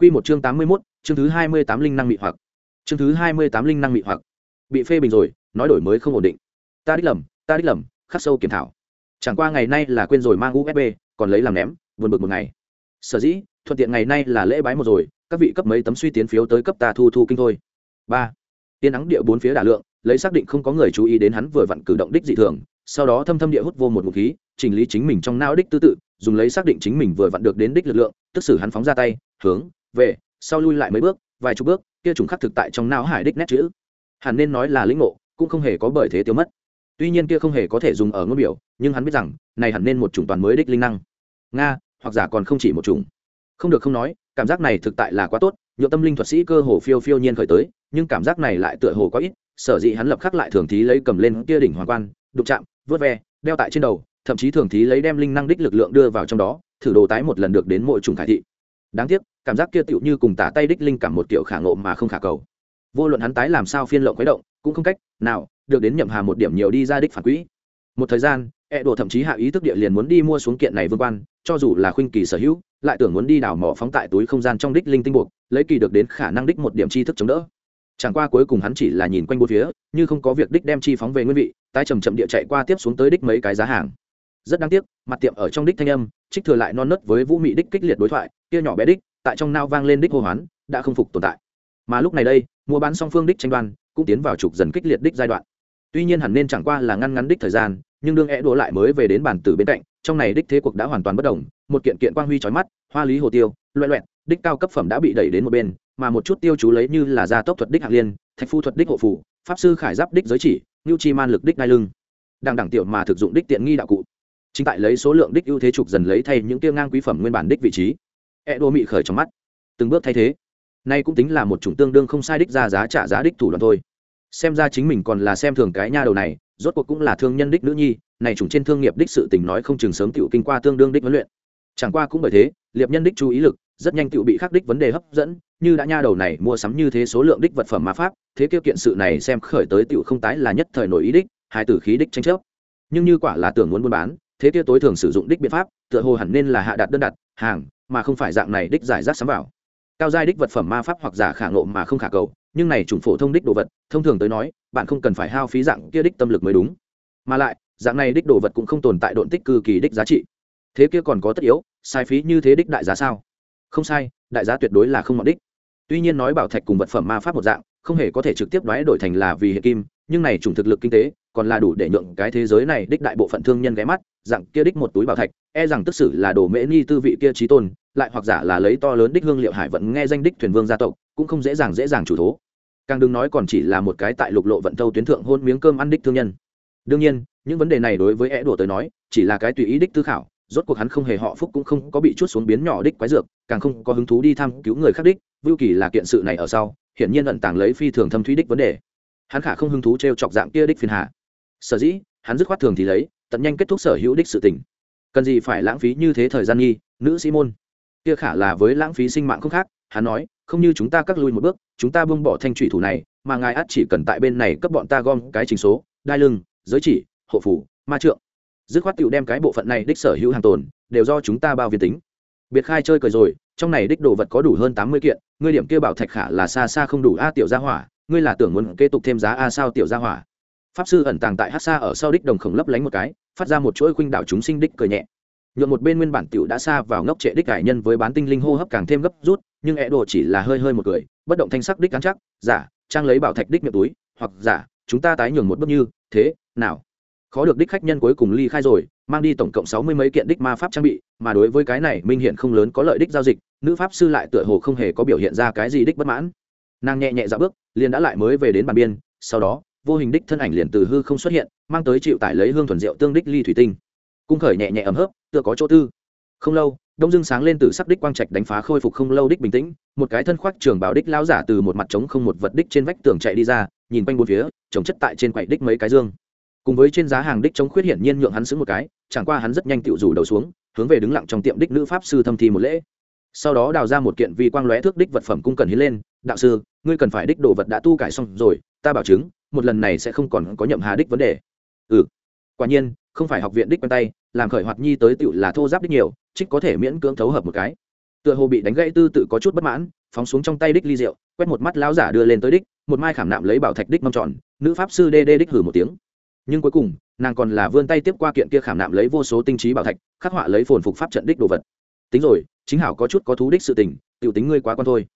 Quy một chương tám mươi 81, chương thứ hai mươi tám linh năng mị hoặc. Chương thứ hai mươi tám linh năng mị hoặc. Bị phê bình rồi, nói đổi mới không ổn định. Ta đích lầm, ta đích lầm, khắc sâu kiểm thảo. Chẳng qua ngày nay là quên rồi mang USB, còn lấy làm ném, buồn bực một ngày. Sở dĩ, thuận tiện ngày nay là lễ bái một rồi, các vị cấp mấy tấm suy tiến phiếu tới cấp ta thu thu kinh thôi. ba Tiên nắng địa bốn phía đả lượng, lấy xác định không có người chú ý đến hắn vừa vặn cử động đích dị thường, sau đó thâm thâm địa hút vô một ngụm khí, chỉnh lý chính mình trong não đích tư tự, dùng lấy xác định chính mình vừa vặn được đến đích lực lượng, tức sử hắn phóng ra tay, hướng về, sau lui lại mấy bước, vài chục bước, kia trùng khắc thực tại trong não hải đích nét chữ. Hẳn nên nói là lĩnh ngộ, cũng không hề có bởi thế tiêu mất. Tuy nhiên kia không hề có thể dùng ở ngôn biểu, nhưng hắn biết rằng, này hẳn nên một chủng toàn mới đích linh năng. Nga, hoặc giả còn không chỉ một chủng. Không được không nói, cảm giác này thực tại là quá tốt nhựa tâm linh thuật sĩ cơ hồ phiêu phiêu nhiên khởi tới, nhưng cảm giác này lại tựa hồ quá ít, sở dĩ hắn lập khắc lại thường thí lấy cầm lên kia đỉnh hoàng quan đục chạm, vớt ve, đeo tại trên đầu, thậm chí thường thí lấy đem linh năng đích lực lượng đưa vào trong đó, thử đồ tái một lần được đến mỗi chủng khải thị. Đáng tiếc cảm giác kia tựu như cùng tả tay đích linh cảm một kiểu khả ngộ mà không khả cầu. Vô luận hắn tái làm sao phiên lộng khuấy động, cũng không cách nào được đến nhậm hà một điểm nhiều đi ra đích phản quỹ. Một thời gian e đồ thậm chí hạ ý thức địa liền muốn đi mua xuống kiện này vương quan, cho dù là khuynh kỳ sở hữu, lại tưởng muốn đi đào mỏ phóng tại túi không gian trong đích linh tinh buộc, lấy kỳ được đến khả năng đích một điểm tri thức chống đỡ. Chẳng qua cuối cùng hắn chỉ là nhìn quanh bốn phía, như không có việc đích đem chi phóng về nguyên vị, tái chầm chậm địa chạy qua tiếp xuống tới đích mấy cái giá hàng. Rất đáng tiếc, mặt tiệm ở trong đích thanh âm, trích thừa lại non nớt với vũ mị đích kích liệt đối thoại, kia nhỏ bé đích tại trong nao vang lên đích hô hoán đã không phục tồn tại. Mà lúc này đây mua bán song phương đích tranh đoan cũng tiến vào trục dần kích liệt đích giai đoạn. Tuy nhiên hẳn nên chẳng qua là ngăn ngắn đích thời gian nhưng đương é đỗ lại mới về đến bản tử bên cạnh trong này đích thế cuộc đã hoàn toàn bất đồng một kiện kiện quang huy trói mắt hoa lý hồ tiêu loẹ loẹt, đích cao cấp phẩm đã bị đẩy đến một bên mà một chút tiêu chú lấy như là gia tốc thuật đích hạng liên thạch phu thuật đích hộ phủ pháp sư khải giáp đích giới chỉ ngưu chi man lực đích ngai lưng. Đang đẳng tiểu mà thực dụng đích tiện nghi đạo cụ. Chính tại lấy số lượng đích ưu thế trục dần lấy thay những tiêu ngang quý phẩm nguyên bản đích vị trí e đô mị khởi trong mắt. Từng bước thay thế. Nay cũng tính là một chủng tương đương không sai đích ra giá trả giá đích thủ đoạn thôi. Xem ra chính mình còn là xem thường cái nha đầu này, rốt cuộc cũng là thương nhân đích nữ nhi, này chủng trên thương nghiệp đích sự tình nói không chừng sớm tựu kinh qua tương đương đích huấn luyện. Chẳng qua cũng bởi thế, liệp nhân đích chú ý lực, rất nhanh tựu bị khắc đích vấn đề hấp dẫn, như đã nha đầu này mua sắm như thế số lượng đích vật phẩm mà pháp, thế kêu kiện sự này xem khởi tới tựu không tái là nhất thời nổi ý đích, hai tử khí đích tranh chấp. Nhưng như quả là tưởng muốn buôn bán, thế kia tối thường sử dụng đích biện pháp, tựa hồ hẳn nên là hạ đặt đơn đặt, hàng mà không phải dạng này đích giải rác sắm vào. Cao giai đích vật phẩm ma pháp hoặc giả khả ngộ mà không khả cầu, nhưng này chủng phổ thông đích đồ vật, thông thường tới nói, bạn không cần phải hao phí dạng kia đích tâm lực mới đúng. Mà lại, dạng này đích đồ vật cũng không tồn tại độn tích cư kỳ đích giá trị. Thế kia còn có tất yếu, sai phí như thế đích đại giá sao? Không sai, đại giá tuyệt đối là không mọn đích. Tuy nhiên nói bảo thạch cùng vật phẩm ma pháp một dạng, không hề có thể trực tiếp đoái đổi thành là vì hiện kim, nhưng này chủng thực lực kinh tế còn là đủ để nhượng cái thế giới này đích đại bộ phận thương nhân ghé mắt dạng kia đích một túi bảo thạch e rằng tức xử là đồ mễ ni tư vị kia trí tôn, lại hoặc giả là lấy to lớn đích hương liệu hải vận nghe danh đích thuyền vương gia tộc, cũng không dễ dàng dễ dàng chủ thố. Càng đừng nói còn chỉ là một cái tại lục lộ vận thâu tuyến thượng hôn miếng cơm ăn đích thương nhân. Đương nhiên, những vấn đề này đối với e đùa tới nói, chỉ là cái tùy ý đích tư khảo, rốt cuộc hắn không hề họ phúc cũng không có bị chút xuống biến nhỏ đích quái dược, càng không có hứng thú đi thăm cứu người khác đích, vưu kỳ là kiện sự này ở sau, hiển nhiên ẩn tàng lấy phi thường thâm thúy đích vấn đề. Hắn khả không hứng thú t r e o chọc dạng kia đích phiền hạ sở dĩ, hắn dứt khoát thường thì lấy, tận nhanh kết thúc sở hữu đích sự tình. Cần gì phải lãng phí như thế thời gian nghi, nữ sĩ môn? Kia khả là với lãng phí sinh mạng không khác, hắn nói, không như chúng ta cắt lui một bước, chúng ta buông bỏ thanh thủy thủ này, mà ngài át chỉ cần tại bên này cấp bọn ta gom cái trình số, đai lưng, giới chỉ, hộ phủ, ma trượng. Dứt khoát tựu đem cái bộ phận này đích sở hữu hàng tồn, đều do chúng ta bao viên tính. Biệt khai chơi cười rồi, trong này đích đồ vật có đủ hơn tám mươi kiện, ngươi điểm kia bảo thạch khả là xa xa không đủ a tiểu gia hỏa, ngươi là tưởng muốn kế tục thêm giá a sao tiểu gia hỏa? Pháp sư ẩn tàng tại hát xa ở sau đích đồng khổng lấp lánh một cái, phát ra một chuỗi khuynh đảo chúng sinh đích cười nhẹ. Nhuộm một bên nguyên bản tiểu đã xa vào ngốc trệ đích cải nhân với bán tinh linh hô hấp càng thêm gấp rút, nhưng e đồ chỉ là hơi hơi một cười, bất động thanh sắc đích cắn chắc, giả, trang lấy bảo thạch đích miệng túi, hoặc giả, chúng ta tái nhường một bước như, thế, nào? Khó được đích khách nhân cuối cùng ly khai rồi, mang đi tổng cộng sáu mươi mấy kiện đích ma pháp trang bị, mà đối với cái này, minh hiện không lớn có lợi đích giao dịch, nữ pháp sư lại tựa hồ không hề có biểu hiện ra cái gì đích bất mãn. Nàng nhẹ nhẹ dạo bước, liền đã lại mới về đến bàn biên, sau đó vô hình đích thân ảnh liền từ hư không xuất hiện, mang tới chịu tải lấy hương thuần rượu tương đích ly thủy tinh. Cung khởi nhẹ nhẹ ấm hớp, tựa có chỗ tư. Không lâu, đông dương sáng lên từ sắc đích quang trạch đánh phá khôi phục không lâu đích bình tĩnh, một cái thân khoác trường bảo đích lao giả từ một mặt trống không một vật đích trên vách tường chạy đi ra, nhìn quanh bốn phía, trồng chất tại trên quậy đích mấy cái dương. Cùng với trên giá hàng đích chống khuyết hiển nhiên nhượng hắn xứng một cái, chẳng qua hắn rất nhanh tựu rủ đầu xuống, hướng về đứng lặng trong tiệm đích nữ pháp sư thâm thi một lễ. Sau đó đào ra một kiện vi quang lóe thước đích vật phẩm cung cần hiến lên, đạo sư, ngươi cần phải đích đồ vật đã tu cải xong rồi, ta bảo chứng một lần này sẽ không còn có nhậm hà đích vấn đề. Ừ quả nhiên, không phải học viện đích quen tay, làm khởi hoạt nhi tới tựu là thô giáp đích nhiều, trích có thể miễn cưỡng thấu hợp một cái. Tựa hồ bị đánh gãy tư tự có chút bất mãn, phóng xuống trong tay đích ly rượu, quét một mắt lão giả đưa lên tới đích, một mai khảm nạm lấy bảo thạch đích mong tròn, nữ pháp sư đê đê đích hử một tiếng. Nhưng cuối cùng, nàng còn là vươn tay tiếp qua kiện kia khảm nạm lấy vô số tinh trí bảo thạch, khắc họa lấy phồn phục pháp trận đích đồ vật. Tính rồi, chính hảo có chút có thú đích sự tình, tiểu tính ngươi quá con thôi.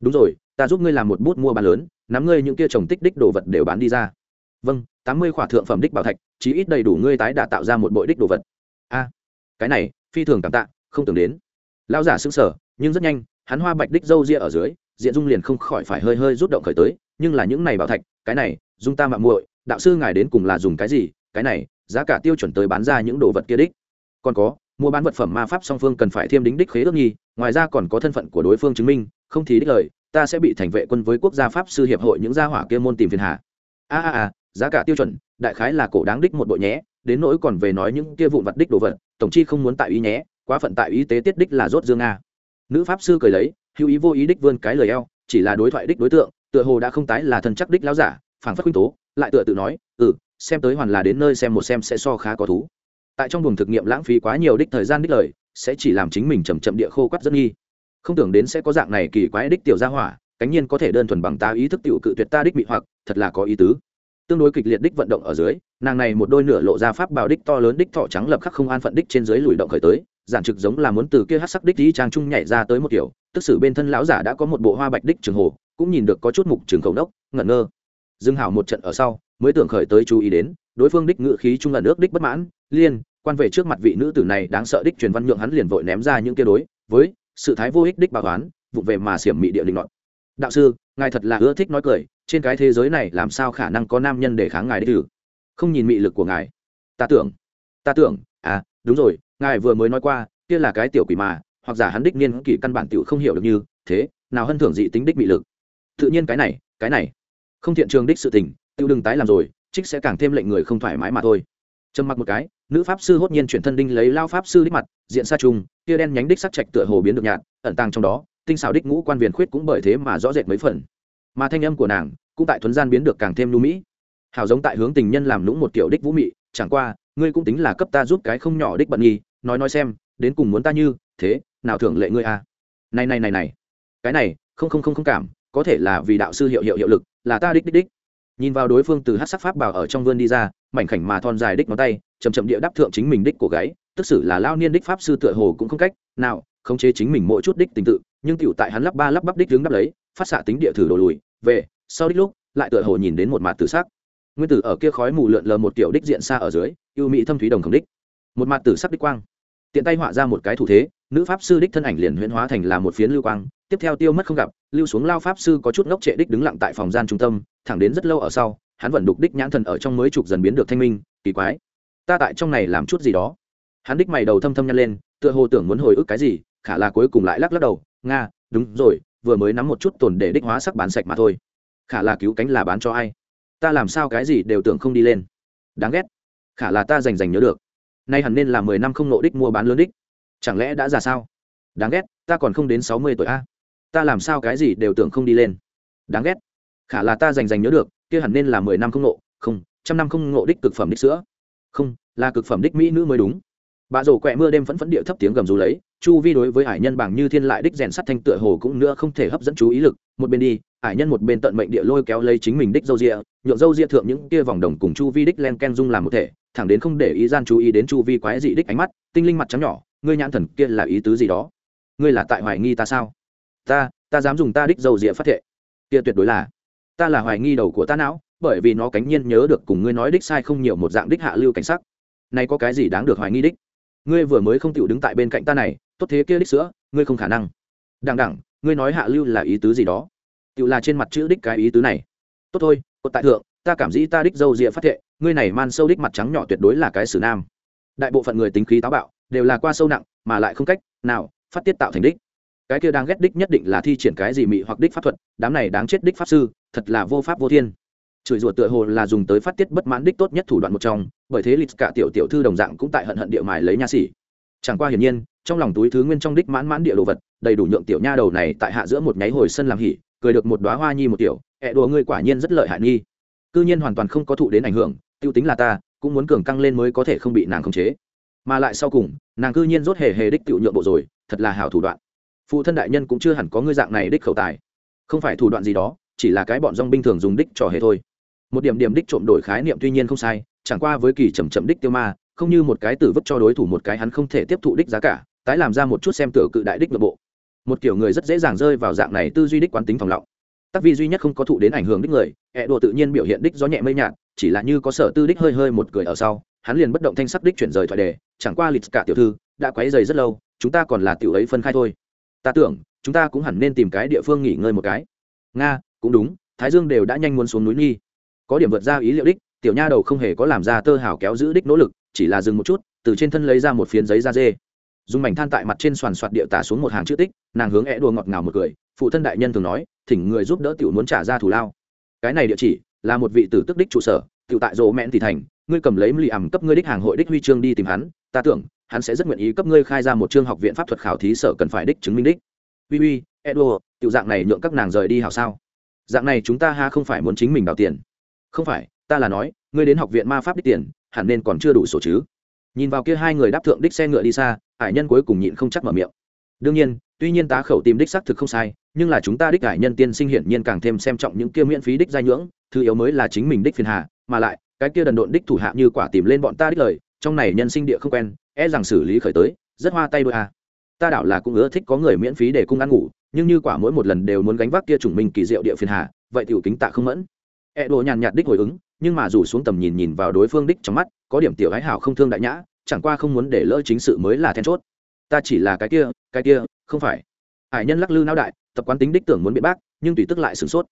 Đúng rồi, ta giúp ngươi làm một bút mua bán lớn nắm ngươi những kia trồng tích đích đồ vật đều bán đi ra. Vâng tám mươi khỏa thượng phẩm đích bảo thạch, chí ít đầy đủ ngươi tái đã tạo ra một bội đích đồ vật. A, cái này, phi thường cảm tạ, không tưởng đến. Lão giả xứng sở nhưng rất nhanh, hắn hoa bạch đích dâu ria ở dưới, diện dung liền không khỏi phải hơi hơi rút động khởi tới, nhưng là những này bảo thạch, cái này, dung ta mạng muội, đạo sư ngài đến cùng là dùng cái gì, cái này, giá cả tiêu chuẩn tới bán ra những đồ vật kia đích. Còn có, mua bán vật phẩm ma pháp song phương cần phải thêm đính đích khế ước nhi ngoài ra còn có thân phận của đối phương chứng minh, không thì đích lời ta sẽ bị thành vệ quân với quốc gia pháp sư hiệp hội những gia hỏa kia môn tìm phiền hà. A a a, giá cả tiêu chuẩn, đại khái là cổ đáng đích một bộ nhé, đến nỗi còn về nói những kia vụn vặt đích đồ vật, tổng chi không muốn tại ý nhé, quá phận tại ý tế tiết đích là rốt dương a. Nữ pháp sư cười lấy, hữu ý vô ý đích vươn cái lời eo, chỉ là đối thoại đích đối tượng, tựa hồ đã không tái là thần chắc đích lão giả, phảng phất khuynh tố, lại tựa tự nói ừ xem tới hoàn là đến nơi xem một xem sẽ so khá có thú. Tại trong buồng thực nghiệm lãng phí quá nhiều đích thời gian đích lời, sẽ chỉ làm chính mình chầm chậm địa khô quắt rất nghi không tưởng đến sẽ có dạng này kỳ quái đích tiểu gia hỏa, cánh nhiên có thể đơn thuần bằng ta ý thức tiểu cự tuyệt ta đích bị hoặc, thật là có ý tứ. Tương đối kịch liệt đích vận động ở dưới, nàng này một đôi nửa lộ ra pháp bào đích to lớn đích thọ trắng lập khắc không an phận đích trên dưới lùi động khởi tới, giản trực giống là muốn từ kia hát sắc đích tí trang trung nhảy ra tới một kiểu, tức sự bên thân lão giả đã có một bộ hoa bạch đích trường hồ, cũng nhìn được có chút mục trường khẩu đốc ngẩn ngơ. Dương hảo một trận ở sau, mới tưởng khởi tới chú ý đến, đối phương đích ngự khí trung ẩn ước đích bất mãn, liên, quan về trước mặt vị nữ tử này, đáng sợ đích truyền văn nhượng hắn liền vội ném ra những kia đối, với sự thái vô ích đích bảo toán vụ về mà xiểm mị địa linh luận. Đạo sư, ngài thật là ưa thích nói cười, trên cái thế giới này làm sao khả năng có nam nhân để kháng ngài đích thử? Không nhìn mị lực của ngài. Ta tưởng ta tưởng à đúng rồi, ngài vừa mới nói qua, kia là cái tiểu quỷ mà, hoặc giả hắn đích niên kỷ căn bản tiểu không hiểu được như, thế, nào hân thưởng dị tính đích mị lực? Tự nhiên cái này cái này. Không thiện trường đích sự tình tiêu đừng tái làm rồi, trích sẽ càng thêm lệnh người không thoải mái mà thôi trầm mặc một cái, nữ pháp sư hốt nhiên chuyển thân đinh lấy lao pháp sư đích mặt, diện xa trùng kia đen nhánh đích sắc trạch tựa hồ biến được nhạt, ẩn tàng trong đó, tinh xảo đích ngũ quan viền khuyết cũng bởi thế mà rõ rệt mấy phần. Mà thanh âm của nàng, cũng tại thuấn gian biến được càng thêm lưu mỹ hào giống tại hướng tình nhân làm lũng một kiểu đích vũ mị, chẳng qua, ngươi cũng tính là cấp ta giúp cái không nhỏ đích bận nghi, nói nói xem, đến cùng muốn ta như, thế, nào thưởng lệ ngươi à? Này này này này. Cái này, không không không không cảm, có thể là vì đạo sư hiệu hiệu hiệu lực, là ta đích đích đích. Nhìn vào đối phương từ hát sắc pháp bảo ở trong vươn đi ra mảnh khảnh mà thon dài đích ngón tay chầm chậm địa đáp thượng chính mình đích của gáy, tức xử là lao niên đích pháp sư tựa hồ cũng không cách nào khống chế chính mình mỗi chút đích tình tự, nhưng tựu tại hắn lắp ba lắp bắp đích đứng đắp lấy, phát xạ tính địa thử đổ lùi, về, sau đích lúc, lại tựa hồ nhìn đến một mặt tử sắc. Nguyên tử ở kia khói mù lượn lờ một kiểu đích diện xa ở dưới, ưu mỹ thâm thúy đồng khổng đích. Một mặt tử sắc đích quang. Tiện tay họa ra một cái thủ thế, nữ pháp sư đích thân ảnh liền huyễn hóa thành là một phiến lưu quang, tiếp theo tiêu mất không gặp, lưu xuống lao pháp sư có chút ngốc trệ đích đứng lặng tại phòng gian trung tâm, thẳng đến rất lâu ở sau hắn vẫn đục đích nhãn thần ở trong mới trục dần biến được thanh minh, kỳ quái. Ta tại trong này làm chút gì đó? Hắn đích mày đầu thâm thâm nhăn lên, tựa hồ tưởng muốn hồi ức cái gì, khả là cuối cùng lại lắc lắc đầu, nga, đúng rồi, vừa mới nắm một chút tồn để đích hóa sắc bán sạch mà thôi. Khả là cứu cánh là bán cho ai? Ta làm sao cái gì đều tưởng không đi lên. Đáng ghét. Khả là ta dành dành nhớ được. Nay hẳn nên là mười năm không nộ đích mua bán lớn đích. Chẳng lẽ đã ra sao? Đáng ghét, ta còn không đến sáu mươi tuổi a. Ta làm sao cái gì đều tưởng không đi lên? Đáng ghét. Khả là ta dành dành nhớ được kia hẳn nên là mười năm không nộ không, trăm năm không nộ đích cực phẩm đích sữa. Không, là cực phẩm đích mỹ nữ mới đúng. Bà rổ quẹ mưa đêm phẫn phẫn địa thấp tiếng gầm rú lấy, chu vi đối với hải nhân bảng như thiên lại đích rèn sắt thanh tựa hồ cũng nữa không thể hấp dẫn chú ý lực, một bên đi hải nhân một bên tận mệnh địa lôi kéo lấy chính mình đích dâu rịa, nhượng dâu rịa thượng những kia vòng đồng cùng chu vi đích len ken dung làm một thể, thẳng đến không để ý gian chú ý đến chu vi quái dị đích ánh mắt, tinh linh mặt trắng nhỏ, ngươi nhãn thần kia là ý tứ gì đó? Ngươi là tại hoài nghi ta sao? Ta ta dám dùng ta đích dâu rịa phát thệ. Kia tuyệt đối là ta là hoài nghi đầu của ta não, bởi vì nó cánh nhiên nhớ được cùng ngươi nói đích sai không nhiều một dạng đích hạ lưu cảnh sắc. Này có cái gì đáng được hoài nghi đích? Ngươi vừa mới không chịu đứng tại bên cạnh ta này, tốt thế kia đích sữa, ngươi không khả năng. Đằng đẳng ngươi nói hạ lưu là ý tứ gì đó? Tự là trên mặt chữ đích cái ý tứ này. Tốt thôi, cột tại thượng, ta cảm dĩ ta đích dâu rịa phát thệ, ngươi này man sâu đích mặt trắng nhỏ tuyệt đối là cái xử nam. Đại bộ phận người tính khí táo bạo, đều là qua sâu nặng, mà lại không cách nào phát tiết tạo thành đích cái kia đang ghét đích nhất định là thi triển cái gì mị hoặc đích pháp thuật, đám này đáng chết đích pháp sư, thật là vô pháp vô thiên. Chửi rủa tựa hồ là dùng tới phát tiết bất mãn đích tốt nhất thủ đoạn một trong, bởi thế lịch cả tiểu tiểu thư đồng dạng cũng tại hận hận địa mài lấy nha sĩ. Chẳng qua hiển nhiên, trong lòng túi thứ nguyên trong đích mãn mãn địa đồ vật, đầy đủ nhượng tiểu nha đầu này tại hạ giữa một nháy hồi sân làm hỉ, cười được một đóa hoa nhi một tiểu, ẹ đùa ngươi quả nhiên rất lợi hại nghi cư nhiên hoàn toàn không có thụ đến ảnh hưởng, tiêu tính là ta, cũng muốn cường căng lên mới có thể không bị nàng khống chế. Mà lại sau cùng, nàng cư nhiên rốt hề hề đích tiểu nhượng bộ rồi, thật là hảo thủ đoạn phụ thân đại nhân cũng chưa hẳn có ngươi dạng này đích khẩu tài. Không phải thủ đoạn gì đó, chỉ là cái bọn dong binh thường dùng đích trò hề thôi. Một điểm điểm đích trộm đổi khái niệm tuy nhiên không sai, chẳng qua với kỳ chậm chậm đích tiêu ma, không như một cái tử vứt cho đối thủ một cái hắn không thể tiếp thụ đích giá cả, tái làm ra một chút xem tựa cự đại đích nội bộ. Một kiểu người rất dễ dàng rơi vào dạng này tư duy đích quán tính phòng lọng. Tác vi duy nhất không có thụ đến ảnh hưởng đích người, ẹ đùa tự nhiên biểu hiện đích gió nhẹ mây nhạt, chỉ là như có sở tư đích hơi hơi một cười ở sau, hắn liền bất động thanh sắc đích chuyển rời thoại đề, chẳng qua lịch cả tiểu thư, đã quấy dày rất lâu, chúng ta còn là tiểu ấy phân khai thôi ta tưởng, chúng ta cũng hẳn nên tìm cái địa phương nghỉ ngơi một cái. Nga, cũng đúng, thái dương đều đã nhanh muốn xuống núi nghi có điểm vượt ra ý liệu đích, tiểu nha đầu không hề có làm ra tơ hảo kéo giữ đích nỗ lực, chỉ là dừng một chút, từ trên thân lấy ra một phiến giấy da dê. Dùng mảnh than tại mặt trên soàn soạt địa tả xuống một hàng chữ tích, nàng hướng é đùa ngọt ngào một cười, phụ thân đại nhân thường nói, thỉnh người giúp đỡ tiểu muốn trả ra thù lao. Cái này địa chỉ, là một vị tử tức đích trụ sở, tiểu tại rộ mẹn thì thành, ngươi cầm lấy lì ẩm cấp ngươi đích hàng hội đích huy chương đi tìm hắn, ta tưởng hắn sẽ rất nguyện ý cấp ngươi khai ra một chương học viện pháp thuật khảo thí sở cần phải đích chứng minh đích. Uy uy edo tiểu dạng này nhượng các nàng rời đi hảo sao? Dạng này chúng ta ha không phải muốn chính mình đào tiền. Không phải, ta là nói, ngươi đến học viện ma pháp đích tiền, hẳn nên còn chưa đủ số chứ. Nhìn vào kia hai người đáp thượng đích xe ngựa đi xa hải nhân cuối cùng nhịn không chắc mở miệng. Đương nhiên, tuy nhiên tá khẩu tìm đích xác thực không sai, nhưng là chúng ta đích hải nhân tiên sinh hiển nhiên càng thêm xem trọng những kia miễn phí đích giai nhưỡng, thứ yếu mới là chính mình đích phiền hà, mà lại, cái kia đần độn đích thủ hạ như quả tìm lên bọn ta đích lời, trong này nhân sinh địa không quen e rằng xử lý khởi tới, rất hoa tay đôi à. ta đảo là cũng ưa thích có người miễn phí để cung ăn ngủ, nhưng như quả mỗi một lần đều muốn gánh vác kia chủng minh kỳ diệu địa phiền hà, vậy tiểu kính tạ không mẫn. E đồ nhàn nhạt đích hồi ứng, nhưng mà dù xuống tầm nhìn nhìn vào đối phương đích trong mắt, có điểm tiểu hái hảo không thương đại nhã, chẳng qua không muốn để lỡ chính sự mới là then chốt. Ta chỉ là cái kia cái kia, không phải. Hải nhân lắc lư não đại, tập quán tính đích tưởng muốn biện bác, nhưng tùy tức lại sửng sốt.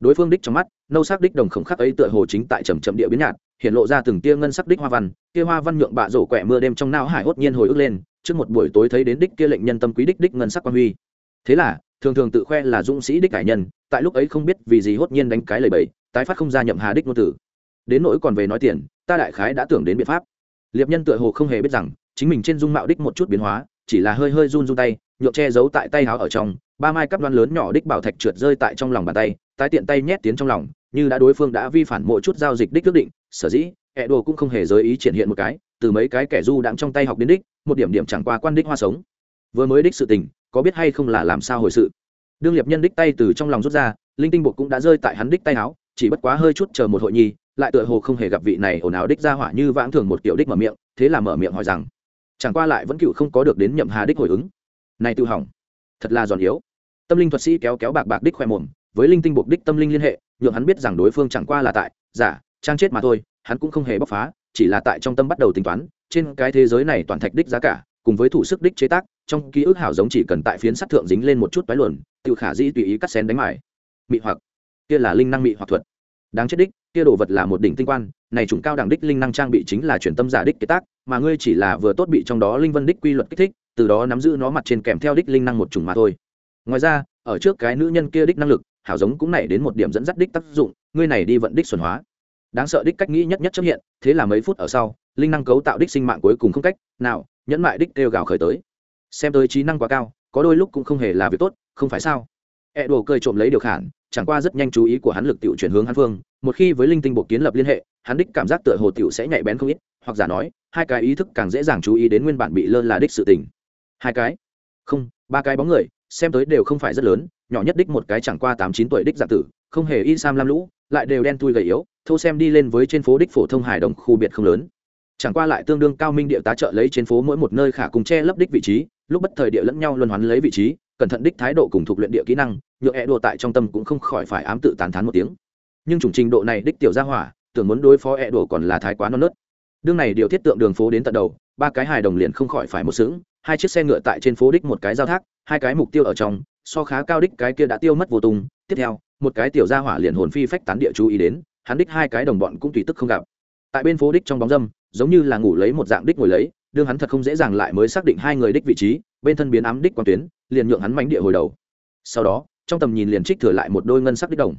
Đối phương đích trong mắt, nâu sắc đích đồng khổng khắc ấy tựa hồ chính tại trầm trầm địa biến nhạt hiện lộ ra từng tia ngân sắc đích hoa văn, kia hoa văn nhượng bạ rổ quẹ mưa đêm trong não hải hốt nhiên hồi ức lên, trước một buổi tối thấy đến đích kia lệnh nhân tâm quý đích đích ngân sắc quan huy. Thế là, thường thường tự khoe là dũng sĩ đích cải nhân, tại lúc ấy không biết vì gì hốt nhiên đánh cái lời bẩy tái phát không ra nhậm hà đích ngôn tử. Đến nỗi còn về nói tiền, ta đại khái đã tưởng đến biện pháp. Liệp nhân tựa hồ không hề biết rằng, chính mình trên dung mạo đích một chút biến hóa, chỉ là hơi hơi run run tay nhộn che giấu tại tay háo ở trong, ba mai cắp đoan lớn nhỏ đích bảo thạch trượt rơi tại trong lòng bàn tay, tái tiện tay nhét tiến trong lòng, như đã đối phương đã vi phản mỗi chút giao dịch đích quyết định sở dĩ ẹ đồ cũng không hề giới ý triển hiện một cái, từ mấy cái kẻ du đãng trong tay học đến đích, một điểm điểm chẳng qua quan đích hoa sống. Vừa mới đích sự tình, có biết hay không là làm sao hồi sự? Đương liệp nhân đích tay từ trong lòng rút ra, linh tinh bột cũng đã rơi tại hắn đích tay áo, chỉ bất quá hơi chút chờ một hội nhi, lại tựa hồ không hề gặp vị này ồn ào đích ra hỏa như vãng thường một kiểu đích mở miệng, thế là mở miệng hỏi rằng, chẳng qua lại vẫn cựu không có được đến nhậm hà đích hồi ứng. Này tự hỏng, thật là giòn yếu. Tâm linh thuật sĩ kéo kéo bạc bạc đích khoe mồm, với linh tinh buộc đích tâm linh liên hệ, nhượng hắn biết rằng đối phương chẳng qua là tại, giả trang chết mà thôi, hắn cũng không hề bóc phá, chỉ là tại trong tâm bắt đầu tính toán, trên cái thế giới này toàn thạch đích giá cả, cùng với thủ sức đích chế tác, trong ký ức hảo giống chỉ cần tại phiến sắt thượng dính lên một chút toái luồn tự khả dĩ tùy ý cắt xén đánh mải mị hoặc. Kia là linh năng mị hoặc thuật. Đáng chết đích, kia đồ vật là một đỉnh tinh quan, này chủng cao đẳng đích linh năng trang bị chính là chuyển tâm giả đích kế tác, mà ngươi chỉ là vừa tốt bị trong đó linh vân đích quy luật kích thích, từ đó nắm giữ nó mặt trên kèm theo đích linh năng một chủng mà thôi. Ngoài ra, ở trước cái nữ nhân kia đích năng lực, hảo giống cũng nảy đến một điểm dẫn dắt đích tác dụng, ngươi này đi vận đích xuẩn hóa đáng sợ đích cách nghĩ nhất nhất chấp hiện, thế là mấy phút ở sau, linh năng cấu tạo đích sinh mạng cuối cùng không cách nào nhẫn mại đích kêu gào khởi tới. Xem tới trí năng quá cao, có đôi lúc cũng không hề là việc tốt, không phải sao? E đồ cười trộm lấy điều khản, chẳng qua rất nhanh chú ý của hắn lực tiểu chuyển hướng hắn phương, một khi với linh tinh bộ kiến lập liên hệ, hắn đích cảm giác tựa hồ tiểu sẽ nhạy bén không ít, hoặc giả nói, hai cái ý thức càng dễ dàng chú ý đến nguyên bản bị lơ là đích sự tình. Hai cái? Không, ba cái bóng người, xem tới đều không phải rất lớn, nhỏ nhất đích một cái chẳng qua tám chín tuổi đích giả tử, không hề y sam lam lũ, lại đều đen tui gầy yếu thô xem đi lên với trên phố đích phổ thông hải đồng khu biệt không lớn. Chẳng qua lại tương đương cao minh địa tá trợ lấy trên phố mỗi một nơi khả cùng che lấp đích vị trí, lúc bất thời địa lẫn nhau luân hoán lấy vị trí, cẩn thận đích thái độ cùng thuộc luyện địa kỹ năng, nhựa e đùa tại trong tâm cũng không khỏi phải ám tự tán thán một tiếng. Nhưng chủng trình độ này đích tiểu gia hỏa, tưởng muốn đối phó e đùa còn là thái quá non nớt. Đương này điều thiết tượng đường phố đến tận đầu, ba cái hài đồng liền không khỏi phải một sững, hai chiếc xe ngựa tại trên phố đích một cái giao thác, hai cái mục tiêu ở trong, so khá cao đích cái kia đã tiêu mất vô tung. Tiếp theo, một cái tiểu gia hỏa liền hồn phi phách tán địa chú ý đến hắn đích hai cái đồng bọn cũng tùy tức không gặp. Tại bên phố đích trong bóng dâm giống như là ngủ lấy một dạng đích ngồi lấy đương hắn thật không dễ dàng lại mới xác định hai người đích vị trí bên thân biến ám đích quan tuyến liền nhượng hắn mánh địa hồi đầu. Sau đó trong tầm nhìn liền trích thừa lại một đôi ngân sắc đích đồng.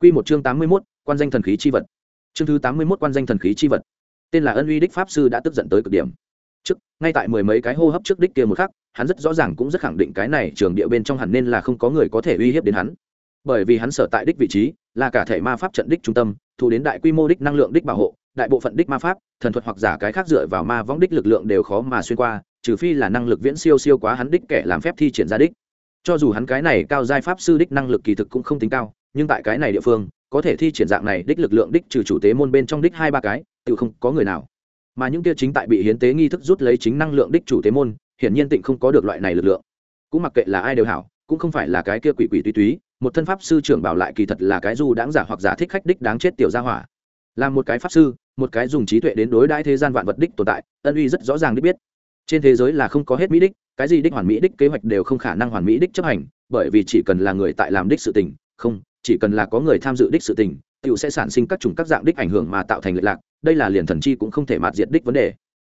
Quy một chương tám mươi 81, quan danh thần khí chi vật. Chương thứ tám mươi 81 quan danh thần khí chi vật. Tên là ân uy đích pháp sư đã tức giận tới cực điểm. Trước ngay tại mười mấy cái hô hấp trước đích kia một khắc hắn rất rõ ràng cũng rất khẳng định cái này trường địa bên trong hẳn nên là không có người có thể uy hiếp đến hắn. Bởi vì hắn sở tại đích vị trí là cả thể ma pháp trận đích trung tâm thu đến đại quy mô đích năng lượng đích bảo hộ, đại bộ phận đích ma pháp, thần thuật hoặc giả cái khác dựa vào ma võng đích lực lượng đều khó mà xuyên qua, trừ phi là năng lực viễn siêu siêu quá hắn đích kẻ làm phép thi triển ra đích. Cho dù hắn cái này cao giai pháp sư đích năng lực kỳ thực cũng không tính cao, nhưng tại cái này địa phương, có thể thi triển dạng này đích lực lượng đích trừ chủ tế môn bên trong đích hai ba cái, tự không có người nào. Mà những kia chính tại bị hiến tế nghi thức rút lấy chính năng lượng đích chủ tế môn, hiển nhiên tịnh không có được loại này lực lượng. Cũng mặc kệ là ai đều hảo, cũng không phải là cái kia quỷ quỷ tuy túy một thân pháp sư trưởng bảo lại kỳ thật là cái du đáng giả hoặc giả thích khách đích đáng chết tiểu gia hỏa. Là một cái pháp sư, một cái dùng trí tuệ đến đối đãi thế gian vạn vật đích tồn tại, ân uy rất rõ ràng đích biết. Trên thế giới là không có hết mỹ đích, cái gì đích hoàn mỹ đích kế hoạch đều không khả năng hoàn mỹ đích chấp hành, bởi vì chỉ cần là người tại làm đích sự tình, không, chỉ cần là có người tham dự đích sự tình tựu sẽ sản sinh các chủng các dạng đích ảnh hưởng mà tạo thành lệch lạc, đây là liền thần chi cũng không thể mạt diệt đích vấn đề.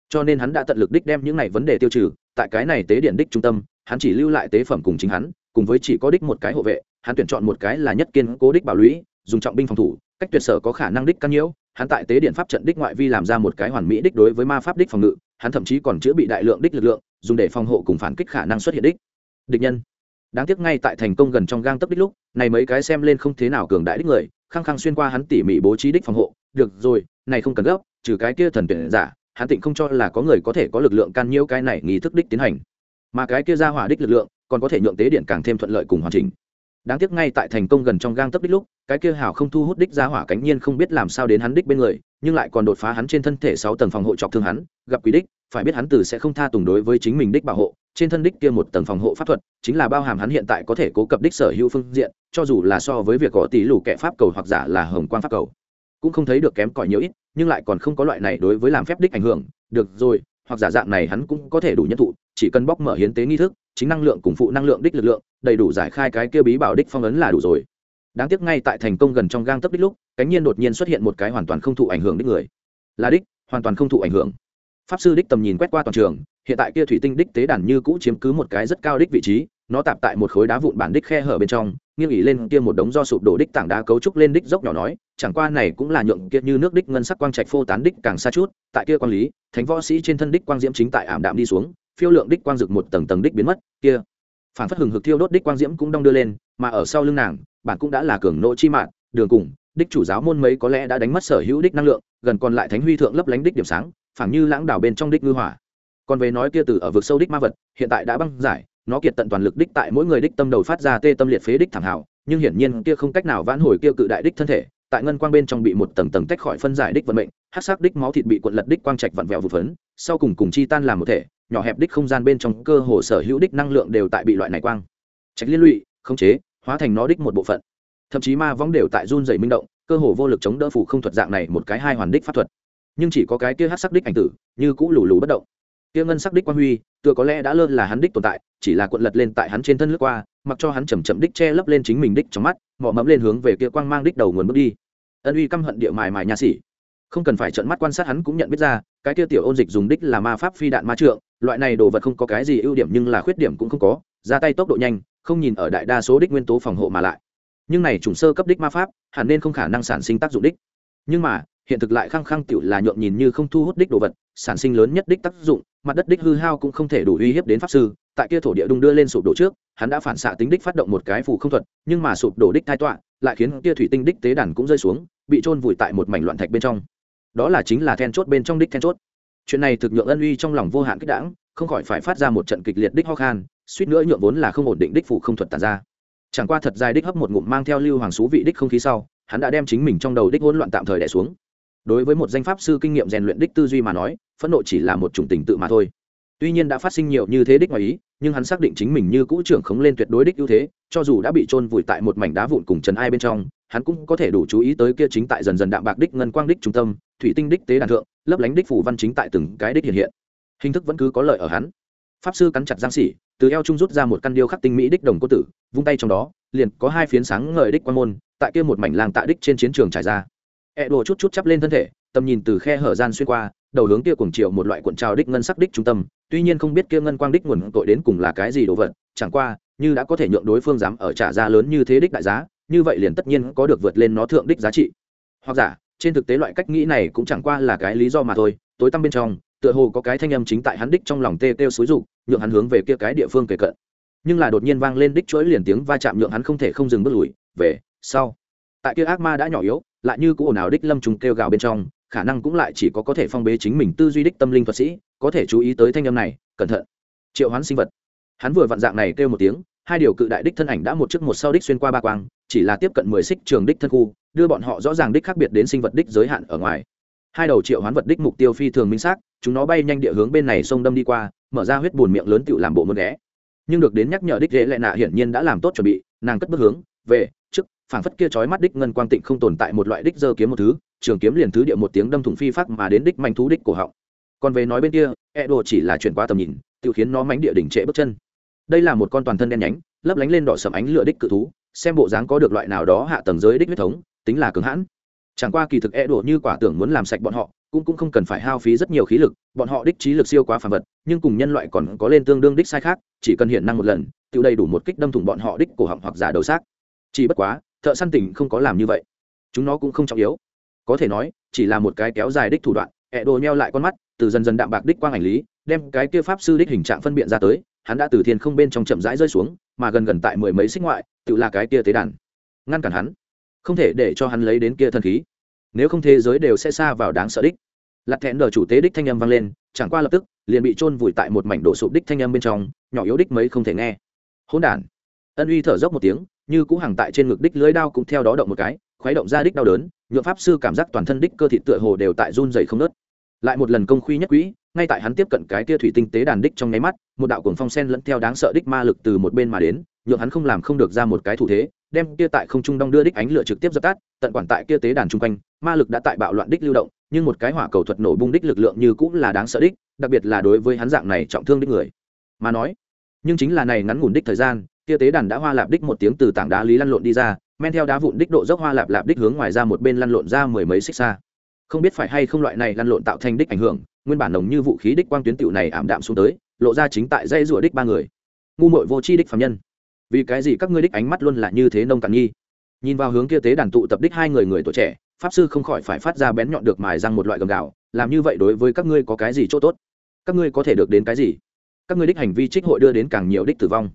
Cho nên hắn đã tận lực đích đem những này vấn đề tiêu trừ, tại cái này tế điện đích trung tâm, hắn chỉ lưu lại tế phẩm cùng chính hắn, cùng với chỉ có đích một cái hộ vệ hắn tuyển chọn một cái là nhất kiên cố đích bảo lũy, dùng trọng binh phòng thủ, cách tuyệt sở có khả năng đích căn nhiễu, hắn tại tế điện pháp trận đích ngoại vi làm ra một cái hoàn mỹ đích đối với ma pháp đích phòng ngự, hắn thậm chí còn chữa bị đại lượng đích lực lượng, dùng để phòng hộ cùng phản kích khả năng xuất hiện đích. Địch nhân. Đáng tiếc ngay tại thành công gần trong gang tấp đích lúc, này mấy cái xem lên không thế nào cường đại đích người, khăng khăng xuyên qua hắn tỉ mỉ bố trí đích phòng hộ, được rồi, này không cần gấp, trừ cái kia thần tuyển giả, hắn tịnh không cho là có người có thể có lực lượng can nhiễu cái này nghi thức đích tiến hành. Mà cái kia ra hỏa đích lực lượng, còn có thể nhượng tế điện càng thêm thuận lợi cùng hoàn chỉnh đáng tiếc ngay tại thành công gần trong gang tấp đích lúc, cái kia hào không thu hút đích ra hỏa cánh nhiên không biết làm sao đến hắn đích bên người, nhưng lại còn đột phá hắn trên thân thể sáu tầng phòng hộ chọc thương hắn, gặp quý đích, phải biết hắn từ sẽ không tha tùng đối với chính mình đích bảo hộ, trên thân đích kia một tầng phòng hộ pháp thuật, chính là bao hàm hắn hiện tại có thể cố cập đích sở hữu phương diện, cho dù là so với việc có tỷ lù kẻ pháp cầu hoặc giả là hồng quan pháp cầu. Cũng không thấy được kém cỏi nhiều ít, nhưng lại còn không có loại này đối với làm phép đích ảnh hưởng, được rồi, hoặc giả dạng này hắn cũng có thể đủ nhân thụ, chỉ cần bóc mở hiến tế nghi thức chính năng lượng cùng phụ năng lượng đích lực lượng, đầy đủ giải khai cái kia bí bảo đích phong ấn là đủ rồi. Đáng tiếc ngay tại thành công gần trong gang tấp đích lúc, cánh nhiên đột nhiên xuất hiện một cái hoàn toàn không thụ ảnh hưởng đích người. Là đích, hoàn toàn không thụ ảnh hưởng. Pháp sư đích tầm nhìn quét qua toàn trường, hiện tại kia thủy tinh đích tế đàn như cũ chiếm cứ một cái rất cao đích vị trí, nó tạp tại một khối đá vụn bản đích khe hở bên trong, nghiêng ỉ lên kia một đống do sụp đổ đích tảng đá cấu trúc lên đích dốc nhỏ nói, chẳng qua này cũng là nhượng kia như nước đích ngân sắc quang trạch phô tán đích càng xa chút, tại kia quang lý, thánh võ sĩ trên thân đích quang diễm chính tại ảm đạm đi xuống phiêu lượng đích quang rực một tầng tầng đích biến mất, kia. Phản phất hừng hực thiêu đốt đích quang diễm cũng đong đưa lên, mà ở sau lưng nàng bản cũng đã là cường nỗ chi mạng đường cùng, đích chủ giáo môn mấy có lẽ đã đánh mất sở hữu đích năng lượng, gần còn lại thánh huy thượng lấp lánh đích điểm sáng, phảng như lãng đảo bên trong đích ngư hỏa. Còn về nói kia từ ở vực sâu đích ma vật, hiện tại đã băng giải, nó kiệt tận toàn lực đích tại mỗi người đích tâm đầu phát ra tê tâm liệt phế đích thẳng hảo, nhưng hiển nhiên kia không cách nào vãn hồi kia cự đại đích thân thể, tại ngân quang bên trong bị một tầng tầng tách khỏi phân giải đích vận mệnh hát sắc đích máu thịt bị cuộn lật đích quang trạch vặn vẹo vụt phấn, sau cùng cùng chi tan làm một thể nhỏ hẹp đích không gian bên trong cơ hồ sở hữu đích năng lượng đều tại bị loại này quang, trạch liên lụy, khống chế, hóa thành nó đích một bộ phận. Thậm chí ma vong đều tại run dày minh động, cơ hồ vô lực chống đỡ phủ không thuật dạng này một cái hai hoàn đích pháp thuật. Nhưng chỉ có cái kia hát sắc đích ảnh tử, như cũ lù lù bất động. Kia ngân sắc đích quang huy, tựa có lẽ đã lơ là hắn đích tồn tại, chỉ là cuộn lật lên tại hắn trên thân lướt qua, mặc cho hắn chầm chậm đích che lấp lên chính mình đích trong mắt mỏ mẫm lên hướng về kia quang mang đích đầu nguồn bước đi. Ân uy căm hận địa mài mài nha xỉ không cần phải trợn mắt quan sát hắn cũng nhận biết ra, cái kia tiểu ôn dịch dùng đích là ma pháp phi đạn ma trượng, loại này đồ vật không có cái gì ưu điểm nhưng là khuyết điểm cũng không có, ra tay tốc độ nhanh, không nhìn ở đại đa số đích nguyên tố phòng hộ mà lại. Nhưng này chủng sơ cấp đích ma pháp, hẳn nên không khả năng sản sinh tác dụng đích. Nhưng mà, hiện thực lại khăng khăng tiểu là nhuộm nhìn như không thu hút đích đồ vật, sản sinh lớn nhất đích tác dụng, mặt đất đích hư hao cũng không thể đủ uy hiếp đến pháp sư. Tại kia thổ địa đung đưa lên sụp đổ trước, hắn đã phản xạ tính đích phát động một cái phù không thuật, nhưng mà sụp đổ đích thai tọa, lại khiến kia thủy tinh đích tế đàn cũng rơi xuống, bị trôn vùi tại một mảnh loạn thạch bên trong đó là chính là then chốt bên trong đích then chốt. Chuyện này thực nhượng ân uy trong lòng vô hạn kích đảng không khỏi phải phát ra một trận kịch liệt đích ho khan, suýt nữa nhượng vốn là không ổn định đích phủ không thuật tàn ra. Chẳng qua thật dài đích hấp một ngụm mang theo lưu hoàng xú vị đích không khí sau, hắn đã đem chính mình trong đầu đích hỗn loạn tạm thời đẻ xuống. Đối với một danh pháp sư kinh nghiệm rèn luyện đích tư duy mà nói, phẫn nộ chỉ là một chủng tình tự mà thôi. Tuy nhiên đã phát sinh nhiều như thế đích ngoài ý, nhưng hắn xác định chính mình như cũ trưởng khống lên tuyệt đối đích ưu thế, cho dù đã bị trôn vùi tại một mảnh đá vụn cùng trần ai bên trong, hắn cũng có thể đủ chú ý tới kia chính tại dần dần đạm bạc đích ngân quang đích trung tâm thủy tinh đích tế đàn thượng, lấp lánh đích phủ văn chính tại từng cái đích hiện hiện. Hình thức vẫn cứ có lợi ở hắn. Pháp sư cắn chặt giang xỉ, từ eo trung rút ra một căn điêu khắc tinh mỹ đích đồng cô tử, vung tay trong đó, liền có hai phiến sáng ngời đích quan môn, tại kia một mảnh làng tạ đích trên chiến trường trải ra. E đồ chút chút chắp lên thân thể, tầm nhìn từ khe hở gian xuyên qua, đầu hướng kia cùng chiều một loại cuộn trào đích ngân sắc đích trung tâm, tuy nhiên không biết kia ngân quang đích nguồn tội đến cùng là cái gì đồ vật, chẳng qua, như đã có thể nhượng đối phương dám ở trả giá lớn như thế đích đại giá, như vậy liền tất nhiên có được vượt lên nó thượng đích giá trị. Hoặc giả trên thực tế loại cách nghĩ này cũng chẳng qua là cái lý do mà thôi, tối tăm bên trong, tựa hồ có cái thanh âm chính tại hắn đích trong lòng tê têu xúi rục nhượng hắn hướng về kia cái địa phương kề cận. Nhưng là đột nhiên vang lên đích chuỗi liền tiếng va chạm nhượng hắn không thể không dừng bước lùi, về, sau. Tại kia ác ma đã nhỏ yếu, lại như cũ ồn ào đích lâm trùng kêu gào bên trong, khả năng cũng lại chỉ có có thể phong bế chính mình tư duy đích tâm linh thuật sĩ, có thể chú ý tới thanh âm này, cẩn thận. Triệu hoán sinh vật. Hắn vừa vặn dạng này kêu một tiếng, hai điều cự đại đích thân ảnh đã một trước một sau đích xuyên qua ba quang, chỉ là tiếp cận mười xích trường đích thân khu đưa bọn họ rõ ràng đích khác biệt đến sinh vật đích giới hạn ở ngoài. Hai đầu triệu hoán vật đích mục tiêu phi thường minh xác, chúng nó bay nhanh địa hướng bên này sông đâm đi qua, mở ra huyết bùn miệng lớn tự làm bộ muốn ghé. Nhưng được đến nhắc nhở đích dễ lệ nạ hiển nhiên đã làm tốt chuẩn bị, nàng cất bước hướng, về, trước, phảng phất kia chói mắt đích ngân quang tịnh không tồn tại một loại đích dơ kiếm một thứ, trường kiếm liền thứ địa một tiếng đâm thủng phi phát mà đến đích manh thú đích cổ họng. Còn về nói bên kia e đồ chỉ là chuyển qua tầm nhìn tự khiến nó mánh địa đỉnh trệ bước chân. Đây là một con toàn thân đen nhánh, lấp lánh lên đỏ sầm ánh lửa đích cự thú, xem bộ dáng có được loại nào đó hạ tầng giới đích huyết thống tính là cứng hãn. Chẳng qua kỳ thực e đổ như quả tưởng muốn làm sạch bọn họ, cũng cũng không cần phải hao phí rất nhiều khí lực, bọn họ đích trí lực siêu quá phàm vật, nhưng cùng nhân loại còn có lên tương đương đích sai khác, chỉ cần hiện năng một lần, tự đầy đủ một kích đâm thủng bọn họ đích cổ họng hoặc giả đầu xác. Chỉ bất quá, thợ săn tỉnh không có làm như vậy. Chúng nó cũng không trọng yếu. Có thể nói, chỉ là một cái kéo dài đích thủ đoạn e ẹ đồ nheo lại con mắt, từ dần dần đạm bạc đích quang ảnh lý, đem cái kia pháp sư đích hình trạng phân biện ra tới, hắn đã từ thiên không bên trong chậm rãi rơi xuống, mà gần gần tại mười mấy xích ngoại, tự là cái kia tế đàn. Ngăn cản hắn không thể để cho hắn lấy đến kia thần khí. Nếu không thế giới đều sẽ xa vào đáng sợ đích. Lặt thẹn đờ chủ tế đích thanh âm vang lên, chẳng qua lập tức, liền bị chôn vùi tại một mảnh đổ sụp đích thanh âm bên trong, nhỏ yếu đích mấy không thể nghe. Hỗn đản. Ân uy thở dốc một tiếng, như cũ hàng tại trên ngực đích lưới đao cũng theo đó động một cái, khuấy động ra đích đau đớn, nhuộm pháp sư cảm giác toàn thân đích cơ thị tựa hồ đều tại run dày không nớt lại một lần công khuy nhất quỹ, ngay tại hắn tiếp cận cái tia thủy tinh tế đàn đích trong nháy mắt, một đạo cuồng phong sen lẫn theo đáng sợ đích ma lực từ một bên mà đến, nhượng hắn không làm không được ra một cái thủ thế, đem kia tại không trung đong đưa đích ánh lửa trực tiếp dập tắt, tận quản tại kia tế đàn chung quanh, ma lực đã tại bạo loạn đích lưu động, nhưng một cái hỏa cầu thuật nổ bung đích lực lượng như cũng là đáng sợ đích, đặc biệt là đối với hắn dạng này trọng thương đích người. Mà nói, nhưng chính là này ngắn ngủn đích thời gian, kia tế đàn đã hoa lạp đích một tiếng từ tảng đá lý lăn lộn đi ra, men theo đá vụn đích độ dốc hoa lạp lạp đích hướng ngoài ra một bên lăn lộn ra mười mấy xích xa không biết phải hay không loại này lăn lộn tạo thành đích ảnh hưởng, nguyên bản nồng như vũ khí đích quang tuyến tựu này ảm đạm xuống tới, lộ ra chính tại dây rủa đích ba người. Ngu mội vô chi đích phạm nhân. Vì cái gì các ngươi đích ánh mắt luôn là như thế nông cạn nghi? Nhìn vào hướng kia tế đàn tụ tập đích hai người người tuổi trẻ, pháp sư không khỏi phải phát ra bén nhọn được mài răng một loại gầm gạo làm như vậy đối với các ngươi có cái gì chỗ tốt? Các ngươi có thể được đến cái gì? Các ngươi đích hành vi trích hội đưa đến càng nhiều đích tử vong.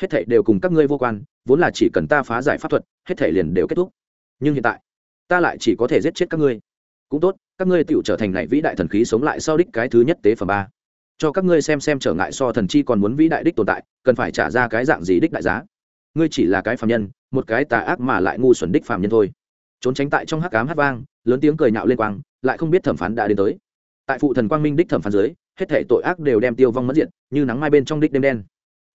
Hết thảy đều cùng các ngươi vô quan, vốn là chỉ cần ta phá giải pháp thuật, hết thảy liền đều kết thúc. Nhưng hiện tại, ta lại chỉ có thể giết chết các ngươi cũng tốt, các ngươi tựu trở thành này vĩ đại thần khí sống lại sau đích cái thứ nhất tế phẩm ba. Cho các ngươi xem xem trở ngại so thần chi còn muốn vĩ đại đích tồn tại, cần phải trả ra cái dạng gì đích đại giá. Ngươi chỉ là cái phạm nhân, một cái tà ác mà lại ngu xuẩn đích phạm nhân thôi. Trốn tránh tại trong hắc cám hát vang, lớn tiếng cười nhạo lên quang, lại không biết thẩm phán đã đến tới. Tại phụ thần quang minh đích thẩm phán dưới, hết thể tội ác đều đem tiêu vong mất diện như nắng mai bên trong đích đêm đen.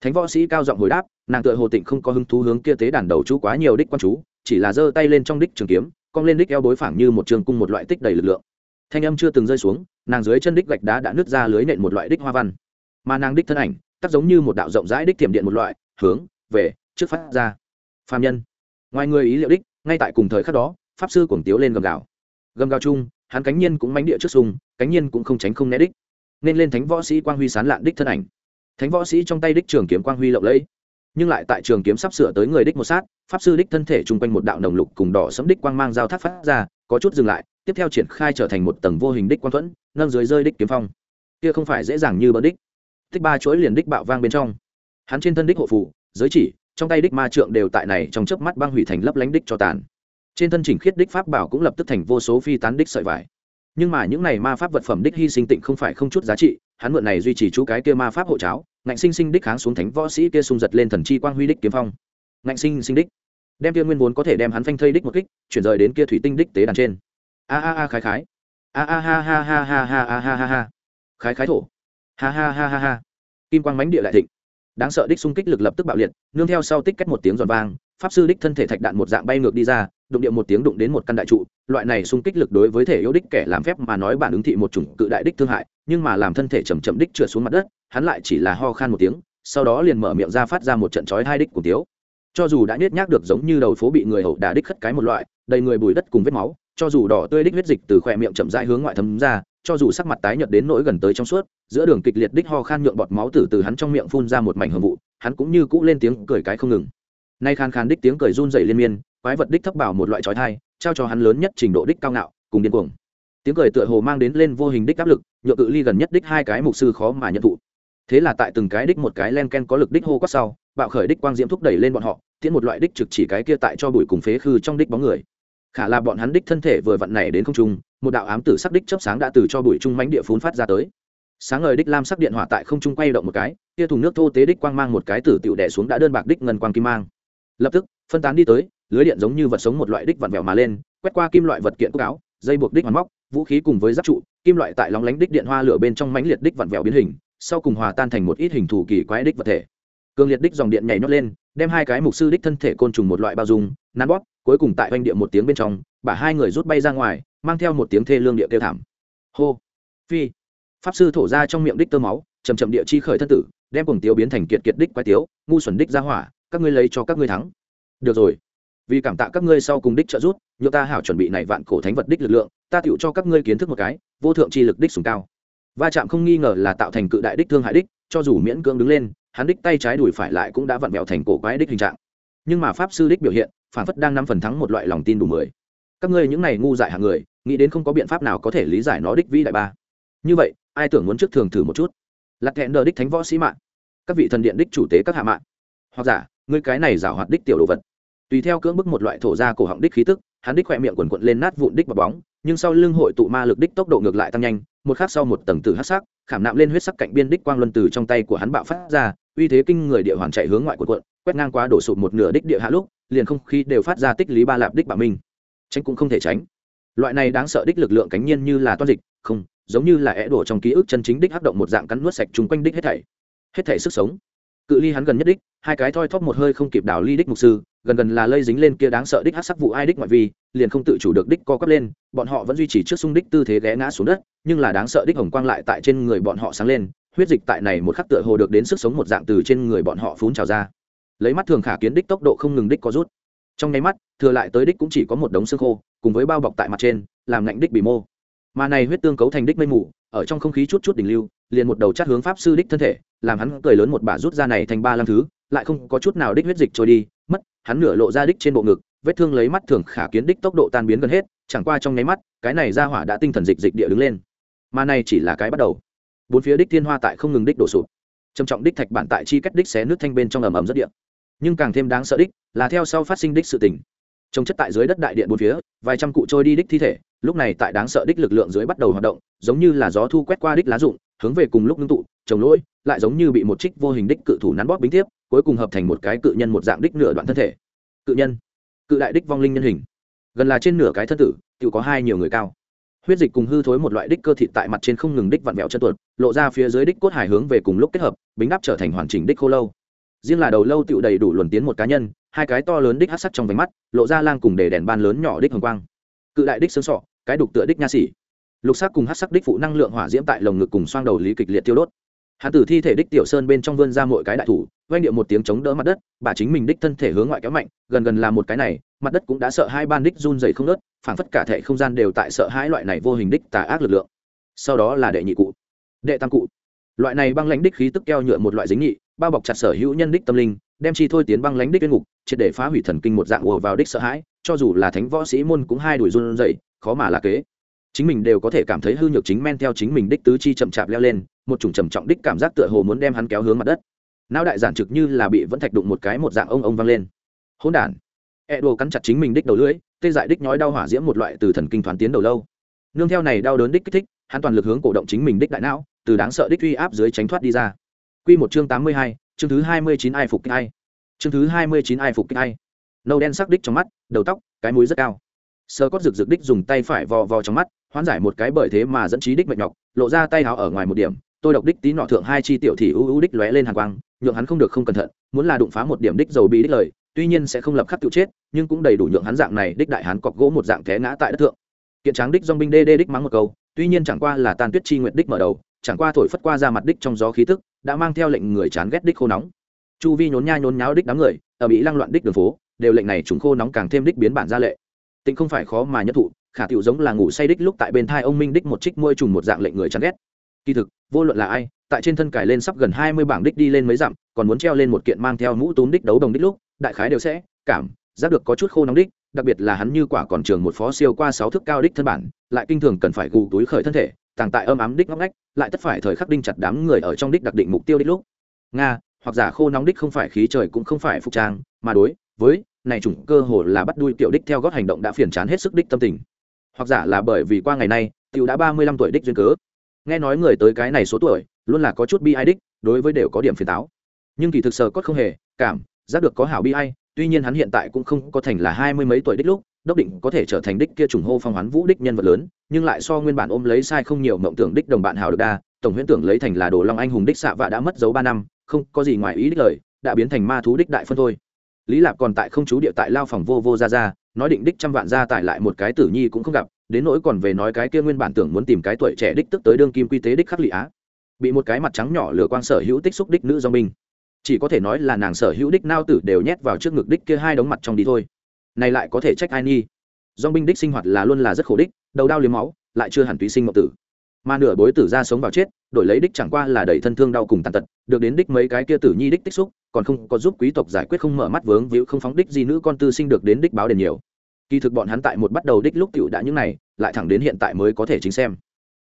Thánh võ sĩ cao giọng hồi đáp, nàng tựa hồ tịnh không có hứng thú hướng kia tế đàn đầu chú quá nhiều đích quan chú, chỉ là giơ tay lên trong đích trường kiếm cong lên đích eo bối phẳng như một trường cung một loại tích đầy lực lượng. Thanh âm chưa từng rơi xuống, nàng dưới chân đích gạch đá đã nứt ra lưới nện một loại đích hoa văn. Mà nàng đích thân ảnh, tắc giống như một đạo rộng rãi đích thiểm điện một loại, hướng, về, trước phát ra. Phạm nhân. Ngoài người ý liệu đích, ngay tại cùng thời khắc đó, pháp sư cuồng tiếu lên gầm gào. Gầm gào chung, hắn cánh nhiên cũng mánh địa trước sùng cánh nhiên cũng không tránh không né đích. Nên lên thánh võ sĩ quang huy sán lạn đích thân ảnh. Thánh võ sĩ trong tay đích trường kiếm quang huy lộng lẫy nhưng lại tại trường kiếm sắp sửa tới người đích một sát, pháp sư đích thân thể chung quanh một đạo nồng lục cùng đỏ sẫm đích quang mang giao thác phát ra, có chút dừng lại, tiếp theo triển khai trở thành một tầng vô hình đích quang thuẫn, nâng dưới rơi đích kiếm phong. Kia không phải dễ dàng như bỡ đích. Tích ba chuỗi liền đích bạo vang bên trong. Hắn trên thân đích hộ phủ, giới chỉ, trong tay đích ma trượng đều tại này trong chớp mắt băng hủy thành lấp lánh đích cho tàn. Trên thân chỉnh khiết đích pháp bảo cũng lập tức thành vô số phi tán đích sợi vải. Nhưng mà những này ma pháp vật phẩm đích hy sinh tịnh không phải không chút giá trị hắn mượn này duy trì chú cái kia ma pháp hộ cháo, ngạnh sinh sinh đích kháng xuống thánh võ sĩ kia xung giật lên thần chi quang huy đích kiếm phong. Ngạnh sinh sinh đích. Đem kia nguyên vốn có thể đem hắn phanh thây đích một kích, chuyển rời đến kia thủy tinh đích tế đàn trên. A a a khái khái. A a ha ha ha ha ha ha ha ha ha. Khái khái thổ. Ha ha ha ha ha. Kim quang mánh địa lại thịnh. Đáng sợ đích xung kích lực lập tức bạo liệt, nương theo sau tích cách một tiếng giòn vang, pháp sư đích thân thể thạch đạn một dạng bay ngược đi ra, đụng địa một tiếng đụng đến một căn đại trụ, loại này xung kích lực đối với thể yếu đích kẻ làm phép mà nói bản ứng thị một chủng cự đại đích thương hại nhưng mà làm thân thể chầm chậm đích trượt xuống mặt đất, hắn lại chỉ là ho khan một tiếng, sau đó liền mở miệng ra phát ra một trận chói hai đích cùng tiếu. Cho dù đã nhét nhác được giống như đầu phố bị người hậu đà đích khất cái một loại, đầy người bùi đất cùng vết máu, cho dù đỏ tươi đích huyết dịch từ khỏe miệng chậm rãi hướng ngoại thấm ra, cho dù sắc mặt tái nhợt đến nỗi gần tới trong suốt, giữa đường kịch liệt đích ho khan nhượng bọt máu từ từ hắn trong miệng phun ra một mảnh hầm vụ, hắn cũng như cũ lên tiếng cười cái không ngừng. Nay khan khan đích tiếng cười run rẩy liên miên, quái vật đích thấp bảo một loại trói thai trao cho hắn lớn nhất trình độ đích cao ngạo, cùng điên cuồng. Tiếng cười tựa hồ mang đến lên vô hình đích áp lực nhựa cự ly gần nhất đích hai cái mục sư khó mà nhận thụ. Thế là tại từng cái đích một cái len ken có lực đích hô quát sau, bạo khởi đích quang diễm thúc đẩy lên bọn họ, tiễn một loại đích trực chỉ cái kia tại cho bụi cùng phế khư trong đích bóng người. Khả là bọn hắn đích thân thể vừa vặn này đến không trung, một đạo ám tử sắc đích chớp sáng đã từ cho bụi trung mánh địa phún phát ra tới. Sáng ngời đích lam sắc điện hỏa tại không trung quay động một cái, kia thùng nước thô tế đích quang mang một cái tử tiểu đẻ xuống đã đơn bạc đích ngân quang kim mang. Lập tức, phân tán đi tới, lưới điện giống như vật sống một loại đích vặn vẹo mà lên, quét qua kim loại vật kiện cúc áo, dây buộc đích hoàn móc vũ khí cùng với giáp trụ, kim loại tại lóng lánh đích điện hoa lửa bên trong mãnh liệt đích vặn vẹo biến hình, sau cùng hòa tan thành một ít hình thù kỳ quái đích vật thể. Cường liệt đích dòng điện nhảy nhót lên, đem hai cái mục sư đích thân thể côn trùng một loại bao dung, nắn bóp, cuối cùng tại oanh điện một tiếng bên trong, bả hai người rút bay ra ngoài, mang theo một tiếng thê lương địa kêu thảm. Hô. Phi. Pháp sư thổ ra trong miệng đích tơ máu chầm chậm địa chi khởi thân tử, đem cùng tiếu biến thành kiệt kiệt đích quái tiếu, ngu xuẩn đích ra hỏa, các ngươi lấy cho các ngươi thắng. Được rồi vì cảm tạ các ngươi sau cùng đích trợ giúp nhựa ta hảo chuẩn bị này vạn cổ thánh vật đích lực lượng, ta tựu cho các ngươi kiến thức một cái, vô thượng chi lực đích sùng cao. Va chạm không nghi ngờ là tạo thành cự đại đích thương hại đích, cho dù miễn cưỡng đứng lên, hắn đích tay trái đùi phải lại cũng đã vặn vẹo thành cổ quái đích hình trạng. Nhưng mà pháp sư đích biểu hiện, phản phất đang năm phần thắng một loại lòng tin đủ mười. Các ngươi những này ngu dại hạng người, nghĩ đến không có biện pháp nào có thể lý giải nó đích vĩ đại ba. Như vậy, ai tưởng muốn trước thường thử một chút? Lạc thẹn đờ đích thánh võ sĩ mạng các vị thần điện đích chủ tế các hạ mạng hoặc giả, ngươi cái này giả hoạt đích tiểu đồ vật tùy theo cưỡng bức một loại thổ ra cổ họng đích khí tức, hắn đích khỏe miệng quần quận lên nát vụn đích bọc bóng, nhưng sau lưng hội tụ ma lực đích tốc độ ngược lại tăng nhanh, một khắc sau một tầng tử hát sắc, khảm nạm lên huyết sắc cạnh biên đích quang luân từ trong tay của hắn bạo phát ra, uy thế kinh người địa hoàn chạy hướng ngoại của quận, quét ngang qua đổ sụp một nửa đích địa hạ lúc, liền không khí đều phát ra tích lý ba lạp đích bạo minh. Tránh cũng không thể tránh. Loại này đáng sợ đích lực lượng cánh nhiên như là toan dịch, không, giống như là é đổ trong ký ức chân chính đích hắc động một dạng cắn nuốt sạch chung quanh đích hết thảy. Hết thảy sức sống cự ly hắn gần nhất đích, hai cái thoi thóp một hơi không kịp đảo ly đích mục sư, gần gần là lây dính lên kia đáng sợ đích hát sắc vụ ai đích ngoại vi, liền không tự chủ được đích co quắp lên, bọn họ vẫn duy trì trước xung đích tư thế ghé ngã xuống đất, nhưng là đáng sợ đích hồng quang lại tại trên người bọn họ sáng lên, huyết dịch tại này một khắc tựa hồ được đến sức sống một dạng từ trên người bọn họ phún trào ra. Lấy mắt thường khả kiến đích tốc độ không ngừng đích có rút. Trong nháy mắt, thừa lại tới đích cũng chỉ có một đống xương khô, cùng với bao bọc tại mặt trên, làm ngạnh đích bị mô. Mà này huyết tương cấu thành đích mây mù, ở trong không khí chút chút đỉnh lưu liền một đầu chát hướng pháp sư đích thân thể, làm hắn cười lớn một bà rút ra này thành ba lăm thứ, lại không có chút nào đích huyết dịch trôi đi, mất, hắn nửa lộ ra đích trên bộ ngực, vết thương lấy mắt thường khả kiến đích tốc độ tan biến gần hết, chẳng qua trong nháy mắt, cái này ra hỏa đã tinh thần dịch dịch địa đứng lên. Mà này chỉ là cái bắt đầu. Bốn phía đích thiên hoa tại không ngừng đích đổ sụp. Trầm trọng đích thạch bản tại chi cách đích xé nước thanh bên trong ầm ầm rất điện nhưng càng thêm đáng sợ đích là theo sau phát sinh đích sự tình. Trồng chất tại dưới đất đại điện bốn phía, vài trăm cụ trôi đi đích thi thể, lúc này tại đáng sợ đích lực lượng dưới bắt đầu hoạt động, giống như là gió thu quét qua đích lá rụng hướng về cùng lúc ngưng tụ trồng lỗi, lại giống như bị một trích vô hình đích cự thủ nắn bóp bính tiếp, cuối cùng hợp thành một cái cự nhân một dạng đích nửa đoạn thân thể. Cự nhân, cự đại đích vong linh nhân hình. Gần là trên nửa cái thân tử tự có hai nhiều người cao. Huyết dịch cùng hư thối một loại đích cơ thịt tại mặt trên không ngừng đích vặn vẹo chân tuột, lộ ra phía dưới đích cốt hải hướng về cùng lúc kết hợp, bính áp trở thành hoàn chỉnh đích khô lâu. Riêng là đầu lâu tựu đầy đủ luồn tiến một cá nhân, hai cái to lớn đích hát sắc trong vánh mắt, lộ ra lang cùng để đèn ban lớn nhỏ đích hồng quang. Cự đại đích xương sọ, cái đục tựa đích nha xỉ lục sắc cùng hát sắc đích phụ năng lượng hỏa diễm tại lồng ngực cùng xoang đầu lý kịch liệt tiêu đốt. Hắn tử thi thể đích tiểu sơn bên trong vươn ra mỗi cái đại thủ oanh điệu một tiếng chống đỡ mặt đất, bà chính mình đích thân thể hướng ngoại kéo mạnh, gần gần là một cái này, mặt đất cũng đã sợ hai ban đích run dày không nớt phảng phất cả thể không gian đều tại sợ hai loại này vô hình đích tà ác lực lượng. Sau đó là đệ nhị cụ, đệ tam cụ. Loại này băng lãnh đích khí tức keo nhựa một loại dính nhị, bao bọc chặt sở hữu nhân đích tâm linh, đem chi thôi tiến băng lãnh đích viên ngục, triệt để phá hủy thần kinh một dạng ùa vào đích sợ hãi, cho dù là thánh võ sĩ môn cũng hai đuổi run dậy khó mà là kế chính mình đều có thể cảm thấy hư nhược chính men theo chính mình đích tứ chi chậm chạp leo lên, một chủng trầm trọng đích cảm giác tựa hồ muốn đem hắn kéo hướng mặt đất. Não đại giản trực như là bị vẫn thạch đụng một cái một dạng ông ông vang lên. Hỗn đản. E đồ cắn chặt chính mình đích đầu lưỡi, tê dại đích nhói đau hỏa diễm một loại từ thần kinh thoáng tiến đầu lâu. Nương theo này đau đớn đích kích thích, hắn toàn lực hướng cổ động chính mình đích đại não, từ đáng sợ đích uy áp dưới tránh thoát đi ra. Quy một chương tám mươi hai, chương thứ hai mươi chín ai phục kích ai. Chương thứ hai mươi chín ai phục kích ai. Nâu đen sắc đích trong mắt, đầu tóc, cái mũi rất cao. Sơ cót rực rực đích dùng tay phải vò vò trong mắt hoán giải một cái bởi thế mà dẫn trí đích mệt nhọc, lộ ra tay háo ở ngoài một điểm. Tôi độc đích tí nọ thượng hai chi tiểu thì ưu ưu đích lóe lên hàng quang, nhượng hắn không được không cẩn thận, muốn là đụng phá một điểm đích dầu bị đích lời, tuy nhiên sẽ không lập khắc tự chết, nhưng cũng đầy đủ nhượng hắn dạng này đích đại hắn cọc gỗ một dạng té ngã tại đất thượng. Kiện tráng đích dong binh đê đê đích mắng một câu, tuy nhiên chẳng qua là tan tuyết chi nguyện đích mở đầu, chẳng qua thổi phất qua ra mặt đích trong gió khí tức, đã mang theo lệnh người chán ghét đích khô nóng. Chu vi nhốn nha nhốn nháo đích đám người ở bị lăng loạn đích đường phố, đều lệnh này chúng khô nóng càng thêm đích biến bản ra lệ. Tịnh không phải khó mà nhất thụ khả tiểu giống là ngủ say đích lúc tại bên thai ông minh đích một trích môi trùng một dạng lệnh người chán ghét. Kỳ thực, vô luận là ai, tại trên thân cải lên sắp gần hai mươi bảng đích đi lên mấy dặm, còn muốn treo lên một kiện mang theo mũ túm đích đấu đồng đích lúc, đại khái đều sẽ, cảm, giác được có chút khô nóng đích, đặc biệt là hắn như quả còn trường một phó siêu qua sáu thước cao đích thân bản, lại kinh thường cần phải gù túi khởi thân thể, tàng tại âm ám đích ngóc ngách, lại tất phải thời khắc đinh chặt đám người ở trong đích đặc định mục tiêu đích lúc. Nga, hoặc giả khô nóng đích không phải khí trời cũng không phải phục trang, mà đối với, này chủng cơ hồ là bắt đuôi tiểu đích theo gót hành động đã phiền chán hết sức đích tâm tình hoặc giả là bởi vì qua ngày nay, tiểu đã ba mươi lăm tuổi đích duyên cớ. Nghe nói người tới cái này số tuổi, luôn là có chút bi ai đích, đối với đều có điểm phiền táo. Nhưng kỳ thực sở cốt không hề, cảm, giác được có hảo bi ai, tuy nhiên hắn hiện tại cũng không có thành là hai mươi mấy tuổi đích lúc, đốc định có thể trở thành đích kia trùng hô phong hoán vũ đích nhân vật lớn, nhưng lại so nguyên bản ôm lấy sai không nhiều mộng tưởng đích đồng bạn hào được đa, tổng huyễn tưởng lấy thành là đồ long anh hùng đích xạ vạ đã mất dấu ba năm, không có gì ngoài ý đích lời, đã biến thành ma thú đích đại phân thôi. Lý lạp còn tại không chú địa tại lao phòng vô vô ra ra nói định đích trăm vạn ra tại lại một cái tử nhi cũng không gặp, đến nỗi còn về nói cái kia nguyên bản tưởng muốn tìm cái tuổi trẻ đích tức tới đương kim quy tế đích khắc lị á. Bị một cái mặt trắng nhỏ lửa quang sở hữu tích xúc đích nữ do minh chỉ có thể nói là nàng sở hữu đích nao tử đều nhét vào trước ngực đích kia hai đống mặt trong đi thôi. Này lại có thể trách ai nhi? Do binh đích sinh hoạt là luôn là rất khổ đích, đầu đau liếm máu, lại chưa hẳn tùy sinh mộng tử. Mà nửa bối tử ra sống vào chết, đổi lấy đích chẳng qua là đầy thân thương đau cùng tàn tật, được đến đích mấy cái kia tử nhi đích tích xúc, còn không có giúp quý tộc giải quyết không mở mắt vướng víu không phóng đích gì nữ con tư sinh được đến đích báo đền nhiều kỳ thực bọn hắn tại một bắt đầu đích lúc tiểu đã những này, lại thẳng đến hiện tại mới có thể chính xem.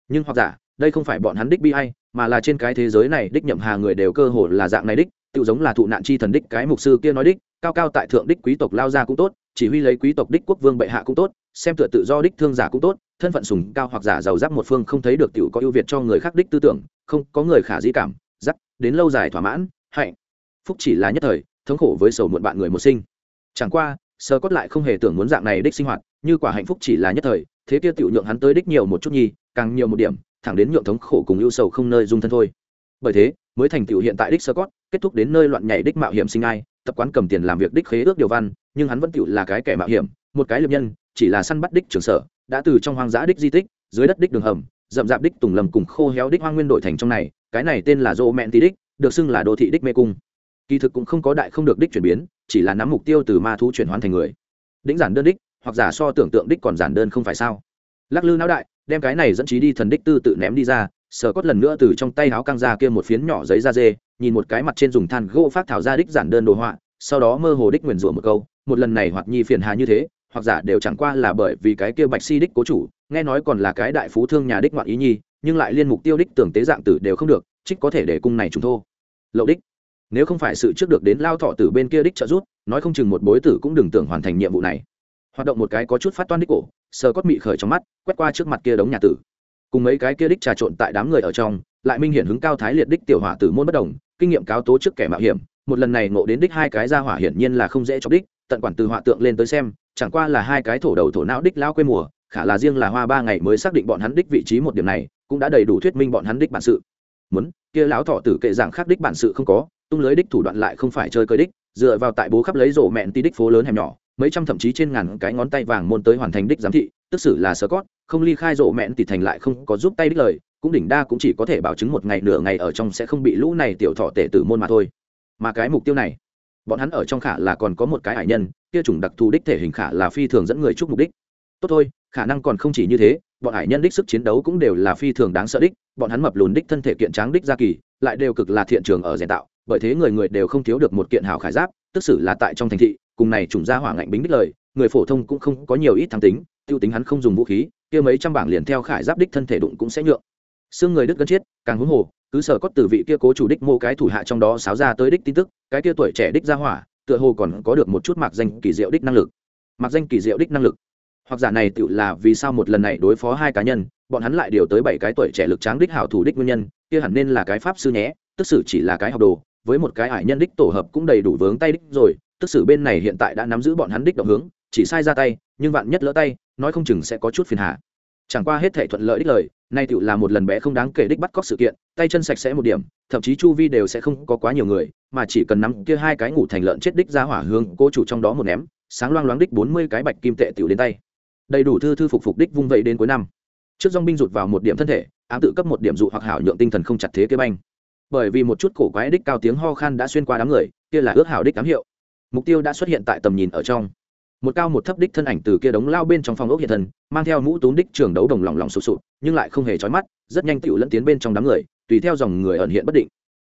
Nhưng hoặc giả, đây không phải bọn hắn đích bi hay mà là trên cái thế giới này đích nhậm hà người đều cơ hồ là dạng này đích tự giống là thụ nạn chi thần đích cái mục sư kia nói đích, cao cao tại thượng đích quý tộc lao ra cũng tốt, chỉ huy lấy quý tộc đích quốc vương bệ hạ cũng tốt, xem tựa tự do đích thương giả cũng tốt, thân phận sùng cao hoặc giả giàu giáp một phương không thấy được tiểu có ưu việt cho người khác đích tư tưởng, không có người khả dĩ cảm giắc đến lâu dài thỏa mãn, hạnh. Phúc chỉ là nhất thời, thống khổ với sầu muộn bạn người một sinh. Chẳng qua sơ cốt lại không hề tưởng muốn dạng này đích sinh hoạt, như quả hạnh phúc chỉ là nhất thời, thế kia tiểu nhượng hắn tới đích nhiều một chút nhi càng nhiều một điểm, thẳng đến nhượng thống khổ cùng ưu sầu không nơi dung thân thôi. Bởi thế, mới thành tựu hiện tại đích sơ cốt, kết thúc đến nơi loạn nhảy đích mạo hiểm sinh ai, tập quán cầm tiền làm việc đích khế ước điều văn, nhưng hắn vẫn tựu là cái kẻ mạo hiểm, một cái liệp nhân, chỉ là săn bắt đích trường sở, đã từ trong hoang dã đích di tích, dưới đất đích đường hầm, rậm rạp đích tùng lầm cùng khô héo đích hoang nguyên đổi thành trong này, cái này tên là dô mẹn tí đích, được xưng là đô thị đích mê cung kỳ thực cũng không có đại không được đích chuyển biến, chỉ là nắm mục tiêu từ ma thú chuyển hoán thành người. Đĩnh giản đơn đích, hoặc giả so tưởng tượng đích còn giản đơn không phải sao? Lắc lư não đại, đem cái này dẫn trí đi thần đích tư tự ném đi ra, sờ cốt lần nữa từ trong tay áo căng ra kia một phiến nhỏ giấy da dê, nhìn một cái mặt trên dùng than gỗ phát thảo ra đích giản đơn đồ họa, sau đó mơ hồ đích nguyền rủa một câu, một lần này hoặc nhi phiền hà như thế, hoặc giả đều chẳng qua là bởi vì cái kia bạch si đích cố chủ, nghe nói còn là cái đại phú thương nhà đích ngoạn ý nhi, nhưng lại liên mục tiêu đích tưởng tế dạng tử đều không được trích có thể để cung này chúng thô. Lậu đích nếu không phải sự trước được đến lao thọ tử bên kia đích trợ rút nói không chừng một bối tử cũng đừng tưởng hoàn thành nhiệm vụ này. Hoạt động một cái có chút phát toan đích cổ, sờ cốt mị khởi trong mắt, quét qua trước mặt kia đống nhà tử. Cùng mấy cái kia đích trà trộn tại đám người ở trong, lại minh hiển hứng cao thái liệt đích tiểu hỏa tử môn bất đồng, kinh nghiệm cáo tố trước kẻ mạo hiểm, một lần này ngộ đến đích hai cái ra hỏa hiển nhiên là không dễ cho đích, tận quản từ họa tượng lên tới xem, chẳng qua là hai cái thổ đầu thổ não đích lao quê mùa, khả là riêng là hoa ba ngày mới xác định bọn hắn đích vị trí một điểm này, cũng đã đầy đủ thuyết minh bọn hắn đích bản sự. Muốn, kia lão thọ tử kệ dạng khác đích bản sự không có tung lưới đích thủ đoạn lại không phải chơi cơi đích, dựa vào tại bố khắp lấy rổ mẹn tí đích phố lớn hẻm nhỏ, mấy trăm thậm chí trên ngàn cái ngón tay vàng môn tới hoàn thành đích giám thị, tức xử là sơ cót không ly khai rộ mẹn tỷ thành lại không có giúp tay đích lời, cũng đỉnh đa cũng chỉ có thể bảo chứng một ngày nửa ngày ở trong sẽ không bị lũ này tiểu thọ tể tử môn mà thôi. Mà cái mục tiêu này, bọn hắn ở trong khả là còn có một cái hải nhân, kia chủng đặc thù đích thể hình khả là phi thường dẫn người chúc mục đích. Tốt thôi, khả năng còn không chỉ như thế, bọn hải nhân đích sức chiến đấu cũng đều là phi thường đáng sợ đích, bọn hắn mập lùn đích thân thể kiện tráng đích gia kỳ, lại đều cực là thiện trường ở rèn tạo bởi thế người người đều không thiếu được một kiện hảo khải giáp, tức xử là tại trong thành thị, cùng này trùng gia hỏa ngạnh bính đích lời, người phổ thông cũng không có nhiều ít thắng tính, tiêu tính hắn không dùng vũ khí, kia mấy trăm bảng liền theo khải giáp đích thân thể đụng cũng sẽ nhượng. Xương người đức gân chết càng huống hồ, cứ sở có từ vị kia cố chủ đích mô cái thủ hạ trong đó sáo ra tới đích tin tức, cái kia tuổi trẻ đích gia hỏa, tựa hồ còn có được một chút mạc danh kỳ diệu đích năng lực. Mạc danh kỳ diệu đích năng lực. Hoặc giả này tự là vì sao một lần này đối phó hai cá nhân, bọn hắn lại điều tới bảy cái tuổi trẻ lực tráng đích hảo thủ đích nguyên nhân, kia hẳn nên là cái pháp sư nhé, tức sự chỉ là cái học đồ với một cái ải nhân đích tổ hợp cũng đầy đủ vướng tay đích rồi, tức sử bên này hiện tại đã nắm giữ bọn hắn đích động hướng, chỉ sai ra tay, nhưng vạn nhất lỡ tay, nói không chừng sẽ có chút phiền hà. Chẳng qua hết thể thuận lợi đích lời, nay tựu là một lần bé không đáng kể đích bắt cóc sự kiện, tay chân sạch sẽ một điểm, thậm chí chu vi đều sẽ không có quá nhiều người, mà chỉ cần nắm kia hai cái ngủ thành lợn chết đích ra hỏa hương cô chủ trong đó một ném, sáng loang loáng đích bốn mươi cái bạch kim tệ tiểu đến tay. Đầy đủ thư thư phục phục đích vung vẩy đến cuối năm. Trước dong binh rụt vào một điểm thân thể, ám tự cấp một điểm dụ hoặc hảo nhượng tinh thần không chặt thế kế banh bởi vì một chút cổ quái đích cao tiếng ho khan đã xuyên qua đám người, kia là ước hảo đích cám hiệu. Mục tiêu đã xuất hiện tại tầm nhìn ở trong. Một cao một thấp đích thân ảnh từ kia đống lao bên trong phòng ốc hiện thân, mang theo mũ túm đích trường đấu đồng lỏng lỏng sụp sụp, nhưng lại không hề trói mắt, rất nhanh tựu lẫn tiến bên trong đám người, tùy theo dòng người ẩn hiện bất định.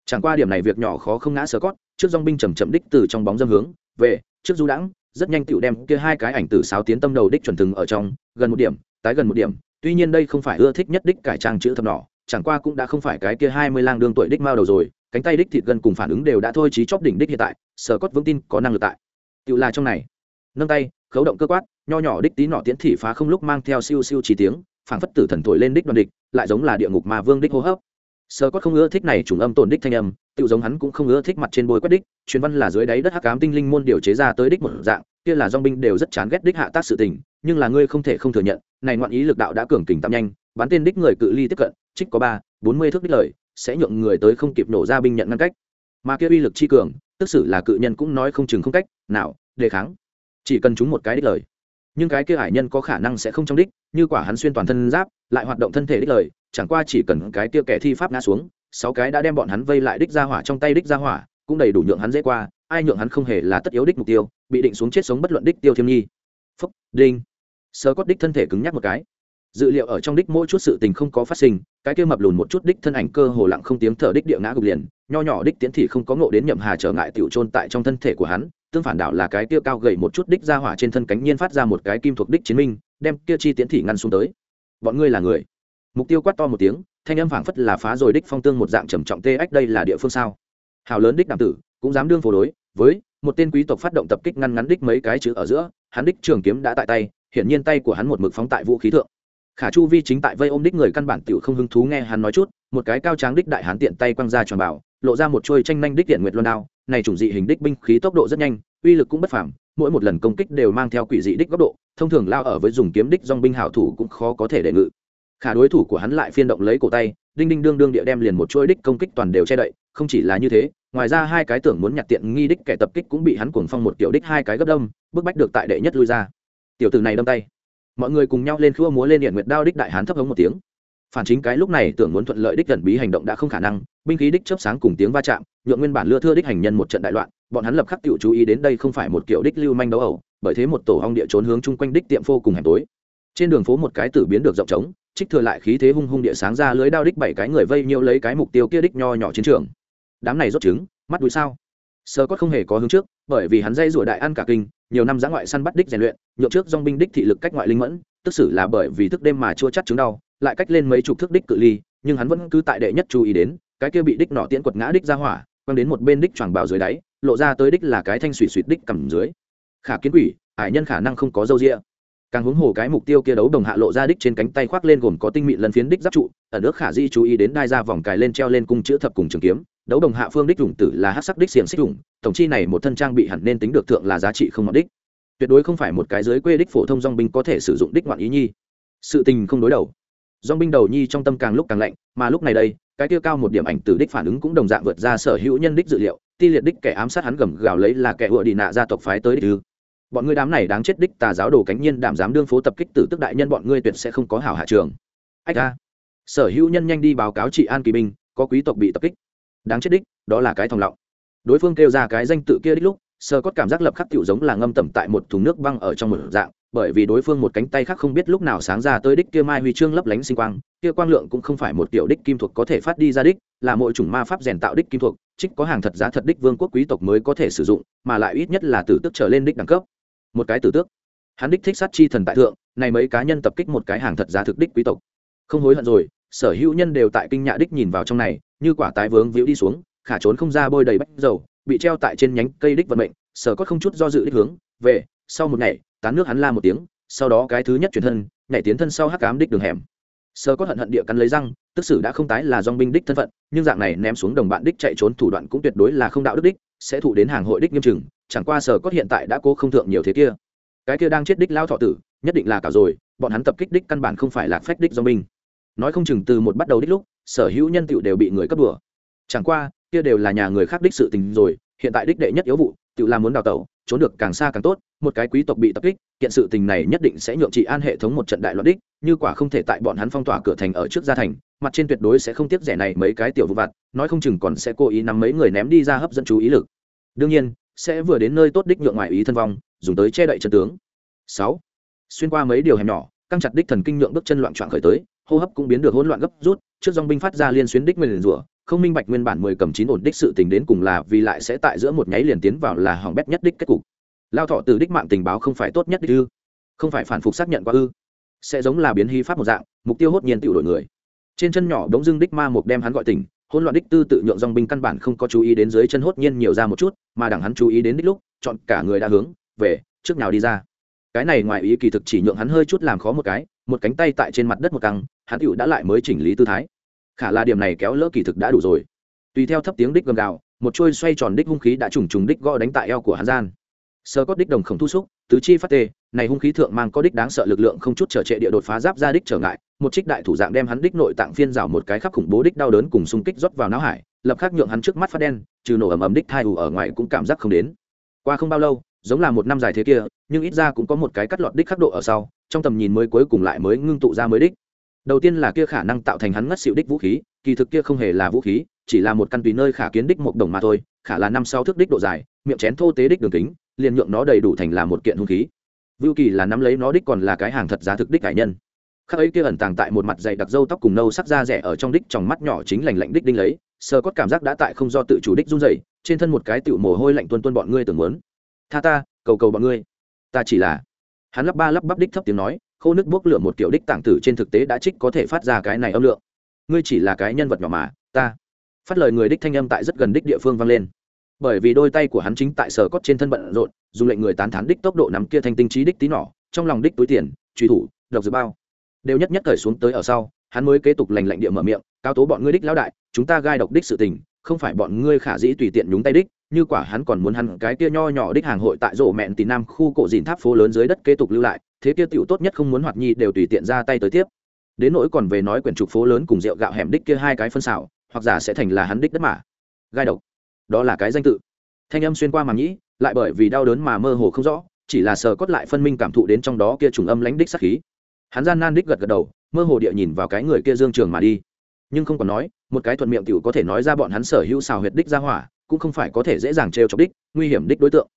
Chẳng qua điểm này việc nhỏ khó không ngã sơ cót, trước dòng binh chầm chậm đích từ trong bóng dâm hướng về, trước du đãng, rất nhanh tựu đem kia hai cái ảnh từ sáo tiến tâm đầu đích chuẩn từng ở trong, gần một điểm, tái gần một điểm, tuy nhiên đây không phải ưa thích nhất đích cải trang chữ thập nỏ chẳng qua cũng đã không phải cái kia hai mươi lang đương tuổi đích mao đầu rồi, cánh tay đích thịt gần cùng phản ứng đều đã thôi trí chóp đỉnh đích hiện tại, sở cốt vững tin có năng lực tại. Tự là trong này. Nâng tay, khấu động cơ quát, nho nhỏ đích tí nọ tiến thị phá không lúc mang theo siêu siêu chỉ tiếng, phảng phất tử thần thổi lên đích đoàn địch, lại giống là địa ngục mà vương đích hô hấp. Sơ cốt không ưa thích này trùng âm tổn đích thanh âm tự giống hắn cũng không ưa thích mặt trên bôi quét đích, truyền văn là dưới đáy đất hắc ám tinh linh môn điều chế ra tới đích một dạng, kia là dong binh đều rất chán ghét đích hạ tác sự tình, nhưng là ngươi không thể không thừa nhận, này ngoạn ý lực đạo đã cường kình tạm nhanh bắn tên đích người cự ly tiếp cận, trích có ba, bốn mươi thước đích lời, sẽ nhượng người tới không kịp nổ ra binh nhận ngăn cách. Mà kia uy lực chi cường, tức xử là cự nhân cũng nói không chừng không cách, nào, đề kháng. Chỉ cần chúng một cái đích lời. Nhưng cái kia hải nhân có khả năng sẽ không trong đích, như quả hắn xuyên toàn thân giáp, lại hoạt động thân thể đích lời, chẳng qua chỉ cần cái kia kẻ thi pháp ngã xuống, sáu cái đã đem bọn hắn vây lại đích ra hỏa trong tay đích ra hỏa, cũng đầy đủ nhượng hắn dễ qua, ai nhượng hắn không hề là tất yếu đích mục tiêu, bị định xuống chết sống bất luận đích tiêu thiêm nhi. Phúc, đinh. Sơ cốt đích thân thể cứng nhắc một cái dự liệu ở trong đích mỗi chút sự tình không có phát sinh, cái kia mập lùn một chút đích thân ảnh cơ hồ lặng không tiếng thở đích địa ngã gục liền, nho nhỏ đích tiến thì không có ngộ đến nhậm hà trở ngại tiểu trôn tại trong thân thể của hắn, tương phản đảo là cái kia cao gầy một chút đích ra hỏa trên thân cánh nhiên phát ra một cái kim thuộc đích chiến minh, đem kia chi tiến thì ngăn xuống tới. Bọn ngươi là người? Mục tiêu quát to một tiếng, thanh âm phảng phất là phá rồi đích phong tương một dạng trầm trọng tê ách đây là địa phương sao? Hào lớn đích đảm tử, cũng dám đương phổ đối, với một tên quý tộc phát động tập kích ngăn ngắn đích mấy cái chữ ở giữa, hắn đích trường kiếm đã tại tay, hiển nhiên tay của hắn một mực phóng tại vũ khí thượng khả chu vi chính tại vây ôm đích người căn bản tiểu không hứng thú nghe hắn nói chút, một cái cao tráng đích đại hán tiện tay quăng ra tròn bảo, lộ ra một chuôi tranh nhanh đích điện nguyệt luân đao, này chủng dị hình đích binh khí tốc độ rất nhanh, uy lực cũng bất phẳng mỗi một lần công kích đều mang theo quỷ dị đích góc độ, thông thường lao ở với dùng kiếm đích dong binh hảo thủ cũng khó có thể đệ ngự. Khả đối thủ của hắn lại phiên động lấy cổ tay, đinh đinh đương đương địa đem liền một chuỗi đích công kích toàn đều che đậy, không chỉ là như thế, ngoài ra hai cái tưởng muốn nhặt tiện nghi đích kẻ tập kích cũng bị hắn cuồng phong một kiểu đích hai cái gấp đâm, bức bách được tại đệ nhất lui ra. Tiểu tử này đâm tay mọi người cùng nhau lên khua múa lên điện nguyệt đao đích đại hán thấp hống một tiếng. Phản chính cái lúc này tưởng muốn thuận lợi đích gần bí hành động đã không khả năng, binh khí đích chớp sáng cùng tiếng va chạm, nhượng nguyên bản lưa thưa đích hành nhân một trận đại loạn, bọn hắn lập khắc tiểu chú ý đến đây không phải một kiểu đích lưu manh đấu ẩu, bởi thế một tổ hong địa trốn hướng chung quanh đích tiệm phô cùng hẻm tối. Trên đường phố một cái tử biến được rộng trống, trích thừa lại khí thế hung hung địa sáng ra lưới đao đích bảy cái người vây nhiêu lấy cái mục tiêu kia đích nho nhỏ chiến trường. Đám này rốt trứng, mắt đuôi sao? Sơ cốt không hề có hướng trước, bởi vì hắn dây rủa đại ăn cả kinh nhiều năm giã ngoại săn bắt đích rèn luyện nhộn trước dong binh đích thị lực cách ngoại linh mẫn, tức xử là bởi vì thức đêm mà chua chắc chứng đau, lại cách lên mấy chục thước đích cự ly, nhưng hắn vẫn cứ tại đệ nhất chú ý đến, cái kia bị đích nọ tiễn quật ngã đích ra hỏa, quăng đến một bên đích choàng bào dưới đáy, lộ ra tới đích là cái thanh suy suy đích cầm dưới. Khả kiến quỷ, ải nhân khả năng không có dâu rịa. Càng hướng hồ cái mục tiêu kia đấu đồng hạ lộ ra đích trên cánh tay khoác lên gồm có tinh mịn lần phiến đích giáp trụ ở nước khả di chú ý đến đai ra vòng cài lên treo lên cung chữ thập cùng trường kiếm đấu đồng hạ phương đích dùng tử là hát sắc đích xiềng xích dùng, tổng chi này một thân trang bị hẳn nên tính được thượng là giá trị không mọn đích. Tuyệt đối không phải một cái dưới quê đích phổ thông dong binh có thể sử dụng đích ngoạn ý nhi. Sự tình không đối đầu. Dong binh đầu nhi trong tâm càng lúc càng lạnh, mà lúc này đây, cái kia cao một điểm ảnh từ đích phản ứng cũng đồng dạng vượt ra sở hữu nhân đích dự liệu, ti liệt đích kẻ ám sát hắn gầm gào lấy là kẻ ựa đi nạ gia tộc phái tới đích ư bọn ngươi đám này đáng chết đích tà giáo đồ cánh nhiên đảm dám đương phố tập kích tử tức đại nhân bọn ngươi tuyệt sẽ không có hảo hạ trường. Ách a. Sở hữu nhân nhanh đi báo cáo trị an kỳ binh, có quý tộc bị tập kích đáng chết đích, đó là cái thòng lọng. Đối phương kêu ra cái danh tự kia đích lúc, sơ cốt cảm giác lập khắc tiểu giống là ngâm tẩm tại một thùng nước băng ở trong một dạng, bởi vì đối phương một cánh tay khác không biết lúc nào sáng ra tới đích kia mai huy chương lấp lánh sinh quang, kia quang lượng cũng không phải một tiểu đích kim thuộc có thể phát đi ra đích, là mỗi chủng ma pháp rèn tạo đích kim thuộc, trích có hàng thật giá thật đích vương quốc quý tộc mới có thể sử dụng, mà lại ít nhất là tử tức trở lên đích đẳng cấp. Một cái tử tước. Hắn đích thích sát chi thần tại thượng, này mấy cá nhân tập kích một cái hàng thật giá thực đích quý tộc. Không hối hận rồi sở hữu nhân đều tại kinh nhạ đích nhìn vào trong này, như quả tái vướng víu đi xuống, khả trốn không ra bôi đầy bách dầu, bị treo tại trên nhánh cây đích vận mệnh, sở có không chút do dự đích hướng, về, sau một ngày, tán nước hắn la một tiếng, sau đó cái thứ nhất chuyển thân, nhảy tiến thân sau hắc cám đích đường hẻm. Sở có hận hận địa cắn lấy răng, tức sử đã không tái là dong binh đích thân phận, nhưng dạng này ném xuống đồng bạn đích chạy trốn thủ đoạn cũng tuyệt đối là không đạo đức đích, sẽ thụ đến hàng hội đích nghiêm chừng chẳng qua sở cốt hiện tại đã cố không thượng nhiều thế kia. Cái kia đang chết đích lao thọ tử, nhất định là cả rồi, bọn hắn tập kích đích căn bản không phải là phách đích do binh nói không chừng từ một bắt đầu đích lúc, sở hữu nhân tựu đều bị người cấp đùa. Chẳng qua, kia đều là nhà người khác đích sự tình rồi, hiện tại đích đệ nhất yếu vụ, tựu là muốn đào tẩu, trốn được càng xa càng tốt, một cái quý tộc bị tập kích, kiện sự tình này nhất định sẽ nhượng trị an hệ thống một trận đại loạn đích, như quả không thể tại bọn hắn phong tỏa cửa thành ở trước gia thành, mặt trên tuyệt đối sẽ không tiếp rẻ này mấy cái tiểu vụ vặt, nói không chừng còn sẽ cố ý nắm mấy người ném đi ra hấp dẫn chú ý lực. Đương nhiên, sẽ vừa đến nơi tốt đích nhượng ngoại ý thân vong, dùng tới che đậy chân tướng. Sáu, xuyên qua mấy điều hẻm nhỏ, căng chặt đích thần kinh nhượng bước chân loạn trọn khởi tới hô hấp cũng biến được hỗn loạn gấp rút, trước dòng binh phát ra liên xuyến đích mười rủa, không minh bạch nguyên bản mười cầm chín ổn đích sự tình đến cùng là vì lại sẽ tại giữa một nháy liền tiến vào là hỏng bét nhất đích kết cục. Lao thọ từ đích mạng tình báo không phải tốt nhất đích ư? Không phải phản phục xác nhận qua ư? Sẽ giống là biến hy pháp một dạng, mục tiêu hốt nhiên tự đổi người. Trên chân nhỏ đống dưng đích ma mục đem hắn gọi tỉnh, hỗn loạn đích tư tự nhượng dòng binh căn bản không có chú ý đến dưới chân hốt nhiên nhiều ra một chút, mà đẳng hắn chú ý đến đích lúc, chọn cả người đã hướng về, trước nào đi ra. Cái này ngoài ý kỳ thực chỉ nhượng hắn hơi chút làm khó một cái một cánh tay tại trên mặt đất một căng, hắn tựu đã lại mới chỉnh lý tư thái. Khả là điểm này kéo lỡ kỳ thực đã đủ rồi. Tùy theo thấp tiếng đích gầm gào, một chuôi xoay tròn đích hung khí đã trùng trùng đích gõ đánh tại eo của hắn gian. Sơ cốt đích đồng khổng thu xúc, tứ chi phát tê, này hung khí thượng mang có đích đáng sợ lực lượng không chút trở trệ địa đột phá giáp ra đích trở ngại, một trích đại thủ dạng đem hắn đích nội tạng phiên rào một cái khắc khủng bố đích đau đớn cùng xung kích rót vào não hải, lập khắc nhượng hắn trước mắt phát đen, trừ nổ ầm ầm đích thai ù ở ngoài cũng cảm giác không đến. Qua không bao lâu, giống là một năm dài thế kia, nhưng ít ra cũng có một cái cắt lọt đích khắc độ ở sau trong tầm nhìn mới cuối cùng lại mới ngưng tụ ra mới đích. Đầu tiên là kia khả năng tạo thành hắn ngất xịu đích vũ khí, kỳ thực kia không hề là vũ khí, chỉ là một căn tùy nơi khả kiến đích một đồng mà thôi, khả là năm sau thước đích độ dài, miệng chén thô tế đích đường kính, liền nhượng nó đầy đủ thành là một kiện hung khí. Vưu kỳ là nắm lấy nó đích còn là cái hàng thật giá thực đích cải nhân. Khác ấy kia ẩn tàng tại một mặt dày đặc dâu tóc cùng nâu sắc da rẻ ở trong đích trong mắt nhỏ chính lành lạnh đích đinh lấy sơ cốt cảm giác đã tại không do tự chủ đích run rẩy, trên thân một cái tựu mồ hôi lạnh tuân tuân bọn ngươi tưởng muốn. Tha ta, cầu cầu bọn ngươi. Ta chỉ là hắn lắp ba lắp bắp đích thấp tiếng nói, khô nước bốc lửa một kiểu đích tảng tử trên thực tế đã trích có thể phát ra cái này âm lượng. Ngươi chỉ là cái nhân vật nhỏ mà, ta. Phát lời người đích thanh âm tại rất gần đích địa phương vang lên. Bởi vì đôi tay của hắn chính tại sở cốt trên thân bận rộn, dùng lệnh người tán thán đích tốc độ nắm kia thanh tinh trí đích tí nỏ, trong lòng đích túi tiền, truy thủ, độc dược bao. Đều nhất nhất cởi xuống tới ở sau, hắn mới kế tục lành lạnh địa mở miệng cao tố bọn ngươi đích lão đại, chúng ta gai độc đích sự tình, không phải bọn ngươi khả dĩ tùy tiện nhúng tay đích như quả hắn còn muốn hắn cái kia nho nhỏ đích hàng hội tại rổ mẹn tì nam khu cổ dìn tháp phố lớn dưới đất kế tục lưu lại, thế kia tiểu tốt nhất không muốn hoạt nhi đều tùy tiện ra tay tới tiếp. Đến nỗi còn về nói quyển trục phố lớn cùng rượu gạo hẻm đích kia hai cái phân xảo, hoặc giả sẽ thành là hắn đích đất mà. Gai độc. Đó là cái danh tự. Thanh âm xuyên qua màng nhĩ, lại bởi vì đau đớn mà mơ hồ không rõ, chỉ là sờ cốt lại phân minh cảm thụ đến trong đó kia trùng âm lánh đích sắc khí. Hắn gian nan đích gật gật đầu, mơ hồ địa nhìn vào cái người kia dương trường mà đi. Nhưng không còn nói, một cái thuận miệng tiểu có thể nói ra bọn hắn sở hữu xào huyệt đích ra hỏa cũng không phải có thể dễ dàng trêu chọc đích nguy hiểm đích đối tượng.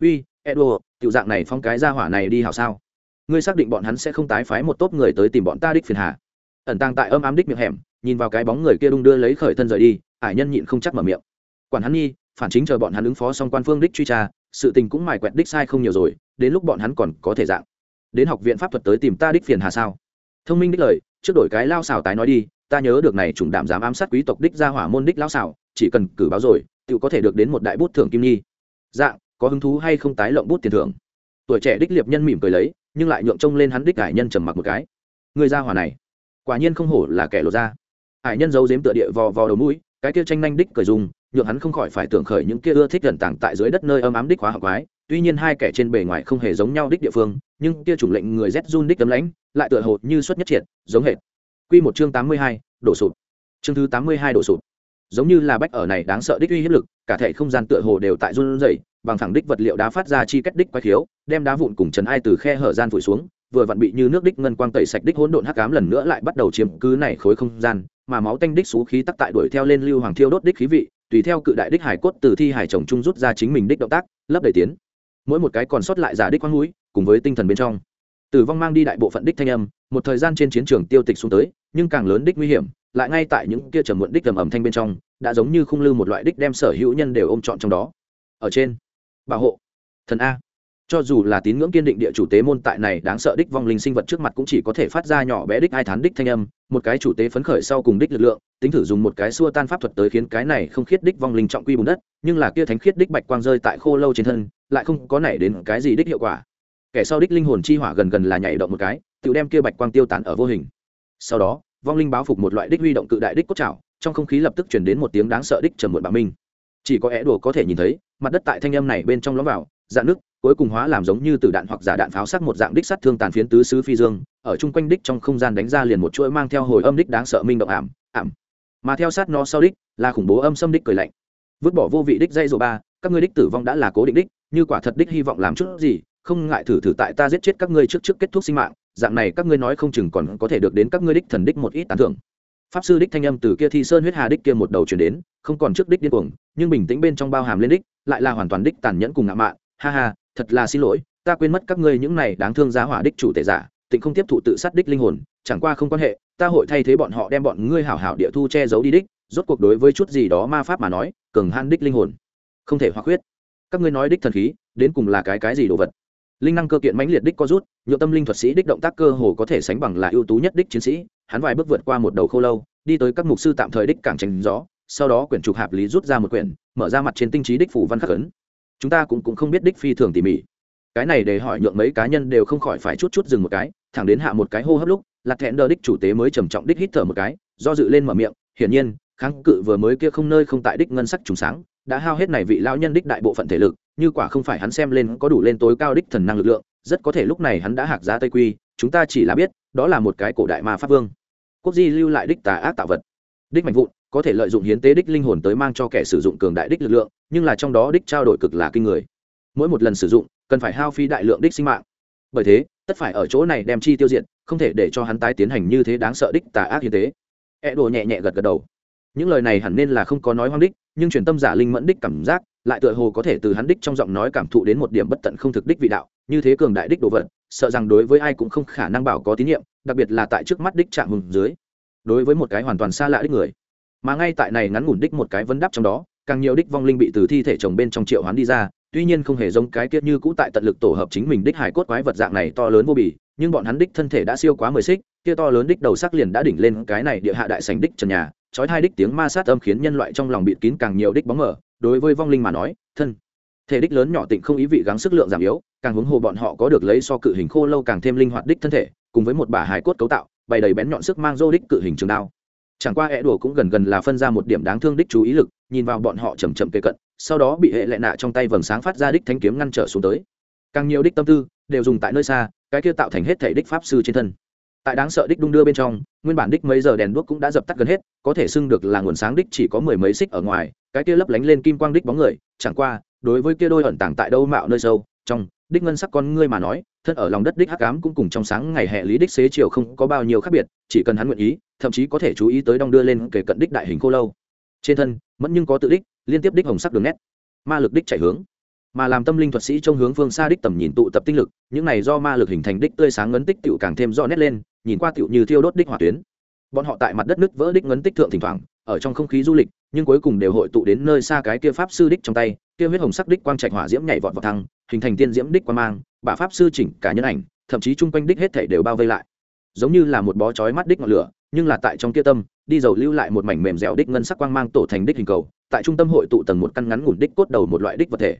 Uy Edward, tiểu dạng này phong cái ra hỏa này đi hảo sao? Ngươi xác định bọn hắn sẽ không tái phái một tốp người tới tìm bọn ta đích phiền hà. Ẩn tàng tại âm ám đích miệng hẻm nhìn vào cái bóng người kia đung đưa lấy khởi thân rời đi ải nhân nhịn không chắc mở miệng. Quản hắn nhi phản chính chờ bọn hắn ứng phó xong quan phương đích truy tra sự tình cũng mài quẹt đích sai không nhiều rồi đến lúc bọn hắn còn có thể dạng. Đến học viện pháp thuật tới tìm ta đích phiền hà sao? Thông minh đích lời trước đổi cái lao xào tái nói đi ta nhớ được này trùng đảm dám ám sát quý tộc đích ra hỏa môn đích lao xào chỉ cần cử báo rồi tự có thể được đến một đại bút thưởng kim nhi. Dạng có hứng thú hay không tái lộng bút tiền thưởng? Tuổi trẻ đích liệp nhân mỉm cười lấy nhưng lại nhượng trông lên hắn đích cải nhân trầm mặc một cái. Người ra hỏa này quả nhiên không hổ là kẻ lột ra hải nhân giấu giếm tựa địa vò vò đầu mũi cái kia tranh nhanh đích cười dùng nhượng hắn không khỏi phải tưởng khởi những kia ưa thích gần tảng tại dưới đất nơi âm ám đích hóa học quái. Tuy nhiên hai kẻ trên bề ngoài không hề giống nhau đích địa phương nhưng kia chủng lệnh người rét run đích tấm lãnh lại tựa hồ như xuất nhất triệt giống hệt. Quy một chương tám mươi hai, đổ sụp. Chương thứ tám mươi hai đổ sụp giống như là bách ở này đáng sợ đích uy hiếp lực, cả thể không gian tựa hồ đều tại run rẩy, bằng thẳng đích vật liệu đá phát ra chi cách đích quái khiếu, đem đá vụn cùng trần ai từ khe hở gian vùi xuống, vừa vặn bị như nước đích ngân quang tẩy sạch đích hỗn độn hắc ám lần nữa lại bắt đầu chiếm cứ này khối không gian, mà máu tanh đích xú khí tắc tại đuổi theo lên lưu hoàng thiêu đốt đích khí vị, tùy theo cự đại đích hải cốt từ thi hải chồng trung rút ra chính mình đích động tác, lấp đầy tiến. Mỗi một cái còn sót lại giả đích quang mũi, cùng với tinh thần bên trong. Tử vong mang đi đại bộ phận đích thanh âm, một thời gian trên chiến trường tiêu tịch xuống tới, nhưng càng lớn đích nguy hiểm lại ngay tại những kia trầm muộn đích trầm ẩm thanh bên trong, đã giống như khung lư một loại đích đem sở hữu nhân đều ôm trọn trong đó. Ở trên, bảo hộ, thần a. Cho dù là tín ngưỡng kiên định địa chủ tế môn tại này đáng sợ đích vong linh sinh vật trước mặt cũng chỉ có thể phát ra nhỏ bé đích ai thán đích thanh âm, một cái chủ tế phấn khởi sau cùng đích lực lượng, tính thử dùng một cái xua tan pháp thuật tới khiến cái này không khiết đích vong linh trọng quy bùn đất, nhưng là kia thánh khiết đích bạch quang rơi tại khô lâu trên thân, lại không có nảy đến cái gì đích hiệu quả. Kẻ sau đích linh hồn chi hỏa gần gần là nhảy động một cái, tự đem kia bạch quang tiêu tán ở vô hình. Sau đó vong linh báo phục một loại đích huy động cự đại đích cốt trào trong không khí lập tức chuyển đến một tiếng đáng sợ đích trầm muộn bạo minh. Chỉ có é đồ có thể nhìn thấy, mặt đất tại thanh âm này bên trong lõm vào dạn nước, cuối cùng hóa làm giống như từ đạn hoặc giả đạn pháo sắc một dạng đích sát thương tàn phiến tứ xứ phi dương, ở chung quanh đích trong không gian đánh ra liền một chuỗi mang theo hồi âm đích đáng sợ minh động ảm ảm. Mà theo sát nó sau đích, là khủng bố âm xâm đích cười lạnh. Vứt bỏ vô vị đích dây dỗ ba, các ngươi đích tử vong đã là cố định đích, như quả thật đích hy vọng làm chút gì, không ngại thử thử tại ta giết chết các ngươi trước trước kết thúc sinh mạng dạng này các ngươi nói không chừng còn có thể được đến các ngươi đích thần đích một ít tán thưởng. Pháp sư đích thanh âm từ kia thi sơn huyết hà đích kia một đầu chuyển đến, không còn trước đích điên cuồng, nhưng bình tĩnh bên trong bao hàm lên đích, lại là hoàn toàn đích tàn nhẫn cùng ngạo mạn. Ha ha, thật là xin lỗi, ta quên mất các ngươi những này đáng thương giá hỏa đích chủ tể giả, tịnh không tiếp thụ tự sát đích linh hồn, chẳng qua không quan hệ, ta hội thay thế bọn họ đem bọn ngươi hảo hảo địa thu che giấu đi đích, rốt cuộc đối với chút gì đó ma pháp mà nói, cường han đích linh hồn. Không thể hóa khuyết các ngươi nói đích thần khí, đến cùng là cái cái gì đồ vật? Linh năng cơ kiện mãnh liệt đích có rút nhựa tâm linh thuật sĩ đích động tác cơ hồ có thể sánh bằng là ưu tú nhất đích chiến sĩ hắn vài bước vượt qua một đầu khô lâu đi tới các mục sư tạm thời đích cảng tránh gió sau đó quyển trục hạp lý rút ra một quyển mở ra mặt trên tinh trí đích phủ văn khắc ấn. Chúng ta cũng, cũng không biết đích phi thường tỉ mỉ. Cái này để hỏi nhượng mấy cá nhân đều không khỏi phải chút chút dừng một cái thẳng đến hạ một cái hô hấp lúc lạc thẹn đờ đích chủ tế mới trầm trọng đích hít thở một cái do dự lên mở miệng hiển nhiên kháng cự vừa mới kia không nơi không tại đích ngân sắc trùng sáng đã hao hết này vị lao nhân đích đại bộ phận thể lực như quả không phải hắn xem lên có đủ lên tối cao đích thần năng lực lượng, rất có thể lúc này hắn đã hạc giá tây quy, chúng ta chỉ là biết, đó là một cái cổ đại ma pháp vương. Quốc di lưu lại đích tà ác tạo vật. Đích mạnh vụn, có thể lợi dụng hiến tế đích linh hồn tới mang cho kẻ sử dụng cường đại đích lực lượng, nhưng là trong đó đích trao đổi cực là kinh người. Mỗi một lần sử dụng, cần phải hao phí đại lượng đích sinh mạng. Bởi thế, tất phải ở chỗ này đem chi tiêu diệt, không thể để cho hắn tái tiến hành như thế đáng sợ đích tà ác hiến tế. E đồ nhẹ nhẹ gật gật đầu. Những lời này hẳn nên là không có nói hoang đích, nhưng truyền tâm giả linh mẫn đích cảm giác lại tựa hồ có thể từ hắn đích trong giọng nói cảm thụ đến một điểm bất tận không thực đích vị đạo, như thế cường đại đích đồ vật, sợ rằng đối với ai cũng không khả năng bảo có tín nhiệm, đặc biệt là tại trước mắt đích chạm hùng dưới. Đối với một cái hoàn toàn xa lạ đích người, mà ngay tại này ngắn ngủn đích một cái vấn đáp trong đó, càng nhiều đích vong linh bị từ thi thể chồng bên trong triệu hoán đi ra, tuy nhiên không hề giống cái kiết như cũ tại tận lực tổ hợp chính mình đích hải cốt quái vật dạng này to lớn vô bì, nhưng bọn hắn đích thân thể đã siêu quá mười xích, kia to lớn đích đầu sắc liền đã đỉnh lên cái này địa hạ đại sành đích trần nhà chói hai đích tiếng ma sát âm khiến nhân loại trong lòng bịt kín càng nhiều đích bóng mở đối với vong linh mà nói, thân, thể đích lớn nhỏ tịnh không ý vị gắng sức lượng giảm yếu, càng huống hồ bọn họ có được lấy so cự hình khô lâu càng thêm linh hoạt đích thân thể, cùng với một bả hài cốt cấu tạo, bày đầy bén nhọn sức mang dô đích cự hình trường đao. Chẳng qua é đùa cũng gần gần là phân ra một điểm đáng thương đích chú ý lực, nhìn vào bọn họ chầm chậm kề cận, sau đó bị hệ lệ nạ trong tay vầng sáng phát ra đích thanh kiếm ngăn trở xuống tới. Càng nhiều đích tâm tư, đều dùng tại nơi xa, cái kia tạo thành hết thể đích pháp sư trên thân tại đáng sợ đích đung đưa bên trong, nguyên bản đích mấy giờ đèn đuốc cũng đã dập tắt gần hết, có thể xưng được là nguồn sáng đích chỉ có mười mấy xích ở ngoài, cái kia lấp lánh lên kim quang đích bóng người, chẳng qua, đối với kia đôi ẩn tàng tại đâu mạo nơi sâu, trong đích ngân sắc con ngươi mà nói, thân ở lòng đất đích hắc ám cũng cùng trong sáng ngày hè lý đích xế chiều không có bao nhiêu khác biệt, chỉ cần hắn nguyện ý, thậm chí có thể chú ý tới đong đưa lên kể cận đích đại hình khô lâu. Trên thân, mẫn nhưng có tự đích, liên tiếp đích hồng sắc đường nét, ma lực đích chạy hướng. Mà làm tâm linh thuật sĩ trong hướng phương xa đích tầm nhìn tụ tập tinh lực, những này do ma lực hình thành đích tươi sáng ngấn tích tựu càng thêm rõ nét lên nhìn qua tựu như thiêu đốt đích hỏa tuyến. Bọn họ tại mặt đất nứt vỡ đích ngấn tích thượng thỉnh thoảng, ở trong không khí du lịch, nhưng cuối cùng đều hội tụ đến nơi xa cái kia pháp sư đích trong tay, kia huyết hồng sắc đích quang trạch hỏa diễm nhảy vọt vào thăng, hình thành tiên diễm đích quan mang bà pháp sư chỉnh cả nhân ảnh, thậm chí chung quanh đích hết thảy đều bao vây lại. Giống như là một bó chói mắt đích ngọn lửa, nhưng là tại trong kia tâm, đi dầu lưu lại một mảnh mềm dẻo đích ngân sắc quang mang tổ thành đích hình cầu, tại trung tâm hội tụ tầng một căn ngắn ngủn đích cốt đầu một loại đích vật thể.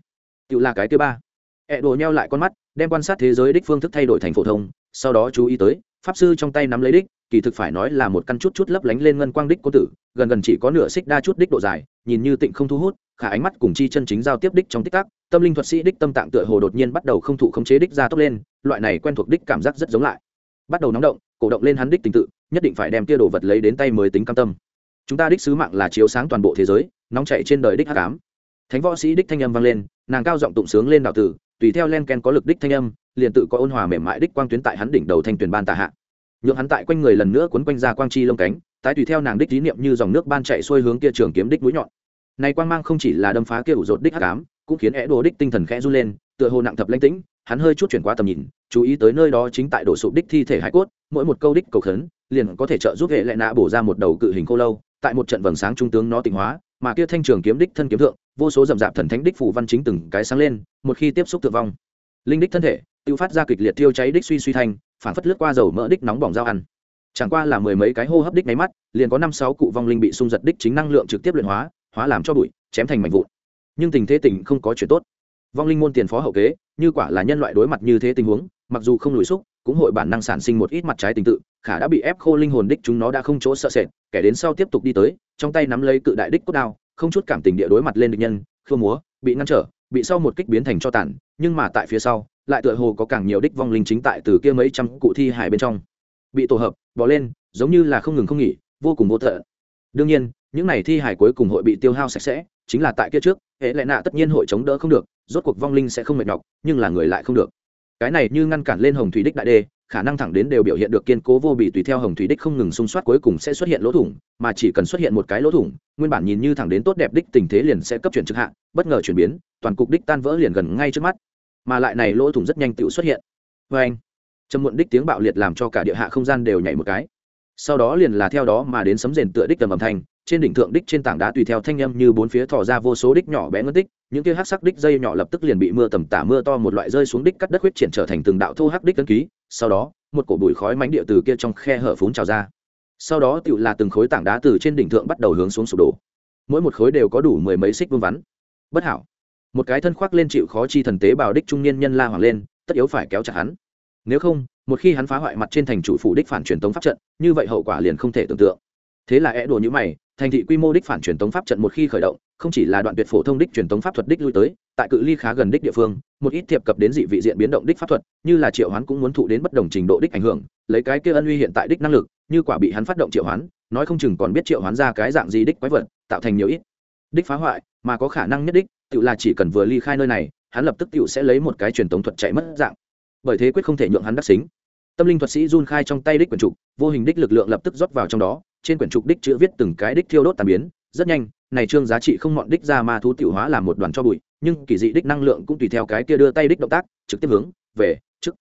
Tự là cái thứ ba. Ẹ đồ nheo lại con mắt, đem quan sát thế giới đích phương thức thay đổi thành phổ thông, sau đó chú ý tới pháp sư trong tay nắm lấy đích, kỳ thực phải nói là một căn chút chút lấp lánh lên ngân quang đích cô tử, gần gần chỉ có nửa xích đa chút đích độ dài, nhìn như tịnh không thu hút, khả ánh mắt cùng chi chân chính giao tiếp đích trong tích tắc, tâm linh thuật sĩ đích tâm tạng tựa hồ đột nhiên bắt đầu không thụ khống chế đích ra tốc lên, loại này quen thuộc đích cảm giác rất giống lại. Bắt đầu nóng động, cổ động lên hắn đích tình tự, nhất định phải đem kia đồ vật lấy đến tay mới tính cam tâm. Chúng ta đích sứ mạng là chiếu sáng toàn bộ thế giới, nóng chạy trên đời đích hắc ám. Thánh võ sĩ đích thanh âm vang lên, nàng cao giọng tụng sướng lên đạo tử, tùy theo len ken có lực đích thanh âm liền tự có ôn hòa mềm mại đích quang tuyến tại hắn đỉnh đầu thanh tuyển ban tà hạ. Nhượng hắn tại quanh người lần nữa quấn quanh ra quang chi lông cánh, tái tùy theo nàng đích tín niệm như dòng nước ban chạy xuôi hướng kia trường kiếm đích mũi nhọn. Này quang mang không chỉ là đâm phá kia ủ rột đích hắc ám, cũng khiến é đồ đích tinh thần khẽ run lên, tựa hồ nặng thập lãnh tĩnh, hắn hơi chút chuyển qua tầm nhìn, chú ý tới nơi đó chính tại đổ sụp đích thi thể hải cốt, mỗi một câu đích cầu khấn, liền có thể trợ giúp hệ lại nạ bổ ra một đầu cự hình khô lâu, tại một trận vầng sáng trung tướng nó tịnh hóa, mà kia thanh trường kiếm đích thân kiếm thượng, vô số rậm rạp thần thánh đích phủ văn chính từng cái sáng lên, một khi tiếp xúc thượng vong, linh đích thân thể tiêu phát ra kịch liệt thiêu cháy đích suy suy thanh phản phất lướt qua dầu mỡ đích nóng bỏng dao ăn. Chẳng qua là mười mấy cái hô hấp đích máy mắt, liền có năm sáu cụ vong linh bị xung giật đích chính năng lượng trực tiếp luyện hóa hóa làm cho bụi, chém thành mảnh vụn. Nhưng tình thế tình không có chuyện tốt. Vong linh môn tiền phó hậu kế, như quả là nhân loại đối mặt như thế tình huống, mặc dù không lùi xúc, cũng hội bản năng sản sinh một ít mặt trái tình tự, khả đã bị ép khô linh hồn đích chúng nó đã không chỗ sợ sệt, kẻ đến sau tiếp tục đi tới, trong tay nắm lấy cự đại đích cốt đao, không chút cảm tình địa đối mặt lên địch nhân khương múa, bị ngăn trở bị sau một kích biến thành cho tản nhưng mà tại phía sau, lại tựa hồ có càng nhiều đích vong linh chính tại từ kia mấy trăm cụ thi hải bên trong. Bị tổ hợp, bỏ lên, giống như là không ngừng không nghỉ, vô cùng vô thợ đương nhiên, những này thi hải cuối cùng hội bị tiêu hao sạch sẽ, chính là tại kia trước, hệ lệ nạ tất nhiên hội chống đỡ không được, rốt cuộc vong linh sẽ không mệt nhọc, nhưng là người lại không được. Cái này như ngăn cản lên hồng thủy đích đại đê khả năng thẳng đến đều biểu hiện được kiên cố vô bị tùy theo hồng thủy đích không ngừng xung soát cuối cùng sẽ xuất hiện lỗ thủng, mà chỉ cần xuất hiện một cái lỗ thủng, nguyên bản nhìn như thẳng đến tốt đẹp đích tình thế liền sẽ cấp chuyển trực hạ, bất ngờ chuyển biến, toàn cục đích tan vỡ liền gần ngay trước mắt. Mà lại này lỗ thủng rất nhanh tự xuất hiện. Vê anh, trầm muộn đích tiếng bạo liệt làm cho cả địa hạ không gian đều nhảy một cái. Sau đó liền là theo đó mà đến sấm rền tựa đích tầm âm thanh, trên đỉnh thượng đích trên tảng đá tùy theo thanh âm như bốn phía thò ra vô số đích nhỏ bé ngân tích những kia hắc sắc đích dây nhỏ lập tức liền bị mưa tầm tả mưa to một loại rơi xuống đích cắt đất huyết triển trở thành từng đạo thô hắc đích cân ký, sau đó, một cổ bụi khói mánh địa từ kia trong khe hở phún trào ra. Sau đó tựu là từng khối tảng đá từ trên đỉnh thượng bắt đầu hướng xuống sụp đổ. Mỗi một khối đều có đủ mười mấy xích vương vắn. Bất hảo. Một cái thân khoác lên chịu khó chi thần tế bào đích trung niên nhân la hoàng lên, tất yếu phải kéo chặt hắn. Nếu không, một khi hắn phá hoại mặt trên thành chủ phủ đích phản truyền tống pháp trận, như vậy hậu quả liền không thể tưởng tượng thế là é đùa như mày, thành thị quy mô đích phản truyền tống pháp trận một khi khởi động, không chỉ là đoạn tuyệt phổ thông đích truyền tống pháp thuật đích lui tới, tại cự ly khá gần đích địa phương, một ít thiệp cập đến dị vị diện biến động đích pháp thuật, như là triệu hoán cũng muốn thụ đến bất đồng trình độ đích ảnh hưởng, lấy cái kia ân uy hiện tại đích năng lực, như quả bị hắn phát động triệu hoán, nói không chừng còn biết triệu hoán ra cái dạng gì đích quái vật, tạo thành nhiều ít đích phá hoại, mà có khả năng nhất đích, tự là chỉ cần vừa ly khai nơi này, hắn lập tức tự sẽ lấy một cái truyền tống thuật chạy mất dạng. Bởi thế quyết không thể nhượng hắn đắc xính. Tâm linh thuật sĩ run khai trong tay đích quần trục, vô hình đích lực lượng lập tức rót vào trong đó trên quyển trục đích chữ viết từng cái đích thiêu đốt tàn biến, rất nhanh, này trương giá trị không mọn đích ra ma thú tiểu hóa làm một đoàn cho bụi, nhưng kỳ dị đích năng lượng cũng tùy theo cái kia đưa tay đích động tác, trực tiếp hướng về, trước.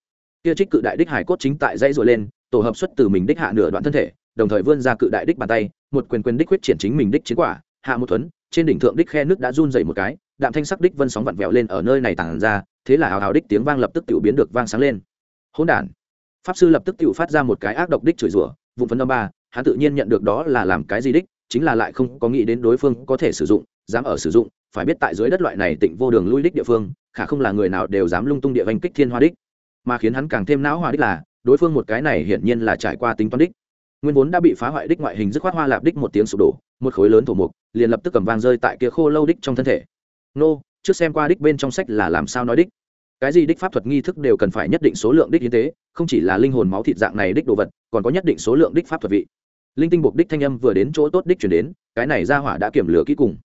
Kia trích cự đại đích hải cốt chính tại dãy rồi lên, tổ hợp xuất từ mình đích hạ nửa đoạn thân thể, đồng thời vươn ra cự đại đích bàn tay, một quyền quyền đích huyết triển chính mình đích chiến quả, hạ một thuấn, trên đỉnh thượng đích khe nước đã run dậy một cái, đạm thanh sắc đích vân sóng vặn vẹo lên ở nơi này tản ra, thế là hào hào đích tiếng vang lập tức tiểu biến được vang sáng lên. Hỗn đản. Pháp sư lập tức tiểu phát ra một cái ác độc đích chửi rủa vụ phấn âm ba hắn tự nhiên nhận được đó là làm cái gì đích, chính là lại không có nghĩ đến đối phương có thể sử dụng, dám ở sử dụng, phải biết tại dưới đất loại này tịnh vô đường lui đích địa phương, khả không là người nào đều dám lung tung địa vanh kích thiên hoa đích. Mà khiến hắn càng thêm não hoa đích là, đối phương một cái này hiển nhiên là trải qua tính toán đích. Nguyên vốn đã bị phá hoại đích ngoại hình dứt khoát hoa lạp đích một tiếng sụp đổ, một khối lớn thổ mục, liền lập tức cầm vang rơi tại kia khô lâu đích trong thân thể. Nô, trước xem qua đích bên trong sách là làm sao nói đích? Cái gì đích pháp thuật nghi thức đều cần phải nhất định số lượng đích hiến tế, không chỉ là linh hồn máu thịt dạng này đích đồ vật, còn có nhất định số lượng đích pháp thuật vị linh tinh buộc đích thanh âm vừa đến chỗ tốt đích chuyển đến, cái này ra hỏa đã kiểm lửa kỹ cùng.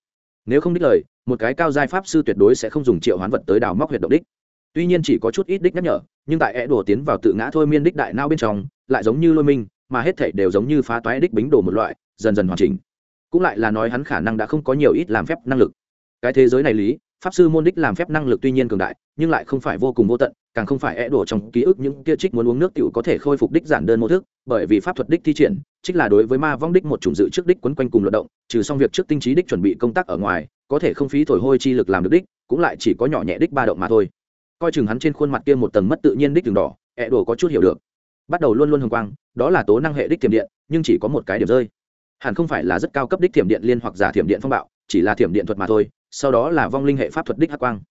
Nếu không đích lời, một cái cao giai pháp sư tuyệt đối sẽ không dùng triệu hoán vật tới đào móc huyệt động đích. Tuy nhiên chỉ có chút ít đích nhắc nhở, nhưng tại é đổ tiến vào tự ngã thôi miên đích đại nao bên trong, lại giống như lôi minh, mà hết thảy đều giống như phá toái đích bính đồ một loại, dần dần hoàn chỉnh. Cũng lại là nói hắn khả năng đã không có nhiều ít làm phép năng lực. Cái thế giới này lý pháp sư môn đích làm phép năng lực tuy nhiên cường đại, nhưng lại không phải vô cùng vô tận, càng không phải é đổ trong ký ức những kia trích muốn uống nước tiểu có thể khôi phục đích giản đơn mô thức, bởi vì pháp thuật đích thi triển, trích là đối với ma vong đích một chủng dự trước đích quấn quanh cùng luận động, trừ xong việc trước tinh trí đích chuẩn bị công tác ở ngoài, có thể không phí thổi hôi chi lực làm được đích, cũng lại chỉ có nhỏ nhẹ đích ba động mà thôi. Coi chừng hắn trên khuôn mặt kia một tầng mất tự nhiên đích đường đỏ é đổ có chút hiểu được. Bắt đầu luôn luôn hồng quang, đó là tố năng hệ đích thiểm điện, nhưng chỉ có một cái điểm rơi. Hẳn không phải là rất cao cấp đích thiểm điện liên hoặc giả thiểm điện phong bạo chỉ là thiểm điện thuật mà thôi, sau đó là vong linh hệ pháp thuật đích hắc quang.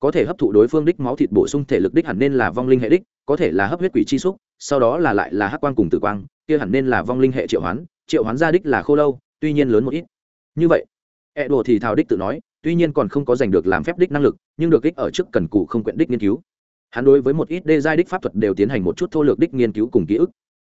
Có thể hấp thụ đối phương đích máu thịt bổ sung thể lực đích hẳn nên là vong linh hệ đích, có thể là hấp huyết quỷ chi xúc, sau đó là lại là hắc quang cùng tử quang, kia hẳn nên là vong linh hệ triệu hoán triệu hoán gia đích là khô lâu, tuy nhiên lớn một ít. Như vậy ẹ đồ thì thào đích tự nói, tuy nhiên còn không có giành được làm phép đích năng lực, nhưng được đích ở trước cần cù không quyện đích nghiên cứu. Hắn đối với một ít đê giai đích pháp thuật đều tiến hành một chút thô lược đích nghiên cứu cùng ký ức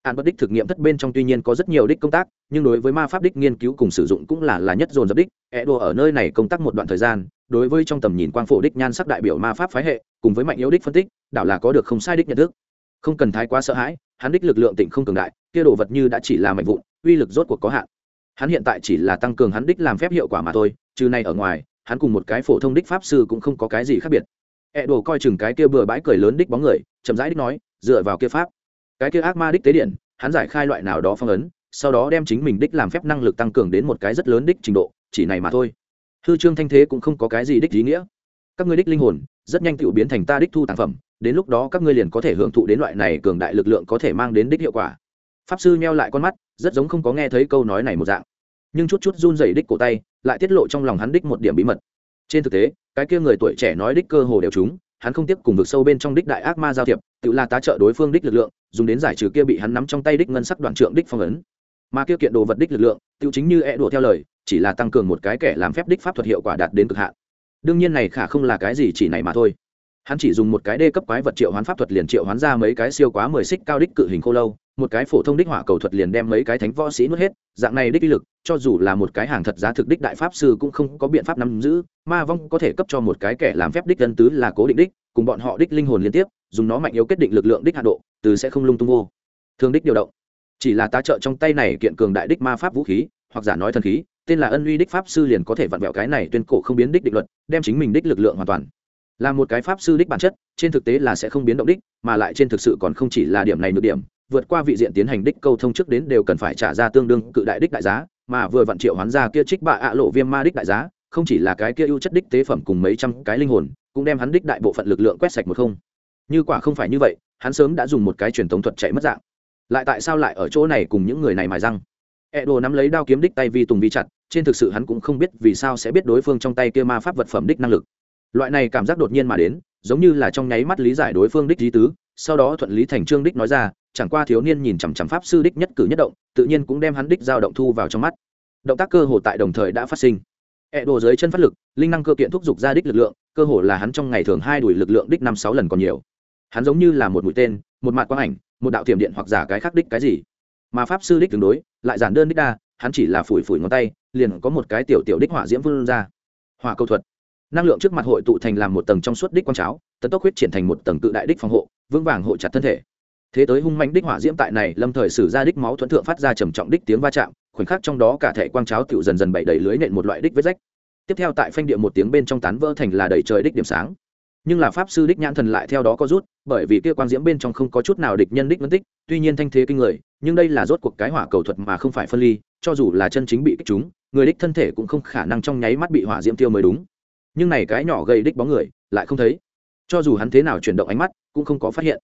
an bất đích thực nghiệm thất bên trong tuy nhiên có rất nhiều đích công tác, nhưng đối với ma pháp đích nghiên cứu cùng sử dụng cũng là là nhất dồn dập đích. E đồ ở nơi này công tác một đoạn thời gian, đối với trong tầm nhìn quang phổ đích nhan sắc đại biểu ma pháp phái hệ, cùng với mạnh yếu đích phân tích, đảo là có được không sai đích nhận thức. Không cần thái quá sợ hãi, hắn đích lực lượng tỉnh không cường đại, kia đồ vật như đã chỉ là mạnh vụn, uy lực rốt cuộc có hạn. Hắn hiện tại chỉ là tăng cường hắn đích làm phép hiệu quả mà thôi, trừ này ở ngoài, hắn cùng một cái phổ thông đích pháp sư cũng không có cái gì khác biệt. E đồ coi chừng cái kia bừa bãi cười lớn đích bóng người, chậm rãi đích nói, dựa vào kia pháp cái kia ác ma đích tế điện hắn giải khai loại nào đó phong ấn, sau đó đem chính mình đích làm phép năng lực tăng cường đến một cái rất lớn đích trình độ, chỉ này mà thôi. Hư trương thanh thế cũng không có cái gì đích ý nghĩa. Các ngươi đích linh hồn, rất nhanh tự biến thành ta đích thu tàng phẩm, đến lúc đó các ngươi liền có thể hưởng thụ đến loại này cường đại lực lượng có thể mang đến đích hiệu quả. Pháp sư meo lại con mắt, rất giống không có nghe thấy câu nói này một dạng. Nhưng chút chút run dày đích cổ tay, lại tiết lộ trong lòng hắn đích một điểm bí mật. Trên thực tế, cái kia người tuổi trẻ nói đích cơ hồ đều chúng hắn không tiếp cùng vực sâu bên trong đích đại ác ma giao thiệp, tự là tá trợ đối phương đích lực lượng, dùng đến giải trừ kia bị hắn nắm trong tay đích ngân sắc đoạn trượng đích phong ấn. Mà kia kiện đồ vật đích lực lượng, tự chính như e đùa theo lời, chỉ là tăng cường một cái kẻ làm phép đích pháp thuật hiệu quả đạt đến cực hạn. Đương nhiên này khả không là cái gì chỉ này mà thôi. Hắn chỉ dùng một cái đê cấp quái vật triệu hoán pháp thuật liền triệu hoán ra mấy cái siêu quá mười xích cao đích cự hình khô lâu một cái phổ thông đích hỏa cầu thuật liền đem mấy cái thánh võ sĩ nuốt hết, dạng này đích uy lực, cho dù là một cái hàng thật giá thực đích đại pháp sư cũng không có biện pháp nắm giữ, ma vong có thể cấp cho một cái kẻ làm phép đích dân tứ là cố định đích, cùng bọn họ đích linh hồn liên tiếp, dùng nó mạnh yếu kết định lực lượng đích hạ độ, từ sẽ không lung tung vô. Thường đích điều động. Chỉ là tá trợ trong tay này kiện cường đại đích ma pháp vũ khí, hoặc giả nói thần khí, tên là ân uy đích pháp sư liền có thể vặn vẹo cái này tuyên cổ không biến đích định luật, đem chính mình đích lực lượng hoàn toàn. Là một cái pháp sư đích bản chất, trên thực tế là sẽ không biến động đích, mà lại trên thực sự còn không chỉ là điểm này nhược điểm vượt qua vị diện tiến hành đích câu thông trước đến đều cần phải trả ra tương đương cự đại đích đại giá, mà vừa vạn triệu hoán ra kia trích bạ ạ lộ viêm ma đích đại giá, không chỉ là cái kia ưu chất đích tế phẩm cùng mấy trăm cái linh hồn, cũng đem hắn đích đại bộ phận lực lượng quét sạch một không. Như quả không phải như vậy, hắn sớm đã dùng một cái truyền thống thuật chạy mất dạng. Lại tại sao lại ở chỗ này cùng những người này mài răng? E đồ nắm lấy đao kiếm đích tay vi tùng vi chặt, trên thực sự hắn cũng không biết vì sao sẽ biết đối phương trong tay kia ma pháp vật phẩm đích năng lực. Loại này cảm giác đột nhiên mà đến, giống như là trong nháy mắt lý giải đối phương đích lý tứ, sau đó thuận lý thành trương đích nói ra chẳng qua thiếu niên nhìn chằm chằm pháp sư đích nhất cử nhất động, tự nhiên cũng đem hắn đích dao động thu vào trong mắt. Động tác cơ hồ tại đồng thời đã phát sinh. Ẹ đồ dưới chân phát lực, linh năng cơ kiện thúc giục ra đích lực lượng, cơ hồ là hắn trong ngày thường hai đuổi lực lượng đích năm sáu lần còn nhiều. Hắn giống như là một mũi tên, một mặt quang ảnh, một đạo tiềm điện hoặc giả cái khác đích cái gì. Mà pháp sư đích tương đối, lại giản đơn đích đa, hắn chỉ là phủi phủi ngón tay, liền có một cái tiểu tiểu đích hỏa diễm vươn ra. Hỏa câu thuật. Năng lượng trước mặt hội tụ thành làm một tầng trong suốt đích quang cháo tấn tốc huyết triển thành một tầng cự đại đích phòng hộ, vững vàng hộ chặt thân thể thế tới hung manh đích hỏa diễm tại này, lâm thời sử ra đích máu thuẫn thượng phát ra trầm trọng đích tiếng va chạm, khoảnh khắc trong đó cả thể quang cháo tựu dần dần bậy đầy lưới nện một loại đích vết rách. Tiếp theo tại phanh địa một tiếng bên trong tán vỡ thành là đầy trời đích điểm sáng. Nhưng là pháp sư đích nhãn thần lại theo đó có rút, bởi vì kia quang diễm bên trong không có chút nào địch nhân đích phân tích, tuy nhiên thanh thế kinh người, nhưng đây là rốt cuộc cái hỏa cầu thuật mà không phải phân ly, cho dù là chân chính bị kích chúng, người đích thân thể cũng không khả năng trong nháy mắt bị hỏa diễm tiêu mới đúng. Nhưng này cái nhỏ gây đích bóng người, lại không thấy. Cho dù hắn thế nào chuyển động ánh mắt, cũng không có phát hiện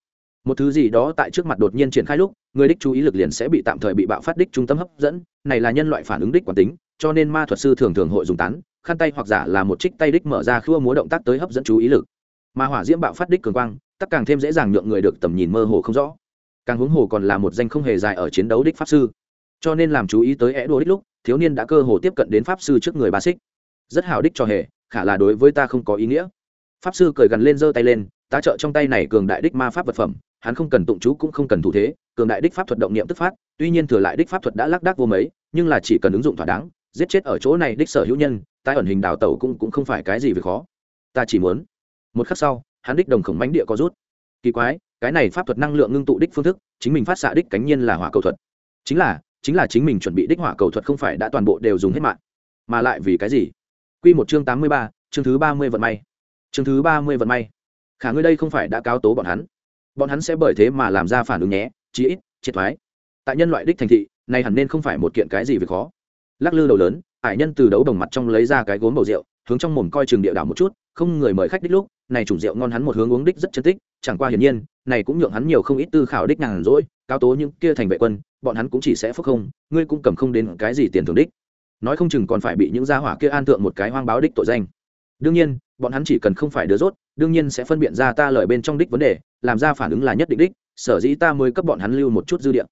một thứ gì đó tại trước mặt đột nhiên triển khai lúc, người đích chú ý lực liền sẽ bị tạm thời bị bạo phát đích trung tâm hấp dẫn. Này là nhân loại phản ứng đích quán tính, cho nên ma thuật sư thường thường hội dùng tán, khăn tay hoặc giả là một trích tay đích mở ra khua múa động tác tới hấp dẫn chú ý lực. Mà hỏa diễm bạo phát đích cường quang, tắc càng thêm dễ dàng nhượng người được tầm nhìn mơ hồ không rõ. Càng huống hồ còn là một danh không hề dài ở chiến đấu đích pháp sư. Cho nên làm chú ý tới é đô đích lúc, thiếu niên đã cơ hồ tiếp cận đến pháp sư trước người ba xích. Rất hào đích cho hề, khả là đối với ta không có ý nghĩa. Pháp sư cười gần lên giơ tay lên, tá trợ trong tay này cường đại đích ma pháp vật phẩm hắn không cần tụng chú cũng không cần thủ thế, cường đại đích pháp thuật động niệm tức phát, tuy nhiên thừa lại đích pháp thuật đã lác đác vô mấy, nhưng là chỉ cần ứng dụng thỏa đáng, giết chết ở chỗ này đích sở hữu nhân, tai ẩn hình đào tẩu cũng cũng không phải cái gì việc khó. Ta chỉ muốn, một khắc sau, hắn đích đồng khổng mánh địa có rút. Kỳ quái, cái này pháp thuật năng lượng ngưng tụ đích phương thức, chính mình phát xạ đích cánh nhiên là hỏa cầu thuật. Chính là chính là chính mình chuẩn bị đích hỏa cầu thuật không phải đã toàn bộ đều dùng hết mạng, mà lại vì cái gì? Q một chương tám mươi ba, chương thứ ba mươi vận may. Chương thứ ba mươi vận may. Khả ngươi đây không phải đã cáo tố bọn hắn bọn hắn sẽ bởi thế mà làm ra phản ứng nhé, chí ít, triệt thoái. Tại nhân loại đích thành thị, này hẳn nên không phải một kiện cái gì việc khó. Lắc lư đầu lớn, ải nhân từ đấu đồng mặt trong lấy ra cái gốm bầu rượu, hướng trong mồm coi trường địa đảo một chút, không người mời khách đích lúc, này chủng rượu ngon hắn một hướng uống đích rất chân tích, chẳng qua hiển nhiên, này cũng nhượng hắn nhiều không ít tư khảo đích nhàn rỗi cao tố những kia thành vệ quân, bọn hắn cũng chỉ sẽ phúc không, ngươi cũng cầm không đến cái gì tiền thưởng đích. Nói không chừng còn phải bị những gia hỏa kia an tượng một cái hoang báo đích tội danh. Đương nhiên, bọn hắn chỉ cần không phải đứa rốt, đương nhiên sẽ phân biện ra ta lời bên trong đích vấn đề làm ra phản ứng là nhất định đích, sở dĩ ta mới cấp bọn hắn lưu một chút dư địa.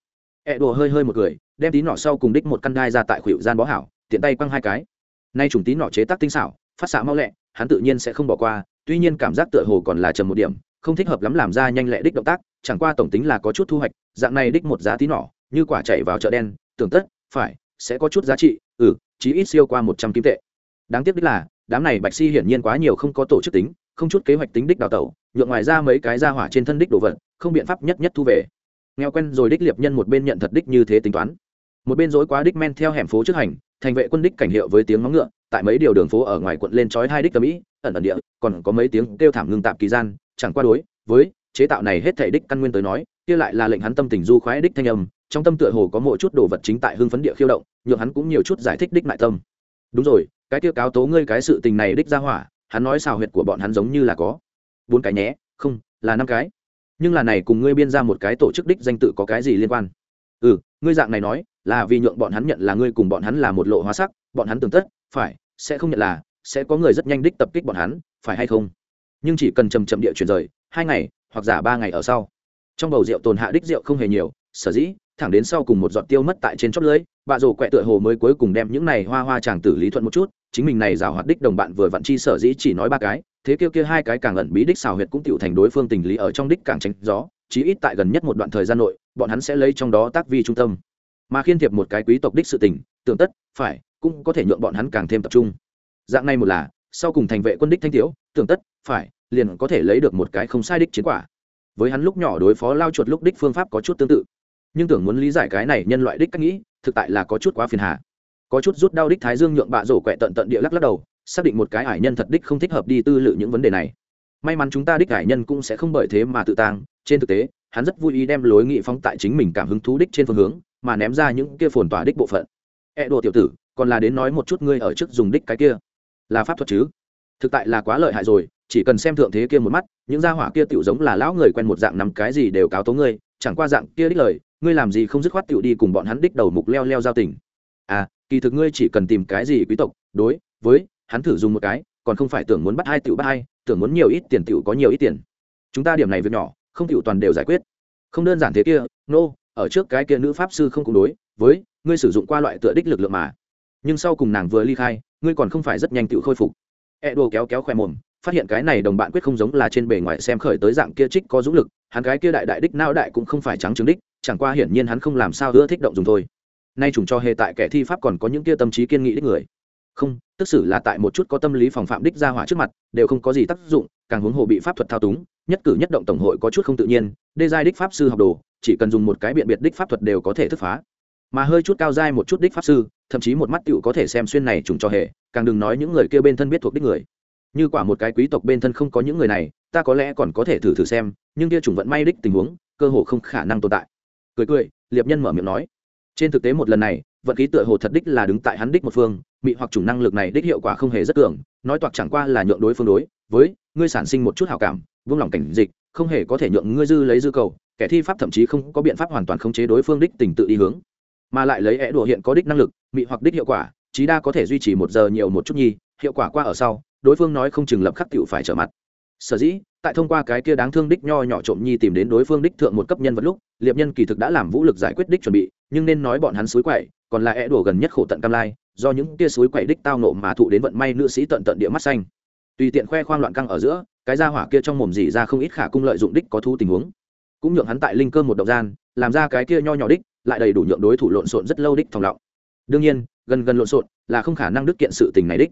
Ẹ đùa hơi hơi một người đem tí nọ sau cùng đích một căn đai ra tại khuỷu gian bó hảo, tiện tay quăng hai cái. Nay trùng tí nọ chế tác tinh xảo, phát xạ mau lẹ, hắn tự nhiên sẽ không bỏ qua, tuy nhiên cảm giác tựa hồ còn là trầm một điểm, không thích hợp lắm làm ra nhanh lẹ đích động tác, chẳng qua tổng tính là có chút thu hoạch, dạng này đích một giá tí nọ, như quả chạy vào chợ đen, tưởng tất, phải, sẽ có chút giá trị ừ chí ít siêu qua một trăm kim tệ. Đáng tiếc đích là, đám này bạch si hiển nhiên quá nhiều không có tổ chức tính, không chút kế hoạch tính đích đào tẩu nhượng ngoài ra mấy cái ra hỏa trên thân đích đồ vật, không biện pháp nhất nhất thu về. Nghèo quen rồi đích liệp nhân một bên nhận thật đích như thế tính toán. Một bên dối quá đích men theo hẻm phố trước hành, thành vệ quân đích cảnh hiệu với tiếng móng ngựa, tại mấy điều đường phố ở ngoài quận lên trói hai đích tầm ĩ ẩn ẩn địa, còn có mấy tiếng kêu thảm ngưng tạm kỳ gian, chẳng qua đối với chế tạo này hết thể đích căn nguyên tới nói, kia lại là lệnh hắn tâm tình du khoái đích thanh âm, trong tâm tựa hồ có mỗi chút đồ vật chính tại hưng phấn địa khiêu động, nhượng hắn cũng nhiều chút giải thích đích lại tâm. Đúng rồi, cái kia cáo tố ngươi cái sự tình này đích ra hỏa, hắn nói xào huyệt của bọn hắn giống như là có bốn cái nhé, không, là năm cái. Nhưng là này cùng ngươi biên ra một cái tổ chức đích danh tự có cái gì liên quan? Ừ ngươi dạng này nói, là vì nhượng bọn hắn nhận là ngươi cùng bọn hắn là một lộ hóa sắc, bọn hắn tưởng tất, phải, sẽ không nhận là, sẽ có người rất nhanh đích tập kích bọn hắn, phải hay không? Nhưng chỉ cần chầm chậm địa chuyển rời, hai ngày, hoặc giả ba ngày ở sau. Trong bầu rượu tồn hạ đích rượu không hề nhiều, sở dĩ, thẳng đến sau cùng một giọt tiêu mất tại trên chót lưới, bà rồ quẹ tựa hồ mới cuối cùng đem những này hoa hoa chàng tử lý thuận một chút, chính mình này rào hoạt đích đồng bạn vừa vặn chi sở dĩ chỉ nói ba cái thế kia kia hai cái càng ẩn bí đích xào huyệt cũng tựu thành đối phương tình lý ở trong đích càng tránh gió, chí ít tại gần nhất một đoạn thời gian nội, bọn hắn sẽ lấy trong đó tác vi trung tâm. Mà khiên thiệp một cái quý tộc đích sự tình, tưởng tất, phải, cũng có thể nhượng bọn hắn càng thêm tập trung. Dạng này một là, sau cùng thành vệ quân đích thanh thiếu tưởng tất, phải, liền có thể lấy được một cái không sai đích chiến quả. Với hắn lúc nhỏ đối phó lao chuột lúc đích phương pháp có chút tương tự. Nhưng tưởng muốn lý giải cái này nhân loại đích cách nghĩ, thực tại là có chút quá phiền hà. Có chút rút đau đích thái dương nhượng bạ rổ quẹ tận tận địa lắc lắc đầu xác định một cái ải nhân thật đích không thích hợp đi tư lự những vấn đề này. May mắn chúng ta đích ải nhân cũng sẽ không bởi thế mà tự tang, trên thực tế, hắn rất vui ý đem lối nghị phóng tại chính mình cảm hứng thú đích trên phương hướng, mà ném ra những kia phồn tỏa đích bộ phận. E đồ tiểu tử, còn là đến nói một chút ngươi ở trước dùng đích cái kia. Là pháp thuật chứ? Thực tại là quá lợi hại rồi, chỉ cần xem thượng thế kia một mắt, những gia hỏa kia tựu giống là lão người quen một dạng nằm cái gì đều cáo tố ngươi, chẳng qua dạng kia đích lời, ngươi làm gì không dứt khoát tựu đi cùng bọn hắn đích đầu mục leo leo giao tình. À kỳ thực ngươi chỉ cần tìm cái gì quý tộc, đối, với hắn thử dùng một cái còn không phải tưởng muốn bắt hai tiểu bắt hai tưởng muốn nhiều ít tiền tiểu có nhiều ít tiền. Chúng ta điểm này việc nhỏ không tiểu toàn đều giải quyết. Không đơn giản thế kia nô、no, ở trước cái kia nữ pháp sư không cùng đối với ngươi sử dụng qua loại tựa đích lực lượng mà. Nhưng sau cùng nàng vừa ly khai ngươi còn không phải rất nhanh tự khôi phục. E đồ kéo kéo khoe mồm phát hiện cái này đồng bạn quyết không giống là trên bề ngoài xem khởi tới dạng kia trích có dũng lực hắn cái kia đại đại đích não đại cũng không phải trắng trứng đích chẳng qua hiển nhiên hắn không làm sao ưa thích động dùng thôi. Nay trùng cho hề tại kẻ thi pháp còn có những kia tâm trí kiên nghị đích người không, tức xử là tại một chút có tâm lý phòng phạm đích ra hỏa trước mặt, đều không có gì tác dụng, càng huống hồ bị pháp thuật thao túng, nhất cử nhất động tổng hội có chút không tự nhiên, đê giai đích pháp sư học đồ, chỉ cần dùng một cái biện biệt đích pháp thuật đều có thể thức phá. Mà hơi chút cao giai một chút đích pháp sư, thậm chí một mắt tựu có thể xem xuyên này trùng cho hề, càng đừng nói những người kia bên thân biết thuộc đích người. Như quả một cái quý tộc bên thân không có những người này, ta có lẽ còn có thể thử thử xem, nhưng kia trùng vận may đích tình huống, cơ hồ không khả năng tồn tại. Cười cười, liệp nhân mở miệng nói. Trên thực tế một lần này vận khí tựa hồ thật đích là đứng tại hắn đích một phương, mị hoặc chủng năng lực này đích hiệu quả không hề rất cường, nói toạc chẳng qua là nhượng đối phương đối, với, ngươi sản sinh một chút hảo cảm vương lòng cảnh dịch, không hề có thể nhượng ngươi dư lấy dư cầu, kẻ thi pháp thậm chí không có biện pháp hoàn toàn khống chế đối phương đích tình tự đi hướng. Mà lại lấy é đùa hiện có đích năng lực, mị hoặc đích hiệu quả, chí đa có thể duy trì một giờ nhiều một chút nhi, hiệu quả qua ở sau, đối phương nói không chừng lập khắc tựu phải trở mặt. Sở dĩ tại thông qua cái kia đáng thương đích nho nhỏ trộm nhi tìm đến đối phương đích thượng một cấp nhân vật lúc, liệp nhân kỳ thực đã làm vũ lực giải quyết đích chuẩn bị, nhưng nên nói bọn hắn suối quậy, còn là e é đổ gần nhất khổ tận cam lai, do những kia suối quậy đích tao nộ mà thụ đến vận may nữ sĩ tận tận địa mắt xanh. Tùy tiện khoe khoang loạn căng ở giữa, cái ra hỏa kia trong mồm dỉ ra không ít khả cung lợi dụng đích có thu tình huống. Cũng nhượng hắn tại linh cơ một động gian, làm ra cái kia nho nhỏ đích, lại đầy đủ nhượng đối thủ lộn xộn rất lâu đích thòng lọng. Đương nhiên, gần gần lộn xộn là không khả năng đứt kiện sự tình này đích.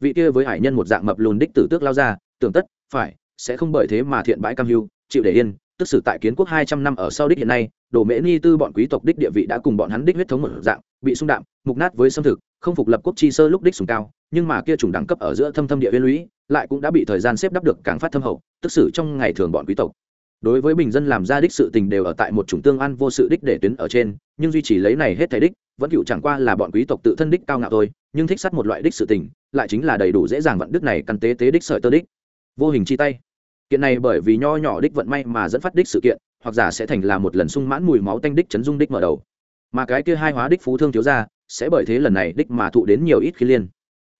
Vị kia với hải nhân một dạng mập lùn đích tử tước lao ra, tưởng tất, phải sẽ không bởi thế mà thiện bãi cam hưu, chịu để yên, tức sử tại kiến quốc hai trăm năm ở sau đích hiện nay, đồ mễ ni tư bọn quý tộc đích địa vị đã cùng bọn hắn đích huyết thống một dạng, bị xung đạm, mục nát với xâm thực, không phục lập quốc chi sơ lúc đích sùng cao, nhưng mà kia trùng đẳng cấp ở giữa thâm thâm địa viên lũy, lại cũng đã bị thời gian xếp đắp được càng phát thâm hậu, tức sử trong ngày thường bọn quý tộc. Đối với bình dân làm ra đích sự tình đều ở tại một chủng tương ăn vô sự đích để tuyến ở trên, nhưng duy trì lấy này hết thảy đích, vẫn cựu chẳng qua là bọn quý tộc tự thân đích cao ngạo thôi, nhưng thích sắt một loại đích sự tình, lại chính là đầy đủ dễ dàng vận đức này căn tế tế đích sợi tơ đích. Vô hình chi tay kiện này bởi vì nho nhỏ đích vận may mà dẫn phát đích sự kiện, hoặc giả sẽ thành là một lần sung mãn mùi máu tanh đích chấn dung đích mở đầu. Mà cái kia hai hóa đích phú thương thiếu ra, sẽ bởi thế lần này đích mà thụ đến nhiều ít khi liên.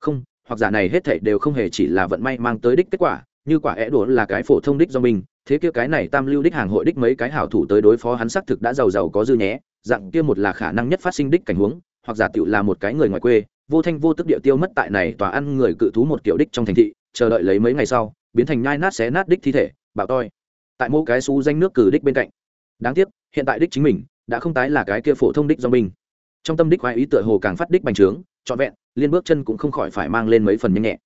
Không, hoặc giả này hết thảy đều không hề chỉ là vận may mang tới đích kết quả, như quả é đũa là cái phổ thông đích do mình, thế kia cái này tam lưu đích hàng hội đích mấy cái hảo thủ tới đối phó hắn xác thực đã giàu giàu có dư nhé, dạng kia một là khả năng nhất phát sinh đích cảnh huống, hoặc giả tựu là một cái người ngoài quê, vô thanh vô tức địa tiêu mất tại này tòa ăn người cự thú một kiểu đích trong thành thị chờ đợi lấy mấy ngày sau, biến thành nhai nát xé nát đích thi thể bảo toi. Tại mỗi cái xú danh nước cử đích bên cạnh. Đáng tiếc, hiện tại đích chính mình đã không tái là cái kia phổ thông đích do mình trong tâm đích khoái ý tựa hồ càng phát đích bành trướng, trọn vẹn, liên bước chân cũng không khỏi phải mang lên mấy phần nhanh nhẹ.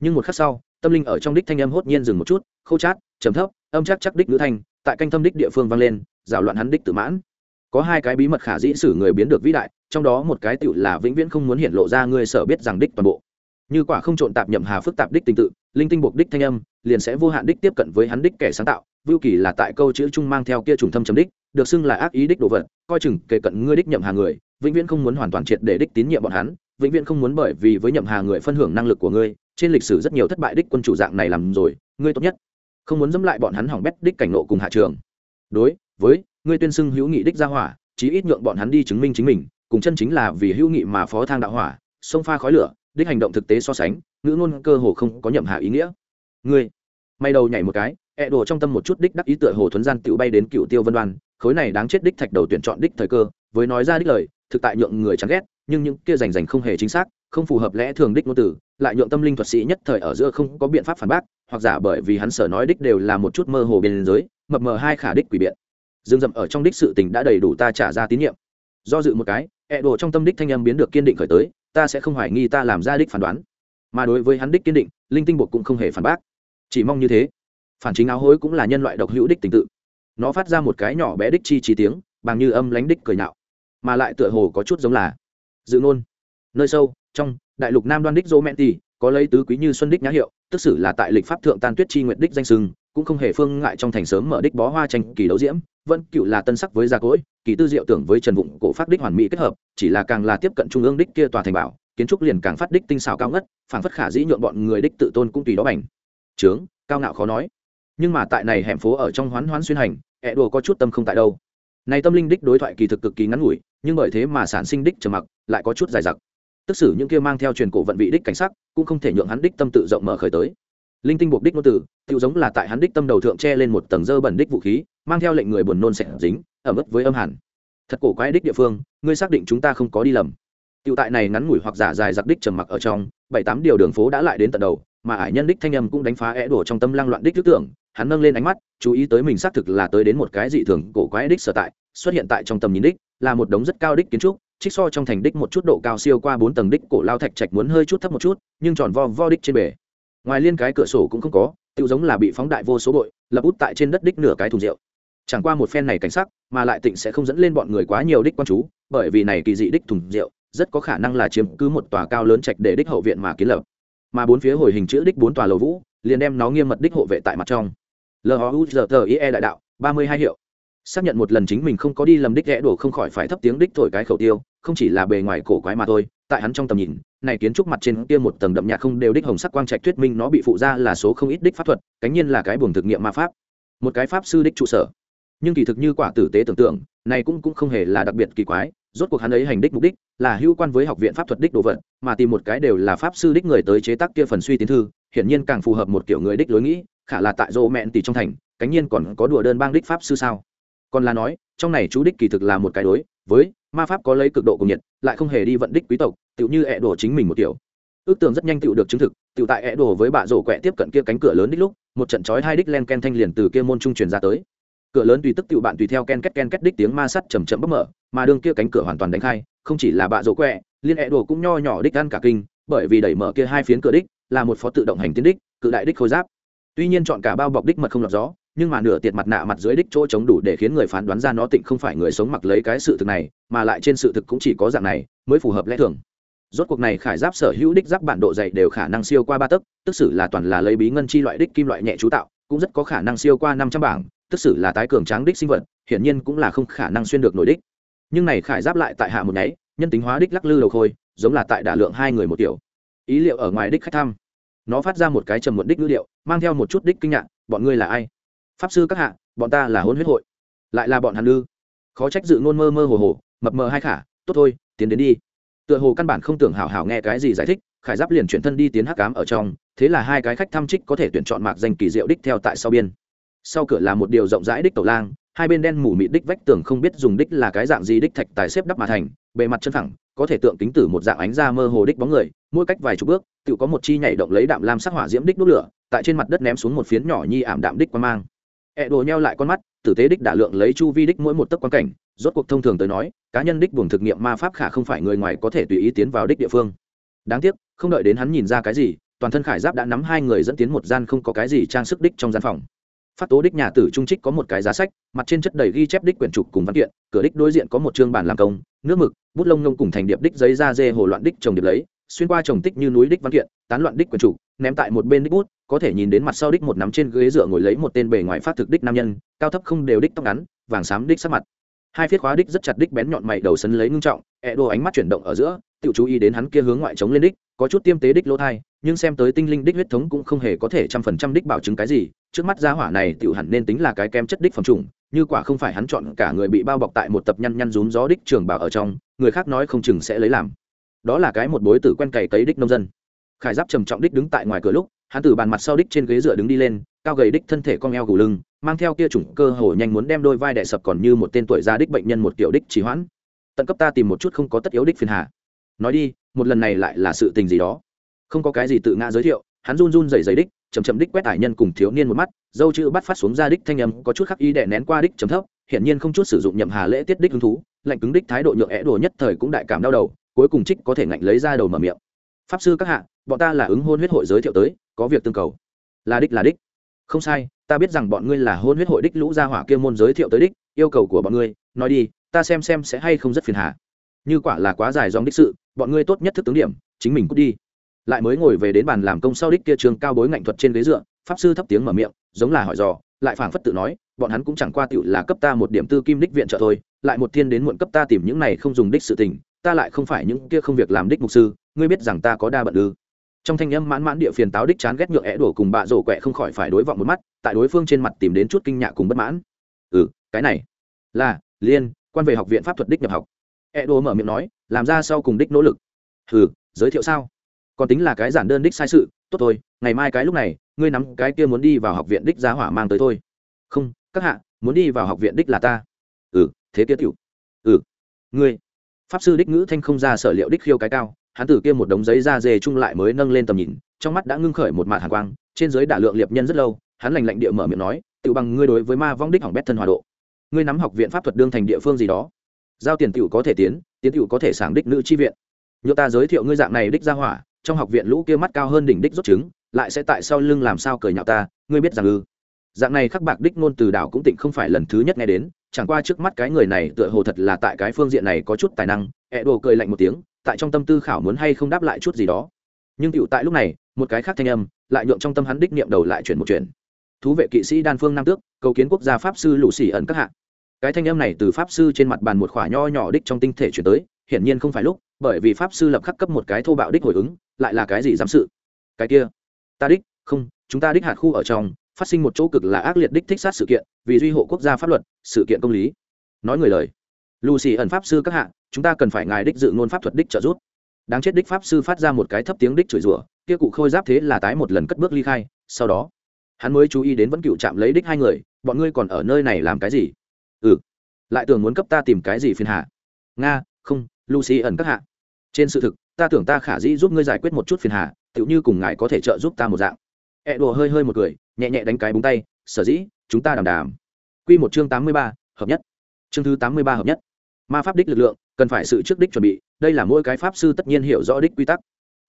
Nhưng một khắc sau, tâm linh ở trong đích thanh âm hốt nhiên dừng một chút khâu chát, trầm thấp, âm chắc chắc đích ngữ thanh, tại canh thâm đích địa phương vang lên, rảo loạn hắn đích tự mãn. Có hai cái bí mật khả dĩ sử người biến được vĩ đại, trong đó một cái tựu là vĩnh viễn không muốn hiện lộ ra người sở biết rằng đích toàn bộ như quả không trộn tạp nhậm hà phức tạp đích tình tự, linh tinh buộc đích thanh âm, liền sẽ vô hạn đích tiếp cận với hắn đích kẻ sáng tạo, vưu kỳ là tại câu chữ chung mang theo kia trùng thâm chấm đích, được xưng là ác ý đích đồ vật, coi chừng kể cận ngươi đích nhậm hà người, vĩnh viễn không muốn hoàn toàn triệt để đích tín nhiệm bọn hắn, vĩnh viễn không muốn bởi vì với nhậm hà người phân hưởng năng lực của ngươi, trên lịch sử rất nhiều thất bại đích quân chủ dạng này làm rồi, ngươi tốt nhất không muốn dẫm lại bọn hắn hỏng bét đích cảnh nộ cùng hạ trường. Đối với ngươi tuyên xưng hữu nghị đích gia hỏa, chí ít nhượng bọn hắn đi chứng minh chính mình, cùng chân chính là vì hữu nghị mà phó thang đạo hỏa, sông pha khói lửa đích hành động thực tế so sánh, ngữ ngôn cơ hồ không có nhậm hạ ý nghĩa. Ngươi, may đầu nhảy một cái, ẹ đổ trong tâm một chút đích đắc ý tựa hồ thuấn gian tự bay đến cựu tiêu vân đoan, khối này đáng chết đích thạch đầu tuyển chọn đích thời cơ, với nói ra đích lời, thực tại nhượng người chán ghét, nhưng những kia rành rành không hề chính xác, không phù hợp lẽ thường đích ngôn từ, lại nhượng tâm linh thuật sĩ nhất thời ở giữa không có biện pháp phản bác, hoặc giả bởi vì hắn sở nói đích đều là một chút mơ hồ biên giới, mập mờ hai khả đích quỷ biện. Dương dậm ở trong đích sự tình đã đầy đủ ta trả ra tín nhiệm. Do dự một cái, ẹ đổ trong tâm đích thanh âm biến được kiên định khởi tới ta sẽ không hoài nghi ta làm ra đích phán đoán. Mà đối với hắn đích kiên định, linh tinh buộc cũng không hề phản bác. Chỉ mong như thế. Phản chính áo hối cũng là nhân loại độc hữu đích tình tự. Nó phát ra một cái nhỏ bé đích chi trí tiếng, bằng như âm lánh đích cười nhạo. Mà lại tựa hồ có chút giống là dự ngôn. Nơi sâu, trong, đại lục nam đoan đích dô mẹn tì có lấy tứ quý như xuân đích nhã hiệu, tức xử là tại lịch pháp thượng tan tuyết chi nguyện đích danh sừng cũng không hề phương ngại trong thành sớm mở đích bó hoa tranh kỳ đấu diễm, vẫn cựu là tân sắc với gia cỗi kỳ tư diệu tưởng với trần vụng cổ phát đích hoàn mỹ kết hợp, chỉ là càng là tiếp cận trung ương đích kia tòa thành bảo, kiến trúc liền càng phát đích tinh xảo cao ngất, phảng phất khả dĩ nhuộn bọn người đích tự tôn cũng tùy đó bành. Trướng cao ngạo khó nói. Nhưng mà tại này hẻm phố ở trong hoán hoán xuyên hành ẹ đồ có chút tâm không tại đâu. Này tâm linh đích đối thoại kỳ thực cực kỳ ngắn ngủi, nhưng bởi thế mà sản sinh đích trầm mặc, lại có chút dài dặc. Tức xử những kia mang theo truyền cổ vận vị đích cảnh sắc, cũng không thể nhượng hắn đích tâm tự rộng mở khởi tới linh tinh buộc đích nô tử tự giống là tại hắn đích tâm đầu thượng che lên một tầng dơ bẩn đích vũ khí mang theo lệnh người buồn nôn sẽ dính ẩm mức với âm hẳn thật cổ quái đích địa phương ngươi xác định chúng ta không có đi lầm Tiểu tại này ngắn ngủi hoặc giả dài giặc đích trầm mặc ở trong, bảy tám điều đường phố đã lại đến tận đầu, mà ải nhân đích thanh âm cũng đánh phá é đổ trong tâm lang loạn đích tư tưởng, hắn nâng lên ánh mắt, chú ý tới mình xác thực là tới đến một cái dị thường cổ quái đích sở tại, xuất hiện tại trong tầm nhìn đích, là một đống rất cao đích kiến trúc, trích so trong thành đích một chút độ cao siêu qua bốn tầng đích cổ lao thạch trạch muốn hơi chút thấp một chút, nhưng tròn vo vo đích trên bề. Ngoài liên cái cửa sổ cũng không có, tự giống là bị phóng đại vô số bội, lập út tại trên đất đích nửa cái thùng rượu. Chẳng qua một phen này cảnh sắc, mà lại tịnh sẽ không dẫn lên bọn người quá nhiều đích quan chú, bởi vì này kỳ dị đích thùng rượu, rất có khả năng là chiếm cứ một tòa cao lớn trạch để đích hậu viện mà kiến lập. Mà bốn phía hồi hình chữ đích bốn tòa lầu vũ liền đem nó nghiêm mật đích hộ vệ tại mặt trong. Lhuzie đại đạo ba mươi hai hiệu xác nhận một lần chính mình không có đi lầm đích ghé đổ không khỏi phải thấp tiếng đích thổi cái khẩu tiêu, không chỉ là bề ngoài cổ quái mà thôi, tại hắn trong tầm nhìn, này kiến trúc mặt trên kia một tầng đậm nhạt không đều đích hồng sắc quang trạch thuyết minh nó bị phụ ra là số không ít đích pháp thuật, cánh nhiên là cái buồng thực nghiệm ma pháp. Một cái pháp sư đích trụ sở. Nhưng kỳ thực như quả tử tế tưởng tượng, này cũng cũng không hề là đặc biệt kỳ quái, rốt cuộc hắn ấy hành đích mục đích là hữu quan với học viện pháp thuật đích đồ vật, mà tìm một cái đều là pháp sư đích người tới chế tác kia phần suy tiến thư, hiển nhiên càng phù hợp một kiểu người đích lối nghĩ, khả là tại dô mẹn tỷ trong thành, cánh nhiên còn có đùa đơn bang đích pháp sư sao? Còn là nói, trong này chú đích kỳ thực là một cái đối, với ma pháp có lấy cực độ cùng nhiệt, lại không hề đi vận đích quý tộc, tựu như ẹ đổ chính mình một kiểu. Ước tưởng rất nhanh tựu được chứng thực, tựu tại ẹ đổ với bạ rổ quẹ tiếp cận kia cánh cửa lớn đích lúc, một trận chói hai đích len ken thanh liền từ kia môn trung truyền ra tới. Cửa lớn tùy tức tựu bạn tùy theo ken két ken két đích tiếng ma sắt chầm chậm bốc mở, mà đường kia cánh cửa hoàn toàn đánh khai, không chỉ là bạ rổ quẹ, liên ẹ đổ cũng nho nhỏ đích ăn cả kinh, bởi vì đẩy mở kia hai phiến cửa đích, là một phó tự động hành tiến đích, cự đại đích khôi giáp. Tuy nhiên chọn cả bao bọc đích mật không lọt gió nhưng mà nửa tiệt mặt nạ mặt dưới đích chỗ chống đủ để khiến người phán đoán ra nó tịnh không phải người sống mặc lấy cái sự thực này, mà lại trên sự thực cũng chỉ có dạng này, mới phù hợp lẽ thường. Rốt cuộc này khải giáp sở hữu đích giáp bản độ dày đều khả năng siêu qua ba tấc, tức xử là toàn là lấy bí ngân chi loại đích kim loại nhẹ chú tạo, cũng rất có khả năng siêu qua năm trăm bảng, tức xử là tái cường tráng đích sinh vật, hiển nhiên cũng là không khả năng xuyên được nổi đích. Nhưng này khải giáp lại tại hạ một nháy, nhân tính hóa đích lắc lư đầu khôi, giống là tại đả lượng hai người một tiểu. Ý liệu ở ngoài đích khách thăm. Nó phát ra một cái trầm muộn đích ngữ điệu, mang theo một chút đích kinh ngạc, bọn ngươi là ai? Pháp sư các hạ, bọn ta là hôn huyết hội. Lại là bọn hàn lư khó trách dự ngôn mơ mơ hồ hồ, mập mờ hai khả, tốt thôi, tiến đến đi. Tựa hồ căn bản không tưởng hảo hảo nghe cái gì giải thích, khải giáp liền chuyển thân đi tiến hắc cám ở trong, thế là hai cái khách thăm trích có thể tuyển chọn mạc danh kỳ diệu đích theo tại sau biên. Sau cửa là một điều rộng rãi đích cầu lang, hai bên đen mù mịt đích vách tường không biết dùng đích là cái dạng gì đích thạch tài xếp đắp mà thành, bề mặt chân thẳng có thể tượng kính tử một dạng ánh ra mơ hồ đích bóng người, mỗi cách vài chục bước tự có một chi nhảy động lấy đạm lam sắc hỏa diễm đích đốt lửa, tại trên mặt đất ném xuống một phiến nhỏ nhi ảm đạm đích qua mang ẹ đồ nheo lại con mắt, tử tế đích đả lượng lấy chu vi đích mỗi một tấc quan cảnh, rốt cuộc thông thường tới nói, cá nhân đích buồng thực nghiệm ma pháp khả không phải người ngoài có thể tùy ý tiến vào đích địa phương. Đáng tiếc, không đợi đến hắn nhìn ra cái gì, toàn thân khải giáp đã nắm hai người dẫn tiến một gian không có cái gì trang sức đích trong gian phòng. Phát tố đích nhà tử trung trích có một cái giá sách, mặt trên chất đầy ghi chép đích quyển trục cùng văn kiện, cửa đích đối diện có một chương bản làm công, nước mực, bút lông nông cùng thành điệp đích giấy da dê hồ loạn đích trồng điệp lấy, xuyên qua trồng tích như núi đích văn kiện, tán loạn đích quyển trục, ném tại một bên đích bút có thể nhìn đến mặt sau đích một nắm trên ghế dựa ngồi lấy một tên bề ngoài phát thực đích nam nhân, cao thấp không đều đích tóc ngắn, vàng xám đích sắc mặt. Hai phiết khóa đích rất chặt đích bén nhọn mày đầu sấn lấy ngưng trọng, ẹ đồ ánh mắt chuyển động ở giữa, tự chú ý đến hắn kia hướng ngoại trống lên đích, có chút tiêm tế đích lỗ thai, nhưng xem tới tinh linh đích huyết thống cũng không hề có thể trăm phần trăm đích bảo chứng cái gì, trước mắt gia hỏa này tự hẳn nên tính là cái kem chất đích phẩm trùng như quả không phải hắn chọn cả người bị bao bọc tại một tập nhăn nhăn rúm gió đích trường bảo ở trong, người khác nói không chừng sẽ lấy làm. Đó là cái một bối tử quen cày cấy đích nông dân khải giáp trầm trọng đích đứng tại ngoài cửa lúc, hắn từ bàn mặt sau đích trên ghế dựa đứng đi lên, cao gầy đích thân thể cong eo gù lưng, mang theo kia chủng cơ hồ nhanh muốn đem đôi vai đẻ sập còn như một tên tuổi gia đích bệnh nhân một tiểu đích trì hoãn. Tận cấp ta tìm một chút không có tất yếu đích phiền hà. Nói đi, một lần này lại là sự tình gì đó? Không có cái gì tự ngã giới thiệu, hắn run run dày dày đích chầm chầm đích quét tải nhân cùng thiếu niên một mắt, dâu chữ bắt phát xuống ra đích thanh âm, có chút khắc ý đẻ nén qua đích chấm thấp, hiển nhiên không chút sử dụng nhậm hà lễ tiết đích hứng thú, lạnh cứng đích thái độ nhượng é đồ nhất thời cũng đại cảm đau đầu, cuối cùng trích có thể ngạnh lấy ra đầu mở miệng pháp sư các hạ, bọn ta là ứng hôn huyết hội giới thiệu tới, có việc tương cầu. Là đích là đích. Không sai, ta biết rằng bọn ngươi là hôn huyết hội đích lũ gia hỏa kia môn giới thiệu tới đích, yêu cầu của bọn ngươi, nói đi, ta xem xem sẽ hay không rất phiền hà. Như quả là quá dài dòng đích sự, bọn ngươi tốt nhất thức tướng điểm, chính mình cút đi. Lại mới ngồi về đến bàn làm công sau đích kia trường cao bối ngạnh thuật trên ghế dựa, pháp sư thấp tiếng mở miệng, giống là hỏi dò, lại phảng phất tự nói, bọn hắn cũng chẳng qua tựu là cấp ta một điểm tư kim đích viện trợ thôi, lại một thiên đến muộn cấp ta tìm những này không dùng đích sự tình, ta lại không phải những kia không việc làm đích mục sư ngươi biết rằng ta có đa bận ư? Trong thanh âm mãn mãn địa phiền táo đích chán ghét nhượng é đổ cùng bạ rổ quẹ không khỏi phải đối vọng một mắt, tại đối phương trên mặt tìm đến chút kinh nhạ cùng bất mãn. Ừ cái này là liên, quan về học viện pháp thuật đích nhập học. É đổ mở miệng nói, làm ra sau cùng đích nỗ lực. Ừ giới thiệu sao? Còn tính là cái giản đơn đích sai sự, tốt thôi, ngày mai cái lúc này, ngươi nắm cái kia muốn đi vào học viện đích giá hỏa mang tới thôi. Không, các hạ, muốn đi vào học viện đích là ta. Ừ thế kia tiểu. Ừ ngươi. Pháp sư đích ngữ thanh không ra sở liệu đích khiêu cái cao hắn từ kia một đống giấy da dê chung lại mới nâng lên tầm nhìn, trong mắt đã ngưng khởi một mạt hàn quang, trên dưới đả lượng liệp nhân rất lâu, hắn lành lạnh địa mở miệng nói tự bằng ngươi đối với ma vong đích hỏng bét thân hòa độ. Ngươi nắm học viện pháp thuật đương thành địa phương gì đó. Giao tiền tiểu có thể tiến tiến tiểu có thể sáng đích nữ chi viện. Nhựa ta giới thiệu ngươi dạng này đích ra hỏa, trong học viện lũ kia mắt cao hơn đỉnh đích rốt trứng, lại sẽ tại sau lưng làm sao cười nhạo ta, ngươi biết rằng ư? Dạng này khắc bạc đích ngôn từ đảo cũng tịnh không phải lần thứ nhất nghe đến, chẳng qua trước mắt cái người này tựa hồ thật là tại cái phương diện này có chút tài năng, ẹ đồ cười lạnh một tiếng tại trong tâm tư khảo muốn hay không đáp lại chút gì đó. Nhưng tựu tại lúc này, một cái khác thanh âm, lại nhượng trong tâm hắn đích niệm đầu lại chuyển một chuyển. Thú vệ kỵ sĩ đan phương nam tước, cầu kiến quốc gia pháp sư lũ xỉ ẩn các hạ. Cái thanh âm này từ pháp sư trên mặt bàn một khỏa nho nhỏ đích trong tinh thể chuyển tới, hiển nhiên không phải lúc, bởi vì pháp sư lập khắc cấp một cái thô bạo đích hồi ứng, lại là cái gì giám sự? Cái kia, ta đích, không, chúng ta đích hạt khu ở trong, phát sinh một chỗ cực là ác liệt đích thích sát sự kiện, vì duy hộ quốc gia pháp luật, sự kiện công lý. Nói người lời lucy ẩn pháp sư các hạ, chúng ta cần phải ngài đích dự ngôn pháp thuật đích trợ giúp. Đáng chết đích pháp sư phát ra một cái thấp tiếng đích chửi rủa, kia cụ khôi giáp thế là tái một lần cất bước ly khai, sau đó, hắn mới chú ý đến vẫn cựu chạm lấy đích hai người, bọn ngươi còn ở nơi này làm cái gì? Ừ lại tưởng muốn cấp ta tìm cái gì phiền hạ nga, không lucy ẩn các hạ. Trên sự thực, ta tưởng ta khả dĩ giúp ngươi giải quyết một chút phiền hà, tựu như cùng ngài có thể trợ giúp ta một dạng. E đùa hơi hơi một cười, nhẹ nhẹ đánh cái búng tay, sở dĩ, chúng ta đàm đàm. Q một chương tám mươi ba, hợp nhất. Chương thứ tám mươi ba hợp nhất ma pháp đích lực lượng, cần phải sự trước đích chuẩn bị, đây là mỗi cái pháp sư tất nhiên hiểu rõ đích quy tắc.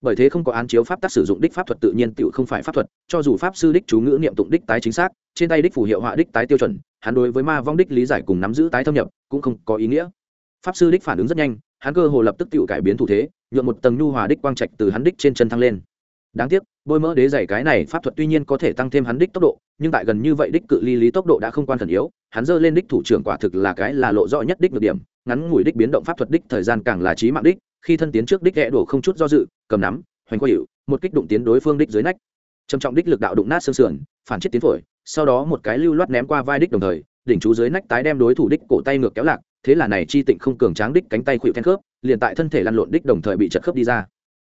Bởi thế không có án chiếu pháp tác sử dụng đích pháp thuật tự nhiên tự không phải pháp thuật, cho dù pháp sư đích chú ngữ niệm tụng đích tái chính xác, trên tay đích phù hiệu họa đích tái tiêu chuẩn, hắn đối với ma vong đích lý giải cùng nắm giữ tái thâm nhập cũng không có ý nghĩa. Pháp sư đích phản ứng rất nhanh, hắn cơ hồ lập tức tự cải biến thủ thế, nhuộm một tầng nhu hòa đích quang trạch từ hắn đích trên chân thăng lên. Đáng tiếc, bôi mỡ đế giải cái này pháp thuật tuy nhiên có thể tăng thêm hắn đích tốc độ, nhưng tại gần như vậy đích cự ly lý tốc độ đã không quan thần yếu, hắn giơ lên đích thủ trưởng quả thực là cái là lộ rõ nhất đích được điểm ngắn ngủi đích biến động pháp thuật đích thời gian càng là trí mạng đích, khi thân tiến trước đích ghé đổ không chút do dự, cầm nắm, hoành quay hiệu một kích đụng tiến đối phương đích dưới nách. Trầm trọng đích lực đạo đụng nát xương sườn, phản chết tiến phổi, sau đó một cái lưu loát ném qua vai đích đồng thời, đỉnh chú dưới nách tái đem đối thủ đích cổ tay ngược kéo lạc, thế là này chi tịnh không cường tráng đích cánh tay khuỵu then khớp, liền tại thân thể lăn lộn đích đồng thời bị chật khớp đi ra.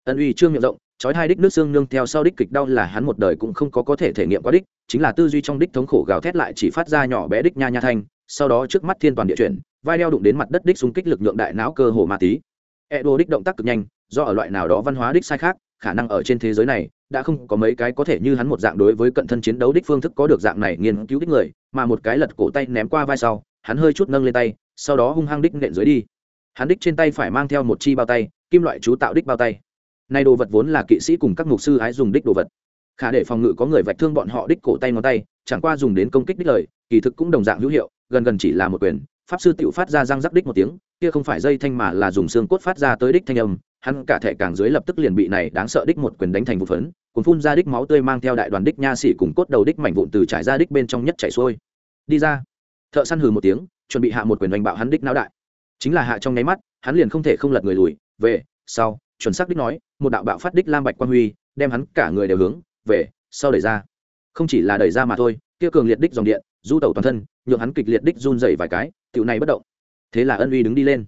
Ân uy trương miệng rộng, chói hai đích nước xương nương theo sau đích kịch đau là hắn một đời cũng không có có thể thể nghiệm qua đích, chính là tư duy trong đích thống khổ gào thét lại chỉ phát ra nhỏ bé đích nha nha thanh, sau đó trước mắt thiên toàn địa chuyển vai đeo đụng đến mặt đất đích xung kích lực lượng đại não cơ hồ ma tí. Edo đích động tác cực nhanh, do ở loại nào đó văn hóa đích sai khác, khả năng ở trên thế giới này, đã không có mấy cái có thể như hắn một dạng đối với cận thân chiến đấu đích phương thức có được dạng này nghiên cứu đích người, mà một cái lật cổ tay ném qua vai sau, hắn hơi chút nâng lên tay, sau đó hung hăng đích nện dưới đi. Hắn đích trên tay phải mang theo một chi bao tay, kim loại chú tạo đích bao tay. Nay đồ vật vốn là kỵ sĩ cùng các mục sư ái dùng đích đồ vật. Khả để phòng ngự có người vạch thương bọn họ đích cổ tay ngón tay, chẳng qua dùng đến công kích đích lời, kỳ thực cũng đồng dạng hữu hiệu, gần gần chỉ là một quyền pháp sư tiểu phát ra răng rắc đích một tiếng, kia không phải dây thanh mà là dùng xương cốt phát ra tới đích thanh âm, hắn cả thể càng dưới lập tức liền bị này đáng sợ đích một quyền đánh thành vụ phấn, cuốn phun ra đích máu tươi mang theo đại đoàn đích nha sĩ cùng cốt đầu đích mảnh vụn từ trải ra đích bên trong nhất chảy xuôi. Đi ra. Thợ săn hừ một tiếng, chuẩn bị hạ một quyền đánh bạo hắn đích não đại. Chính là hạ trong nháy mắt, hắn liền không thể không lật người lùi, về, sau, chuẩn xác đích nói, một đạo bạo phát đích lam bạch quang huy, đem hắn cả người đều hướng, về, sau đẩy ra. Không chỉ là đẩy ra mà thôi, kia cường liệt đích dòng điện, du tẩu toàn thân, nhượng hắn kịch liệt đích run dày vài cái tiểu này bất động. Thế là ân uy đứng đi lên.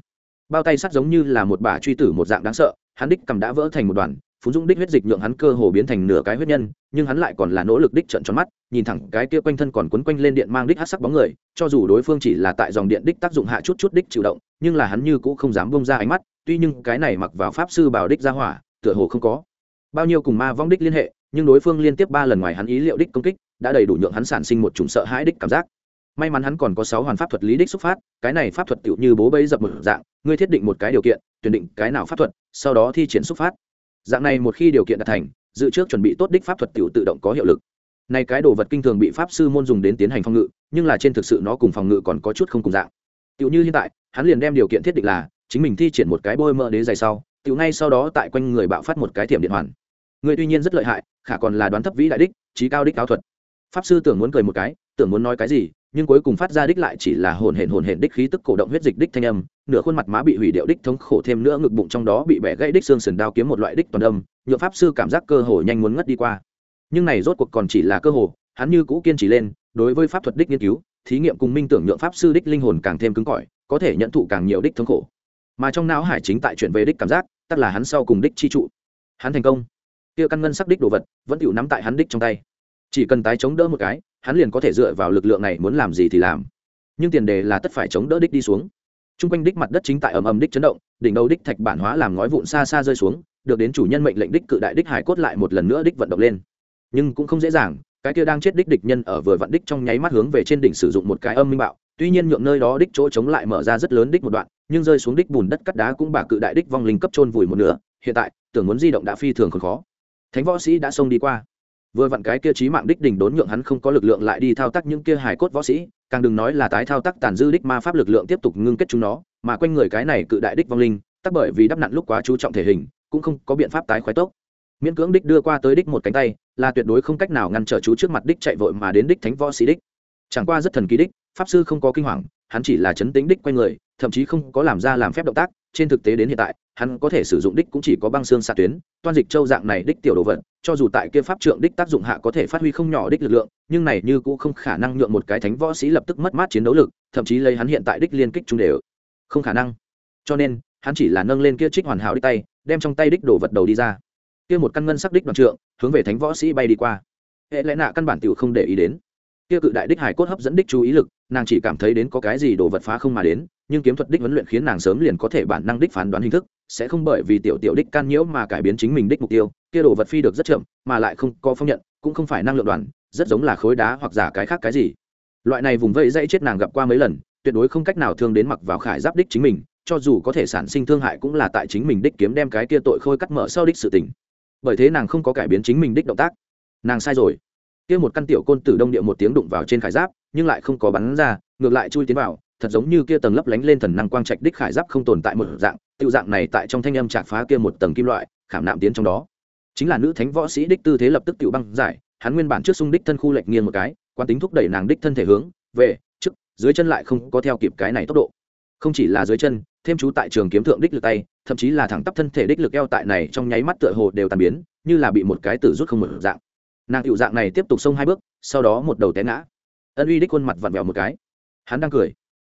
Bao tay sắt giống như là một bà truy tử một dạng đáng sợ, hắn đích cầm đã vỡ thành một đoàn phú dung đích huyết dịch nhượng hắn cơ hồ biến thành nửa cái huyết nhân, nhưng hắn lại còn là nỗ lực đích trận tròn mắt, nhìn thẳng cái kia quanh thân còn quấn quanh lên điện mang đích hát sắc bóng người, cho dù đối phương chỉ là tại dòng điện đích tác dụng hạ chút chút đích chịu động, nhưng là hắn như cũng không dám bông ra ánh mắt, tuy nhưng cái này mặc vào pháp sư bảo đích ra hỏa, tựa hồ không có bao nhiêu cùng ma vong đích liên hệ, nhưng đối phương liên tiếp ba lần ngoài hắn ý liệu đích công kích, đã đầy đủ nhượng hắn sản sinh một chủng sợ hãi đích cảm giác may mắn hắn còn có sáu hoàn pháp thuật lý đích xuất phát, cái này pháp thuật tựu như bố bấy dập một dạng, ngươi thiết định một cái điều kiện, tuyển định cái nào pháp thuật, sau đó thi triển xuất phát. Dạng này một khi điều kiện đạt thành, dự trước chuẩn bị tốt đích pháp thuật tựu tự động có hiệu lực. Này cái đồ vật kinh thường bị pháp sư môn dùng đến tiến hành phòng ngự, nhưng là trên thực sự nó cùng phòng ngự còn có chút không cùng dạng. Tựu như hiện tại, hắn liền đem điều kiện thiết định là, chính mình thi triển một cái bôi mỡ đế dày sau, tựu ngay sau đó tại quanh người bạo phát một cái thiểm điện hoàn. Người tuy nhiên rất lợi hại, khả còn là đoán thấp vĩ đại đích, trí cao đích cao thuật. Pháp sư tưởng muốn cười một cái, tưởng muốn nói cái gì nhưng cuối cùng phát ra đích lại chỉ là hồn hển hồn hển đích khí tức cổ động huyết dịch đích thanh âm, nửa khuôn mặt má bị hủy điệu đích thống khổ thêm nữa, ngực bụng trong đó bị bẻ gãy đích xương sườn đao kiếm một loại đích toàn âm nhựa pháp sư cảm giác cơ hồ nhanh muốn ngất đi qua. Nhưng này rốt cuộc còn chỉ là cơ hồ, hắn như cũ kiên trì lên, đối với pháp thuật đích nghiên cứu, thí nghiệm cùng minh tưởng nhượng pháp sư đích linh hồn càng thêm cứng cỏi, có thể nhận thụ càng nhiều đích thống khổ. Mà trong não hải chính tại chuyển về đích cảm giác tất là hắn sau cùng đích chi trụ. Hắn thành công. Kia căn ngân sắc đích đồ vật, vẫn tiểu nắm tại hắn đích trong tay. Chỉ cần tái chống đỡ một cái hắn liền có thể dựa vào lực lượng này muốn làm gì thì làm. Nhưng tiền đề là tất phải chống đỡ đích đi xuống. T r u n g quanh đích mặt đất chính tại ầm ầm đích chấn động, đỉnh đầu đích thạch bản hóa làm ngói vụn xa xa rơi xuống, được đến chủ nhân mệnh lệnh đích cự đại đích hải cốt lại một lần nữa đích vận động lên. Nhưng cũng không dễ dàng, cái kia đang chết đích địch nhân ở vừa vặn đích trong nháy mắt hướng về trên đỉnh sử dụng một cái âm minh bạo, tuy nhiên nhượng nơi đó đích chỗ chống lại mở ra rất lớn đích một đoạn, nhưng rơi xuống đích bùn đất cắt đá cũng bà cự đại đích vong linh cấp trôn vùi một nửa, hiện tại, tưởng muốn di động đã phi thường còn khó. Thánh võ sĩ đã xông đi qua vừa vặn cái kia trí mạng đích đỉnh đốn nhượng hắn không có lực lượng lại đi thao tác những kia hài cốt võ sĩ, càng đừng nói là tái thao tác tàn dư đích ma pháp lực lượng tiếp tục ngưng kết chúng nó, mà quanh người cái này cự đại đích vong linh, tắc bởi vì đắp nặn lúc quá chú trọng thể hình, cũng không có biện pháp tái khoái tốc. Miễn cưỡng đích đưa qua tới đích một cánh tay, là tuyệt đối không cách nào ngăn trở chú trước mặt đích chạy vội mà đến đích thánh võ sĩ đích. Chẳng qua rất thần kỳ đích, pháp sư không có kinh hoàng, hắn chỉ là chấn tính đích quanh người thậm chí không có làm ra làm phép động tác, trên thực tế đến hiện tại, hắn có thể sử dụng đích cũng chỉ có băng xương xạ tuyến, toan dịch châu dạng này đích tiểu đồ vật, cho dù tại kia pháp trượng đích tác dụng hạ có thể phát huy không nhỏ đích lực lượng, nhưng này như cũng không khả năng nhượng một cái thánh võ sĩ lập tức mất mát chiến đấu lực, thậm chí lấy hắn hiện tại đích liên kích trung đều. Không khả năng. Cho nên, hắn chỉ là nâng lên kia trích hoàn hảo đích tay, đem trong tay đích đồ vật đầu đi ra. Kia một căn ngân sắc đích đoàn trượng, hướng về thánh võ sĩ bay đi qua. Hệ lẽ nạ căn bản tiểu không để ý đến. Kia cự đại đích hải cốt hấp dẫn đích chú ý lực, nàng chỉ cảm thấy đến có cái gì đồ vật phá không mà đến nhưng kiếm thuật đích huấn luyện khiến nàng sớm liền có thể bản năng đích phán đoán hình thức, sẽ không bởi vì tiểu tiểu đích can nhiễu mà cải biến chính mình đích mục tiêu, kia đồ vật phi được rất chậm, mà lại không có phong nhận, cũng không phải năng lượng đoàn, rất giống là khối đá hoặc giả cái khác cái gì. Loại này vùng vẫy dãy chết nàng gặp qua mấy lần, tuyệt đối không cách nào thương đến mặc vào khải giáp đích chính mình, cho dù có thể sản sinh thương hại cũng là tại chính mình đích kiếm đem cái kia tội khôi cắt mở sau đích sự tình. Bởi thế nàng không có cải biến chính mình đích động tác. Nàng sai rồi. Kia một căn tiểu côn tử đông địa một tiếng đụng vào trên khải giáp, nhưng lại không có bắn ra, ngược lại chui tiến vào thật giống như kia tầng lấp lánh lên thần năng quang trạch đích khải giáp không tồn tại một dạng, tiêu dạng này tại trong thanh âm chạc phá kia một tầng kim loại, khảm nạm tiến trong đó. Chính là nữ thánh võ sĩ đích tư thế lập tức tiêu băng giải, hắn nguyên bản trước xung đích thân khu lệch nghiêng một cái quan tính thúc đẩy nàng đích thân thể hướng, về, trước, dưới chân lại không có theo kịp cái này tốc độ. Không chỉ là dưới chân, thêm chú tại trường kiếm thượng đích lực tay, thậm chí là thẳng tắp thân thể đích lực eo tại này trong nháy mắt tựa hồ đều tàn biến, như là bị một cái tử rút không một dạng. Nàng tiểu dạng này tiếp tục xông hai bước, sau đó một đầu té ngã. Ân uy đích khuôn mặt vặn vẹo một cái. Hắn đang cười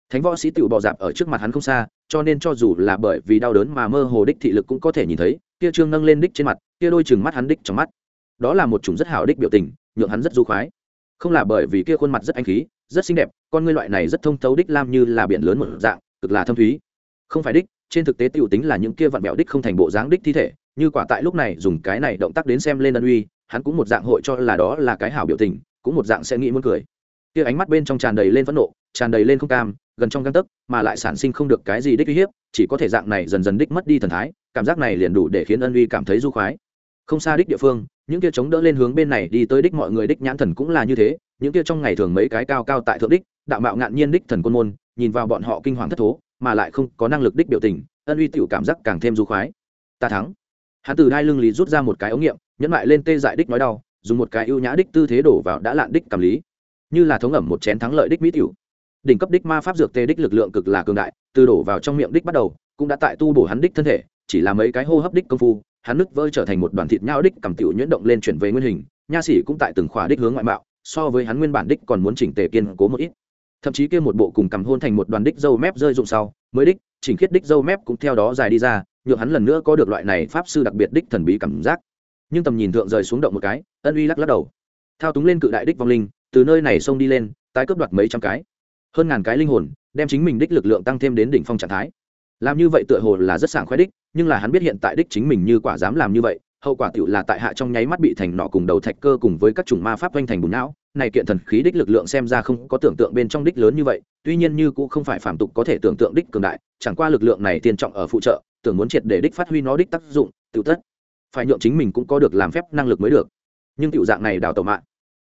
thánh võ sĩ tiểu bò dạp ở trước mặt hắn không xa, cho nên cho dù là bởi vì đau đớn mà mơ hồ đích thị lực cũng có thể nhìn thấy, kia trương nâng lên đích trên mặt, kia đôi chừng mắt hắn đích trong mắt. Đó là một chủng rất hảo đích biểu tình, nhượng hắn rất du khoái. Không là bởi vì kia khuôn mặt rất anh khí, rất xinh đẹp, con ngươi loại này rất thông thấu đích lam như là biển lớn một dạng, cực là thâm thúy. Không phải đích, trên thực tế tiểu tính là những kia vặn bẹo đích không thành bộ dáng đích thi thể, như quả tại lúc này dùng cái này động tác đến xem lên ân uy, hắn cũng một dạng hội cho là đó là cái hảo biểu tình, cũng một dạng sẽ nghĩ muốn cười kia ánh mắt bên trong tràn đầy lên phẫn nộ, tràn đầy lên không cam, gần trong găng tấc, mà lại sản sinh không được cái gì đích uy hiếp, chỉ có thể dạng này dần dần đích mất đi thần thái, cảm giác này liền đủ để khiến ân uy cảm thấy du khoái. Không xa đích địa phương, những kia chống đỡ lên hướng bên này đi tới đích mọi người đích nhãn thần cũng là như thế, những kia trong ngày thường mấy cái cao cao tại thượng đích, đạo mạo ngạn nhiên đích thần quân môn, nhìn vào bọn họ kinh hoàng thất thố, mà lại không có năng lực đích biểu tình, ân uy tựu cảm giác càng thêm du khoái. Ta thắng. Hắn từ hai lưng lý rút ra một cái ống nghiệm, nhẫn lại lên tê dại đích nói đau, dùng một cái ưu nhã đích tư thế đổ vào đã lạn đích cảm lý như là thống ẩm một chén thắng lợi đích mỹ tiểu. Đỉnh cấp đích ma pháp dược tê đích lực lượng cực là cường đại, từ đổ vào trong miệng đích bắt đầu, cũng đã tại tu bổ hắn đích thân thể, chỉ là mấy cái hô hấp đích công phu, hắn nứt vỡ trở thành một đoàn thịt nhau đích cầm tiểu nhuyễn động lên chuyển về nguyên hình, nha sĩ cũng tại từng khóa đích hướng ngoại mạo, so với hắn nguyên bản đích còn muốn chỉnh tề kiên cố một ít. Thậm chí kia một bộ cùng cầm hôn thành một đoàn đích dâu mép rơi dụng sau, mới đích, chỉnh khiết đích dâu mép cũng theo đó dài đi ra, nhượng hắn lần nữa có được loại này pháp sư đặc biệt đích thần bí cảm giác. Nhưng tầm nhìn thượng rời xuống động một cái, ân uy lắc lắc đầu. Thao túng lên cự đại đích vong linh từ nơi này xông đi lên, tái cướp đoạt mấy trăm cái, hơn ngàn cái linh hồn, đem chính mình đích lực lượng tăng thêm đến đỉnh phong trạng thái. Làm như vậy tựa hồ là rất sảng khoái đích, nhưng là hắn biết hiện tại đích chính mình như quả dám làm như vậy, hậu quả tựu là tại hạ trong nháy mắt bị thành nọ cùng đầu thạch cơ cùng với các chủng ma pháp quanh thành bùn não. Này kiện thần khí đích lực lượng xem ra không có tưởng tượng bên trong đích lớn như vậy, tuy nhiên như cũng không phải phạm tục có thể tưởng tượng đích cường đại, chẳng qua lực lượng này tiên trọng ở phụ trợ, tưởng muốn triệt để đích phát huy nó đích tác dụng tự tất, phải nhượng chính mình cũng có được làm phép năng lực mới được. Nhưng tiểu dạng này đào tẩu mạng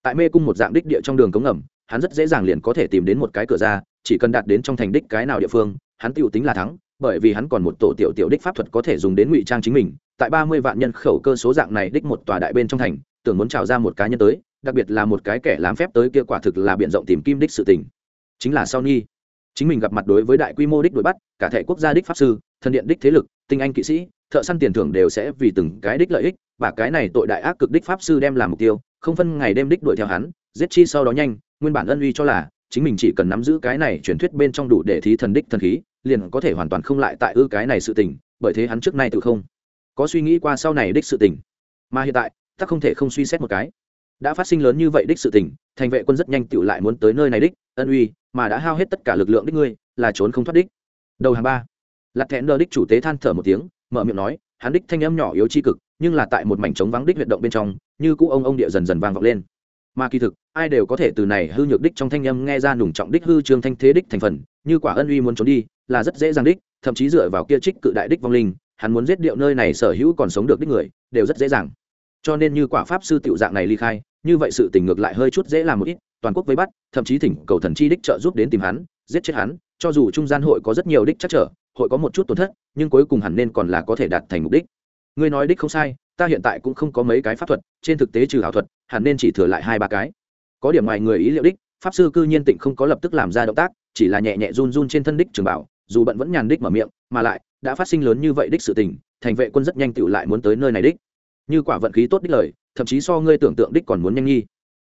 tại mê cung một dạng đích địa trong đường cống ngầm, hắn rất dễ dàng liền có thể tìm đến một cái cửa ra, chỉ cần đạt đến trong thành đích cái nào địa phương, hắn tựu tính là thắng, bởi vì hắn còn một tổ tiểu tiểu đích pháp thuật có thể dùng đến ngụy trang chính mình. Tại ba mươi vạn nhân khẩu cơ số dạng này đích một tòa đại bên trong thành, tưởng muốn trào ra một cá nhân tới, đặc biệt là một cái kẻ làm phép tới kia quả thực là biện rộng tìm kim đích sự tình. Chính là sau nhi. Chính mình gặp mặt đối với đại quy mô đích đuổi bắt, cả thể quốc gia đích pháp sư thân điện đích thế lực, tinh anh kỵ sĩ, thợ săn tiền thưởng đều sẽ vì từng cái đích lợi ích, và cái này tội đại ác cực đích pháp sư đem làm mục tiêu không phân ngày đêm đích đuổi theo hắn, giết chi sau đó nhanh, nguyên bản ân uy cho là chính mình chỉ cần nắm giữ cái này truyền thuyết bên trong đủ để thí thần đích thần khí, liền có thể hoàn toàn không lại tại ư cái này sự tình, bởi thế hắn trước nay tự không có suy nghĩ qua sau này đích sự tình. Mà hiện tại, ta không thể không suy xét một cái. Đã phát sinh lớn như vậy đích sự tình, thành vệ quân rất nhanh tựu lại muốn tới nơi này đích, ân uy, mà đã hao hết tất cả lực lượng đích ngươi, là trốn không thoát đích. Đầu hàng ba. Lặt thẹn đờ đích chủ tế than thở một tiếng, mở miệng nói, hắn đích thanh âm nhỏ yếu chi cực nhưng là tại một mảnh trống vắng đích huyệt động bên trong, như cũ ông ông địa dần dần vang vọng lên. Mà kỳ thực, ai đều có thể từ này hư nhược đích trong thanh âm nghe ra nùng trọng đích hư trương thanh thế đích thành phần, như quả ân uy muốn trốn đi, là rất dễ dàng đích, thậm chí dựa vào kia trích cự đại đích vong linh, hắn muốn giết điệu nơi này sở hữu còn sống được đích người, đều rất dễ dàng. Cho nên như quả pháp sư tiểu dạng này ly khai, như vậy sự tình ngược lại hơi chút dễ làm một ít, toàn quốc vây bắt, thậm chí thỉnh cầu thần chi đích trợ giúp đến tìm hắn, giết chết hắn, cho dù trung gian hội có rất nhiều đích chắc trở, hội có một chút tổn thất, nhưng cuối cùng hẳn nên còn là có thể đạt thành mục đích ngươi nói đích không sai, ta hiện tại cũng không có mấy cái pháp thuật, trên thực tế trừ ảo thuật, hẳn nên chỉ thừa lại hai ba cái. Có điểm ngoài người ý liệu đích, pháp sư cư nhiên tịnh không có lập tức làm ra động tác, chỉ là nhẹ nhẹ run run trên thân đích trường bảo, dù bận vẫn nhàn đích mở miệng, mà lại, đã phát sinh lớn như vậy đích sự tình, thành vệ quân rất nhanh tựu lại muốn tới nơi này đích. Như quả vận khí tốt đích lời, thậm chí so ngươi tưởng tượng đích còn muốn nhanh nghi.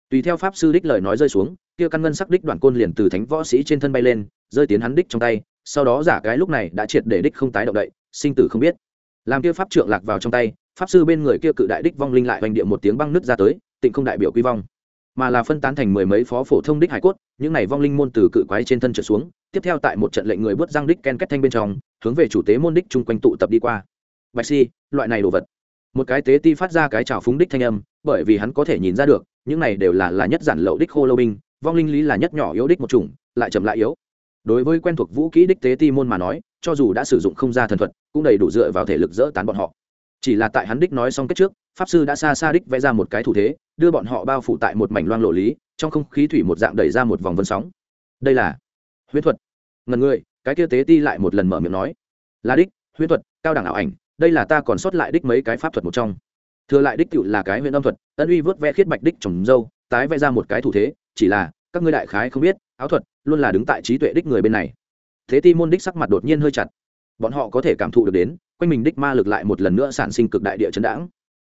Tùy theo pháp sư đích lời nói rơi xuống, kia căn ngân sắc đích đoạn côn liền từ thánh võ sĩ trên thân bay lên, rơi tiến hắn đích trong tay, sau đó giả cái lúc này đã triệt để đích không tái động đậy, sinh tử không biết làm kia pháp trượng lạc vào trong tay, pháp sư bên người kia cự đại đích vong linh lại hoành địa một tiếng băng nứt ra tới, tịnh không đại biểu quy vong. Mà là phân tán thành mười mấy phó phổ thông đích hải cốt, những này vong linh môn từ cự quái trên thân trở xuống, tiếp theo tại một trận lệnh người bước răng đích ken kết thanh bên trong, hướng về chủ tế môn đích chung quanh tụ tập đi qua. Bạch si, loại này đồ vật. Một cái tế ti phát ra cái trào phúng đích thanh âm, bởi vì hắn có thể nhìn ra được, những này đều là là nhất giản lậu đích khô lâu binh, vong linh lý là nhất nhỏ yếu đích một chủng, lại chậm lại yếu. Đối với quen thuộc vũ kỹ đích tế ti môn mà nói cho dù đã sử dụng không gian thần thuật, cũng đầy đủ dựa vào thể lực dỡ tán bọn họ. Chỉ là tại hắn đích nói xong kết trước, pháp sư đã xa xa đích vẽ ra một cái thủ thế, đưa bọn họ bao phủ tại một mảnh loang lộ lý, trong không khí thủy một dạng đẩy ra một vòng vân sóng. Đây là huyễn thuật. Ngần người, cái kia tế ti lại một lần mở miệng nói. Là đích, huyễn thuật, cao đẳng ảo ảnh, đây là ta còn sót lại đích mấy cái pháp thuật một trong. Thừa lại đích cựu là cái huyện âm thuật, ân uy vớt vẽ khiết bạch đích trồng dâu, tái vẽ ra một cái thủ thế, chỉ là các ngươi đại khái không biết, áo thuật luôn là đứng tại trí tuệ đích người bên này thế ti môn đích sắc mặt đột nhiên hơi chặt. Bọn họ có thể cảm thụ được đến, quanh mình đích ma lực lại một lần nữa sản sinh cực đại địa chấn đãng.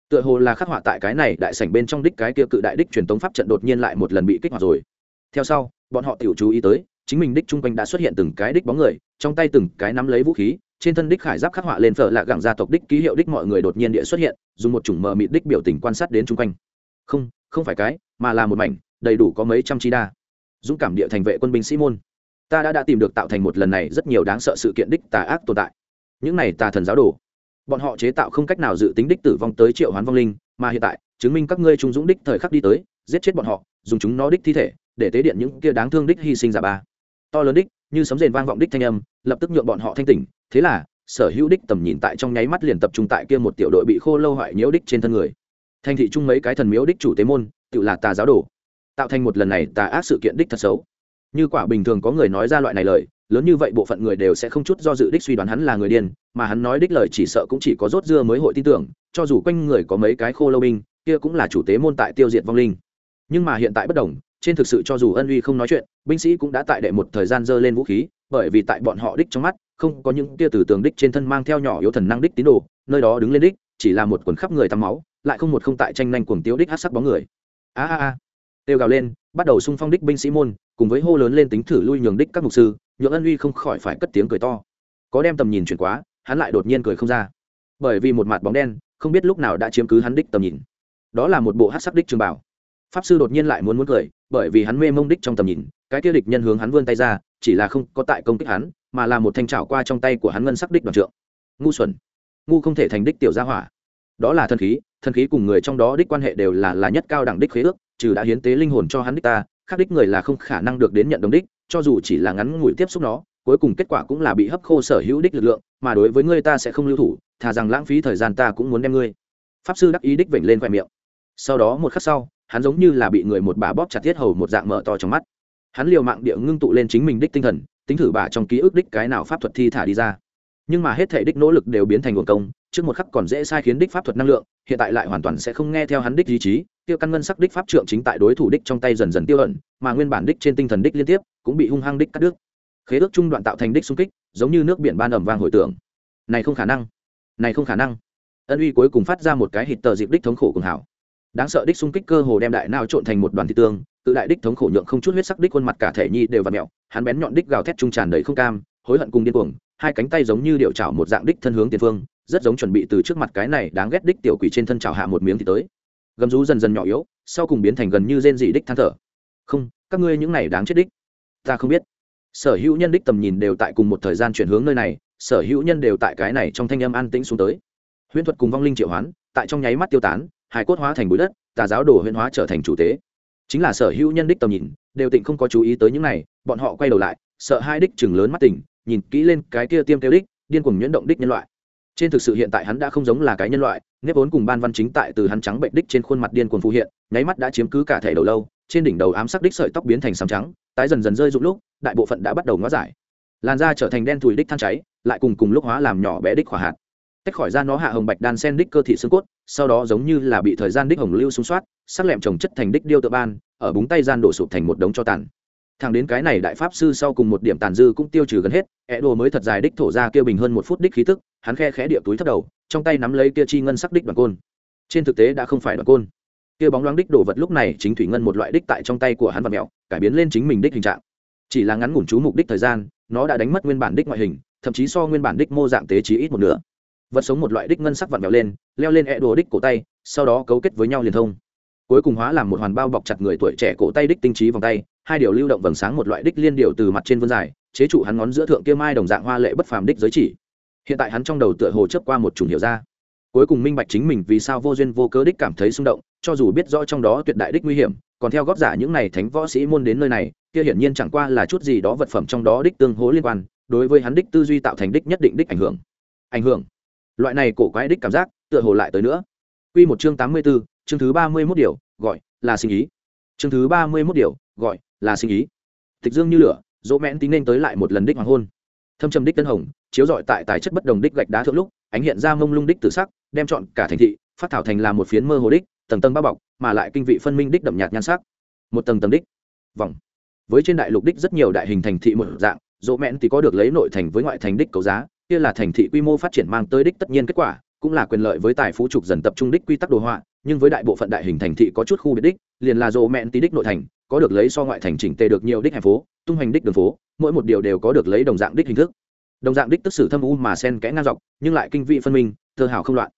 Tựa hồ là khắc họa tại cái này đại sảnh bên trong đích cái kia cự đại đích truyền tống pháp trận đột nhiên lại một lần bị kích hoạt rồi. Theo sau, bọn họ tiểu chú ý tới, chính mình đích chung quanh đã xuất hiện từng cái đích bóng người, trong tay từng cái nắm lấy vũ khí, trên thân đích khải giáp khắc họa lên phở lạ gẳng gia tộc đích ký hiệu đích mọi người đột nhiên địa xuất hiện, dùng một chủng mờ mịt đích biểu tình quan sát đến chung quanh. Không không phải cái, mà là một mảnh, đầy đủ có mấy trăm chi đa. Dũng cảm địa thành vệ quân binh sĩ môn ta đã đã tìm được tạo thành một lần này rất nhiều đáng sợ sự kiện đích tà ác tồn tại. Những này tà thần giáo đồ. Bọn họ chế tạo không cách nào dự tính đích tử vong tới triệu hoán vong linh, mà hiện tại, chứng minh các ngươi trung dũng đích thời khắc đi tới, giết chết bọn họ, dùng chúng nó đích thi thể, để tế điện những kia đáng thương đích hy sinh giả ba. To lớn đích, như sấm rền vang vọng đích thanh âm, lập tức nhượng bọn họ thanh tỉnh. Thế là, sở hữu đích tầm nhìn tại trong nháy mắt liền tập trung tại kia một tiểu đội bị khô lâu hoại nhiễu đích trên thân người. Thành thị chung mấy cái thần miếu đích chủ tế môn, tự là tà giáo đồ. Tạo thành một lần này tà ác sự kiện đích thật xấu như quả bình thường có người nói ra loại này lời, lớn như vậy bộ phận người đều sẽ không chút do dự đích suy đoán hắn là người điên, mà hắn nói đích lời chỉ sợ cũng chỉ có rốt dưa mới hội tin tưởng, cho dù quanh người có mấy cái khô lâu binh, kia cũng là chủ tế môn tại tiêu diệt vong linh. Nhưng mà hiện tại bất đồng, trên thực sự cho dù ân uy không nói chuyện, binh sĩ cũng đã tại đệ một thời gian dơ lên vũ khí, bởi vì tại bọn họ đích trong mắt, không có những tia từ tường đích trên thân mang theo nhỏ yếu thần năng đích tín đồ, nơi đó đứng lên đích, chỉ là một quần khắp người tắm máu, lại không một không tại tranh nhanh cuồng tiêu đích hát sắc bóng người. A a a. Têu gào lên, bắt đầu xung phong đích binh sĩ môn cùng với hô lớn lên tính thử lui nhường đích các mục sư, nhượng ân uy không khỏi phải cất tiếng cười to. Có đem tầm nhìn chuyển quá, hắn lại đột nhiên cười không ra. Bởi vì một mặt bóng đen, không biết lúc nào đã chiếm cứ hắn đích tầm nhìn. Đó là một bộ hát sắc đích trường bảo. Pháp sư đột nhiên lại muốn muốn cười, bởi vì hắn mê mông đích trong tầm nhìn, cái tiêu địch nhân hướng hắn vươn tay ra, chỉ là không có tại công kích hắn, mà là một thanh trảo qua trong tay của hắn ngân sắc đích đoàn trượng. Ngu xuẩn. Ngu không thể thành đích tiểu gia hỏa. Đó là thần khí thần khí cùng người trong đó đích quan hệ đều là là nhất cao đẳng đích khế ước, trừ đã hiến tế linh hồn cho hắn đích ta khác đích người là không khả năng được đến nhận đồng đích, cho dù chỉ là ngắn ngủi tiếp xúc nó, cuối cùng kết quả cũng là bị hấp khô sở hữu đích lực lượng, mà đối với ngươi ta sẽ không lưu thủ, thà rằng lãng phí thời gian ta cũng muốn đem ngươi. Pháp sư đắc ý đích vểnh lên khoe miệng. Sau đó một khắc sau, hắn giống như là bị người một bà bóp chặt thiết hầu một dạng mở to trong mắt. Hắn liều mạng địa ngưng tụ lên chính mình đích tinh thần, tính thử bà trong ký ức đích cái nào pháp thuật thi thả đi ra. Nhưng mà hết thể đích nỗ lực đều biến thành nguồn công trước một khắc còn dễ sai khiến đích pháp thuật năng lượng, hiện tại lại hoàn toàn sẽ không nghe theo hắn đích ý chí, tiêu căn ngân sắc đích pháp trượng chính tại đối thủ đích trong tay dần dần tiêu ẩn, mà nguyên bản đích trên tinh thần đích liên tiếp cũng bị hung hăng đích cắt đứt. Khế ước trung đoạn tạo thành đích xung kích, giống như nước biển ban ẩm vang hồi tưởng. Này không khả năng, này không khả năng. Ân uy cuối cùng phát ra một cái hít tờ dịp đích thống khổ cùng hảo. Đáng sợ đích xung kích cơ hồ đem đại nào trộn thành một đoàn thị tương, tự đại đích thống khổ nhượng không chút huyết sắc đích khuôn mặt cả thể nhi đều và mẹo, hắn bén nhọn đích gào thét trung tràn đầy không cam, hối hận cùng điên cuồng hai cánh tay giống như điệu chảo một dạng đích thân hướng tiền phương, rất giống chuẩn bị từ trước mặt cái này đáng ghét đích tiểu quỷ trên thân chảo hạ một miếng thì tới. Gầm rú dần dần nhỏ yếu, sau cùng biến thành gần như rên dị đích than thở. Không, các ngươi những này đáng chết đích. Ta không biết. Sở hữu nhân đích tầm nhìn đều tại cùng một thời gian chuyển hướng nơi này, sở hữu nhân đều tại cái này trong thanh âm an tĩnh xuống tới. Huyễn thuật cùng vong linh triệu hoán, tại trong nháy mắt tiêu tán hải cốt hóa thành bụi đất, tà giáo đồ huyễn hóa trở thành chủ tế. Chính là sở hữu nhân đích tầm nhìn, đều tịnh không có chú ý tới những này, bọn họ quay đầu lại, sợ hai đích chừng lớn mắt tỉnh nhìn kỹ lên cái kia tiêm tiêu đích, điên cuồng nhuyễn động đích nhân loại. Trên thực sự hiện tại hắn đã không giống là cái nhân loại, nếp vốn cùng ban văn chính tại từ hắn trắng bệnh đích trên khuôn mặt điên cuồng phù hiện, nháy mắt đã chiếm cứ cả thể đầu lâu, trên đỉnh đầu ám sắc đích sợi tóc biến thành xám trắng, tái dần dần rơi rụng lúc, đại bộ phận đã bắt đầu ngó giải. Làn da trở thành đen thùi đích than cháy, lại cùng cùng lúc hóa làm nhỏ bé đích hỏa hạt. Tách khỏi ra nó hạ hồng bạch đan sen đích cơ thị xương cốt, sau đó giống như là bị thời gian đích hồng lưu xung soát sắc lẹm trồng chất thành đích điêu tự ban, ở búng tay gian đổ sụp thành một đống cho tàn thẳng đến cái này đại pháp sư sau cùng một điểm tàn dư cũng tiêu trừ gần hết ẹ đồ mới thật dài đích thổ ra kêu bình hơn một phút đích khí tức, hắn khe khẽ địa túi thất đầu, trong tay nắm lấy kia chi ngân sắc đích đoàn côn. Trên thực tế đã không phải đoàn côn. Kia bóng loáng đích đồ vật lúc này chính thủy ngân một loại đích tại trong tay của hắn và mẹo, cải biến lên chính mình đích hình trạng. Chỉ là ngắn ngủn chú mục đích thời gian, nó đã đánh mất nguyên bản đích ngoại hình, thậm chí so nguyên bản đích mô dạng tế trí ít một nửa. Vật sống một loại đích ngân sắc vặn vẹo lên, leo lên ẹ đồ đích cổ tay, sau đó cấu kết với nhau liền thông. Cuối cùng hóa làm một hoàn bao bọc chặt người tuổi trẻ cổ tay đích tinh trí vòng tay hai điều lưu động vầng sáng một loại đích liên điều từ mặt trên vân dài chế trụ hắn ngón giữa thượng kia mai đồng dạng hoa lệ bất phàm đích giới chỉ. Hiện tại hắn trong đầu tựa hồ chớp qua một chủng hiểu ra. Cuối cùng minh bạch chính mình vì sao vô duyên vô cớ đích cảm thấy xung động cho dù biết rõ trong đó tuyệt đại đích nguy hiểm còn theo góp giả những này thánh võ sĩ môn đến nơi này kia hiển nhiên chẳng qua là chút gì đó vật phẩm trong đó đích tương hố liên quan đối với hắn đích tư duy tạo thành đích nhất định đích ảnh hưởng. Ảnh hưởng. Loại này cổ quái đích cảm giác tựa hồ lại tới nữa. Quy một chương tám mươi 84, chương thứ ba mươi 31 điều, gọi là sinh ý. Chương thứ ba mươi 31 điều, gọi là sinh ý. Tịch Dương như lửa, dỗ mẽn tính nên tới lại một lần đích hoàng hôn. Thâm trầm đích tân hồng, chiếu dọi tại tài chất bất đồng đích gạch đá thượng lúc, ánh hiện ra mông lung đích tử sắc, đem chọn cả thành thị, phát thảo thành là một phiến mơ hồ đích, tầng tầng bao bọc, mà lại kinh vị phân minh đích đậm nhạt nhan sắc. Một tầng tầng đích vòng. Với trên đại lục đích rất nhiều đại hình thành thị một dạng, dỗ mẽn thì có được lấy nội thành với ngoại thành đích cấu giá, kia là thành thị quy mô phát triển mang tới đích tất nhiên kết quả cũng là quyền lợi với tài phú trục dần tập trung đích quy tắc đồ họa nhưng với đại bộ phận đại hình thành thị có chút khu biệt đích liền là dỗ mẹn tí đích nội thành, có được lấy so ngoại thành chỉnh tề được nhiều đích hẻm phố, tung hoành đích đường phố, mỗi một điều đều có được lấy đồng dạng đích hình thức. Đồng dạng đích tức sử thâm u mà sen kẽ ngang dọc, nhưng lại kinh vị phân minh, thơ hào không loạn.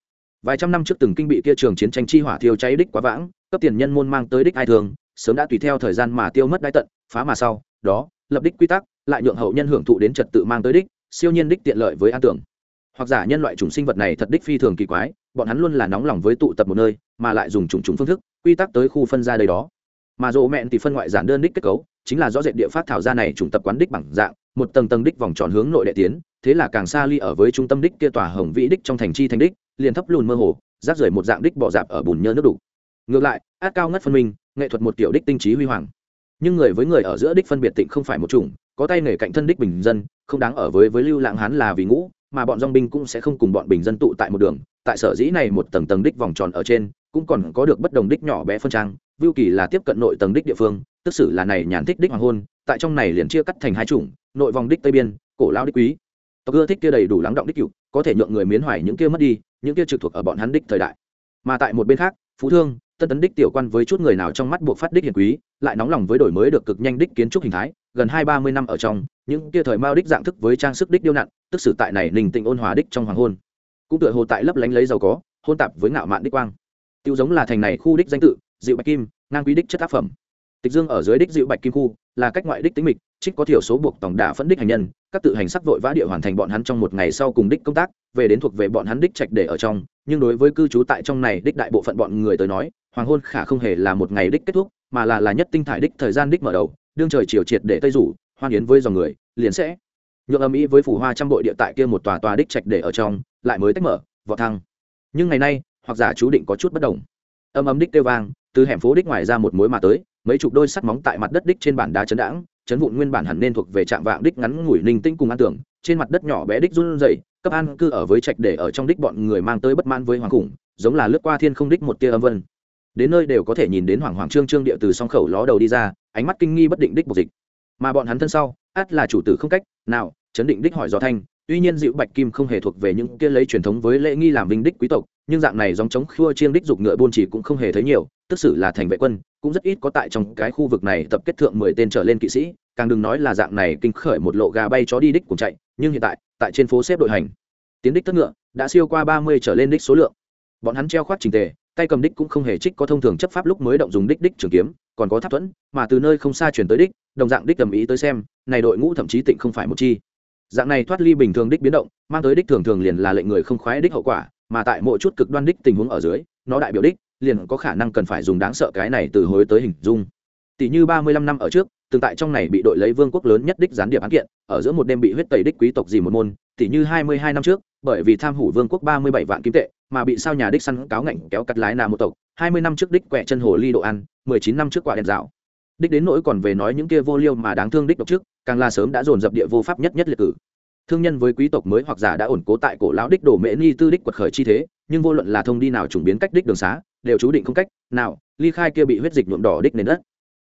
Vài trăm năm trước từng kinh bị kia trường chiến tranh chi hỏa thiêu cháy đích quá vãng, cấp tiền nhân môn mang tới đích ai thường, sớm đã tùy theo thời gian mà tiêu mất đai tận, phá mà sau, đó, lập đích quy tắc, lại nhượng hậu nhân hưởng thụ đến trật tự mang tới đích, siêu nhiên đích tiện lợi với an tưởng. Hoặc giả nhân loại chủng sinh vật này thật đích phi thường kỳ quái bọn hắn luôn là nóng lòng với tụ tập một nơi, mà lại dùng trùng trùng phương thức, quy tắc tới khu phân ra đây đó. Mà rộ mẹn thì phân ngoại giản đơn đích kết cấu, chính là rõ rệt địa phát thảo ra này trùng tập quán đích bằng dạng, một tầng tầng đích vòng tròn hướng nội đệ tiến, thế là càng xa ly ở với trung tâm đích kia tòa hồng vĩ đích trong thành chi thành đích, liền thấp lùn mơ hồ, rác rưởi một dạng đích bỏ dạp ở bùn nhơ nước đủ ngược lại, át cao ngất phân minh, nghệ thuật một kiểu đích tinh trí huy hoàng. Nhưng người với người ở giữa đích phân biệt tịnh không phải một chủng, có tay nghề cạnh thân đích bình dân, không đáng ở với với lưu lãng hán là vì ngũ, mà bọn dong binh cũng sẽ không cùng bọn bình dân tụ tại một đường tại sở dĩ này một tầng tầng đích vòng tròn ở trên, cũng còn có được bất đồng đích nhỏ bé phân trang, vưu kỳ là tiếp cận nội tầng đích địa phương, tức sự là này nhàn thích đích hoàng hôn, tại trong này liền chia cắt thành hai chủng, nội vòng đích tây biên, cổ lao đích quý. Tộc ưa thích kia đầy đủ lắng động đích cựu, có thể nhượng người miến hoài những kia mất đi, những kia trực thuộc ở bọn hắn đích thời đại. Mà tại một bên khác, phú thương, tân tấn đích tiểu quan với chút người nào trong mắt buộc phát đích hiền quý, lại nóng lòng với đổi mới được cực nhanh đích kiến trúc hình thái, gần hai ba mươi năm ở trong, những kia thời mao đích dạng thức với trang sức đích điêu nặn, tức sự tại này nình tịnh ôn hòa đích trong hoàng hôn cũng tựa hồ tại lấp lánh lấy giàu có, hôn tạp với ngạo mạn đích quang. Tiêu giống là thành này khu đích danh tự dịu bạch kim, ngang quý đích chất tác phẩm. Tịch dương ở dưới đích dịu bạch kim khu, là cách ngoại đích tính mịch, trích có thiểu số buộc tổng đả phẫn đích hành nhân, các tự hành sắc vội vã địa hoàn thành bọn hắn trong một ngày sau cùng đích công tác, về đến thuộc về bọn hắn đích trạch để ở trong, nhưng đối với cư trú tại trong này đích đại bộ phận bọn người tới nói, hoàng hôn khả không hề là một ngày đích kết thúc, mà là là nhất tinh thải đích thời gian đích mở đầu, đương trời chiều triệt để tây rủ, hoan yến với dòng người, liền sẽ nhượng âm ý với phủ hoa trăm bội địa tại kia một tòa tòa đích trạch để ở trong, lại mới tách mở vọt thăng. Nhưng ngày nay, hoặc giả chú định có chút bất đồng. Âm âm đích kêu vang, từ hẻm phố đích ngoài ra một mối mà tới, mấy chục đôi sắt móng tại mặt đất đích trên bản đá chấn đãng, chấn vụn nguyên bản hẳn nên thuộc về trạm vạng đích ngắn ngủi ninh tinh cùng an tưởng, trên mặt đất nhỏ bé đích run rẩy, cấp an cư ở với trạch để ở trong đích bọn người mang tới bất mãn với hoàng khủng, giống là lướt qua thiên không đích một tia âm vân. Đến nơi đều có thể nhìn đến hoàng hoàng trương trương địa từ song khẩu ló đầu đi ra, ánh mắt kinh nghi bất định đích bộc dịch. Mà bọn hắn thân sau, át là chủ tử không cách, nào chấn định đích hỏi do thanh, tuy nhiên dịu bạch kim không hề thuộc về những kia lấy truyền thống với lễ nghi làm vinh đích quý tộc, nhưng dạng này dòng chống khua chiêng đích dục ngựa buôn chỉ cũng không hề thấy nhiều, tức xử là thành vệ quân, cũng rất ít có tại trong cái khu vực này tập kết thượng mười tên trở lên kỵ sĩ, càng đừng nói là dạng này kinh khởi một lộ gà bay chó đi đích cùng chạy, nhưng hiện tại tại trên phố xếp đội hành, tiến đích tất ngựa, đã siêu qua ba mươi trở lên đích số lượng. Bọn hắn treo khoát trình tề, tay cầm đích cũng không hề trích có thông thường chấp pháp lúc mới động dùng đích đích trường kiếm, còn có tháp thuẫn, mà từ nơi không xa chuyển tới đích, đồng dạng đích tầm ý tới xem, này đội ngũ thậm chí tịnh không phải một chi dạng này thoát ly bình thường đích biến động, mang tới đích thường thường liền là lệnh người không khoái đích hậu quả, mà tại mỗi chút cực đoan đích tình huống ở dưới, nó đại biểu đích, liền có khả năng cần phải dùng đáng sợ cái này từ hối tới hình dung. Tỷ như ba mươi lăm năm ở trước, từng tại trong này bị đội lấy vương quốc lớn nhất đích gián điệp án kiện, ở giữa một đêm bị huyết tẩy đích quý tộc gì một môn, tỷ như hai mươi hai năm trước, bởi vì tham hủ vương quốc ba mươi bảy vạn kim tệ, mà bị sao nhà đích săn cáo ngạnh kéo cắt lái nà một tộc, hai mươi năm trước đích quẹ chân hồ ly độ ăn, mười chín năm trước quả đèn dạo đích đến nỗi còn về nói những kia vô liêu mà đáng thương đích độc trước càng là sớm đã dồn dập địa vô pháp nhất nhất liệt cử thương nhân với quý tộc mới hoặc giả đã ổn cố tại cổ lão đích đổ mễ ni tư đích quật khởi chi thế nhưng vô luận là thông đi nào trùng biến cách đích đường xá đều chú định không cách nào ly khai kia bị huyết dịch nhuộm đỏ đích nền đất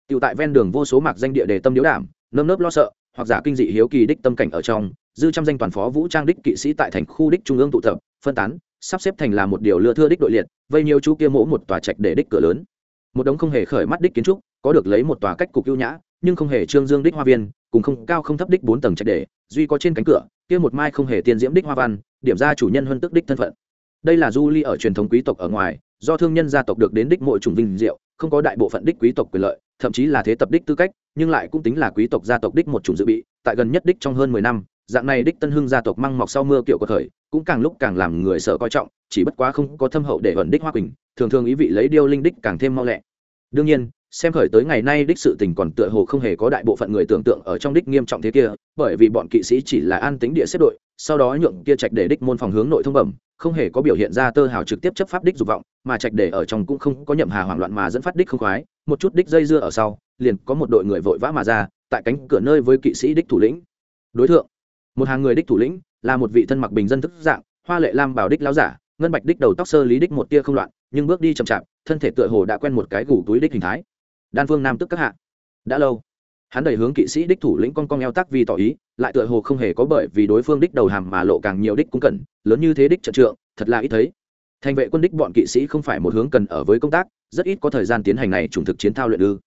tựu tại ven đường vô số mạc danh địa đề tâm điếu đảm, nơm nớp lo sợ, hoặc giả kinh dị hiếu kỳ đích tâm cảnh ở trong, dư trăm danh toàn phó vũ trang đích kỵ sĩ tại thành khu đích trung ương tụ tập, phân tán, sắp xếp thành là một điều lừa thưa đích đội liệt, vây nhiều chú kia mỗ một tòa trạch để đích cửa lớn. Một đống không hề khởi mắt đích kiến trúc, có được lấy một tòa cách cục ưu nhã, nhưng không hề trương dương đích hoa viên, cùng không cao không thấp đích bốn tầng trạch để, duy có trên cánh cửa, kia một mai không hề tiên diễm đích hoa văn, điểm ra chủ nhân hơn tức đích thân phận. Đây là du ly ở truyền thống quý tộc ở ngoài, do thương nhân gia tộc được đến đích mỗi chủng vinh diệu, không có đại bộ phận đích quý tộc quyền lợi, thậm chí là thế tập đích tư cách nhưng lại cũng tính là quý tộc gia tộc đích một chủng dự bị tại gần nhất đích trong hơn mười năm dạng này đích tân hưng gia tộc măng mọc sau mưa kiệu của thời cũng càng lúc càng làm người sợ coi trọng chỉ bất quá không có thâm hậu để ẩn đích hoa quỳnh thường thường ý vị lấy điêu linh đích càng thêm mau lẹ đương nhiên xem khởi tới ngày nay đích sự tình còn tựa hồ không hề có đại bộ phận người tưởng tượng ở trong đích nghiêm trọng thế kia, bởi vì bọn kỵ sĩ chỉ là an tính địa xếp đội, sau đó nhượng kia trạch để đích môn phòng hướng nội thông bẩm, không hề có biểu hiện ra tơ hào trực tiếp chấp pháp đích dục vọng, mà trạch để ở trong cũng không có nhậm hà hoảng loạn mà dẫn phát đích không khoái, một chút đích dây dưa ở sau, liền có một đội người vội vã mà ra, tại cánh cửa nơi với kỵ sĩ đích thủ lĩnh. Đối tượng một hàng người đích thủ lĩnh, là một vị thân mặc bình dân thức dạng, hoa lệ lam bảo đích láo giả, ngân bạch đích đầu tóc sơ lý đích một tia không loạn, nhưng bước đi chậm chạp, thân thể tựa hồ đã quen một cái gủ túi đích hình thái đan phương nam tức các hạ. Đã lâu, hắn đẩy hướng kỵ sĩ đích thủ lĩnh con con eo tác vì tỏ ý, lại tựa hồ không hề có bởi vì đối phương đích đầu hàm mà lộ càng nhiều đích cũng cần lớn như thế đích trận trượng, thật là ít thấy. Thành vệ quân đích bọn kỵ sĩ không phải một hướng cần ở với công tác, rất ít có thời gian tiến hành này trùng thực chiến thao luyện ư.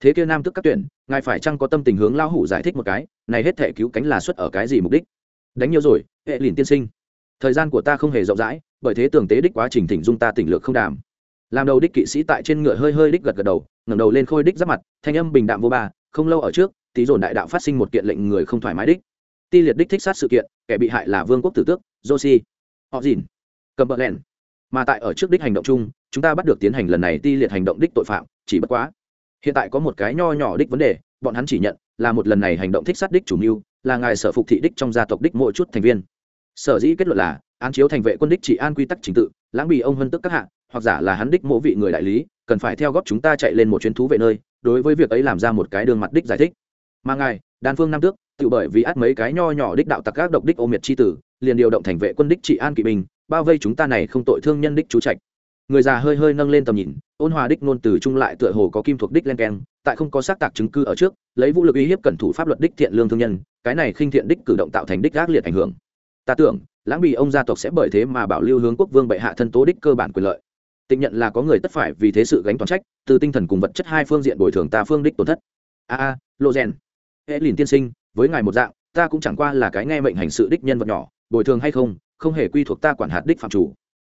Thế kia nam tức các tuyển, ngài phải chăng có tâm tình hướng lao hủ giải thích một cái, này hết thể cứu cánh là xuất ở cái gì mục đích? Đánh nhiều rồi, hệ lìn tiên sinh. Thời gian của ta không hề rộng rãi, bởi thế tưởng tế đích quá trình thỉnh dung ta tỉnh lược không đàm. Làm đầu đích kỵ sĩ tại trên ngựa hơi hơi đích gật gật đầu ngẩng đầu lên khôi đích giáp mặt, thanh âm bình đạm vô ba, không lâu ở trước, tí dồn đại đạo phát sinh một kiện lệnh người không thoải mái đích. Ti liệt đích thích sát sự kiện, kẻ bị hại là vương quốc tử tước josi họ dìn cầm bợ lẹn. Mà tại ở trước đích hành động chung, chúng ta bắt được tiến hành lần này ti liệt hành động đích tội phạm, chỉ bất quá. Hiện tại có một cái nho nhỏ đích vấn đề, bọn hắn chỉ nhận là một lần này hành động thích sát đích chủ mưu, là ngài sở phục thị đích trong gia tộc đích mỗi chút thành viên. Sở dĩ kết luận là, án chiếu thành vệ quân đích chỉ an quy tắc trình tự, lãng bị ông vân tức các hạ hoặc giả là hắn đích mộ vị người đại lý, cần phải theo góp chúng ta chạy lên một chuyến thú vệ nơi, đối với việc ấy làm ra một cái đường mặt đích giải thích. Mà ngài, đan phương nam tước, tự bởi vì át mấy cái nho nhỏ đích đạo tặc các độc đích ô miệt c h i tử, liền điều động thành vệ quân đích trị an kỵ binh, bao vây chúng ta này không tội thương nhân đích chú trạch. Người già hơi hơi nâng lên tầm nhìn, ôn hòa đích nôn từ trung lại tựa hồ có kim thuộc đích len keng, tại không có xác tạc chứng cư ở trước, lấy vũ lực uy hiếp cẩn thủ pháp luật đích thiện lương thương nhân, cái này khinh thiện đích cử động tạo thành đích gác liệt ảnh hưởng. Ta tưởng, lãng bị ông gia tộc sẽ bởi thế mà bảo lưu hướng quốc vương bệ hạ thân tố đích cơ bản quyền lợi tịnh nhận là có người tất phải vì thế sự gánh toàn trách, từ tinh thần cùng vật chất hai phương diện bồi thường ta phương đích tổn thất. A a, lộ rèn. Hệ lìn tiên sinh, với ngài một dạng, ta cũng chẳng qua là cái nghe mệnh hành sự đích nhân vật nhỏ, bồi thường hay không không hề quy thuộc ta quản hạt đích phạm chủ.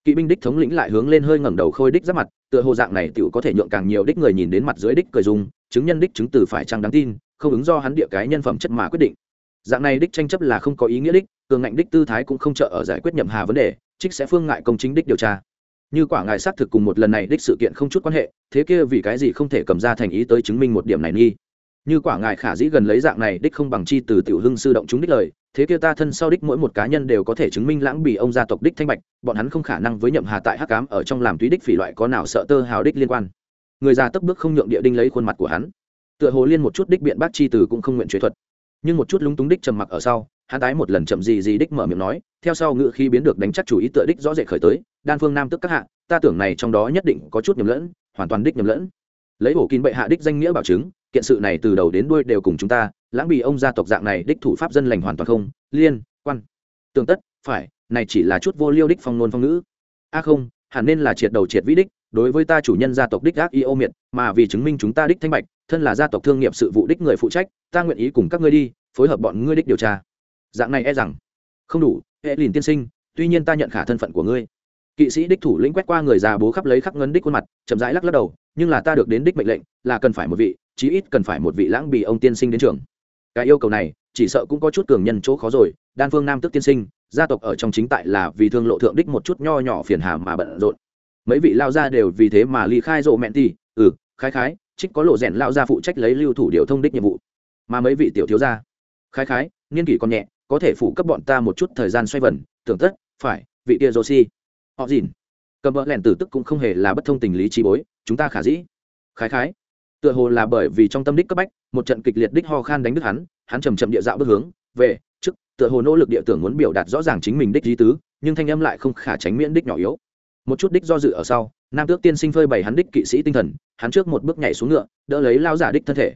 Kỵ binh đích thống lĩnh lại hướng lên hơi ngẩng đầu khôi đích giáp mặt, tựa hồ dạng này tựu có thể nhượng càng nhiều đích người nhìn đến mặt dưới đích cười dùng chứng nhân đích chứng từ phải chăng đáng tin, không ứng do hắn địa cái nhân phẩm chất mà quyết định. Dạng này đích tranh chấp là không có ý nghĩa đích, cường ngạnh đích tư thái cũng không trợ ở giải quyết nhậm hà vấn đề, trích sẽ phương ngại công chính đích điều tra như quả ngài xác thực cùng một lần này đích sự kiện không chút quan hệ, thế kia vì cái gì không thể cầm ra thành ý tới chứng minh một điểm này nghi? Như quả ngài khả dĩ gần lấy dạng này đích không bằng chi từ tiểu hưng sư động chúng đích lời, thế kia ta thân sau đích mỗi một cá nhân đều có thể chứng minh lãng bị ông gia tộc đích thanh bạch, bọn hắn không khả năng với nhậm hà tại hắc cám ở trong làm túy đích phỉ loại có nào sợ tơ hào đích liên quan. Người già tấp bước không nhượng địa đinh lấy khuôn mặt của hắn. Tựa hồ liên một chút đích biện bác chi từ cũng không nguyện chế thuật. Nhưng một chút lúng túng đích trầm mặc ở sau hắn tái một lần chậm gì gì đích mở miệng nói, theo sau ngự khi biến được đánh chắc chủ ý tựa đích rõ rệt khởi tới, đan phương nam tức các hạ, ta tưởng này trong đó nhất định có chút nhầm lẫn, hoàn toàn đích nhầm lẫn. Lấy bổ kín bệ hạ đích danh nghĩa bảo chứng, kiện sự này từ đầu đến đuôi đều cùng chúng ta, lãng bị ông gia tộc dạng này đích thủ pháp dân lành hoàn toàn không, liên, quan. Tương tất, phải, này chỉ là chút vô liêu đích phong nôn phong ngữ. A không, hẳn nên là triệt đầu triệt vĩ đích, đối với ta chủ nhân gia tộc đích ác y ô miệt, mà vì chứng minh chúng ta đích thanh bạch, thân là gia tộc thương nghiệp sự vụ đích người phụ trách, ta nguyện ý cùng các ngươi đi, phối hợp bọn ngươi đích điều tra dạng này e rằng. Không đủ, hệ lìn tiên sinh, tuy nhiên ta nhận khả thân phận của ngươi. Kỵ sĩ đích thủ lĩnh quét qua người già bố khắp lấy khắc ngân đích khuôn mặt, chậm rãi lắc lắc đầu, nhưng là ta được đến đích mệnh lệnh, là cần phải một vị, chí ít cần phải một vị lãng bị ông tiên sinh đến trường. Cái yêu cầu này, chỉ sợ cũng có chút cường nhân chỗ khó rồi, đan phương nam tức tiên sinh, gia tộc ở trong chính tại là vì thương lộ thượng đích một chút nho nhỏ phiền hà mà bận rộn. Mấy vị lao gia đều vì thế mà ly khai rộ mẹn ti ừ khái khái, trích có lộ rèn lao gia phụ trách lấy lưu thủ điều thông đích nhiệm vụ. Mà mấy vị tiểu thiếu gia, khái khái, niên kỷ còn nhẹ có thể phụ cấp bọn ta một chút thời gian xoay vần, tưởng tất, phải, vị kia joshi. Họ dìn. Cầm vợ lẻn tử tức cũng không hề là bất thông tình lý trí bối, chúng ta khả dĩ. Khái khái. Tựa hồ là bởi vì trong tâm đích cấp bách, một trận kịch liệt đích ho khan đánh đứt hắn hắn chầm chậm địa dạo bước hướng, về, trước, tựa hồ nỗ lực địa tưởng muốn biểu đạt rõ ràng chính mình đích lý tứ, nhưng thanh âm lại không khả tránh miễn đích nhỏ yếu. Một chút đích do dự ở sau, nam tước tiên sinh phơi bày hắn đích kỵ sĩ tinh thần, hắn trước một bước nhảy xuống ngựa, đỡ lấy lao giả đích thân thể.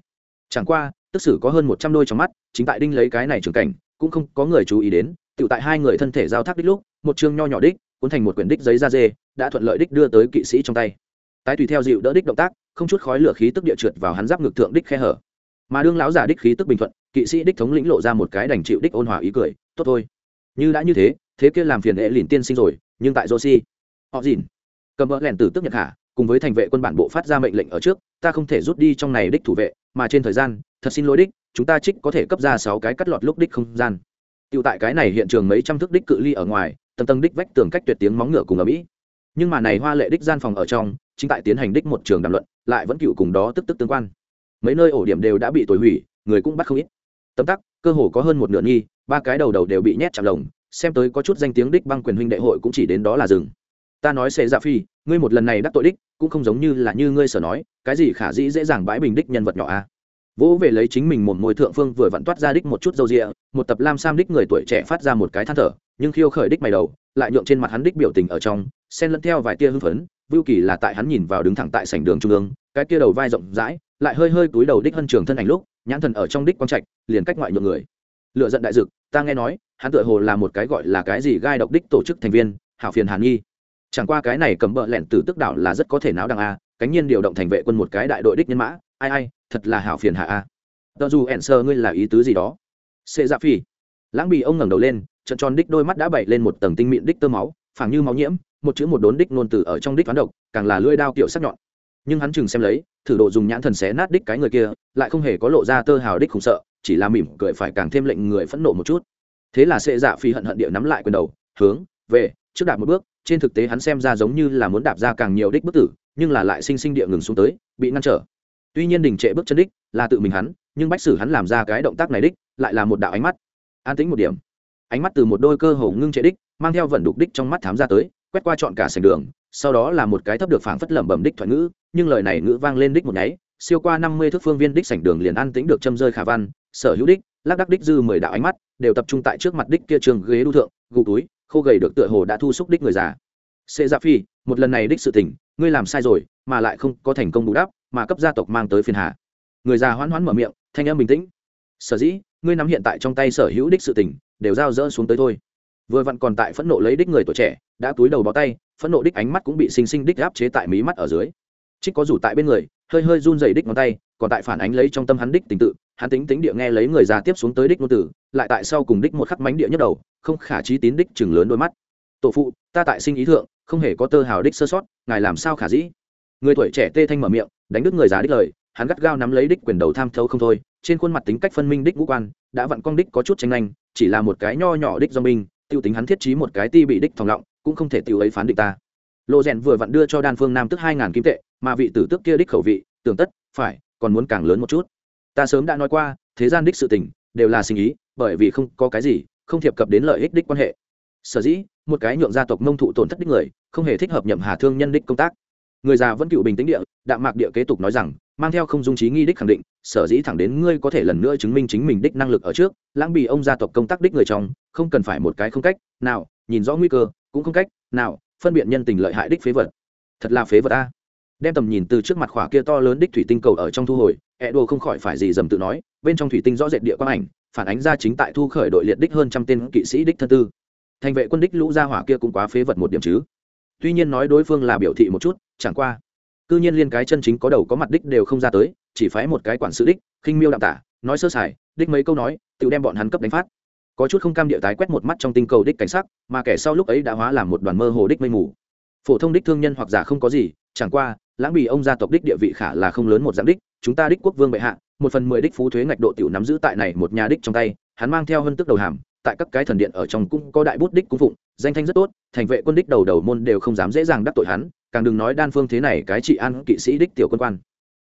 Chẳng qua, tức sử có hơn một trăm đôi trong mắt, chính tại đinh lấy cái này trường cảnh cũng không có người chú ý đến tự tại hai người thân thể giao thác đích lúc, một chương nho nhỏ đích, cuốn thành một quyển đích giấy da dê, đã thuận lợi đích đưa tới kỵ sĩ trong tay. Tái tùy theo dịu đỡ đích động tác, không chút khói lửa khí tức địa trượt vào hắn giáp ngực thượng đích khe hở. Mà đương lão giả đích khí tức bình thuận, kỵ sĩ đích thống lĩnh lộ ra một cái đành chịu đích ôn hòa ý cười, tốt thôi. Như đã như thế thế kia làm phiền hệ lìn tiên sinh rồi, nhưng tại joshi, họ dìn. Cầm vỡ lẻn tử tức nhật hạ, cùng với thành vệ quân bản bộ phát ra mệnh lệnh ở trước, ta không thể rút đi trong này đích thủ vệ, mà trên thời gian thật xin lỗi đích, chúng ta trích có thể cấp ra sáu cái cắt lọt lúc đích không gian. Tựu tại cái này hiện trường mấy trăm thước đích cự ly ở ngoài, tầng tầng đích vách tường cách tuyệt tiếng móng ngựa cùng ở mỹ nhưng mà này hoa lệ đích gian phòng ở trong, chính tại tiến hành đích một trường đàm luận, lại vẫn cựu cùng đó tức tức tương quan. Mấy nơi ổ điểm đều đã bị tồi hủy, người cũng bắt không ít. Tấm tắc, cơ hồ có hơn một nửa nghi, ba cái đầu đầu đều bị nhét chạm lồng, xem tới có chút danh tiếng đích băng quyền huynh đệ hội cũng chỉ đến đó là dừng. Ta nói xe dạ phi, ngươi một lần này đắc tội đích, cũng không giống như là như ngươi sở nói, cái gì khả dĩ dễ dàng bãi bình đích nhân vật nhỏ a? à vỗ về lấy chính mình một môi thượng phương vừa vặn toát ra đích một chút dâu rịa một tập lam sam đích người tuổi trẻ phát ra một cái than thở, nhưng khiêu khởi đích mày đầu, lại nhượng trên mặt hắn đích biểu tình ở trong, xen lẫn theo vài tia hưng phấn, vưu kỳ là tại hắn nhìn vào đứng thẳng tại sảnh đường trung ương, cái kia đầu vai rộng rãi, lại hơi hơi túi đầu đích hân trường thân ảnh lúc, nhãn thần ở trong đích quang trạch, liền cách ngoại nhượng người. Lựa giận đại dực, ta nghe nói, hắn tựa hồ là một cái gọi là cái gì gai độc đích tổ chức thành viên, hảo phiền hàn nghi. Chẳng qua cái này cầm bợ lẹn từ tức đảo là rất có thể não đằng a, cánh nhiên điều động thành vệ quân một cái đại đội đích nhân mã ai ai, thật là hảo phiền hạ a. Tờ dù ẻn sơ ngươi là ý tứ gì đó? Xê dạ phi lãng bị ông ngẩng đầu lên, trận tròn đích đôi mắt đã bậy lên một tầng tinh mịn đích tơ máu, phảng như máu nhiễm, một chữ một đốn đích nôn từ ở trong đích toán độc, càng là lưỡi đao kiểu sắc nhọn. Nhưng hắn chừng xem lấy, thử độ dùng nhãn thần xé nát đích cái người kia, lại không hề có lộ ra tơ hào đích khủng sợ, chỉ là mỉm cười phải càng thêm lệnh người phẫn nộ một chút. Thế là sệ dạ phi hận hận địa nắm lại quyền đầu, hướng về trước đạp một bước, trên thực tế hắn xem ra giống như là muốn đạp ra càng nhiều đích bức tử, nhưng là lại sinh sinh địa ngừng xuống tới, bị ngăn trở tuy nhiên đình trệ bước chân đích là tự mình hắn, nhưng bách sử hắn làm ra cái động tác này đích lại là một đạo ánh mắt. An tĩnh một điểm. Ánh mắt từ một đôi cơ hồ ngưng trệ đích, mang theo vận đục đích trong mắt thám ra tới, quét qua trọn cả sảnh đường, sau đó là một cái thấp được phảng phất lẩm bẩm đích thoại ngữ, nhưng lời này ngữ vang lên đích một nháy, siêu qua năm mươi thước phương viên đích sảnh đường liền an tĩnh được châm rơi khả văn, sở hữu đích, lác đắc đích dư mười đạo ánh mắt đều tập trung tại trước mặt đích kia trường ghế đu thượng, gù túi, khô gầy được tựa hồ đã thu xúc đích người già. Xê gia dạ phi, một lần này đích sự tình, ngươi làm sai rồi, mà lại không có thành công bù đắp mà cấp gia tộc mang tới phiền hà. Người già hoán hoán mở miệng, thanh âm bình tĩnh. Sở dĩ, ngươi nắm hiện tại trong tay sở hữu đích sự tình, đều giao dỡ xuống tới thôi. Vừa vặn còn tại phẫn nộ lấy đích người tuổi trẻ, đã túi đầu bó tay, phẫn nộ đích ánh mắt cũng bị sinh sinh đích áp chế tại mí mắt ở dưới. Trích có rủ tại bên người, hơi hơi run dày đích ngón tay, còn tại phản ánh lấy trong tâm hắn đích tình tự, hắn tính tính địa nghe lấy người già tiếp xuống tới đích ngôn tử lại tại sau cùng đích một khắc mánh địa nhất đầu, không khả trí tín đích chừng lớn đôi mắt. Tổ phụ, ta tại sinh ý thượng, không hề có tơ hào đích sơ sót, ngài làm sao khả dĩ? Người tuổi trẻ tê thanh mở miệng đánh đứt người già đích lời, hắn gắt gao nắm lấy đích quyền đầu tham thấu không thôi, trên khuôn mặt tính cách phân minh đích ngũ quan, đã vặn con đích có chút tranh nhanh chỉ là một cái nho nhỏ đích do minh tiêu tính hắn thiết trí một cái ti bị đích thòng lọng, cũng không thể tiêu ấy phán định ta. Lộ rèn vừa vặn đưa cho đan phương nam tức hai ngàn kim tệ, mà vị tử tước kia đích khẩu vị, tưởng tất, phải, còn muốn càng lớn một chút. Ta sớm đã nói qua, thế gian đích sự tình, đều là sinh ý, bởi vì không có cái gì, không thiệp cập đến lợi ích đích quan hệ. Sở dĩ, một cái nhượng gia tộc mông thụ tổn thất đích người, không hề thích hợp nhậm hà thương nhân đích công tác người già vẫn cựu bình tĩnh địa, đạm mạc địa kế tục nói rằng, mang theo không dung trí nghi đích khẳng định, sở dĩ thẳng đến ngươi có thể lần nữa chứng minh chính mình đích năng lực ở trước, lãng bị ông gia tộc công tác đích người trong, không cần phải một cái không cách, nào, nhìn rõ nguy cơ, cũng không cách, nào, phân biện nhân tình lợi hại đích phế vật. Thật là phế vật a. Đem tầm nhìn từ trước mặt khỏa kia to lớn đích thủy tinh cầu ở trong thu hồi e đồ không khỏi phải gì dầm tự nói, bên trong thủy tinh rõ rệt địa quang ảnh, phản ánh ra chính tại thu khởi đội liệt đích hơn trăm tên kỵ sĩ đích thân tư. Thành vệ quân đích lũ gia hỏa kia cũng quá phế vật một điểm chứ tuy nhiên nói đối phương là biểu thị một chút, chẳng qua. Cư nhiên liên cái chân chính có đầu có mặt đích đều không ra tới, chỉ phái một cái quản sự đích, khinh miêu đạm tả, nói sơ sài, đích mấy câu nói, tự đem bọn hắn cấp đánh phát. Có chút không cam địa tái quét một mắt trong tinh cầu đích cảnh sắc, mà kẻ sau lúc ấy đã hóa làm một đoàn mơ hồ đích mây mù. Phổ thông đích thương nhân hoặc giả không có gì, chẳng qua, lãng bị ông gia tộc đích địa vị khả là không lớn một dạng đích, chúng ta đích quốc vương bệ hạ, một phần mười đích phú thuế ngạch độ tiểu nắm giữ tại này một nhà đích trong tay, hắn mang theo hơn tức đầu hàm tại các cái thần điện ở trong cũng có đại bút đích cung phụng, danh thanh rất tốt, thành vệ quân đích đầu đầu môn đều không dám dễ dàng đắc tội hắn, càng đừng nói đan phương thế này cái trị an kỵ sĩ đích tiểu quân quan.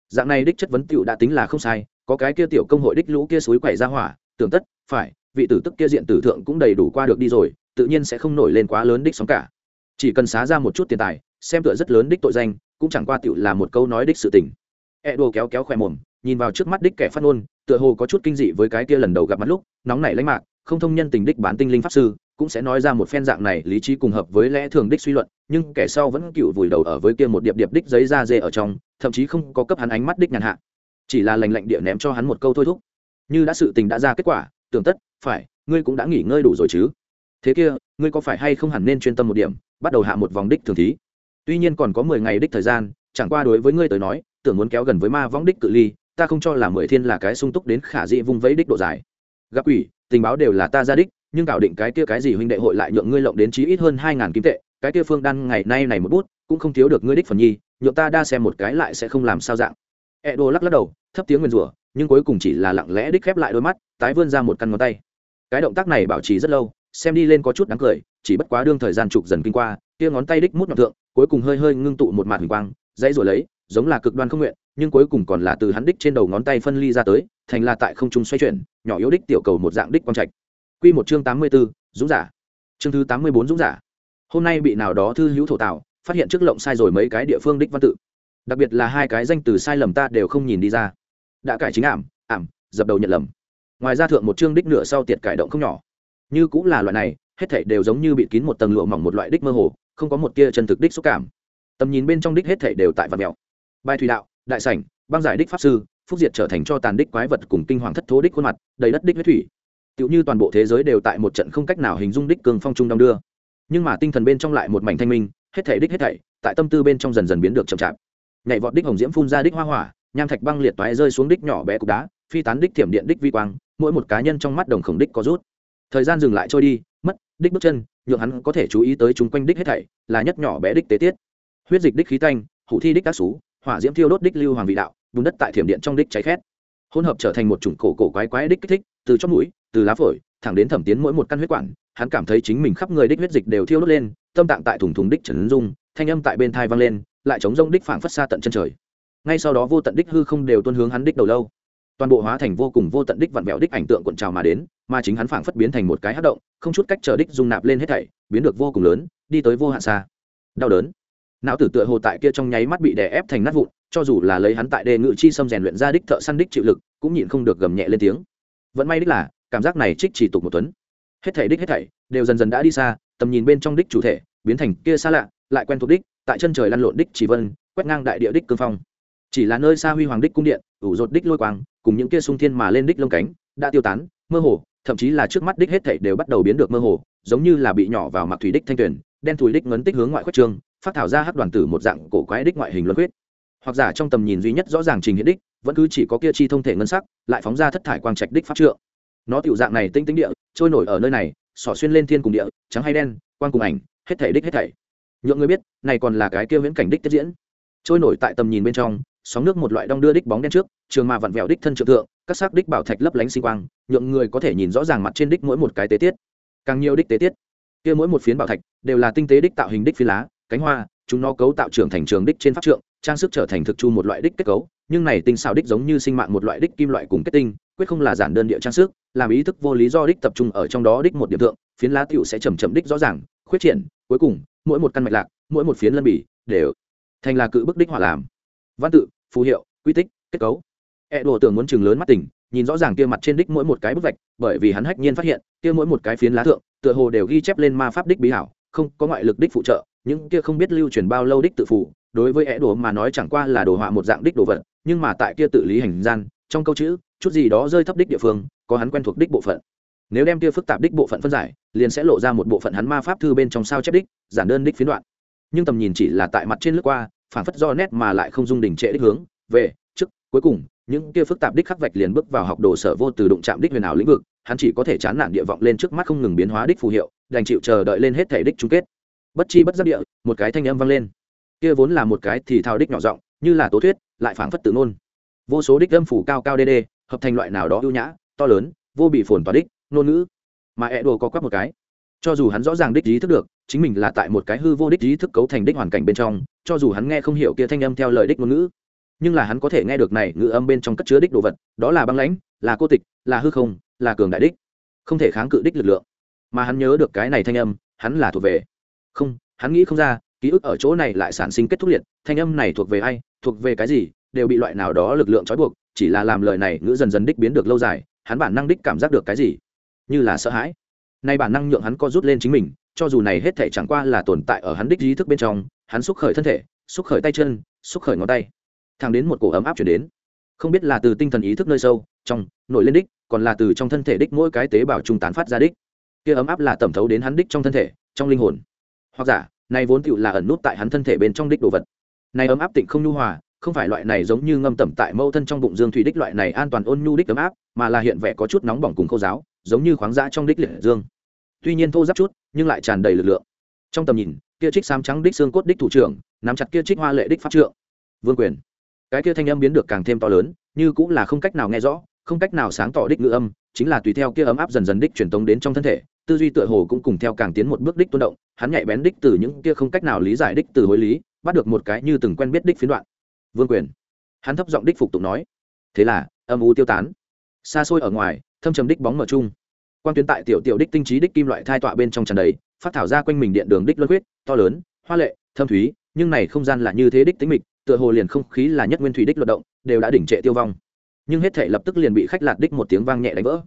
Dạng này đích chất vấn tiểu đã tính là không sai, có cái kia tiểu công hội đích lũ kia suối quẩy ra hỏa, tưởng tất, phải, vị tử tức kia diện tử thượng cũng đầy đủ qua được đi rồi, tự nhiên sẽ không nổi lên quá lớn đích sóng cả. Chỉ cần xá ra một chút tiền tài, xem tựa rất lớn đích tội danh, cũng chẳng qua tiểu là một câu nói đích sự tình. E đồ kéo kéo khỏe mồm, nhìn vào trước mắt đích kẻ phát ngôn, tựa hồ có chút kinh dị với cái kia lần đầu gặp mặt lúc, nóng nảy lánh mạc không thông nhân tình đích bán tinh linh pháp sư, cũng sẽ nói ra một phen dạng này lý trí cùng hợp với lẽ thường đích suy luận, nhưng kẻ sau vẫn cựu vùi đầu ở với kia một điệp điệp đích giấy da dê ở trong, thậm chí không có cấp hắn ánh mắt đích nhàn hạ. Chỉ là lành lạnh địa ném cho hắn một câu thôi thúc. Như đã sự tình đã ra kết quả, tưởng tất, phải, ngươi cũng đã nghỉ ngơi đủ rồi chứ. Thế kia, ngươi có phải hay không hẳn nên chuyên tâm một điểm, bắt đầu hạ một vòng đích thường thí? Tuy nhiên còn có mười ngày đích thời gian, chẳng qua đối với ngươi tới nói, tưởng muốn kéo gần với ma võng đích cự ly, ta không cho là mười thiên là cái sung túc đến khả dị vung vẫy đích độ dài. Gặp quỷ tình báo đều là ta ra đích, nhưng cảo định cái kia cái gì huynh đệ hội lại nhượng ngươi lộng đến chí ít hơn hai ngàn kim tệ, cái kia phương đan ngày nay này một bút, cũng không thiếu được ngươi đích phần nhi, nhượng ta đa xem một cái lại sẽ không làm sao dạng. E đồ lắc lắc đầu, thấp tiếng nguyên rủa, nhưng cuối cùng chỉ là lặng lẽ đích khép lại đôi mắt, tái vươn ra một căn ngón tay. Cái động tác này bảo trì rất lâu, xem đi lên có chút đáng cười, chỉ bất quá đương thời gian trục dần kinh qua, kia ngón tay đích mút mặt thượng, cuối cùng hơi hơi ngưng tụ một mạt hình quang, dãy rồi lấy giống là cực đoan không nguyện nhưng cuối cùng còn là từ hắn đích trên đầu ngón tay phân ly ra tới thành là tại không trung xoay chuyển nhỏ yếu đích tiểu cầu một dạng đích quang trạch. Quy một chương tám mươi 84, dũng giả. Chương thứ tám mươi bốn dũng giả. Hôm nay bị nào đó thư hữu thổ tạo phát hiện trước lộng sai rồi mấy cái địa phương đích văn tự. Đặc biệt là hai cái danh từ sai lầm ta đều không nhìn đi ra. Đã cải chính ảm ảm dập đầu nhận lầm. Ngoài ra thượng một chương đích nửa sau tiệt cải động không nhỏ. Như cũng là loại này hết thảy đều giống như bị kín một tầng lụa mỏng một loại đích mơ hồ không có một tia chân thực đích xúc cảm. Tầm nhìn bên trong đích hết thảy đều tại vạt mèo bài thủy đạo, đại sảnh, băng giải đích pháp sư, phúc diệt trở thành cho tàn đích quái vật cùng kinh hoàng thất thố đích khuôn mặt, đầy đất đích huyết thủy. Tựu như toàn bộ thế giới đều tại một trận không cách nào hình dung đích cường phong trung đong đưa. Nhưng mà tinh thần bên trong lại một mảnh thanh minh, hết thảy đích hết thảy, tại tâm tư bên trong dần dần biến được chậm chạp. Nhảy vọt đích hồng diễm phun ra đích hoa hỏa, nham thạch băng liệt toái rơi xuống đích nhỏ bé cục đá, phi tán đích thiểm điện đích vi quang, mỗi một cá nhân trong mắt đồng khổng đích có rút. Thời gian dừng lại trôi đi, mất, đích bước chân, nhượng hắn có thể chú ý tới chúng quanh đích hết thảy, là nhất nhỏ bé đích tế tiết. Huyết dịch đích khí tanh, hủ thi đích các xú hỏa diễm thiêu đốt đích lưu hoàng vị đạo, bùn đất tại thiểm điện trong đích cháy khét. Hỗn hợp trở thành một chủng cổ cổ quái quái đích kích thích, từ trong mũi, từ lá phổi, thẳng đến thẩm tiến mỗi một căn huyết quản, hắn cảm thấy chính mình khắp người đích huyết dịch đều thiêu đốt lên, tâm tạng tại thùng thùng đích trấn dung thanh âm tại bên thai vang lên, lại chống rông đích phảng phất xa tận chân trời. Ngay sau đó vô tận đích hư không đều tuân hướng hắn đích đầu lâu. Toàn bộ hóa thành vô cùng vô tận đích vặn vẹo đích ảnh tượng cuộn trào mà đến, mà chính hắn phảng phất biến thành một cái hát động, không chút cách chờ đích dung nạp lên hết thảy, biến được vô cùng lớn, đi tới vô hạn xa. Đau đớn não tử tựa hồ tại kia trong nháy mắt bị đè ép thành nát vụn, cho dù là lấy hắn tại đề ngự chi xâm rèn luyện ra đích thợ săn đích chịu lực, cũng nhịn không được gầm nhẹ lên tiếng. Vẫn may đích là, cảm giác này trích chỉ tục một tuấn. Hết thảy đích hết thảy đều dần dần đã đi xa, tầm nhìn bên trong đích chủ thể biến thành kia xa lạ, lại quen thuộc đích, tại chân trời lăn lộn đích chỉ vân, quét ngang đại địa đích cương phong. Chỉ là nơi xa huy hoàng đích cung điện, ủ rột đích lôi quang, cùng những kia sung thiên mà lên đích lông cánh, đã tiêu tán, mơ hồ, thậm chí là trước mắt đích hết thảy đều bắt đầu biến được mơ hồ, giống như là bị nhỏ vào mặc thủy đích thanh tuyển đen thùi đích ngấn tích hướng ngoại khuất trương phát thảo ra hát đoàn tử một dạng cổ quái đích ngoại hình luân huyết hoặc giả trong tầm nhìn duy nhất rõ ràng trình hiện đích, vẫn cứ chỉ có kia chi thông thể ngân sắc, lại phóng ra thất thải quang trạch đích pháp trượng. Nó tiểu dạng này tinh tinh địa, trôi nổi ở nơi này, xỏ xuyên lên thiên cùng địa, trắng hay đen, quang cùng ảnh, hết thảy đích hết thảy. Nhượng người biết, này còn là cái kia viễn cảnh đích tiếp diễn. Trôi nổi tại tầm nhìn bên trong, sóng nước một loại đong đưa đích bóng đen trước, trường mà vặn vẹo đích thân trượng thượng, các xác đích bảo thạch lấp lánh sinh quang, nhượng người có thể nhìn rõ ràng mặt trên đích mỗi một cái tế tiết. Càng nhiều đích tế tiết, kia mỗi một phiến bảo thạch đều là tinh tế đích tạo hình đích phi lá cánh hoa chúng nó cấu tạo trưởng thành trường đích trên pháp trượng trang sức trở thành thực chu một loại đích kết cấu nhưng này tinh xào đích giống như sinh mạng một loại đích kim loại cùng kết tinh quyết không là giản đơn địa trang sức làm ý thức vô lý do đích tập trung ở trong đó đích một điểm tượng, phiến lá tiểu sẽ chầm chậm đích rõ ràng khuyết triển cuối cùng mỗi một căn mạch lạc mỗi một phiến lân bì đều thành là cự bức đích hỏa làm. Văn tự phù hiệu quy tích kết cấu. E đồ tưởng muốn chừng lớn mắt tỉnh nhìn rõ ràng kia mặt trên đích mỗi một cái bức vạch bởi vì hắn hách nhiên phát hiện kia mỗi một cái phiến lá thượng tựa hồ đều ghi chép lên ma pháp đích bí hảo không có ngoại lực đích phụ trợ những kia không biết lưu truyền bao lâu đích tự phụ, đối với é đồ mà nói chẳng qua là đồ họa một dạng đích đồ vật, nhưng mà tại kia tự lý hành gian, trong câu chữ, chút gì đó rơi thấp đích địa phương, có hắn quen thuộc đích bộ phận. Nếu đem kia phức tạp đích bộ phận phân giải, liền sẽ lộ ra một bộ phận hắn ma pháp thư bên trong sao chép đích, giản đơn đích phiến đoạn. Nhưng tầm nhìn chỉ là tại mặt trên lướt qua, phản phất do nét mà lại không dung đỉnh trệ đích hướng, về, trước, cuối cùng, những kia phức tạp đích khắc vạch liền bước vào học đồ sở vô từ đụng chạm đích huyền ảo lĩnh vực, hắn chỉ có thể chán nản địa vọng lên trước mắt không ngừng biến hóa đích phù hiệu, đành chịu chờ đợi lên hết thể đích chung kết bất chi bất giác địa, một cái thanh âm vang lên. Kia vốn là một cái thì thao đích nhỏ giọng, như là tố thuyết, lại phảng phất tự ngôn. Vô số đích âm phủ cao cao đê đê, hợp thành loại nào đó ưu nhã, to lớn, vô bị phồn tỏa đích, ngôn ngữ. Mà ẹ đồ có quắc một cái. Cho dù hắn rõ ràng đích ý thức được, chính mình là tại một cái hư vô đích ý thức cấu thành đích hoàn cảnh bên trong, cho dù hắn nghe không hiểu kia thanh âm theo lời đích ngôn ngữ. Nhưng là hắn có thể nghe được này ngữ âm bên trong cất chứa đích đồ vật, đó là băng lãnh, là cô tịch, là hư không, là cường đại đích, không thể kháng cự đích lực lượng. Mà hắn nhớ được cái này thanh âm, hắn là thuộc về không, hắn nghĩ không ra, ký ức ở chỗ này lại sản sinh kết thúc liệt, thanh âm này thuộc về ai, thuộc về cái gì, đều bị loại nào đó lực lượng trói buộc, chỉ là làm lời này ngữ dần dần đích biến được lâu dài, hắn bản năng đích cảm giác được cái gì? Như là sợ hãi. Nay bản năng nhượng hắn co rút lên chính mình, cho dù này hết thể chẳng qua là tồn tại ở hắn đích ý thức bên trong, hắn xúc khởi thân thể, xúc khởi tay chân, xúc khởi ngón tay. Thang đến một cổ ấm áp chuyển đến. Không biết là từ tinh thần ý thức nơi sâu, trong, nổi lên đích, còn là từ trong thân thể đích mỗi cái tế bào trung tán phát ra đích. Kia ấm áp là tẩm thấu đến hắn đích trong thân thể, trong linh hồn hoặc giả, này vốn tựu là ẩn nút tại hắn thân thể bên trong đích đồ vật. Này ấm áp tịnh không nhu hòa, không phải loại này giống như ngâm tẩm tại mâu thân trong bụng dương thủy đích loại này an toàn ôn nhu đích ấm áp, mà là hiện vẻ có chút nóng bỏng cùng khô giáo giống như khoáng dã trong đích liệt dương. Tuy nhiên thô giáp chút, nhưng lại tràn đầy lực lượng. Trong tầm nhìn, kia trích xám trắng đích xương cốt đích thủ trưởng, nắm chặt kia trích hoa lệ đích pháp trượng. Vương quyền. Cái kia thanh âm biến được càng thêm to lớn, như cũng là không cách nào nghe rõ, không cách nào sáng tỏ đích ngữ âm, chính là tùy theo kia ấm áp dần dần đích truyền tống đến trong thân thể tư duy tựa hồ cũng cùng theo càng tiến một bước đích tuôn động, hắn nhạy bén đích từ những kia không cách nào lý giải đích từ hối lý, bắt được một cái như từng quen biết đích phiến đoạn. Vương quyền. Hắn thấp giọng đích phục tụng nói, thế là, âm u tiêu tán. Xa xôi ở ngoài, thâm trầm đích bóng mở chung. Quan tuyến tại tiểu tiểu đích tinh trí đích kim loại thai tọa bên trong tràn đầy, phát thảo ra quanh mình điện đường đích luân huyết, to lớn, hoa lệ, thâm thúy, nhưng này không gian là như thế đích tính mịch, tựa hồ liền không khí là nhất nguyên thủy đích luật động, đều đã đỉnh trệ tiêu vong. Nhưng hết thể lập tức liền bị khách lạt đích một tiếng vang nhẹ đánh vỡ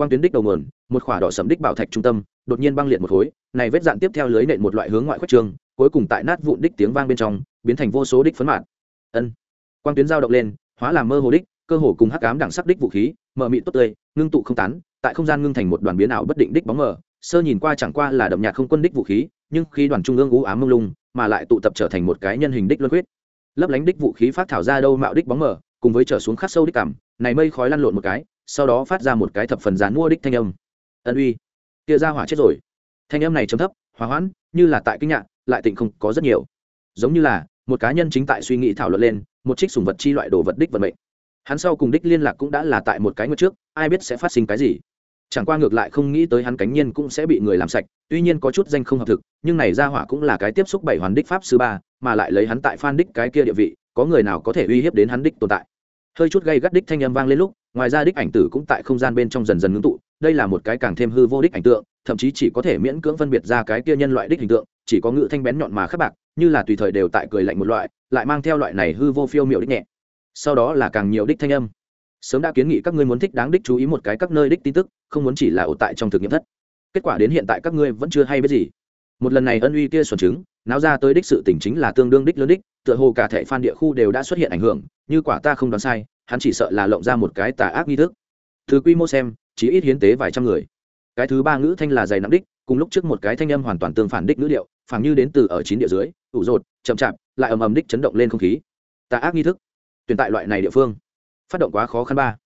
quang tuyến đích đầu nguồn, một khỏa đỏ sầm đích bảo thạch trung tâm, đột nhiên băng liệt một khối, này vết dạn tiếp theo lưới nện một loại hướng ngoại khuất trường cuối cùng tại nát vụn đích tiếng vang bên trong, biến thành vô số đích phấn mạn. Ân. Quang tuyến giao động lên, hóa làm mơ hồ đích, cơ hồ cùng hắc ám đẳng sắc đích vũ khí mở mị tốt tươi, ngưng tụ không tán, tại không gian ngưng thành một đoàn biến ảo bất định đích bóng mờ, sơ nhìn qua chẳng qua là đậm nhạt không quân đích vũ khí, nhưng khi đoàn trung ương u ám mông lung, mà lại tụ tập trở thành một cái nhân hình đích luân huyết lấp lánh đích vũ khí phát thảo ra đâu mạo đích bóng mờ, cùng với trở xuống khắc sâu đích cảm, này mây khói lăn lộn một cái sau đó phát ra một cái thập phần dán mua đích thanh âm. Ân uy kia ra hỏa chết rồi. Thanh âm này chấm thấp hòa hoãn như là tại kinh ngạc, lại tịnh không có rất nhiều. Giống như là một cá nhân chính tại suy nghĩ thảo luận lên một trích sùng vật chi loại đồ vật đích vận mệnh. Hắn sau cùng đích liên lạc cũng đã là tại một cái ngược trước ai biết sẽ phát sinh cái gì. Chẳng qua ngược lại không nghĩ tới hắn cánh nhiên cũng sẽ bị người làm sạch tuy nhiên có chút danh không hợp thực nhưng này ra hỏa cũng là cái tiếp xúc bảy hoàn đích pháp sư ba mà lại lấy hắn tại phan đích cái kia địa vị có người nào có thể uy hiếp đến hắn đích tồn tại. Hơi chút gây gắt đích thanh âm vang lên lúc ngoài ra đích ảnh tử cũng tại không gian bên trong dần dần ngưng tụ, đây là một cái càng thêm hư vô đích ảnh tượng, thậm chí chỉ có thể miễn cưỡng phân biệt ra cái kia nhân loại đích hình tượng, chỉ có ngự thanh bén nhọn mà khắc bạc, như là tùy thời đều tại cười lạnh một loại, lại mang theo loại này hư vô phiêu miệu đích nhẹ. Sau đó là càng nhiều đích thanh âm. Sớm đã kiến nghị các ngươi muốn thích đáng đích chú ý một cái các nơi đích tin tức, không muốn chỉ là ổ tại trong thực nghiệm thất. Kết quả đến hiện tại các ngươi vẫn chưa hay biết gì. Một lần này ân uy kia xuẩn chứng náo ra tới đích sự tỉnh chính là tương đương đích lớn đích, tựa hồ cả thể phan địa khu đều đã xuất hiện ảnh hưởng, như quả ta không đoán sai, hắn chỉ sợ là lộng ra một cái tà ác nghi thức. Thứ quy mô xem chỉ ít hiến tế vài trăm người. Cái thứ ba ngữ thanh là dày nặng đích, cùng lúc trước một cái thanh âm hoàn toàn tương phản đích ngữ điệu phản như đến từ ở chín địa dưới, ủ rột, chậm chạp, lại ầm ầm đích chấn động lên không khí. Tà ác nghi thức, tuyển tại loại này địa phương, phát động quá khó khăn ba.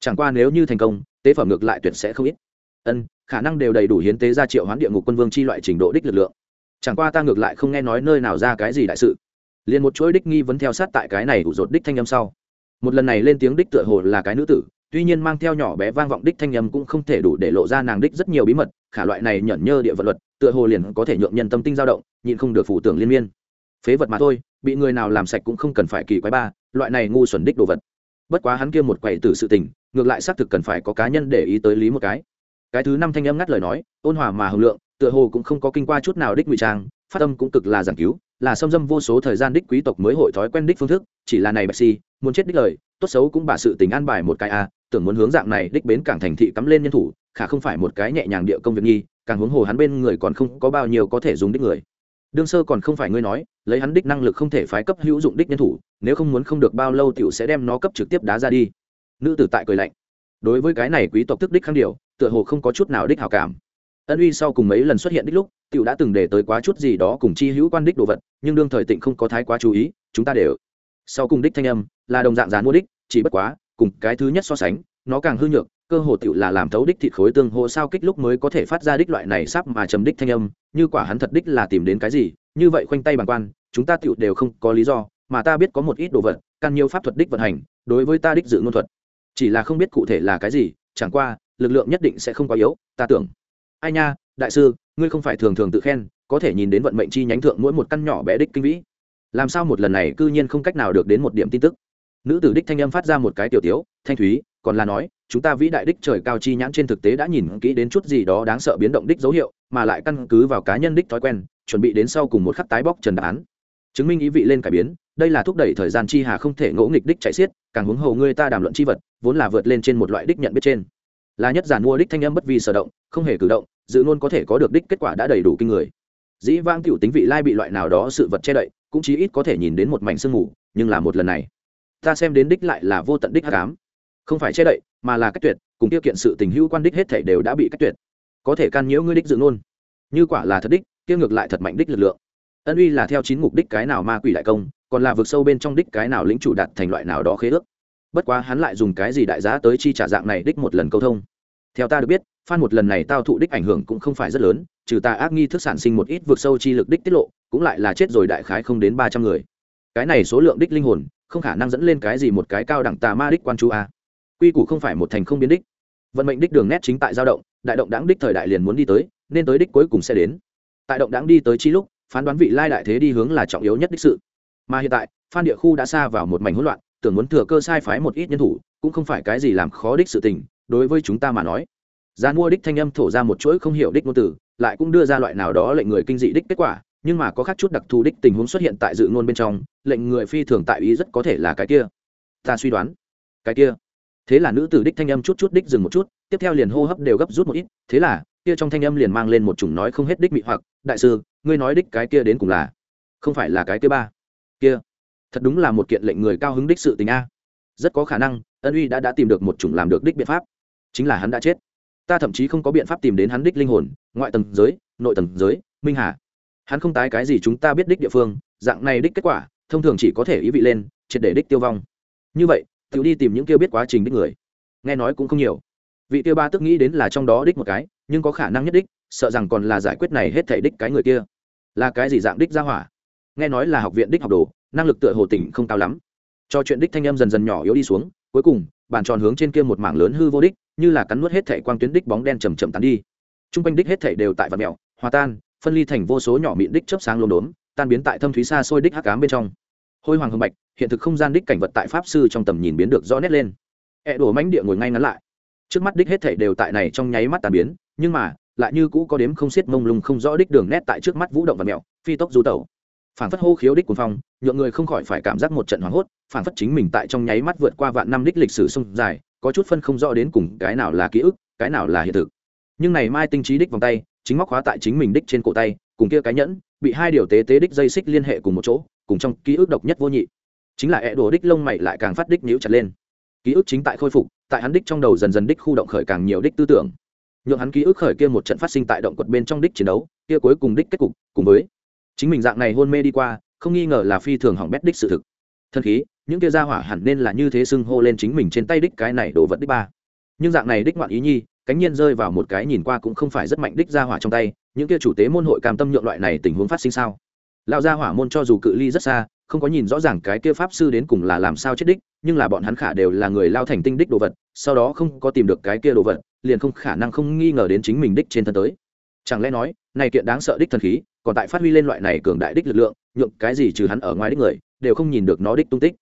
Chẳng qua nếu như thành công, tế phẩm ngược lại tuyển sẽ không ít. Ân, khả năng đều đầy đủ hiến tế ra triệu hoán địa ngục quân vương chi loại trình độ đích lực lượng chẳng qua ta ngược lại không nghe nói nơi nào ra cái gì đại sự. Liền một chuỗi đích nghi vấn theo sát tại cái này ủ rột đích thanh âm sau. Một lần này lên tiếng đích tựa hồ là cái nữ tử, tuy nhiên mang theo nhỏ bé vang vọng đích thanh âm cũng không thể đủ để lộ ra nàng đích rất nhiều bí mật, khả loại này nhẫn nhơ địa vật luật, tựa hồ liền có thể nhượng nhân tâm tinh dao động, nhịn không được phủ tưởng liên miên. Phế vật mà thôi, bị người nào làm sạch cũng không cần phải kỳ quái ba, loại này ngu xuẩn đích đồ vật. Bất quá hắn kia một quầy tử sự tình, ngược lại xác thực cần phải có cá nhân để ý tới lý một cái. Cái thứ năm thanh âm ngắt lời nói, ôn hòa mà hồng lượng tựa hồ cũng không có kinh qua chút nào đích ngụy trang, phát âm cũng cực là giảng cứu, là xâm dâm vô số thời gian đích quý tộc mới hội thói quen đích phương thức, chỉ là này bạch si, muốn chết đích lời, tốt xấu cũng bà sự tình an bài một cái a tưởng muốn hướng dạng này đích bến cảng thành thị cắm lên nhân thủ, khả không phải một cái nhẹ nhàng địa công việc nghi, càng huống hồ hắn bên người còn không có bao nhiêu có thể dùng đích người. Đương sơ còn không phải ngươi nói, lấy hắn đích năng lực không thể phái cấp hữu dụng đích nhân thủ, nếu không muốn không được bao lâu tiểu sẽ đem nó cấp trực tiếp đá ra đi. Nữ tử tại cười lạnh. Đối với cái này quý tộc tức đích khang điều, tựa hồ không có chút nào đích hảo cảm ân uy sau cùng mấy lần xuất hiện đích lúc, tiểu đã từng để tới quá chút gì đó cùng chi hữu quan đích đồ vật, nhưng đương thời tịnh không có thái quá chú ý, chúng ta đều. Sau cùng đích thanh âm, là đồng dạng dán mua đích, chỉ bất quá, cùng cái thứ nhất so sánh, nó càng hư nhược, cơ hồ tựu là làm thấu đích thịt khối tương hô sao kích lúc mới có thể phát ra đích loại này sắp mà chấm đích thanh âm, như quả hắn thật đích là tìm đến cái gì, như vậy khoanh tay bằng quan, chúng ta tựu đều không có lý do, mà ta biết có một ít đồ vật, căn nhiều pháp thuật đích vận hành, đối với ta đích dự ngôn thuật. Chỉ là không biết cụ thể là cái gì, chẳng qua, lực lượng nhất định sẽ không quá yếu, ta tưởng ai nha, đại sư, ngươi không phải thường thường tự khen, có thể nhìn đến vận mệnh chi nhánh thượng mỗi một căn nhỏ bé đích kinh vĩ. Làm sao một lần này cư nhiên không cách nào được đến một điểm tin tức? Nữ tử đích thanh âm phát ra một cái tiểu tiếu, thanh thúy, còn là nói, chúng ta vĩ đại đích trời cao chi nhãn trên thực tế đã nhìn kỹ đến chút gì đó đáng sợ biến động đích dấu hiệu, mà lại căn cứ vào cá nhân đích thói quen, chuẩn bị đến sau cùng một khắc tái bóc trần đáp án chứng minh ý vị lên cải biến, đây là thúc đẩy thời gian chi hà không thể ngỗ nghịch đích chạy xiết, càng huống hồ ngươi ta đàm luận chi vật, vốn là vượt lên trên một loại đích nhận biết trên là nhất giản mua đích thanh âm bất vi sở động, không hề cử động, dự luôn có thể có được đích kết quả đã đầy đủ kinh người. Dĩ vang tiểu tính vị lai bị loại nào đó sự vật che đậy, cũng chí ít có thể nhìn đến một mảnh sương mù, nhưng là một lần này, ta xem đến đích lại là vô tận đích hắc ám. Không phải che đậy, mà là cách tuyệt, cùng tiêu kiện sự tình hữu quan đích hết thể đều đã bị cách tuyệt. Có thể can nhiễu ngươi đích dự luôn như quả là thật đích tiêu ngược lại thật mạnh đích lực lượng. Ân uy là theo chín mục đích cái nào ma quỷ đại công, còn là vực sâu bên trong đích cái nào lĩnh chủ đạt thành loại nào đó khế ước bất quá hắn lại dùng cái gì đại giá tới chi trả dạng này đích một lần câu thông. Theo ta được biết phan một lần này tao thụ đích ảnh hưởng cũng không phải rất lớn, trừ ta ác nghi thức sản sinh một ít vượt sâu chi lực đích tiết lộ, cũng lại là chết rồi đại khái không đến ba trăm người. Cái này số lượng đích linh hồn, không khả năng dẫn lên cái gì một cái cao đẳng tà ma đích quan chú a. Quy củ không phải một thành không biến đích. Vận mệnh đích đường nét chính tại dao động, đại động đáng đích thời đại liền muốn đi tới, nên tới đích cuối cùng sẽ đến. Tại động đáng đi tới chi lúc, phán đoán vị lai đại thế đi hướng là trọng yếu nhất đích sự. Mà hiện tại phan địa khu đã xa vào một mảnh hỗn loạn tưởng muốn thừa cơ sai phái một ít nhân thủ, cũng không phải cái gì làm khó đích sự tình, đối với chúng ta mà nói. Gian mua đích thanh âm thổ ra một chuỗi không hiểu đích ngôn từ, lại cũng đưa ra loại nào đó lệnh người kinh dị đích kết quả, nhưng mà có khác chút đặc thù đích tình huống xuất hiện tại dự ngôn bên trong, lệnh người phi thường tại ý rất có thể là cái kia. Ta suy đoán, cái kia. Thế là nữ tử đích thanh âm chút chút đích dừng một chút, tiếp theo liền hô hấp đều gấp rút một ít, thế là, kia trong thanh âm liền mang lên một chủng nói không hết đích mị hoặc, đại sư, ngươi nói đích cái kia đến cùng là, không phải là cái kia ba, kia thật đúng là một kiện lệnh người cao hứng đích sự tình a. Rất có khả năng, ân uy đã đã tìm được một chủng làm được đích biện pháp. Chính là hắn đã chết. Ta thậm chí không có biện pháp tìm đến hắn đích linh hồn, ngoại tầng giới, nội tầng giới, minh hà. Hắn không tái cái gì chúng ta biết đích địa phương, dạng này đích kết quả, thông thường chỉ có thể ý vị lên, triệt để đích tiêu vong. Như vậy tự đi tìm những kêu biết quá trình đích người. Nghe nói cũng không nhiều. Vị tiêu ba tức nghĩ đến là trong đó đích một cái, nhưng có khả năng nhất đích, sợ rằng còn là giải quyết này hết thể đích cái người kia. Là cái gì dạng đích ra hỏa? Nghe nói là học viện đích học đồ năng lực tựa hồ tỉnh không cao lắm. Cho chuyện đích thanh âm dần dần nhỏ yếu đi xuống, cuối cùng, bàn tròn hướng trên kia một mảng lớn hư vô đích, như là cắn nuốt hết thể quang tuyến đích bóng đen chầm chậm tán đi. T r u n g quanh đích hết thể đều tại vật mẹo hòa tan, phân ly thành vô số nhỏ mịn đích chớp sáng lốm đốm, tan biến tại thâm thúy xa xôi đích hắc cám bên trong. Hôi hoàng hồng bạch, hiện thực không gian đích cảnh vật tại pháp sư trong tầm nhìn biến được rõ nét lên. E đổ mánh địa ngồi ngay ngắn lại. Trước mắt đích hết thể đều tại này trong nháy mắt tàn biến, nhưng mà, lại như cũ có đếm không xiết mông lung không rõ đích đường nét tại trước mắt vũ động và mẹo phi tốc du tẩu phản phất hô khiếu đích cuồng phong, nhượng người không khỏi phải cảm giác một trận hoảng hốt phản phất chính mình tại trong nháy mắt vượt qua vạn năm đích lịch sử sông dài, có chút phân không rõ đến cùng cái nào là ký ức, cái nào là hiện thực. Nhưng này mai tinh trí đích vòng tay, chính móc khóa tại chính mình đích trên cổ tay, cùng kia cái nhẫn, bị hai điều tế tế đích dây xích liên hệ cùng một chỗ, cùng trong ký ức độc nhất vô nhị. Chính là ẹ đồ đích lông mày lại càng phát đích nhíu chặt lên. Ký ức chính tại khôi phục, tại hắn đích trong đầu dần dần đích khu động khởi càng nhiều đích tư tưởng. Nhượng hắn ký ức khởi kia một trận phát sinh tại động quật bên trong đích chiến đấu, kia cuối cùng đích kết cục, cùng với chính mình dạng này hôn mê đi qua, không nghi ngờ là phi thường hỏng bét đích sự thực. Thân khí, những kia ra hỏa hẳn nên là như thế xưng hô lên chính mình trên tay đích cái này đồ vật đích ba. Nhưng dạng này đích ngoạn ý nhi, cánh nhiên rơi vào một cái nhìn qua cũng không phải rất mạnh đích ra hỏa trong tay, những kia chủ tế môn hội cam tâm nhượng loại này tình huống phát sinh sao? Lão gia hỏa môn cho dù cự ly rất xa, không có nhìn rõ ràng cái kia pháp sư đến cùng là làm sao chết đích, nhưng là bọn hắn khả đều là người lao thành tinh đích đồ vật, sau đó không có tìm được cái kia đồ vật, liền không khả năng không nghi ngờ đến chính mình đích trên thân tới. Chẳng lẽ nói, này kiện đáng sợ đích thần khí còn tại phát huy lên loại này cường đại đích lực lượng, nhượng cái gì trừ hắn ở ngoài đích người, đều không nhìn được nó đích tung tích.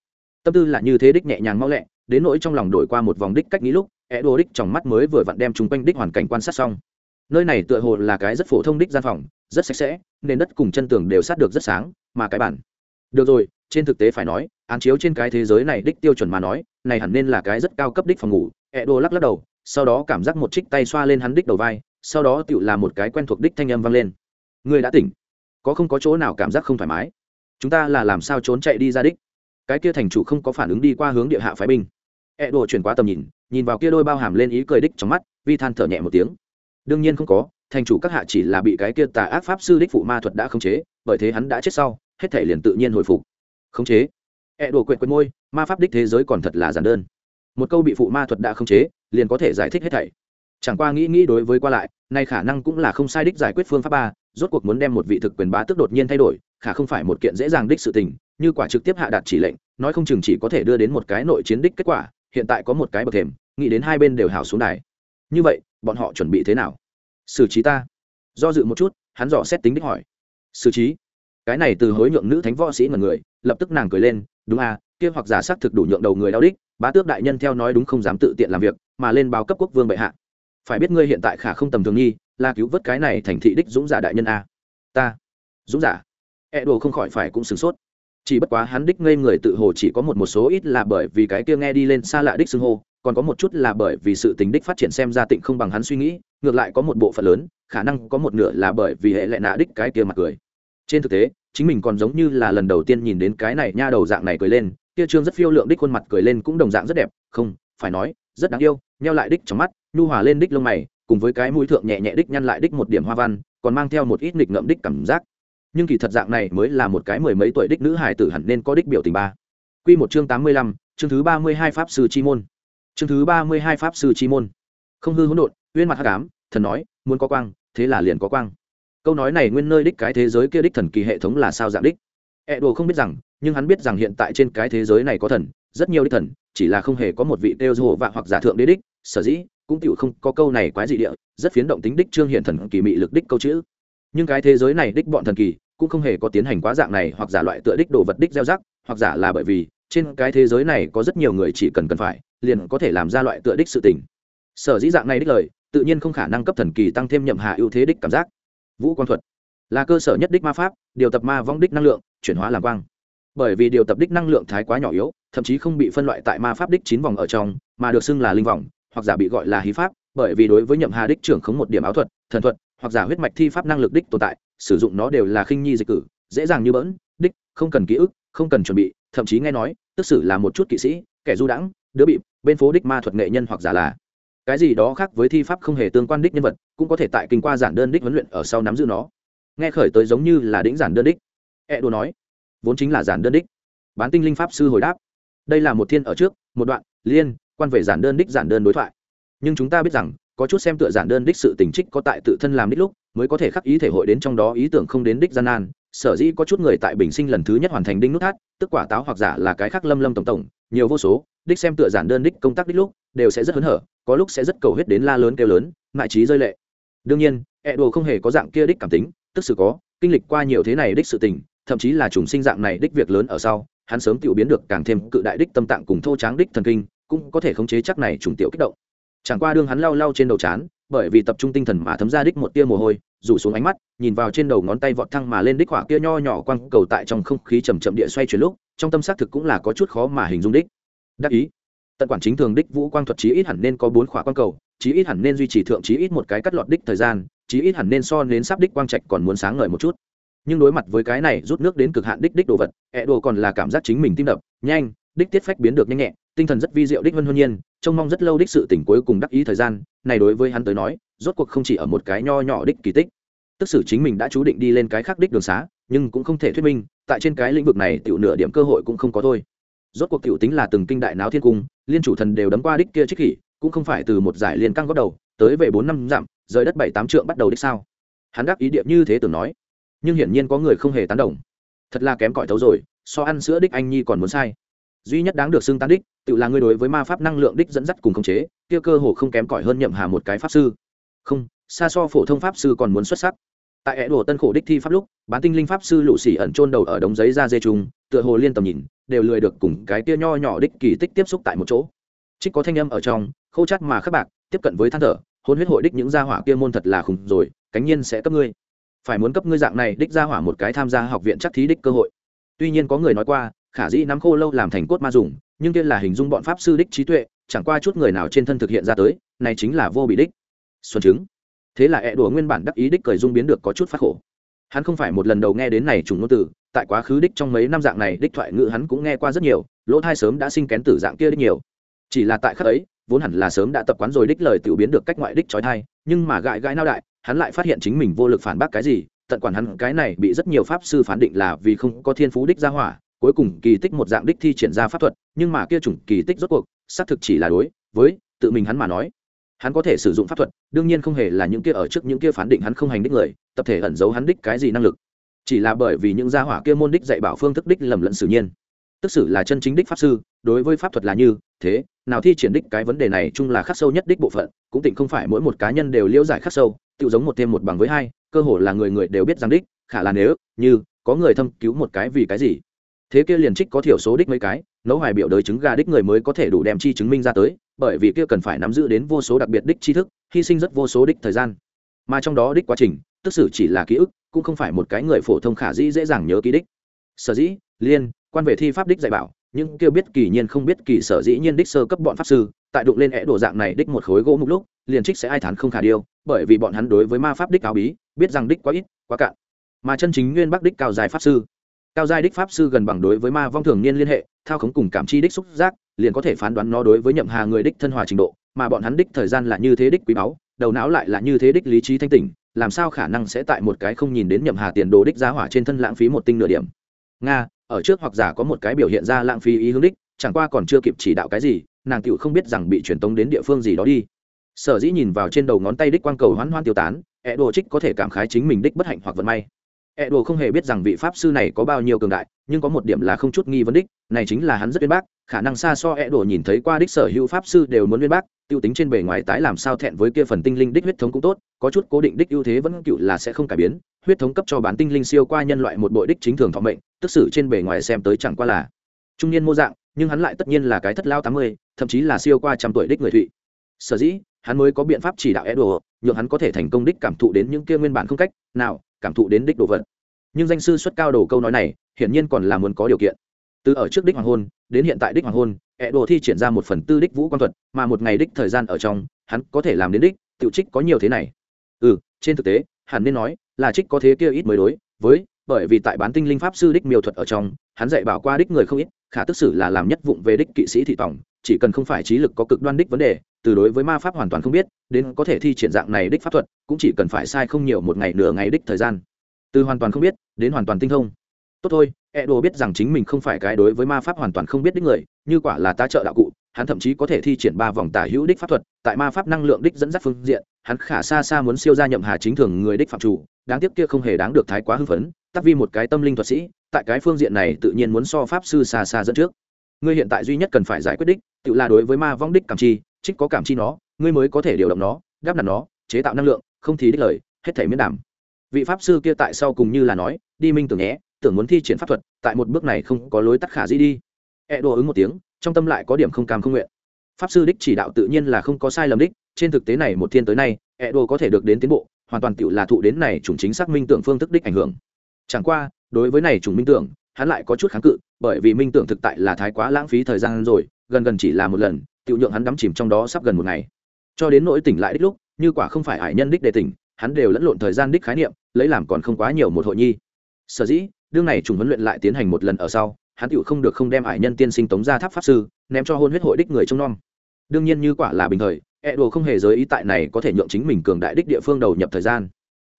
Tâm tư là như thế đích nhẹ nhàng mau lẹ, đến nỗi trong lòng đổi qua một vòng đích cách nghĩ lúc e đô đích trong mắt mới vừa vặn đem chung quanh đích hoàn cảnh quan sát xong. Nơi này tựa hồ là cái rất phổ thông đích gian phòng, rất sạch sẽ nên đất cùng chân tường đều sát được rất sáng, mà cái bản được rồi, trên thực tế phải nói, án chiếu trên cái thế giới này đích tiêu chuẩn mà nói, này hẳn nên là cái rất cao cấp đích phòng ngủ. E đô lắc lắc đầu, sau đó cảm giác một trích tay xoa lên hắn đích đầu vai, sau đó tựu là một cái quen thuộc đích thanh âm vang lên. Ngươi đã tỉnh. Có không có chỗ nào cảm giác không thoải mái? Chúng ta là làm sao trốn chạy đi ra đích? Cái kia thành chủ không có phản ứng đi qua hướng địa hạ phái binh. E đồ chuyển qua tầm nhìn nhìn vào kia đôi bao hàm lên ý cười đích trong mắt, vi than thở nhẹ một tiếng. Đương nhiên không có, thành chủ các hạ chỉ là bị cái kia tà ác pháp sư đích phụ ma thuật đã khống chế, bởi thế hắn đã chết sau, hết thể liền tự nhiên hồi phục. Khống chế. E đồ quyệt quyệt môi, ma pháp đích thế giới còn thật là giản đơn. Một câu bị phụ ma thuật đã khống chế, liền có thể giải thích hết thảy. Chẳng qua nghĩ nghĩ đối với qua lại, nay khả năng cũng là không sai đích giải quyết phương pháp ba rốt cuộc muốn đem một vị thực quyền bá tức đột nhiên thay đổi, khả không phải một kiện dễ dàng đích sự tình, như quả trực tiếp hạ đạt chỉ lệnh, nói không chừng chỉ có thể đưa đến một cái nội chiến đích kết quả, hiện tại có một cái bậc thềm, nghĩ đến hai bên đều hảo xuống đài. Như vậy, bọn họ chuẩn bị thế nào? Xử trí ta. Do dự một chút, hắn dò xét tính đích hỏi. Xử trí? Cái này từ hối nhượng nữ thánh võ sĩ ngần người, lập tức nàng cười lên, đúng à kia hoặc giả xác thực đủ nhượng đầu người đau đích, bá tước đại nhân theo nói đúng không dám tự tiện làm việc, mà lên báo cấp quốc vương bệ hạ. Phải biết ngươi hiện tại khả không tầm thường nghi là cứu vớt cái này thành thị đích dũng giả đại nhân a. Ta. Dũng giả. E đồ không khỏi phải cũng sửng sốt. Chỉ bất quá hắn đích ngây người tự hồ chỉ có một một số ít là bởi vì cái kia nghe đi lên xa lạ đích xưng hô, còn có một chút là bởi vì sự tính đích phát triển xem ra tịnh không bằng hắn suy nghĩ, ngược lại có một bộ phận lớn, khả năng có một nửa là bởi vì hệ lệ nạ đích cái kia mặt cười. Trên thực tế, chính mình còn giống như là lần đầu tiên nhìn đến cái này nha đầu dạng này cười lên, kia trương rất phiêu lượng đích khuôn mặt cười lên cũng đồng dạng rất đẹp, không, phải nói, rất đáng yêu neo lại đích trong mắt, nhu hòa lên đích lông mày cùng với cái mũi thượng nhẹ nhẹ đích nhăn lại đích một điểm hoa văn còn mang theo một ít nghịch ngợm đích cảm giác nhưng kỳ thật dạng này mới là một cái mười mấy tuổi đích nữ hài tử hẳn nên có đích biểu tình ba Quy một chương tám mươi lăm, chương thứ ba mươi hai pháp sư chi môn. Chương thứ ba mươi hai pháp sư chi môn. Không hư hỗn độn, uyên mặt hát cám thần nói, muốn có quang, thế là liền có quang. Câu nói này nguyên nơi đích cái thế giới kia đích thần kỳ hệ thống là sao dạng đích? E đồ không biết rằng, nhưng hắn biết rằng hiện tại trên cái thế giới này có thần, rất nhiều đích thần, chỉ là không hề có một vị tiêu hồ vạ hoặc giả thượng đế đích, sở dĩ cũng tiểu không có câu này quái dị địa, rất phiến động tính đích trương hiện thần kỳ mị lực đích câu chữ. Nhưng cái thế giới này đích bọn thần kỳ, cũng không hề có tiến hành quá dạng này hoặc giả loại tựa đích đồ vật đích gieo rắc hoặc giả là bởi vì trên cái thế giới này có rất nhiều người chỉ cần cần phải liền có thể làm ra loại tựa đích sự tình. Sở dĩ dạng này đích lời tự nhiên không khả năng cấp thần kỳ tăng thêm nhậm hạ ưu thế đích cảm giác. Vũ quang thuật là cơ sở nhất đích ma pháp điều tập ma vong đích năng lượng chuyển hóa làm quang. Bởi vì điều tập đích năng lượng thái quá nhỏ yếu thậm chí không bị phân loại tại ma pháp đích chín vòng ở trong mà được xưng là linh vòng hoặc giả bị gọi là hí pháp, bởi vì đối với nhậm hà đích trưởng khống một điểm áo thuật, thần thuật, hoặc giả huyết mạch thi pháp năng lực đích tồn tại, sử dụng nó đều là khinh nhi dịch cử, dễ dàng như bỡn, đích, không cần ký ức, không cần chuẩn bị, thậm chí nghe nói, tức xử là một chút kỵ sĩ, kẻ du đãng, đứa bị bên phố đích ma thuật nghệ nhân hoặc giả là. Cái gì đó khác với thi pháp không hề tương quan đích nhân vật, cũng có thể tại kinh qua giản đơn đích huấn luyện ở sau nắm giữ nó. Nghe khởi tới giống như là đĩnh giản đơn đích. E đồ nói, vốn chính là giản đơn đích. Bán tinh linh pháp sư hồi đáp, đây là một thiên ở trước, một đoạn, liên quan về giản đơn đích giản đơn đối thoại. Nhưng chúng ta biết rằng, có chút xem tựa giản đơn đích sự tình trích có tại tự thân làm đích lúc, mới có thể khắc ý thể hội đến trong đó ý tưởng không đến đích gian nan. Sở dĩ có chút người tại bình sinh lần thứ nhất hoàn thành đinh nút thắt, tức quả táo hoặc giả là cái khác lâm lâm tổng tổng, nhiều vô số, đích xem tựa giản đơn đích công tác đích lúc, đều sẽ rất hớn hở, có lúc sẽ rất cầu hết đến la lớn kêu lớn, ngại trí rơi lệ. Đương nhiên e ẹ đồ không hề có dạng kia đích cảm tính, tức sự có, kinh lịch qua nhiều thế này đích sự tình, thậm chí là trùng sinh dạng này đích việc lớn ở sau, hắn sớm tiểu biến được càng thêm cự đại đích tâm tạng cùng thô tráng đích thần kinh cũng có thể khống chế chắc này trùng tiểu kích động. Chẳng qua đương hắn lau lau trên đầu chán, bởi vì tập trung tinh thần mà thấm ra đích một tia mồ hôi, rủ xuống ánh mắt, nhìn vào trên đầu ngón tay vọt thăng mà lên đích hỏa kia nho nhỏ quăng cầu tại trong không khí chầm chậm địa xoay chuyển lúc, trong tâm xác thực cũng là có chút khó mà hình dung đích. Đắc ý. Tận quản chính thường đích vũ quang thuật chí ít hẳn nên có bốn khỏa quang cầu, chí ít hẳn nên duy trì thượng chí ít một cái cắt lọt đích thời gian, chí ít hẳn nên so đến sắp đích quang trạch còn muốn sáng ngời một chút. Nhưng đối mặt với cái này rút nước đến cực hạn đích đích đồ vật ẹ đồ còn là cảm giác chính mình tim đập, nhanh, đích tiết phách biến được nhanh nhẹ tinh thần rất vi diệu đích vân hôn nhiên, trông mong rất lâu đích sự tỉnh cuối cùng đắc ý thời gian, này đối với hắn tới nói, rốt cuộc không chỉ ở một cái nho nhỏ đích kỳ tích. Tức sử chính mình đã chú định đi lên cái khác đích đường xá, nhưng cũng không thể thuyết minh, tại trên cái lĩnh vực này tiểu nửa điểm cơ hội cũng không có thôi. Rốt cuộc tiểu tính là từng kinh đại náo thiên cung, liên chủ thần đều đấm qua đích kia trích kỷ cũng không phải từ một giải liên căng góc đầu, tới về bốn năm dặm, rời đất bảy tám trượng bắt đầu đích sao. Hắn đáp ý điệp như thế tưởng nói, nhưng hiển nhiên có người không hề tán đồng. Thật là kém cỏi thấu rồi, so ăn sữa đích anh nhi còn muốn sai duy nhất đáng được xưng tán đích, tự là ngươi đối với ma pháp năng lượng đích dẫn dắt cùng khống chế, kia cơ hồ không kém cỏi hơn nhậm hà một cái pháp sư. Không, xa so phổ thông pháp sư còn muốn xuất sắc. Tại hệ đồ tân khổ đích thi pháp lúc, bán tinh linh pháp sư lụ xỉ ẩn trôn đầu ở đống giấy ra dê trùng, tựa hồ liên tầm nhìn, đều lười được cùng cái tia nho nhỏ đích kỳ tích tiếp xúc tại một chỗ. Trích có thanh âm ở trong khâu chắc mà khắc bạc, tiếp cận với than thở, hôn huyết hội đích những gia hỏa kia môn thật là khủng rồi, cánh nhiên sẽ cấp ngươi. Phải muốn cấp ngươi dạng này đích gia hỏa một cái tham gia học viện chắc thí đích cơ hội. Tuy nhiên có người nói qua khả dĩ nắm khô lâu làm thành cốt ma dùng, nhưng kia là hình dung bọn pháp sư đích trí tuệ, chẳng qua chút người nào trên thân thực hiện ra tới, này chính là vô bị đích. Xuân chứng. Thế là ẹ đùa nguyên bản đắc ý đích cười dung biến được có chút phát khổ. Hắn không phải một lần đầu nghe đến này trùng ngôn từ, tại quá khứ đích trong mấy năm dạng này đích thoại ngữ hắn cũng nghe qua rất nhiều, lỗ thai sớm đã sinh kén tử dạng kia đích nhiều. Chỉ là tại khắc ấy, vốn hẳn là sớm đã tập quán rồi đích lời tiểu biến được cách ngoại đích trói thai, nhưng mà gãi gãi nao đại, hắn lại phát hiện chính mình vô lực phản bác cái gì, tận quản hắn cái này bị rất nhiều pháp sư phán định là vì không có thiên phú đích ra hỏa cuối cùng kỳ tích một dạng đích thi triển ra pháp thuật, nhưng mà kia chủng kỳ tích rốt cuộc, xác thực chỉ là đối với tự mình hắn mà nói. Hắn có thể sử dụng pháp thuật, đương nhiên không hề là những kia ở trước những kia phán định hắn không hành đích người, tập thể ẩn giấu hắn đích cái gì năng lực. Chỉ là bởi vì những gia hỏa kia môn đích dạy bảo phương thức đích lầm lẫn xử nhiên. Tức sử là chân chính đích pháp sư, đối với pháp thuật là như thế, nào thi triển đích cái vấn đề này chung là khắc sâu nhất đích bộ phận, cũng tịnh không phải mỗi một cá nhân đều liễu giải khắc sâu tự giống một thêm một bằng với hai, cơ hồ là người người đều biết rằng đích, khả là nếu như có người thâm cứu một cái vì cái gì thế kia liền trích có thiểu số đích mấy cái, nấu hoài biểu đời trứng gà đích người mới có thể đủ đem chi chứng minh ra tới, bởi vì kia cần phải nắm giữ đến vô số đặc biệt đích tri thức, hy sinh rất vô số đích thời gian. Mà trong đó đích quá trình, tức xử chỉ là ký ức, cũng không phải một cái người phổ thông khả dĩ dễ dàng nhớ ký đích. Sở dĩ, liên, quan về thi pháp đích dạy bảo nhưng kêu biết kỳ nhiên không biết kỳ sở dĩ nhiên đích sơ cấp bọn pháp sư, tại đụng lên é đồ dạng này đích một khối gỗ mục lúc, liền trích sẽ ai thán không khả điêu, bởi vì bọn hắn đối với ma pháp đích áo bí, biết rằng đích quá ít, quá cạn. Mà chân chính nguyên bắc đích cao dài pháp sư cao giai đích pháp sư gần bằng đối với ma vong thường niên liên hệ, thao khống cùng cảm chi đích xúc giác, liền có thể phán đoán nó đối với nhậm hà người đích thân hòa trình độ, mà bọn hắn đích thời gian là như thế đích quý báu, đầu não lại là như thế đích lý trí thanh tỉnh, làm sao khả năng sẽ tại một cái không nhìn đến nhậm hà tiền đồ đích giá hỏa trên thân lãng phí một tinh nửa điểm. Nga, ở trước hoặc giả có một cái biểu hiện ra lãng phí ý hướng đích, chẳng qua còn chưa kịp chỉ đạo cái gì, nàng tựu không biết rằng bị truyền tống đến địa phương gì đó đi. Sở dĩ nhìn vào trên đầu ngón tay đích quang cầu hoán hoan tiêu tán ẹ đồ trích có thể cảm khái chính mình đích bất hạnh hoặc vận may. E đồ không hề biết rằng vị pháp sư này có bao nhiêu cường đại nhưng có một điểm là không chút nghi vấn đích này chính là hắn rất uyên bác khả năng xa so E đồ nhìn thấy qua đích sở hữu pháp sư đều muốn uyên bác tiêu tính trên bề ngoài tái làm sao thẹn với kia phần tinh linh đích huyết thống cũng tốt có chút cố định đích ưu thế vẫn cựu là sẽ không cải biến huyết thống cấp cho bán tinh linh siêu qua nhân loại một bội đích chính thường thọ mệnh tức sự trên bề ngoài xem tới chẳng qua là trung niên mô dạng nhưng hắn lại tất nhiên là cái thất lao tám mươi thậm chí là siêu qua trăm tuổi đích người thụy. Sở dĩ hắn mới có biện pháp chỉ đạo Edo, nhượng hắn có thể thành công đích cảm thụ đến những kia nguyên bản không cách nào cảm thụ đến đích đồ vật. Nhưng danh sư xuất cao đồ câu nói này, hiển nhiên còn là muốn có điều kiện. Từ ở trước đích hoàng hôn, đến hiện tại đích hoàng hôn, Edo thi triển ra một phần tư đích vũ quan thuật, mà một ngày đích thời gian ở trong, hắn có thể làm đến đích, tiểu trích có nhiều thế này. Ừ, trên thực tế, hẳn nên nói, là trích có thế kia ít mới đối, với, bởi vì tại bán tinh linh pháp sư đích miêu thuật ở trong, hắn dạy bảo qua đích người không ít, khả tức xử là làm nhất vụng về đích kỵ sĩ thị tổng, chỉ cần không phải trí lực có cực đoan đích vấn đề, từ đối với ma pháp hoàn toàn không biết đến có thể thi triển dạng này đích pháp thuật cũng chỉ cần phải sai không nhiều một ngày nửa ngày đích thời gian. Từ hoàn toàn không biết đến hoàn toàn tinh thông. Tốt thôi e đồ biết rằng chính mình không phải cái đối với ma pháp hoàn toàn không biết đích người như quả là ta trợ đạo cụ hắn thậm chí có thể thi triển ba vòng tả hữu đích pháp thuật tại ma pháp năng lượng đích dẫn dắt phương diện hắn khả xa xa muốn siêu gia nhậm hà chính thường người đích phạm chủ đáng tiếc kia không hề đáng được thái quá hưng phấn, tắc vi một cái tâm linh thuật sĩ, tại cái phương diện này tự nhiên muốn so pháp sư xa xa dẫn trước. Ngươi hiện tại duy nhất cần phải giải quyết đích, tự là đối với ma vong đích cảm chi, trích có cảm chi nó, ngươi mới có thể điều động nó đáp đặt nó, chế tạo năng lượng, không thì đích lời, hết thể miễn đảm. Vị pháp sư kia tại sau cùng như là nói, đi minh tưởng nhé, tưởng muốn thi triển pháp thuật, tại một bước này không có lối tắt khả dĩ đi. E đồ ứng một tiếng, trong tâm lại có điểm không cam không nguyện. Pháp sư đích chỉ đạo tự nhiên là không có sai lầm đích, trên thực tế này một thiên tới nay e đồ có thể được đến tiến bộ hoàn toàn tựu là thụ đến này chủng chính xác minh tưởng phương thức đích ảnh hưởng. Chẳng qua, đối với này chủng minh tưởng, hắn lại có chút kháng cự, bởi vì minh tưởng thực tại là thái quá lãng phí thời gian rồi, gần gần chỉ là một lần tựu nhượng hắn đắm chìm trong đó sắp gần một ngày. Cho đến nỗi tỉnh lại đích lúc, như quả không phải ải nhân đích đề tỉnh, hắn đều lẫn lộn thời gian đích khái niệm, lấy làm còn không quá nhiều một hội nhi. Sở dĩ, đương này trùng huấn luyện lại tiến hành một lần ở sau, hắn tựu không được không đem ải nhân tiên sinh tống ra tháp pháp sư, ném cho hôn huyết hội đích người trông nom. Đương nhiên như quả là bình thời e đồ không hề giới ý tại này có thể nhượng chính mình cường đại đích địa phương đầu nhập thời gian.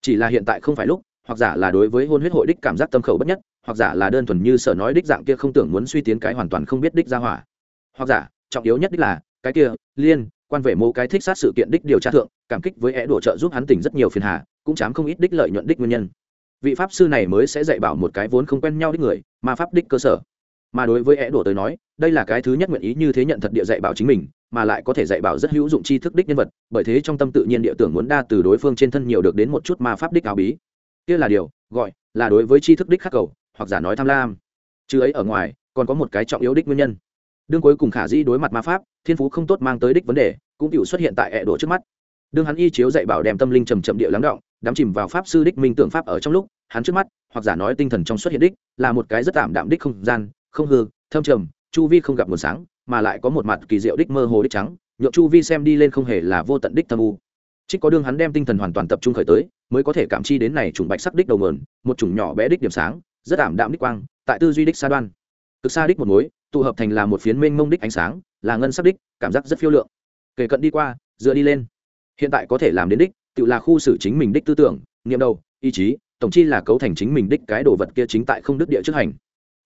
Chỉ là hiện tại không phải lúc, hoặc giả là đối với hôn huyết hội đích cảm giác tâm khẩu bất nhất, hoặc giả là đơn thuần như sở nói đích dạng kia không tưởng muốn suy tiến cái hoàn toàn không biết đích ra hỏa. Hoặc giả, trọng yếu nhất đích là, cái kia, liên, quan vệ mô cái thích sát sự kiện đích điều tra thượng, cảm kích với e é đổ trợ giúp hắn tỉnh rất nhiều phiền hà, cũng chám không ít đích lợi nhuận đích nguyên nhân. Vị pháp sư này mới sẽ dạy bảo một cái vốn không quen nhau đích người mà pháp đích cơ sở. Mà đối với e é đổ tới nói, đây là cái thứ nhất nguyện ý như thế nhận thật địa dạy bảo chính mình mà lại có thể dạy bảo rất hữu dụng tri thức đích nhân vật, bởi thế trong tâm tự nhiên địa tưởng muốn đa từ đối phương trên thân nhiều được đến một chút ma pháp đích áo bí. Kia là điều, gọi là đối với tri thức đích khắc cầu, hoặc giả nói tham lam. Chứ ấy ở ngoài, còn có một cái trọng yếu đích nguyên nhân. Đương cuối cùng khả dĩ đối mặt ma pháp, thiên phú không tốt mang tới đích vấn đề, cũng tự xuất hiện tại hệ đổ trước mắt. Đương hắn y chiếu dạy bảo đem tâm linh trầm chậm địa lắng động, đắm chìm vào pháp sư đích minh tưởng pháp ở trong lúc, hắn trước mắt, hoặc giả nói tinh thần trong xuất hiện đích, là một cái rất tạm đạm đích không gian, không hư, thâm trầm, chu vi không gặp nguồn sáng mà lại có một mặt kỳ diệu đích mơ hồ đích trắng nhộn chu vi xem đi lên không hề là vô tận đích thâm u. Trích có đương hắn đem tinh thần hoàn toàn tập trung khởi tới, mới có thể cảm chi đến này chủng bạch sắc đích đầu mờn một chủng nhỏ bé đích điểm sáng, rất ảm đạm đích quang, tại tư duy đích xa đoan. Cực xa đích một mối, tụ hợp thành là một phiến mênh mông đích ánh sáng, là ngân sắc đích, cảm giác rất phiêu lượng. Kể cận đi qua, dựa đi lên. Hiện tại có thể làm đến đích, tự là khu xử chính mình đích tư tưởng, niệm đầu, ý chí, tổng chi là cấu thành chính mình đích cái đồ vật kia chính tại không đức địa trước hành.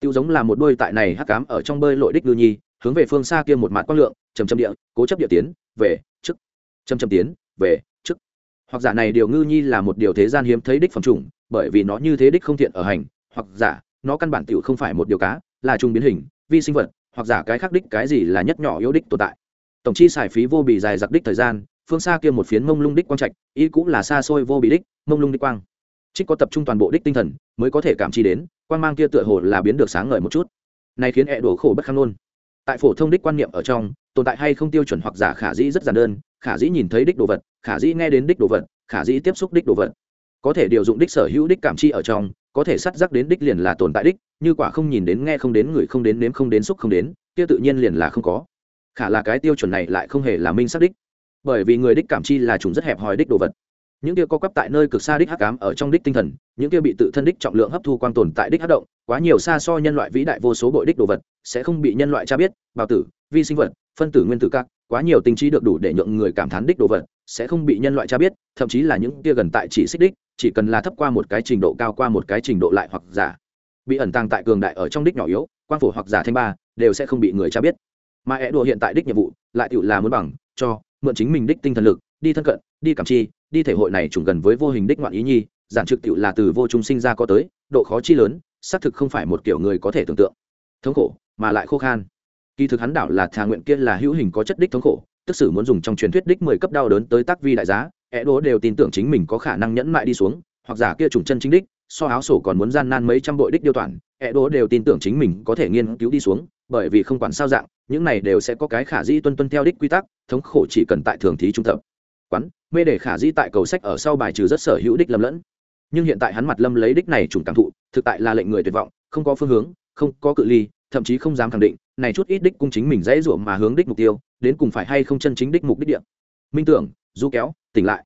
Tiêu giống là một đôi tại này hắc cám ở trong bơi lội đích ngư nhi hướng về phương xa kia một mặt quang lượng trầm trầm địa, cố chấp địa tiến, về, trước. Trầm trầm tiến, về, trước. Hoặc giả này điều ngư nhi là một điều thế gian hiếm thấy đích phẩm trùng bởi vì nó như thế đích không thiện ở hành, hoặc giả, nó căn bản tiểu không phải một điều cá, là trung biến hình, vi sinh vật, hoặc giả cái khác đích cái gì là nhất nhỏ yếu đích tồn tại. Tổng chi xài phí vô bị dài giặc đích thời gian, phương xa kia một phiến mông lung đích quang trạch, ý cũng là xa xôi vô bị đích, mông lung đích quang. Trích có tập trung toàn bộ đích tinh thần, mới có thể cảm chi đến, quang mang kia tựa hồ là biến được sáng ngời một chút. Này khiến e đổ khổ bất khăn luôn tại phổ thông đích quan niệm ở trong, tồn tại hay không tiêu chuẩn hoặc giả khả dĩ rất giản đơn, khả dĩ nhìn thấy đích đồ vật, khả dĩ nghe đến đích đồ vật, khả dĩ tiếp xúc đích đồ vật. Có thể điều dụng đích sở hữu đích cảm chi ở trong, có thể sắt rắc đến đích liền là tồn tại đích, như quả không nhìn đến, nghe không đến người không đến, nếm không đến, xúc không đến, kia tự nhiên liền là không có. Khả là cái tiêu chuẩn này lại không hề là minh xác đích. Bởi vì người đích cảm chi là chúng rất hẹp hòi đích đồ vật những kia có quắp tại nơi cực xa đích hắc ám ở trong đích tinh thần, những kia bị tự thân đích trọng lượng hấp thu quang tồn tại đích hắc động, quá nhiều xa so nhân loại vĩ đại vô số bội đích đồ vật, sẽ không bị nhân loại tra biết, bào tử, vi sinh vật, phân tử nguyên tử các, quá nhiều tinh trí được đủ để nhượng người cảm thán đích đồ vật, sẽ không bị nhân loại tra biết, thậm chí là những kia gần tại chỉ xích đích, chỉ cần là thấp qua một cái trình độ cao qua một cái trình độ lại hoặc giả. Bị ẩn tàng tại cường đại ở trong đích nhỏ yếu, quang phổ hoặc giả thanh ba, đều sẽ không bị người tra biết. Mà é đùa hiện tại đích nhiệm vụ, lại tự là muốn bằng, cho, mượn chính mình đích tinh thần lực, đi thân cận, đi cảm chi đi thể hội này trùng gần với vô hình đích ngoạn ý nhi, giản trực tiệu là từ vô trung sinh ra có tới, độ khó chi lớn, xác thực không phải một kiểu người có thể tưởng tượng. Thống khổ, mà lại khô khan. Kỳ thực hắn đảo là thà nguyện kia là hữu hình có chất đích thống khổ, tức sử muốn dùng trong truyền thuyết đích mười cấp đau đớn tới tác vi đại giá é đố đều tin tưởng chính mình có khả năng nhẫn mại đi xuống, hoặc giả kia trùng chân chính đích, so áo sổ còn muốn gian nan mấy trăm bội đích điêu toàn é đố đều tin tưởng chính mình có thể nghiên cứu đi xuống, bởi vì không quản sao dạng, những này đều sẽ có cái khả di tuân tuân theo đích quy tắc, thống khổ chỉ cần tại thường thí trung tập quán, mê để khả di tại cầu sách ở sau bài trừ rất sở hữu đích lầm lẫn. Nhưng hiện tại hắn mặt lâm lấy đích này trùng cảm thụ, thực tại là lệnh người tuyệt vọng, không có phương hướng, không có cự ly, thậm chí không dám khẳng định, này chút ít đích cung chính mình dễ ruộng mà hướng đích mục tiêu, đến cùng phải hay không chân chính đích mục đích địa. Minh tưởng, du kéo, tỉnh lại.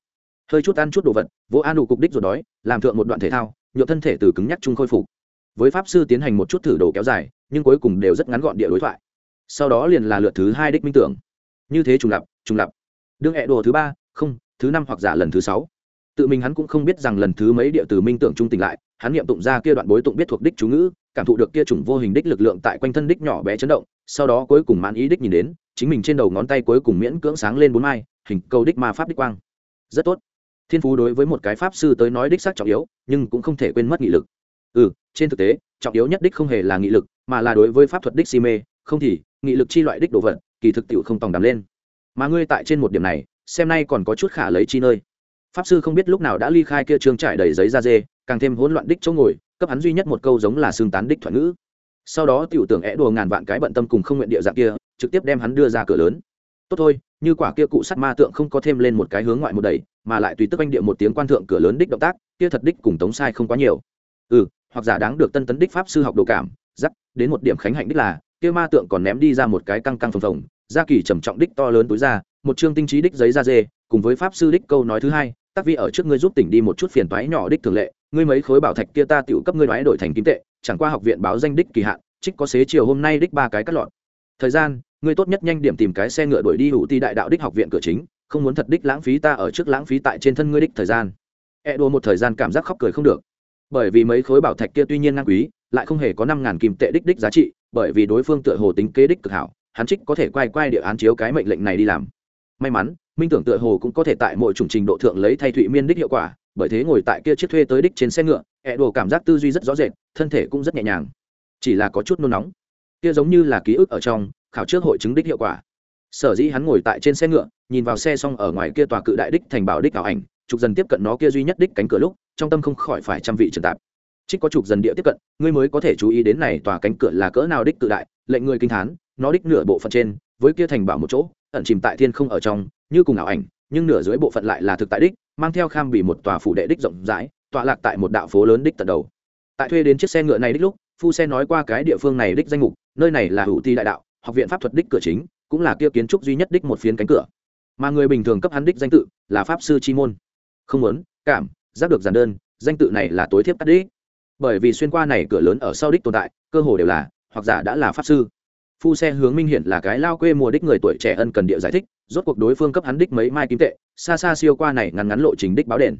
Hơi chút ăn chút đồ vật vỗ an đủ cục đích rồi đói, làm thượng một đoạn thể thao, nhộn thân thể từ cứng nhắc chung khôi phục. Với pháp sư tiến hành một chút thử đồ kéo dài, nhưng cuối cùng đều rất ngắn gọn địa đối thoại. Sau đó liền là lượt thứ hai đích minh tưởng. Như thế trùng lập trùng lập. Đương hẹ đồ thứ ba không, thứ năm hoặc giả lần thứ sáu. Tự mình hắn cũng không biết rằng lần thứ mấy địa từ minh tưởng trung tỉnh lại, hắn nghiệm tụng ra kia đoạn bối tụng biết thuộc đích chú ngữ, cảm thụ được kia chủng vô hình đích lực lượng tại quanh thân đích nhỏ bé chấn động, sau đó cuối cùng mãn ý đích nhìn đến, chính mình trên đầu ngón tay cuối cùng miễn cưỡng sáng lên bốn mai, hình cầu đích ma pháp đích quang. Rất tốt. Thiên phú đối với một cái pháp sư tới nói đích xác trọng yếu, nhưng cũng không thể quên mất nghị lực. Ừ trên thực tế, trọng yếu nhất đích không hề là nghị lực, mà là đối với pháp thuật đích si mê, không thì, nghị lực chi loại đích đồ vật, kỳ thực tiệu không tòng đắm lên. Mà ngươi tại trên một điểm này xem nay còn có chút khả lấy chi nơi. Pháp sư không biết lúc nào đã ly khai kia trương trải đầy giấy da dê, càng thêm hỗn loạn đích chỗ ngồi, cấp hắn duy nhất một câu giống là xương tán đích thoại ngữ. Sau đó tiểu tưởng é đùa ngàn vạn cái bận tâm cùng không nguyện địa dạng kia, trực tiếp đem hắn đưa ra cửa lớn. Tốt thôi, như quả kia cụ sắt ma tượng không có thêm lên một cái hướng ngoại một đẩy, mà lại tùy tức anh địa một tiếng quan thượng cửa lớn đích động tác, kia thật đích cùng tống sai không quá nhiều. Ừ hoặc giả đáng được tân tấn đích pháp sư học đồ cảm dắt đến một điểm khánh hạnh đích là, kia ma tượng còn ném đi ra một cái căng căng phồng phồng gia kỳ trầm trọng đích to lớn túi ra một chương tinh trí đích giấy da dê, cùng với pháp sư đích câu nói thứ hai, tác vi ở trước ngươi giúp tỉnh đi một chút phiền toái nhỏ đích thường lệ, ngươi mấy khối bảo thạch kia ta tiểu cấp ngươi đoái đổi thành kim tệ, chẳng qua học viện báo danh đích kỳ hạn, trích có xế chiều hôm nay đích ba cái cắt lọn. thời gian, ngươi tốt nhất nhanh điểm tìm cái xe ngựa đuổi đi hữu ti đại đạo đích học viện cửa chính, không muốn thật đích lãng phí ta ở trước lãng phí tại trên thân ngươi đích thời gian. E đua một thời gian cảm giác khóc cười không được. Bởi vì mấy khối bảo thạch kia tuy nhiên ngang quý, lại không hề có năm ngàn kim tệ đích đích giá trị, bởi vì đối phương tựa hồ tính kế đích cực hảo, hắn trích có thể quay quay địa án chiếu cái mệnh lệnh này đi làm may mắn, minh tưởng tựa hồ cũng có thể tại mỗi chủng trình độ thượng lấy thay thụy miên đích hiệu quả, bởi thế ngồi tại kia chiếc thuê tới đích trên xe ngựa, ẹ đồ cảm giác tư duy rất rõ rệt, thân thể cũng rất nhẹ nhàng. Chỉ là có chút nôn nóng. Kia giống như là ký ức ở trong, khảo trước hội chứng đích hiệu quả. Sở dĩ hắn ngồi tại trên xe ngựa, nhìn vào xe xong ở ngoài kia tòa cự đại đích thành bảo đích ảo ảnh, trục dần tiếp cận nó kia duy nhất đích cánh cửa lúc, trong tâm không khỏi phải trăm vị trần tạp. Trích có trục dần địa tiếp cận, ngươi mới có thể chú ý đến này tòa cánh cửa là cỡ nào đích cự đại, lệnh người kinh thán, nó đích nửa bộ phận trên, với kia thành bảo một chỗ ẩn chìm tại thiên không ở trong, như cùng ảo ảnh, nhưng nửa dưới bộ phận lại là thực tại đích, mang theo kham bị một tòa phủ đệ đích rộng rãi, tọa lạc tại một đạo phố lớn đích tận đầu. Tại thuê đến chiếc xe ngựa này đích lúc, phu xe nói qua cái địa phương này đích danh mục, nơi này là hữu ti đại đạo, học viện pháp thuật đích cửa chính, cũng là kia kiến trúc duy nhất đích một phiến cánh cửa. Mà người bình thường cấp hắn đích danh tự là pháp sư chi môn. Không muốn, cảm, giác được giản đơn, danh tự này là tối thiếp cắt đích. Bởi vì xuyên qua này cửa lớn ở sau đích tồn tại, cơ hồ đều là, hoặc giả đã là pháp sư phu xe hướng minh hiển là cái lao quê mùa đích người tuổi trẻ ân cần địa giải thích, rốt cuộc đối phương cấp hắn đích mấy mai kim tệ, xa xa siêu qua này ngắn ngắn lộ trình đích báo đền.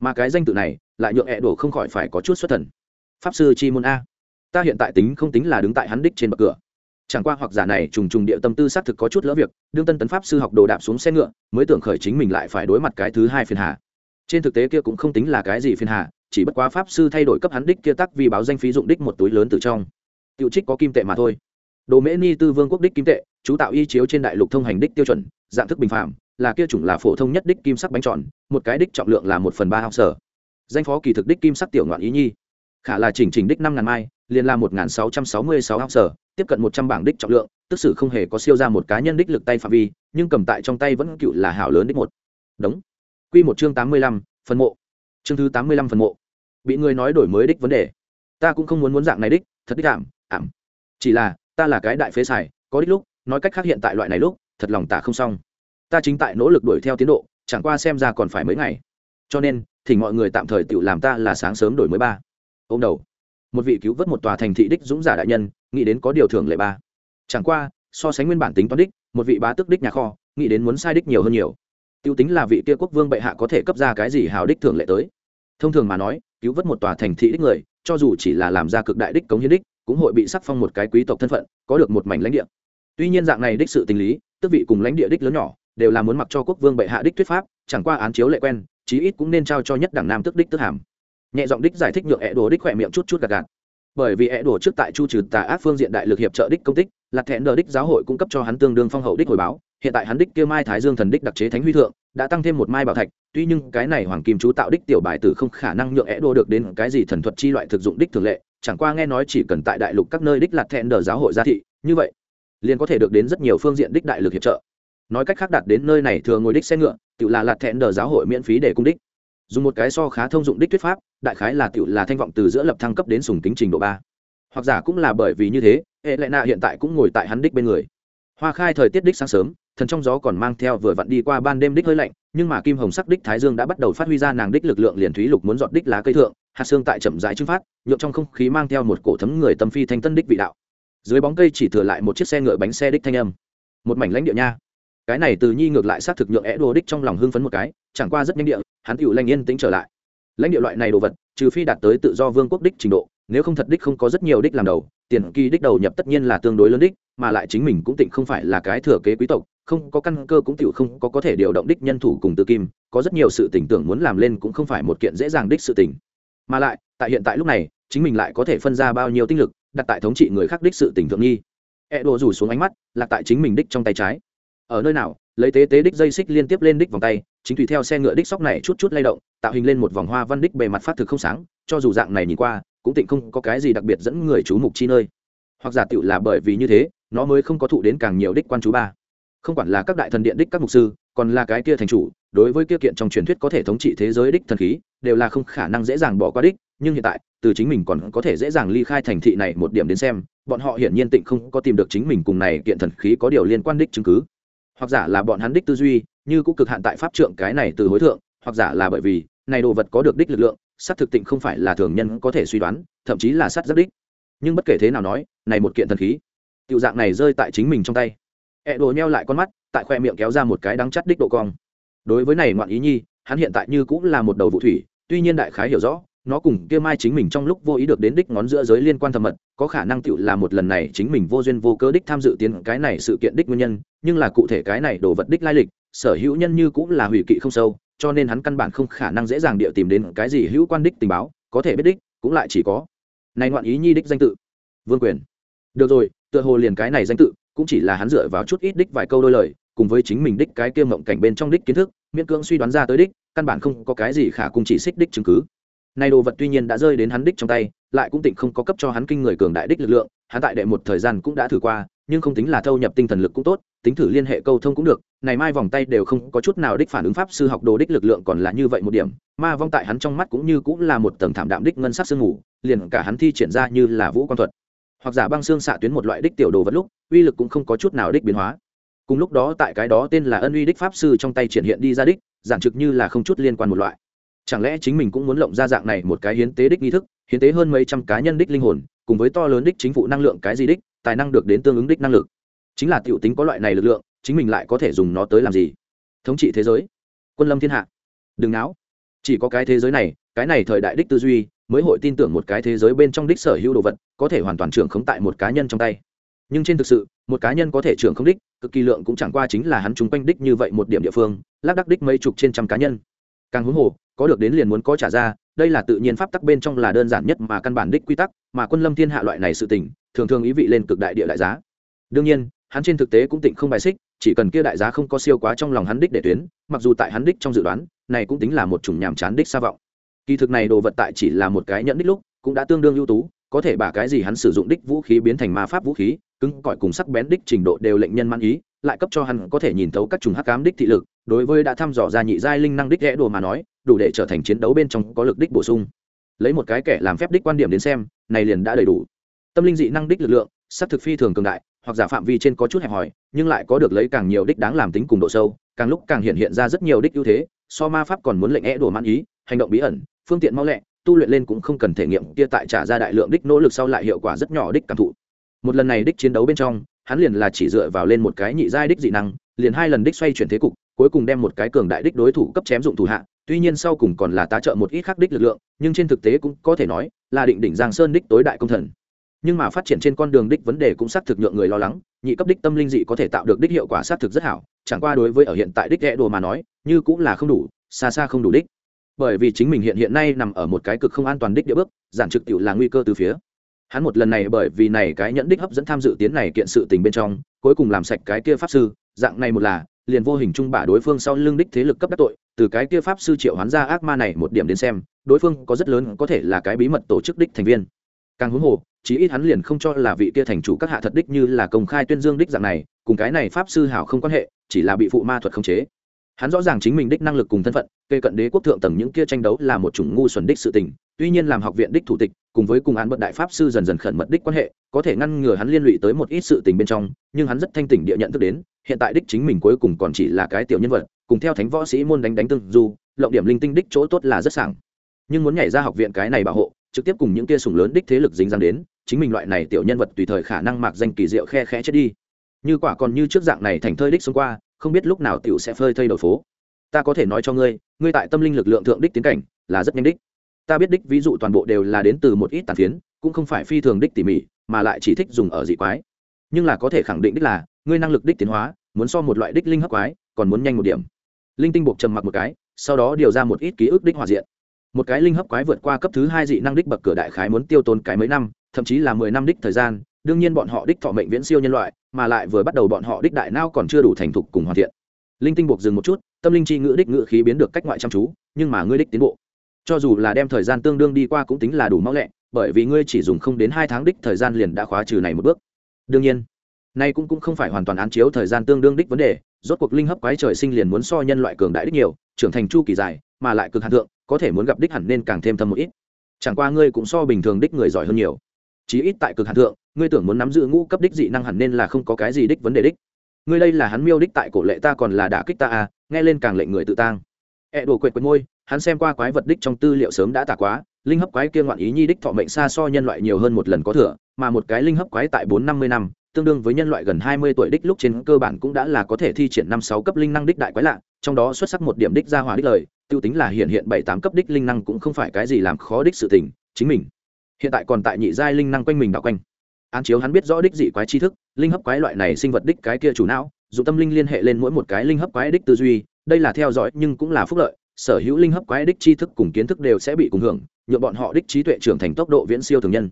Mà cái danh tự này, lại nhượng ẹ đổ không khỏi phải có chút xuất thần. Pháp sư chi môn a. Ta hiện tại tính không tính là đứng tại hắn đích trên bậc cửa. Chẳng qua hoặc giả này trùng trùng địa tâm tư xác thực có chút lỡ việc, đương tân tấn pháp sư học đồ đạp xuống xe ngựa, mới tưởng khởi chính mình lại phải đối mặt cái thứ hai phiền hà. Trên thực tế kia cũng không tính là cái gì phiền hà, chỉ bất quá pháp sư thay đổi cấp hắn đích kia tắc vì báo danh phí dụng đích một túi lớn từ trong. Tiểu trích có kim tệ mà thôi đồ mễ ni tư vương quốc đích kim tệ, chú tạo y chiếu trên đại lục thông hành đích tiêu chuẩn, dạng thức bình phạm là kia chủng là phổ thông nhất đích kim sắc bánh tròn, một cái đích trọng lượng là một phần ba học sở danh phó kỳ thực đích kim sắc tiểu ngoạn ý nhi. Khả là chỉnh chỉnh đích năm ngàn mai, liền là một sáu trăm sáu mươi sáu học sở tiếp cận một trăm bảng đích trọng lượng, tức sự không hề có siêu ra một cá nhân đích lực tay phạm vi, nhưng cầm tại trong tay vẫn cựu là hảo lớn đích một. Đống quy một chương tám mươi lăm, phần mộ. Chương thứ tám mươi lăm phần mộ. Bị người nói đổi mới đích vấn đề. Ta cũng không muốn muốn dạng này đích, thật đích ảm ảm. Chỉ là ta là cái đại phế xài, có đích lúc, nói cách khác hiện tại loại này lúc, thật lòng tả không xong. Ta chính tại nỗ lực đuổi theo tiến độ, chẳng qua xem ra còn phải mấy ngày. Cho nên thì mọi người tạm thời tự làm ta là sáng sớm đổi mới ba. Ô m đầu. Một vị cứu vớt một tòa thành thị đích dũng giả đại nhân, nghĩ đến có điều thưởng lệ ba. Chẳng qua, so sánh nguyên bản tính toán đích, một vị bá tức đích nhà kho, nghĩ đến muốn sai đích nhiều hơn nhiều. T i ê u tính là vị kia quốc vương bệ hạ có thể cấp ra cái gì hào đích thưởng lệ tới. Thông thường mà nói, cứu vớt một tòa thành thị đích người, cho dù chỉ là làm ra cực đại đích cống hiến đích cũng hội bị sắc phong một cái quý tộc thân phận, có được một mảnh lãnh địa. Tuy nhiên dạng này đích sự tình lý tức vị cùng lãnh địa đích lớn nhỏ, đều là muốn mặc cho quốc vương bệ hạ đích thuyết pháp, chẳng qua án chiếu lệ quen, chí ít cũng nên trao cho nhất đảng nam tức đích tức hàm. Nhẹ giọng đích giải thích nhượng ẹ đồ đích khỏe miệng chút chút gạt gạt. Bởi vì ẹ đồ trước tại chu trừ tà ác phương diện đại lực hiệp trợ đích công tích là thẹn đờ đích giáo hội cung cấp cho hắn tương đương phong hậu đích hồi báo, hiện tại hắn đích kia mai thái dương thần đích đặc chế thánh huy thượng, đã tăng thêm một mai bảo thạch, tuy nhưng cái này hoàng kim chú tạo đích tiểu bài tử không khả năng nhượng ẹ đồ được đến cái gì thần thuật chi loại thực dụng đích thường lệ chẳng qua nghe nói chỉ cần tại đại lục các nơi đích lạt thẹn đờ giáo hội gia thị, như vậy, liền có thể được đến rất nhiều phương diện đích đại lực hiệp trợ. Nói cách khác đạt đến nơi này thường ngồi đích xe ngựa, tự là lạt thẹn đờ giáo hội miễn phí để cung đích. Dùng một cái so khá thông dụng đích thuyết pháp, đại khái là tự là thanh vọng từ giữa lập thăng cấp đến sùng tính trình độ ba. Hoặc giả cũng là bởi vì như thế, hệ lệ nạ hiện tại cũng ngồi tại hắn đích bên người. Hoa khai thời tiết đích sáng sớm thần trong gió còn mang theo vừa vặn đi qua ban đêm đích hơi lạnh, nhưng mà kim hồng sắc đích thái dương đã bắt đầu phát huy ra nàng đích lực lượng liền thúy lục muốn dọn đích lá cây thượng, hạt xương tại chậm rãi trưng phát nhuộm trong không khí mang theo một cổ thấm người tâm phi thanh tân đích vị đạo. Dưới bóng cây chỉ thừa lại một chiếc xe ngựa bánh xe đích thanh âm. Một mảnh lãnh địa nha. Cái này từ nhi ngược lại xác thực nhượng é đồ đích trong lòng hưng phấn một cái, chẳng qua rất nhanh địa, hắn tựu lanh yên tĩnh trở lại. Lãnh địa loại này đồ vật, trừ phi đạt tới tự do vương quốc đích trình độ, nếu không thật đích không có rất nhiều đích làm đầu, tiền kỳ đích đầu nhập tất nhiên là tương đối lớn đích, mà lại chính mình cũng tịnh không phải là cái thừa kế quý tộc không có căn cơ cũng tiểu không có có thể điều động đích nhân thủ cùng tư kim, có rất nhiều sự tỉnh tưởng muốn làm lên cũng không phải một kiện dễ dàng đích sự tỉnh mà lại, tại hiện tại lúc này, chính mình lại có thể phân ra bao nhiêu tinh lực, đặt tại thống trị người khác đích sự tỉnh thượng nghi. E đồ rủ xuống ánh mắt, lạc tại chính mình đích trong tay trái. Ở nơi nào, lấy tế tế đích dây xích liên tiếp lên đích vòng tay, chính tùy theo xe ngựa đích sóc này chút chút lay động, tạo hình lên một vòng hoa văn đích bề mặt phát thực không sáng, cho dù dạng này nhìn qua, cũng tịnh không có cái gì đặc biệt dẫn người chú mục chi nơi. Hoặc giả tựu là bởi vì như thế, nó mới không có thụ đến càng nhiều đích quan chú ba không quản là các đại thần điện đích các mục sư, còn là cái kia thành chủ, đối với kia kiện trong truyền thuyết có thể thống trị thế giới đích thần khí, đều là không khả năng dễ dàng bỏ qua đích, nhưng hiện tại, từ chính mình còn có thể dễ dàng ly khai thành thị này một điểm đến xem, bọn họ hiển nhiên tịnh không có tìm được chính mình cùng này kiện thần khí có điều liên quan đích chứng cứ. Hoặc giả là bọn hắn đích tư duy, như cũng cực hạn tại pháp trượng cái này từ hối thượng, hoặc giả là bởi vì, này đồ vật có được đích lực lượng sát thực tịnh không phải là thường nhân có thể suy đoán, thậm chí là sát rất đích. Nhưng bất kể thế nào nói, này một kiện thần khí, tiểu dạng này rơi tại chính mình trong tay ẹ đồ nheo lại con mắt, tại khoe miệng kéo ra một cái đắng chắt đích độ cong. Đối với này ngoạn ý nhi, hắn hiện tại như cũng là một đầu vụ thủy, tuy nhiên đại khái hiểu rõ, nó cùng kia mai chính mình trong lúc vô ý được đến đích ngón giữa giới liên quan thầm mật, có khả năng tựu là một lần này chính mình vô duyên vô cớ đích tham dự tiến cái này sự kiện đích nguyên nhân, nhưng là cụ thể cái này đồ vật đích lai lịch, sở hữu nhân như cũng là hủy kỵ không sâu, cho nên hắn căn bản không khả năng dễ dàng địa tìm đến cái gì hữu quan đích tình báo, có thể biết đích, cũng lại chỉ có. Này ngoạn ý nhi đích danh tự. Vương quyền. Được rồi, tựa hồ liền cái này danh tự cũng chỉ là hắn dựa vào chút ít đích vài câu đôi lời, cùng với chính mình đích cái kia mộng cảnh bên trong đích kiến thức, miễn cưỡng suy đoán ra tới đích, căn bản không có cái gì khả cùng chỉ xích đích chứng cứ. Này đồ vật tuy nhiên đã rơi đến hắn đích trong tay, lại cũng tịnh không có cấp cho hắn kinh người cường đại đích lực lượng, hắn tại đệ một thời gian cũng đã thử qua, nhưng không tính là thâu nhập tinh thần lực cũng tốt, tính thử liên hệ câu thông cũng được, này mai vòng tay đều không có chút nào đích phản ứng pháp sư học đồ đích lực lượng còn là như vậy một điểm, ma vong tại hắn trong mắt cũng như cũng là một tầng thảm đạm đích ngân sắc sương ngủ liền cả hắn thi triển ra như là vũ quan thuật hoặc giả băng xương xạ tuyến một loại đích tiểu đồ vật lúc, uy lực cũng không có chút nào đích biến hóa. Cùng lúc đó tại cái đó tên là ân uy đích pháp sư trong tay triển hiện đi ra đích, giản trực như là không chút liên quan một loại. Chẳng lẽ chính mình cũng muốn lộng ra dạng này một cái hiến tế đích nghi thức, hiến tế hơn mấy trăm cá nhân đích linh hồn, cùng với to lớn đích chính phủ năng lượng cái gì đích, tài năng được đến tương ứng đích năng lực. Chính là tiểu tính có loại này lực lượng, chính mình lại có thể dùng nó tới làm gì? Thống trị thế giới. Quân lâm thiên hạ. Đừng náo. Chỉ có cái thế giới này, cái này thời đại đích tư duy mới hội tin tưởng một cái thế giới bên trong đích sở hữu đồ vật, có thể hoàn toàn trưởng khống tại một cá nhân trong tay. Nhưng trên thực sự, một cá nhân có thể trưởng không đích, cực kỳ lượng cũng chẳng qua chính là hắn chúng quanh đích như vậy một điểm địa phương, lác đắc đích mấy chục trên trăm cá nhân. Càng huống hồ, có được đến liền muốn có trả ra, đây là tự nhiên pháp tắc bên trong là đơn giản nhất mà căn bản đích quy tắc, mà quân lâm thiên hạ loại này sự tình, thường thường ý vị lên cực đại địa đại giá. Đương nhiên, hắn trên thực tế cũng tịnh không bài xích, chỉ cần kia đại giá không có siêu quá trong lòng hắn đích để tuyến, mặc dù tại hắn đích trong dự đoán, này cũng tính là một chủng nhàm chán đích xa vọng kỳ thực này đồ vật tại chỉ là một cái nhẫn đích lúc, cũng đã tương đương ưu tú, có thể bả cái gì hắn sử dụng đích vũ khí biến thành ma pháp vũ khí, cứng cỏi cùng sắc bén đích trình độ đều lệnh nhân man ý, lại cấp cho hắn có thể nhìn thấu các trùng hắc cám đích thị lực, đối với đã thăm dò ra nhị giai linh năng đích ghé đồ mà nói, đủ để trở thành chiến đấu bên trong có lực đích bổ sung. Lấy một cái kẻ làm phép đích quan điểm đến xem, này liền đã đầy đủ. Tâm linh dị năng đích lực lượng, sắc thực phi thường cường đại, hoặc giả phạm vi trên có chút hẹp hòi, nhưng lại có được lấy càng nhiều đích đáng làm tính cùng độ sâu, càng lúc càng hiện hiện ra rất nhiều đích ưu thế, so ma pháp còn muốn lệnh é đồ man ý, hành động bí ẩn phương tiện mau lẹ, tu luyện lên cũng không cần thể nghiệm, kia tại trả ra đại lượng đích nỗ lực sau lại hiệu quả rất nhỏ đích cảm thụ. Một lần này đích chiến đấu bên trong, hắn liền là chỉ dựa vào lên một cái nhị giai đích dị năng, liền hai lần đích xoay chuyển thế cục, cuối cùng đem một cái cường đại đích đối thủ cấp chém dụng thủ hạ, tuy nhiên sau cùng còn là tá trợ một ít khác đích lực lượng, nhưng trên thực tế cũng có thể nói là định đỉnh giang sơn đích tối đại công thần. Nhưng mà phát triển trên con đường đích vấn đề cũng xác thực nhượng người lo lắng, nhị cấp đích tâm linh dị có thể tạo được đích hiệu quả xác thực rất hảo, chẳng qua đối với ở hiện tại đích ghẹ đồ mà nói, như cũng là không đủ, xa xa không đủ đích bởi vì chính mình hiện hiện nay nằm ở một cái cực không an toàn đích địa bước, giản trực tiểu là nguy cơ từ phía. Hắn một lần này bởi vì này cái nhẫn đích hấp dẫn tham dự tiến này kiện sự tình bên trong, cuối cùng làm sạch cái kia pháp sư, dạng này một là, liền vô hình trung bả đối phương sau lưng đích thế lực cấp đắc tội, từ cái kia pháp sư triệu hoán ra ác ma này một điểm đến xem, đối phương có rất lớn có thể là cái bí mật tổ chức đích thành viên. Càng huống hồ, chí ít hắn liền không cho là vị kia thành chủ các hạ thật đích như là công khai tuyên dương đích dạng này, cùng cái này pháp sư hảo không quan hệ, chỉ là bị phụ ma thuật khống chế hắn rõ ràng chính mình đích năng lực cùng thân phận, kê cận đế quốc thượng tầng những kia tranh đấu là một chủng ngu xuẩn đích sự tình, tuy nhiên làm học viện đích thủ tịch, cùng với cùng án bận đại pháp sư dần dần khẩn mật đích quan hệ, có thể ngăn ngừa hắn liên lụy tới một ít sự tình bên trong, nhưng hắn rất thanh tỉnh địa nhận thức đến, hiện tại đích chính mình cuối cùng còn chỉ là cái tiểu nhân vật, cùng theo thánh võ sĩ môn đánh đánh tương du, lộng điểm linh tinh đích chỗ tốt là rất sảng. Nhưng muốn nhảy ra học viện cái này bảo hộ, trực tiếp cùng những kia sủng lớn đích thế lực dính dáng đến, chính mình loại này tiểu nhân vật tùy thời khả năng mạc danh kỳ diệu khe khẽ chết đi. Như quả còn như trước dạng này thành thơi đích xông qua không biết lúc nào tiểu sẽ phơi thây đầu phố. Ta có thể nói cho ngươi ngươi tại tâm linh lực lượng thượng đích tiến cảnh, là rất nhanh đích. Ta biết đích ví dụ toàn bộ đều là đến từ một ít tàn phiến, cũng không phải phi thường đích tỉ mỉ, mà lại chỉ thích dùng ở dị quái. Nhưng là có thể khẳng định đích là, ngươi năng lực đích tiến hóa, muốn so một loại đích linh hấp quái, còn muốn nhanh một điểm. Linh tinh buộc trầm mặc một cái, sau đó điều ra một ít ký ức đích hòa diện. Một cái linh hấp quái vượt qua cấp thứ hai dị năng đích bậc cửa đại khái muốn tiêu tốn cái mấy năm, thậm chí là mười năm đích thời gian đương nhiên bọn họ đích thọ mệnh viễn siêu nhân loại, mà lại vừa bắt đầu bọn họ đích đại nao còn chưa đủ thành thục cùng hoàn thiện. Linh tinh buộc dừng một chút, tâm linh chi ngữ đích ngữ khí biến được cách ngoại chăm chú, nhưng mà ngươi đích tiến bộ. Cho dù là đem thời gian tương đương đi qua cũng tính là đủ mau lẹ, bởi vì ngươi chỉ dùng không đến hai tháng đích thời gian liền đã khóa trừ này một bước. Đương nhiên, nay cũng cũng không phải hoàn toàn án chiếu thời gian tương đương đích vấn đề, rốt cuộc linh hấp quái trời sinh liền muốn so nhân loại cường đại đích nhiều, trưởng thành chu kỳ dài, mà lại cực hạn thượng, có thể muốn gặp đích hẳn nên càng thêm thâm một ít. Chẳng qua ngươi cũng so bình thường đích người giỏi hơn nhiều chí ít tại cực hạn thượng, ngươi tưởng muốn nắm giữ ngũ cấp đích dị năng hẳn nên là không có cái gì đích vấn đề đích. Ngươi đây là hắn miêu đích tại cổ lệ ta còn là đả kích ta à nghe lên càng lệnh người tự tang. E đổ quệt quệt môi, hắn xem qua quái vật đích trong tư liệu sớm đã tả quá, linh hấp quái kia ngoạn ý nhi đích thọ mệnh xa so nhân loại nhiều hơn một lần có thừa, mà một cái linh hấp quái tại bốn năm mươi năm, tương đương với nhân loại gần hai mươi tuổi đích lúc trên cơ bản cũng đã là có thể thi triển năm sáu cấp linh năng đích đại quái lạ, trong đó xuất sắc một điểm đích ra hỏa đích lời, tiêu tính là hiện hiện bảy tám cấp đích linh năng cũng không phải cái gì làm khó đích sự tình, chính mình hiện tại còn tại nhị giai linh năng quanh mình đạo quanh. Án chiếu hắn biết rõ đích dị quái tri thức, linh hấp quái loại này sinh vật đích cái kia chủ não dùng tâm linh liên hệ lên mỗi một cái linh hấp quái đích tư duy, đây là theo dõi nhưng cũng là phúc lợi, sở hữu linh hấp quái đích tri thức cùng kiến thức đều sẽ bị cùng hưởng nhuộm bọn họ đích trí tuệ trưởng thành tốc độ viễn siêu thường nhân.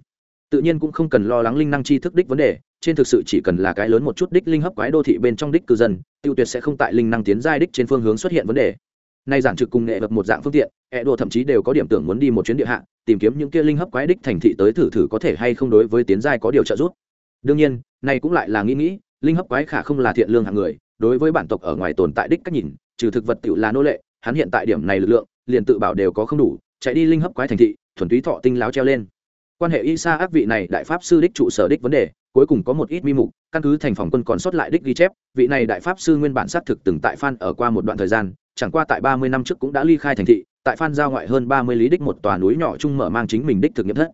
Tự nhiên cũng không cần lo lắng linh năng tri thức đích vấn đề, trên thực sự chỉ cần là cái lớn một chút đích linh hấp quái đô thị bên trong đích cư dân, tiêu tuyệt sẽ không tại linh năng tiến giai đích trên phương hướng xuất hiện vấn đề nay giản trực cùng nghệ vật một dạng phương tiện ẹ đồ thậm chí đều có điểm tưởng muốn đi một chuyến địa hạ, tìm kiếm những kia linh hấp quái đích thành thị tới thử thử có thể hay không đối với tiến giai có điều trợ giúp. Đương nhiên, này cũng lại là nghĩ nghĩ, linh hấp quái khả không là thiện lương hạng người, đối với bản tộc ở ngoài tồn tại đích cách nhìn, trừ thực vật tự là nô lệ, hắn hiện tại điểm này lực lượng, liền tự bảo đều có không đủ, chạy đi linh hấp quái thành thị, thuần túy thọ tinh láo treo lên. Quan hệ y sa ác vị này đại pháp sư đích trụ sở đích vấn đề, cuối cùng có một ít mi mục, căn cứ thành phòng quân còn sót lại đích ghi chép, vị này đại pháp sư nguyên bản xác thực từng tại phan ở qua một đoạn thời gian chẳng qua tại ba mươi năm trước cũng đã ly khai thành thị, tại phan giao ngoại hơn ba mươi lý đích một tòa núi nhỏ chung mở mang chính mình đích thực nghiệm thất.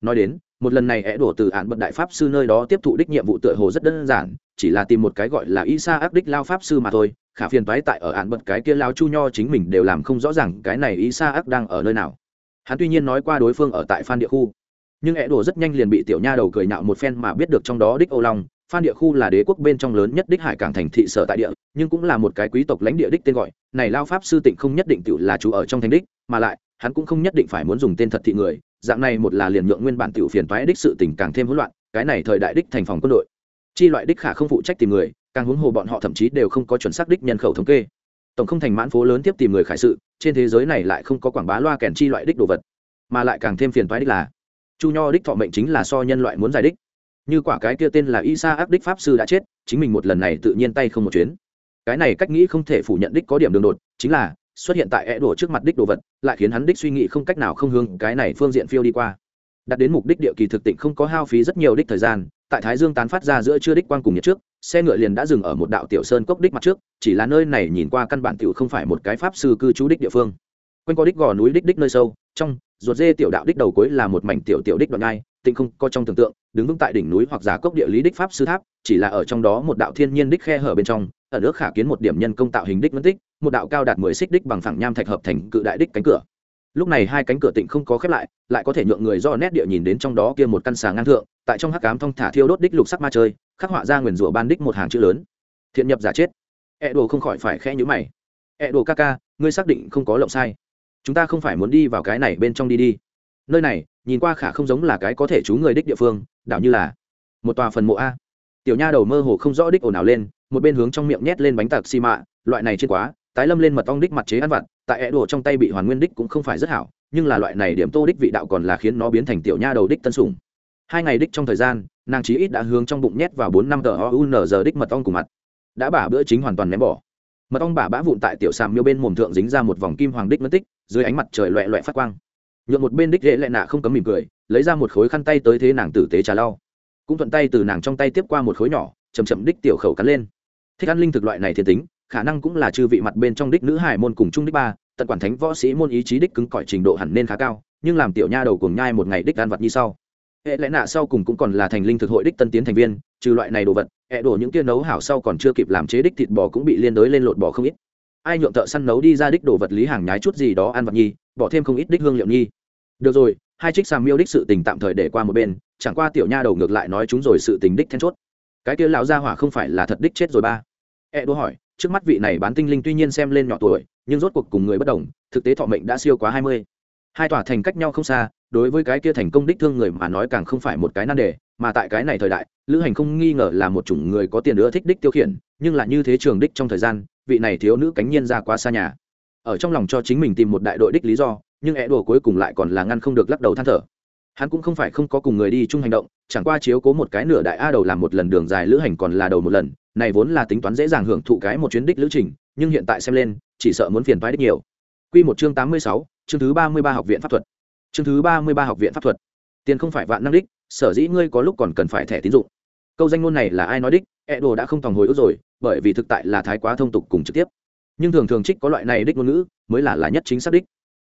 Nói đến, một lần này é đổ từ án bận đại pháp sư nơi đó tiếp thụ đích nhiệm vụ tựa hồ rất đơn giản, chỉ là tìm một cái gọi là y sa ác đích lao pháp sư mà thôi, khả phiền toái tại ở án bận cái kia lao chu nho chính mình đều làm không rõ ràng cái này y sa ác đang ở nơi nào. Hắn tuy nhiên nói qua đối phương ở tại phan địa khu, nhưng é đổ rất nhanh liền bị tiểu nha đầu cười nhạo một phen mà biết được trong đó đích ô long phan địa khu là đế quốc bên trong lớn nhất đích hải cảng thành thị sở tại địa, nhưng cũng là một cái quý tộc lãnh địa đích tên gọi. Này lao pháp sư tịnh không nhất định tự là chủ ở trong thành đích, mà lại, hắn cũng không nhất định phải muốn dùng tên thật thị người. Dạng này một là liền nhượng nguyên bản tiểu phiền toái đích sự tình càng thêm hỗn loạn, cái này thời đại đích thành phòng quân đội. Chi loại đích khả không phụ trách tìm người, càng huống hồ bọn họ thậm chí đều không có chuẩn xác đích nhân khẩu thống kê. Tổng không thành mãn phố lớn tiếp tìm người khải sự, trên thế giới này lại không có quảng bá loa kèn chi loại đích đồ vật, mà lại càng thêm phiền toái đích là, chu nho đích thọ mệnh chính là so nhân loại muốn giải đích như quả cái kia tên là isa ác đích pháp sư đã chết, chính mình một lần này tự nhiên tay không một chuyến. Cái này cách nghĩ không thể phủ nhận đích có điểm đường đột, chính là, xuất hiện tại é đổ trước mặt đích đồ vật, lại khiến hắn đích suy nghĩ không cách nào không hướng cái này phương diện phiêu đi qua. Đặt đến mục đích địa kỳ thực tịnh không có hao phí rất nhiều đích thời gian, tại thái dương tán phát ra giữa chưa đích quan cùng nhật trước, xe ngựa liền đã dừng ở một đạo tiểu sơn cốc đích mặt trước, chỉ là nơi này nhìn qua căn bản tiểu không phải một cái pháp sư cư trú đích địa phương. Quanh có đích gò núi đích đích nơi sâu, trong, ruột dê tiểu đạo đích đầu cuối là một mảnh tiểu tiểu đích đoạn ngai tịnh không có trong tưởng tượng, đứng vững tại đỉnh núi hoặc giả cốc địa lý đích pháp sư tháp, chỉ là ở trong đó một đạo thiên nhiên đích khe hở bên trong, ở nước khả kiến một điểm nhân công tạo hình đích phân tích, một đạo cao đạt mười xích đích bằng phẳng nham thạch hợp thành cự đại đích cánh cửa. Lúc này hai cánh cửa tịnh không có khép lại lại có thể nhượng người do nét địa nhìn đến trong đó kia một căn xà ngang thượng, tại trong hắc cám thông thả thiêu đốt đích lục sắc ma chơi, khắc họa ra nguyền rủa ban đích một hàng chữ lớn. Thiện nhập giả chết. E đồ không khỏi phải khẽ nhữ mày. E đồ ca ca, ngươi xác định không có lộng sai. Chúng ta không phải muốn đi vào cái này bên trong đi đi. Nơi này nhìn qua khả không giống là cái có thể trú người đích địa phương, đảo như là một tòa phần mộ a. Tiểu nha đầu mơ hồ không rõ đích ồn ào lên, một bên hướng trong miệng nhét lên bánh tạc xi mạ, loại này trên quá, tái lâm lên mật ong đích mặt chế ăn vặt, tại ẹ đồ trong tay bị hoàn nguyên đích cũng không phải rất hảo, nhưng là loại này điểm tô đích vị đạo còn là khiến nó biến thành tiểu nha đầu đích tân sủng. Hai ngày đích trong thời gian, nàng chí ít đã hướng trong bụng nhét vào bốn năm tờ o giờ đích mật ong cùng mặt. Đã bả bữa chính hoàn toàn ném bỏ. Mật ong bả bã vụn tại tiểu sàm miêu bên mồm thượng dính ra một vòng kim hoàng đích mất tích, dưới ánh mặt trời loẹ loẹ phát quang nhuộm một bên đích dễ lại nạ không cấm mỉm cười, lấy ra một khối khăn tay tới thế nàng tử tế trà lau. Cũng thuận tay từ nàng trong tay tiếp qua một khối nhỏ chầm chậm đích tiểu khẩu cắn lên. Thích ăn linh thực loại này thiên tính, khả năng cũng là chư vị mặt bên trong đích nữ hải môn cùng trung đích ba, tận quản thánh võ sĩ môn ý chí đích cứng cỏi trình độ hẳn nên khá cao, nhưng làm tiểu nha đầu cùng nhai một ngày đích ăn vật như sau. Hệ lẽ nạ sau cùng cũng còn là thành linh thực hội đích tân tiến thành viên, trừ loại này đồ vật, hệ đổ những kia nấu hảo sau còn chưa kịp làm chế đích thịt bò cũng bị liên đới lên lột bò không ít. Ai nhượng thợ săn nấu đi ra đích đồ vật lý hàng nhái chút gì đó ăn vật nhi bỏ thêm không ít đích hương liệu nhi. Được rồi, hai trích sàm miêu đích sự tình tạm thời để qua một bên, chẳng qua tiểu nha đầu ngược lại nói chúng rồi sự tình đích then chốt. Cái kia lão gia hỏa không phải là thật đích chết rồi ba. E đố hỏi, trước mắt vị này bán tinh linh tuy nhiên xem lên nhỏ tuổi, nhưng rốt cuộc cùng người bất đồng, thực tế thọ mệnh đã siêu quá hai mươi. Hai tòa thành cách nhau không xa, đối với cái kia thành công đích thương người mà nói càng không phải một cái nan đề, mà tại cái này thời đại, lữ hành không nghi ngờ là một chủng người có tiền ưa thích đích tiêu khiển, nhưng là như thế trường đích trong thời gian, vị này thiếu nữ cánh nhiên ra quá xa nhà ở trong lòng cho chính mình tìm một đại đội đích lý do nhưng é đùa cuối cùng lại còn là ngăn không được lắc đầu than thở hắn cũng không phải không có cùng người đi chung hành động chẳng qua chiếu cố một cái nửa đại a đầu làm một lần đường dài lữ hành còn là đầu một lần này vốn là tính toán dễ dàng hưởng thụ cái một chuyến đích lữ trình nhưng hiện tại xem lên chỉ sợ muốn phiền phái đích nhiều Quy một chương tám mươi sáu, chương thứ ba mươi ba học viện pháp thuật. Chương thứ ba mươi ba học viện pháp thuật. Tiền không phải vạn năng đích, sở dĩ ngươi có lúc còn cần phải thẻ tín dụng. Câu danh ngôn này là ai nói đích, e đồ đã không tòng hồi ức rồi, bởi vì thực tại là thái quá thông tục cùng trực tiếp. Nhưng thường thường trích có loại này đích ngôn ngữ, mới là là nhất chính xác đích.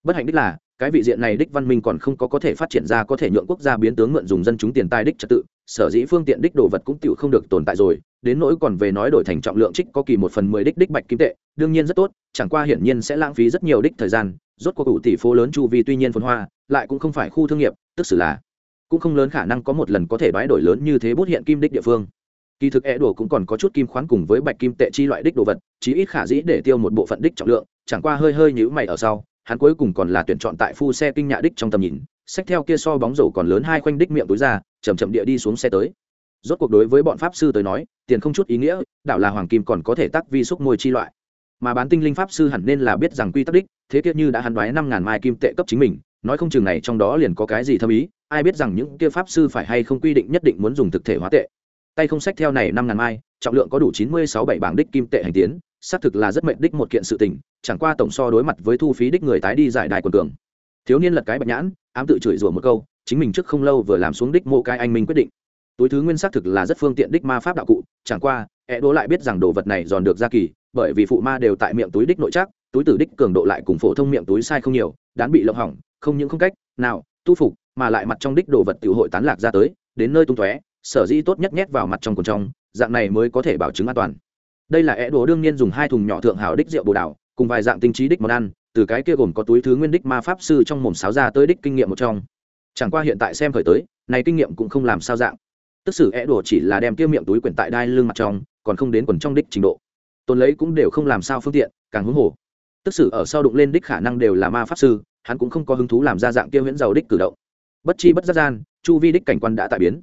Bất hạnh đích là, cái vị diện này đích văn minh còn không có có thể phát triển ra có thể nhượng quốc gia biến tướng mượn dùng dân chúng tiền tài đích trật tự sở dĩ phương tiện đích đồ vật cũng tựu không được tồn tại rồi đến nỗi còn về nói đổi thành trọng lượng trích có kỳ một phần mười đích đích bạch kim tệ đương nhiên rất tốt chẳng qua hiển nhiên sẽ lãng phí rất nhiều đích thời gian rốt cuộc cụ tỷ phố lớn chu vi tuy nhiên phồn hoa lại cũng không phải khu thương nghiệp tức xử là cũng không lớn khả năng có một lần có thể bãi đổi lớn như thế bút hiện kim đích địa phương kỳ thực é đùa cũng còn có chút kim khoán cùng với bạch kim tệ chi loại đích đồ vật, chí ít khả dĩ để tiêu một bộ phận đích trọng lượng, chẳng qua hơi hơi nhữ mày ở sau, hắn cuối cùng còn là tuyển chọn tại phu xe kinh nhạ đích trong tầm nhìn sách theo kia so bóng rổ còn lớn hai khoanh đích miệng túi ra chầm chậm địa đi xuống xe tới. Rốt cuộc đối với bọn pháp sư tới nói, tiền không chút ý nghĩa, đảo là hoàng kim còn có thể tác vi xúc môi chi loại. Mà bán tinh linh pháp sư hẳn nên là biết rằng quy tắc đích, thế kiết như đã hắn đoái năm ngàn mai kim tệ cấp chính mình, nói không chừng này trong đó liền có cái gì thâm ý, ai biết rằng những kia pháp sư phải hay không quy định nhất định muốn dùng thực thể hóa tệ tay không sách theo này năm ngàn mai, trọng lượng có đủ chín mươi sáu bảy bảng đích kim tệ hành tiến, xác thực là rất mệnh đích một kiện sự tình, chẳng qua tổng so đối mặt với thu phí đích người tái đi giải đài quần cường thiếu niên lật cái bạch nhãn, ám tự chửi rủa một câu, chính mình trước không lâu vừa làm xuống đích mộ cái anh minh quyết định. Túi thứ nguyên xác thực là rất phương tiện đích ma pháp đạo cụ, chẳng qua e đố lại biết rằng đồ vật này giòn được ra kỳ, bởi vì phụ ma đều tại miệng túi đích nội chắc túi tử đích cường độ lại cùng phổ thông miệng túi sai không nhiều, đán bị lộng hỏng, không những không cách nào tu phục, mà lại mặt trong đích đồ vật tiểu hội tán lạc ra tới, đến nơi tung tóe sở dĩ tốt nhất nhét vào mặt trong quần trong, dạng này mới có thể bảo chứng an toàn. Đây là é đồ đương nhiên dùng hai thùng nhỏ thượng hảo đích rượu bồ đào, cùng vài dạng tinh trí đích món ăn, từ cái kia gồm có túi thứ nguyên đích ma pháp sư trong mồm sáo ra tới đích kinh nghiệm một trong. Chẳng qua hiện tại xem khởi tới, này kinh nghiệm cũng không làm sao dạng. Tức sử é đồ chỉ là đem kia miệng túi quyển tại đai lưng mặt trong, còn không đến quần trong đích trình độ. Tôn lấy cũng đều không làm sao phương tiện, càng huống hồ. Tức sử ở sau đụng lên đích khả năng đều là ma pháp sư, hắn cũng không có hứng thú làm ra dạng kia huyễn giàu đích cử động. Bất chi bất giác gian, chu vi đích cảnh quan đã tại biến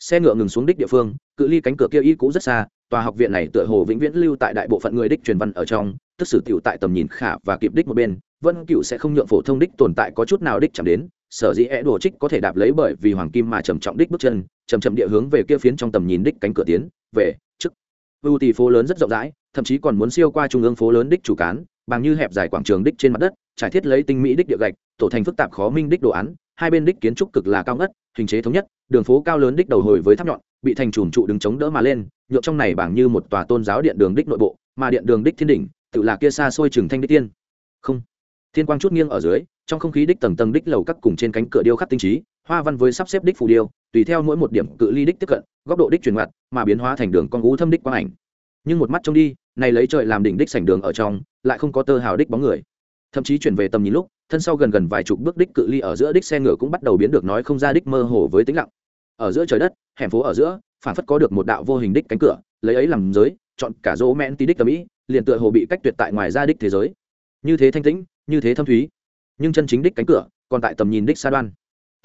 xe ngựa ngừng xuống đích địa phương, cự ly cánh cửa kia y cũ rất xa, tòa học viện này tựa hồ vĩnh viễn lưu tại đại bộ phận người đích truyền văn ở trong, tức sử tiểu tại tầm nhìn khả và kịp đích một bên vân cựu sẽ không nhượng phổ thông đích tồn tại có chút nào đích chạm đến, sở dĩ é đồ trích có thể đạp lấy bởi vì hoàng kim mà trầm trọng đích bước chân chầm chậm địa hướng về kia phiến trong tầm nhìn đích cánh cửa tiến, về, trước. Ưu tỷ phố lớn rất rộng rãi, thậm chí còn muốn siêu qua trung ương phố lớn đích chủ cán, bằng như hẹp dài quảng trường đích trên mặt đất, trải thiết lấy tinh mỹ đích địa gạch, tổ thành phức tạp khó minh đích đồ án, hai bên đích kiến trúc cực là cao ngất hình chế thống nhất, đường phố cao lớn đích đầu hồi với tháp nhọn, bị thành trùm trụ đứng chống đỡ mà lên nhộn trong này bằng như một tòa tôn giáo điện đường đích nội bộ, mà điện đường đích thiên đỉnh, tự là kia xa xôi trường thanh đích tiên. Không. Thiên quang chút nghiêng ở dưới, trong không khí đích tầng tầng đích lầu các cùng trên cánh cửa điêu khắc tinh trí, hoa văn với sắp xếp đích phù điêu, tùy theo mỗi một điểm cự ly đích tiếp cận, góc độ đích truyền ngoặt mà biến hóa thành đường con gú thâm đích quang ảnh. Nhưng một mắt trông đi, này lấy trời làm đỉnh đích sảnh đường ở trong, lại không có tơ hào đích bóng người. Thậm chí chuyển về tầm nhìn lúc thân sau gần gần vài chục bước đích cự ly ở giữa đích xe ngựa cũng bắt đầu biến được nói không ra đích mơ hồ với tĩnh lặng. Ở giữa trời đất, hẻm phố ở giữa phản phất có được một đạo vô hình đích cánh cửa, lấy ấy làm giới, chọn cả dỗ mẹn tí đích tầm ý, liền tựa hồ bị cách tuyệt tại ngoài ra đích thế giới. Như thế thanh tĩnh, như thế thâm thúy. Nhưng chân chính đích cánh cửa, còn tại tầm nhìn đích xa đoan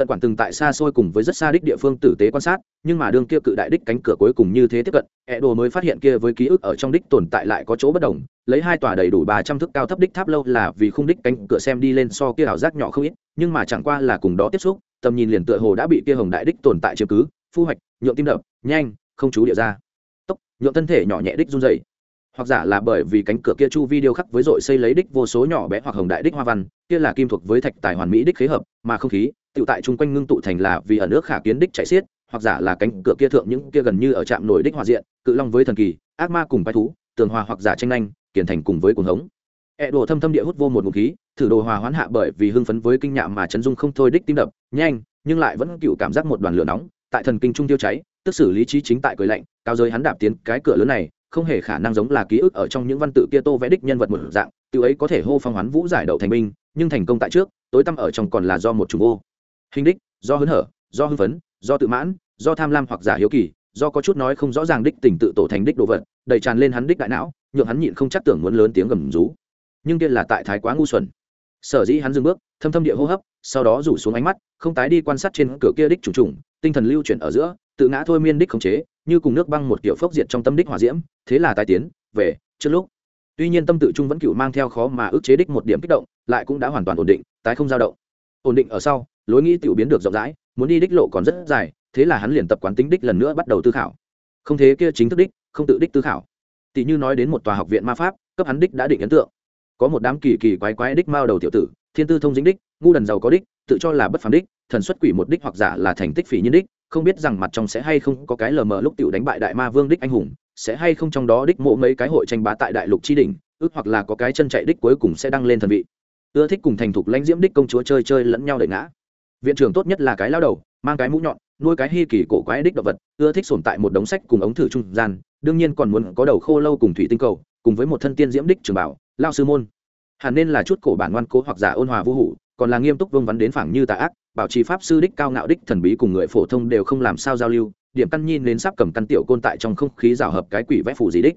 tận quản từng tại xa xôi cùng với rất xa đích địa phương tử tế quan sát, nhưng mà đương kia cự đại đích cánh cửa cuối cùng như thế tiếp cận ẹ đồ mới phát hiện kia với ký ức ở trong đích tồn tại lại có chỗ bất đồng, lấy hai tòa đầy đủ ba trăm thước cao thấp đích tháp lâu là vì khung đích cánh cửa xem đi lên so kia ảo giác nhỏ không ít, nhưng mà chẳng qua là cùng đó tiếp xúc, tầm nhìn liền tựa hồ đã bị kia hồng đại đích tồn tại chiếm cứ, phu hoạch, nhượng tim đập, nhanh, không chú địa ra. Tốc, nhượng thân thể nhỏ nhẹ đích run dày hoặc giả là bởi vì cánh cửa kia chu vi điêu khắc với dội xây lấy đích vô số nhỏ bé hoặc hồng đại đích hoa văn, kia là kim thuộc với thạch tài hoàn mỹ đích khế hợp, mà không khí tự tại chung quanh ngưng tụ thành là vì ở nước khả kiến đích chạy xiết, hoặc giả là cánh cửa kia thượng những kia gần như ở trạm nổi đích hòa diện, cự long với thần kỳ, ác ma cùng bái thú, tường hòa hoặc giả tranh nhanh kiển thành cùng với cuồng hống. E đồ thâm thâm địa hút vô một ngụm khí, thử đồ hòa hoán hạ bởi vì hưng phấn với kinh nhạm mà chấn dung không thôi đích tim đập, nhanh, nhưng lại vẫn cựu cảm giác một đoàn lửa nóng, tại thần kinh trung tiêu cháy, tức xử lý trí chính tại cười lạnh, cao giới hắn đạp tiến cái cửa lớn này, không hề khả năng giống là ký ức ở trong những văn tự kia tô vẽ đích nhân vật một dạng tự ấy có thể hô phong hoán vũ giải đậu thành binh, nhưng thành công tại trước, tối tăm ở trong còn là do một chủng vô hình đích, do hớn hở, do hưng phấn, do tự mãn, do tham lam hoặc giả hiếu kỳ, do có chút nói không rõ ràng đích tình tự tổ thành đích đồ vật, đầy tràn lên hắn đích đại não, nhượng hắn nhịn không chắc tưởng muốn lớn tiếng gầm rú. Nhưng kia là tại thái quá ngu xuẩn. Sở dĩ hắn dừng bước, thâm thâm địa hô hấp, sau đó rủ xuống ánh mắt, không tái đi quan sát trên cửa kia đích trùng trùng, tinh thần lưu chuyển ở giữa, tự ngã thôi miên đích khống chế, như cùng nước băng một kiểu phốc diệt trong tâm đích hỏa diễm, thế là tai tiến, về, trước lúc. Tuy nhiên tâm tự trung vẫn cựu mang theo khó mà ức chế đích một điểm kích động, lại cũng đã hoàn toàn ổn định, tái không dao động. Ổn định ở sau lối nghĩ tiểu biến được rộng rãi, muốn đi đích lộ còn rất dài, thế là hắn liền tập quán tính đích lần nữa bắt đầu tư khảo. Không thế kia chính thức đích, không tự đích tư khảo. Tỷ như nói đến một tòa học viện ma pháp, cấp hắn đích đã định ấn tượng. Có một đám kỳ kỳ quái quái đích mao đầu tiểu tử, thiên tư thông dính đích, ngu đần giàu có đích, tự cho là bất phàm đích, thần xuất quỷ một đích hoặc giả là thành tích phỉ nhân đích, không biết rằng mặt trong sẽ hay không có cái lờ mờ lúc tiểu đánh bại đại ma vương đích anh hùng, sẽ hay không trong đó đích mộ mấy cái hội tranh bá tại đại lục chi đỉnh, ước hoặc là có cái chân chạy đích cuối cùng sẽ đăng lên thần vị. Ưa thích cùng thành thục lãnh diễm đích công chúa chơi chơi lẫn nhau đẩy ngã viện trưởng tốt nhất là cái lao đầu, mang cái mũ nhọn, nuôi cái hy kỳ cổ quái đích động vật, ưa thích sồn tại một đống sách cùng ống thử trung gian, đương nhiên còn muốn có đầu khô lâu cùng thủy tinh cầu, cùng với một thân tiên diễm đích trường bảo, lao sư môn. Hẳn nên là chút cổ bản ngoan cố hoặc giả ôn hòa vô hủ, còn là nghiêm túc vương vấn đến phẳng như tà ác, bảo trì pháp sư đích cao ngạo đích thần bí cùng người phổ thông đều không làm sao giao lưu, điểm căn nhìn đến sắp cầm căn tiểu côn tại trong không khí rào hợp cái quỷ vẽ phủ gì đích.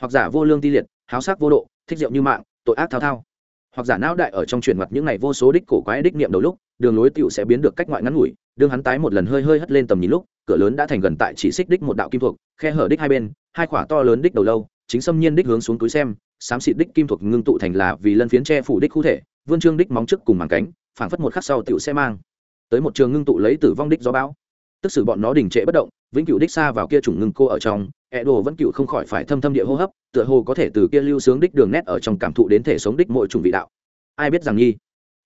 Hoặc giả vô lương ti liệt, háo sắc vô độ, thích rượu như mạng, tội ác thao thao hoặc giả não đại ở trong chuyển mặt những ngày vô số đích cổ quái đích niệm đầu lúc, đường lối tựu sẽ biến được cách ngoại ngắn ngủi, đương hắn tái một lần hơi hơi hất lên tầm nhìn lúc, cửa lớn đã thành gần tại chỉ xích đích một đạo kim thuộc, khe hở đích hai bên, hai khỏa to lớn đích đầu lâu, chính xâm nhiên đích hướng xuống túi xem, xám xịt đích kim thuộc ngưng tụ thành là vì lân phiến che phủ đích khu thể, vươn trương đích móng trước cùng màng cánh, phảng phất một khắc sau tựu sẽ mang tới một trường ngưng tụ lấy tử vong đích gió bão. Tức sự bọn nó đình trệ bất động, vĩnh cửu đích xa vào kia chủng ngưng cô ở trong ẹ đồ vẫn cựu không khỏi phải thâm thâm địa hô hấp, tựa hồ có thể từ kia lưu sướng đích đường nét ở trong cảm thụ đến thể sống đích mỗi chủng vị đạo. Ai biết rằng nhi,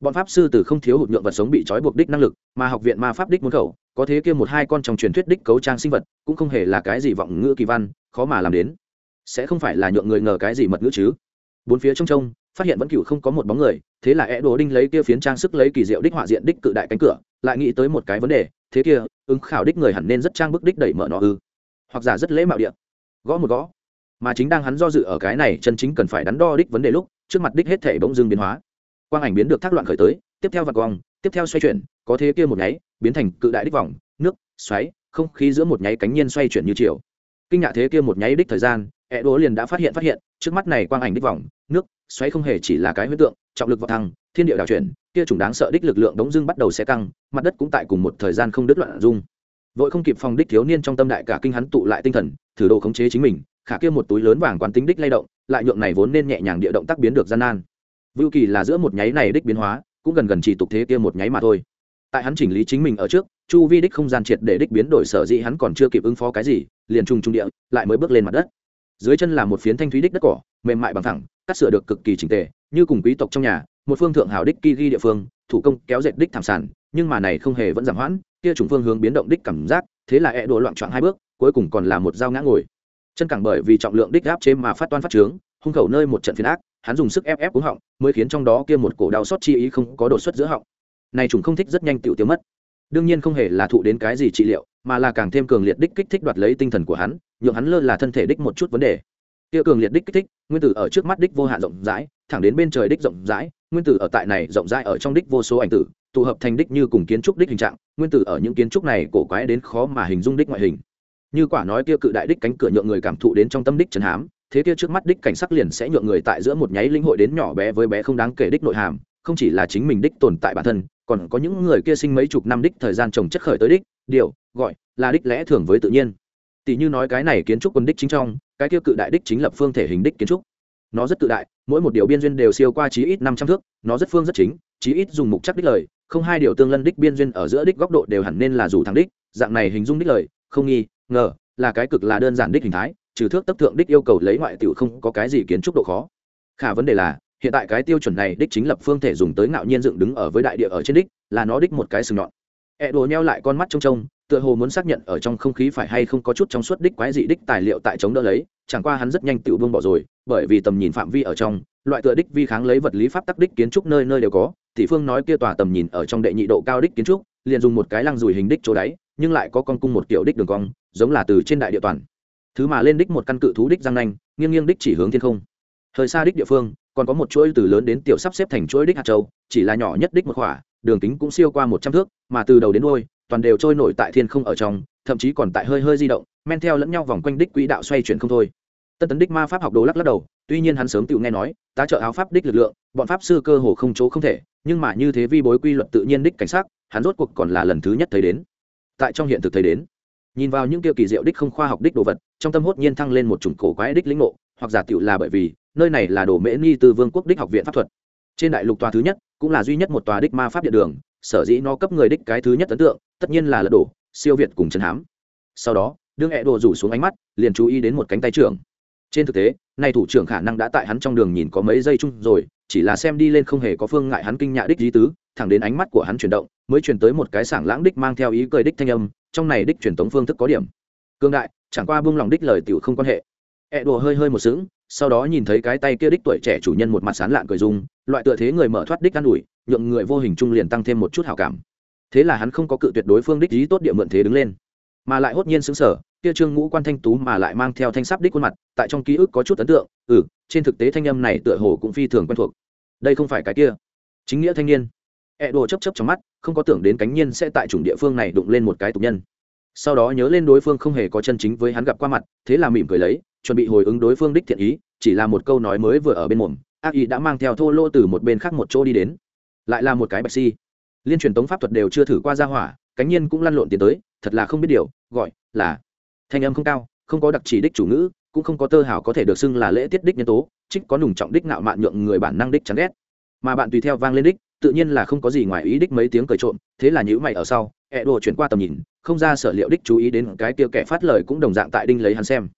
bọn pháp sư từ không thiếu hụt nhượng vật sống bị trói buộc đích năng lực, mà học viện ma pháp đích môn khẩu, có thế kia một hai con trong truyền thuyết đích cấu trang sinh vật, cũng không hề là cái gì vọng ngữ kỳ văn, khó mà làm đến. Sẽ không phải là nhượng người ngờ cái gì mật ngữ chứ? Bốn phía trong trông, phát hiện vẫn cựu không có một bóng người, thế là é đồ đinh lấy kia phiến trang sức lấy kỳ diệu đích họa diện đích cự đại cánh cửa, lại nghĩ tới một cái vấn đề, thế kia, ứng khảo đích người hẳn nên rất trang bức đích đẩy mở nó ư hoặc giả rất lễ mạo địa, gõ một gõ. Mà chính đang hắn do dự ở cái này chân chính cần phải đắn đo đích vấn đề lúc trước mặt đích hết thể bỗng dưng biến hóa. Quang ảnh biến được thác loạn khởi tới tiếp theo vặt vòng, tiếp theo xoay chuyển có thế kia một nháy biến thành cự đại đích vòng nước xoáy không khí giữa một nháy cánh nhiên xoay chuyển như chiều. Kinh ngạc thế kia một nháy đích thời gian ẹ đố liền đã phát hiện phát hiện trước mắt này quang ảnh đích vòng nước xoáy không hề chỉ là cái huyết tượng trọng lực vào thăng thiên địa đảo chuyển kia trùng đáng sợ đích lực lượng đống dưng bắt đầu sẽ căng mặt đất cũng tại cùng một thời gian không đứt loạn dung vội không kịp phòng đích thiếu niên trong tâm đại cả kinh hắn tụ lại tinh thần, thử đồ khống chế chính mình, khả kia một túi lớn vàng quán tính đích lay động, lại nhượng này vốn nên nhẹ nhàng địa động tác biến được gian nan. Vưu kỳ là giữa một nháy này đích biến hóa, cũng gần gần chỉ tục thế kia một nháy mà thôi. Tại hắn chỉnh lý chính mình ở trước, chu vi đích không gian triệt để đích biến đổi sở dĩ hắn còn chưa kịp ứng phó cái gì, liền trùng trung địa, lại mới bước lên mặt đất. Dưới chân là một phiến thanh thúy đích đất cỏ, mềm mại bằng thẳng, cắt sửa được cực kỳ chỉnh tề, như cùng quý tộc trong nhà, một phương thượng hảo đích kỳ ghi địa phương, thủ công kéo dệt đích thảm sản, nhưng mà này không hề vẫn giảm hoãn kia trùng phương hướng biến động đích cảm giác, thế là e đồ loạn trọn hai bước, cuối cùng còn là một dao ngã ngồi. Chân cẳng bởi vì trọng lượng đích áp chế mà phát toan phát trướng, hung khẩu nơi một trận phiền ác, hắn dùng sức ép ép cuống họng, mới khiến trong đó kia một cổ đau xót chi ý không có đột xuất giữa họng. Này trùng không thích rất nhanh tiểu tiêu mất. Đương nhiên không hề là thụ đến cái gì trị liệu, mà là càng thêm cường liệt đích kích thích đoạt lấy tinh thần của hắn, nhượng hắn lơ là thân thể đích một chút vấn đề. Kia cường liệt đích kích thích, nguyên tử ở trước mắt đích vô hạn rộng rãi, thẳng đến bên trời đích rộng rãi, nguyên tử ở tại này rộng rãi ở trong đích vô số ảnh tử tụ hợp thành đích như cùng kiến trúc đích hình trạng, nguyên tử ở những kiến trúc này cổ quái đến khó mà hình dung đích ngoại hình. Như quả nói kia cự đại đích cánh cửa nhượng người cảm thụ đến trong tâm đích trần hám, thế kia trước mắt đích cảnh sắc liền sẽ nhượng người tại giữa một nháy linh hội đến nhỏ bé với bé không đáng kể đích nội hàm, không chỉ là chính mình đích tồn tại bản thân, còn có những người kia sinh mấy chục năm đích thời gian trồng chất khởi tới đích, điều, gọi, là đích lẽ thường với tự nhiên. Tỷ như nói cái này kiến trúc quân đích chính trong, cái kia cự đại đích chính lập phương thể hình đích kiến trúc. Nó rất cự đại, mỗi một điều biên duyên đều siêu qua chí ít năm trăm thước, nó rất phương rất chính, chí ít dùng mục chắc đích lời không hai điều tương lân đích biên duyên ở giữa đích góc độ đều hẳn nên là dù thẳng đích, dạng này hình dung đích lời, không nghi, ngờ, là cái cực là đơn giản đích hình thái, trừ thước tấp thượng đích yêu cầu lấy ngoại tiểu không có cái gì kiến trúc độ khó. Khả vấn đề là, hiện tại cái tiêu chuẩn này đích chính lập phương thể dùng tới ngạo nhiên dựng đứng ở với đại địa ở trên đích, là nó đích một cái sừng nhọn. Ẹ đồ nheo lại con mắt trông trông, tựa hồ muốn xác nhận ở trong không khí phải hay không có chút trong suốt đích quái dị đích tài liệu tại chống đỡ lấy, chẳng qua hắn rất nhanh tự buông bỏ rồi, bởi vì tầm nhìn phạm vi ở trong, loại tựa đích vi kháng lấy vật lý pháp tắc đích kiến trúc nơi nơi đều có tỷ phương nói kia tòa tầm nhìn ở trong đệ nhị độ cao đích kiến trúc, liền dùng một cái lăng rùi hình đích chỗ đáy, nhưng lại có con cung một kiểu đích đường cong, giống là từ trên đại địa toàn. Thứ mà lên đích một căn cự thú đích răng nanh, nghiêng nghiêng đích chỉ hướng thiên không. Thời xa đích địa phương, còn có một chuỗi từ lớn đến tiểu sắp xếp thành chuỗi đích hạt châu, chỉ là nhỏ nhất đích một khỏa, đường kính cũng siêu qua một trăm thước, mà từ đầu đến đuôi, toàn đều trôi nổi tại thiên không ở trong, thậm chí còn tại hơi hơi di động, men theo lẫn nhau vòng quanh đích quỹ đạo xoay chuyển không thôi. Tân tấn đích ma pháp học đồ lắc lắc đầu, tuy nhiên hắn sớm tự nghe nói, tá trợ áo pháp đích lực lượng, bọn pháp sư cơ hồ không chỗ không thể nhưng mà như thế vi bối quy luật tự nhiên đích cảnh sát, hắn rốt cuộc còn là lần thứ nhất thấy đến. Tại trong hiện thực thấy đến, nhìn vào những tiêu kỳ diệu đích không khoa học đích đồ vật, trong tâm hốt nhiên thăng lên một chủng cổ quái đích lĩnh ngộ, hoặc giả tiểu là bởi vì, nơi này là đồ mễ nghi từ vương quốc đích học viện pháp thuật. Trên đại lục tòa thứ nhất, cũng là duy nhất một tòa đích ma pháp điện đường, sở dĩ nó cấp người đích cái thứ nhất ấn tượng, tất nhiên là lật đổ, siêu việt cùng trần hám. Sau đó, đương hẹ đồ rủ xuống ánh mắt, liền chú ý đến một cánh tay trưởng. Trên thực tế, nay thủ trưởng khả năng đã tại hắn trong đường nhìn có mấy giây chung rồi chỉ là xem đi lên không hề có phương ngại hắn kinh nhạ đích lý tứ, thẳng đến ánh mắt của hắn chuyển động, mới chuyển tới một cái sảng lãng đích mang theo ý cười đích thanh âm, trong này đích truyền tống phương thức có điểm. Cương đại, chẳng qua buông lòng đích lời tiểu không quan hệ. E đùa hơi hơi một sững, sau đó nhìn thấy cái tay kia đích tuổi trẻ chủ nhân một mặt sán lạn cười dung loại tựa thế người mở thoát đích an ủi, nhượng người vô hình trung liền tăng thêm một chút hảo cảm. Thế là hắn không có cự tuyệt đối phương đích ý tốt địa mượn thế đứng lên, mà lại hốt nhiên xứng sở kia trương ngũ quan thanh tú mà lại mang theo thanh sắp đích khuôn mặt, tại trong ký ức có chút ấn tượng ừ trên thực tế thanh âm này tựa hồ cũng phi thường quen thuộc. Đây không phải cái kia. Chính nghĩa thanh niên. Ẹ đồ chấp chấp trong mắt, không có tưởng đến cánh nhiên sẽ tại chủng địa phương này đụng lên một cái tục nhân. Sau đó nhớ lên đối phương không hề có chân chính với hắn gặp qua mặt, thế là mỉm cười lấy, chuẩn bị hồi ứng đối phương đích thiện ý, chỉ là một câu nói mới vừa ở bên mồm, ác ý đã mang theo thô lô từ một bên khác một chỗ đi đến. Lại là một cái bạch si. Liên truyền tống pháp thuật đều chưa thử qua ra hỏa, cánh nhiên cũng lăn lộn tiến tới, thật là không biết điều, gọi là thanh âm không cao, không có đặc chỉ đích chủ ngữ, cũng không có tơ hảo có thể được xưng là lễ tiết đích nhân tố, trích có nùng trọng đích nạo mạn nhượng người bản năng đích chán ghét. Mà bạn tùy theo vang lên đích, tự nhiên là không có gì ngoài ý đích mấy tiếng cười trộm, thế là nhữ mày ở sau, ẹ đồ chuyển qua tầm nhìn, không ra sở liệu đích chú ý đến cái kia kẻ phát lời cũng đồng dạng tại đinh lấy hắn xem.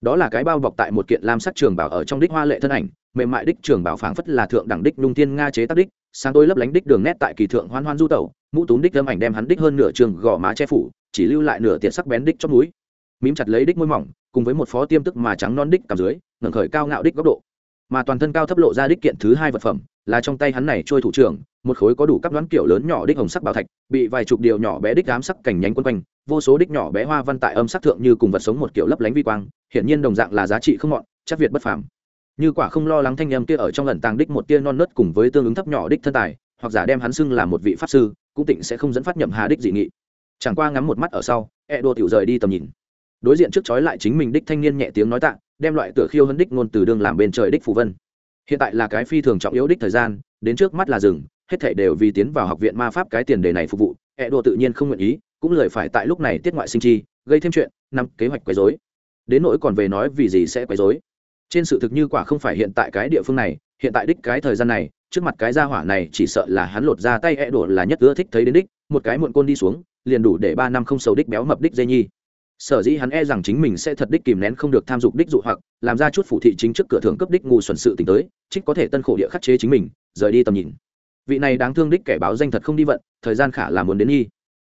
Đó là cái bao bọc tại một kiện lam sắc trường bảo ở trong đích hoa lệ thân ảnh, mềm mại đích trường bảo phảng phất là thượng đẳng đích nung tiên nga chế tác đích, sáng tối lấp lánh đích đường nét tại kỳ thượng hoan hoan du tẩu, mũ túm đích lâm ảnh đem hắn đích hơn nửa trường gò má che phủ, chỉ lưu lại nửa tiện sắc bén đích trong núi mím chặt lấy đích môi mỏng, cùng với một phó tiêm tức mà trắng non đích cầm dưới, ngẩng khởi cao ngạo đích góc độ. Mà toàn thân cao thấp lộ ra đích kiện thứ hai vật phẩm, là trong tay hắn này trôi thủ trưởng, một khối có đủ các đoán kiểu lớn nhỏ đích hồng sắc bảo thạch, bị vài chục điều nhỏ bé đích ám sắc cảnh nhánh quân quanh, vô số đích nhỏ bé hoa văn tại âm sắc thượng như cùng vật sống một kiểu lấp lánh vi quang, hiển nhiên đồng dạng là giá trị không mọn chắc việt bất phàm. Như quả không lo lắng thanh em kia ở trong lần tàng đích một tia non nớt cùng với tương ứng thấp nhỏ đích thân tài, hoặc giả đem hắn xưng là một vị pháp sư, cũng tịnh sẽ không dẫn phát nhậm hà đích dị nghị. Chẳng qua ngắm một mắt ở sau e đua tiểu rời đi tầm nhìn đối diện trước chói lại chính mình đích thanh niên nhẹ tiếng nói tạ, đem loại tựa khiêu hân đích ngôn từ đương làm bên trời đích phù vân. Hiện tại là cái phi thường trọng yếu đích thời gian, đến trước mắt là rừng hết thảy đều vì tiến vào học viện ma pháp cái tiền đề này phục vụ e đồ tự nhiên không nguyện ý, cũng lời phải tại lúc này tiết ngoại sinh chi, gây thêm chuyện, năm kế hoạch quấy rối. Đến nỗi còn về nói vì gì sẽ quấy rối. Trên sự thực như quả không phải hiện tại cái địa phương này, hiện tại đích cái thời gian này, trước mặt cái gia hỏa này chỉ sợ là hắn lột ra tay e đổ là nhất ưa thích thấy đến đích, một cái muộn côn đi xuống, liền đủ để ba năm không sầu đích béo mập đích dây nhi sở dĩ hắn e rằng chính mình sẽ thật đích kìm nén không được tham dục đích dụ hoặc, làm ra chút phủ thị chính trước cửa thưởng cấp đích ngu xuẩn sự tỉnh tới, trích có thể tân khổ địa khắc chế chính mình, rời đi tầm nhìn. Vị này đáng thương đích kẻ báo danh thật không đi vận, thời gian khả là muốn đến nhi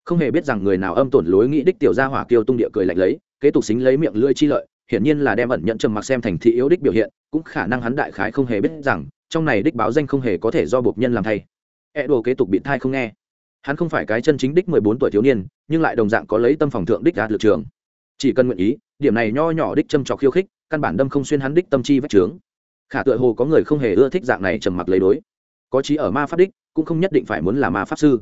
không hề biết rằng người nào âm tổn lối nghĩ đích tiểu gia hỏa kiêu tung địa cười lạnh lấy, kế tục xính lấy miệng lưỡi chi lợi, hiển nhiên là đem ẩn nhận trầm mặc xem thành thị yếu đích biểu hiện, cũng khả năng hắn đại khái không hề biết rằng, trong này đích báo danh không hề có thể do buộc nhân làm thay. E đồ kế tục bị thai không nghe hắn không phải cái chân chính đích mười bốn tuổi thiếu niên, nhưng lại đồng dạng có lấy tâm phòng thượng đích đạt lực trường. Chỉ cần nguyện ý, điểm này nho nhỏ đích châm trọc khiêu khích, căn bản đâm không xuyên hắn đích tâm chi vách trướng. Khả tựa hồ có người không hề ưa thích dạng này trầm mặc lấy đối. Có trí ở ma pháp đích, cũng không nhất định phải muốn là ma pháp sư.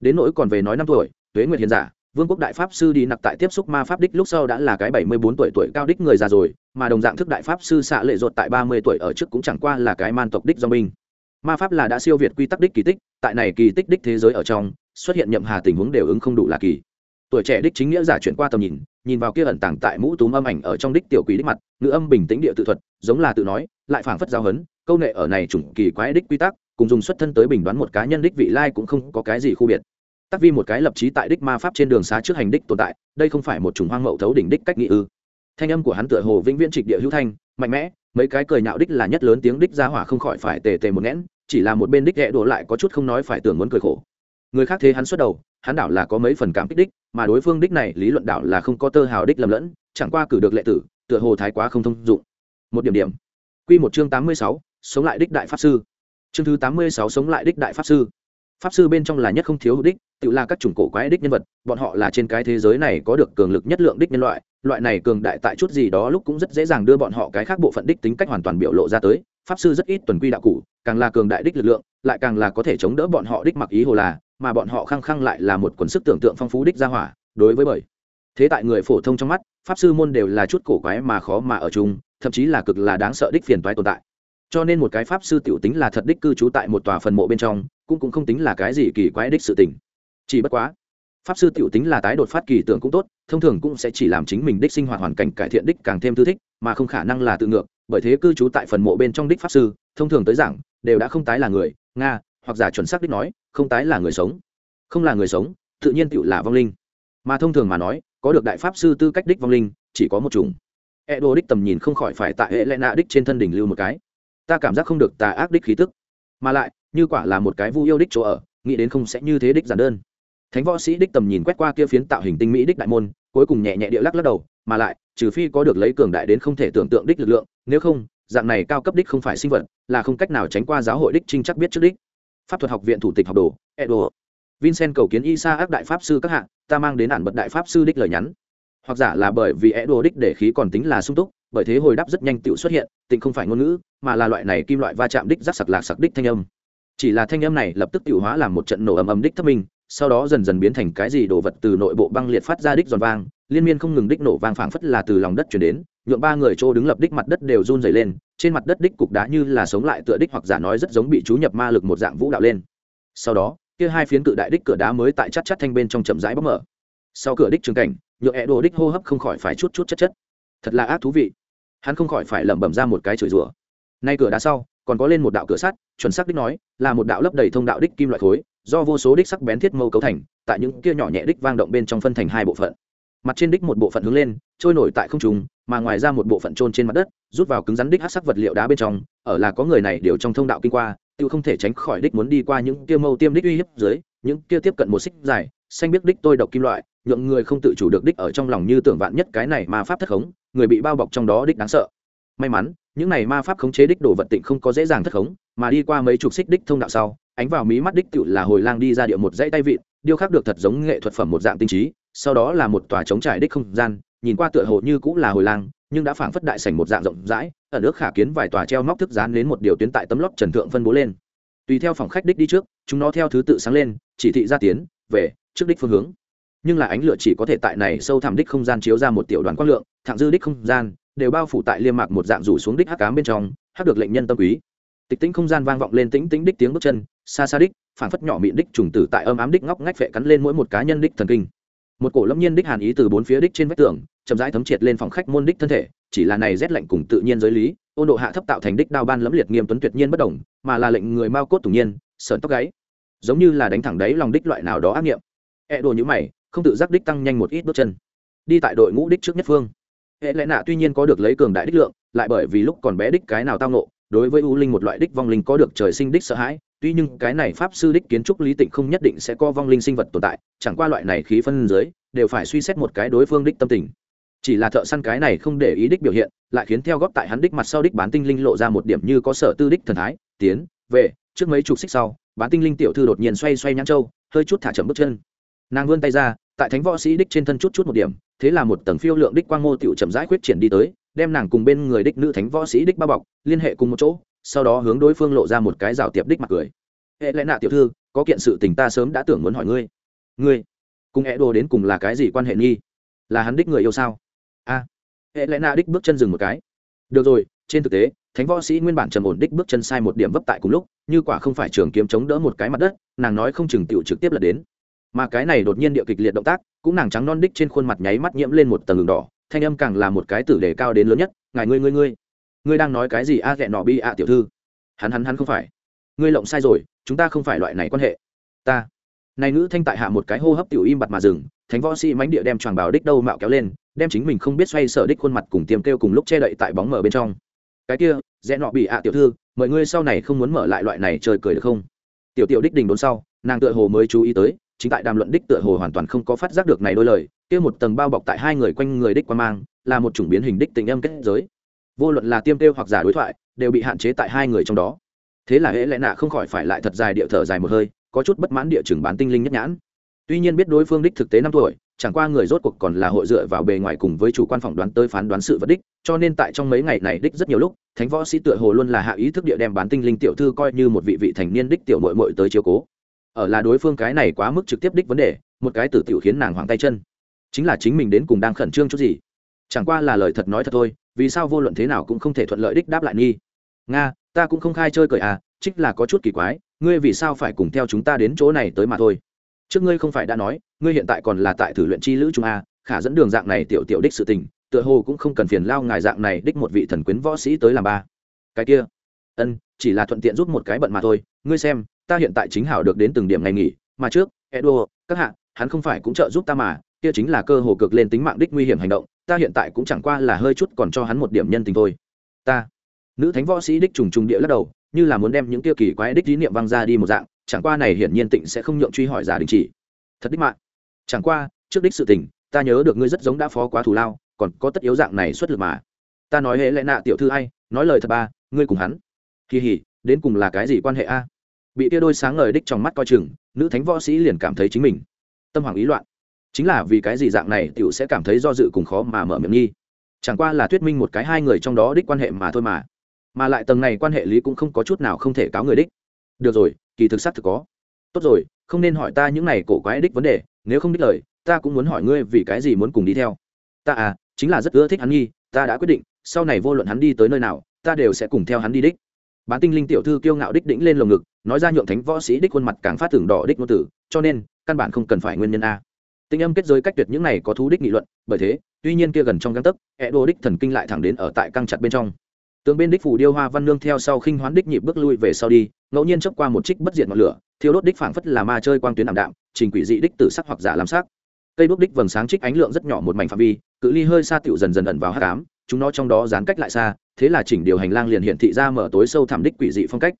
Đến nỗi còn về nói năm tuổi, tuế nguyệt hiền giả, vương quốc đại pháp sư đi nặc tại tiếp xúc ma pháp đích lúc sau đã là cái bảy mươi bốn tuổi tuổi cao đích người già rồi, mà đồng dạng thức đại pháp sư xạ lệ ruột tại ba mươi tuổi ở trước cũng chẳng qua là cái man tộc đích do minh ma pháp là đã siêu việt quy tắc đích kỳ tích, tại này kỳ tích đích thế giới ở trong xuất hiện nhậm hà tình huống đều ứng không đủ là kỳ. Tuổi trẻ đích chính nghĩa giả chuyển qua tầm nhìn nhìn vào kia ẩn tàng tại mũ túm âm ảnh ở trong đích tiểu quỷ đích mặt, ngữ âm bình tĩnh địa tự thuật, giống là tự nói, lại phảng phất giao hấn, câu nệ ở này chủng kỳ quái đích quy tắc, cùng dùng xuất thân tới bình đoán một cá nhân đích vị lai cũng không có cái gì khu biệt. Tắc vi một cái lập trí tại đích ma pháp trên đường xá trước hành đích tồn tại, đây không phải một chủng hoang mậu thấu đỉnh đích cách nghị ư. Thanh âm của hắn tựa hồ vĩnh viễn trịch địa hữu thanh, mạnh mẽ, mấy cái cười nhạo đích là nhất lớn tiếng đích ra hỏa không khỏi phải tề tề một nghẽn, chỉ là một bên đích ghẹ đổ lại có chút không nói phải tưởng muốn cười khổ người khác thế hắn xuất đầu, hắn đảo là có mấy phần cảm kích đích, mà đối phương đích này lý luận đảo là không có tơ hào đích lầm lẫn, chẳng qua cử được lệ tử, tựa hồ thái quá không thông dụng. Một điểm điểm. Quy một chương tám mươi sáu, sống lại đích đại pháp sư. Chương thứ tám mươi sáu, sống lại đích đại pháp sư. Pháp sư bên trong là nhất không thiếu hữu đích, tự là các chủng cổ quái đích nhân vật, bọn họ là trên cái thế giới này có được cường lực nhất lượng đích nhân loại loại này cường đại tại chút gì đó lúc cũng rất dễ dàng đưa bọn họ cái khác bộ phận đích tính cách hoàn toàn biểu lộ ra tới. Pháp sư rất ít tuần quy đạo cụ, càng là cường đại đích lực lượng, lại càng là có thể chống đỡ bọn họ đích mặc ý hồ là mà bọn họ khăng khăng lại là một quần sức tưởng tượng phong phú đích gia hỏa, đối với bởi thế tại người phổ thông trong mắt, pháp sư môn đều là chút cổ quái mà khó mà ở chung, thậm chí là cực là đáng sợ đích phiền toái tồn tại. Cho nên một cái pháp sư tiểu tính là thật đích cư trú tại một tòa phần mộ bên trong, cũng cũng không tính là cái gì kỳ quái đích sự tình. Chỉ bất quá, pháp sư tiểu tính là tái đột phát kỳ tưởng cũng tốt, thông thường cũng sẽ chỉ làm chính mình đích sinh hoạt hoàn cảnh cải thiện đích càng thêm thư thích, mà không khả năng là tự ngược, bởi thế cư trú tại phần mộ bên trong đích pháp sư, thông thường tới giảng, đều đã không tái là người, nga, hoặc giả chuẩn xác đích nói không tái là người sống. Không là người sống, tự nhiên tự là vong linh. Mà thông thường mà nói, có được đại pháp sư tư cách đích vong linh, chỉ có một chủng. E đô đích tầm nhìn không khỏi phải tại hệ lẽ nạ đích trên thân đỉnh lưu một cái. Ta cảm giác không được tà ác đích khí tức. Mà lại, như quả là một cái vu yêu đích chỗ ở, nghĩ đến không sẽ như thế đích giản đơn. Thánh võ sĩ đích tầm nhìn quét qua kia phiến tạo hình tinh mỹ đích đại môn, cuối cùng nhẹ nhẹ địa lắc lắc đầu, mà lại, trừ phi có được lấy cường đại đến không thể tưởng tượng đích lực lượng, nếu không, dạng này cao cấp đích không phải sinh vật, là không cách nào tránh qua giáo hội đích trinh chắc biết trước đích pháp thuật học viện thủ tịch học đồ, edo. Vincent cầu kiến isa ác đại pháp sư các hạng ta mang đến ản bật đại pháp sư đích lời nhắn. Hoặc giả là bởi vì edo đích để khí còn tính là sung túc, bởi thế hồi đáp rất nhanh tự xuất hiện, tịnh không phải ngôn ngữ, mà là loại này kim loại va chạm đích rắc sặc lạc sặc đích thanh âm. Chỉ là thanh âm này lập tức tự hóa làm một trận nổ ầm ầm đích thất minh, sau đó dần dần biến thành cái gì đồ vật từ nội bộ băng liệt phát ra đích giòn vang, liên miên không ngừng đích nổ vang phảng phất là từ lòng đất chuyển đến nhuộm ba người chỗ đứng lập đích mặt đất đều run dày lên, trên mặt đất đích cục đá như là sống lại tựa đích hoặc giả nói rất giống bị chú nhập ma lực một dạng vũ đạo lên. Sau đó, kia hai phiến cự đại đích cửa đá mới tại chắt chắt thanh bên trong chậm rãi bóc mở. Sau cửa đích trường cảnh nhựa hẹ đồ đích hô hấp không khỏi phải chút chút chất chất. Thật là ác thú vị. Hắn không khỏi phải lẩm bẩm ra một cái chửi rủa. Nay cửa đá sau, còn có lên một đạo cửa sắt, chuẩn xác đích nói, là một đạo lấp đầy thông đạo đích kim loại khối, do vô số đích sắc bén thiết mâu cấu thành, tại những kia nhỏ nhẹ đích vang động bên trong phân thành hai bộ phận mặt trên đích một bộ phận hướng lên, trôi nổi tại không trùng mà ngoài ra một bộ phận trôn trên mặt đất, rút vào cứng rắn đích hát sắc vật liệu đá bên trong, ở là có người này đều trong thông đạo kinh qua tự không thể tránh khỏi đích muốn đi qua những kia mâu tiêm đích uy hiếp dưới, những kia tiếp cận một xích dài, xanh biết đích tôi độc kim loại, nhượng người không tự chủ được đích ở trong lòng như tưởng vạn nhất cái này mà pháp thất khống, người bị bao bọc trong đó đích đáng sợ. May mắn, những này ma pháp khống chế đích đồ vật tịnh không có dễ dàng thất khống, mà đi qua mấy chục xích đích thông đạo sau, ánh vào mí mắt đích cựu là hồi lang đi ra địa một dãy tay vịn, điêu khắc được thật giống nghệ thuật phẩm một dạng tinh trí sau đó là một tòa trống trải đích không gian, nhìn qua tựa hồ như cũng là hồi lang, nhưng đã phảng phất đại sảnh một dạng rộng rãi ở nước khả kiến vài tòa treo móc thức dán đến một điều tuyến tại tấm lót trần thượng phân bố lên. Tùy theo phòng khách đích đi trước, chúng nó theo thứ tự sáng lên, chỉ thị ra tiến, về, trước đích phương hướng. Nhưng là ánh lửa chỉ có thể tại này sâu thẳm đích không gian chiếu ra một tiểu đoàn quang lượng, thẳng dư đích không gian, đều bao phủ tại liêm mạc một dạng rủ xuống đích hắc cám bên trong, hắc được lệnh nhân tâm quý. Tịch tĩnh không gian vang vọng lên tĩnh tĩnh đích tiếng bước chân, xa xa đích phản phất nhỏ mịn đích trùng tử tại âm ám đích ngóc ngách vệ cắn lên mỗi một cá nhân đích thần kinh một cổ lâm nhiên đích hàn ý từ bốn phía đích trên vách tường, chậm rãi thấm triệt lên phòng khách môn đích thân thể, chỉ là này rét lạnh cùng tự nhiên giới lý, ôn độ hạ thấp tạo thành đích đao ban lẫm liệt nghiêm tuấn tuyệt nhiên bất đồng mà là lệnh người mau cốt tủng nhiên sợn tóc gáy. Giống như là đánh thẳng đáy lòng đích loại nào đó ác nghiệm. E đồ như mày, không tự giác đích tăng nhanh một ít bước chân. Đi tại đội ngũ đích trước nhất phương. Hệ lẽ nạ tuy nhiên có được lấy cường đại đích lượng, lại bởi vì lúc còn bé đích cái nào tao nộ đối với u linh một loại đích vong linh có được trời sinh đích sợ hãi tuy nhưng cái này pháp sư đích kiến trúc lý tịnh không nhất định sẽ có vong linh sinh vật tồn tại, chẳng qua loại này khí phân dưới, đều phải suy xét một cái đối phương đích tâm tình. Chỉ là thợ săn cái này không để ý đích biểu hiện, lại khiến theo góp tại hắn đích mặt sau đích bán tinh linh lộ ra một điểm như có sở tư đích thần thái, tiến, về, trước mấy chục xích sau, bán tinh linh tiểu thư đột nhiên xoay xoay nhãn châu, hơi chút thả chậm bước chân. Nàng vươn tay ra, tại thánh võ sĩ đích trên thân chút chút một điểm, thế là một tầng phiêu lượng đích quang mô tiểu chậm rãi khuyết triển đi tới, đem nàng cùng bên người đích nữ thánh võ sĩ đích bao bọc, liên hệ cùng một chỗ sau đó hướng đối phương lộ ra một cái rào tiệp đích mặt cười. Hệ lẽ nạ tiểu thư, có kiện sự tình ta sớm đã tưởng muốn hỏi ngươi. Ngươi? Cùng e đồ đến cùng là cái gì quan hệ nghi? Là hắn đích người yêu sao? A. Hệ lẽ nạ đích bước chân dừng một cái. Được rồi, trên thực tế, thánh võ sĩ nguyên bản trầm ổn đích bước chân sai một điểm vấp tại cùng lúc, như quả không phải trường kiếm chống đỡ một cái mặt đất, nàng nói không chừng tựu trực tiếp là đến. Mà cái này đột nhiên địa kịch liệt động tác, cũng nàng trắng non đích trên khuôn mặt nháy mắt nhiễm lên một tầng đường đỏ, thanh âm càng là một cái tử đề cao đến lớn nhất, ngài, ngươi ngươi ngươi ngươi đang nói cái gì a à, nọ bi ạ tiểu thư? Hắn hắn hắn không phải. Ngươi lộng sai rồi chúng ta không phải loại này quan hệ. Ta. Này nữ thanh tại hạ một cái hô hấp tiểu im bặt mà dừng thánh võ sĩ mánh địa đem tràng bào đích đâu mạo kéo lên đem chính mình không biết xoay sở đích khuôn mặt cùng tiêm kêu cùng lúc che đậy tại bóng mở bên trong. Cái kia rẽ nọ bị ạ tiểu thư mọi ngươi sau này không muốn mở lại loại này chơi cười được không? Tiểu tiểu đích đình đốn sau nàng tựa hồ mới chú ý tới chính tại đàm luận đích tựa hồ hoàn toàn không có phát giác được này đôi lời kia một tầng bao bọc tại hai người quanh người đích quan mang là một chủng biến hình đích tình âm kết giới vô luận là tiêm tiêu hoặc giả đối thoại, đều bị hạn chế tại hai người trong đó. Thế là hễ lẽ nạ không khỏi phải lại thật dài địa thở dài một hơi, có chút bất mãn địa chừng bán tinh linh nhất nhãn. Tuy nhiên biết đối phương đích thực tế năm tuổi, chẳng qua người rốt cuộc còn là hội dựa vào bề ngoài cùng với chủ quan phỏng đoán tới phán đoán sự vật đích, cho nên tại trong mấy ngày này đích rất nhiều lúc, thánh võ sĩ tựa hồ luôn là hạ ý thức địa đem bán tinh linh tiểu thư coi như một vị vị thành niên đích tiểu mội mội tới chiếu cố. Ở là đối phương cái này quá mức trực tiếp đích vấn đề, một cái tử tiểu khiến nàng hoảng tay chân. Chính là chính mình đến cùng đang khẩn trương chút gì? Chẳng qua là lời thật nói thật thôi vì sao vô luận thế nào cũng không thể thuận lợi đích đáp lại nghi nga, ta cũng không khai chơi cởi à trích là có chút kỳ quái, ngươi vì sao phải cùng theo chúng ta đến chỗ này tới mà thôi? Trước ngươi không phải đã nói, ngươi hiện tại còn là tại thử luyện chi lữ trung a, khả dẫn đường dạng này tiểu tiểu đích sự tình, tựa hồ cũng không cần phiền lao ngài dạng này đích một vị thần quyến võ sĩ tới làm ba. Cái kia, ân, chỉ là thuận tiện giúp một cái bận mà thôi, ngươi xem, ta hiện tại chính hảo được đến từng điểm ngày nghỉ, mà trước, edo, các hạ, hắn không phải cũng trợ giúp ta mà, kia chính là cơ hồ cực lên tính mạng đích nguy hiểm hành động ta hiện tại cũng chẳng qua là hơi chút còn cho hắn một điểm nhân tình thôi. Ta. Nữ thánh võ sĩ đích trùng trùng địa lắc đầu, như là muốn đem những kia kỳ quái đích lý niệm văng ra đi một dạng, chẳng qua này hiển nhiên tịnh sẽ không nhượng truy hỏi giả đình chỉ. Thật đích mạng. Chẳng qua, trước đích sự tình, ta nhớ được ngươi rất giống đã phó quá thù lao, còn có tất yếu dạng này xuất lực mà. Ta nói hễ lẽ nạ tiểu thư ai, nói lời thật ba, ngươi cùng hắn. Kỳ hỉ, đến cùng là cái gì quan hệ a? Bị tia đôi sáng ngời đích trong mắt coi chừng, nữ thánh võ sĩ liền cảm thấy chính mình. Tâm hoàng ý loạn chính là vì cái gì dạng này tiểu sẽ cảm thấy do dự cùng khó mà mở miệng nghi. Chẳng qua là thuyết minh một cái hai người trong đó đích quan hệ mà thôi mà. Mà lại tầng này quan hệ lý cũng không có chút nào không thể cáo người đích. Được rồi, kỳ thực xác thực có. Tốt rồi, không nên hỏi ta những này cổ quái đích vấn đề, nếu không đích lời, ta cũng muốn hỏi ngươi vì cái gì muốn cùng đi theo. Ta à chính là rất ưa thích hắn nghi, ta đã quyết định, sau này vô luận hắn đi tới nơi nào, ta đều sẽ cùng theo hắn đi đích. Bán tinh linh tiểu thư kiêu ngạo đích đĩnh lên lồng ngực, nói ra nhượng thánh võ sĩ đích khuôn mặt càng phát tưởng đỏ đích ngôn tử cho nên, căn bản không cần phải nguyên nhân a tinh âm kết giới cách tuyệt những này có thú đích nghị luận, bởi thế, tuy nhiên kia gần trong găng tấc e đô đích thần kinh lại thẳng đến ở tại căng chặt bên trong. Tướng bên đích phủ điêu hoa văn nương theo sau khinh hoán đích nhịp bước lui về sau đi, ngẫu nhiên chấp qua một trích bất diệt ngọn lửa thiếu đốt đích phảng phất là ma chơi quang tuyến ảm đạm, trình quỷ dị đích tử sắc hoặc giả làm sắc. Cây đốt đích vầng sáng trích ánh lượng rất nhỏ một mảnh phạm vi, cự ly hơi xa tiểu dần dần ẩn vào hát cám chúng nó trong đó giãn cách lại xa, thế là chỉnh điều hành lang liền hiện thị ra mở tối sâu thẳm đích quỷ dị phong cách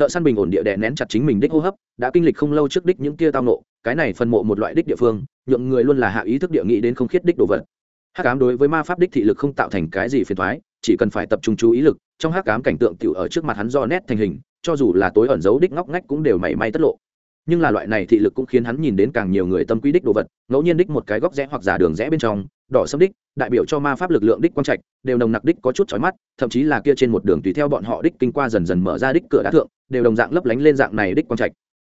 thợ săn bình ổn địa đè nén chặt chính mình đích hô hấp, đã kinh lịch không lâu trước đích những kia tao nộ. Cái này phân mộ một loại đích địa phương, nhượng người luôn là hạ ý thức địa nghị đến không khiết đích đồ vật. Hắc ám đối với ma pháp đích thị lực không tạo thành cái gì phiền thoái chỉ cần phải tập trung chú ý lực, trong hắc ám cảnh tượng tiểu ở trước mặt hắn do nét thành hình, cho dù là tối ẩn giấu đích ngóc ngách cũng đều mảy may tất lộ. Nhưng là loại này thị lực cũng khiến hắn nhìn đến càng nhiều người tâm quý đích đồ vật, ngẫu nhiên đích một cái góc rẽ hoặc giả đường rẽ bên trong, đỏ sâm đích, đại biểu cho ma pháp lực lượng đích quang trạch, đều nồng nặc đích có chút chói mắt, thậm chí là kia trên một đường tùy theo bọn họ đích kinh qua dần dần mở ra đích cửa đá thượng đều đồng dạng lấp lánh lên dạng này đích quang trạch.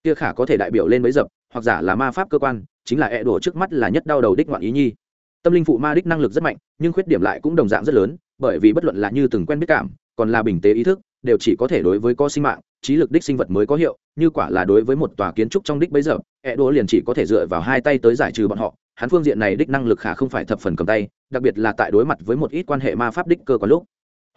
Kia khả có thể đại biểu lên mấy dập, hoặc giả là ma pháp cơ quan, chính là e đổ trước mắt là nhất đau đầu đích ngoạn ý nhi. Tâm linh phụ ma đích năng lực rất mạnh, nhưng khuyết điểm lại cũng đồng dạng rất lớn, bởi vì bất luận là như từng quen biết cảm, còn là bình tế ý thức, đều chỉ có thể đối với có sinh mạng, trí lực đích sinh vật mới có hiệu, như quả là đối với một tòa kiến trúc trong đích bấy giờ e đổ liền chỉ có thể dựa vào hai tay tới giải trừ bọn họ, hắn phương diện này đích năng lực khả không phải thập phần cầm tay, đặc biệt là tại đối mặt với một ít quan hệ ma pháp đích cơ có lúc.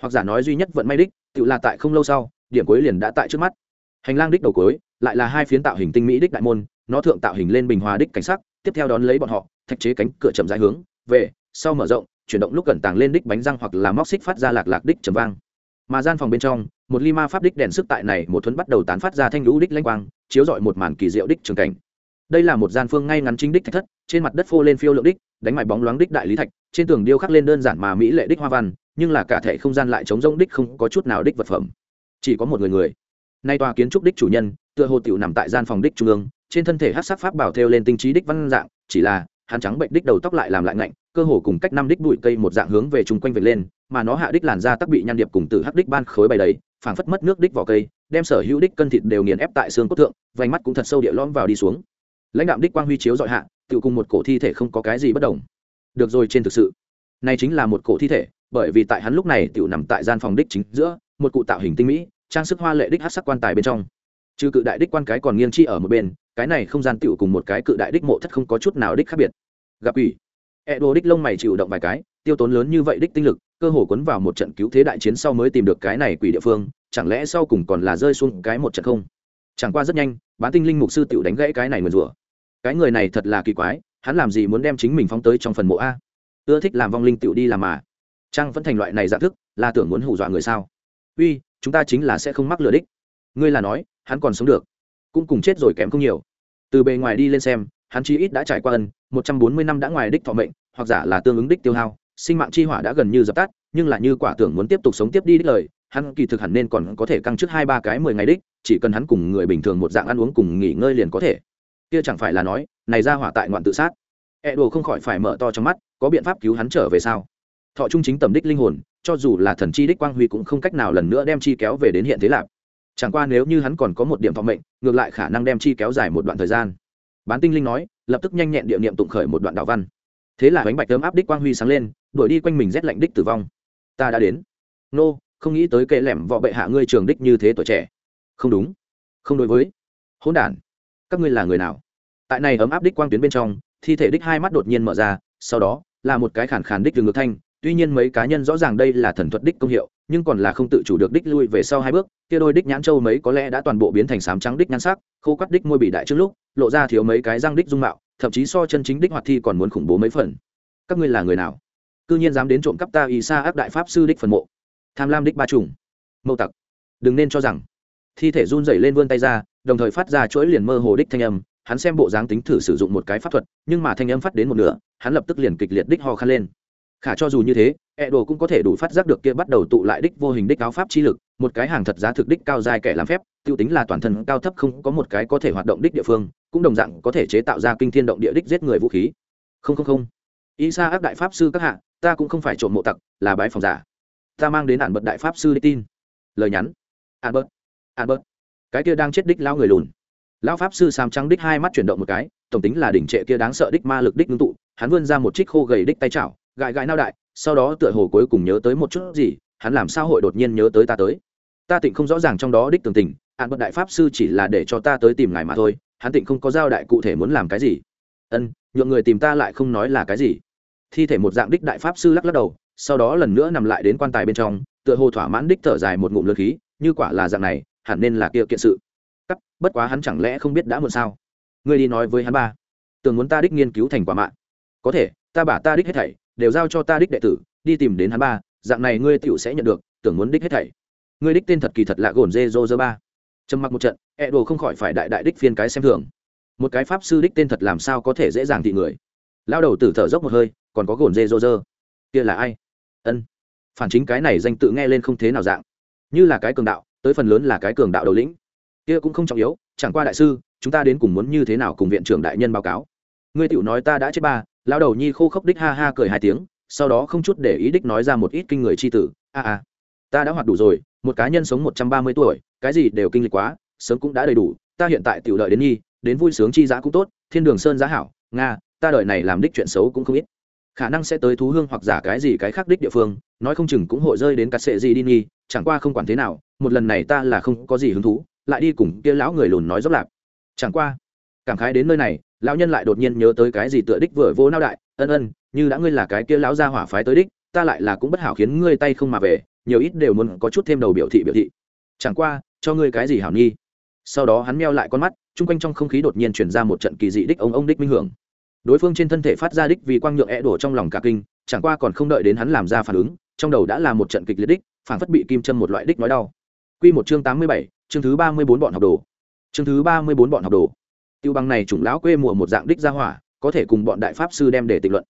Hoặc giả nói duy nhất vận may đích, tự là tại không lâu sau điểm cuối liền đã tại trước mắt. Hành lang đích đầu cuối, lại là hai phiến tạo hình tinh mỹ đích đại môn, nó thượng tạo hình lên bình hòa đích cảnh sắc, tiếp theo đón lấy bọn họ, thạch chế cánh cửa chậm dài hướng về, sau mở rộng, chuyển động lúc cẩn tàng lên đích bánh răng hoặc là móc xích phát ra lạc lạc đích trầm vang. Mà gian phòng bên trong, một ly ma pháp đích đèn sức tại này một thuấn bắt đầu tán phát ra thanh lũ đích lanh quang, chiếu dọi một màn kỳ diệu đích trường cảnh. Đây là một gian phương ngay ngắn chính đích thạch thất, trên mặt đất phô lên phiêu lượng đích, đánh mại bóng loáng đích đại lý thạch, trên tường điêu khắc lên đơn giản mà mỹ lệ đích hoa văn, nhưng là cả thể không gian lại trống rỗng đích không có chút nào đích vật phẩm chỉ có một người người. Nay tòa kiến trúc đích chủ nhân, tựa hồ tiểu nằm tại gian phòng đích trung ương, trên thân thể hát sắc pháp bảo theo lên tinh trí đích văn dạng, chỉ là, hắn trắng bệnh đích đầu tóc lại làm lại ngạnh, cơ hồ cùng cách năm đích bụi cây một dạng hướng về chung quanh vệt lên, mà nó hạ đích làn da tắc bị nhăn điệp cùng từ hắc đích ban khối bày đầy, phảng phất mất nước đích vỏ cây, đem sở hữu đích cân thịt đều nghiền ép tại xương cốt thượng, vành mắt cũng thật sâu địa lõm vào đi xuống. Lãnh đạo đích quang huy chiếu dọi hạ tự cùng một cổ thi thể không có cái gì bất đồng. Được rồi, trên thực sự, này chính là một cổ thi thể, bởi vì tại hắn lúc này tự nằm tại gian phòng đích chính giữa, một cụ tạo hình tinh mỹ trang sức hoa lệ đích hát sắc quan tài bên trong. Trừ cự đại đích quan cái còn nghiêng chi ở một bên, cái này không gian tựu cùng một cái cự đại đích mộ thất không có chút nào đích khác biệt. Gặp ủy e đồ đích lông mày chịu động vài cái, tiêu tốn lớn như vậy đích tinh lực, cơ hồ cuốn vào một trận cứu thế đại chiến sau mới tìm được cái này quỷ địa phương, chẳng lẽ sau cùng còn là rơi xuống cái một trận không? Chẳng qua rất nhanh, bán tinh linh mục sư tựu đánh gãy cái này nguyền rủa cái người này thật là kỳ quái, hắn làm gì muốn đem chính mình phóng tới trong phần mộ a? Ưa thích làm vong linh tựu đi làm mà. Trang vẫn thành loại này dạng thức, là tưởng muốn hù dọa người sao? Uy chúng ta chính là sẽ không mắc lừa đích. Ngươi là nói, hắn còn sống được, cũng cùng chết rồi kém không nhiều. Từ bề ngoài đi lên xem, hắn chí ít đã trải qua ân, một trăm bốn mươi năm đã ngoài đích thọ mệnh, hoặc giả là tương ứng đích tiêu hao, sinh mạng chi hỏa đã gần như dập tắt, nhưng là như quả tưởng muốn tiếp tục sống tiếp đi đích lời, hắn kỳ thực hẳn nên còn có thể căng trước hai ba cái mười ngày đích, chỉ cần hắn cùng người bình thường một dạng ăn uống cùng nghỉ ngơi liền có thể. Kia chẳng phải là nói, này ra hỏa tại ngoạn tự sát. E đồ không khỏi phải mở to trong mắt, có biện pháp cứu hắn trở về sao? Thọ trung chính tầm đích linh hồn, cho dù là thần chi đích quang huy cũng không cách nào lần nữa đem chi kéo về đến hiện thế lạp chẳng qua nếu như hắn còn có một điểm thọ mệnh, ngược lại khả năng đem chi kéo dài một đoạn thời gian. Bán tinh linh nói, lập tức nhanh nhẹn địa niệm tụng khởi một đoạn đạo văn. Thế là bánh bạch tấm áp đích quang huy sáng lên, đuổi đi quanh mình rét lạnh đích tử vong. Ta đã đến. Nô, không nghĩ tới kệ lẻm vọ bệ hạ ngươi trường đích như thế tuổi trẻ. Không đúng. Không đối với. Hỗn đản. Các ngươi là người nào? Tại này ấm áp đích quang tuyến bên trong, thi thể đích hai mắt đột nhiên mở ra, sau đó, là một cái khản khàn đích rừng ngược thanh tuy nhiên mấy cá nhân rõ ràng đây là thần thuật đích công hiệu, nhưng còn là không tự chủ được đích lui về sau hai bước, kia đôi đích nhãn châu mấy có lẽ đã toàn bộ biến thành sám trắng đích nhan sắc, khô quắt đích môi bị đại trước lúc, lộ ra thiếu mấy cái răng đích dung mạo, thậm chí so chân chính đích hoạt thi còn muốn khủng bố mấy phần. Các ngươi là người nào? Cư nhiên dám đến trộm cắp ta y sa áp đại pháp sư đích phần mộ. Tham lam đích ba trùng. Mâu tặc. Đừng nên cho rằng. Thi thể run rẩy lên vươn tay ra, đồng thời phát ra chuỗi liền mơ hồ đích thanh âm, hắn xem bộ dáng tính thử sử dụng một cái pháp thuật, nhưng mà thanh âm phát đến một nửa, hắn lập tức liền kịch liệt đích ho khăn lên khả cho dù như thế e đồ cũng có thể đủ phát giác được kia bắt đầu tụ lại đích vô hình đích áo pháp chi lực, một cái hàng thật giá thực đích cao dài kẻ làm phép, tiêu tính là toàn thân cao thấp không có một cái có thể hoạt động đích địa phương, cũng đồng dạng có thể chế tạo ra kinh thiên động địa đích giết người vũ khí. Không không không. Ý xa áp đại pháp sư các hạ, ta cũng không phải trộm mộ tặc, là bái phòng giả. Ta mang đến ạn bật đại pháp sư đích tin. Lời nhắn. Ạn bật. Ạn bật. Cái kia đang chết đích lao người lùn. Lão pháp sư sàm trắng đích hai mắt chuyển động một cái, tổng tính là đỉnh trệ kia đáng sợ đích ma lực đích ngưng tụ, hắn vươn ra một trích khô gầy đích tay chảo gãi gãi nao đại, sau đó tựa hồ cuối cùng nhớ tới một chút gì, hắn làm sao hội đột nhiên nhớ tới ta tới. Ta tịnh không rõ ràng trong đó đích tường tình, ạn bậc đại pháp sư chỉ là để cho ta tới tìm ngài mà thôi, hắn tịnh không có giao đại cụ thể muốn làm cái gì. Ân, nhượng người tìm ta lại không nói là cái gì. Thi thể một dạng đích đại pháp sư lắc lắc đầu, sau đó lần nữa nằm lại đến quan tài bên trong, tựa hồ thỏa mãn đích thở dài một ngụm lượt khí, như quả là dạng này, hẳn nên là kia kiện sự. Cắt, bất quá hắn chẳng lẽ không biết đã muộn sao? Ngươi đi nói với hắn ba. Tưởng muốn ta đích nghiên cứu thành quả mạng. Có thể, ta bả ta đích hết thảy đều giao cho ta đích đệ tử, đi tìm đến hắn ba, dạng này ngươi tựu sẽ nhận được, tưởng muốn đích hết thảy. Ngươi đích tên thật kỳ thật là gồn dê dô dơ ba. Trầm mặc một trận e đồ không khỏi phải đại đại đích phiên cái xem thường. Một cái pháp sư đích tên thật làm sao có thể dễ dàng thị người? Lao đầu tử thở dốc một hơi, còn có gồn dê dô dơ? Kia là ai? Ân. Phản chính cái này danh tự nghe lên không thế nào dạng. Như là cái cường đạo, tới phần lớn là cái cường đạo đầu lĩnh. Kia cũng không trọng yếu, chẳng qua đại sư, chúng ta đến cùng muốn như thế nào cùng viện trưởng đại nhân báo cáo? Ngươi tiểu nói ta đã chết ba lao đầu nhi khô khốc đích ha ha cười hai tiếng, sau đó không chút để ý đích nói ra một ít kinh người c h i tử. A a, ta đã hoạt đủ rồi, một cá nhân sống một trăm ba mươi tuổi, cái gì đều kinh lịch quá, sớm cũng đã đầy đủ, ta hiện tại tiểu đợi đến nhi, đến vui sướng chi giá cũng tốt, thiên đường sơn giá hảo, nga, ta đợi này làm đích chuyện xấu cũng không ít. Khả năng sẽ tới thú hương hoặc giả cái gì cái khác đích địa phương, nói không chừng cũng hội rơi đến cắt sệ gì đi nghi chẳng qua không quản thế nào, một lần này ta là không có gì hứng thú, lại đi cùng kia lão người lùn nói dốc lạp chẳng qua, cảm khái đến nơi này lão nhân lại đột nhiên nhớ tới cái gì tựa đích vừa vô nao đại ân ân như đã ngươi là cái kia lão gia hỏa phái tới đích ta lại là cũng bất hảo khiến ngươi tay không mà về nhiều ít đều muốn có chút thêm đầu biểu thị biểu thị chẳng qua cho ngươi cái gì hảo nhi sau đó hắn meo lại con mắt chung quanh trong không khí đột nhiên chuyển ra một trận kỳ dị đích ông ông đích minh hưởng đối phương trên thân thể phát ra đích vì quang nhượng é đổ trong lòng cả kinh chẳng qua còn không đợi đến hắn làm ra phản ứng trong đầu đã là một trận kịch liệt đích phản phất bị kim châm một loại đích nói đau Quy một chương tám mươi bảy, chương thứ ba mươi bốn bọn học đồ. Chương thứ ba mươi bốn bọn học đồ. Tiêu băng này chủng lão quê mùa một dạng đích gia hỏa, có thể cùng bọn đại pháp sư đem để tịch luận.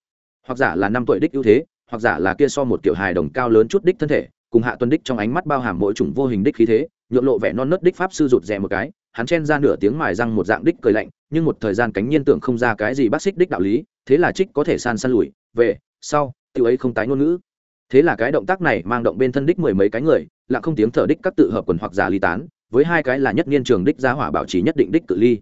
Hoặc giả là năm tuổi đích ưu thế, hoặc giả là kia so một kiểu hài đồng cao lớn chút đích thân thể, cùng hạ tuân đích trong ánh mắt bao hàm mỗi chủng vô hình đích khí thế, nhuộn lộ vẻ non nớt đích pháp sư rụt rè một cái, hắn chen ra nửa tiếng mài răng một dạng đích cười lạnh, nhưng một thời gian cánh nhiên tưởng không ra cái gì bác xích đích đạo lý, thế là trích có thể san san lùi, về, sau, tiêu ấy không tái ngôn ngữ. Thế là cái động tác này mang động bên thân đích mười mấy cái người, lặng không tiếng thở đích các tự hợp quần hoặc giả ly tán, với hai cái là nhất niên trường đích giá hỏa bảo trì nhất định đích cự ly.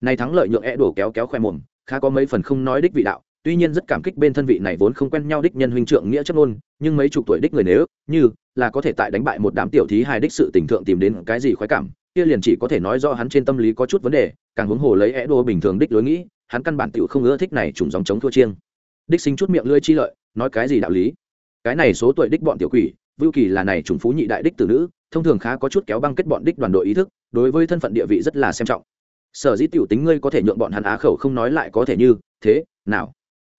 Này thắng lợi nhượng é đổ kéo kéo khoe mồm, khá có mấy phần không nói đích vị đạo, tuy nhiên rất cảm kích bên thân vị này vốn không quen nhau đích nhân huynh trượng nghĩa chấp ngôn nhưng mấy chục tuổi đích người nếu như là có thể tại đánh bại một đám tiểu thí hài đích sự tình thượng tìm đến cái gì khoái cảm kia liền chỉ có thể nói do hắn trên tâm lý có chút vấn đề càng huống hồ lấy é đổ bình thường đích lối nghĩ hắn căn bản tiểu không ưa thích này trùng dòng chống thua chiêng. Đích sinh chút miệng lưỡi chi lợi nói cái gì đạo lý? Cái này số tuổi đích bọn tiểu quỷ vưu kỳ là này trùng phú nhị đại đích tử nữ thông thường khá có chút kéo băng kết bọn đích đoàn đội ý thức đối với thân phận địa vị rất là xem trọng sở dĩ tiểu tính ngươi có thể nhượng bọn hắn á khẩu không nói lại có thể như thế, nào?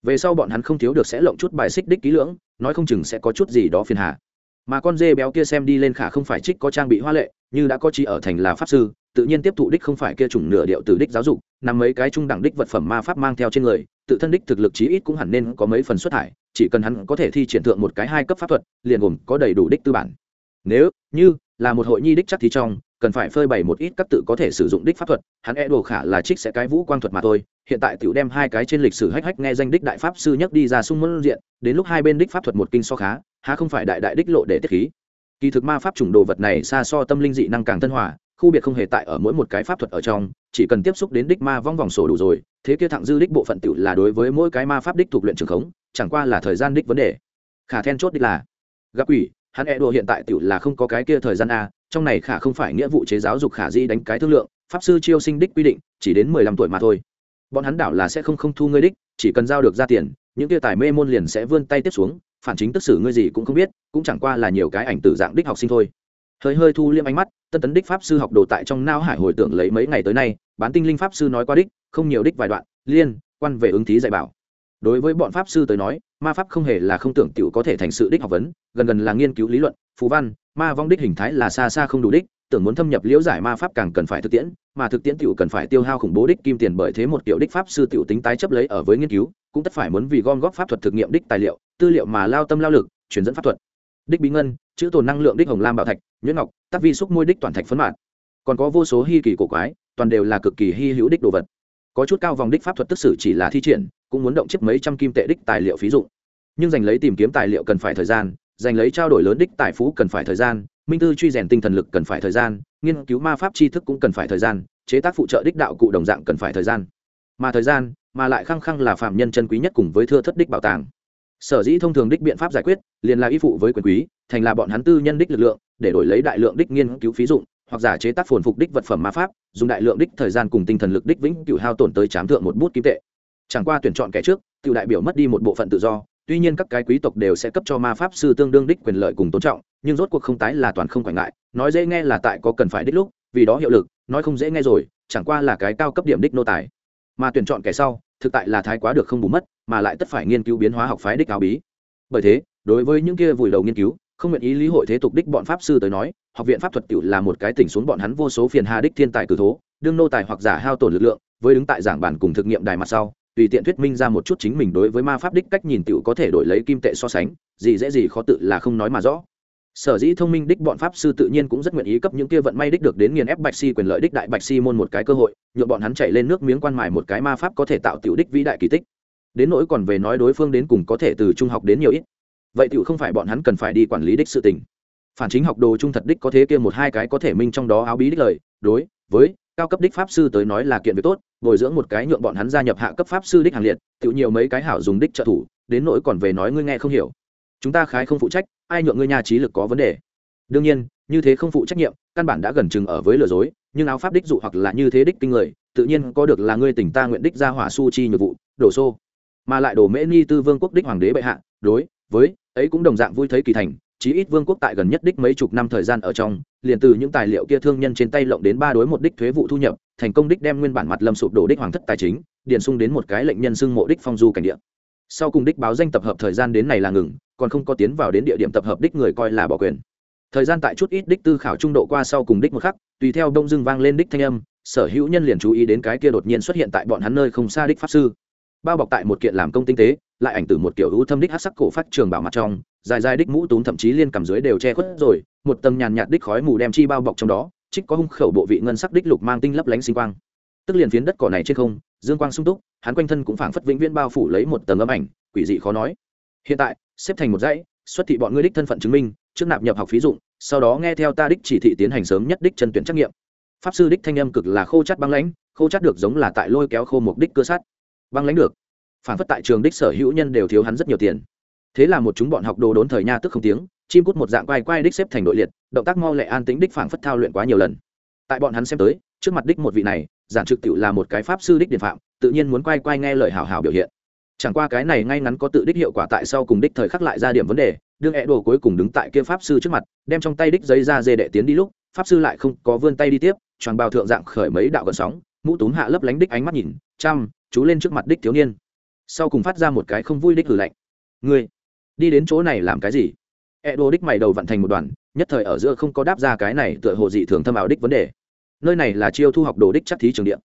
Về sau bọn hắn không thiếu được sẽ lộng chút bài xích đích kỹ lưỡng, nói không chừng sẽ có chút gì đó phiền hà. Mà con dê béo kia xem đi lên khả không phải trích có trang bị hoa lệ, như đã có trí ở thành là pháp sư, tự nhiên tiếp thụ đích không phải kia chủng nửa điệu từ đích giáo dục, nằm mấy cái trung đẳng đích vật phẩm ma pháp mang theo trên người, tự thân đích thực lực chí ít cũng hẳn nên có mấy phần xuất thải, chỉ cần hắn có thể thi triển thượng một cái hai cấp pháp thuật, liền gồm có đầy đủ đích tư bản. Nếu như là một hội nhi đích chắc thì trong cần phải phơi bày một ít các tự có thể sử dụng đích pháp thuật, hắn e đồ khả là trích sẽ cái vũ quang thuật mà thôi, hiện tại tiểu đem hai cái trên lịch sử hách hách nghe danh đích đại pháp sư nhất đi ra sung môn diện, đến lúc hai bên đích pháp thuật một kinh so khá, há không phải đại đại đích lộ để tiết khí. Kỳ thực ma pháp chủng đồ vật này xa so tâm linh dị năng càng thân hòa, khu biệt không hề tại ở mỗi một cái pháp thuật ở trong, chỉ cần tiếp xúc đến đích ma vong vòng sổ đủ rồi, thế kia thẳng dư đích bộ phận tiểu là đối với mỗi cái ma pháp đích thuộc luyện trường khống, chẳng qua là thời gian đích vấn đề. Khả then chốt đích là gặp quỷ, hắn e đồ hiện tại tiểu là không có cái kia thời gian a trong này khả không phải nghĩa vụ chế giáo dục khả di đánh cái thương lượng, pháp sư chiêu sinh đích quy định, chỉ đến mười lăm tuổi mà thôi. Bọn hắn đảo là sẽ không không thu ngươi đích, chỉ cần giao được ra tiền, những kia tài mê môn liền sẽ vươn tay tiếp xuống, phản chính tức xử ngươi gì cũng không biết, cũng chẳng qua là nhiều cái ảnh tử dạng đích học sinh thôi. Hơi hơi thu liêm ánh mắt, tân tấn đích pháp sư học đồ tại trong nao hải hồi tưởng lấy mấy ngày tới nay, bán tinh linh pháp sư nói qua đích, không nhiều đích vài đoạn, liên, quan về ứng thí dạy bảo. Đối với bọn pháp sư tới nói, ma pháp không hề là không tưởng t có thể thành sự đích học vấn, gần gần là nghiên cứu lý luận phú văn ma vong đích hình thái là xa xa không đủ đích, tưởng muốn thâm nhập liễu giải ma pháp càng cần phải thực tiễn, mà thực tiễn tiểu cần phải tiêu hao khủng bố đích kim tiền bởi thế một kiểu đích pháp sư tiểu tính tái chấp lấy ở với nghiên cứu, cũng tất phải muốn vì gom góp pháp thuật thực nghiệm đích tài liệu, tư liệu mà lao tâm lao lực, truyền dẫn pháp thuật. Đích bí ngân, chữ tồn năng lượng đích hồng lam bảo thạch, nhuyễn ngọc tác vi xúc môi đích toàn thạch phấn mạn còn có vô số hy kỳ cổ quái, toàn đều là cực kỳ hy hữu đích đồ vật. Có chút cao vòng đích pháp thuật tức sử chỉ là thi triển, cũng muốn động chiếc mấy trăm kim tệ đích tài liệu phí dụng. Nhưng giành lấy tìm kiếm tài liệu cần phải thời gian giành lấy trao đổi lớn đích tài phú cần phải thời gian, minh tư truy rèn tinh thần lực cần phải thời gian, nghiên cứu ma pháp tri thức cũng cần phải thời gian, chế tác phụ trợ đích đạo cụ đồng dạng cần phải thời gian. Mà thời gian, mà lại khăng khăng là phạm nhân chân quý nhất cùng với thưa thất đích bảo tàng. Sở dĩ thông thường đích biện pháp giải quyết, liền là y phụ với quyền quý, thành là bọn hắn tư nhân đích lực lượng, để đổi lấy đại lượng đích nghiên cứu phí dụng, hoặc giả chế tác phồn phục đích vật phẩm ma pháp, dùng đại lượng đích thời gian cùng tinh thần lực đích vĩnh cửu hao tổn tới chám thượng một bút kim tệ. Chẳng qua tuyển chọn kẻ trước tự đại biểu mất đi một bộ phận tự do tuy nhiên các cái quý tộc đều sẽ cấp cho ma pháp sư tương đương đích quyền lợi cùng tôn trọng, nhưng rốt cuộc không tái là toàn không quản ngại. Nói dễ nghe là tại có cần phải đích lúc, vì đó hiệu lực, nói không dễ nghe rồi, chẳng qua là cái cao cấp điểm đích nô tài. Mà tuyển chọn kẻ sau, thực tại là thái quá được không bù mất, mà lại tất phải nghiên cứu biến hóa học phái đích áo bí. Bởi thế, đối với những kia vùi đầu nghiên cứu, không nguyện ý lý hội thế tục đích bọn pháp sư tới nói, học viện pháp thuật cựu là một cái tỉnh xuống bọn hắn vô số phiền hà đích thiên tài cử thố, đương nô tài hoặc giả hao tổn lực lượng, với đứng tại giảng bản cùng thực nghiệm đài mặt sau tùy tiện thuyết minh ra một chút chính mình đối với ma pháp đích cách nhìn tựu có thể đổi lấy kim tệ so sánh, gì dễ gì khó tự là không nói mà rõ. Sở dĩ thông minh đích bọn pháp sư tự nhiên cũng rất nguyện ý cấp những kia vận may đích được đến nghiền ép bạch si quyền lợi đích đại bạch si môn một cái cơ hội nhuộm bọn hắn chạy lên nước miếng quan mài một cái ma pháp có thể tạo tiểu đích vĩ đại kỳ tích. Đến nỗi còn về nói đối phương đến cùng có thể từ trung học đến nhiều ít. Vậy tiểu không phải bọn hắn cần phải đi quản lý đích sự tình. Phản chính học đồ trung thật đích có thế kia một hai cái có thể minh trong đó áo bí đích lời, đối với cao cấp đích pháp sư tới nói là kiện việc tốt, bồi dưỡng một cái nhượng bọn hắn gia nhập hạ cấp pháp sư đích hàng liệt tự nhiều mấy cái hảo dùng đích trợ thủ, đến nỗi còn về nói ngươi nghe không hiểu. Chúng ta khái không phụ trách, ai nhượng ngươi nhà trí lực có vấn đề? Đương nhiên, như thế không phụ trách nhiệm, căn bản đã gần chừng ở với lừa dối, nhưng áo pháp đích dụ hoặc là như thế đích kinh người, tự nhiên có được là ngươi tỉnh ta nguyện đích ra hỏa su chi nhược vụ, đổ xô. Mà lại đổ mễ ni tư vương quốc đích hoàng đế bệ hạ, đối, với, ấy cũng đồng dạng vui thấy kỳ thành chí ít vương quốc tại gần nhất đích mấy chục năm thời gian ở trong, liền từ những tài liệu kia thương nhân trên tay lộng đến ba đối một đích thuế vụ thu nhập, thành công đích đem nguyên bản mặt lâm sụp đổ đích hoàng thất tài chính, điền sung đến một cái lệnh nhân xưng mộ đích phong du cảnh địa. Sau cùng đích báo danh tập hợp thời gian đến này là ngừng, còn không có tiến vào đến địa điểm tập hợp đích người coi là bỏ quyền. Thời gian tại chút ít đích tư khảo trung độ qua sau cùng đích một khắc, tùy theo đông dưng vang lên đích thanh âm, sở hữu nhân liền chú ý đến cái kia đột nhiên xuất hiện tại bọn hắn nơi không xa đích pháp sư. Bao bọc tại một kiện làm công tinh tế lại ảnh từ một kiểu hữu thâm đích hát sắc cổ phát trường bảo mặt trong, dài dài đích mũ túm thậm chí liên cầm dưới đều che khuất rồi, một tầng nhàn nhạt đích khói mù đem chi bao bọc trong đó, trích có hung khẩu bộ vị ngân sắc đích lục mang tinh lấp lánh sinh quang. Tức liền phiến đất cỏ này trên không, dương quang sung túc, hắn quanh thân cũng phảng phất vĩnh viễn bao phủ lấy một tầng âm ảnh, quỷ dị khó nói. Hiện tại, xếp thành một dãy, xuất thị bọn ngươi đích thân phận chứng minh, trước nạp nhập học phí dụng, sau đó nghe theo ta đích chỉ thị tiến hành sớm nhất đích chân tuyển trắc nghiệm. Pháp sư đích thanh âm cực là khô chắt băng lãnh, khô chắt được giống là tại lôi kéo khô một đích cơ sắt băng lãnh được phản phất tại trường đích sở hữu nhân đều thiếu hắn rất nhiều tiền. Thế là một chúng bọn học đồ đốn thời nha tức không tiếng, chim cút một dạng quay quay đích xếp thành đội liệt, động tác mau lẹ an tính đích phản phất thao luyện quá nhiều lần. Tại bọn hắn xem tới, trước mặt đích một vị này, giản trực tự là một cái pháp sư đích điện phạm, tự nhiên muốn quay quay nghe lời hào hào biểu hiện. Chẳng qua cái này ngay ngắn có tự đích hiệu quả tại sau cùng đích thời khắc lại ra điểm vấn đề đương e đồ cuối cùng đứng tại kia pháp sư trước mặt, đem trong tay đích giấy ra dê đệ tiến đi lúc, pháp sư lại không có vươn tay đi tiếp, choàng bào thượng dạng khởi mấy đạo gần sóng, mũ túm hạ lấp lánh đích ánh mắt nhìn, chăm, chú lên trước mặt đích thiếu niên sau cùng phát ra một cái không vui đích hử lạnh. Ngươi, đi đến chỗ này làm cái gì? E đô đích mày đầu vận thành một đoàn, nhất thời ở giữa không có đáp ra cái này tựa hồ dị thường thâm ảo đích vấn đề. Nơi này là chiêu thu học đồ đích chắc thí trường điện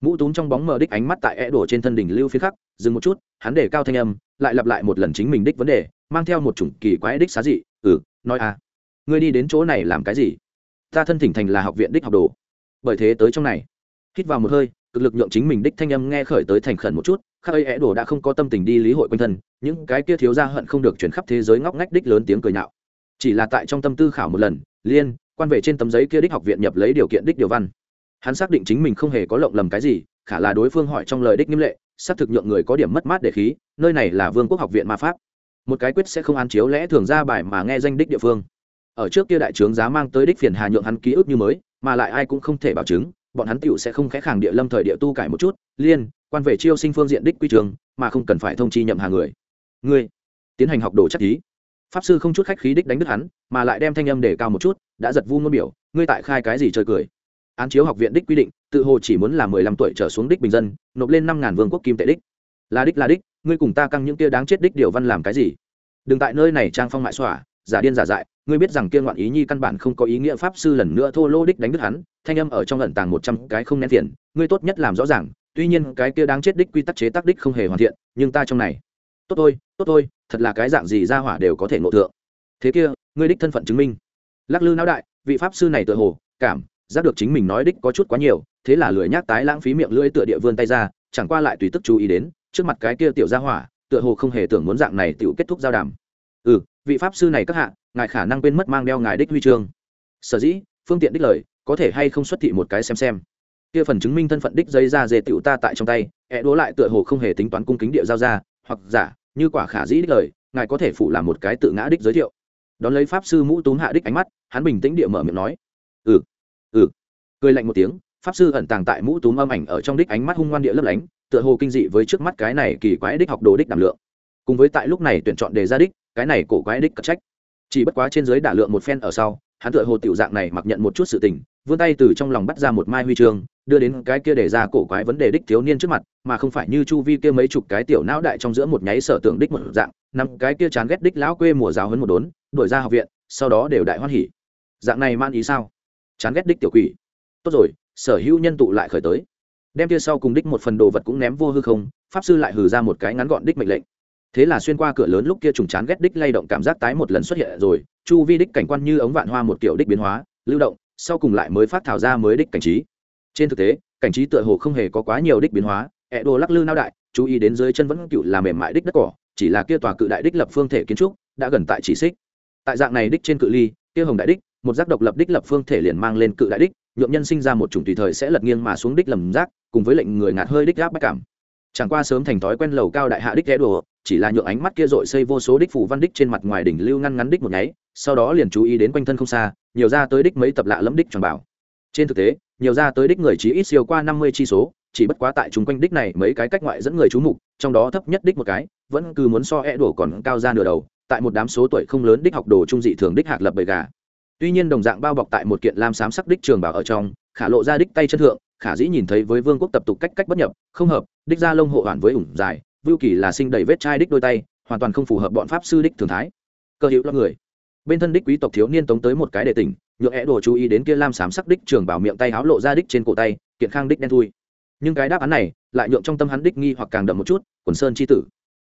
mũ túm trong bóng mờ đích ánh mắt tại e đổ trên thân đỉnh lưu phía khắc, dừng một chút, hắn để cao thanh âm, lại lặp lại một lần chính mình đích vấn đề, mang theo một chủng kỳ quái đích xá dị ừ nói à ngươi đi đến chỗ này làm cái gì? Ta thân thỉnh thành là học viện đích học đồ. Bởi thế tới trong này, hít vào một hơi, cực lực nhượng chính mình đích thanh âm nghe khởi tới thành khẩn một chút khắc ấy é đồ đã không có tâm tình đi lý hội quanh thân, những cái kia thiếu ra hận không được chuyển khắp thế giới ngóc ngách đích lớn tiếng cười nhạo. Chỉ là tại trong tâm tư khảo một lần, liên, quan về trên tấm giấy kia đích học viện nhập lấy điều kiện đích điều văn. Hắn xác định chính mình không hề có lộng lầm cái gì, khả là đối phương hỏi trong lời đích nghiêm lệ, xác thực nhượng người có điểm mất mát để khí, nơi này là vương quốc học viện ma pháp. Một cái quyết sẽ không an chiếu lẽ thường ra bài mà nghe danh đích địa phương. Ở trước kia đại trướng giá mang tới đích phiền hà nhượng hắn ký ức như mới, mà lại ai cũng không thể bảo chứng, bọn hắn tựu sẽ không khẽ khàng địa lâm thời địa tu cải một chút. Liên quan về chiêu sinh phương diện đích quy trường, mà không cần phải thông chi nhậm hà người. Ngươi, tiến hành học đồ chắc thí pháp sư không chút khách khí đích đánh đứt hắn, mà lại đem thanh âm để cao một chút, đã giật vu ngôn biểu, ngươi tại khai cái gì chơi cười? Án chiếu học viện đích quy định, tự hồ chỉ muốn là mười lăm tuổi trở xuống đích bình dân, nộp lên năm ngàn vương quốc kim tệ đích. Là đích là đích, ngươi cùng ta căng những kia đáng chết đích điều văn làm cái gì? Đừng tại nơi này trang phong mại xỏa giả điên giả dại, ngươi biết rằng kia ngoạn ý nhi căn bản không có ý nghĩa pháp sư lần nữa thô lô đích đánh đứt hắn, thanh âm ở trong lận tàng một trăm cái không nén tiền ngươi tốt nhất làm rõ ràng tuy nhiên cái kia đáng chết đích quy tắc chế tác đích không hề hoàn thiện, nhưng ta trong này. Tốt thôi tốt thôi, thật là cái dạng gì ra hỏa đều có thể ngộ thượng. Thế kia, ngươi đích thân phận chứng minh. Lắc lư não đại, vị pháp sư này tự hồ, cảm, giác được chính mình nói đích có chút quá nhiều, thế là lười nhác tái lãng phí miệng lưỡi tựa địa vươn tay ra, chẳng qua lại tùy tức chú ý đến, trước mặt cái kia tiểu gia hỏa, tựa hồ không hề tưởng muốn dạng này tiểu kết thúc giao đàm. Ừ vị pháp sư này các hạ, ngài khả năng quên mất mang đeo ngài đích huy chương. Sở dĩ, phương tiện đích lời, có thể hay không xuất thị một cái xem xem kia phần chứng minh thân phận đích giấy ra dê tựu ta tại trong tay e đố lại tựa hồ không hề tính toán cung kính địa giao ra, hoặc giả, như quả khả dĩ đích lời, ngài có thể phụ làm một cái tự ngã đích giới thiệu. Đón lấy pháp sư mũ túm hạ đích ánh mắt, hắn bình tĩnh địa mở miệng nói ừ ừ. Cười lạnh một tiếng, pháp sư ẩn tàng tại mũ túm âm ảnh ở trong đích ánh mắt hung ngoan địa lấp lánh, tựa hồ kinh dị với trước mắt cái này kỳ quái đích học đồ đích đảm lượng. Cùng với tại lúc này tuyển chọn đề ra đích, cái này cổ quái đích cất trách. Chỉ bất quá trên dưới đả lượng một phen ở sau, hắn tựa hồ tiểu dạng này mặc nhận một chút sự tình, vươn tay từ trong lòng bắt ra một mai huy chương đưa đến cái kia để ra cổ quái vấn đề đích thiếu niên trước mặt, mà không phải như chu vi kia mấy chục cái tiểu não đại trong giữa một nháy sở tưởng đích một dạng, năm cái kia chán ghét đích lão quê mùa giáo hấn một đốn, đuổi ra học viện, sau đó đều đại hoan hỉ. Dạng này man ý sao? Chán ghét đích tiểu quỷ. Tốt rồi, sở hữu nhân tụ lại khởi tới. Đem kia sau cùng đích một phần đồ vật cũng ném vô hư không, pháp sư lại hừ ra một cái ngắn gọn đích mệnh lệnh. Thế là xuyên qua cửa lớn lúc kia trùng chán ghét đích lay động cảm giác tái một lần xuất hiện rồi, chu vi đích cảnh quan như ống vạn hoa một kiểu đích biến hóa, lưu động, sau cùng lại mới phát thảo ra mới đích cảnh trí trên thực tế, cảnh trí tựa hồ không hề có quá nhiều đích biến hóa ẹ đồ lắc lư nao đại, chú ý đến dưới chân vẫn cựu là mềm mại đích đất cỏ, chỉ là kia tòa cự đại đích lập phương thể kiến trúc đã gần tại chỉ xích. Tại dạng này đích trên cự ly, kia hồng đại đích, một giác độc lập đích lập phương thể liền mang lên cự đại đích nhượng nhân sinh ra một chủng tùy thời sẽ lật nghiêng mà xuống đích lầm rác cùng với lệnh người ngạt hơi đích gáp bách cảm. Chẳng qua sớm thành thói quen lầu cao đại hạ đích ghé đùa chỉ là nhượng ánh mắt kia dội xây vô số đích phủ văn đích trên mặt ngoài đỉnh lưu ngăn ngắn đích một nháy, sau đó liền chú ý đến quanh thân không xa, nhiều ra tới đích mấy tập lạ lẫm đích tròn bảo trên thực tế, nhiều ra tới đích người chỉ ít siêu qua năm mươi chi số, chỉ bất quá tại chung quanh đích này mấy cái cách ngoại dẫn người chú mục, trong đó thấp nhất đích một cái, vẫn cứ muốn so e đổ còn cao ra nửa đầu, tại một đám số tuổi không lớn đích học đồ trung dị thường đích hạc lập bầy gà. Tuy nhiên đồng dạng bao bọc tại một kiện lam xám sắc đích trường bảo ở trong, khả lộ ra đích tay chân thượng, khả dĩ nhìn thấy với vương quốc tập tục cách cách bất nhập, không hợp, đích ra lông hộ hoàn với ủng dài, vưu kỳ là sinh đầy vết chai đích đôi tay, hoàn toàn không phù hợp bọn pháp sư đích thường thái. Cơ hữu lo người. Bên thân đích quý tộc thiếu niên tống tới một cái đệ tỉnh nhượng é đồ chú ý đến kia lam xám sắc đích trường bảo miệng tay háo lộ ra đích trên cổ tay, kiện khang đích đen thui. Nhưng cái đáp án này, lại nhượng trong tâm hắn đích nghi hoặc càng đậm một chút, quần sơn c h i tử.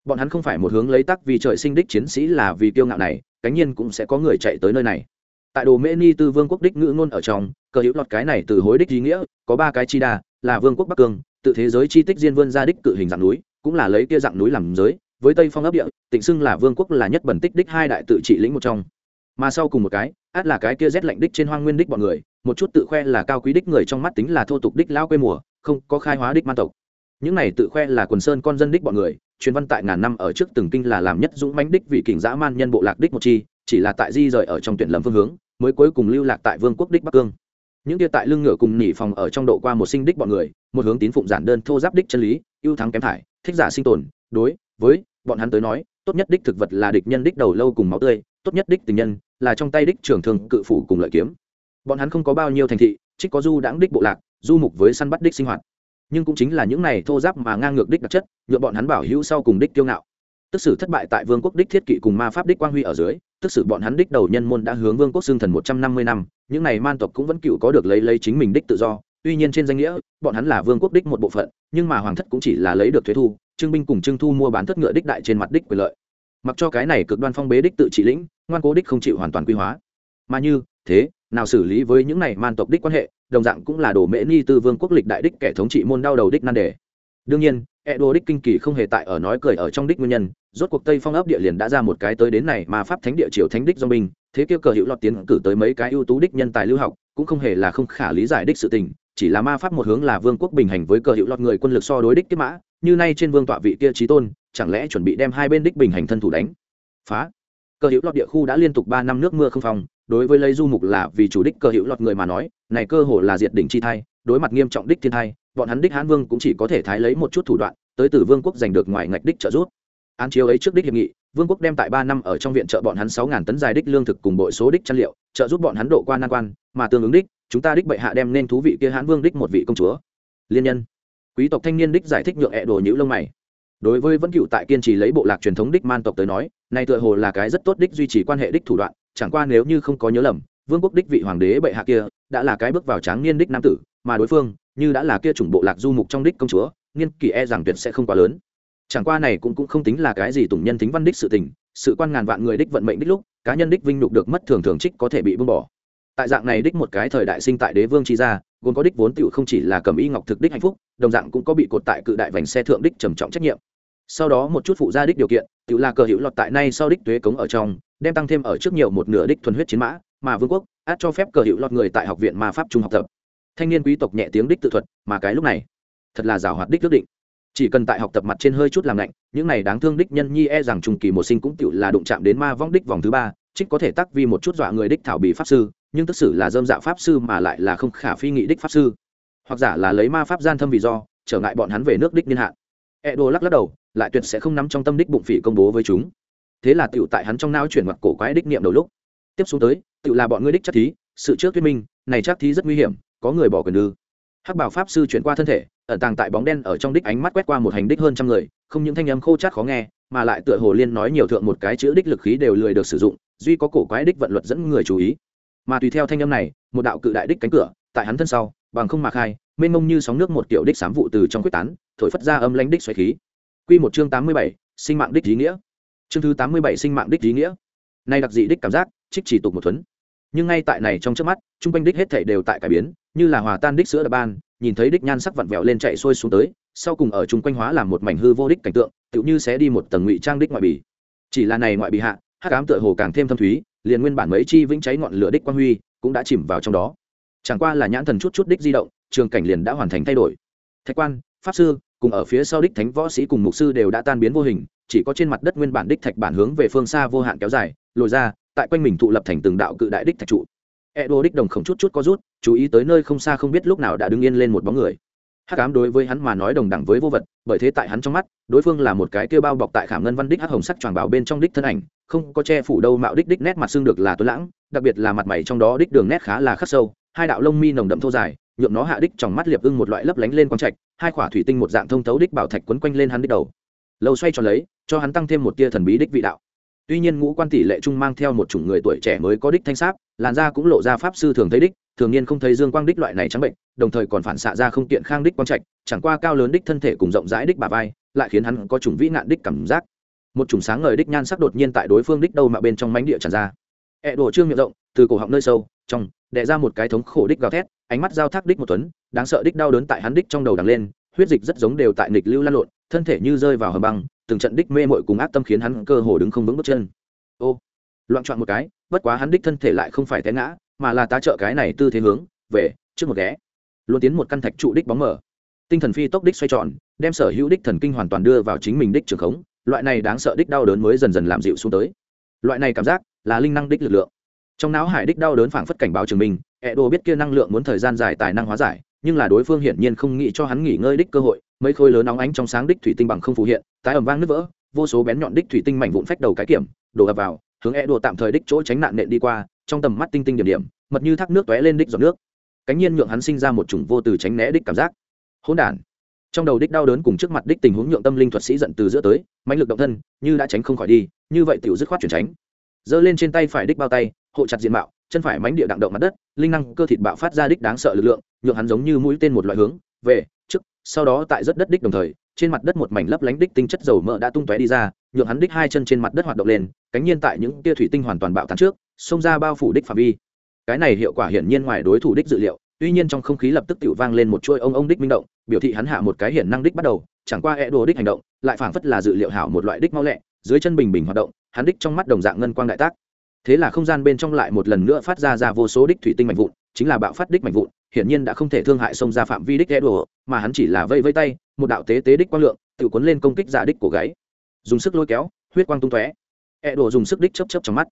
Bọn hắn không phải một hướng lấy tắc vì trời sinh đích chiến sĩ là vì kiêu ngạo này, cánh nhiên cũng sẽ có người chạy tới nơi này. Tại đồ mễ ni tư vương quốc đích ngữ ngôn ở trong, cờ hữu lọt cái này từ hối đích ý nghĩa, có ba cái chi đa, là vương quốc bắc cương, tự thế giới chi tích diên vươn ra đích cự hình dạng núi, cũng là lấy kia dạng núi làm giới, với tây phong ấp địa, tịnh xưng là vương quốc là nhất bẩn tích đích hai đại tự trị lĩnh một trong mà sau cùng một cái, át là cái kia rét lạnh đích trên hoang nguyên đích bọn người, một chút tự khoe là cao quý đích người trong mắt tính là thô tục đích lao quê mùa, không có khai hóa đích man tộc. Những này tự khoe là quần sơn con dân đích bọn người, truyền văn tại ngàn năm ở trước từng kinh là làm nhất dũng mãnh đích vị kình dã man nhân bộ lạc đích một chi, chỉ là tại di rời ở trong tuyển lâm phương hướng, mới cuối cùng lưu lạc tại vương quốc đích bắc cương. Những kia tại lưng ngựa cùng nỉ phòng ở trong độ qua một sinh đích bọn người, một hướng tín phụng giản đơn thô giáp đích chân lý, ưu thắng kém thải, thích giả sinh tồn, đối với bọn hắn tới nói tốt nhất đích thực vật là địch nhân đích đầu lâu cùng máu tươi, tốt nhất đích tình nhân là trong tay đích trưởng thường cự phủ cùng lợi kiếm. Bọn hắn không có bao nhiêu thành thị trích có du đãng đích bộ lạc, du mục với săn bắt đích sinh hoạt. Nhưng cũng chính là những này thô giáp mà ngang ngược đích đặc chất, nhựa bọn hắn bảo hữu sau cùng đích kiêu ngạo. Tức sử thất bại tại vương quốc đích thiết kỵ cùng ma pháp đích quang huy ở dưới, tức sử bọn hắn đích đầu nhân môn đã hướng vương quốc xương thần một trăm năm mươi năm, những này man tộc cũng vẫn cựu có được lấy lấy chính mình đích tự do, tuy nhiên trên danh nghĩa, bọn hắn là vương quốc đích một bộ phận, nhưng mà hoàng thất cũng chỉ là lấy được thuế thu Trương binh cùng Trương thu mua bán thất ngựa đích đại trên mặt đích quyền lợi. Mặc cho cái này cực đoan phong bế đích tự trị lĩnh, ngoan cố đích không chịu hoàn toàn quy hóa. Mà như, thế, nào xử lý với những này man tộc đích quan hệ, đồng dạng cũng là đồ mễ ni tư vương quốc lịch đại đích kẻ thống trị môn đau đầu đích nan đề. Đương nhiên e đích kinh kỳ không hề tại ở nói cười ở trong đích nguyên nhân, rốt cuộc tây phong ấp địa liền đã ra một cái tới đến này mà pháp thánh địa triều thánh đích do binh thế kia cờ hữu lọt tiến cử tới mấy cái ưu tú đích nhân tài lưu học, cũng không hề là không khả lý giải đích sự tình, chỉ là ma pháp một hướng là vương quốc bình hành với cờ hữu lọt người quân lực so đối đích tiếp mã, như nay trên vương tọa vị kia trí tôn, chẳng lẽ chuẩn bị đem hai bên đích bình hành thân thủ đánh? Phá! Cờ hữu lọt địa khu đã liên tục ba năm nước mưa không phòng đối với lấy du mục là vì chủ đích cờ hữu lọt người mà nói, này cơ hồ là diệt đỉnh chi thai, đối mặt nghiêm trọng đích thiên thai bọn hắn đích hán vương cũng chỉ có thể thái lấy một chút thủ đoạn, tới từ vương quốc giành được ngoài ngạch đích trợ giúp. Án chiếu ấy trước đích hiệp nghị, vương quốc đem tại ba năm ở trong viện trợ bọn hắn sáu ngàn tấn dài đích lương thực cùng bội số đích chất liệu, trợ giúp bọn hắn độ qua nan quan, mà tương ứng đích, chúng ta đích bệ hạ đem nên thú vị kia hán vương đích một vị công chúa. Liên nhân, quý tộc thanh niên đích giải thích nhượng ẹ đồ nhữ lông mày. Đối với vẫn cựu tại kiên trì lấy bộ lạc truyền thống đích man tộc tới nói, nay tựa hồ là cái rất tốt đích duy trì quan hệ đích thủ đoạn, chẳng qua nếu như không có nhớ lầm, vương quốc đích vị hoàng đế bệ hạ kia, đã là cái bước vào tráng niên đích nam tử, mà đối phương như đã là kia chủng bộ lạc du mục trong đích công chúa niên kỷ e rằng tuyệt sẽ không quá lớn. Chẳng qua này cũng cũng không tính là cái gì tùng nhân tính văn đích sự tình, sự quan ngàn vạn người đích vận mệnh đích lúc, cá nhân đích vinh nhục được mất thường thường trích có thể bị buông bỏ. Tại dạng này đích một cái thời đại sinh tại đế vương chi gia, gồm có đích vốn tựu không chỉ là cầm y ngọc thực đích hạnh phúc, đồng dạng cũng có bị cột tại cự đại vành xe thượng đích trầm trọng trách nhiệm. Sau đó một chút phụ gia đích điều kiện, tựu là cờ hữu lọt tại nay sau đích thuế cống ở trong, đem tăng thêm ở trước nhiều một nửa đích thuần huyết chiến mã, mà vương quốc, át cho phép cờ hữu lọt người tại học viện ma pháp trung học tập thanh niên quý tộc nhẹ tiếng đích tự thuật, mà cái lúc này, thật là rào hoạt đích ước định. Chỉ cần tại học tập mặt trên hơi chút làm lạnh, những này đáng thương đích nhân nhi e rằng trùng kỳ một sinh cũng tự là đụng chạm đến ma vong đích vòng thứ ba, trích có thể tắc vì một chút dọa người đích thảo bị pháp sư, nhưng tức xử là dơm dạ pháp sư mà lại là không khả phi nghị đích pháp sư. Hoặc giả là lấy ma pháp gian thâm vì do, trở ngại bọn hắn về nước đích niên hạn. E đô lắc lắc đầu, lại tuyệt sẽ không nắm trong tâm đích bụng phỉ công bố với chúng. Thế là tựu tại hắn trong não chuyển mặt cổ quái đích niệm đầu lúc. Tiếp xuống tới, tựu là bọn ngươi đích chắc thí, sự trước thuyết minh, này chắc thí rất nguy hiểm có người bỏ quyền ư? Hắc bảo pháp sư chuyển qua thân thể, ẩn tàng tại bóng đen ở trong đích ánh mắt quét qua một hành đích hơn trăm người, không những thanh âm khô chát khó nghe, mà lại tựa hồ liên nói nhiều thượng một cái chữ đích lực khí đều lười được sử dụng, duy có cổ quái đích vận luật dẫn người chú ý. Mà tùy theo thanh âm này, một đạo cự đại đích cánh cửa, tại hắn thân sau, bằng không mạc hai mênh mông như sóng nước một kiểu đích sám vụ từ trong quyết tán, thổi phất ra âm lãnh đích xoáy khí. Quy một chương tám mươi bảy, sinh mạng đích ý nghĩa. Chương thứ tám mươi bảy, sinh mạng đích ý nghĩa. Nay đặc dị đích cảm giác, trích chỉ tục một thuấn nhưng ngay tại này trong trước mắt trung quanh đích hết thảy đều tại cải biến, như là hòa tan đích sữa đập ban, nhìn thấy đích nhan sắc vặn vẹo lên chạy xuôi xuống tới, sau cùng ở chung quanh hóa làm một mảnh hư vô đích cảnh tượng, tựu như sẽ đi một tầng ngụy trang đích ngoại bì. Chỉ là này ngoại bì hạ, hắc ám tựa hồ càng thêm thâm thúy, liền nguyên bản mấy chi vĩnh cháy ngọn lửa đích quang huy cũng đã chìm vào trong đó. Chẳng qua là nhãn thần chút chút đích di động, trường cảnh liền đã hoàn thành thay đổi. Thạch quan, pháp sư, cùng ở phía sau đích thánh võ sĩ cùng mục sư đều đã tan biến vô hình, chỉ có trên mặt đất nguyên bản đích thạch bản hướng về phương xa vô hạn kéo dài lồi ra tại quanh mình tụ lập thành từng đạo cự đại đích thạch trụ. E đô đích đồng không chút chút có rút, chú ý tới nơi không xa không biết lúc nào đã đứng yên lên một bóng người. Hắc ám đối với hắn mà nói đồng đẳng với vô vật, bởi thế tại hắn trong mắt, đối phương là một cái kêu bao bọc tại khảm ngân văn đích hắc hồng sắc tròn bảo bên trong đích thân ảnh, không có che phủ đâu mạo đích đích nét mặt xương được là tuấn lãng, đặc biệt là mặt mày trong đó đích đường nét khá là khắc sâu, hai đạo lông mi nồng đậm thô dài nhuộm nó hạ đích trong mắt liệp ưng một loại lấp lánh lên quang trạch, hai khỏa thủy tinh một dạng thông thấu đích bảo thạch quấn quanh lên hắn đích đầu. Lâu xoay tròn lấy, cho hắn tăng thêm một tia thần bí đích vị đạo tuy nhiên ngũ quan tỷ lệ trung mang theo một chủng người tuổi trẻ mới có đích thanh sáp, làn da cũng lộ ra pháp sư thường thấy đích, thường niên không thấy dương quang đích loại này trắng bệnh, đồng thời còn phản xạ ra không tiện khang đích quang trạch, chẳng qua cao lớn đích thân thể cùng rộng rãi đích bà vai, lại khiến hắn có chủng vĩ nạn đích cảm giác. Một chủng sáng ngời đích nhan sắc đột nhiên tại đối phương đích đâu mà bên trong mánh địa tràn ra. Ẹ đổ trương miệng rộng, từ cổ họng nơi sâu, trong đẻ ra một cái thống khổ đích gào thét, ánh mắt giao thác đích một tuấn, đáng sợ đích đau đớn tại hắn đích trong đầu đằng lên, huyết dịch rất giống đều tại nghịch lưu lan lộn, thân thể như rơi vào hầm băng từng trận đích mê mội cùng ác tâm khiến hắn cơ hồ đứng không vững bước chân. Ô, loạn trọn một cái, bất quá hắn đích thân thể lại không phải té ngã, mà là tá trợ cái này tư thế hướng, về, trước một ghé. Luôn tiến một căn thạch trụ đích bóng mở. Tinh thần phi tốc đích xoay tròn, đem sở hữu đích thần kinh hoàn toàn đưa vào chính mình đích trường khống, loại này đáng sợ đích đau đớn mới dần dần làm dịu xuống tới. Loại này cảm giác là linh năng đích lực lượng. Trong não hải đích đau đớn phảng phất cảnh báo trường mình ẹ đồ biết kia năng lượng muốn thời gian dài tài năng hóa giải, nhưng là đối phương hiển nhiên không nghĩ cho hắn nghỉ ngơi đích cơ hội mấy khối lớn nóng ánh trong sáng đích thủy tinh bằng không phù hiện, tái ẩm vang nứt vỡ, vô số bén nhọn đích thủy tinh mảnh vụn phách đầu cái kiểm, đổ ập vào, hướng e đồ tạm thời đích chỗ tránh nạn nện đi qua, trong tầm mắt tinh tinh điểm điểm, mật như thác nước tóe lên đích giọt nước. Cánh nhiên nhượng hắn sinh ra một chủng vô từ tránh né đích cảm giác. Hỗn đản. Trong đầu đích đau đớn cùng trước mặt đích tình huống nhượng tâm linh thuật sĩ giận từ giữa tới, mãnh lực động thân, như đã tránh không khỏi đi, như vậy tiểu dứt khoát chuyển tránh. Giơ lên trên tay phải đích bao tay, hộ chặt diện mạo, chân phải mánh địa đặng động mặt đất, linh năng cơ thịt bạo phát ra đích đáng sợ lực lượng, nhượng hắn giống như mũi tên một loại hướng, về, trước sau đó tại rất đất đích đồng thời, trên mặt đất một mảnh lấp lánh đích tinh chất dầu mỡ đã tung tóe đi ra, nhượng hắn đích hai chân trên mặt đất hoạt động lên, cánh nhiên tại những tia thủy tinh hoàn toàn bạo tán trước, xông ra bao phủ đích phạm vi. Cái này hiệu quả hiển nhiên ngoài đối thủ đích dự liệu, tuy nhiên trong không khí lập tức tự vang lên một chuôi ông ông đích minh động, biểu thị hắn hạ một cái hiển năng đích bắt đầu, chẳng qua e đồ đích hành động, lại phảng phất là dự liệu hảo một loại đích mau lẹ, dưới chân bình bình hoạt động, hắn đích trong mắt đồng dạng ngân quang đại tác. Thế là không gian bên trong lại một lần nữa phát ra ra vô số đích thủy tinh mạnh vụn, chính là bạo phát đích mạnh vụn hiển nhiên đã không thể thương hại xông ra phạm vi đích e đồ mà hắn chỉ là vây vây tay, một đạo tế tế đích quang lượng, tự cuốn lên công kích giả đích của gáy. Dùng sức lôi kéo, huyết quang tung tóe. E đồ dùng sức đích chấp chấp trong mắt.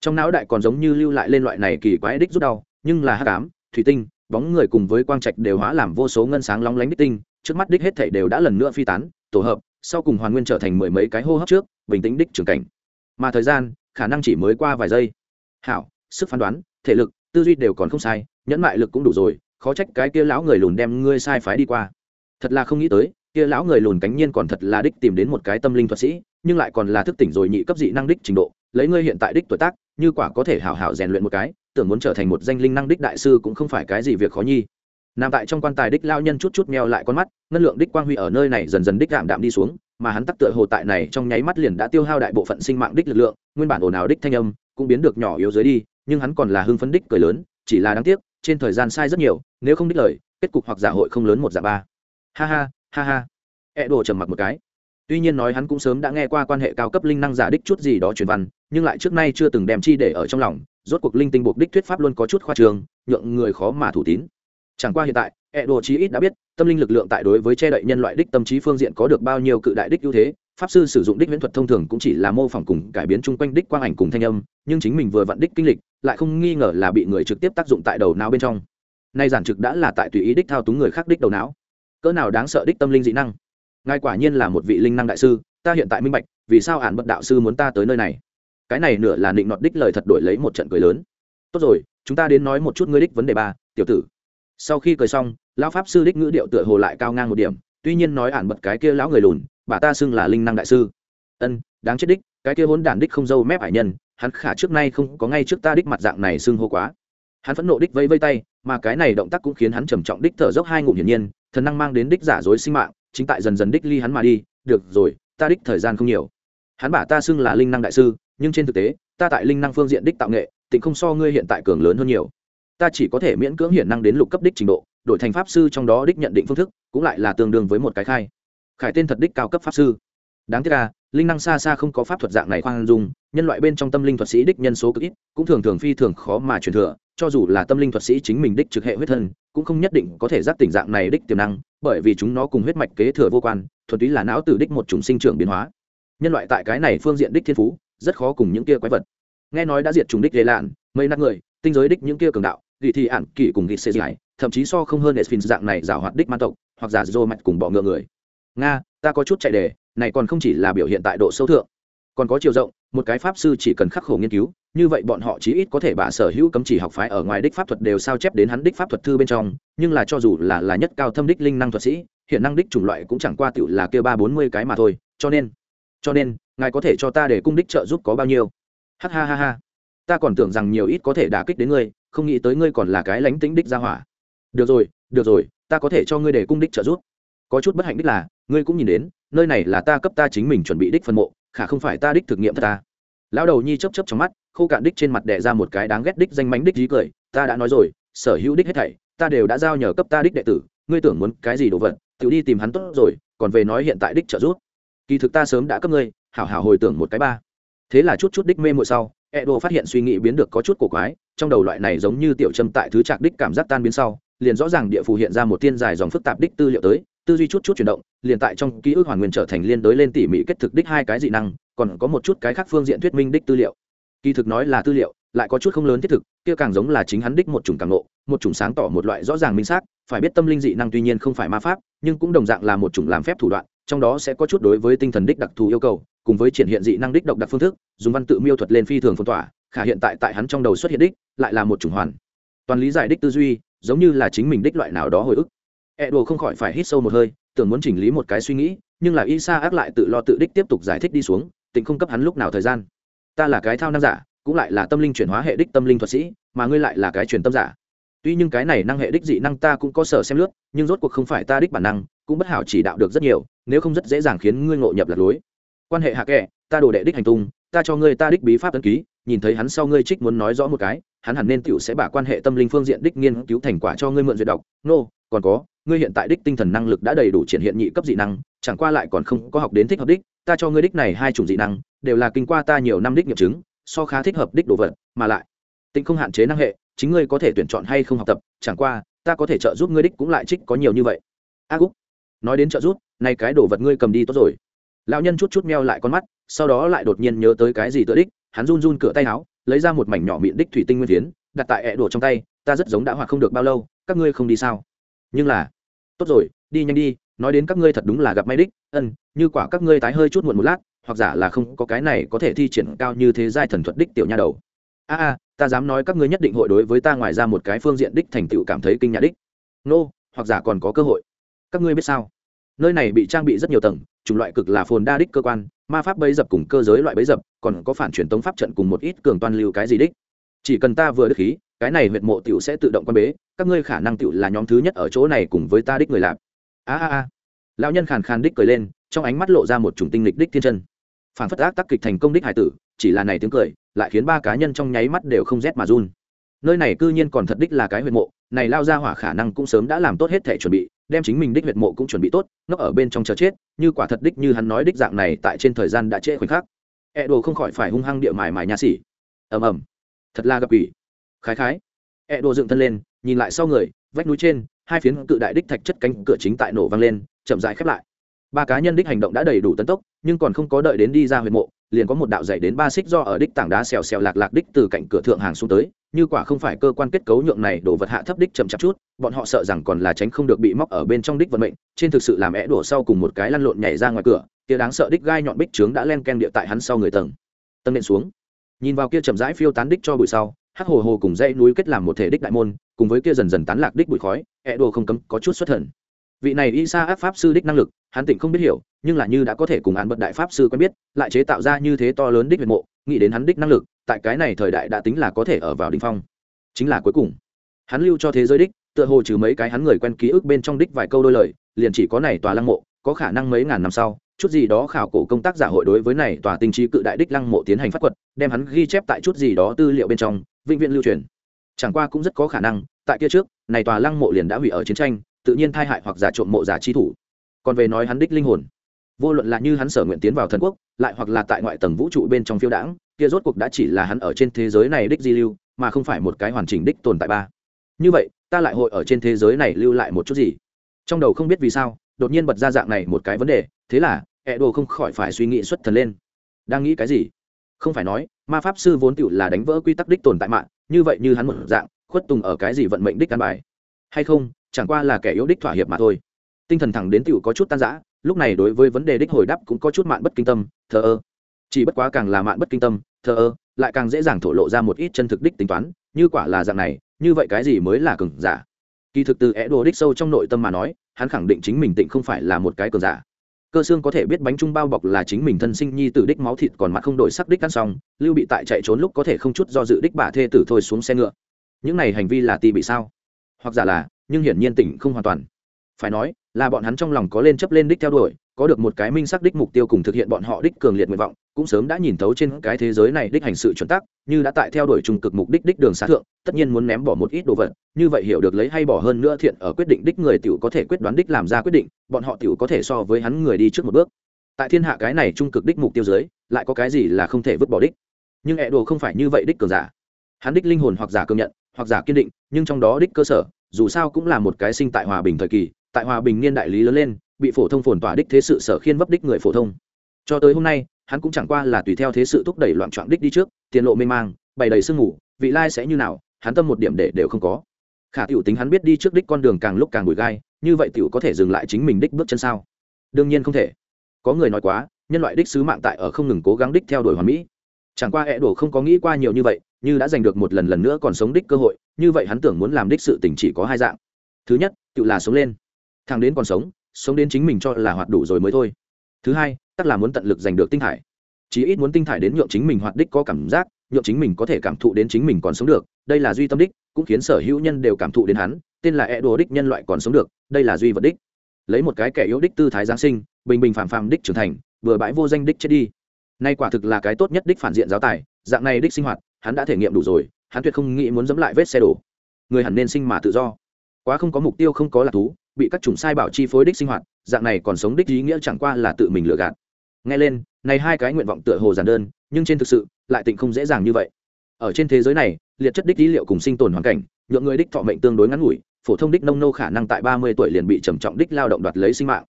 Trong não đại còn giống như lưu lại lên loại này kỳ quái đích rút đau, nhưng là hát cám thủy tinh, bóng người cùng với quang trạch đều hóa làm vô số ngân sáng lóng lánh đích tinh, trước mắt đích hết thảy đều đã lần nữa phi tán, tổ hợp, sau cùng hoàn nguyên trở thành mười mấy cái hô hấp trước, bình tĩnh đích trường cảnh. Mà thời gian, khả năng chỉ mới qua vài giây. Hảo, sức phán đoán, thể lực, tư duy đều còn không sai, nhẫn mại lực cũng đủ rồi khó trách cái kia lão người lùn đem ngươi sai phái đi qua. Thật là không nghĩ tới, kia lão người lùn cánh nhiên còn thật là đích tìm đến một cái tâm linh thuật sĩ, nhưng lại còn là thức tỉnh rồi nhị cấp dị năng đích trình độ, lấy ngươi hiện tại đích tuổi tác, như quả có thể hảo hảo rèn luyện một cái, tưởng muốn trở thành một danh linh năng đích đại sư cũng không phải cái gì việc khó nhi. Nằm tại trong quan tài đích lao nhân chút chút meo lại con mắt, ngân lượng đích quang huy ở nơi này dần dần đích đạm đạm đi xuống, mà hắn tắc tựa hồ tại này trong nháy mắt liền đã tiêu hao đại bộ phận sinh mạng đích lực lượng, nguyên bản ồn ào đích thanh âm cũng biến được nhỏ yếu dưới đi, nhưng hắn còn là hưng phấn đích cười lớn, chỉ là đáng tiếc trên thời gian sai rất nhiều, nếu không đích lời, kết cục hoặc giả hội không lớn một dạ ba. Ha ha ha ha. E đồ trầm mặc một cái. Tuy nhiên nói hắn cũng sớm đã nghe qua quan hệ cao cấp linh năng giả đích chút gì đó truyền văn, nhưng lại trước nay chưa từng đem chi để ở trong lòng, rốt cuộc linh tinh buộc đích thuyết pháp luôn có chút khoa trường nhượng người khó mà thủ tín. Chẳng qua hiện tại e đồ chí ít đã biết, tâm linh lực lượng tại đối với che đậy nhân loại đích tâm trí phương diện có được bao nhiêu cự đại đích ưu thế, pháp sư sử dụng đích viễn thuật thông thường cũng chỉ là mô phỏng cùng cải biến chung quanh đích quang ảnh cùng thanh âm, nhưng chính mình vừa vặn đích kinh lịch lại không nghi ngờ là bị người trực tiếp tác dụng tại đầu não bên trong. Nay giản trực đã là tại tùy ý đích thao túng người khác đích đầu não. Cỡ nào đáng sợ đích tâm linh dị năng. Ngài quả nhiên là một vị linh năng đại sư, ta hiện tại minh bạch, vì sao hạn bậc đạo sư muốn ta tới nơi này? Cái này nửa là định nọt đích lời thật đổi lấy một trận cười lớn. Tốt rồi, chúng ta đến nói một chút ngươi đích vấn đề ba, tiểu tử. Sau khi cười xong, lão pháp sư đích ngữ điệu tựa hồ lại cao ngang một điểm, tuy nhiên nói ản bật cái kia lão người lùn, bà ta xưng là linh năng đại sư. Ân, đáng chết đích cái kia hôn đản đích không dâu mép hải nhân, hắn khả trước nay không có ngay trước ta đích mặt dạng này xưng hô quá. Hắn phẫn nộ đích vây vây tay, mà cái này động tác cũng khiến hắn trầm trọng đích thở dốc hai ngụm hiển nhiên, thần năng mang đến đích giả dối sinh mạng, chính tại dần dần đích ly hắn mà đi, được rồi, ta đích thời gian không nhiều. Hắn bảo ta xưng là linh năng đại sư, nhưng trên thực tế, ta tại linh năng phương diện đích tạo nghệ, tịnh không so ngươi hiện tại cường lớn hơn nhiều. Ta chỉ có thể miễn cưỡng hiển năng đến lục cấp đích trình độ, đổi thành pháp sư trong đó đích nhận định phương thức, cũng lại là tương đương với một cái khai. Khải tên thật đích cao cấp pháp sư. Đáng tiếc là linh năng xa xa không có pháp thuật dạng này khoan dung, nhân loại bên trong tâm linh thuật sĩ đích nhân số cực ít, cũng thường thường phi thường khó mà truyền thừa, cho dù là tâm linh thuật sĩ chính mình đích trực hệ huyết thân, cũng không nhất định có thể giác tình dạng này đích tiềm năng, bởi vì chúng nó cùng huyết mạch kế thừa vô quan thuật túy là não từ đích một chủng sinh trưởng biến hóa. Nhân loại tại cái này phương diện đích thiên phú, rất khó cùng những kia quái vật. Nghe nói đã diệt chủng đích lệ lạn, mấy nát người, tinh giới đích những kia cường đạo, gỉ thì ạn kỷ cùng gỉ xê dài thậm chí so không hơn Esphins dạng này giảo hoạt đích man tộc, hoặc giả dô mạch cùng bọ ngựa người. Nga, ta có chút chạy đề này còn không chỉ là biểu hiện tại độ sâu thượng, còn có chiều rộng, một cái pháp sư chỉ cần khắc khổ nghiên cứu, như vậy bọn họ chí ít có thể bả sở hữu cấm chỉ học phái ở ngoài đích pháp thuật đều sao chép đến hắn đích pháp thuật thư bên trong, nhưng là cho dù là là nhất cao thâm đích linh năng thuật sĩ, hiện năng đích chủng loại cũng chẳng qua tựu là kêu ba bốn mươi cái mà thôi, cho nên cho nên, ngài có thể cho ta để cung đích trợ giúp có bao nhiêu? Ha ha ha ha. Ta còn tưởng rằng nhiều ít có thể đả kích đến ngươi, không nghĩ tới ngươi còn là cái lánh tính đích ra hỏa. Được rồi được rồi, ta có thể cho ngươi để cung đích trợ giúp có chút bất hạnh đích là, ngươi cũng nhìn đến, nơi này là ta cấp ta chính mình chuẩn bị đích phân mộ, khả không phải ta đích thực nghiệm thật ta. Lão đầu nhi chấp chấp trong mắt, khô cạn đích trên mặt đẻ ra một cái đáng ghét đích danh mánh đích dí cười, ta đã nói rồi, sở hữu đích hết thảy, ta đều đã giao nhờ cấp ta đích đệ tử, ngươi tưởng muốn cái gì đồ vật, tự đi tìm hắn tốt rồi, còn về nói hiện tại đích trợ giúp. Kỳ thực ta sớm đã cấp ngươi, hảo hảo hồi tưởng một cái ba. Thế là chút chút đích mê muội sau e đồ phát hiện suy nghĩ biến được có chút cổ quái, trong đầu loại này giống như tiểu châm tại thứ trạc đích cảm giác tan biến sau liền rõ ràng địa phù hiện ra một tiên dài dòng phức tạp đích tư liệu tới, tư duy chút chút chuyển động, liền tại trong ký ức hoàn nguyên trở thành liên đối lên tỉ mỉ kết thực đích hai cái dị năng, còn có một chút cái khác phương diện thuyết minh đích tư liệu. Kỳ thực nói là tư liệu, lại có chút không lớn thiết thực, kia càng giống là chính hắn đích một chủng càng nộ một chủng sáng tỏ một loại rõ ràng minh xác, phải biết tâm linh dị năng tuy nhiên không phải ma pháp, nhưng cũng đồng dạng là một chủng làm phép thủ đoạn, trong đó sẽ có chút đối với tinh thần đích đặc thù yêu cầu, cùng với triển hiện dị năng đích độc đặc phương thức, dùng văn tự miêu thuật lên phi thường phong tỏa, khả hiện tại tại hắn trong đầu xuất hiện đích, lại là một chủng hoàn. Toàn lý giải đích tư duy giống như là chính mình đích loại nào đó hồi ức. E đồ không khỏi phải hít sâu một hơi, tưởng muốn chỉnh lý một cái suy nghĩ, nhưng là y sa ác lại tự lo tự đích tiếp tục giải thích đi xuống tỉnh không cấp hắn lúc nào thời gian. Ta là cái thao năng giả, cũng lại là tâm linh chuyển hóa hệ đích tâm linh thuật sĩ, mà ngươi lại là cái truyền tâm giả. Tuy nhưng cái này năng hệ đích dị năng ta cũng có sở xem lướt, nhưng rốt cuộc không phải ta đích bản năng, cũng bất hảo chỉ đạo được rất nhiều, nếu không rất dễ dàng khiến ngươi ngộ nhập lạc lối. Quan hệ hạ kệ, ta đồ đệ đích hành tung ta cho ngươi ta đích bí pháp ấn ký nhìn thấy hắn sau ngươi trích muốn nói rõ một cái hắn hẳn nên tựu sẽ bả quan hệ tâm linh phương diện đích nghiên cứu thành quả cho ngươi mượn duyệt đọc. Nô、no, còn có ngươi hiện tại đích tinh thần năng lực đã đầy đủ triển hiện nhị cấp dị năng chẳng qua lại còn không có học đến thích hợp đích ta cho ngươi đích này hai chủng dị năng đều là kinh qua ta nhiều năm đích nghiệm chứng so khá thích hợp đích đồ vật mà lại tịnh không hạn chế năng hệ chính ngươi có thể tuyển chọn hay không học tập chẳng qua ta có thể trợ giúp ngươi đích cũng lại trích có nhiều như vậy. A gúc, nói đến trợ giúp nay cái đồ vật ngươi cầm đi tốt rồi. Lão nhân chút chút meo lại con mắt sau đó lại đột nhiên nhớ tới cái gì tự đích hắn run run cửa tay áo lấy ra một mảnh nhỏ miệng đích thủy tinh nguyên phiến đặt tại ẹ đổ trong tay ta rất giống đã hoặc không được bao lâu các ngươi không đi sao? Nhưng là tốt rồi đi nhanh đi nói đến các ngươi thật đúng là gặp may đích ân như quả các ngươi tái hơi chút muộn một lát hoặc giả là không có cái này có thể thi triển cao như thế giai thần thuật đích tiểu nha đầu. A a ta dám nói các ngươi nhất định hội đối với ta ngoài ra một cái phương diện đích thành tựu cảm thấy kinh nhà đích. Nô、no, hoặc giả còn có cơ hội. Các ngươi biết sao? Nơi này bị trang bị rất nhiều tầng chủng loại cực là phồn đa đích cơ quan, ma pháp bấy dập cùng cơ giới loại bấy dập, còn có phản truyền tống pháp trận cùng một ít cường toàn lưu cái gì đích. Chỉ cần ta vừa đức khí, cái này huyệt mộ tiểu sẽ tự động quan bế, các ngươi khả năng tiểu là nhóm thứ nhất ở chỗ này cùng với ta đích người lạp a a a. Lão nhân khàn khàn đích cười lên, trong ánh mắt lộ ra một chủng tinh lịch đích thiên chân. Phản phất ác tác kịch thành công đích hải tử, chỉ là này tiếng cười, lại khiến ba cá nhân trong nháy mắt đều không rét mà run. Nơi này cư nhiên còn thật đích là cái huyệt mộ này lao ra hỏa khả năng cũng sớm đã làm tốt hết thể chuẩn bị, đem chính mình đích huyệt mộ cũng chuẩn bị tốt nó ở bên trong chờ chết, như quả thật đích như hắn nói đích dạng này tại trên thời gian đã trễ khoảnh khắc. E đồ không khỏi phải hung hăng địa mài mài nhà xỉ ầm ầm. Thật là gặp ủy khái khái. E đồ dựng thân lên, nhìn lại sau người, vách núi trên, hai phiến cự đại đích thạch chất cánh cửa chính tại nổ vang lên, chậm rãi khép lại. Ba cá nhân đích hành động đã đầy đủ tấn tốc, nhưng còn không có đợi đến đi ra huyệt mộ liền có một đạo dày đến ba xích do ở đích tảng đá xèo xèo lạc lạc đích từ cạnh cửa thượng hàng xuống tới, như quả không phải cơ quan kết cấu nhượng này đổ vật hạ thấp đích chậm chạp chút, bọn họ sợ rằng còn là tránh không được bị móc ở bên trong đích vận mệnh, trên thực sự làm é đổ sau cùng một cái lăn lộn nhảy ra ngoài cửa, kia đáng sợ đích gai nhọn bích trướng đã len ken địa tại hắn sau người tầng. Tầng nện xuống. Nhìn vào kia chậm rãi phiêu tán đích cho bụi sau, hắc hồ hồ cùng dãy núi kết làm một thể đích đại môn, cùng với kia dần dần tán lạc đích bụi khói é đổ không cấm có chút xuất thần. Vị này y sa áp pháp sư đích năng lực, hắn tỉnh không biết hiểu nhưng là như đã có thể cùng án bật đại pháp sư quen biết, lại chế tạo ra như thế to lớn đích huyệt mộ, nghĩ đến hắn đích năng lực, tại cái này thời đại đã tính là có thể ở vào đ ỉ n h phong. Chính là cuối cùng, hắn lưu cho thế giới đích, tựa hồ trừ mấy cái hắn người quen ký ức bên trong đích vài câu đôi lời, liền chỉ có này tòa lăng mộ, có khả năng mấy ngàn năm sau, chút gì đó khảo cổ công tác giả hội đối với này tòa tinh trí cự đại đích lăng mộ tiến hành phát quật, đem hắn ghi chép tại chút gì đó tư liệu bên trong, vĩnh viễn lưu truyền. Chẳng qua cũng rất có khả năng, tại kia trước, này tòa lăng mộ liền đã hủy ở chiến tranh, tự nhiên thai hại hoặc giả trộm mộ giả chi thủ. Còn về nói hắn đích linh hồn vô luận là như hắn sở nguyện tiến vào thần quốc, lại hoặc là tại ngoại tầng vũ trụ bên trong phiêu đãng, kia rốt cuộc đã chỉ là hắn ở trên thế giới này đích di lưu, mà không phải một cái hoàn chỉnh đích tồn tại ba. Như vậy, ta lại hội ở trên thế giới này lưu lại một chút gì? Trong đầu không biết vì sao, đột nhiên bật ra dạng này một cái vấn đề, thế là ẹ đồ không khỏi phải suy nghĩ xuất thần lên. Đang nghĩ cái gì? Không phải nói, ma pháp sư vốn tựu là đánh vỡ quy tắc đích tồn tại mạng, như vậy như hắn một dạng, khuất tùng ở cái gì vận mệnh đích căn bài? Hay không, chẳng qua là kẻ yếu đích thỏa hiệp mà thôi. Tinh thần thẳng đến tựu có chút tan rã lúc này đối với vấn đề đích hồi đáp cũng có chút mạn bất kinh tâm, thờ ơ. Chỉ bất quá càng là mạn bất kinh tâm, thờ ơ, lại càng dễ dàng thổ lộ ra một ít chân thực đích tính toán, như quả là dạng này, như vậy cái gì mới là cường giả? Kỳ thực từ é đồ đích sâu trong nội tâm mà nói, hắn khẳng định chính mình tịnh không phải là một cái cường giả. Cơ xương có thể biết bánh trung bao bọc là chính mình thân sinh nhi từ đích máu thịt còn mặt không đổi sắc đích ăn xong, lưu bị tại chạy trốn lúc có thể không chút do dự đích bà thê tử thôi xuống xe ngựa. Những này hành vi là tì bị sao? Hoặc giả là, nhưng hiển nhiên tỉnh không hoàn toàn. Phải nói là bọn hắn trong lòng có lên chấp lên đích theo đuổi, có được một cái minh sắc đích mục tiêu cùng thực hiện bọn họ đích cường liệt nguyện vọng, cũng sớm đã nhìn thấu trên cái thế giới này đích hành sự chuẩn tắc, như đã tại theo đuổi trung cực mục đích đích đường xã thượng, tất nhiên muốn ném bỏ một ít đồ vật, như vậy hiểu được lấy hay bỏ hơn nữa thiện ở quyết định đích người tiểu có thể quyết đoán đích làm ra quyết định, bọn họ tiểu có thể so với hắn người đi trước một bước. Tại thiên hạ cái này trung cực đích mục tiêu dưới, lại có cái gì là không thể vứt bỏ đích? Nhưng ẹ đồ không phải như vậy đích cường giả. Hắn đích linh hồn hoặc giả công nhận, hoặc giả kiên định, nhưng trong đó đích cơ sở, dù sao cũng là một cái sinh tại hòa bình thời kỳ tại hòa bình niên đại lý lớn lên, bị phổ thông phồn tỏa đích thế sự sở khiên vấp đích người phổ thông. Cho tới hôm nay, hắn cũng chẳng qua là tùy theo thế sự thúc đẩy loạn trọn đích đi trước, tiền lộ mê mang, bày đầy sương ngủ, vị lai sẽ như nào, hắn tâm một điểm để đều không có. Khả tiểu tính hắn biết đi trước đích con đường càng lúc càng bụi gai, như vậy tiểu có thể dừng lại chính mình đích bước chân sao? Đương nhiên không thể. Có người nói quá, nhân loại đích sứ mạng tại ở không ngừng cố gắng đích theo đuổi hoàn mỹ. Chẳng qua hẹ đổ không có nghĩ qua nhiều như vậy, như đã giành được một lần lần nữa còn sống đích cơ hội, như vậy hắn tưởng muốn làm đích sự tình chỉ có hai dạng. Thứ nhất, tự là sống lên thằng đến còn sống sống đến chính mình cho là hoạt đủ rồi mới thôi. Thứ hai tất là muốn tận lực giành được tinh thải. Chí ít muốn tinh thải đến nhượng chính mình hoạt đích có cảm giác, nhượng chính mình có thể cảm thụ đến chính mình còn sống được. Đây là duy tâm đích, cũng khiến sở hữu nhân đều cảm thụ đến hắn, tên là e đồ đích nhân loại còn sống được, đây là duy vật đích. Lấy một cái kẻ yếu đích tư thái giáng sinh, bình bình phàm phàm đích trưởng thành vừa bãi vô danh đích chết đi. Nay quả thực là cái tốt nhất đích phản diện giáo tài, dạng này đích sinh hoạt, hắn đã thể nghiệm đủ rồi, hắn tuyệt không nghĩ muốn dẫm lại vết xe đổ. Người hẳn nên sinh mà tự do. Quá không có mục tiêu không có lạc thú bị các chủng sai bảo chi phối đích sinh hoạt, dạng này còn sống đích ý nghĩa chẳng qua là tự mình lựa gạt. Nghe lên, này hai cái nguyện vọng tựa hồ giản đơn, nhưng trên thực sự, lại tịnh không dễ dàng như vậy. Ở trên thế giới này, liệt chất đích lý liệu cùng sinh tồn hoàn cảnh, nhượng người đích thọ mệnh tương đối ngắn ngủi, phổ thông đích nông nô khả năng tại ba mươi tuổi liền bị trầm trọng đích lao động đoạt lấy sinh mạng.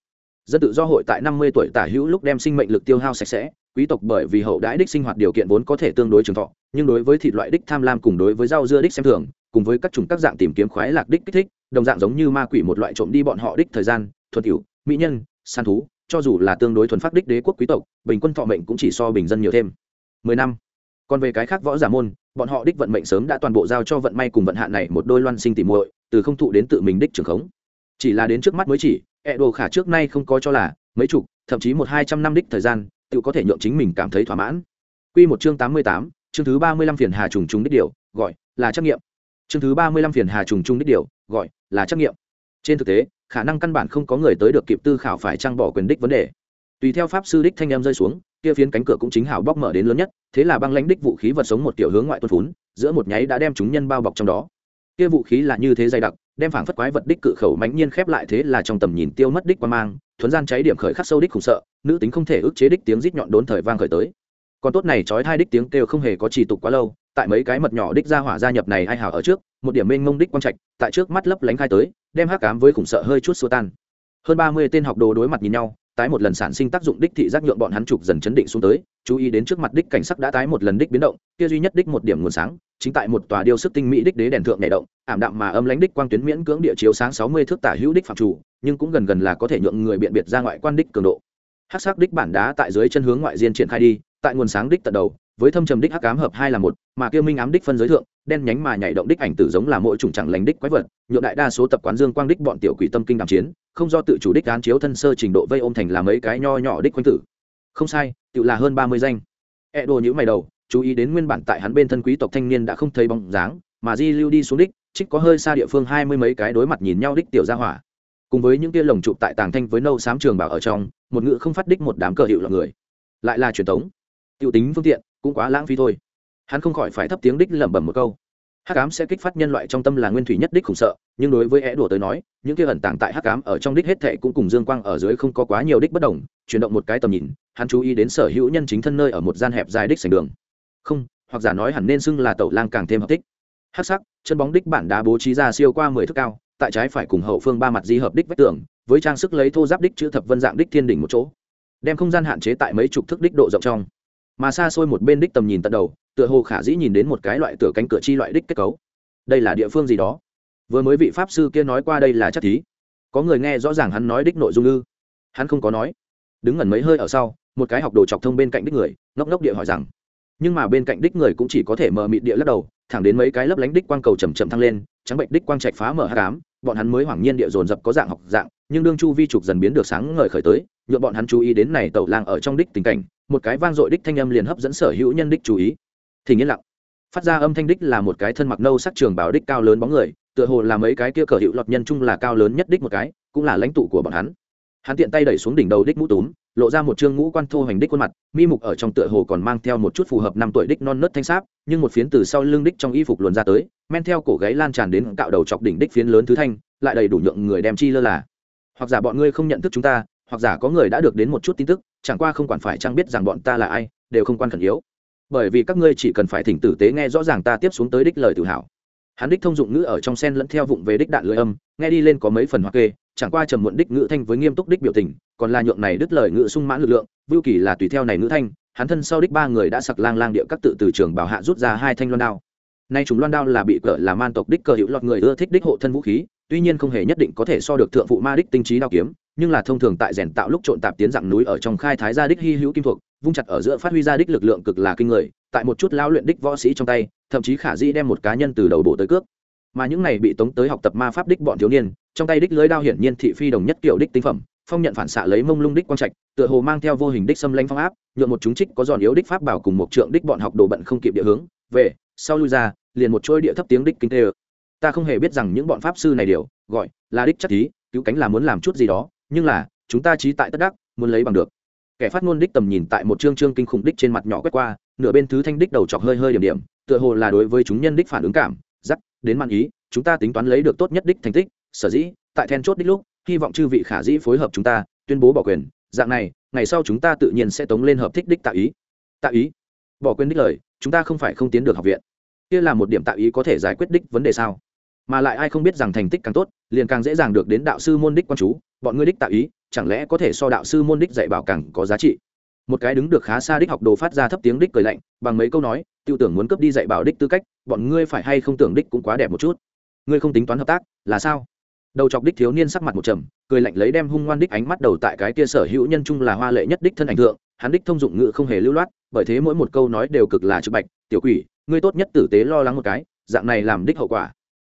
Dân tự do hội tại năm mươi tuổi tả hữu lúc đem sinh mệnh lực tiêu hao sạch sẽ quý tộc bởi vì hậu đãi đích sinh hoạt điều kiện vốn có thể tương đối trường thọ, nhưng đối với thịt loại đích tham lam cùng đối với rau dưa đích xem thường, cùng với các chủng các dạng tìm kiếm khoái lạc đích kích thích, đồng dạng giống như ma quỷ một loại trộm đi bọn họ đích thời gian, thuật hữu, mỹ nhân san thú, cho dù là tương đối thuần phát đích đế quốc quý tộc, bình quân thọ mệnh cũng chỉ so bình dân nhiều thêm. Mười năm. Còn về cái khác võ giả môn, bọn họ đích vận mệnh sớm đã toàn bộ giao cho vận may cùng vận hạn này một đôi loan sinh tỉ muội, từ không thụ đến tự mình đích trường khống. Chỉ là đến trước mắt mới chỉ ẹ đồ khả trước nay không có cho là, mấy chục, thậm chí một hai trăm năm đích thời gian tự có thể nhượng chính mình cảm thấy thỏa mãn. Quy một chương tám mươi tám, chương thứ ba mươi lăm phiền hà trùng trùng đích điều, gọi là trắc nghiệm. Chương thứ ba mươi lăm phiền hà trùng trùng đích điều, gọi là trắc nghiệm. Trên thực tế, khả năng căn bản không có người tới được kịp tư khảo phải trang bỏ quyền đích vấn đề. Tùy theo pháp sư đích thanh em rơi xuống, kia phiến cánh cửa cũng chính hảo bóc mở đến lớn nhất, thế là băng lãnh đích vũ khí vật sống một tiểu hướng ngoại tuôn phún, giữa một nháy đã đem chúng nhân bao bọc trong đó. Kia vũ khí là như thế dày đặc, đem phảng phất quái vật đích cự khẩu mãnh nhiên khép lại thế là trong tầm nhìn tiêu mất đích qua mang thuấn gian cháy điểm khởi khắc sâu đích khủng sợ, nữ tính không thể ức chế đích tiếng rít nhọn đốn thời vang khởi tới. Còn tốt này trói hai đích tiếng kêu không hề có trì tục quá lâu, tại mấy cái mật nhỏ đích ra hỏa gia nhập này ai hảo ở trước, một điểm mênh mông đích quang trạch, tại trước mắt lấp lánh khai tới, đem hắc cám với khủng sợ hơi chút xua tan. Hơn ba mươi tên học đồ đối mặt nhìn nhau, tái một lần sản sinh tác dụng đích thị giác nhượng bọn hắn trục dần chấn định xuống tới, chú ý đến trước mặt đích cảnh sắc đã tái một lần đích biến động, kia duy nhất đích một điểm nguồn sáng, chính tại một tòa điêu sức tinh mỹ đích đế đèn thượng nhảy động, ảm đạm mà âm lãnh đích quang tuyến miễn cưỡng địa chiếu sáng sáu mươi thước tả hữu đích phạm chủ nhưng cũng gần gần là có thể nhượng người biện biệt ra ngoại quan đích cường độ. Hắc sắc đích bản đá tại dưới chân hướng ngoại diên triển khai đi, tại nguồn sáng đích tận đầu, với thâm trầm đích hắc ám hợp hai là một, mà kia minh ám đích phân giới thượng, đen nhánh mà nhảy động đích ảnh tử giống là mỗi chủng chẳng lành đích quái vật, nhượng đại đa số tập quán dương quang đích bọn tiểu quỷ tâm kinh đàm chiến, không do tự chủ đích án chiếu thân sơ trình độ vây ôm thành là mấy cái nho nhỏ đích quanh tử. Không sai tự là hơn ba mươi danh. E đồ nhữ mày đầu, chú ý đến nguyên bản tại hắn bên thân quý tộc thanh niên đã không thấy bóng dáng, mà di lưu đi xuống đích, trích có hơi xa địa phương hai mươi mấy cái đối mặt nhìn nhau đích tiểu gia hỏa cùng với những kia lồng trụ tại tàng thanh với nâu xám trường bảo ở trong, một ngự không phát đích một đám cờ hiệu là người. Lại là truyền thống. Tiểu tính phương tiện, cũng quá lãng phí thôi. Hắn không khỏi phải thấp tiếng đích lẩm bẩm một câu. Hắc ám sẽ kích phát nhân loại trong tâm là nguyên thủy nhất đích khủng sợ, nhưng đối với é đùa tới nói, những kia ẩn tàng tại hắc ám ở trong đích hết thệ cũng cùng dương quang ở dưới không có quá nhiều đích bất đồng, chuyển động một cái tầm nhìn, hắn chú ý đến sở hữu nhân chính thân nơi ở một gian hẹp dài đích sành đường. Không, hoặc giả nói hẳn nên xưng là tẩu lang càng thêm hợp thích. Hắc sắc, chân bóng đích bản đá bố trí ra siêu qua mười thước cao tại trái phải cùng hậu phương ba mặt di hợp đích vách tường, với trang sức lấy thô giáp đích chữ thập vân dạng đích thiên đỉnh một chỗ, đem không gian hạn chế tại mấy chục thước đích độ rộng trong. Mà xa xôi một bên đích tầm nhìn tận đầu, tựa hồ khả dĩ nhìn đến một cái loại tựa cánh cửa chi loại đích kết cấu. Đây là địa phương gì đó? Vừa mới vị pháp sư kia nói qua đây là chất thí. Có người nghe rõ ràng hắn nói đích nội dung ư? Hắn không có nói. Đứng ngẩn mấy hơi ở sau, một cái học đồ chọc thông bên cạnh đích người, ngốc ngốc địa hỏi rằng. Nhưng mà bên cạnh đích người cũng chỉ có thể mờ mịt địa lắc đầu, thẳng đến mấy cái lấp lánh đích quang cầu chầm chậm thăng lên, trắng bệnh đích quang trạch phá mở hát cám bọn hắn mới hoảng nhiên địa dồn dập có dạng học dạng, nhưng đương chu vi trục dần biến được sáng ngời khởi tới nhuộm bọn hắn chú ý đến này tẩu lang ở trong đích tình cảnh, một cái vang dội đích thanh âm liền hấp dẫn sở hữu nhân đích chú ý. Thì yên lặng. Phát ra âm thanh đích là một cái thân mặc nâu sắc trường bảo đích cao lớn bóng người, tựa hồ là mấy cái kia cờ hiệu lọt nhân chung là cao lớn nhất đích một cái, cũng là lãnh tụ của bọn hắn. Hắn tiện tay đẩy xuống đỉnh đầu đích mũ túm lộ ra một chương ngũ quan thô hành đích khuôn mặt, mi mục ở trong tựa hồ còn mang theo một chút phù hợp năm tuổi đích non nớt thanh sáp, nhưng một phiến từ sau lưng đích trong y phục luồn ra tới, men theo cổ gáy lan tràn đến cạo đầu chọc đỉnh đích phiến lớn thứ thanh, lại đầy đủ nhượng người đem chi lơ là. Hoặc giả bọn ngươi không nhận thức chúng ta, hoặc giả có người đã được đến một chút tin tức, chẳng qua không quản phải chăng biết rằng bọn ta là ai, đều không quan khẩn yếu. Bởi vì các ngươi chỉ cần phải thỉnh tử tế nghe rõ ràng ta tiếp xuống tới đích lời tự hào. Hắn đích thông dụng ngữ ở trong sen lẫn theo vụng về đích đạn lưỡi âm, nghe đi lên có mấy phần hoa kê chẳng qua trầm muộn đích ngữ thanh với nghiêm túc đích biểu tình, còn là nhượng này đứt lời ngữ sung mãn lực lượng, vưu kỳ là tùy theo này ngữ thanh, hắn thân sau đích ba người đã sặc lang lang địa các tự từ trường bảo hạ rút ra hai thanh loan đao. Nay chúng loan đao là bị cỡ là man tộc đích cờ hữu lọt người ưa thích đích hộ thân vũ khí, tuy nhiên không hề nhất định có thể so được thượng phụ ma đích tinh trí đao kiếm, nhưng là thông thường tại rèn tạo lúc trộn tạp tiến dạng núi ở trong khai thái gia đích hy hữu kim thuộc, vung chặt ở giữa phát huy ra đích lực lượng cực là kinh người, tại một chút lao luyện đích võ sĩ trong tay, thậm chí khả di đem một cá nhân từ đầu bộ tới cước. Mà những này bị tống tới học tập ma pháp đích bọn thiếu niên trong tay đích lưới đao hiển nhiên thị phi đồng nhất kiểu đích tinh phẩm, phong nhận phản xạ lấy mông lung đích quang trạch, tựa hồ mang theo vô hình đích xâm lanh phong áp nhuộm một chúng trích có giòn yếu đích pháp bảo cùng một trượng đích bọn học đồ bận không kịp địa hướng, về, sau lui ra, liền một chuỗi địa thấp tiếng đích kinh tê ta không hề biết rằng những bọn pháp sư này điều gọi, là đích chất thí, cứu cánh là muốn làm chút gì đó, nhưng là, chúng ta trí tại tất đắc, muốn lấy bằng được. Kẻ phát ngôn đích tầm nhìn tại một chương chương kinh khủng đích trên mặt nhỏ quét qua, nửa bên thứ thanh đích đầu chọc hơi hơi điểm điểm, tựa hồ là đối với chúng nhân đích phản ứng cảm dắt đến mạn ý, chúng ta tính toán lấy được tốt nhất đích thành tích sở dĩ, tại then chốt đích lúc, hy vọng chư vị khả dĩ phối hợp chúng ta, tuyên bố bỏ quyền. Dạng này, ngày sau chúng ta tự nhiên sẽ tống lên hợp thích đích tạo ý. Tạo ý? Bỏ quyền đích lời, chúng ta không phải không tiến được học viện. Kia là một điểm tạo ý có thể giải quyết đích vấn đề sao? Mà lại ai không biết rằng thành tích càng tốt, liền càng dễ dàng được đến đạo sư môn đích quan chú. Bọn ngươi đích tạo ý, chẳng lẽ có thể so đạo sư môn đích dạy bảo càng có giá trị? Một cái đứng được khá xa đích học đồ phát ra thấp tiếng đích cười lạnh, bằng mấy câu nói, tiêu tưởng muốn cướp đi dạy bảo đích tư cách, bọn ngươi phải hay không tưởng đích cũng quá đẹp một chút. Ngươi không tính toán hợp tác, là sao? Đầu chọc đích thiếu niên sắc mặt một trầm, cười lạnh lấy đem hung ngoan đích ánh mắt đầu tại cái kia sở hữu nhân trung là hoa lệ nhất đích thân ảnh thượng, hắn đích thông dụng ngữ không hề lưu loát, bởi thế mỗi một câu nói đều cực là trực bạch, tiểu quỷ, ngươi tốt nhất tử tế lo lắng một cái, dạng này làm đích hậu quả.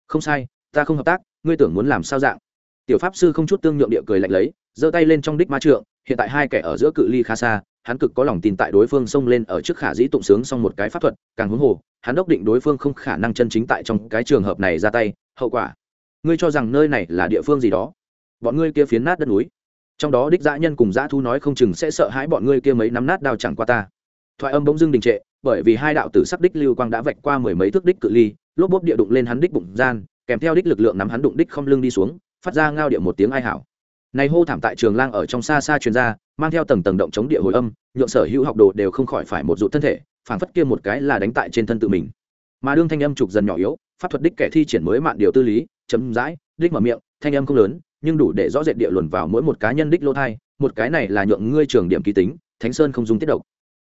Không sai, ta không hợp tác, ngươi tưởng muốn làm sao dạng? Tiểu pháp sư không chút tương nhượng địa cười lạnh lấy, giơ tay lên trong đích ma trượng, hiện tại hai kẻ ở giữa cự ly khá xa, hắn cực có lòng tin tại đối phương xông lên ở trước khả dĩ tụng sướng xong một cái pháp thuật, càng huống hồ, hắn đốc định đối phương không khả năng chân chính tại trong cái trường hợp này ra tay, hậu quả ngươi cho rằng nơi này là địa phương gì đó? Bọn ngươi kia phiến nát đất núi. Trong đó đích dã nhân cùng dã thu nói không chừng sẽ sợ hãi bọn ngươi kia mấy nắm nát đao chẳng qua ta. Thoại âm bỗng dưng đình trệ, bởi vì hai đạo tử sắc đích lưu quang đã vạch qua mười mấy thước đích cự ly, lốp bốp địa đụng lên hắn đích bụng gian, kèm theo đích lực lượng nắm hắn đụng đích không lưng đi xuống, phát ra ngao địa một tiếng ai hảo. Này hô thảm tại trường lang ở trong xa xa truyền ra, mang theo tầng tầng động chống địa hồi âm, nhượng sở hữu học đồ đều không khỏi phải một dụ thân thể, phảng phất kia một cái là đánh tại trên thân tự mình. Mà đương thanh âm trục dần nhỏ yếu, pháp thuật đích kẻ thi triển mới mạn điều tư lý chấm dãi đích mở miệng, thanh âm không lớn, nhưng đủ để rõ rệt địa luồn vào mỗi một cá nhân đích lô thai, một cái này là nhượng ngươi trường điểm ký tính, thánh sơn không dùng tiết độc.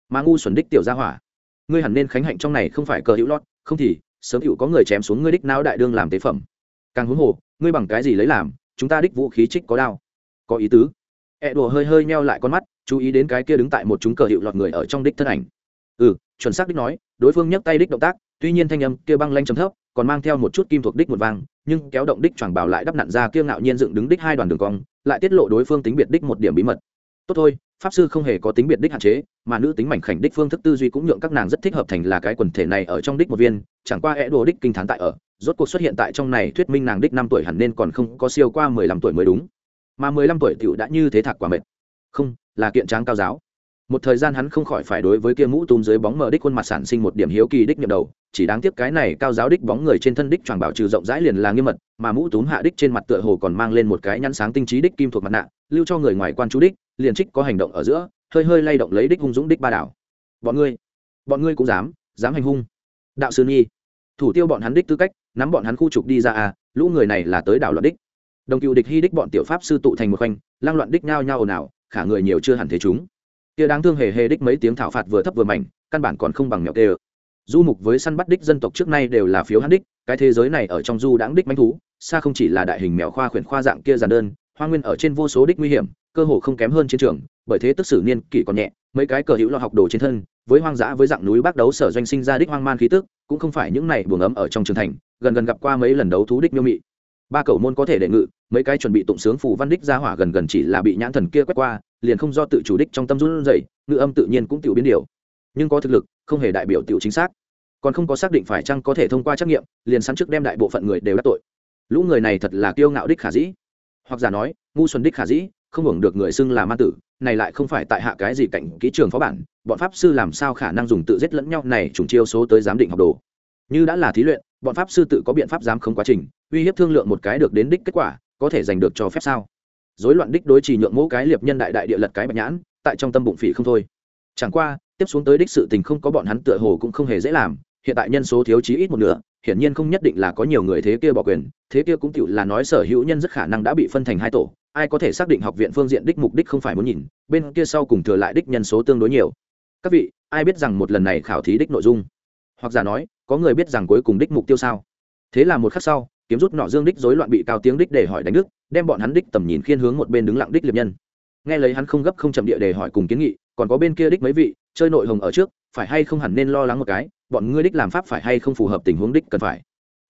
Mà ngu xuẩn đích tiểu gia hỏa, ngươi hẳn nên khánh hạnh trong này không phải cờ hữu lót, không thì, sớm hữu có người chém xuống ngươi đích não đại đương làm tế phẩm. Càng huống hồ, ngươi bằng cái gì lấy làm, chúng ta đích vũ khí trích có đao. Có ý tứ. E đùa hơi hơi meo lại con mắt, chú ý đến cái kia đứng tại một chúng cờ hiệu lọt người ở trong đích thân ảnh. Ừ chuẩn xác đích nói, đối phương nhấc tay đích động tác, tuy nhiên thanh âm kia băng lanh chấm thấp còn mang theo một chút kim thuộc đích một vang, nhưng kéo động đích choàng bảo lại đắp nặn ra kia ngạo nhiên dựng đứng đích hai đoàn đường cong, lại tiết lộ đối phương tính biệt đích một điểm bí mật. Tốt thôi, pháp sư không hề có tính biệt đích hạn chế, mà nữ tính mảnh khảnh đích phương thức tư duy cũng nhượng các nàng rất thích hợp thành là cái quần thể này ở trong đích một viên, chẳng qua é đồ đích kinh thán tại ở, rốt cuộc xuất hiện tại trong này thuyết minh nàng đích năm tuổi hẳn nên còn không có siêu qua mười lăm tuổi mới đúng. Mà mười lăm tuổi tiểu đã như thế thạc quả mệt. Không, là kiện tráng cao giáo một thời gian hắn không khỏi phải đối với kia mũ túm dưới bóng mờ đích khuôn mặt sản sinh một điểm hiếu kỳ đích nhậm đầu, chỉ đáng tiếc cái này cao giáo đích bóng người trên thân đích choàng bảo trừ rộng rãi liền là nghiêm mật, mà mũ túm hạ đích trên mặt tựa hồ còn mang lên một cái nhăn sáng tinh trí đích kim thuộc mặt nạ, lưu cho người ngoài quan chú đích, liền trích có hành động ở giữa, hơi hơi lay động lấy đích hung dũng đích ba đảo. Bọn ngươi bọn ngươi cũng dám dám hành hung. Đạo sư nhi, thủ tiêu bọn hắn đích tư cách, nắm bọn hắn khu trục đi ra à lũ người này là tới đảo loạn đích. Đồng cựu địch hy đích bọn tiểu pháp sư tụ thành một khoanh, lang loạn đích nhao nhao ồn ào, khả người nhiều chưa hẳn thế chúng kia đáng thương hề hề đích mấy tiếng thảo phạt vừa thấp vừa mảnh, căn bản còn không bằng mèo tê ơ. Du mục với săn bắt đích dân tộc trước nay đều là phiếu hắn đích, cái thế giới này ở trong du đáng đích manh thú, xa không chỉ là đại hình mèo khoa khuyển khoa dạng kia giản đơn, hoa nguyên ở trên vô số đích nguy hiểm, cơ hồ không kém hơn chiến trường, bởi thế tức sử niên kỷ còn nhẹ, mấy cái cờ hữu lo học đồ trên thân, với hoang dã với dạng núi bác đấu sở doanh sinh ra đích hoang man khí tức, cũng không phải những này buồng ấm ở trong trường thành, gần gần gặp qua mấy lần đấu thú đích miêu mị ba cầu môn có thể đệ ngự, mấy cái chuẩn bị tụng sướng phù văn đích ra hỏa gần gần chỉ là bị nhãn thần kia quét qua, liền không do tự chủ đích trong tâm run dậy ngự âm tự nhiên cũng tiểu biến điều. Nhưng có thực lực, không hề đại biểu tiểu chính xác. Còn không có xác định phải chăng có thể thông qua trắc nghiệm, liền sẵn trước đem đại bộ phận người đều đắc tội. Lũ người này thật là kiêu ngạo đích khả dĩ. Hoặc giả nói, ngu xuân đích khả dĩ, không hưởng được người xưng là ma tử, này lại không phải tại hạ cái gì cảnh kỹ trường phó bản, bọn pháp sư làm sao khả năng dùng tự giết lẫn nhau này trùng chiêu số tới giám định học đồ. Như đã là thí luyện bọn pháp sư tự có biện pháp giám không quá trình, uy hiếp thương lượng một cái được đến đích kết quả, có thể giành được cho phép sao? Dối loạn đích đối trì nhượng mẫu cái liệp nhân đại đại địa lật cái bạch nhãn, tại trong tâm bụng phỉ không thôi. Chẳng qua, tiếp xuống tới đích sự tình không có bọn hắn tựa hồ cũng không hề dễ làm, hiện tại nhân số thiếu chí ít một nửa, hiển nhiên không nhất định là có nhiều người thế kia bỏ quyền, thế kia cũng tựu là nói sở hữu nhân rất khả năng đã bị phân thành hai tổ, ai có thể xác định học viện phương diện đích mục đích không phải muốn nhìn, bên kia sau cùng thừa lại đích nhân số tương đối nhiều. Các vị, ai biết rằng một lần này khảo thí đích nội dung? Hoặc giả nói, có người biết rằng cuối cùng đích mục tiêu sao? Thế là một khắc sau, kiếm rút nọ dương đích rối loạn bị cao tiếng đích để hỏi đánh đức, đem bọn hắn đích tầm nhìn khiên hướng một bên đứng lặng đích liệp nhân. Nghe lấy hắn không gấp không chậm địa để hỏi cùng kiến nghị, còn có bên kia đích mấy vị, chơi nội hồng ở trước, phải hay không hẳn nên lo lắng một cái, bọn ngươi đích làm pháp phải hay không phù hợp tình huống đích cần phải.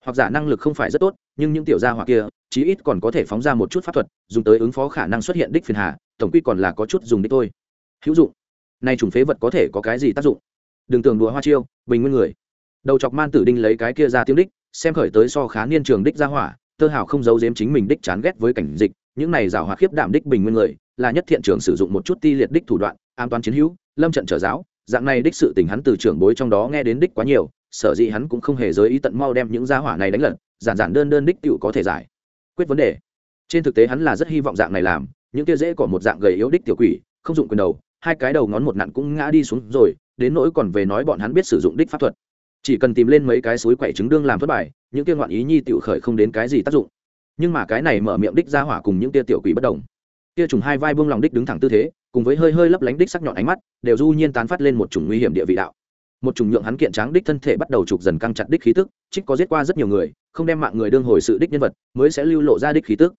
Hoặc giả năng lực không phải rất tốt, nhưng những tiểu gia hoặc kia, chí ít còn có thể phóng ra một chút pháp thuật, dùng tới ứng phó khả năng xuất hiện đích phiền hà, tổng quy còn là có chút dùng đích thôi. Hữu dụng. Nay trùng phế vật có thể có cái gì tác dụng? Đừng tưởng đùa hoa chiêu, bình nguyên người. Đầu chọc man tử đinh lấy cái kia ra tiếng đích, xem khởi tới so khá niên trường đích ra hỏa, tơ hào không giấu giếm chính mình đích chán ghét với cảnh dịch, những này giảo hòa khiếp đảm đích bình nguyên người, là nhất thiện trường sử dụng một chút ti liệt đích thủ đoạn, an toàn chiến hữu, lâm trận trở giáo, dạng này đích sự tình hắn từ trưởng bối trong đó nghe đến đích quá nhiều, sở dĩ hắn cũng không hề giới ý tận mau đem những gia hỏa này đánh lận giản giản đơn đơn đích tựu có thể giải. Quyết vấn đề. Trên thực tế hắn là rất hy vọng dạng này làm, những kia dễ có một dạng gầy yếu đích tiểu quỷ, không dụng quyền đầu hai cái đầu ngón một nặn cũng ngã đi xuống rồi, đến nỗi còn về nói bọn hắn biết sử dụng đích pháp thuật. Chỉ cần tìm lên mấy cái suối quậy trứng đương làm thất bại những kia ngoạn ý nhi tiểu khởi không đến cái gì tác dụng. Nhưng mà cái này mở miệng đích ra hỏa cùng những tia tiểu quỷ bất đồng. Tia trùng hai vai buông lòng đích đứng thẳng tư thế, cùng với hơi hơi lấp lánh đích sắc nhọn ánh mắt, đều du nhiên tán phát lên một chủng nguy hiểm địa vị đạo. Một chủng nhượng hắn kiện tráng đích thân thể bắt đầu trục dần căng chặt đích khí tức, trích có giết qua rất nhiều người, không đem mạng người đương hồi sự đích nhân vật, mới sẽ lưu lộ ra đích khí tức.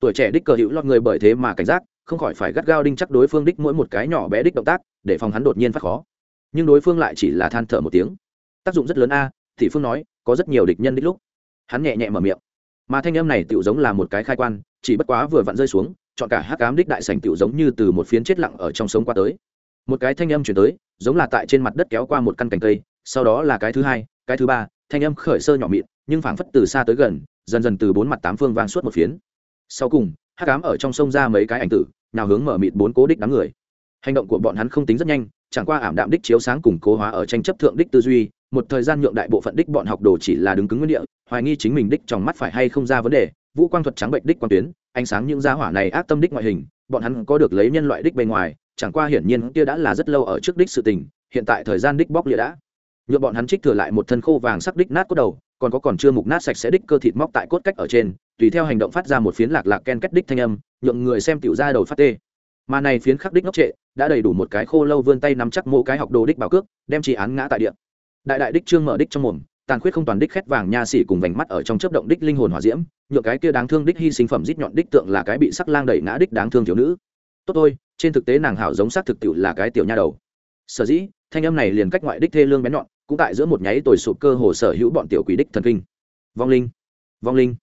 Tuổi trẻ đích cờ hữu lọt người bởi thế mà cảnh giác không khỏi phải gắt gao đinh chắc đối phương đích mỗi một cái nhỏ bé đích động tác, để phòng hắn đột nhiên phát khó. Nhưng đối phương lại chỉ là than thở một tiếng. Tác dụng rất lớn a, thị phương nói, có rất nhiều địch nhân đích lúc. Hắn nhẹ nhẹ mở miệng. Mà thanh âm này tựu giống là một cái khai quan, chỉ bất quá vừa vặn rơi xuống, chọn cả hắc ám đích đại sành tựu giống như từ một phiến chết lặng ở trong sống qua tới. Một cái thanh âm chuyển tới, giống là tại trên mặt đất kéo qua một căn cành cây, sau đó là cái thứ hai, cái thứ ba, thanh âm khởi sơ nhỏ mịn, nhưng phảng phất từ xa tới gần, dần dần từ bốn mặt tám phương vang suốt một phiến. Sau cùng, hắc ám ở trong sông ra mấy cái ảnh tử nào hướng mở mịt bốn cố đích đám người. Hành động của bọn hắn không tính rất nhanh, chẳng qua ảm đạm đích chiếu sáng cùng cố hóa ở tranh chấp thượng đích tư duy, một thời gian nhượng đại bộ phận đích bọn học đồ chỉ là đứng cứng nguyên địa, hoài nghi chính mình đích trong mắt phải hay không ra vấn đề, vũ quang thuật trắng bệnh đích quan tuyến, ánh sáng những gia hỏa này ác tâm đích ngoại hình, bọn hắn có được lấy nhân loại đích bên ngoài, chẳng qua hiển nhiên kia đã là rất lâu ở trước đích sự tình, hiện tại thời gian đích bóc lịa đã. Nhượng bọn hắn trích thừa lại một thân khô vàng sắc đích nát cốt đầu, còn có còn chưa mục nát sạch sẽ đích cơ thịt móc tại cốt cách ở trên, tùy theo hành động phát ra một phiến lạc lạc ken kết đích thanh âm nhượng người xem tiểu ra đầu phát tê. Mà này phiến khắc đích ngốc trệ đã đầy đủ một cái khô lâu vươn tay nắm chắc mỗi cái học đồ đích bảo cước, đem chỉ án ngã tại địa. Đại đại đích trương mở đích trong mồm, tàn khuyết không toàn đích khét vàng nha xỉ cùng vành mắt ở trong chớp động đích linh hồn hỏa diễm nhựa cái kia đáng thương đích hy sinh phẩm rít nhọn đích tượng là cái bị sắc lang đẩy ngã đích đáng thương thiếu nữ. Tốt thôi, trên thực tế nàng hảo giống sắc thực tiệu là cái tiểu nha đầu. Sở dĩ, thanh âm này liền cách ngoại đích thê lương bén nhọn, cũng tại giữa một nháy tồi sụp cơ hồ sở hữu bọn tiểu quỷ đích thần kinh. Vong linh! Vong linh!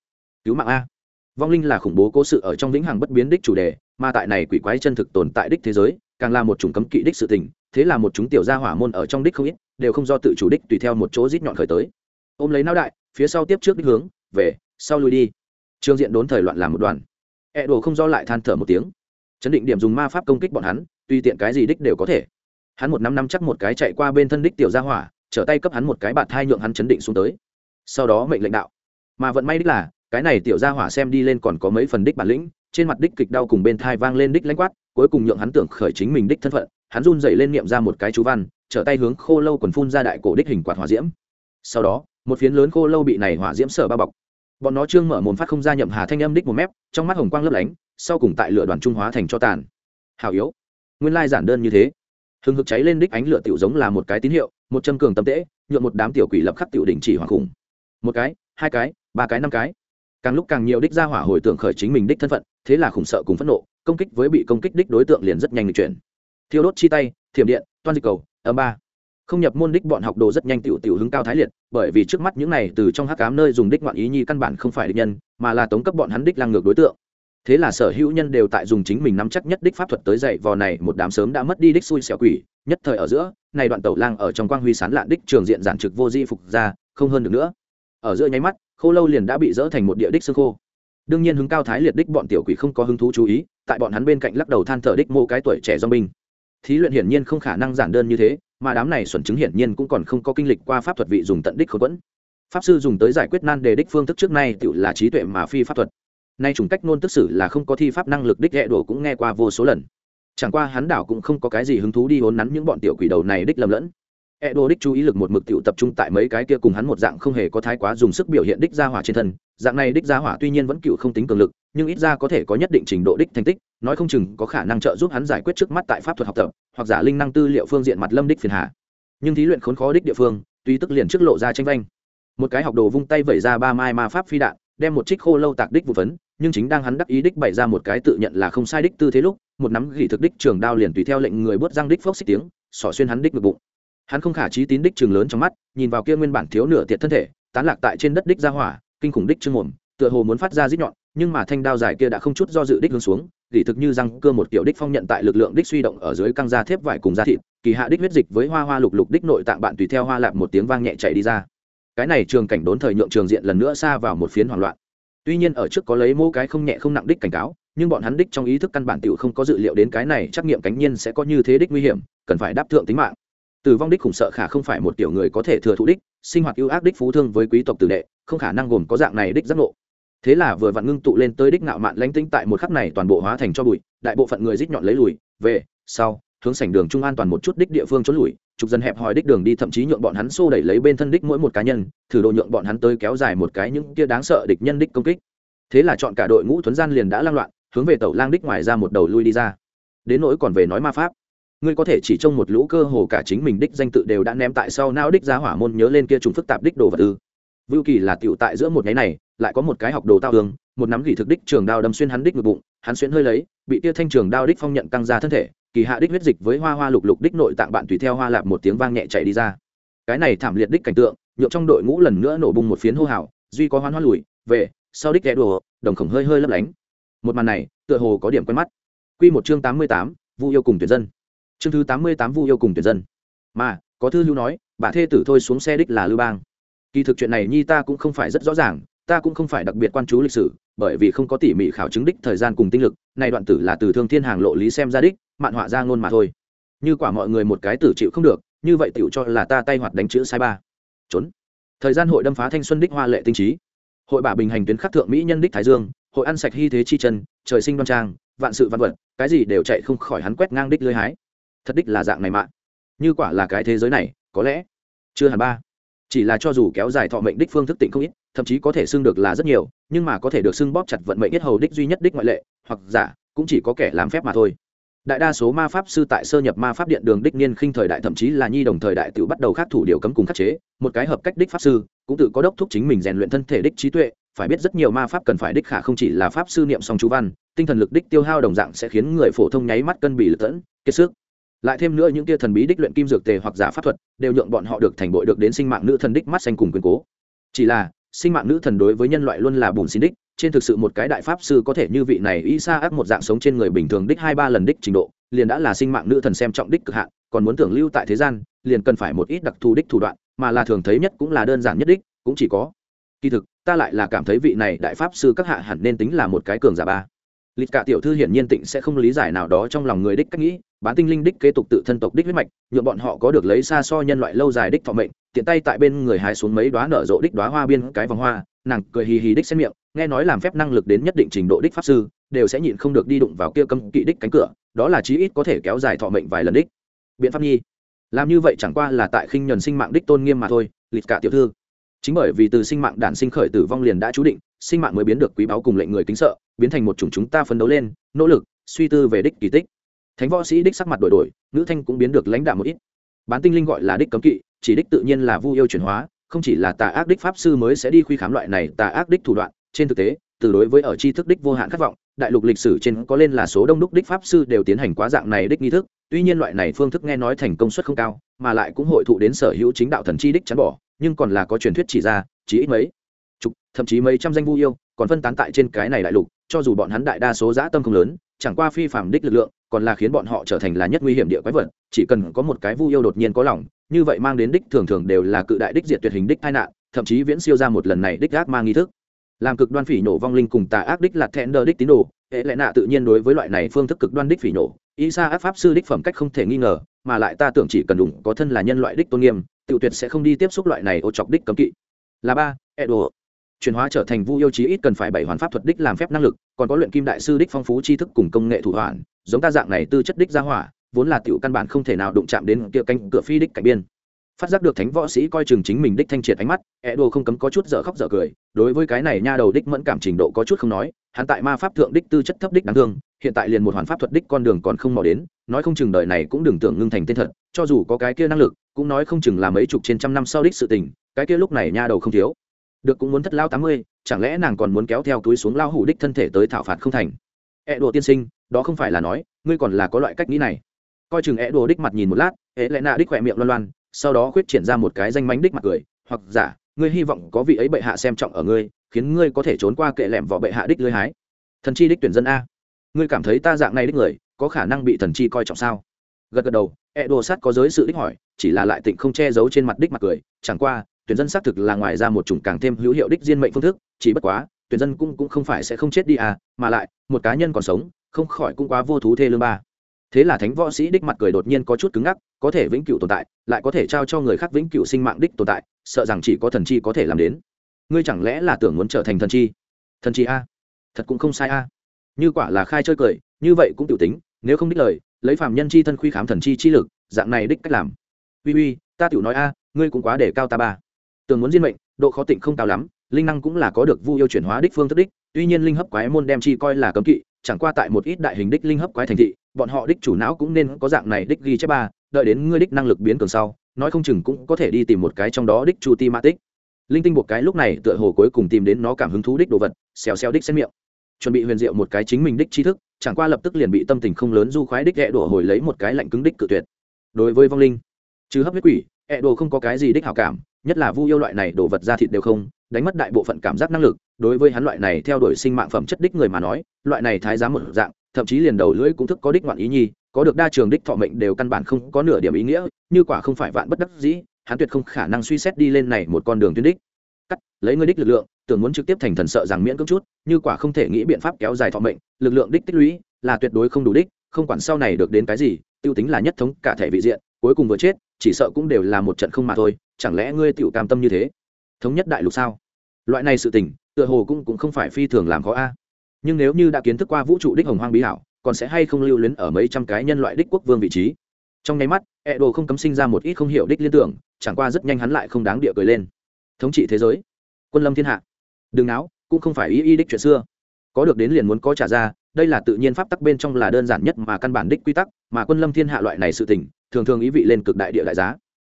Cứu mạng a! Vong linh là khủng bố cố sự ở trong vĩnh hằng bất biến đích chủ đề, mà tại này quỷ quái chân thực tồn tại đích thế giới, càng là một chủng cấm kỵ đích sự tình, thế là một chúng tiểu gia hỏa môn ở trong đích không ít, đều không do tự chủ đích tùy theo một chỗ rít nhọn khởi tới. Ôm lấy não đại, phía sau tiếp trước đích hướng, về, sau lui đi. Trương diện đốn thời loạn làm một đoàn. E đồ không do lại than thở một tiếng. Chấn định điểm dùng ma pháp công kích bọn hắn, tùy tiện cái gì đích đều có thể. Hắn một năm năm chắc một cái chạy qua bên thân đích tiểu gia hỏa, trở tay cấp hắn một cái bạt thai nhượng hắn chấn định xuống tới. Sau đó mệnh lệnh đạo. Mà vận may đích là cái này tiểu gia hỏa xem đi lên còn có mấy phần đích bản lĩnh, trên mặt đích kịch đau cùng bên thai vang lên đích lãnh quát, cuối cùng nhượng hắn tưởng khởi chính mình đích thân phận, hắn run dậy lên niệm ra một cái chú văn, trở tay hướng khô lâu quần phun ra đại cổ đích hình quạt hỏa diễm. Sau đó, một phiến lớn khô lâu bị này hỏa diễm sở bao bọc. Bọn nó trương mở mồm phát không ra nhậm hà thanh âm đích một mép, trong mắt hồng quang lấp lánh, sau cùng tại lửa đoàn trung hóa thành cho tàn. Hào yếu. Nguyên lai giản đơn như thế. Hừng hực cháy lên đích ánh lửa tiểu giống là một cái tín hiệu, một châm cường tâm tễ nhuộm một đám tiểu quỷ lập khắc tiểu đỉnh chỉ hoàng khủng. Một cái, hai cái, ba cái, năm cái càng lúc càng nhiều đích ra hỏa hồi tưởng khởi chính mình đích thân phận, thế là khủng sợ cùng phẫn nộ, công kích với bị công kích đích đối tượng liền rất nhanh lịch chuyển. Thiêu đốt chi tay, thiểm điện, toan dịch cầu, âm ba. Không nhập môn đích bọn học đồ rất nhanh tiểu tiểu hứng cao thái liệt, bởi vì trước mắt những này từ trong hắc cám nơi dùng đích ngoạn ý nhi căn bản không phải địch nhân, mà là tống cấp bọn hắn đích lăng ngược đối tượng. Thế là sở hữu nhân đều tại dùng chính mình nắm chắc nhất đích pháp thuật tới dậy vò này, một đám sớm đã mất đi đích xui xẻo quỷ, nhất thời ở giữa, này đoạn tẩu lang ở trong quang huy sán lạn đích trường diện giản trực vô di phục ra, không hơn được nữa. Ở giữa nháy mắt khô lâu liền đã bị dỡ thành một địa đích xương khô. Đương nhiên hứng cao thái liệt đích bọn tiểu quỷ không có hứng thú chú ý, tại bọn hắn bên cạnh lắc đầu than thở đích mô cái tuổi trẻ do binh thí luyện hiển nhiên không khả năng giản đơn như thế, mà đám này xuẩn chứng hiển nhiên cũng còn không có kinh lịch qua pháp thuật vị dùng tận đích khối quẫn. Pháp sư dùng tới giải quyết nan đề đích phương thức trước nay tự là trí tuệ mà phi pháp thuật. Nay chủng cách nôn tức sử là không có thi pháp năng lực đích hẹ đổ cũng nghe qua vô số lần. Chẳng qua hắn đảo cũng không có cái gì hứng thú đi hốn nắn những bọn tiểu quỷ đầu này đích lầm lẫn. Edo đích chú ý lực một mực tiểu tập trung tại mấy cái kia cùng hắn một dạng không hề có thái quá dùng sức biểu hiện đích gia hỏa trên thân. Dạng này đích gia hỏa tuy nhiên vẫn cựu không tính cường lực nhưng ít ra có thể có nhất định trình độ đích thành tích nói không chừng có khả năng trợ giúp hắn giải quyết trước mắt tại pháp thuật học tập hoặc giả linh năng tư liệu phương diện mặt lâm đích phiền hà. Nhưng thí luyện khốn khó đích địa phương tuy tức liền trước lộ ra tranh vanh. Một cái học đồ vung tay vẩy ra ba mai ma pháp phi đạn đem một trích khô lâu tạc đích vụ vấn, nhưng chính đang hắn đắc ý đích bày ra một cái tự nhận là không sai đích tư thế lúc một nắm gỉ thực đích trường đao liền tùy theo lệnh người bước răng đích phốc xích tiếng xỏ xuyên hắn đích ngực bụng hắn không khả trí tín đích trường lớn trong mắt, nhìn vào kia nguyên bản thiếu nửa tiệt thân thể, tán lạc tại trên đất đích ra hỏa, kinh khủng đích trương mồm, tựa hồ muốn phát ra rít nhọn, nhưng mà thanh đao dài kia đã không chút do dự đích hướng xuống gỉ thực như răng cơ một kiểu đích phong nhận tại lực lượng đích suy động ở dưới căng da thép vải cùng da thịt, kỳ hạ đích huyết dịch với hoa hoa lục lục đích nội tạng bạn tùy theo hoa lạp một tiếng vang nhẹ chạy đi ra. Cái này trường cảnh đốn thời nhượng trường diện lần nữa xa vào một phiến hoảng loạn. Tuy nhiên ở trước có lấy mô cái không nhẹ không nặng đích cảnh cáo, nhưng bọn hắn đích trong ý thức căn bản tiểu không có dự liệu đến cái này trắc nghiệm cánh nhiên sẽ có như thế đích nguy hiểm, cần phải đáp thượng tính mạng tử vong đích khủng sợ khả không phải một tiểu người có thể thừa thụ đích, sinh hoạt ưu ác đích phú thương với quý tộc tử đệ, không khả năng gồm có dạng này đích giác ngộ. Thế là vừa vặn ngưng tụ lên tới đích ngạo mạn lánh tinh tại một khắc này toàn bộ hóa thành cho bụi, đại bộ phận người rít nhọn lấy lùi, về, sau, hướng sảnh đường trung an toàn một chút đích địa phương trốn lùi, trục dân hẹp hòi đích đường đi thậm chí nhượng bọn hắn xô đẩy lấy bên thân đích mỗi một cá nhân, thử độ nhượng bọn hắn tới kéo dài một cái những kia đáng sợ địch nhân đích công kích. Thế là chọn cả đội ngũ thuấn gian liền đã lang loạn, hướng về tàu lang đích ngoài ra một đầu lui đi ra. Đến nỗi còn về nói ma pháp ngươi có thể chỉ trông một lũ cơ hồ cả chính mình đích danh tự đều đã ném tại sau não đích ra hỏa môn nhớ lên kia trùng phức tạp đích đồ vật ư. Vưu kỳ là tiểu tại giữa một nháy này, lại có một cái học đồ tao tường một nắm gỉ thực đích trường đao đâm xuyên hắn đích ngực bụng, hắn xuyên hơi lấy, bị tia thanh trường đao đích phong nhận tăng ra thân thể, kỳ hạ đích huyết dịch với hoa hoa lục lục đích nội tạng bạn tùy theo hoa lạp một tiếng vang nhẹ chạy đi ra. Cái này thảm liệt đích cảnh tượng nhộn trong đội ngũ lần nữa nổ bung một phiến hô hào, duy có hoan hoa lùi, về, sau đích ghé đùa, đồng khổng hơi hơi lấp lánh. Một màn này, tựa hồ có điểm quen mắt. Quy một chương tám mươi tám, vu yêu cùng tuyển dân chương thứ tám mươi tám vu yêu cùng tuyển dân. Mà, có thư lưu nói, bà thê tử thôi xuống xe đích là lưu bang. Kỳ thực chuyện này nhi ta cũng không phải rất rõ ràng, ta cũng không phải đặc biệt quan chú lịch sử, bởi vì không có tỉ mỉ khảo chứng đích thời gian cùng tinh lực này đoạn tử là từ thương thiên hàng lộ lý xem ra đích, mạn họa ra ngôn mà thôi. Như quả mọi người một cái tử chịu không được, như vậy tiểu cho là ta tay hoạt đánh chữ sai ba. Trốn. Thời gian hội đâm phá thanh xuân đích hoa lệ tinh trí. Hội bả bình hành tuyến khắc thượng mỹ nhân đích thái dương, hội ăn sạch hy thế chi chân, trời sinh đoan trang, vạn sự văn vật, cái gì đều chạy không khỏi hắn quét ngang đích lưới hái thật đích là dạng này mạng như quả là cái thế giới này, có lẽ chưa hẳn ba. Chỉ là cho dù kéo dài thọ mệnh đích phương thức tỉnh không ít, thậm chí có thể xưng được là rất nhiều, nhưng mà có thể được xưng bóp chặt vận mệnh nhất hầu đích duy nhất đích ngoại lệ, hoặc giả, cũng chỉ có kẻ làm phép mà thôi. Đại đa số ma pháp sư tại sơ nhập ma pháp điện đường đích niên khinh thời đại, thậm chí là nhi đồng thời đại tự bắt đầu khắc thủ điều cấm cùng khắc chế, một cái hợp cách đích pháp sư, cũng tự có đốc thúc chính mình rèn luyện thân thể đích trí tuệ, phải biết rất nhiều ma pháp cần phải đích khả không chỉ là pháp sư niệm song chú văn, tinh thần lực đích tiêu hao đồng dạng sẽ khiến người phổ thông nháy mắt cân bị lực tẫn, kiệt sức lại thêm nữa những tia thần bí đích luyện kim dược tề hoặc giả pháp thuật, đều nhượng bọn họ được thành bội được đến sinh mạng nữ thần đích mắt xanh cùng quyền cố. Chỉ là, sinh mạng nữ thần đối với nhân loại luôn là bùn xin đích, trên thực sự một cái đại pháp sư có thể như vị này y sa ác một dạng sống trên người bình thường đích hai ba lần đích trình độ, liền đã là sinh mạng nữ thần xem trọng đích cực hạn, còn muốn tưởng lưu tại thế gian, liền cần phải một ít đặc thù đích thủ đoạn, mà là thường thấy nhất cũng là đơn giản nhất đích, cũng chỉ có. Kỳ thực, ta lại là cảm thấy vị này đại pháp sư các hạ hẳn nên tính là một cái cường giả ba lịch cả tiểu thư hiển nhiên tịnh sẽ không lý giải nào đó trong lòng người đích cách nghĩ, bán tinh linh đích kế tục tự thân tộc đích huyết mạch nhuộm bọn họ có được lấy xa so nhân loại lâu dài đích thọ mệnh, tiện tay tại bên người hái xuống mấy đoá nở rộ đích đoá hoa biên cái vòng hoa, nàng cười hì hì đích xét miệng, nghe nói làm phép năng lực đến nhất định trình độ đích pháp sư, đều sẽ nhịn không được đi đụng vào kia cấm kỵ đích cánh cửa, đó là chí ít có thể kéo dài thọ mệnh vài lần đích. Biện pháp nhi. Làm như vậy chẳng qua là tại khinh nhuần sinh mạng đích tôn nghiêm mà thôi, lịch cả tiểu thư. Chính bởi vì từ sinh mạng đản sinh khởi tử vong liền đã chú định sinh mạng mới biến được quý báu cùng lệnh người kính sợ, biến thành một chủng chúng ta phấn đấu lên, nỗ lực, suy tư về đích kỳ tích. Thánh võ sĩ đích sắc mặt đổi đổi nữ thanh cũng biến được lãnh đạo một ít. Bán tinh linh gọi là đích cấm kỵ, chỉ đích tự nhiên là vu yêu chuyển hóa, không chỉ là tà ác đích pháp sư mới sẽ đi khuy khám loại này tà ác đích thủ đoạn, trên thực tế, từ đối với ở tri thức đích vô hạn khát vọng, đại lục lịch sử trên có lên là số đông đúc đích pháp sư đều tiến hành quá dạng này đích nghi thức, tuy nhiên loại này phương thức nghe nói thành công suất không cao, mà lại cũng hội thụ đến sở hữu chính đạo thần chi đích chắn bỏ, nhưng còn là có truyền thuyết chỉ ra, chỉ ít mấy thậm chí mấy trăm danh vu yêu còn phân tán tại trên cái này đại lục, cho dù bọn hắn đại đa số dã tâm không lớn, chẳng qua phi phạm đích lực lượng, còn là khiến bọn họ trở thành là nhất nguy hiểm địa quái vật, chỉ cần có một cái vu yêu đột nhiên có lòng, như vậy mang đến đích thường thường đều là cự đại đích diệt tuyệt hình đích tai nạn, thậm chí viễn siêu ra một lần này đích ác mang nghi thức. Làm cực đoan phỉ nổ vong linh cùng tà ác đích là thẹn đờ đích tín đồ, hệ lẽ nạ tự nhiên đối với loại này phương thức cực đoan đích phỉ nổ y sa áp pháp sư đích phẩm cách không thể nghi ngờ, mà lại ta tưởng chỉ cần đủng có thân là nhân loại đích tôn nghiêm, tự tuyệt sẽ không đi tiếp xúc loại này ô chọc đích cấm kỵ. Là ba, edo chuyển hóa trở thành vu yêu chí ít cần phải bảy hoàn pháp thuật đích làm phép năng lực, còn có luyện kim đại sư đích phong phú tri thức cùng công nghệ thủ đoạn, giống ta dạng này tư chất đích gia hỏa, vốn là tiểu căn bản không thể nào đụng chạm đến kia canh cửa phi đích cạnh biên. Phát giác được thánh võ sĩ coi chừng chính mình đích thanh triệt ánh mắt e đồ không cấm có chút dở khóc dở cười, đối với cái này nha đầu đích mẫn cảm trình độ có chút không nói, hắn tại ma pháp thượng đích tư chất thấp đích đáng thương, hiện tại liền một hoàn pháp thuật đích con đường còn không mò đến, nói không chừng đời này cũng đừng tưởng ngưng thành tên thật, cho dù có cái kia năng lực, cũng nói không chừng là mấy chục trên trăm năm sau đích sự tình, cái kia lúc này nha đầu không thiếu được cũng muốn thất lao tám mươi, chẳng lẽ nàng còn muốn kéo theo túi xuống lao hủ đích thân thể tới thảo phạt không thành? E đồ tiên sinh, đó không phải là nói, ngươi còn là có loại cách nghĩ này. Coi chừng e đồ đích mặt nhìn một lát e ế lại nạ đích khỏe miệng loan loan, sau đó khuyết triển ra một cái danh mánh đích mặt cười, hoặc giả, ngươi hy vọng có vị ấy bệ hạ xem trọng ở ngươi, khiến ngươi có thể trốn qua kệ lẻm vỏ bệ hạ đích lưới hái. Thần chi đích tuyển dân a. Ngươi cảm thấy ta dạng này đích người, có khả năng bị thần chi coi trọng sao? Gật gật đầu e đồ sát có giới sự đích hỏi, chỉ là lại tịnh không che giấu trên mặt đích mặt cười, chẳng qua tuyển dân xác thực là ngoài ra một chủng càng thêm hữu hiệu đích diên mệnh phương thức, chỉ bất quá, tuyển dân cũng cũng không phải sẽ không chết đi à mà lại, một cá nhân còn sống, không khỏi cũng quá vô thú thê lương ba. Thế là thánh võ sĩ đích mặt cười đột nhiên có chút cứng ngắc, có thể vĩnh cửu tồn tại, lại có thể trao cho người khác vĩnh cửu sinh mạng đích tồn tại, sợ rằng chỉ có thần chi có thể làm đến. Ngươi chẳng lẽ là tưởng muốn trở thành thần chi? Thần chi a? Thật cũng không sai a. Như quả là khai chơi cười, như vậy cũng tiểu tính, nếu không đích lời, lấy phạm nhân chi thân khuy khám thần chi chi lực, dạng này đích cách làm. Uy uy, ta tiểu nói a, ngươi cũng quá để cao ta ba tường muốn diên mệnh, độ khó tịnh không cao lắm, linh năng cũng là có được vu yêu chuyển hóa đích phương thức đích, tuy nhiên linh hấp quái môn đem chi coi là cấm kỵ, chẳng qua tại một ít đại hình đích linh hấp quái thành thị, bọn họ đích chủ não cũng nên có dạng này đích ghi chép ba, đợi đến ngươi đích năng lực biến cường sau, nói không chừng cũng có thể đi tìm một cái trong đó đích chu ti ma tích. Linh tinh một cái lúc này tựa hồ cuối cùng tìm đến nó cảm hứng thú đích đồ vật, xèo xèo đích xét miệng. Chuẩn bị huyền diệu một cái chính mình đích tri thức, chẳng qua lập tức liền bị tâm tình không lớn du khoái đích hẹ đổ hồi lấy một cái lạnh cứng đích cự tuyệt. Đối với vong linh chứ hấp huyết quỷ hẹ đồ không có cái gì đích hảo cảm nhất là vu yêu loại này đồ vật ra thịt đều không, đánh mất đại bộ phận cảm giác năng lực, đối với hắn loại này theo đuổi sinh mạng phẩm chất đích người mà nói, loại này thái giá một dạng, thậm chí liền đầu lưỡi cũng thức có đích ngoạn ý nhi, có được đa trường đích thọ mệnh đều căn bản không có nửa điểm ý nghĩa, như quả không phải vạn bất đắc dĩ, hắn tuyệt không khả năng suy xét đi lên này một con đường tuyến đích. Cắt, lấy ngươi đích lực lượng, tưởng muốn trực tiếp thành thần sợ rằng miễn cưỡng chút, như quả không thể nghĩ biện pháp kéo dài thọ mệnh, lực lượng đích tích lũy là tuyệt đối không đủ đích, không quản sau này được đến cái gì, tiêu tính là nhất thống cả thể vị diện, cuối cùng vừa chết, chỉ sợ cũng đều là một trận không mà thôi chẳng lẽ ngươi tiểu cam tâm như thế? Thống nhất đại lục sao? Loại này sự tình, tựa hồ cũng cũng không phải phi thường làm khó a. Nhưng nếu như đã kiến thức qua vũ trụ đích hồng hoang bí hảo, còn sẽ hay không lưu luyến ở mấy trăm cái nhân loại đích quốc vương vị trí? Trong nháy mắt e đồ không cấm sinh ra một ít không hiểu đích liên tưởng, chẳng qua rất nhanh hắn lại không đáng địa cười lên. Thống trị thế giới, quân lâm thiên hạ. Đừng áo cũng không phải ý y đích chuyện xưa. Có được đến liền muốn có trả ra, đây là tự nhiên pháp tắc bên trong là đơn giản nhất mà căn bản đích quy tắc, mà quân lâm thiên hạ loại này sự tình, thường thường ý vị lên cực đại địa đại giá.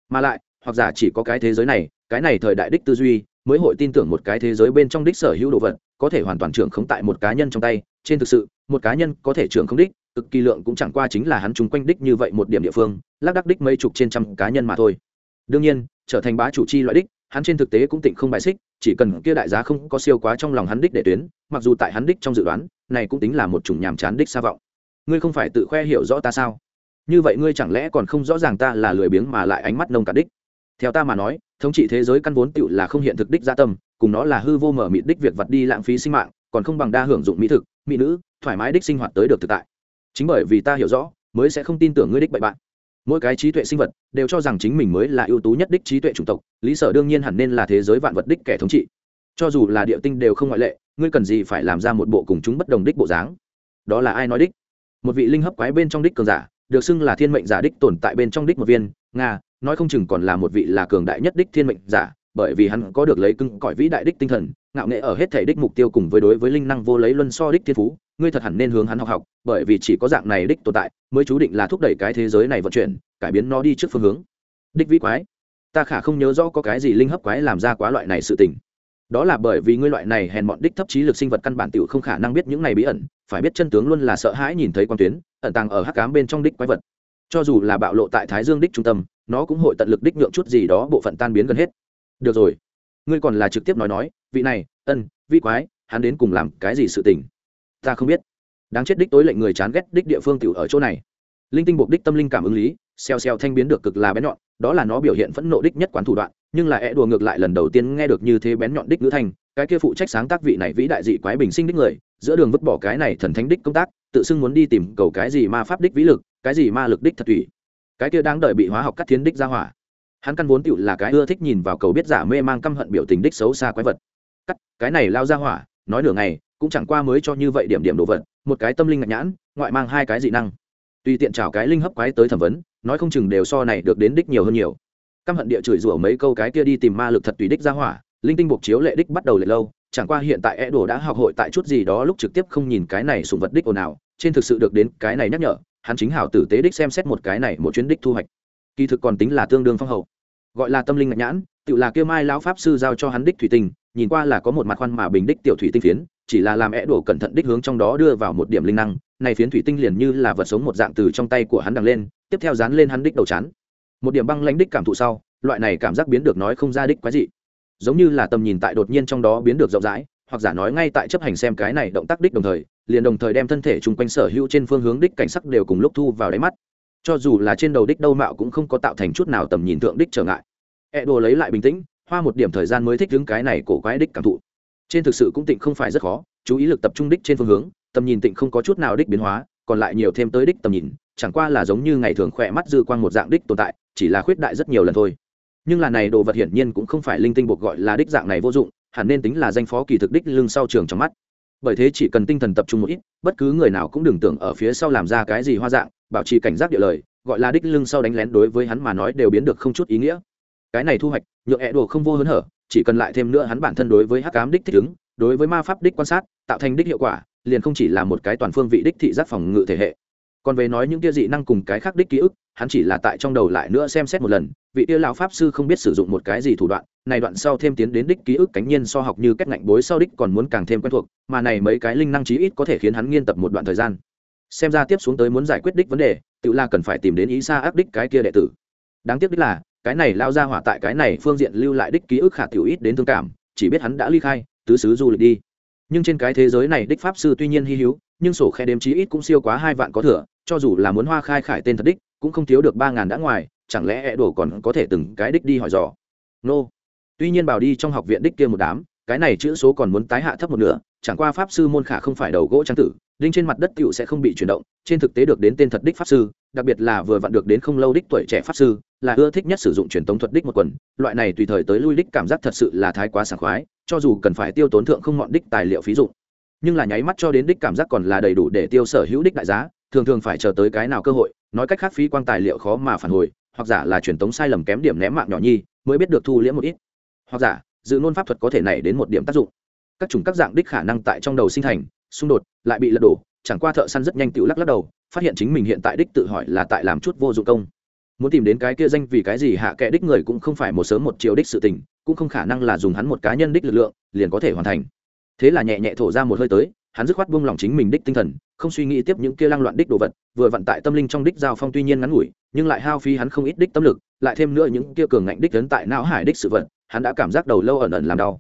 Mà lại hoặc giả chỉ có cái thế giới này, cái này thời đại đích tư duy mới hội tin tưởng một cái thế giới bên trong đích sở hữu đồ vật, có thể hoàn toàn trưởng không tại một cá nhân trong tay. Trên thực sự, một cá nhân có thể trưởng không đích, cực kỳ lượng cũng chẳng qua chính là hắn chung quanh đích như vậy một điểm địa phương, lác đắc đích mấy chục trên trăm cá nhân mà thôi. Đương nhiên, trở thành bá chủ chi loại đích, hắn trên thực tế cũng tịnh không bài xích, chỉ cần kia đại giá không có siêu quá trong lòng hắn đích để tuyến, mặc dù tại hắn đích trong dự đoán, này cũng tính là một chủng nhàm chán đích xa vọng. Ngươi không phải tự khoe hiểu rõ ta sao? Như vậy ngươi chẳng lẽ còn không rõ ràng ta là lười biếng mà lại ánh mắt nông cả đích? Theo ta mà nói, thống trị thế giới căn vốn tựu là không hiện thực đích gia tâm, cùng nó là hư vô mở mịt đích việc vật đi lãng phí sinh mạng, còn không bằng đa hưởng dụng mỹ thực, mỹ nữ, thoải mái đích sinh hoạt tới được thực tại. Chính bởi vì ta hiểu rõ, mới sẽ không tin tưởng ngươi đích bậy bạn. Mỗi cái trí tuệ sinh vật đều cho rằng chính mình mới là ưu tú nhất đích trí tuệ chủng tộc, lý sở đương nhiên hẳn nên là thế giới vạn vật đích kẻ thống trị. Cho dù là địa tinh đều không ngoại lệ, ngươi cần gì phải làm ra một bộ cùng chúng bất đồng đích bộ dáng? Đó là ai nói đích? Một vị linh hấp quái bên trong đích cường giả, được xưng là thiên mệnh giả đích tồn tại bên trong đích một viên, nga nói không chừng còn là một vị là cường đại nhất đích thiên mệnh giả, bởi vì hắn có được lấy cưng cõi vĩ đại đích tinh thần, ngạo nghệ ở hết thể đích mục tiêu cùng với đối với linh năng vô lấy luân so đích thiên phú, ngươi thật hẳn nên hướng hắn học học, bởi vì chỉ có dạng này đích tồn tại mới chú định là thúc đẩy cái thế giới này vận chuyển, cải biến nó đi trước phương hướng. Đích vĩ quái, ta khả không nhớ rõ có cái gì linh hấp quái làm ra quá loại này sự tình. Đó là bởi vì ngươi loại này hèn mọn đích thấp trí lực sinh vật căn bản tiểu không khả năng biết những này bí ẩn, phải biết chân tướng luôn là sợ hãi nhìn thấy quan tuyến, ẩn tàng ở hắc cám bên trong đích quái vật cho dù là bạo lộ tại thái dương đích trung tâm, nó cũng hội tận lực đích nhượng chút gì đó bộ phận tan biến gần hết. Được rồi, ngươi còn là trực tiếp nói nói, vị này, ân vị quái, hắn đến cùng làm cái gì sự tình? Ta không biết. Đáng chết đích tối lệnh người chán ghét đích địa phương tiểu ở chỗ này. Linh tinh buộc đích tâm linh cảm ứng lý xeo xeo thanh biến được cực là bén nhọn, đó là nó biểu hiện phẫn nộ đích nhất quán thủ đoạn, nhưng là é đùa ngược lại lần đầu tiên nghe được như thế bén nhọn đích ngữ thanh, cái kia phụ trách sáng tác vị này vĩ đại dị quái bình sinh đích người, giữa đường vứt bỏ cái này thần thánh đích công tác, tự xưng muốn đi tìm cầu cái gì ma pháp đích vĩ lực cái gì ma lực đích thật thủy? Cái kia đang đợi bị hóa học cắt thiến đích ra hỏa. Hắn căn vốn tựu là cái ưa thích nhìn vào cầu biết giả mê mang căm hận biểu tình đích xấu xa quái vật. Cắt, cái này lao ra hỏa, nói nửa ngày, cũng chẳng qua mới cho như vậy điểm điểm đồ vật, một cái tâm linh ngạch nhãn, ngoại mang hai cái dị năng. Tùy tiện chào cái linh hấp quái tới thẩm vấn, nói không chừng đều so này được đến đích nhiều hơn nhiều. Căm hận địa chửi rủa mấy câu cái kia đi tìm ma lực thật tùy đích ra hỏa, linh tinh buộc chiếu lệ đích bắt đầu lệ lâu, chẳng qua hiện tại e đồ đã học hội tại chút gì đó lúc trực tiếp không nhìn cái này sùng vật đích ồn ào, trên thực sự được đến cái này nhắc nhở hắn chính hảo tử tế đích xem xét một cái này một chuyến đích thu hoạch. Kỳ thực còn tính là tương đương phong hậu. Gọi là tâm linh ngạch nhãn, tự là kêu mai lão pháp sư giao cho hắn đích thủy tinh, nhìn qua là có một mặt khoan mà bình đích tiểu thủy tinh phiến, chỉ là làm é đổ cẩn thận đích hướng trong đó đưa vào một điểm linh năng, này phiến thủy tinh liền như là vật sống một dạng từ trong tay của hắn đằng lên, tiếp theo dán lên hắn đích đầu chán. Một điểm băng lãnh đích cảm thụ sau, loại này cảm giác biến được nói không ra đích quái dị. Giống như là tầm nhìn tại đột nhiên trong đó biến được rộng rãi hoặc giả nói ngay tại chấp hành xem cái này động tác đích đồng thời, liền đồng thời đem thân thể chung quanh sở hữu trên phương hướng đích cảnh sắc đều cùng lúc thu vào đáy mắt. Cho dù là trên đầu đích đâu mạo cũng không có tạo thành chút nào tầm nhìn thượng đích trở ngại. E đồ lấy lại bình tĩnh, hoa một điểm thời gian mới thích đứng cái này cổ quái đích cảm thụ. Trên thực sự cũng tịnh không phải rất khó, chú ý lực tập trung đích trên phương hướng, tầm nhìn tịnh không có chút nào đích biến hóa, còn lại nhiều thêm tới đích tầm nhìn, chẳng qua là giống như ngày thường khỏe mắt dư quang một dạng đích tồn tại, chỉ là khuyết đại rất nhiều lần thôi. Nhưng là này đồ vật hiển nhiên cũng không phải linh tinh buộc gọi là đích dạng này vô dụng hẳn nên tính là danh phó kỳ thực đích lưng sau trường trong mắt. Bởi thế chỉ cần tinh thần tập trung một ít, bất cứ người nào cũng đừng tưởng ở phía sau làm ra cái gì hoa dạng, bảo trì cảnh giác địa lời, gọi là đích lưng sau đánh lén đối với hắn mà nói đều biến được không chút ý nghĩa. Cái này thu hoạch, nhượng hẹ đồ không vô hớn hở, chỉ cần lại thêm nữa hắn bản thân đối với hắc cám đích thích ứng, đối với ma pháp đích quan sát, tạo thành đích hiệu quả, liền không chỉ là một cái toàn phương vị đích thị giác phòng ngự thể hệ còn về nói những kia dị năng cùng cái khác đích ký ức, hắn chỉ là tại trong đầu lại nữa xem xét một lần, vị kia lão pháp sư không biết sử dụng một cái gì thủ đoạn, này đoạn sau thêm tiến đến đích ký ức cánh nhiên so học như cách ngạnh bối sau đích còn muốn càng thêm quen thuộc, mà này mấy cái linh năng chí ít có thể khiến hắn nghiên tập một đoạn thời gian. Xem ra tiếp xuống tới muốn giải quyết đích vấn đề, tự la cần phải tìm đến ý xa ác đích cái kia đệ tử. Đáng tiếc đích là, cái này lao ra hỏa tại cái này phương diện lưu lại đích ký ức khả tiểu ít đến thương cảm, chỉ biết hắn đã ly khai, tứ xứ du lịch đi. Nhưng trên cái thế giới này đích pháp sư tuy nhiên hy hữu, nhưng sổ khe đếm chí ít cũng siêu quá hai vạn có thừa cho dù là muốn hoa khai khải tên thật đích, cũng không thiếu được ba ngàn đã ngoài, chẳng lẽ ẹ đổ còn có thể từng cái đích đi hỏi dò? Nô. Tuy nhiên bảo đi trong học viện đích kia một đám, cái này chữ số còn muốn tái hạ thấp một nửa, chẳng qua pháp sư môn khả không phải đầu gỗ trang tử, đinh trên mặt đất tựu sẽ không bị chuyển động, trên thực tế được đến tên thật đích pháp sư, đặc biệt là vừa vặn được đến không lâu đích tuổi trẻ pháp sư, là ưa thích nhất sử dụng truyền tống thuật đích một quần, loại này tùy thời tới lui đích cảm giác thật sự là thái quá sảng khoái, cho dù cần phải tiêu tốn thượng không ngọn đích tài liệu phí dụng. Nhưng là nháy mắt cho đến đích cảm giác còn là đầy đủ để tiêu sở hữu đích đại giá thường thường phải chờ tới cái nào cơ hội, nói cách khác phí quang tài liệu khó mà phản hồi, hoặc giả là truyền tống sai lầm kém điểm ném mạng nhỏ nhi, mới biết được thu liễm một ít. Hoặc giả, dự nôn pháp thuật có thể này đến một điểm tác dụng. Các chủng các dạng đích khả năng tại trong đầu sinh thành, xung đột, lại bị lật đổ, chẳng qua thợ săn rất nhanh tự lắc lắc đầu, phát hiện chính mình hiện tại đích tự hỏi là tại làm chút vô dụng công. Muốn tìm đến cái kia danh vì cái gì hạ kệ đích người cũng không phải một sớm một chiều đích sự tình, cũng không khả năng là dùng hắn một cá nhân đích lực lượng, liền có thể hoàn thành. Thế là nhẹ nhẹ thổ ra một hơi tới hắn dứt khoát buông lòng chính mình đích tinh thần, không suy nghĩ tiếp những kia lăng loạn đích đồ vật, vừa vận tại tâm linh trong đích giao phong tuy nhiên ngắn ngủi, nhưng lại hao phí hắn không ít đích tâm lực, lại thêm nữa những kia cường ngạnh đích lớn tại não hải đích sự vật, hắn đã cảm giác đầu lâu ẩn ẩn làm đau.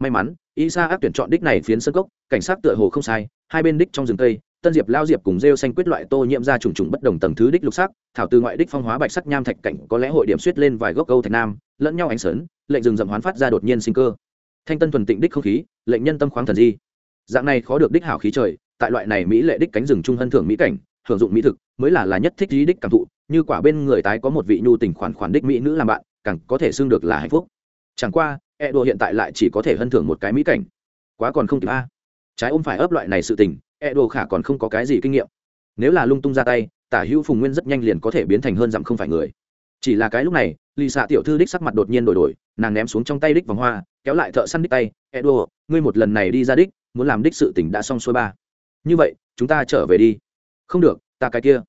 May mắn y sa áp tuyển chọn đích này phiến sân cốc, cảnh sát tựa hồ không sai, hai bên đích trong rừng cây, tân diệp, lao diệp cùng rêu xanh quyết loại tô nhiễm ra trùng trùng bất đồng tầng thứ đích lục sắc, thảo từ ngoại đích phong hóa bạch sắc nham thạch cảnh, có lẽ hội điểm suýt lên vài gốc câu thạch nam, lẫn nhau ánh sớn, lệnh rừng rậm hoán phát ra đột nhiên sinh cơ. Thanh tân thuần tịnh đích không khí, lệnh nhân tâm khoáng thần di dạng này khó được đích hảo khí trời, tại loại này mỹ lệ đích cánh rừng trung hân thưởng mỹ cảnh, hưởng dụng mỹ thực, mới là là nhất thích lý đích cảm thụ, như quả bên người tái có một vị nhu tình khoản khoản đích mỹ nữ làm bạn, càng có thể xưng được là hạnh phúc. Chẳng qua e đồ hiện tại lại chỉ có thể hân thưởng một cái mỹ cảnh. Quá còn không kịp a. Trái ôm phải ấp loại này sự tình e đồ khả còn không có cái gì kinh nghiệm. Nếu là lung tung ra tay, tả hữu phùng nguyên rất nhanh liền có thể biến thành hơn dặm không phải người. Chỉ là cái lúc này lì xạ tiểu thư đích sắc mặt đột nhiên đổi đổi, nàng ném xuống trong tay đích vòng hoa, kéo lại thợ săn đích tay, edo, ngươi một lần này đi ra đích muốn làm đích sự tỉnh đã xong xuôi ba. Như vậy, chúng ta trở về đi. Không được, ta cái kia.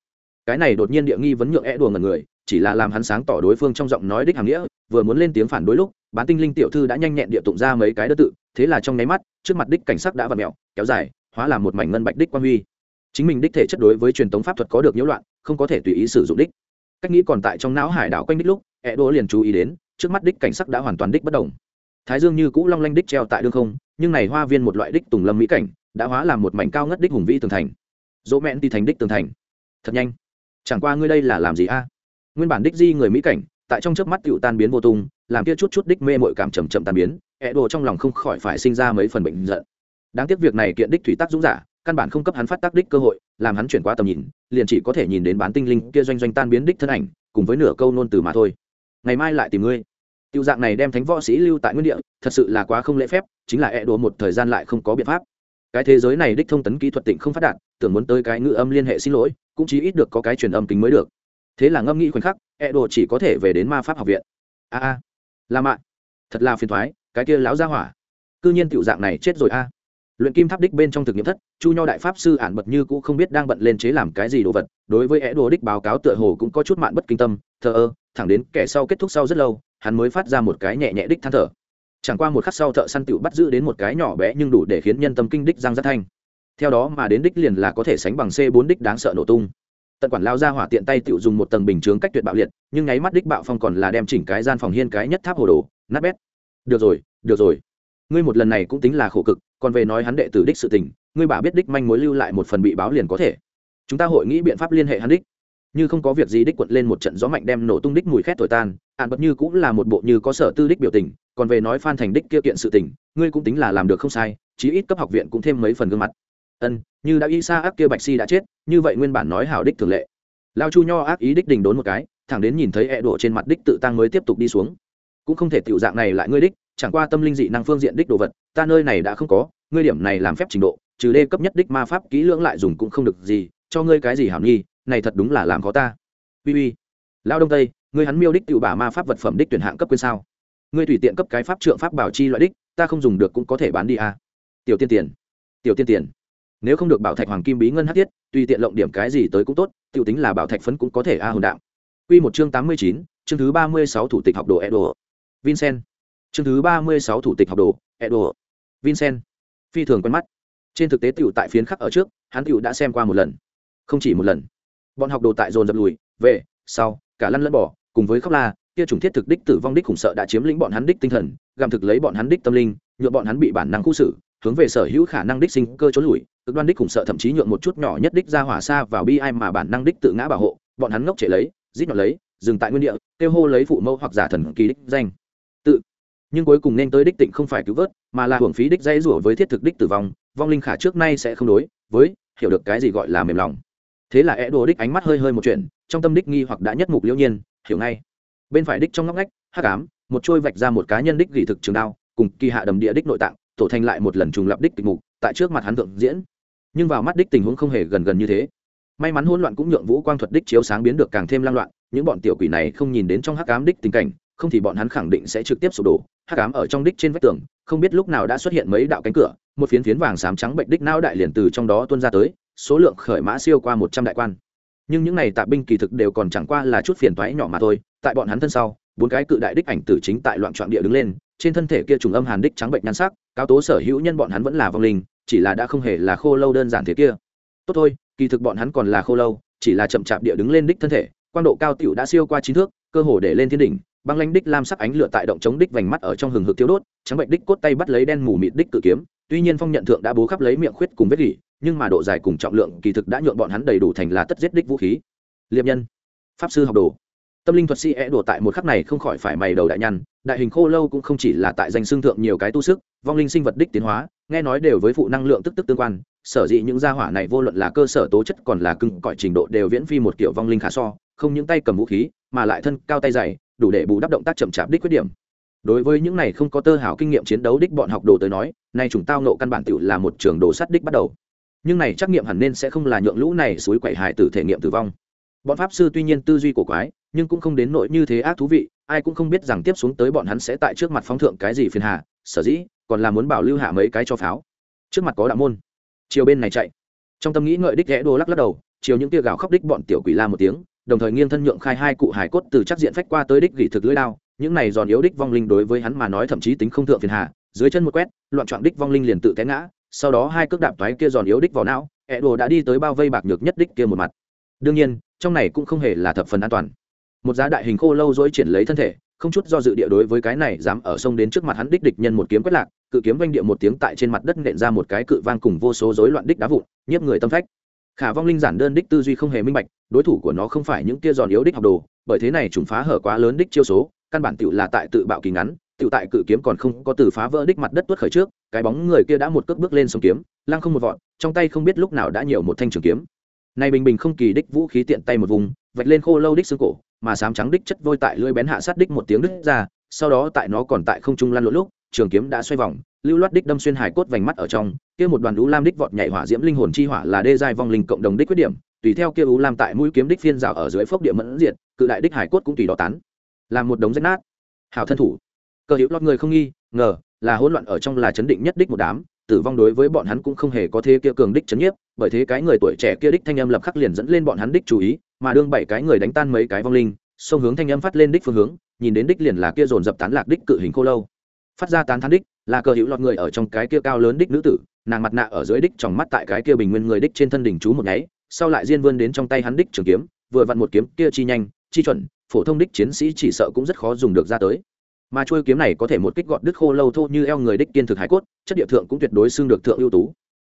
Cái này đột nhiên địa nghi vấn nhượng Edo ngần người, chỉ là làm hắn sáng tỏ đối phương trong giọng nói đích hàm nghĩa, vừa muốn lên tiếng phản đối lúc, bán tinh linh tiểu thư đã nhanh nhẹn địa tụng ra mấy cái đơn tự, thế là trong nháy mắt, trước mặt đích cảnh sắc đã vặn mẹo, kéo dài, hóa làm một mảnh ngân bạch đích quan huy. Chính mình đích thể chất đối với truyền thống pháp thuật có được nhiễu loạn, không có thể tùy ý sử dụng đích. Cách nghĩ còn tại trong não hải đảo quanh đích lúc ẹ đùa liền chú ý đến, trước mắt đích cảnh sắc đã hoàn toàn đích bất đồng thái dương như cũ long lanh đích treo tại đương không, nhưng này hoa viên một loại đích tùng lâm mỹ cảnh, đã hóa làm một mảnh cao ngất đích hùng vĩ tường thành. Dỗ mẹn đi thành đích tường thành. Thật nhanh. Chẳng qua ngươi đây là làm gì a? Nguyên bản đích di người mỹ cảnh, tại trong chớp mắt tựu tan biến vô tung, làm kia chút chút đích mê mội cảm chậm chậm tan biến ẹ đồ trong lòng không khỏi phải sinh ra mấy phần bệnh giận. Đáng tiếc việc này kiện đích thủy tác dũng giả, căn bản không cấp hắn phát tác đích cơ hội, làm hắn chuyển qua tầm nhìn, liền chỉ có thể nhìn đến bán tinh linh kia doanh doanh tan biến đích thân ảnh, cùng với nửa câu nôn từ mà thôi. Ngày mai lại tìm ngươi tiêu dạng này đem thánh võ sĩ lưu tại nguyên địa thật sự là quá không lễ phép chính là e đùa một thời gian lại không có biện pháp. Cái thế giới này đích thông tấn kỹ thuật tịnh không phát đạt tưởng muốn tới cái ngữ âm liên hệ xin lỗi cũng chỉ ít được có cái truyền âm kính mới được. Thế là ngâm nghĩ khoảnh khắc e đùa chỉ có thể về đến ma pháp học viện. A a à, là mạ thật là phiền toái, cái kia lão gia hỏa. Cư nhiên tiểu dạng này chết rồi a. Luyện kim tháp đích bên trong thực nghiệm thất chu nho đại pháp sư ản bật như cũ không biết đang bận lên chế làm cái gì đồ vật đối với e é đồ đích báo cáo tựa hồ cũng có chút mạn bất kinh tâm thờ ơ thẳng đến kẻ sau kết thúc sau rất lâu hắn mới phát ra một cái nhẹ nhẹ đích than thở. Chẳng qua một khắc sau thợ săn tựu bắt giữ đến một cái nhỏ bé nhưng đủ để khiến nhân tâm kinh đích giang giác thanh. Theo đó mà đến đích liền là có thể sánh bằng c bốn đích đáng sợ nổ tung. Tận quản lao ra hỏa tiện tay tựu dùng một tầng bình chướng cách tuyệt bạo liệt, nhưng nháy mắt đích bạo phong còn là đem chỉnh cái gian phòng hiên cái nhất tháp hồ đồ, nát bét. Được rồi được rồi. Ngươi một lần này cũng tính là khổ cực, còn về nói hắn đệ tử đích sự tình, ngươi bà biết đích manh mối lưu lại một phần bị báo liền có thể. Chúng ta hội nghĩ biện pháp liên hệ hắn đích như không có việc gì đích quận lên một trận gió mạnh đem nổ tung đích mùi khét thổi tan, ạn bật như cũng là một bộ như có sở tư đích biểu tình, còn về nói phan thành đích kia kiện sự tình, ngươi cũng tính là làm được không sai, chí ít cấp học viện cũng thêm mấy phần gương mặt. Ân, như đã y sa ác kia bạch si đã chết, như vậy nguyên bản nói hảo đích thường lệ. Lao chu nho ác ý đích đình đốn một cái, thẳng đến nhìn thấy e đổ trên mặt đích tự tăng mới tiếp tục đi xuống. Cũng không thể tiểu dạng này lại ngươi đích, chẳng qua tâm linh dị năng phương diện đích đồ vật, ta nơi này đã không có, ngươi điểm này làm phép trình độ, trừ đê cấp nhất đích ma pháp kỹ lưỡng lại dùng cũng không được gì, cho ngươi cái gì hảo nghi này thật đúng là làm khó ta uy uy lao đông tây ngươi hắn miêu đích tự bả ma pháp vật phẩm đích tuyển hạng cấp quyền sao ngươi tùy tiện cấp cái pháp trượng pháp bảo chi loại đích ta không dùng được cũng có thể bán đi à. tiểu tiên tiền tiểu tiên tiền nếu không được bảo thạch hoàng kim bí ngân hát thiết tùy tiện lộng điểm cái gì tới cũng tốt tiểu tính là bảo thạch phấn cũng có thể a à hồn đạo Quy một chương tám mươi chín, chương thứ ba mươi sáu thủ tịch học đồ Edo. Vincent. Chương thứ ba mươi sáu thủ tịch học đồ Edo. Vincent. Phi thường quen mắt. Trên thực tế tiểu tại phiến khắc ở trước, hắn tiểu đã xem qua một lần. Không chỉ một lần bọn học đồ tại dồn dập lùi, về, sau, cả lăn lẫn bỏ, cùng với khóc la, kia chủng thiết thực đích tử vong đích khủng sợ đã chiếm lĩnh bọn hắn đích tinh thần, gặm thực lấy bọn hắn đích tâm linh nhuộm bọn hắn bị bản năng khu xử, hướng về sở hữu khả năng đích sinh cơ trốn lùi, cực đoan đích khủng sợ thậm chí nhuộm một chút nhỏ nhất đích ra hỏa xa vào bi ai mà bản năng đích tự ngã bảo hộ, bọn hắn ngốc chạy lấy rít nhọn lấy, dừng tại nguyên địa, kêu hô lấy phụ mẫu hoặc giả thần kỳ đích danh. Tự, nhưng cuối cùng nên tới đích tịnh không phải cứu vớt, mà là hưởng phí đích dây rủa với thiết thực đích tử vong vong linh khả trước nay sẽ không đối với, hiểu được cái gì gọi là mềm lòng thế là é đồ đích ánh mắt hơi hơi một chuyện, trong tâm đích nghi hoặc đã nhất mục liễu nhiên, hiểu ngay. Bên phải đích trong ngóc ngách, hắc ám, một trôi vạch ra một cá nhân đích gỉ thực trường đao, cùng kỳ hạ đầm địa đích nội tạng, tổ thành lại một lần trùng lập đích tịch mục, tại trước mặt hắn thượng diễn. Nhưng vào mắt đích tình huống không hề gần gần như thế. May mắn hỗn loạn cũng nhượng vũ quang thuật đích chiếu sáng biến được càng thêm lang loạn, những bọn tiểu quỷ này không nhìn đến trong hắc ám đích tình cảnh, không thì bọn hắn khẳng định sẽ trực tiếp sụp đổ. Hắc ám ở trong đích trên vách tường, không biết lúc nào đã xuất hiện mấy đạo cánh cửa, một phiến phiến vàng xám trắng bệnh đích não đại liền từ trong đó tuôn ra tới số lượng khởi mã siêu qua một trăm đại quan. Nhưng những này tạ binh kỳ thực đều còn chẳng qua là chút phiền toái nhỏ mà thôi, tại bọn hắn thân sau, bốn cái cự đại đích ảnh tử chính tại loạn trọn địa đứng lên, trên thân thể kia trùng âm hàn đích trắng bệnh nhan sắc cao tố sở hữu nhân bọn hắn vẫn là vong linh, chỉ là đã không hề là khô lâu đơn giản thế kia. Tốt thôi, kỳ thực bọn hắn còn là khô lâu, chỉ là chậm chạp địa đứng lên đích thân thể, quang độ cao tiểu đã siêu qua chín thước, cơ hồ để lên thiên đỉnh, băng lanh đích lam sắc ánh lửa tại động chống đích vành mắt ở trong hừng hực tiêu đốt, trắng bệnh đích cốt tay bắt lấy đen mù mịt đích cự kiếm, tuy nhiên phong nhận thượng đã bố khắp lấy miệng khuyết cùng vết gỉ nhưng mà độ dài cùng trọng lượng kỳ thực đã nhuộn bọn hắn đầy đủ thành là tất giết đích vũ khí. Liệp nhân, pháp sư học đồ. Tâm linh thuật sĩ é tại một khắc này không khỏi phải mày đầu đại nhăn, đại hình khô lâu cũng không chỉ là tại danh xương thượng nhiều cái tu sức, vong linh sinh vật đích tiến hóa, nghe nói đều với phụ năng lượng tức tức tương quan, sở dĩ những gia hỏa này vô luận là cơ sở tố chất còn là cưng cõi trình độ đều viễn phi một kiểu vong linh khả so, không những tay cầm vũ khí, mà lại thân cao tay dày, đủ để bù đắp động tác chậm chạp đích khuyết điểm. Đối với những này không có tơ hảo kinh nghiệm chiến đấu đích bọn học đồ tới nói, nay chúng tao nộ căn bản tự là một trường đồ sắt đích bắt đầu nhưng này trắc nghiệm hẳn nên sẽ không là nhượng lũ này suối quậy hại tử thể nghiệm tử vong. Bọn pháp sư tuy nhiên tư duy của quái, nhưng cũng không đến nỗi như thế ác thú vị, ai cũng không biết rằng tiếp xuống tới bọn hắn sẽ tại trước mặt phóng thượng cái gì phiền hà, sở dĩ, còn là muốn bảo lưu hạ mấy cái cho pháo. Trước mặt có đạo môn. Chiều bên này chạy. Trong tâm nghĩ ngợi đích ghé đô lắc lắc đầu, chiều những tia gạo khóc đích bọn tiểu quỷ la một tiếng, đồng thời nghiêng thân nhượng khai hai cụ hải cốt từ chắc diện phách qua tới đích gỉ thực lưỡi đao, những này giòn yếu đích vong linh đối với hắn mà nói thậm chí tính không thượng phiền hà, dưới chân một quét, loạn trọn đích vong linh liền tự té ngã sau đó hai cước đạp thoái kia giòn yếu đích vào não, ẹ đồ đã đi tới bao vây bạc nhược nhất đích kia một mặt. Đương nhiên, trong này cũng không hề là thập phần an toàn. Một giá đại hình khô lâu dối triển lấy thân thể, không chút do dự địa đối với cái này dám ở sông đến trước mặt hắn đích địch nhân một kiếm quét lạc, cự kiếm vanh địa một tiếng tại trên mặt đất nện ra một cái cự vang cùng vô số rối loạn đích đá vụn, nhiếp người tâm phách. Khả vong linh giản đơn đích tư duy không hề minh bạch, đối thủ của nó không phải những kia giòn yếu đích học đồ, bởi thế này trùng phá hở quá lớn đích chiêu số, căn bản tựu là tại tự bạo kỳ ngắn tự tại cự kiếm còn không có từ phá vỡ đích mặt đất tuốt khởi trước, cái bóng người kia đã một cước bước lên sông kiếm, lăng không một vọt, trong tay không biết lúc nào đã nhiều một thanh trường kiếm. Này bình bình không kỳ đích vũ khí tiện tay một vùng, vạch lên khô lâu đích xương cổ, mà sám trắng đích chất vôi tại lưỡi bén hạ sát đích một tiếng đứt ra, sau đó tại nó còn tại không trung lăn lộn lúc, trường kiếm đã xoay vòng, lưu loát đích đâm xuyên hải cốt vành mắt ở trong, kia một đoàn lũ lam đích vọt nhảy hỏa diễm linh hồn chi hỏa là đê giai vong linh cộng đồng đích quyết điểm, tùy theo kia u lam tại mũi kiếm đích phiên rào ở dưới phốc địa mẫn diệt, cự đại đích hải cốt cũng tùy đó tán. Làm một đống rách nát. Hào thân thủ cơ hữu lót người không nghi, ngờ là hỗn loạn ở trong là chấn định nhất đích một đám, tử vong đối với bọn hắn cũng không hề có thế kia cường đích chấn nhiếp, bởi thế cái người tuổi trẻ kia đích thanh âm lập khắc liền dẫn lên bọn hắn đích chú ý, mà đương bảy cái người đánh tan mấy cái vong linh, xông hướng thanh âm phát lên đích phương hướng, nhìn đến đích liền là kia dồn dập tán lạc đích cự hình khô lâu. Phát ra tán thán đích là cơ hữu lọt người ở trong cái kia cao lớn đích nữ tử, nàng mặt nạ ở dưới đích trong mắt tại cái kia bình nguyên người đích trên thân đỉnh chú một nháy, sau lại diên vươn đến trong tay hắn đích trường kiếm, vừa vặn một kiếm kia chi nhanh, chi chuẩn, phổ thông đích chiến sĩ chỉ sợ cũng rất khó dùng được ra tới mà chuôi kiếm này có thể một kích gọt đứt khô lâu thô như eo người đích kiên thực hải cốt, chất địa thượng cũng tuyệt đối xương được thượng ưu tú.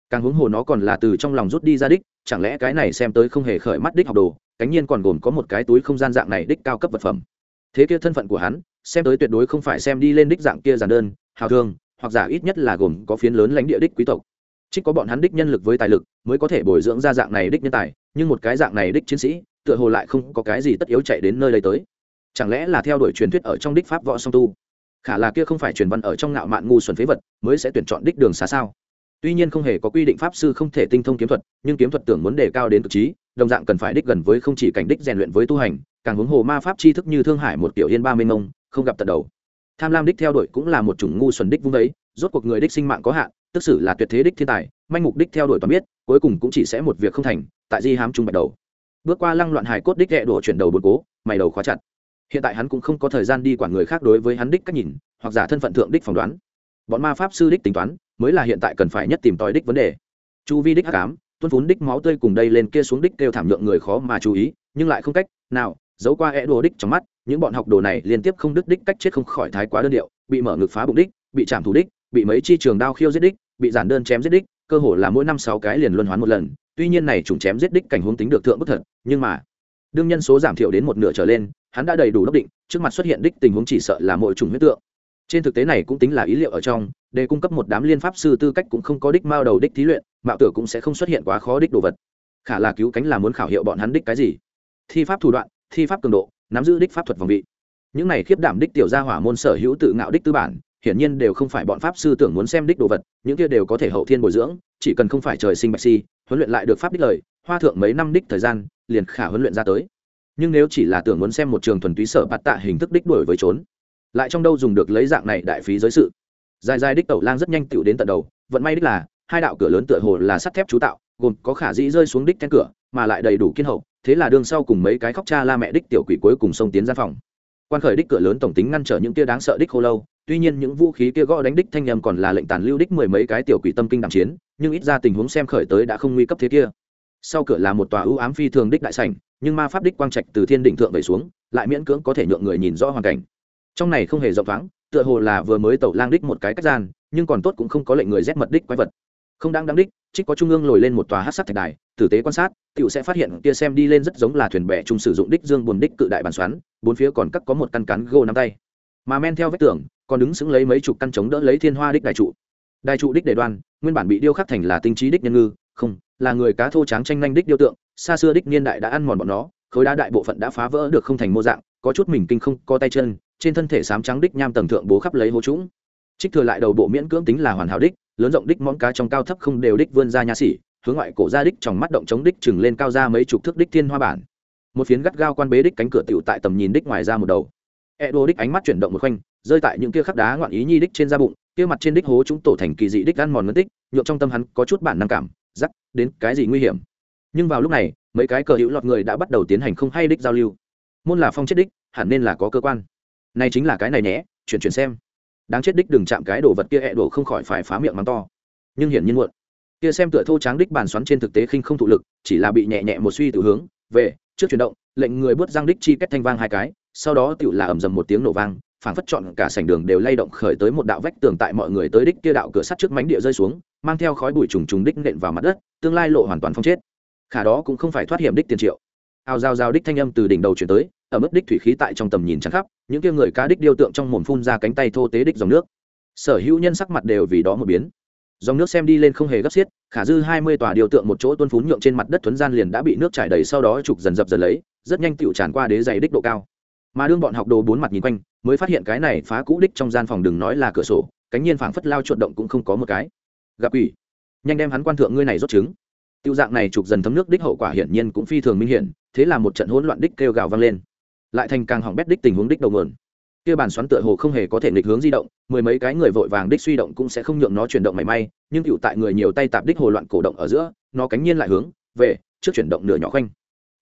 Càng huống hồ nó còn là từ trong lòng rút đi ra đích, chẳng lẽ cái này xem tới không hề khởi mắt đích học đồ, cánh nhiên còn gồm có một cái túi không gian dạng này đích cao cấp vật phẩm. Thế kia thân phận của hắn, xem tới tuyệt đối không phải xem đi lên đích dạng kia giản đơn, hào thương hoặc giả ít nhất là gồm có phiến lớn lãnh địa đích quý tộc. Trích có bọn hắn đích nhân lực với tài lực, mới có thể bồi dưỡng ra dạng này đích nhân tài, nhưng một cái dạng này đích chiến sĩ, tựa hồ lại không có cái gì tất yếu chạy đến nơi đây tới chẳng lẽ là theo đuổi truyền thuyết ở trong đích pháp võ song tu? Khả là kia không phải truyền văn ở trong ngạo mạn ngu xuẩn phế vật, mới sẽ tuyển chọn đích đường xá sao? Tuy nhiên không hề có quy định pháp sư không thể tinh thông kiếm thuật, nhưng kiếm thuật tưởng muốn đề cao đến cực trí, đồng dạng cần phải đích gần với không chỉ cảnh đích rèn luyện với tu hành, càng hướng hồ ma pháp tri thức như thương hải một tiểu yên ba mênh mông, không gặp tận đầu. Tham lam đích theo đuổi cũng là một chủng ngu xuẩn đích vung đấy, rốt cuộc người đích sinh mạng có hạn, tức xử là tuyệt thế đích thiên tài, manh mục đích theo đuổi toàn biết, cuối cùng cũng chỉ sẽ một việc không thành, tại di hám trung bạch đầu. Bước qua lăng loạn hải cốt đích ghẹ đổ chuyển đầu bột cố, mày đầu khóa chặt hiện tại hắn cũng không có thời gian đi quản người khác đối với hắn đích cách nhìn, hoặc giả thân phận thượng đích phỏng đoán. Bọn ma pháp sư đích tính toán, mới là hiện tại cần phải nhất tìm tòi đích vấn đề. Chu vi đích hắc ám tuân phún đích máu tươi cùng đây lên kia xuống đích kêu thảm nhượng người khó mà chú ý, nhưng lại không cách nào giấu qua é đồ đích trong mắt, những bọn học đồ này liên tiếp không đứt đích cách chết không khỏi thái quá đơn điệu, bị mở ngực phá bụng đích, bị chạm thủ đích, bị mấy chi trường đao khiêu giết đích, bị giản đơn chém giết đích, cơ hồ là mỗi năm sáu cái liền luân hoán một lần. Tuy nhiên này trùng chém giết đích cảnh huống tính được thượng bất thật, nhưng mà đương nhân số giảm thiểu đến một nửa trở lên hắn đã đầy đủ đốc định, trước mặt xuất hiện đích tình huống chỉ sợ là mỗi chủng huyết tượng. Trên thực tế này cũng tính là ý liệu ở trong, để cung cấp một đám liên pháp sư tư cách cũng không có đích mao đầu đích thí luyện, mạo tử cũng sẽ không xuất hiện quá khó đích đồ vật. Khả là cứu cánh là muốn khảo hiệu bọn hắn đích cái gì? Thi pháp thủ đoạn, thi pháp cường độ, nắm giữ đích pháp thuật vòng vị. Những này khiếp đảm đích tiểu gia hỏa môn sở hữu tự ngạo đích tư bản, hiển nhiên đều không phải bọn pháp sư tưởng muốn xem đích đồ vật, những kia đều có thể hậu thiên bồi dưỡng, chỉ cần không phải trời sinh bạch si, huấn luyện lại được pháp đích lời, hoa thượng mấy năm đích thời gian, liền khả huấn luyện ra tới nhưng nếu chỉ là tưởng muốn xem một trường thuần túy sở bạt tạ hình thức đích đuổi với trốn, lại trong đâu dùng được lấy dạng này đại phí giới sự. Dài dài đích tẩu lang rất nhanh tựu đến tận đầu, vận may đích là, hai đạo cửa lớn tựa hồ là sắt thép chú tạo, gồm có khả dĩ rơi xuống đích then cửa, mà lại đầy đủ kiên hậu, thế là đường sau cùng mấy cái khóc cha la mẹ đích tiểu quỷ cuối cùng xông tiến ra phòng. Quan khởi đích cửa lớn tổng tính ngăn trở những tia đáng sợ đích khô lâu, tuy nhiên những vũ khí kia gõ đánh đích thanh nhầm còn là lệnh tàn lưu đích mười mấy cái tiểu quỷ tâm kinh đạm chiến, nhưng ít ra tình huống xem khởi tới đã không nguy cấp thế kia sau cửa là một tòa ưu ám phi thường đích đại sảnh, nhưng ma pháp đích quang trạch từ thiên đỉnh thượng về xuống, lại miễn cưỡng có thể nhượng người nhìn rõ hoàn cảnh. Trong này không hề rộng thoáng, tựa hồ là vừa mới tẩu lang đích một cái cách gian, nhưng còn tốt cũng không có lệnh người rét mật đích quái vật. Không đang đáng đích, trích có trung ương lồi lên một tòa hát sắc thạch đài, tử tế quan sát tựu sẽ phát hiện kia xem đi lên rất giống là thuyền bè chung sử dụng đích dương buồn đích cự đại bàn xoắn, bốn phía còn cắt có một căn cắn gô nắm tay. Mà men theo vách tường, còn đứng xứng lấy mấy chục căn chống đỡ lấy thiên hoa đích đại trụ. Đại trụ đích đề đoan, nguyên bản bị điêu khắc thành là tinh trí đích nhân ngư, không là người cá thô tráng tranh nhanh đích điêu tượng, xa xưa đích niên đại đã ăn mòn bọn nó, khối đá đại bộ phận đã phá vỡ được không thành mô dạng, có chút mình kinh không, có tay chân, trên thân thể sám trắng đích nham tầng thượng bố khắp lấy hố trũng. Trích thừa lại đầu bộ miễn cưỡng tính là hoàn hảo đích, lớn rộng đích món cá trong cao thấp không đều đích vươn ra nhà xỉ, hướng ngoại cổ ra đích trong mắt động chống đích chừng lên cao ra mấy chục thước đích thiên hoa bản. Một phiến gắt gao quan bế đích cánh cửa tiểu tại tầm nhìn đích ngoài ra một đầu. E đô đích ánh mắt chuyển động một khoanh, rơi tại những kia khắc đá ngoạn ý nhi đích trên da bụng, kia mặt trên đích hố chúng tổ thành kỳ dị đích ăn mòn ngân tích nhộn trong tâm hắn có chút bản năng cảm giắc đến cái gì nguy hiểm? Nhưng vào lúc này, mấy cái cờ hữu lọt người đã bắt đầu tiến hành không hay đích giao lưu. Môn là phong chết đích, hẳn nên là có cơ quan. Này chính là cái này nhé, chuyển chuyển xem. Đáng chết đích đừng chạm cái đồ vật kia hẹ đổ không khỏi phải phá miệng mắng to. Nhưng hiển nhiên muộn. Kia xem tựa thô tráng đích bàn xoắn trên thực tế khinh không thụ lực, chỉ là bị nhẹ nhẹ một suy tự hướng, về, trước chuyển động, lệnh người bước giang đích chi kết thanh vang hai cái, sau đó tựu là ầm dầm một tiếng nổ vang phảng phất chọn cả sảnh đường đều lay động khởi tới một đạo vách tường tại mọi người tới đích kia đạo cửa sắt trước mánh địa rơi xuống, mang theo khói bụi trùng trùng đích nện vào mặt đất, tương lai lộ hoàn toàn phong chết. Khả đó cũng không phải thoát hiểm đích tiền triệu. Ao giao giao đích thanh âm từ đỉnh đầu chuyển tới, ở mức đích thủy khí tại trong tầm nhìn chắn khắp, những kia người cá đích điêu tượng trong mồm phun ra cánh tay thô tế đích dòng nước. Sở hữu nhân sắc mặt đều vì đó một biến. Dòng nước xem đi lên không hề gấp xiết, khả dư hai mươi tòa điêu tượng một chỗ tuôn phún nhượng trên mặt đất thuấn gian liền đã bị nước trải đầy sau đó trục dần dập dần lấy, rất nhanh tựu tràn qua đế dày đích độ cao mà đương bọn học đồ bốn mặt nhìn quanh, mới phát hiện cái này phá cũ đích trong gian phòng đừng nói là cửa sổ, cánh nhiên phảng phất lao chuột động cũng không có một cái. Gặp ủy nhanh đem hắn quan thượng ngươi này rốt trứng. Tiêu dạng này trục dần thấm nước đích hậu quả hiển nhiên cũng phi thường minh hiển, thế là một trận hỗn loạn đích kêu gào vang lên. Lại thành càng hỏng bét đích tình huống đích đầu nguồn. Kia bàn xoắn tựa hồ không hề có thể nghịch hướng di động, mười mấy cái người vội vàng đích suy động cũng sẽ không nhượng nó chuyển động mảy may, nhưng cựu tại người nhiều tay tạp đích hồ loạn cổ động ở giữa, nó cánh nhiên lại hướng về, trước chuyển động nửa nhỏ khoanh.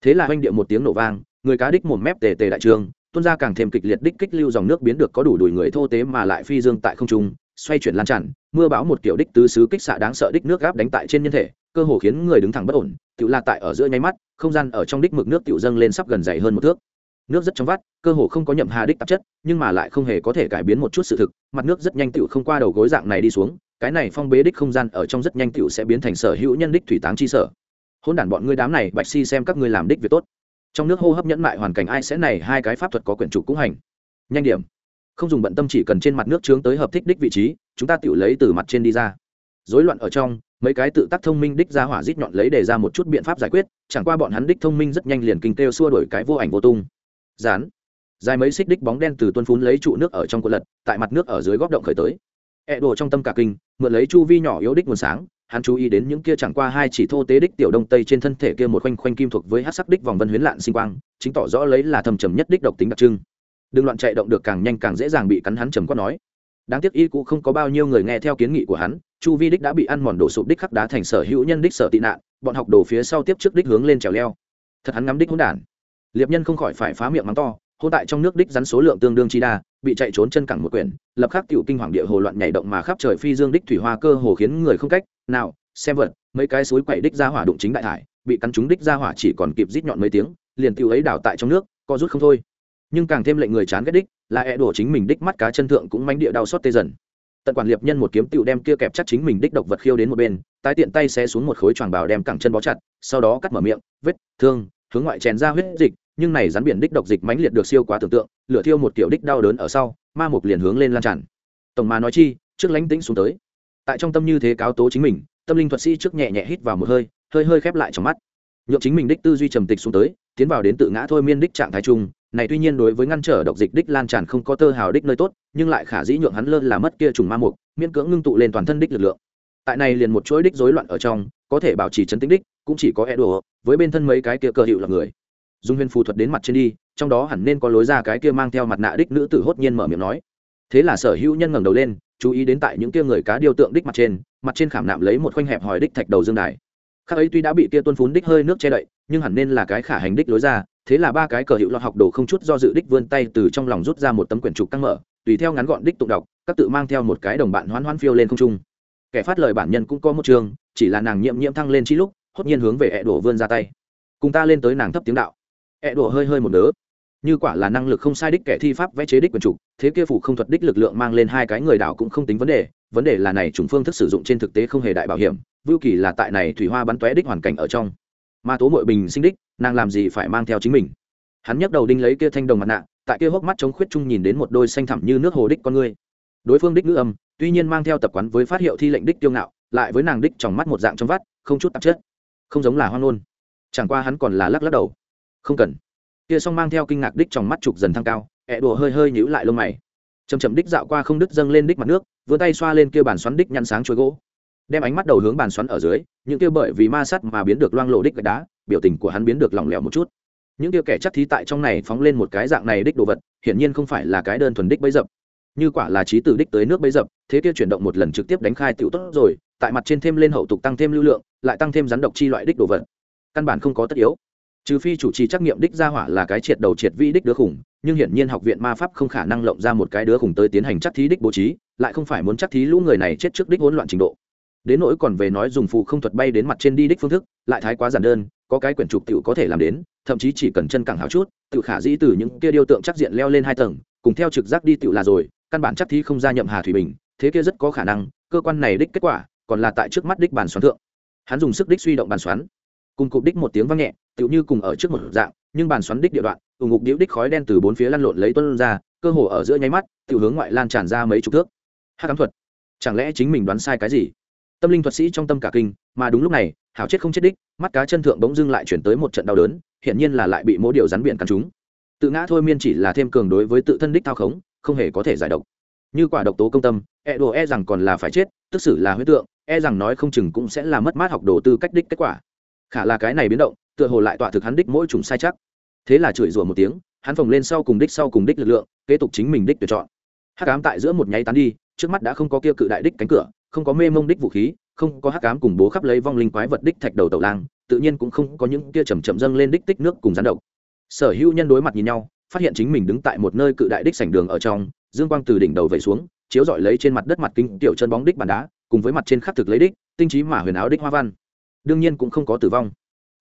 Thế là hoanh địa một tiếng nổ vang, người cá đích một mép tề tề đại trường tuôn ra càng thêm kịch liệt đích kích lưu dòng nước biến được có đủ đùi người thô tế mà lại phi dương tại không trung, xoay chuyển lan tràn, mưa bão một kiểu đích tứ xứ kích xạ đáng sợ đích nước gáp đánh tại trên nhân thể, cơ hồ khiến người đứng thẳng bất ổn tự la tại ở giữa nháy mắt, không gian ở trong đích mực nước tự dâng lên sắp gần dày hơn một thước. Nước rất trong vắt, cơ hồ không có nhậm hà đích tạp chất, nhưng mà lại không hề có thể cải biến một chút sự thực, mặt nước rất nhanh tự không qua đầu gối dạng này đi xuống, cái này phong bế đích không gian ở trong rất nhanh tựu sẽ biến thành sở hữu nhân đích thủy táng chi sở. Hôn đản bọn ngươi đám này, bạch si xem các ngươi làm đích việc tốt trong nước hô hấp nhẫn mại hoàn cảnh ai sẽ này hai cái pháp thuật có quyển trục cũng hành. Nhanh điểm. Không dùng bận tâm chỉ cần trên mặt nước trướng tới hợp thích đích vị trí, chúng ta tự lấy từ mặt trên đi ra. Rối loạn ở trong, mấy cái tự tác thông minh đích ra hỏa rít nhọn lấy đề ra một chút biện pháp giải quyết, chẳng qua bọn hắn đích thông minh rất nhanh liền kinh kêu xua đổi cái vô ảnh vô tung. Dán dài mấy xích đích bóng đen từ tuân phún lấy trụ nước ở trong cột lật, tại mặt nước ở dưới góc động khởi tới. E đồ trong tâm cả kinh, mượn lấy chu vi nhỏ yếu đích nguồn sáng hắn chú ý đến những kia chẳng qua hai chỉ thô tế đích tiểu đông tây trên thân thể kia một khoanh khoanh kim thuộc với hát sắc đích vòng vân huyến lạn sinh quang, chính tỏ rõ lấy là thầm trầm nhất đích độc tính đặc trưng. Đừng loạn chạy động được càng nhanh càng dễ dàng bị cắn hắn trầm quát nói. Đáng tiếc y cũng không có bao nhiêu người nghe theo kiến nghị của hắn, chu vi đích đã bị ăn mòn đổ sụp đích khắc đá thành sở hữu nhân đích sở tị nạn, bọn học đồ phía sau tiếp trước đích hướng lên trèo leo. Thật hắn ngắm đích hỗn đản. Liệp nhân không khỏi phải phá miệng mắng to, hôn tại trong nước đích rắn số lượng tương đương chi đa bị chạy trốn chân cẳng một quyển, lập khắc tiểu kinh hoàng địa hồ loạn nhảy động mà khắp trời phi dương đích thủy hoa cơ hồ khiến người không cách nào xem vật, mấy cái suối quậy đích ra hỏa đụng chính đại thải, bị cắn trúng đích ra hỏa chỉ còn kịp rít nhọn mấy tiếng, liền tiêu ấy đảo tại trong nước, co rút không thôi. Nhưng càng thêm lệnh người chán ghét đích, là e đổ chính mình đích mắt cá chân thượng cũng manh địa đau xót tê dần. Tận quản liệp nhân một kiếm tựu đem kia kẹp chắc chính mình đích độc vật khiêu đến một bên, tái tiện tay xé xuống một khối choàng bào đem cẳng chân bó chặt, sau đó cắt mở miệng, vết thương, hướng ngoại chèn ra huyết dịch nhưng này rắn biển đích độc dịch mãnh liệt được siêu quá tưởng tượng, lửa thiêu một kiểu đích đau đớn ở sau, ma mục liền hướng lên lan tràn. Tổng mà nói chi, trước lánh tĩnh xuống tới. Tại trong tâm như thế cáo tố chính mình, tâm linh thuật sĩ trước nhẹ nhẹ hít vào một hơi hơi hơi khép lại trong mắt. Nhượng chính mình đích tư duy trầm tịch xuống tới, tiến vào đến tự ngã thôi miên đích trạng thái chung. Này tuy nhiên đối với ngăn trở độc dịch đích lan tràn không có tơ hào đích nơi tốt, nhưng lại khả dĩ nhượng hắn lơ là mất kia trùng ma mục, miễn cưỡng ngưng tụ lên toàn thân đích lực lượng. Tại này liền một chuỗi đích rối loạn ở trong, có thể bảo trì chấn tĩnh đích, cũng chỉ có e đùa với bên thân mấy cái kia cơ hiệu là người dung huyền phù thuật đến mặt trên đi, trong đó hẳn nên có lối ra cái kia mang theo mặt nạ đích nữ tử hốt nhiên mở miệng nói. Thế là sở hữu nhân ngẩng đầu lên, chú ý đến tại những kia người cá điêu tượng đích mặt trên mặt trên khảm nạm lấy một khoanh hẹp hỏi đích thạch đầu dương đài. Khác ấy tuy đã bị kia tuân phún đích hơi nước che đậy, nhưng hẳn nên là cái khả hành đích lối ra, thế là ba cái cờ hiệu lọt học đồ không chút do dự đích vươn tay từ trong lòng rút ra một tấm quyển trục căng mở, tùy theo ngắn gọn đích tụng đọc, các tự mang theo một cái đồng bạn hoán hoán phiêu lên không trung. Kẻ phát lời bản nhân cũng có một trường, chỉ là nàng nhiệm nhiễm thăng lên chi lúc, hốt nhiên hướng về hẹ đổ vươn ra tay. Cùng ta lên tới nàng thấp tiếng đạo ẹ đổ hơi hơi một nớ như quả là năng lực không sai đích kẻ thi pháp vẽ chế đích quyền trục, thế kia phủ không thuật đích lực lượng mang lên hai cái người đảo cũng không tính vấn đề vấn đề là này chủng phương thức sử dụng trên thực tế không hề đại bảo hiểm, vưu kỳ là tại này thủy hoa bắn tóe đích hoàn cảnh ở trong. Ma tố mội bình sinh đích, nàng làm gì phải mang theo chính mình? Hắn nhấc đầu đinh lấy kia thanh đồng mặt nạ, tại kia hốc mắt chống khuyết trung nhìn đến một đôi xanh thẳm như nước hồ đích con người đối phương đích ngữ âm, tuy nhiên mang theo tập quán với phát hiệu thi lệnh đích tiêu ngạo, lại với nàng đích trong mắt một dạng trong vắt, không chút tạp chất. Không giống là hoan ngôn. Chẳng qua hắn còn là lắc lắc đầu không cần. Kia song mang theo kinh ngạc đích trong mắt trục dần thăng cao, ẹ đùa hơi hơi nhíu lại lông mày. Chầm chầm đích dạo qua không đứt dâng lên đích mặt nước, vươn tay xoa lên kia bàn xoắn đích nhăn sáng chuối gỗ. Đem ánh mắt đầu hướng bàn xoắn ở dưới, những kia bởi vì ma sắt mà biến được loang lộ đích gạch đá, biểu tình của hắn biến được lỏng lẻo một chút. Những kia kẻ chắc thí tại trong này phóng lên một cái dạng này đích đồ vật, hiển nhiên không phải là cái đơn thuần đích bấy dập. Như quả là trí tử đích tới nước bấy dập, thế kia chuyển động một lần trực tiếp đánh khai tiểu tốt rồi, tại mặt trên thêm lên hậu tục tăng thêm lưu lượng, lại tăng thêm rắn độc chi loại đích đồ vật. Căn bản không có tất yếu trừ phi chủ trì trắc nghiệm đích ra hỏa là cái triệt đầu triệt vi đích đứa khủng, nhưng hiển nhiên học viện ma pháp không khả năng lộng ra một cái đứa khủng tới tiến hành chắc thí đích bố trí, lại không phải muốn chắc thí lũ người này chết trước đích hỗn loạn trình độ. Đến nỗi còn về nói dùng phụ không thuật bay đến mặt trên đi đích phương thức, lại thái quá giản đơn, có cái quyển trục tiểu có thể làm đến, thậm chí chỉ cần chân cẳng hào chút tự khả dĩ từ những kia điêu tượng chắc diện leo lên hai tầng, cùng theo trực giác đi tiểu là rồi, căn bản chắc thí không ra nhậm hà thủy bình, thế kia rất có khả năng, cơ quan này đích kết quả, còn là tại trước mắt đích bàn xoắn thượng. Hắn dùng sức đích suy động bàn xoắn cùng cục đích một tiếng vang nhẹ, tựu như cùng ở trước một dạng, nhưng bàn xoắn đích địa đoạn ủng ngục điếu đích khói đen từ bốn phía lăn lộn lấy tuân ra, cơ hồ ở giữa nháy mắt, tựu hướng ngoại lan tràn ra mấy chục thước. Hát cám thuật. Chẳng lẽ chính mình đoán sai cái gì? Tâm linh thuật sĩ trong tâm cả kinh, mà đúng lúc này, hảo chết không chết đích, mắt cá chân thượng bỗng dưng lại chuyển tới một trận đau đớn, hiển nhiên là lại bị mỗi điều rắn biển cắn chúng tự ngã thôi miên chỉ là thêm cường đối với tự thân đích thao khống, không hề có thể giải độc. Như quả độc tố công tâm e đồ e rằng còn là phải chết, tức xử là huyết tượng e rằng nói không chừng cũng sẽ là mất mát học đồ tư cách đích kết quả khả là cái này biến động, tựa hồ lại tọa thực hắn đích mỗi chủng sai chắc. Thế là chửi rủa một tiếng, hắn phồng lên sau cùng đích sau cùng đích lực lượng, kế tục chính mình đích tuyển chọn. Hắc ám tại giữa một nháy tán đi, trước mắt đã không có kia cự đại đích cánh cửa, không có mê mông đích vũ khí, không có hắc ám cùng bố khắp lấy vong linh quái vật đích thạch đầu tàu lang, tự nhiên cũng không có những kia chầm chậm dâng lên đích tích nước cùng rắn độc. Sở hữu nhân đối mặt nhìn nhau, phát hiện chính mình đứng tại một nơi cự đại đích sảnh đường ở trong, dương quang từ đỉnh đầu về xuống, chiếu dọi lấy trên mặt đất mặt kinh tiểu chân bóng đích bàn đá, cùng với mặt trên khắc thực lấy đích, tinh trí mà huyền áo đích hoa văn đương nhiên cũng không có tử vong.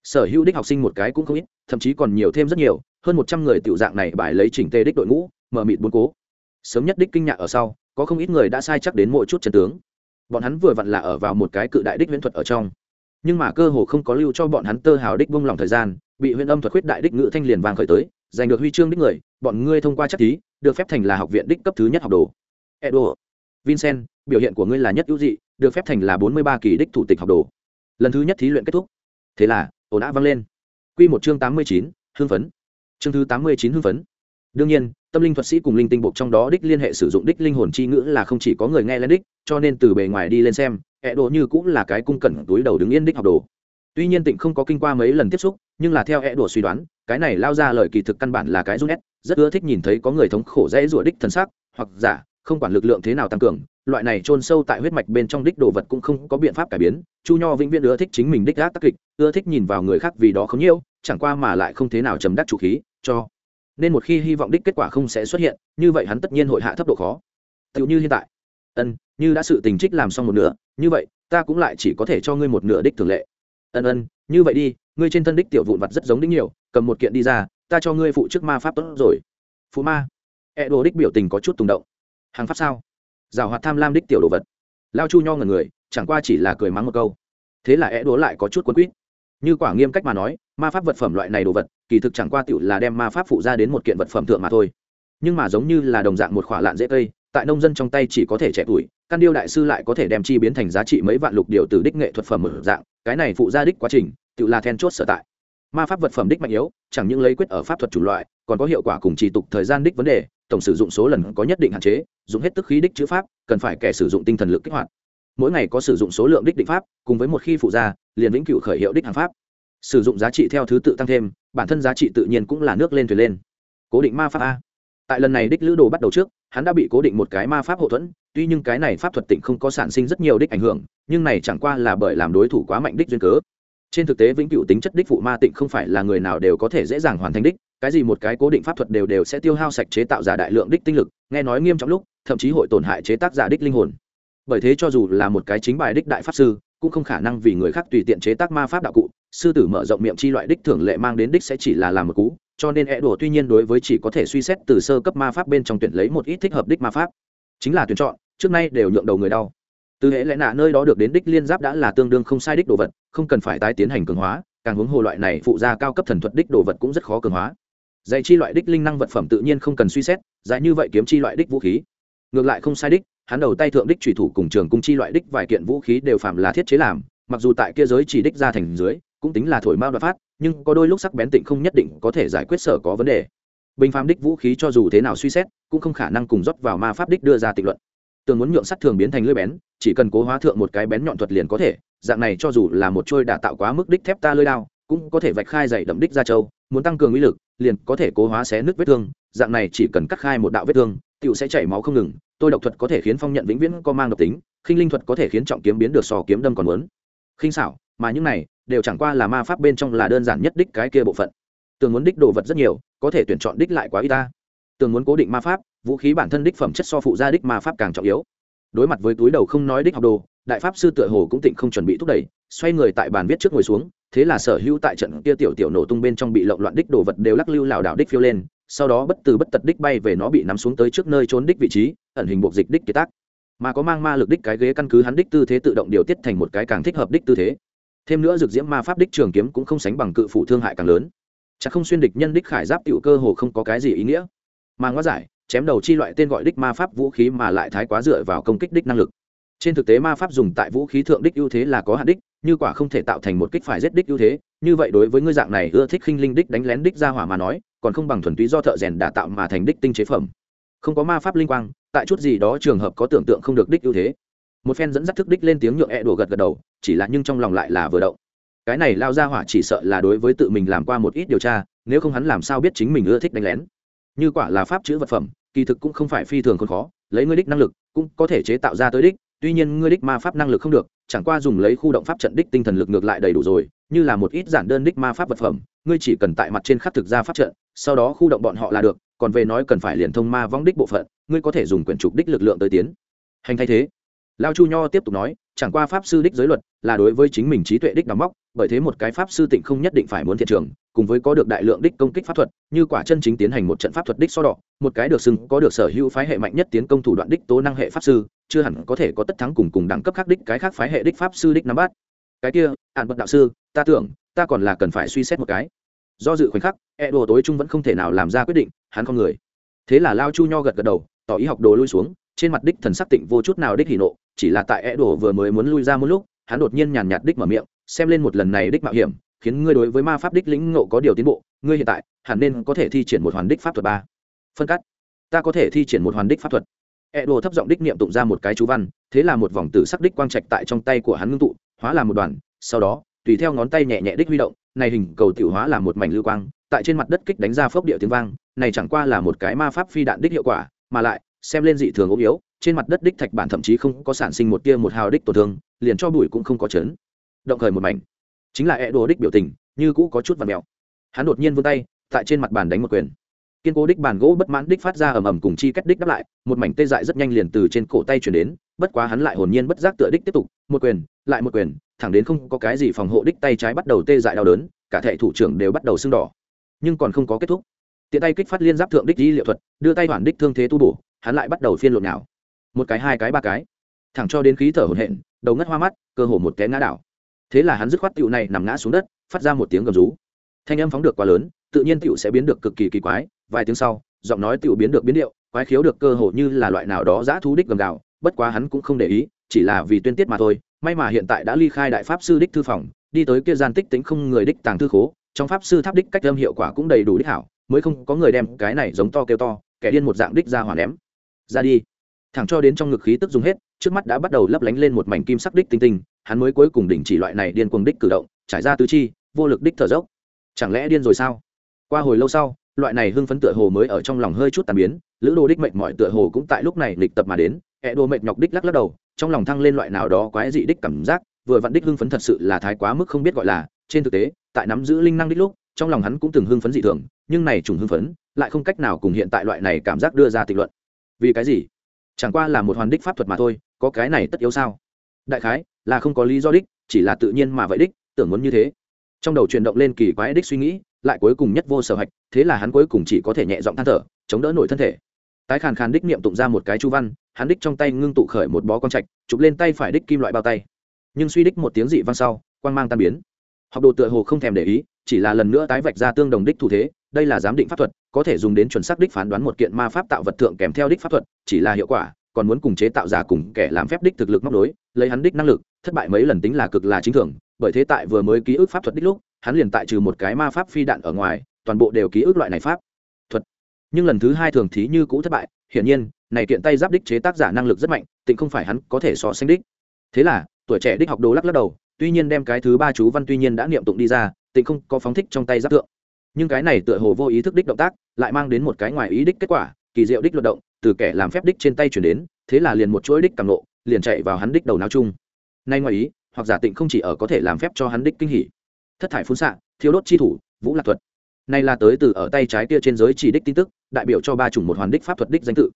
Sở hữu đích học sinh một cái cũng không ít, thậm chí còn nhiều thêm rất nhiều, hơn một trăm người tiểu dạng này bài lấy chỉnh tê đích đội ngũ, mở mịt bốn cố. Sớm nhất đích kinh ngạc ở sau, có không ít người đã sai chắc đến mỗi chút chân tướng. Bọn hắn vừa vặn là ở vào một cái cự đại đích huyễn thuật ở trong. Nhưng mà cơ hồ không có lưu cho bọn hắn tơ hào đích buông lòng thời gian, bị huyễn âm thuật khuyết đại đích ngữ thanh liền vàng khởi tới, giành được huy chương đích người, bọn ngươi thông qua chắc tí được phép thành là học viện đích cấp thứ nhất học đồ. Edo, vincent, biểu hiện của ngươi là nhất ưu dị, được phép thành là bốn mươi ba kỳ đích thủ tịch học đồ lần thứ nhất thí luyện kết thúc. Thế là, ồn ào vang lên. Q một chương tám mươi chín, hưng phấn. Chương thứ tám mươi chín, hưng phấn. Đương nhiên, tâm linh thuật sĩ cùng linh tinh bộ trong đó đích liên hệ sử dụng đích linh hồn chi ngữ là không chỉ có người nghe lên đích, cho nên từ bề ngoài đi lên xem, ẹ đồ như cũng là cái cung cẩn túi đầu đứng yên đích học đồ. Tuy nhiên tịnh không có kinh qua mấy lần tiếp xúc, nhưng là theo ẹ đồ suy đoán, cái này lao ra lời kỳ thực căn bản là cái rút nét rất ưa thích nhìn thấy có người thống khổ dễ rủa đích thân xác hoặc giả, không quản lực lượng thế nào tăng cường loại này chôn sâu tại huyết mạch bên trong đích đồ vật cũng không có biện pháp cải biến. Chu nho vĩnh viễn ưa thích chính mình đích gác tác kịch, ưa thích nhìn vào người khác vì đó không nhiêu chẳng qua mà lại không thế nào chấm đắc chủ khí, cho nên một khi hy vọng đích kết quả không sẽ xuất hiện, như vậy hắn tất nhiên hội hạ thấp độ khó. Tựu như hiện tại. Ân, như đã sự tình trích làm xong một nửa, như vậy, ta cũng lại chỉ có thể cho ngươi một nửa đích thường lệ. Ân ân, như vậy đi, ngươi trên thân đích tiểu vụn vặt rất giống đích nhiều, cầm một kiện đi ra, ta cho ngươi phụ trước ma pháp tốt rồi. Phụ ma. E đồ đích biểu tình có chút tùng động. Hàng pháp sao? Giảo hoạt tham lam đích tiểu đồ vật. Lao chu nho ngần người, chẳng qua chỉ là cười mắng một câu. Thế là é đố lại có chút quấn quýt. Như quả nghiêm cách mà nói, ma pháp vật phẩm loại này đồ vật, kỳ thực chẳng qua tựu là đem ma pháp phụ ra đến một kiện vật phẩm thượng mà thôi. Nhưng mà giống như là đồng dạng một khỏa lạn dễ cây, tại nông dân trong tay chỉ có thể trẻ tuổi, căn điêu đại sư lại có thể đem chi biến thành giá trị mấy vạn lục điều từ đích nghệ thuật phẩm ở dạng, cái này phụ ra đích quá trình tự là then chốt sở tại. Ma pháp vật phẩm đích mạnh yếu, chẳng những lấy quyết ở pháp thuật chủ loại, còn có hiệu quả cùng trì tục thời gian đích vấn đề tổng sử dụng số lần có nhất định hạn chế dùng hết tức khí đích chữ pháp cần phải kẻ sử dụng tinh thần lực kích hoạt. Mỗi ngày có sử dụng số lượng đích định pháp cùng với một khi phụ gia, liền vĩnh cửu khởi hiệu đích hàng pháp. Sử dụng giá trị theo thứ tự tăng thêm bản thân giá trị tự nhiên cũng là nước lên thuyền lên. Cố định ma pháp a. Tại lần này đích lữ đồ bắt đầu trước hắn đã bị cố định một cái ma pháp hậu thuẫn tuy nhưng cái này pháp thuật tịnh không có sản sinh rất nhiều đích ảnh hưởng nhưng này chẳng qua là bởi làm đối thủ quá mạnh đích duyên cớ trên thực tế vĩnh cửu tính chất đích phụ ma tịnh không phải là người nào đều có thể dễ dàng hoàn thành đích, cái gì một cái cố định pháp thuật đều đều sẽ tiêu hao sạch chế tạo giả đại lượng đích tinh lực, nghe nói nghiêm trọng lúc, thậm chí hội tổn hại chế tác giả đích linh hồn. Bởi thế cho dù là một cái chính bài đích đại pháp sư, cũng không khả năng vì người khác tùy tiện chế tác ma pháp đạo cụ, sư tử mở rộng miệng chi loại đích thường lệ mang đến đích sẽ chỉ là làm một cú, cho nên e đùa tuy nhiên đối với chỉ có thể suy xét từ sơ cấp ma pháp bên trong tuyển lấy một ít thích hợp đích ma pháp. Chính là tuyển chọn, trước nay đều nhượng đầu người đau từ hệ lẽ nạ nơi đó được đến đích liên giáp đã là tương đương không sai đích đồ vật, không cần phải tái tiến hành cường hóa, càng hướng hồ loại này phụ gia cao cấp thần thuật đích đồ vật cũng rất khó cường hóa. Dạy chi loại đích linh năng vật phẩm tự nhiên không cần suy xét giải như vậy kiếm chi loại đích vũ khí. Ngược lại không sai đích, hắn đầu tay thượng đích trùy thủ cùng trường cung chi loại đích vài kiện vũ khí đều phạm là thiết chế làm, mặc dù tại kia giới chỉ đích ra thành dưới, cũng tính là thổi mao đoạt phát, nhưng có đôi lúc sắc bén tịnh không nhất định có thể giải quyết sở có vấn đề. Bình phàm đích vũ khí cho dù thế nào suy xét, cũng không khả năng cùng rót vào ma pháp đích đưa ra tịnh luận tường muốn nhượng sắt thường biến thành lưỡi bén, chỉ cần cố hóa thượng một cái bén nhọn thuật liền có thể, dạng này cho dù là một trôi đả tạo quá mức đích thép ta lưỡi đao, cũng có thể vạch khai dày đậm đích ra châu muốn tăng cường uy lực, liền có thể cố hóa xé nứt vết thương, dạng này chỉ cần cắt khai một đạo vết thương tựu sẽ chảy máu không ngừng, tôi độc thuật có thể khiến phong nhận vĩnh viễn có mang độc tính, khinh linh thuật có thể khiến trọng kiếm biến được sò kiếm đâm còn muốn. Khinh xảo, mà những này, đều chẳng qua là ma pháp bên trong là đơn giản nhất đích cái kia bộ phận. Tường muốn đích đồ vật rất nhiều, có thể tuyển chọn đích lại quá y ta. Tường muốn cố định ma pháp vũ khí bản thân đích phẩm chất so phụ gia đích ma pháp càng trọng yếu. Đối mặt với túi đầu không nói đích học đồ, đại pháp sư tựa hồ cũng tịnh không chuẩn bị thúc đẩy, xoay người tại bàn viết trước ngồi xuống, thế là sở hữu tại trận kia tiểu tiểu nổ tung bên trong bị lộn loạn đích đồ vật đều lắc lưu lảo đảo đích phiêu lên, sau đó bất từ bất tật đích bay về nó bị nắm xuống tới trước nơi trốn đích vị trí, ẩn hình buộc dịch đích kiệt tác. Mà có mang ma lực đích cái ghế căn cứ hắn đích tư thế tự động điều tiết thành một cái càng thích hợp đích tư thế. Thêm nữa dược diễm ma pháp đích trường kiếm cũng không sánh bằng cự phủ thương hại càng lớn. Chắc không xuyên địch nhân đích khải giáp tiểu cơ hồ không có cái gì ý nghĩa. Mà ngoa giải chém đầu chi loại tên gọi đích ma pháp vũ khí mà lại thái quá dựa vào công kích đích năng lực. Trên thực tế ma pháp dùng tại vũ khí thượng đích ưu thế là có hạn đích, như quả không thể tạo thành một kích phải giết đích ưu thế, như vậy đối với ngươi dạng này ưa thích khinh linh đích đánh lén đích ra hỏa mà nói, còn không bằng thuần túy do thợ rèn đả tạo mà thành đích tinh chế phẩm. Không có ma pháp linh quang, tại chút gì đó trường hợp có tưởng tượng không được đích ưu thế. Một phen dẫn dắt thức đích lên tiếng nhượng e đùa gật gật đầu, chỉ là nhưng trong lòng lại là vừa động. Cái này lao ra hỏa chỉ sợ là đối với tự mình làm qua một ít điều tra, nếu không hắn làm sao biết chính mình ưa thích đánh lén như quả là pháp chữ vật phẩm, kỳ thực cũng không phải phi thường còn khó, lấy ngươi đích năng lực cũng có thể chế tạo ra tới đích, tuy nhiên ngươi đích ma pháp năng lực không được, chẳng qua dùng lấy khu động pháp trận đích tinh thần lực ngược lại đầy đủ rồi, như là một ít giản đơn đích ma pháp vật phẩm, ngươi chỉ cần tại mặt trên khắc thực ra pháp trận, sau đó khu động bọn họ là được, còn về nói cần phải liền thông ma vong đích bộ phận, ngươi có thể dùng quyển trục đích lực lượng tới tiến. Hành thay thế. Lao chu nho tiếp tục nói, chẳng qua pháp sư đích giới luật là đối với chính mình trí tuệ đích đóng móc bởi thế một cái pháp sư tịnh không nhất định phải muốn thiện trường cùng với có được đại lượng đích công kích pháp thuật, như quả chân chính tiến hành một trận pháp thuật đích so đỏ một cái được xưng có được sở hữu phái hệ mạnh nhất tiến công thủ đoạn đích tố năng hệ pháp sư, chưa hẳn có thể có tất thắng cùng cùng đẳng cấp khác đích cái khác phái hệ đích pháp sư đích nắm bắt. Cái kia ạn bậc đạo sư, ta tưởng, ta còn là cần phải suy xét một cái. Do dự khoảnh khắc e đồ tối trung vẫn không thể nào làm ra quyết định, hắn con người. Thế là lao chu nho gật gật đầu, tỏ ý học đồ lui xuống, trên mặt đích thần sắc tịnh vô chút nào đích hỉ nộ, chỉ là tại e đồ vừa mới muốn lui ra một lúc, hắn đột nhiên nhàn nhạt đích mở miệng, xem lên một lần này đích mạo hiểm khiến ngươi đối với ma pháp đích lĩnh ngộ có điều tiến bộ, ngươi hiện tại hẳn nên có thể thi triển một hoàn đích pháp thuật ba. Phân cắt. Ta có thể thi triển một hoàn đích pháp thuật. E đồ thấp giọng đích niệm tụng ra một cái chú văn, thế là một vòng tử sắc đích quang trạch tại trong tay của hắn ngưng tụ, hóa làm một đoàn, sau đó, tùy theo ngón tay nhẹ nhẹ đích huy động, này hình cầu tiểu hóa làm một mảnh lưu quang, tại trên mặt đất kích đánh ra phốc địa tiếng vang, này chẳng qua là một cái ma pháp phi đạn đích hiệu quả, mà lại, xem lên dị thường ốm yếu, trên mặt đất đích thạch bản thậm chí không có sản sinh một tia một hào đích tổn thương, liền cho bụi cũng không có chấn. Động khởi một mảnh chính là e đồ đích biểu tình, như cũ có chút và mèo. Hắn đột nhiên vươn tay, tại trên mặt bàn đánh một quyền. Kiên cố đích bàn gỗ bất mãn đích phát ra ầm ầm cùng chi cách đích đáp lại, một mảnh tê dại rất nhanh liền từ trên cổ tay chuyển đến, bất quá hắn lại hồn nhiên bất giác tựa đích tiếp tục, một quyền, lại một quyền, thẳng đến không có cái gì phòng hộ đích tay trái bắt đầu tê dại đau đớn, cả thệ thủ trưởng đều bắt đầu sưng đỏ. Nhưng còn không có kết thúc. Tiện tay kích phát liên giáp thượng đích di liệu thuật, đưa tay hoàn đích thương thế tu bổ, hắn lại bắt đầu phiên lộn nào một cái, hai cái, ba cái. Thẳng cho đến khí thở hổn hển, đầu ngất hoa mắt, cơ hồ một té ngã đảo thế là hắn dứt khoát tựu này nằm ngã xuống đất, phát ra một tiếng gầm rú. Thanh âm phóng được quá lớn, tự nhiên tựu sẽ biến được cực kỳ kỳ quái. Vài tiếng sau, giọng nói tựu biến được biến điệu, quái khiếu được cơ hồ như là loại nào đó giã thú đích gầm gào, bất quá hắn cũng không để ý, chỉ là vì tuyên tiết mà thôi. May mà hiện tại đã ly khai đại pháp sư đích thư phòng, đi tới kia gian tích tính không người đích tàng thư khố, trong pháp sư tháp đích cách âm hiệu quả cũng đầy đủ đích hảo, mới không có người đem cái này giống to kêu to, kẻ điên một dạng đích ra hỏa ném. Ra đi. Thẳng cho đến trong ngực khí tức dùng hết, trước mắt đã bắt đầu lấp lánh lên một mảnh kim sắc đích tinh tinh hắn mới cuối cùng đình chỉ loại này điên cuồng đích cử động, trải ra tứ chi, vô lực đích thở dốc. Chẳng lẽ điên rồi sao? Qua hồi lâu sau, loại này hưng phấn tựa hồ mới ở trong lòng hơi chút tàn biến, lữ đồ đích mệnh mọi tựa hồ cũng tại lúc này lịch tập mà đến hẹ đồ mệnh nhọc đích lắc lắc đầu, trong lòng thăng lên loại nào đó quái dị đích cảm giác, vừa vặn đích hưng phấn thật sự là thái quá mức không biết gọi là, trên thực tế, tại nắm giữ linh năng đích lúc, trong lòng hắn cũng từng hưng phấn dị thường, nhưng này trùng hưng phấn, lại không cách nào cùng hiện tại loại này cảm giác đưa ra tịch luận. Vì cái gì? Chẳng qua là một hoàn đích pháp thuật mà thôi, có cái này tất yếu sao? Đại khái là không có lý do đích, chỉ là tự nhiên mà vậy đích, tưởng muốn như thế. Trong đầu chuyển động lên kỳ quái đích suy nghĩ, lại cuối cùng nhất vô sở hạch, thế là hắn cuối cùng chỉ có thể nhẹ giọng than thở, chống đỡ nổi thân thể. Tái khàn khàn đích niệm tụng ra một cái chu văn, hắn đích trong tay ngưng tụ khởi một bó con trạch, chụp lên tay phải đích kim loại bao tay. Nhưng suy đích một tiếng dị văn sau, quang mang tan biến. Học đồ tựa hồ không thèm để ý, chỉ là lần nữa tái vạch ra tương đồng đích thủ thế, đây là giám định pháp thuật, có thể dùng đến chuẩn xác đích phán đoán một kiện ma pháp tạo vật thượng kèm theo đích pháp thuật, chỉ là hiệu quả, còn muốn cùng chế tạo giả cùng kẻ làm phép đích thực lực móc đối lấy hắn đích năng lực thất bại mấy lần tính là cực là chính thường, bởi thế tại vừa mới ký ức pháp thuật đích lúc, hắn liền tại trừ một cái ma pháp phi đạn ở ngoài, toàn bộ đều ký ức loại này pháp, thuật. Nhưng lần thứ hai thường thí như cũ thất bại, hiển nhiên, này kiện tay giáp đích chế tác giả năng lực rất mạnh, tịnh không phải hắn có thể so sánh đích. Thế là, tuổi trẻ đích học đồ lắc lắc đầu, tuy nhiên đem cái thứ ba chú văn tuy nhiên đã niệm tụng đi ra, tịnh không có phóng thích trong tay giáp tượng. nhưng cái này tựa hồ vô ý thức đích động tác, lại mang đến một cái ngoài ý đích kết quả, kỳ diệu đích luận động, từ kẻ làm phép đích trên tay chuyển đến, thế là liền một chuỗi đích càng lộ liền chạy vào hắn đích đầu não chung nay ngoài ý, hoặc giả tịnh không chỉ ở có thể làm phép cho hắn đích kinh hỉ. Thất thải phun xạ thiếu đốt chi thủ, vũ lạc thuật. Nay là tới từ ở tay trái kia trên giới chỉ đích tin tức, đại biểu cho ba chủng một hoàn đích pháp thuật đích danh tự.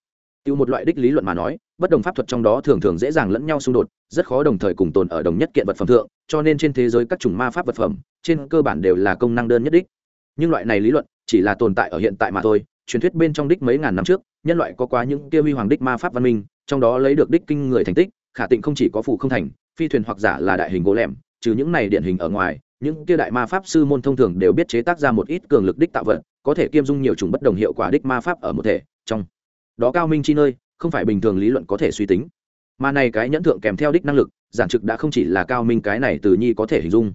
Tiêu một loại đích lý luận mà nói, bất đồng pháp thuật trong đó thường thường dễ dàng lẫn nhau xung đột, rất khó đồng thời cùng tồn ở đồng nhất kiện vật phẩm thượng, cho nên trên thế giới các chủng ma pháp vật phẩm, trên cơ bản đều là công năng đơn nhất đích. Nhưng loại này lý luận, chỉ là tồn tại ở hiện tại mà thôi, truyền thuyết bên trong đích mấy ngàn năm trước, nhân loại có quá những kia huy hoàng đích ma pháp văn minh, trong đó lấy được đích kinh người thành tích, khả tịnh không chỉ có phủ không thành phi thuyền hoặc giả là đại hình gỗ lẻm, trừ những này điển hình ở ngoài, những kia đại ma pháp sư môn thông thường đều biết chế tác ra một ít cường lực đích tạo vật, có thể kiêm dung nhiều chủng bất đồng hiệu quả đích ma pháp ở một thể, trong đó cao minh chi nơi, không phải bình thường lý luận có thể suy tính. Mà này cái nhẫn thượng kèm theo đích năng lực, giản trực đã không chỉ là cao minh cái này từ nhi có thể hình dung.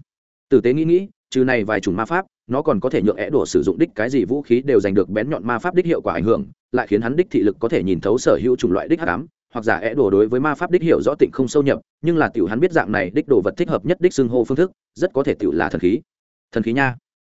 Tử tế nghĩ nghĩ, trừ này vài chủng ma pháp, nó còn có thể nhượng é đổ sử dụng đích cái gì vũ khí đều giành được bén nhọn ma pháp đích hiệu quả ảnh hưởng, lại khiến hắn đích thị lực có thể nhìn thấu sở hữu chủng loại đích hắc ám hoặc giả é đổ đối với ma pháp đích hiểu rõ tịnh không sâu nhập, nhưng là tiểu hắn biết dạng này đích đồ vật thích hợp nhất đích xưng hô phương thức, rất có thể tiểu là thần khí. Thần khí nha.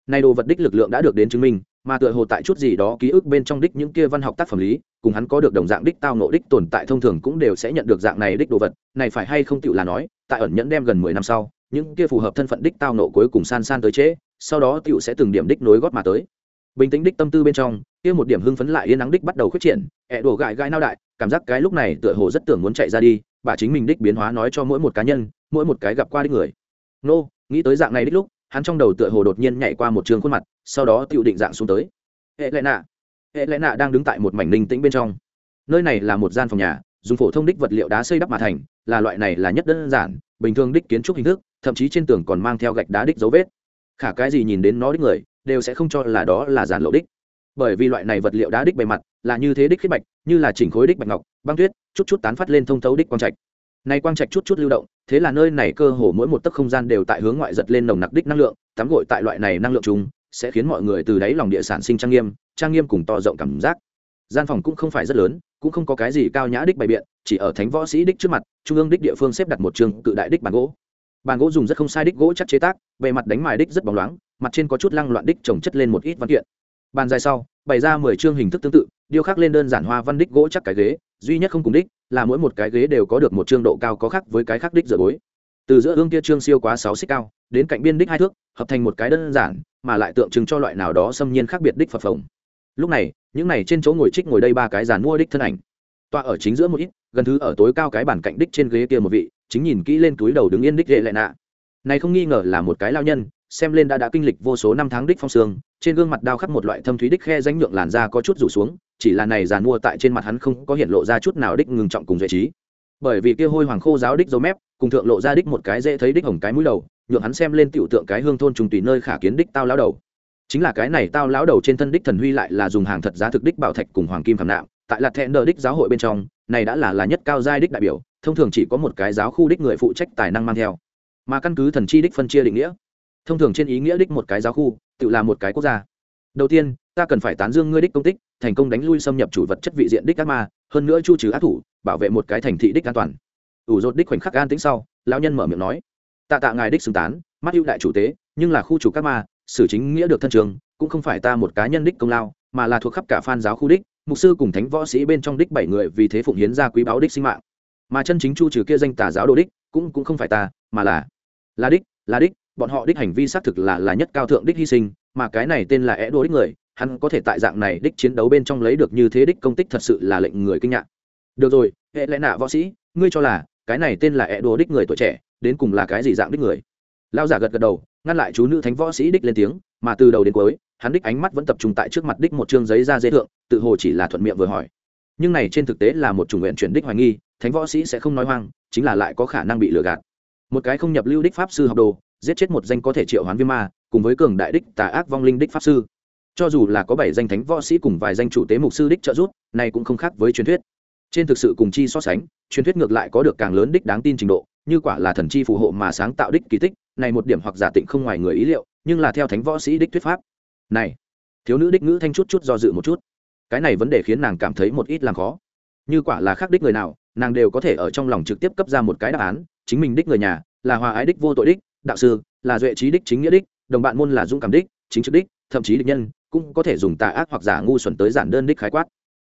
Nay đồ vật đích lực lượng đã được đến chứng minh, mà tựa hồ tại chút gì đó ký ức bên trong đích những kia văn học tác phẩm lý, cùng hắn có được đồng dạng đích tao nộ đích tồn tại thông thường cũng đều sẽ nhận được dạng này đích đồ vật, này phải hay không tiểu là nói, tại ẩn nhẫn đem gần mười năm sau, những kia phù hợp thân phận đích tao nộ cuối cùng san san tới chế sau đó tiểu sẽ từng điểm đích nối gót mà tới bình tĩnh đích tâm tư bên trong, kia một điểm hưng phấn lại yên nắng đích bắt đầu khuyết triển, ẹ đổ gãi gãi nao đại, cảm giác cái lúc này tựa hồ rất tưởng muốn chạy ra đi, bà chính mình đích biến hóa nói cho mỗi một cá nhân, mỗi một cái gặp qua đích người. Nô, nghĩ tới dạng này đích lúc, hắn trong đầu tựa hồ đột nhiên nhảy qua một trường khuôn mặt, sau đó tựu định dạng xuống tới. Hệ lẽ nạ, hệ lẽ nạ đang đứng tại một mảnh ninh tĩnh bên trong. Nơi này là một gian phòng nhà, dùng phổ thông đích vật liệu đá xây đắp mà thành, là loại này là nhất đơn giản, bình thường đích kiến trúc hình thức, thậm chí trên tường còn mang theo gạch đá đích dấu vết. Khả cái gì nhìn đến nó đích người đều sẽ không cho là đó là giản lộ đích. Bởi vì loại này vật liệu đá đích bề mặt là như thế đích khiết bạch, như là chỉnh khối đích bạch ngọc, băng tuyết, chút chút tán phát lên thông thấu đích quang trạch. Này quang trạch chút chút lưu động, thế là nơi này cơ hồ mỗi một tấc không gian đều tại hướng ngoại giật lên nồng nặc đích năng lượng, tắm gội tại loại này năng lượng chung sẽ khiến mọi người từ đáy lòng địa sản sinh trang nghiêm trang nghiêm cùng to rộng cảm giác. Gian phòng cũng không phải rất lớn, cũng không có cái gì cao nhã đích bày biện, chỉ ở thánh võ sĩ đích trước mặt, trung ương đích địa phương xếp đặt một trường cự đại đích bàn gỗ. Bàn gỗ dùng rất không sai đích gỗ chắc chế tác, bề mặt đánh mài đích rất bóng loáng mặt trên có chút lăng loạn đích trồng chất lên một ít văn kiện. Bàn dài sau, bày ra mười chương hình thức tương tự, điêu khắc lên đơn giản hoa văn đích gỗ chắc cái ghế, duy nhất không cùng đích là mỗi một cái ghế đều có được một chương độ cao có khác với cái khác đích dựa bối từ giữa ương kia trương siêu quá sáu xích cao, đến cạnh biên đích hai thước, hợp thành một cái đơn giản, mà lại tượng trưng cho loại nào đó xâm nhiên khác biệt đích phật phồng. Lúc này, những này trên chỗ ngồi trích ngồi đây ba cái giàn mua đích thân ảnh. Tọa ở chính giữa một ít, gần thứ ở tối cao cái bản cạnh đích trên ghế kia một vị, chính nhìn kỹ lên túi đầu đứng yên đích lệ lại nạ. Này không nghi ngờ là một cái lao nhân xem lên đã đã kinh lịch vô số năm tháng đích phong sương, trên gương mặt đao khắc một loại thâm thúy đích khe danh nhượng làn da có chút rủ xuống, chỉ là này giàn mua tại trên mặt hắn không có hiện lộ ra chút nào đích ngừng trọng cùng duy trí. Bởi vì kia hôi hoàng khô giáo đích dấu mép, cùng thượng lộ ra đích một cái dễ thấy đích hồng cái mũi đầu, nhượng hắn xem lên tiểu tượng cái hương thôn trùng tùy nơi khả kiến đích tao lão đầu. Chính là cái này tao lão đầu trên thân đích thần huy lại là dùng hàng thật giá thực đích bảo thạch cùng hoàng kim khảm nạm, tại lạt thẹn đờ đích giáo hội bên trong, này đã là là nhất cao giai đích đại biểu, thông thường chỉ có một cái giáo khu đích người phụ trách tài năng mang theo. Mà căn cứ thần chi đích phân chia định nghĩa thông thường trên ý nghĩa đích một cái giáo khu, tự là một cái quốc gia. Đầu tiên, ta cần phải tán dương ngươi đích công tích, thành công đánh lui xâm nhập chủ vật chất vị diện đích ác ma, hơn nữa chu trừ ác thủ, bảo vệ một cái thành thị đích an toàn. Ủ rột đích khoảnh khắc an tĩnh sau, lão nhân mở miệng nói, tạ tạ ngài đích xứng tán, mắt ưu đại chủ tế, nhưng là khu chủ các ma, xử chính nghĩa được thân trường, cũng không phải ta một cá nhân đích công lao, mà là thuộc khắp cả phan giáo khu đích, mục sư cùng thánh võ sĩ bên trong đích bảy người vì thế phụng hiến ra quý báo đích sinh mạng. Mà chân chính chu trừ kia danh tà giáo đồ đích, cũng cũng không phải ta, mà là là đích là đích bọn họ đích hành vi xác thực là là nhất cao thượng đích hy sinh, mà cái này tên là é đô đích người, hắn có thể tại dạng này đích chiến đấu bên trong lấy được như thế đích công tích thật sự là lệnh người kinh ngạc. Được rồi, hệ lẽ nạ võ sĩ, ngươi cho là cái này tên là é đô đích người tuổi trẻ, đến cùng là cái gì dạng đích người? Lao giả gật gật đầu, ngăn lại chú nữ thánh võ sĩ đích lên tiếng, mà từ đầu đến cuối, hắn đích ánh mắt vẫn tập trung tại trước mặt đích một chương giấy ra dễ thượng, tự hồ chỉ là thuận miệng vừa hỏi. Nhưng này trên thực tế là một chủng nguyện chuyển đích hoài nghi, thánh võ sĩ sẽ không nói hoang, chính là lại có khả năng bị lừa gạt. Một cái không nhập lưu đích pháp sư học đồ giết chết một danh có thể triệu hoán viêm ma, cùng với cường đại đích tà ác vong linh đích pháp sư. Cho dù là có bảy danh thánh võ sĩ cùng vài danh chủ tế mục sư đích trợ giúp, này cũng không khác với truyền thuyết. Trên thực sự cùng chi so sánh, truyền thuyết ngược lại có được càng lớn đích đáng tin trình độ, như quả là thần chi phù hộ mà sáng tạo đích kỳ tích, này một điểm hoặc giả tịnh không ngoài người ý liệu, nhưng là theo thánh võ sĩ đích thuyết pháp. Này, thiếu nữ đích ngữ thanh chút chút do dự một chút. Cái này vấn đề khiến nàng cảm thấy một ít làm khó. Như quả là khác đích người nào, nàng đều có thể ở trong lòng trực tiếp cấp ra một cái đáp án, chính mình đích người nhà, là hòa ái đích vô tội đích đạo sư, là duệ trí đích, chính nghĩa đích, đồng bạn môn là dũng cảm đích, chính trực đích, thậm chí địch nhân, cũng có thể dùng tà ác hoặc giả ngu xuẩn tới giản đơn đích khái quát.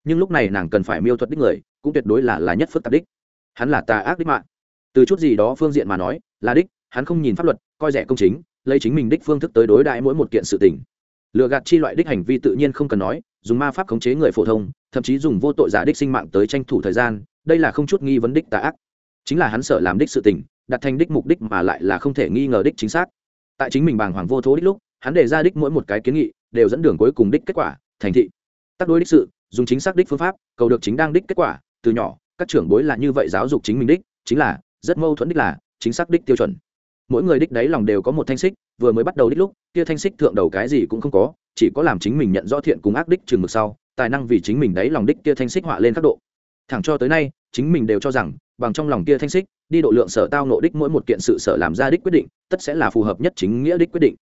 Nhưng lúc này nàng cần phải miêu thuật đích người, cũng tuyệt đối là là nhất phức tạp đích. Hắn là tà ác đích mạng. Từ chút gì đó phương diện mà nói, là đích, hắn không nhìn pháp luật, coi rẻ công chính, lấy chính mình đích phương thức tới đối đại mỗi một kiện sự tình. Lừa gạt chi loại đích hành vi tự nhiên không cần nói, dùng ma pháp khống chế người phổ thông, thậm chí dùng vô tội giả đích sinh mạng tới tranh thủ thời gian, đây là không chút nghi vấn đích tà ác chính là hắn sợ làm đích sự tình, đặt thành đích mục đích mà lại là không thể nghi ngờ đích chính xác. Tại chính mình bàng hoàng vô thố đích lúc, hắn đề ra đích mỗi một cái kiến nghị, đều dẫn đường cuối cùng đích kết quả, thành thị. Tác đối đích sự, dùng chính xác đích phương pháp, cầu được chính đang đích kết quả, từ nhỏ, các trưởng bối là như vậy giáo dục chính mình đích, chính là, rất mâu thuẫn đích là, chính xác đích tiêu chuẩn. Mỗi người đích đấy lòng đều có một thanh xích, vừa mới bắt đầu đích lúc, kia thanh xích thượng đầu cái gì cũng không có, chỉ có làm chính mình nhận rõ thiện cùng ác đích trường mực sau, tài năng vì chính mình đấy lòng đích kia thanh xích họa lên các độ thẳng cho tới nay chính mình đều cho rằng bằng trong lòng kia thanh xích đi độ lượng sở tao nộ đích mỗi một kiện sự sở làm ra đích quyết định tất sẽ là phù hợp nhất chính nghĩa đích quyết định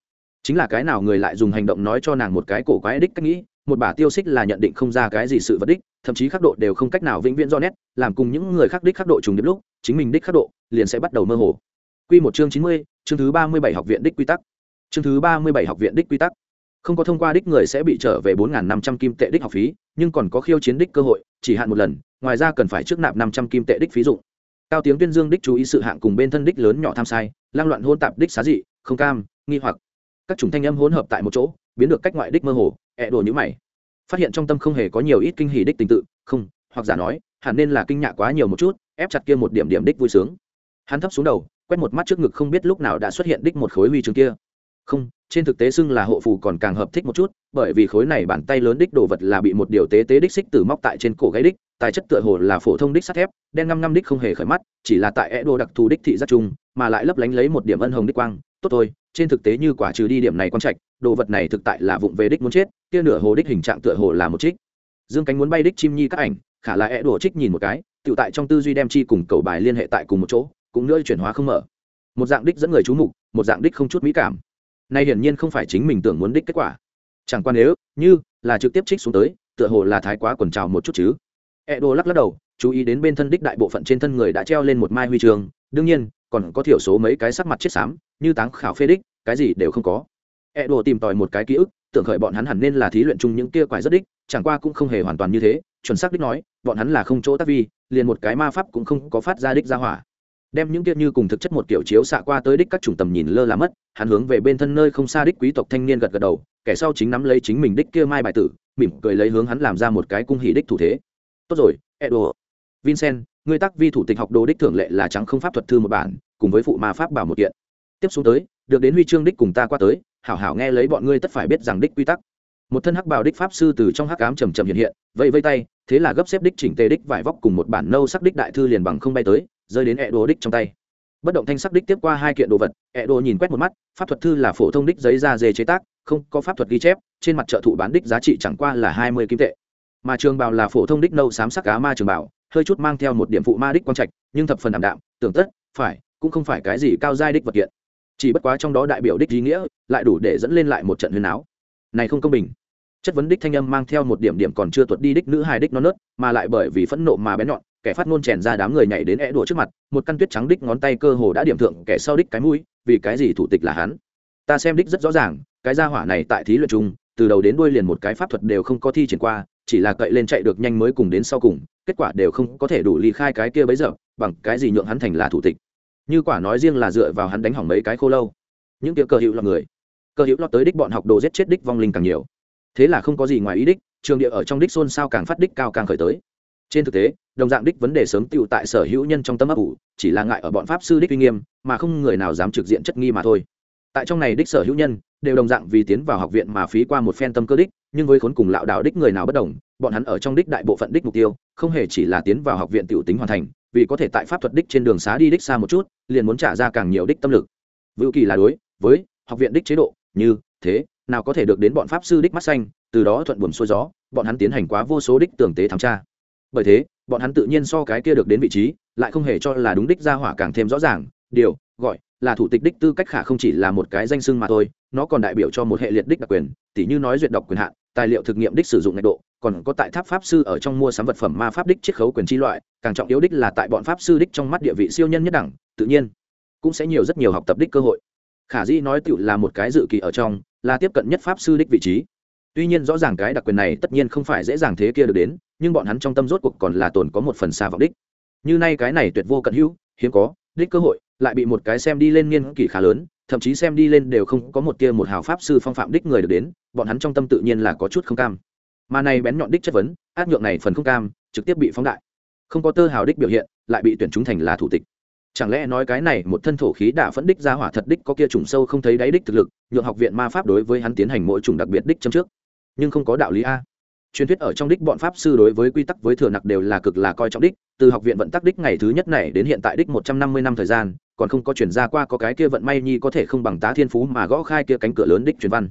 chính là cái nào người lại dùng hành động nói cho nàng một cái cổ quái đích cách nghĩ một bà tiêu xích là nhận định không ra cái gì sự vật đích thậm chí khắc độ đều không cách nào vĩnh viễn do nét làm cùng những người khác đích khắc độ trùng điệp lúc chính mình đích khắc độ liền sẽ bắt đầu mơ hồ Quy một chương chín mươi, chương thứ ba mươi bảy học viện đích quy tắc. Chương thứ ba mươi bảy học viện đích quy tắc. Không có thông qua đích người sẽ bị trở về bốn năm trăm kim tệ đích học phí, nhưng còn có khiêu chiến đích cơ hội, chỉ hạn một lần, ngoài ra cần phải trước nạp năm trăm kim tệ đích phí dụng. Cao tiếng tuyên dương đích chú ý sự hạng cùng bên thân đích lớn nhỏ tham sai, lang loạn hôn tạp đích xá dị, không cam, nghi hoặc. Các chủng thanh âm hỗn hợp tại một chỗ, biến được cách ngoại đích mơ hồ, ẹ đồ như mày. Phát hiện trong tâm không hề có nhiều ít kinh hỉ đích tình tự, không, hoặc giả nói, hẳn nên là kinh ngạc quá nhiều một chút, ép chặt kia một điểm điểm đích vui sướng. Hắn thấp xuống đầu, quét một mắt trước ngực không biết lúc nào đã xuất hiện đích một khối huy chương kia không, trên thực tế xưng là hộ phù còn càng hợp thích một chút, bởi vì khối này bàn tay lớn đích đồ vật là bị một điều tế tế đích xích từ móc tại trên cổ gáy đích, tài chất tựa hồ là phổ thông đích sắt thép, đen ngăm ngăm đích không hề khởi mắt, chỉ là tại e đồ đặc thù đích thị giác chung, mà lại lấp lánh lấy một điểm ân hồng đích quang. Tốt thôi, trên thực tế như quả trừ đi điểm này quan trạch, đồ vật này thực tại là vụng về đích muốn chết, kia nửa hồ đích hình trạng tựa hồ là một trích. Dương cánh muốn bay đích chim nhi các ảnh, khả là e đồ trích nhìn một cái, tự tại trong tư duy đem chi cùng cầu bài liên hệ tại cùng một chỗ, cũng nữa chuyển hóa không mở. Một dạng đích dẫn người chú mục, một dạng đích không chút mỹ cảm nay hiển nhiên không phải chính mình tưởng muốn đích kết quả. Chẳng qua nếu như là trực tiếp trích xuống tới, tựa hồ là thái quá quần trào một chút chứ. Edo lắc lắc đầu, chú ý đến bên thân đích đại bộ phận trên thân người đã treo lên một mai huy trường, đương nhiên, còn có thiểu số mấy cái sắc mặt chết xám, như táng khảo phê đích, cái gì đều không có. Edo tìm tòi một cái ký ức, tưởng khởi bọn hắn hẳn nên là thí luyện chung những kia quải rất đích, chẳng qua cũng không hề hoàn toàn như thế, chuẩn xác đích nói, bọn hắn là không chỗ tác vi, liền một cái ma pháp cũng không có phát ra đích ra hỏa đem những kiệt như cùng thực chất một kiểu chiếu xạ qua tới đích các chủng tầm nhìn lơ là mất, hắn hướng về bên thân nơi không xa đích quý tộc thanh niên gật gật đầu, kẻ sau chính nắm lấy chính mình đích kia mai bài tử, mỉm cười lấy hướng hắn làm ra một cái cung hỉ đích thủ thế. Tốt rồi, edo. Vincent người tác vi thủ tịch học đồ đích thường lệ là trắng không pháp thuật thư một bản, cùng với phụ ma pháp bảo một kiện. Tiếp xuống tới, được đến huy chương đích cùng ta qua tới, hảo hảo nghe lấy bọn ngươi tất phải biết rằng đích quy tắc. Một thân hắc bào đích pháp sư từ trong hắc ám trầm trầm hiện hiện, vẫy vây tay, thế là gấp xếp đích chỉnh tề đích vải vóc cùng một bản nâu sắc đích đại thư liền bằng không bay tới rơi đến ẹ đồ đích trong tay. Bất động thanh sắc đích tiếp qua hai kiện đồ vật ẹ đồ nhìn quét một mắt, pháp thuật thư là phổ thông đích giấy da dê chế tác, không có pháp thuật ghi chép, trên mặt trợ thụ bán đích giá trị chẳng qua là hai mươi kim tệ. Mà trường bào là phổ thông đích nâu xám sắc cá ma trường bảo hơi chút mang theo một điểm phụ ma đích quang trạch, nhưng thập phần đảm đạm, tưởng tất, phải, cũng không phải cái gì cao giai đích vật kiện. Chỉ bất quá trong đó đại biểu đích ý nghĩa, lại đủ để dẫn lên lại một trận huyền áo. Này không công bình. Chất vấn đích thanh âm mang theo một điểm điểm còn chưa tuột đi đích nữ hài đích non nớt, mà lại bởi vì phẫn nộ mà bén nhọn kẻ phát ngôn chèn ra đám người nhảy đến é đùa trước mặt, một căn tuyết trắng đích ngón tay cơ hồ đã điểm thượng kẻ sau đích cái mũi, vì cái gì thủ tịch là hắn? Ta xem đích rất rõ ràng, cái gia hỏa này tại thí luyện chung, từ đầu đến đuôi liền một cái pháp thuật đều không có thi triển qua, chỉ là cậy lên chạy được nhanh mới cùng đến sau cùng, kết quả đều không có thể đủ ly khai cái kia bấy giờ, bằng cái gì nhượng hắn thành là thủ tịch. Như quả nói riêng là dựa vào hắn đánh hỏng mấy cái khô lâu. Những kia cơ hữu là người. Cơ hữu lọt tới đích bọn học đồ giết chết đích vong linh càng nhiều. Thế là không có gì ngoài ý đích, trường địa ở trong đích xôn xao càng phát đích cao càng khởi tới trên thực tế, đồng dạng đích vấn đề sớm tựu tại sở hữu nhân trong tâm ấp ủ, chỉ là ngại ở bọn pháp sư đích uy nghiêm, mà không người nào dám trực diện chất nghi mà thôi. Tại trong này đích sở hữu nhân, đều đồng dạng vì tiến vào học viện mà phí qua một phen tâm cơ đích, nhưng với khốn cùng lạo đạo đích người nào bất đồng, bọn hắn ở trong đích đại bộ phận đích mục tiêu, không hề chỉ là tiến vào học viện tiểu tính hoàn thành, vì có thể tại pháp thuật đích trên đường xá đi đích xa một chút, liền muốn trả ra càng nhiều đích tâm lực. Vự kỳ là đối với học viện đích chế độ, như thế, nào có thể được đến bọn pháp sư đích mắt xanh, từ đó thuận buồm xuôi gió, bọn hắn tiến hành quá vô số đích tưởng tế thám tra bởi thế, bọn hắn tự nhiên so cái kia được đến vị trí, lại không hề cho là đúng đích ra hỏa càng thêm rõ ràng. Điều, gọi, là thủ tịch đích tư cách khả không chỉ là một cái danh xưng mà thôi, nó còn đại biểu cho một hệ liệt đích đặc quyền, tỉ như nói duyệt đọc quyền hạn, tài liệu thực nghiệm đích sử dụng nhiệt độ, còn có tại tháp pháp sư ở trong mua sắm vật phẩm ma pháp đích chiết khấu quyền chi loại, càng trọng yếu đích là tại bọn pháp sư đích trong mắt địa vị siêu nhân nhất đẳng, tự nhiên cũng sẽ nhiều rất nhiều học tập đích cơ hội. Khả dĩ nói tựu là một cái dự kỳ ở trong, là tiếp cận nhất pháp sư đích vị trí tuy nhiên rõ ràng cái đặc quyền này tất nhiên không phải dễ dàng thế kia được đến, nhưng bọn hắn trong tâm rốt cuộc còn là tồn có một phần xa vọng đích. Như nay cái này tuyệt vô cận hữu, hiếm có, đích cơ hội, lại bị một cái xem đi lên niên kỷ khá lớn, thậm chí xem đi lên đều không có một tia một hào pháp sư phong phạm đích người được đến, bọn hắn trong tâm tự nhiên là có chút không cam. Mà này bén nhọn đích chất vấn, ác nhượng này phần không cam, trực tiếp bị phóng đại. Không có tơ hào đích biểu hiện, lại bị tuyển chúng thành là thủ tịch. Chẳng lẽ nói cái này một thân thổ khí đã phẫn đích ra hỏa thật đích có kia trùng sâu không thấy đáy đích thực lực, nhượng học viện ma pháp đối với hắn tiến hành mỗi trùng đặc biệt đích châm trước nhưng không có đạo lý a. Truyền thuyết ở trong đích bọn pháp sư đối với quy tắc với thừa nặc đều là cực là coi trọng đích, từ học viện vận tắc đích ngày thứ nhất này đến hiện tại đích một trăm năm mươi năm thời gian, còn không có chuyển ra qua có cái kia vận may nhi có thể không bằng tá thiên phú mà gõ khai kia cánh cửa lớn đích truyền văn.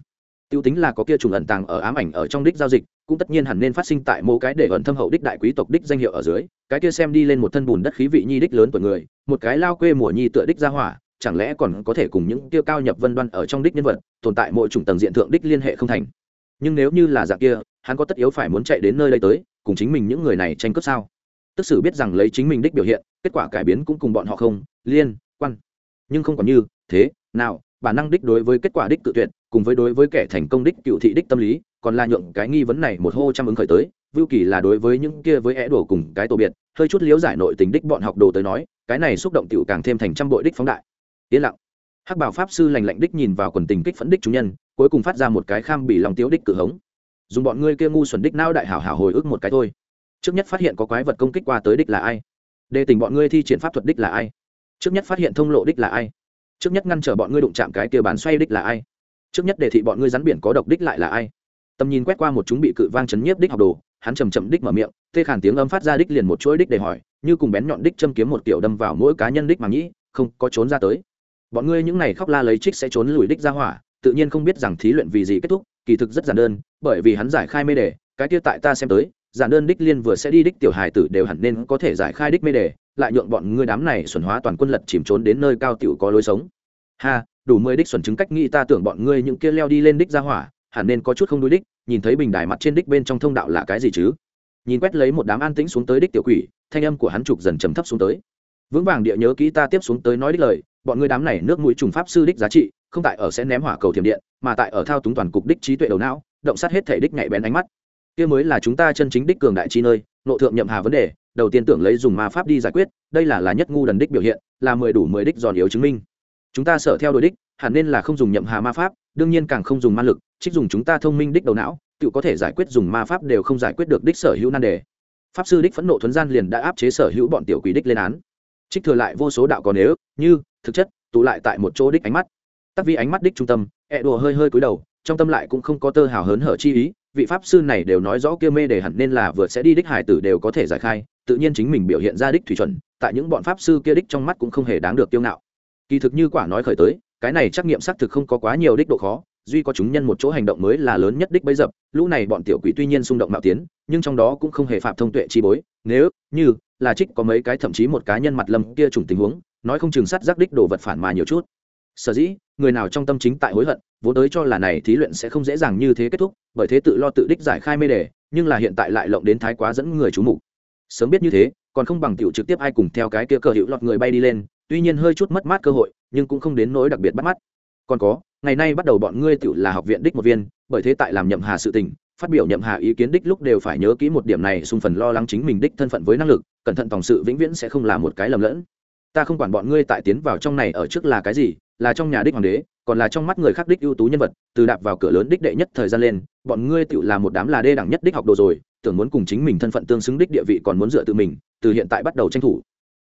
Tiêu tính là có kia trùng ẩn tàng ở ám ảnh ở trong đích giao dịch, cũng tất nhiên hẳn nên phát sinh tại mô cái để ẩn thâm hậu đích đại quý tộc đích danh hiệu ở dưới, cái kia xem đi lên một thân bùn đất khí vị nhi đích lớn của người, một cái lao quê mùa nhi tựa đích ra hỏa, chẳng lẽ còn có thể cùng những kia cao nhập vân đoan ở trong đích nhân vật, tồn tại mỗi chủng tầng diện thượng đích liên hệ không thành nhưng nếu như là dạng kia, hắn có tất yếu phải muốn chạy đến nơi đây tới, cùng chính mình những người này tranh cướp sao? Tức sử biết rằng lấy chính mình đích biểu hiện, kết quả cải biến cũng cùng bọn họ không, liên, quan. Nhưng không còn như, thế, nào, bản năng đích đối với kết quả đích tự tuyệt, cùng với đối với kẻ thành công đích cựu thị đích tâm lý, còn là nhượng cái nghi vấn này một hô trăm ứng khởi tới. Vưu kỳ là đối với những kia với é đổ cùng cái tổ biệt, hơi chút liếu giải nội tình đích bọn học đồ tới nói, cái này xúc động tiểu càng thêm thành trăm bội đích phóng đại. Yên lặng. Hắc bảo pháp sư lành lạnh đích nhìn vào quần tình kích phẫn đích chúng nhân cuối cùng phát ra một cái kham bị lòng tiếu đích cử hống. Dùng bọn ngươi kia ngu xuẩn đích nao đại hảo hảo hồi ức một cái thôi. Trước nhất phát hiện có quái vật công kích qua tới đích là ai? Đề tình bọn ngươi thi triển pháp thuật đích là ai? Trước nhất phát hiện thông lộ đích là ai? Trước nhất ngăn trở bọn ngươi đụng chạm cái kia bán xoay đích là ai? Trước nhất đề thị bọn ngươi rắn biển có độc đích lại là ai? Tầm nhìn quét qua một chúng bị cự vang chấn nhiếp đích học đồ, hắn chầm chậm đích mở miệng tê khản tiếng âm phát ra đích liền một chuỗi đích để hỏi, như cùng bén nhọn đích châm kiếm một kiểu đâm vào mỗi cá nhân đích mà nghĩ, không có trốn ra tới. Bọn ngươi những này khóc la lấy trích sẽ trốn lùi đích ra hỏa tự nhiên không biết rằng thí luyện vì gì kết thúc, kỳ thực rất giản đơn, bởi vì hắn giải khai mê đề, cái kia tại ta xem tới, giản đơn đích liên vừa sẽ đi đích tiểu hài tử đều hẳn nên có thể giải khai đích mê đề, lại nhượng bọn ngươi đám này xuẩn hóa toàn quân lật chìm trốn đến nơi cao tiểu có lối sống. Ha, đủ mười đích xuẩn chứng cách nghĩ ta tưởng bọn ngươi những kia leo đi lên đích ra hỏa, hẳn nên có chút không đối đích, nhìn thấy bình đài mặt trên đích bên trong thông đạo là cái gì chứ? Nhìn quét lấy một đám an tĩnh xuống tới đích tiểu quỷ, thanh âm của hắn trục dần trầm thấp xuống tới. Vững vàng địa nhớ kỹ ta tiếp xuống tới nói đích lời, bọn ngươi đám này nước mũi trùng pháp sư đích giá trị không tại ở sẽ ném hỏa cầu thiểm điện, mà tại ở thao túng toàn cục đích trí tuệ đầu não, động sát hết thể đích nhạy bén ánh mắt. Kia mới là chúng ta chân chính đích cường đại chi nơi, nộ thượng nhậm hà vấn đề, đầu tiên tưởng lấy dùng ma pháp đi giải quyết, đây là là nhất ngu đần đích biểu hiện, là mười đủ mười đích giòn yếu chứng minh. Chúng ta sợ theo đuổi đích, hẳn nên là không dùng nhậm hà ma pháp, đương nhiên càng không dùng ma lực, trích dùng chúng ta thông minh đích đầu não, tự có thể giải quyết dùng ma pháp đều không giải quyết được đích sở hữu nan đề. Pháp sư đích phẫn nộ thuấn gian liền đã áp chế sở hữu bọn tiểu quỷ đích lên án. Trích thừa lại vô số đạo còn nếu, như, thực chất, tụ lại tại một chỗ đích ánh mắt tắc vi ánh mắt đích trung tâm, ẹ đùa hơi hơi cúi đầu, trong tâm lại cũng không có tơ hào hớn hở chi ý, vị pháp sư này đều nói rõ kia mê để hẳn nên là vượt sẽ đi đích hải tử đều có thể giải khai, tự nhiên chính mình biểu hiện ra đích thủy chuẩn, tại những bọn pháp sư kia đích trong mắt cũng không hề đáng được tiêu ngạo. Kỳ thực như quả nói khởi tới, cái này trắc nghiệm xác thực không có quá nhiều đích độ khó, duy có chúng nhân một chỗ hành động mới là lớn nhất đích bấy dập, lũ này bọn tiểu quỷ tuy nhiên xung động mạo tiến, nhưng trong đó cũng không hề phạm thông tuệ chi bối, nếu như là trích có mấy cái thậm chí một cá nhân mặt lâm kia trùng tình huống, nói không chừng sát giác đích đồ vật phản mà nhiều chút sở dĩ, người nào trong tâm chính tại hối hận, vốn tới cho là này thí luyện sẽ không dễ dàng như thế kết thúc, bởi thế tự lo tự đích giải khai mê đề, nhưng là hiện tại lại lộng đến thái quá dẫn người chú mục. Sớm biết như thế, còn không bằng tiểu trực tiếp ai cùng theo cái kia cờ hữu lọt người bay đi lên, tuy nhiên hơi chút mất mát cơ hội, nhưng cũng không đến nỗi đặc biệt bắt mắt. Còn có, ngày nay bắt đầu bọn ngươi tự là học viện đích một viên, bởi thế tại làm nhậm hà sự tình, phát biểu nhậm hà ý kiến đích lúc đều phải nhớ kỹ một điểm này, xung phần lo lắng chính mình đích thân phận với năng lực, cẩn thận tổng sự vĩnh viễn sẽ không là một cái lầm lẫn ta không quản bọn ngươi tại tiến vào trong này ở trước là cái gì, là trong nhà đích hoàng đế, còn là trong mắt người khác đích ưu tú nhân vật, từ đạp vào cửa lớn đích đệ nhất thời gian lên, bọn ngươi tự là một đám là đê đẳng nhất đích học đồ rồi, tưởng muốn cùng chính mình thân phận tương xứng đích địa vị còn muốn dựa tự mình, từ hiện tại bắt đầu tranh thủ.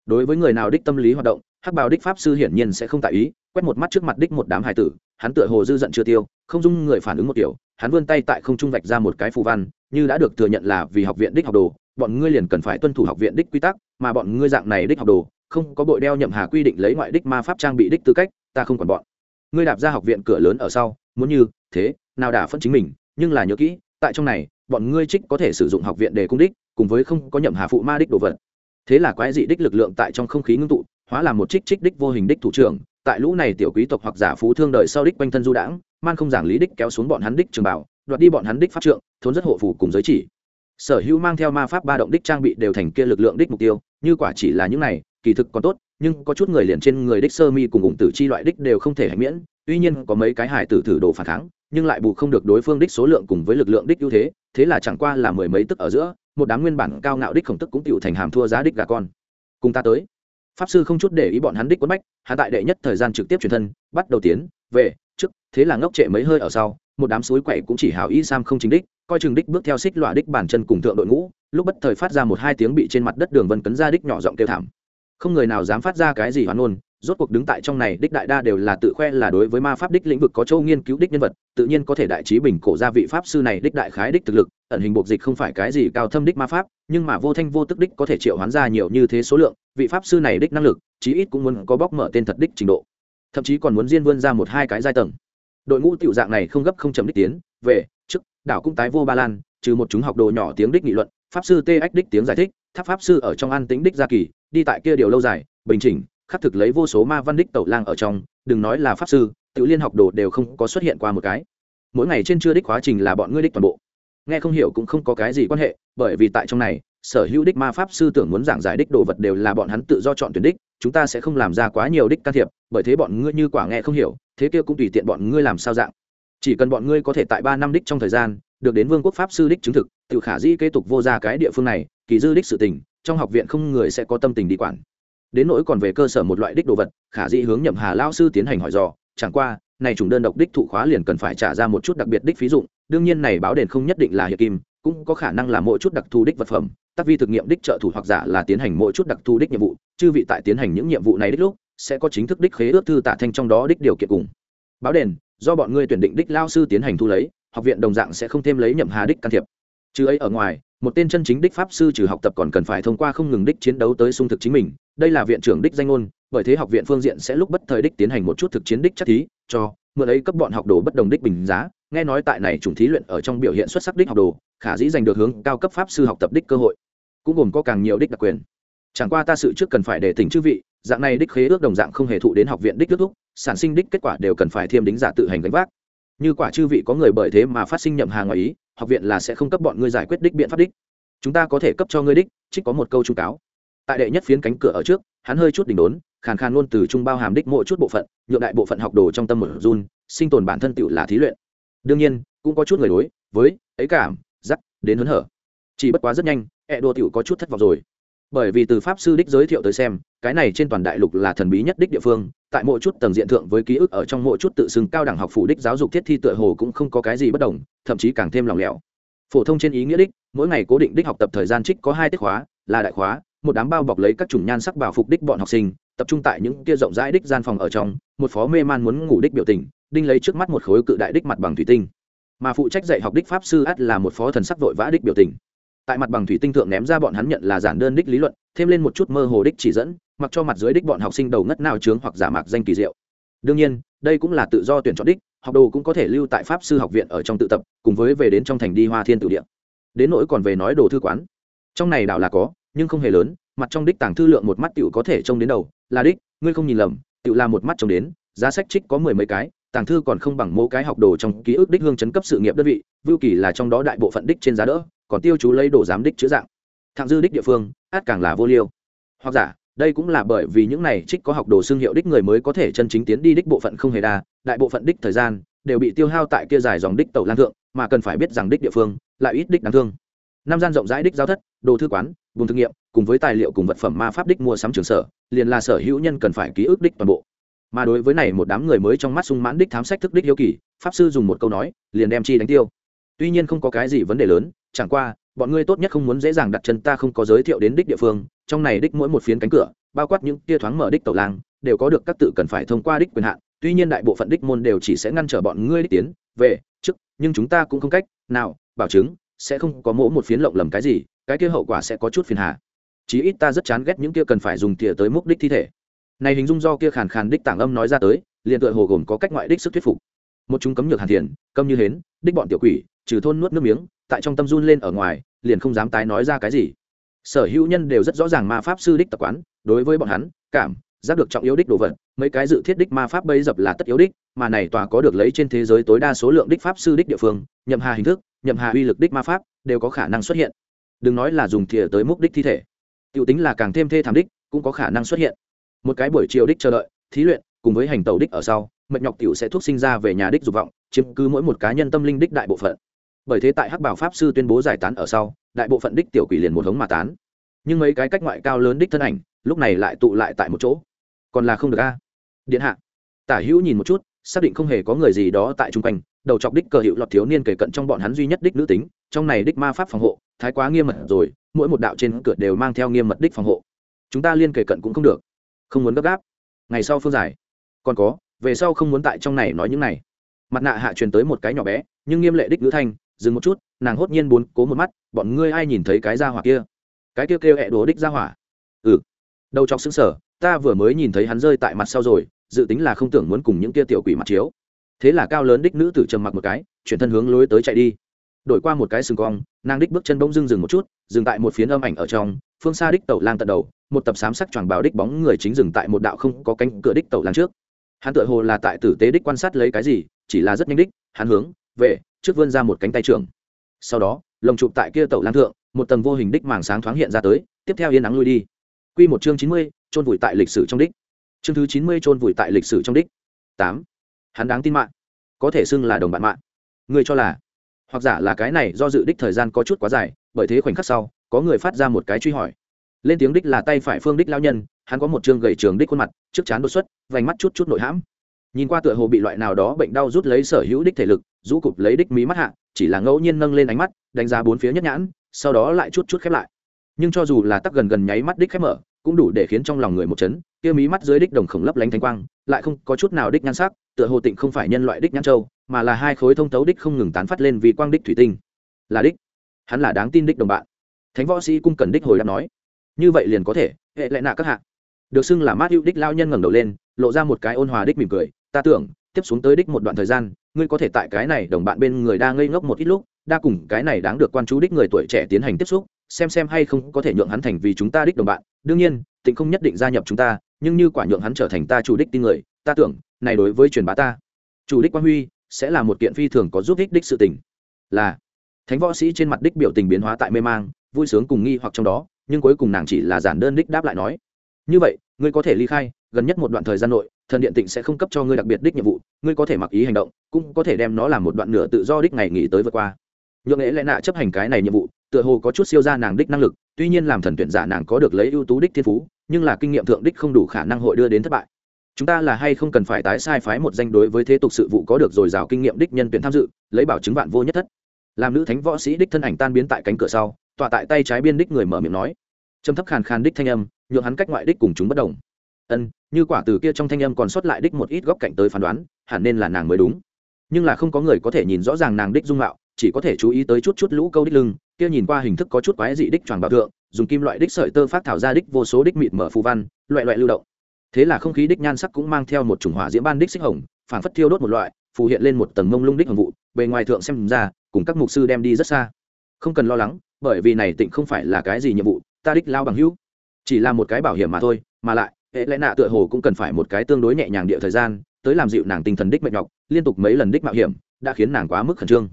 Đối với người nào đích tâm lý hoạt động, hắc bào đích pháp sư hiển nhiên sẽ không tại ý, quét một mắt trước mặt đích một đám hải tử, hắn tựa hồ dư giận chưa tiêu, không dung người phản ứng một kiểu, hắn vươn tay tại không trung vạch ra một cái phù văn, như đã được thừa nhận là vì học viện đích học đồ, bọn ngươi liền cần phải tuân thủ học viện đích quy tắc, mà bọn ngươi dạng này đích học đồ không có bội đeo nhậm hà quy định lấy ngoại đích ma pháp trang bị đích tư cách, ta không còn bọn. Ngươi đạp ra học viện cửa lớn ở sau, muốn như, thế, nào đả phân chính mình, nhưng là nhớ kỹ, tại trong này, bọn ngươi trích có thể sử dụng học viện để cung đích, cùng với không có nhậm hà phụ ma đích đồ vật. Thế là quái dị đích lực lượng tại trong không khí ngưng tụ, hóa làm một trích trích đích vô hình đích thủ trưởng, tại lũ này tiểu quý tộc hoặc giả phú thương đời sau đích quanh thân du đãng, man không giảng lý đích kéo xuống bọn hắn đích trường bảo, đoạt đi bọn hắn đích pháp trượng, thốn rất hộ phủ cùng giới chỉ. Sở hữu mang theo ma pháp ba động đích trang bị đều thành kia lực lượng đích mục tiêu, như quả chỉ là những này kỳ thực còn tốt, nhưng có chút người liền trên người đích sơ mi cùng ủng tử chi loại đích đều không thể hành miễn, tuy nhiên có mấy cái hải tử thử đồ phản kháng, nhưng lại bù không được đối phương đích số lượng cùng với lực lượng đích ưu thế thế là chẳng qua là mười mấy tức ở giữa, một đám nguyên bản cao ngạo đích khổng tức cũng tựu thành hàm thua giá đích gà con. Cùng ta tới. Pháp sư không chút để ý bọn hắn đích quất bách hạ tại đệ nhất thời gian trực tiếp truyền thân, bắt đầu tiến, về, trước, thế là ngốc trệ mấy hơi ở sau, một đám suối quậy cũng chỉ hào y sam không chính đích, coi chừng đích bước theo xích lọa đích bản chân cùng thượng đội ngũ, lúc bất thời phát ra một hai tiếng bị trên mặt đất đường vân cấn ra đích nhỏ giọng kêu thảm không người nào dám phát ra cái gì hoán ngôn, rốt cuộc đứng tại trong này đích đại đa đều là tự khoe là đối với ma pháp đích lĩnh vực có châu nghiên cứu đích nhân vật, tự nhiên có thể đại trí bình cổ ra vị pháp sư này đích đại khái đích thực lực, ẩn hình buộc dịch không phải cái gì cao thâm đích ma pháp, nhưng mà vô thanh vô tức đích có thể triệu hoán ra nhiều như thế số lượng, vị pháp sư này đích năng lực, chí ít cũng muốn có bóc mở tên thật đích trình độ. Thậm chí còn muốn diên vươn ra một hai cái giai tầng. Đội ngũ tiểu dạng này không gấp không chậm đích tiến, về, trước, đảo cũng tái vô ba lan, trừ một chúng học đồ nhỏ tiếng đích nghị luận, pháp sư tê đích tiếng giải thích, tháp pháp sư ở trong an tĩnh đích gia kỳ đi tại kia điều lâu dài, bình chỉnh, khắc thực lấy vô số ma văn đích tẩu lang ở trong, đừng nói là pháp sư tự liên học đồ đều không có xuất hiện qua một cái. Mỗi ngày trên chưa đích quá trình là bọn ngươi đích toàn bộ. Nghe không hiểu cũng không có cái gì quan hệ, bởi vì tại trong này, sở hữu đích ma pháp sư tưởng muốn giảng giải đích đồ vật đều là bọn hắn tự do chọn tuyển đích, chúng ta sẽ không làm ra quá nhiều đích can thiệp, bởi thế bọn ngươi như quả nghe không hiểu, thế kia cũng tùy tiện bọn ngươi làm sao dạng. Chỉ cần bọn ngươi có thể tại ba năm đích trong thời gian, được đến vương quốc pháp sư đích chứng thực tự khả dĩ kế tục vô ra cái địa phương này, kỳ dư đích sự tình trong học viện không người sẽ có tâm tình đi quản. Đến nỗi còn về cơ sở một loại đích đồ vật, khả dĩ hướng nhậm hà lao sư tiến hành hỏi dò, chẳng qua, này chủng đơn độc đích thụ khóa liền cần phải trả ra một chút đặc biệt đích phí dụng, đương nhiên này báo đền không nhất định là hiệp kim, cũng có khả năng là mỗi chút đặc thù đích vật phẩm, tác vi thực nghiệm đích trợ thủ hoặc giả là tiến hành mỗi chút đặc thù đích nhiệm vụ, chư vị tại tiến hành những nhiệm vụ này đích lúc, sẽ có chính thức đích khế ước thư tạ thanh trong đó đích điều kiện cùng. Báo đền, do bọn ngươi tuyển định đích lao sư tiến hành thu lấy, học viện đồng dạng sẽ không thêm lấy nhậm hà đích can thiệp. Chứ ấy ở ngoài một tên chân chính đích pháp sư trừ học tập còn cần phải thông qua không ngừng đích chiến đấu tới sung thực chính mình. Đây là viện trưởng đích danh ngôn, bởi thế học viện phương diện sẽ lúc bất thời đích tiến hành một chút thực chiến đích chắc thí, cho mượn ấy cấp bọn học đồ bất đồng đích bình giá. Nghe nói tại này chủng thí luyện ở trong biểu hiện xuất sắc đích học đồ, khả dĩ giành được hướng cao cấp pháp sư học tập đích cơ hội, cũng gồm có càng nhiều đích đặc quyền. Chẳng qua ta sự trước cần phải để tỉnh chư vị, dạng này đích khế ước đồng dạng không hề thụ đến học viện đích kết thúc, sản sinh đích kết quả đều cần phải thiêm đính giả tự hành gánh vác như quả chư vị có người bởi thế mà phát sinh nhậm hà ngoài ý, học viện là sẽ không cấp bọn ngươi giải quyết đích biện pháp đích. Chúng ta có thể cấp cho ngươi đích, trích có một câu trung cáo. Tại đệ nhất phiến cánh cửa ở trước, hắn hơi chút đỉnh đốn, khàn khàn luôn từ trung bao hàm đích mỗi chút bộ phận, nhượng đại bộ phận học đồ trong tâm một run, sinh tồn bản thân tựu là thí luyện. Đương nhiên, cũng có chút người đối với ấy cảm dắt đến hớn hở. Chỉ bất quá rất nhanh, ẹ đua tựu có chút thất vọng rồi. Bởi vì từ pháp sư đích giới thiệu tới xem, cái này trên toàn đại lục là thần bí nhất đích địa phương tại mỗi chút tầng diện thượng với ký ức ở trong mỗi chút tự xưng cao đẳng học phủ đích giáo dục thiết thi tựa hồ cũng không có cái gì bất đồng, thậm chí càng thêm lòng lẻo. Phổ thông trên ý nghĩa đích, mỗi ngày cố định đích học tập thời gian trích có hai tiết khóa, là đại khóa, một đám bao bọc lấy các chủng nhan sắc bảo phục đích bọn học sinh, tập trung tại những kia rộng rãi đích gian phòng ở trong, một phó mê man muốn ngủ đích biểu tình, đinh lấy trước mắt một khối cự đại đích mặt bằng thủy tinh. Mà phụ trách dạy học đích pháp sư ắt là một phó thần sắc vội vã đích biểu tình tại mặt bằng thủy tinh thượng ném ra bọn hắn nhận là giản đơn đích lý luận, thêm lên một chút mơ hồ đích chỉ dẫn, mặc cho mặt dưới đích bọn học sinh đầu ngất nào trướng hoặc giả mạc danh kỳ diệu. Đương nhiên, đây cũng là tự do tuyển chọn đích, học đồ cũng có thể lưu tại pháp sư học viện ở trong tự tập, cùng với về đến trong thành đi hoa thiên tự điện đến nỗi còn về nói đồ thư quán. Trong này đảo là có, nhưng không hề lớn, mặt trong đích tàng thư lượng một mắt tiểu có thể trông đến đầu, là đích, ngươi không nhìn lầm, tiểu là một mắt trông đến, giá sách trích có mười mấy cái, tàng thư còn không bằng mỗi cái học đồ trong ký ức đích hương chấn cấp sự nghiệp đơn vị, vưu kỳ là trong đó đại bộ phận đích trên giá đỡ còn tiêu chú lấy đồ giám đích chữ dạng. Thạng dư đích địa phương, át càng là vô liêu. Hoặc giả, đây cũng là bởi vì những này trích có học đồ xương hiệu đích người mới có thể chân chính tiến đi đích bộ phận không hề đa, đại bộ phận đích thời gian, đều bị tiêu hao tại kia dài dòng đích tàu lan thượng, mà cần phải biết rằng đích địa phương, lại ít đích đáng thương. Năm gian rộng rãi đích giao thất, đồ thư quán, vùng thực nghiệm, cùng với tài liệu cùng vật phẩm ma pháp đích mua sắm trường sở, liền là sở hữu nhân cần phải ký ức đích toàn bộ. Mà đối với này một đám người mới trong mắt sung mãn đích thám sách thức đích hiếu kỳ, pháp sư dùng một câu nói, liền đem chi đánh tiêu tuy nhiên không có cái gì vấn đề lớn, chẳng qua, bọn ngươi tốt nhất không muốn dễ dàng đặt chân ta không có giới thiệu đến đích địa phương, trong này đích mỗi một phiến cánh cửa, bao quát những tia thoáng mở đích tàu lang đều có được các tự cần phải thông qua đích quyền hạn, tuy nhiên đại bộ phận đích môn đều chỉ sẽ ngăn trở bọn ngươi đích tiến, về, trước, nhưng chúng ta cũng không cách nào bảo chứng sẽ không có mỗ một phiến lộng lầm cái gì, cái kia hậu quả sẽ có chút phiền hà. Chí ít ta rất chán ghét những kia cần phải dùng thìa tới mục đích thi thể. Này hình dung do kia khàn khàn đích tảng âm nói ra tới, liền tựa hồ gồm có cách ngoại đích sức thuyết phục một chúng cấm nhược hàn thiền, câm như hến, đích bọn tiểu quỷ, trừ thôn nuốt nước miếng, tại trong tâm run lên ở ngoài, liền không dám tái nói ra cái gì. Sở hữu nhân đều rất rõ ràng ma pháp sư đích tập quán, đối với bọn hắn, cảm, giác được trọng yếu đích đồ vật, mấy cái dự thiết đích ma pháp bây dập là tất yếu đích, mà này tòa có được lấy trên thế giới tối đa số lượng đích pháp sư đích địa phương, nhậm hà hình thức, nhậm hà uy lực đích ma pháp, đều có khả năng xuất hiện. Đừng nói là dùng thìa tới mục đích thi thể. T i ể u tính là càng thêm thê thảm đích, cũng có khả năng xuất hiện. Một cái buổi chiều đích chờ đợi, thí luyện, cùng với hành tàu đích ở sau mệt nhọc tiểu sẽ thuốc sinh ra về nhà đích dục vọng, chiếm cứ mỗi một cá nhân tâm linh đích đại bộ phận. Bởi thế tại hắc bảo pháp sư tuyên bố giải tán ở sau, đại bộ phận đích tiểu quỷ liền một hống mà tán. Nhưng mấy cái cách ngoại cao lớn đích thân ảnh, lúc này lại tụ lại tại một chỗ. Còn là không được a. Điện hạ. Tả hữu nhìn một chút, xác định không hề có người gì đó tại chung quanh, đầu chọc đích cờ hiệu lọt thiếu niên kể cận trong bọn hắn duy nhất đích nữ tính, trong này đích ma pháp phòng hộ, thái quá nghiêm mật rồi, mỗi một đạo trên cửa đều mang theo nghiêm mật đích phòng hộ. Chúng ta liên kể cận cũng không được. Không muốn gấp gáp. Ngày sau phương giải. Còn có về sau không muốn tại trong này nói những này. Mặt nạ hạ truyền tới một cái nhỏ bé, nhưng nghiêm lệ đích ngữ thanh, dừng một chút, nàng hốt nhiên bốn cố một mắt, bọn ngươi ai nhìn thấy cái ra hỏa kia? Cái kia kêu hẹ đồ đích ra hỏa. Ừ. Đầu chọc xứng sở ta vừa mới nhìn thấy hắn rơi tại mặt sau rồi, dự tính là không tưởng muốn cùng những kia tiểu quỷ mặt chiếu. Thế là cao lớn đích nữ tử trầm mặc một cái, chuyển thân hướng lối tới chạy đi. Đổi qua một cái sừng cong, nàng đích bước chân bỗng dưng dừng một chút, dừng tại một phiến âm ảnh ở trong, phương xa đích tẩu lang tận đầu, một tập sám sắc choàng bào đích bóng người chính dừng tại một đạo không có cánh cửa đích tẩu lang trước hắn tựa hồ là tại tử tế đích quan sát lấy cái gì chỉ là rất nhanh đích hắn hướng về trước vươn ra một cánh tay trưởng sau đó lồng chụp tại kia tẩu lan thượng một tầng vô hình đích màng sáng thoáng hiện ra tới tiếp theo yên nắng lui đi Quy một chương chín mươi, chôn vùi tại lịch sử trong đích. Chương thứ chín mươi chôn vùi tại lịch sử trong đích. Tám, Hắn đáng tin mạng, có thể xưng là đồng bạn mạng. Người cho là, hoặc giả là cái này do dự đích thời gian có chút quá dài, bởi thế khoảnh khắc sau, có người phát ra một cái truy hỏi. Lên tiếng đích là tay phải Phương đích lao nhân, hắn có một trương gầy trường đích khuôn mặt, trước chán đột xuất, vành mắt chút chút nội hãm. Nhìn qua tựa hồ bị loại nào đó bệnh đau rút lấy sở hữu đích thể lực, rũ cụp lấy đích mí mắt hạ, chỉ là ngẫu nhiên nâng lên ánh mắt, đánh giá bốn phía nhất nhãn, sau đó lại chút chút khép lại. Nhưng cho dù là tắc gần gần nháy mắt đích khép mở cũng đủ để khiến trong lòng người một chấn kia mí mắt dưới đích đồng khổng lấp lánh thanh quang lại không có chút nào đích nhan sắc tựa hồ tịnh không phải nhân loại đích nhãn châu mà là hai khối thông tấu đích không ngừng tán phát lên vì quang đích thủy tinh. Là đích. Hắn là đáng tin đích đồng bạn. Thánh võ sĩ cung cần đích hồi đáp nói như vậy liền có thể, hệ lại nạ các hạ. Được xưng là mát hữu đích lao nhân ngẩng đầu lên, lộ ra một cái ôn hòa đích mỉm cười. Ta tưởng, tiếp xuống tới đích một đoạn thời gian, ngươi có thể tại cái này đồng bạn bên người đa ngây ngốc một ít lúc, đa cùng cái này đáng được quan chú đích người tuổi trẻ tiến hành tiếp xúc, xem xem hay không có thể nhượng hắn thành vì chúng ta đích đồng bạn. Đương nhiên, tịnh không nhất định gia nhập chúng ta, nhưng như quả nhượng hắn trở thành ta chủ đích tin người, ta tưởng, này đối với truyền bá ta, chủ đích quan huy, sẽ là một kiện phi thường có giúp ích đích sự tình. Là, thánh võ sĩ trên mặt đích biểu tình biến hóa tại mê mang, vui sướng cùng nghi hoặc trong đó nhưng cuối cùng nàng chỉ là giản đơn đích đáp lại nói, như vậy, ngươi có thể ly khai, gần nhất một đoạn thời gian nội, thần điện tịnh sẽ không cấp cho ngươi đặc biệt đích nhiệm vụ, ngươi có thể mặc ý hành động, cũng có thể đem nó làm một đoạn nửa tự do đích ngày nghỉ tới vượt qua. Nhượng nghệ lẽ nạ chấp hành cái này nhiệm vụ, tựa hồ có chút siêu ra nàng đích năng lực, tuy nhiên làm thần tuyển giả nàng có được lấy ưu tú đích thiên phú, nhưng là kinh nghiệm thượng đích không đủ khả năng hội đưa đến thất bại. Chúng ta là hay không cần phải tái sai phái một danh đối với thế tục sự vụ có được dồi dào kinh nghiệm đích nhân tuyển tham dự, lấy bảo chứng vạn vô nhất thất. Làm nữ thánh võ sĩ đích thân ảnh tan biến tại cánh cửa sau tọa tại tay trái biên đích người mở miệng nói. Trầm thấp khàn khàn đích thanh âm, nhượng hắn cách ngoại đích cùng chúng bất đồng. Ân, như quả từ kia trong thanh âm còn sót lại đích một ít góc cạnh tới phán đoán, hẳn nên là nàng mới đúng. Nhưng là không có người có thể nhìn rõ ràng nàng đích dung mạo, chỉ có thể chú ý tới chút chút lũ câu đích lưng, kia nhìn qua hình thức có chút quái dị đích tròn bảo thượng, dùng kim loại đích sợi tơ phát thảo ra đích vô số đích mịt mở phù văn loại loại lưu động. Thế là không khí đích nhan sắc cũng mang theo một chủng hỏa diễm ban đích xích hồng phản phất thiêu đốt một loại, phù hiện lên một tầng mông lung đích hồng vụ, bề ngoài thượng xem ra, cùng các mục sư đem đi rất xa. Không cần lo lắng bởi vì này tịnh không phải là cái gì nhiệm vụ, ta đích lao bằng hữu. Chỉ là một cái bảo hiểm mà thôi, mà lại, hệ lẽ nạ tựa hồ cũng cần phải một cái tương đối nhẹ nhàng địa thời gian, tới làm dịu nàng tinh thần đích mệt nhọc, liên tục mấy lần đích mạo hiểm, đã khiến nàng quá mức khẩn trương.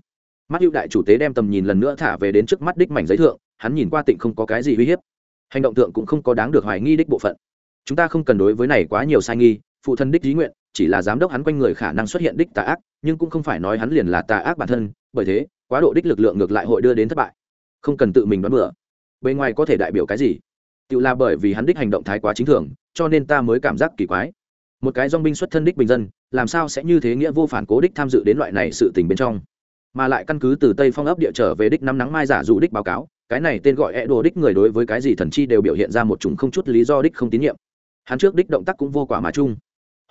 Mắt hữu đại chủ tế đem tầm nhìn lần nữa thả về đến trước mắt đích mảnh giấy thượng, hắn nhìn qua tịnh không có cái gì uy hiếp. Hành động thượng cũng không có đáng được hoài nghi đích bộ phận. Chúng ta không cần đối với này quá nhiều sai nghi, phụ thân đích ý nguyện, chỉ là giám đốc hắn quanh người khả năng xuất hiện đích tà ác, nhưng cũng không phải nói hắn liền là tà ác bản thân, bởi thế, quá độ đích lực lượng ngược lại hội đưa đến thất bại không cần tự mình đoán bừa. Bên ngoài có thể đại biểu cái gì? Tự là bởi vì hắn đích hành động thái quá chính thường, cho nên ta mới cảm giác kỳ quái. Một cái dong binh xuất thân đích bình dân, làm sao sẽ như thế nghĩa vô phản cố đích tham dự đến loại này sự tình bên trong? Mà lại căn cứ từ tây phong ấp địa trở về đích năm nắng mai giả dụ đích báo cáo, cái này tên gọi e đồ đích người đối với cái gì thần chi đều biểu hiện ra một chủng không chút lý do đích không tín nhiệm. Hắn trước đích động tác cũng vô quả mà chung.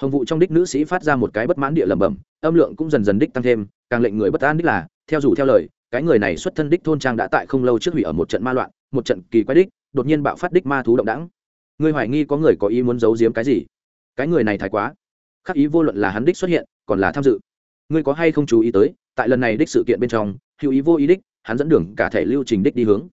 Hồng vụ trong đích nữ sĩ phát ra một cái bất mãn địa lẩm bẩm, âm lượng cũng dần dần đích tăng thêm, càng lệnh người bất an đích là, theo dù theo lời cái người này xuất thân đích thôn trang đã tại không lâu trước hủy ở một trận ma loạn, một trận kỳ quái đích, đột nhiên bạo phát đích ma thú động đẳng. Người hoài nghi có người có ý muốn giấu giếm cái gì? Cái người này thái quá. Khắc ý vô luận là hắn đích xuất hiện, còn là tham dự. Ngươi có hay không chú ý tới, tại lần này đích sự kiện bên trong, hữu ý vô ý đích, hắn dẫn đường cả thể lưu trình đích đi hướng.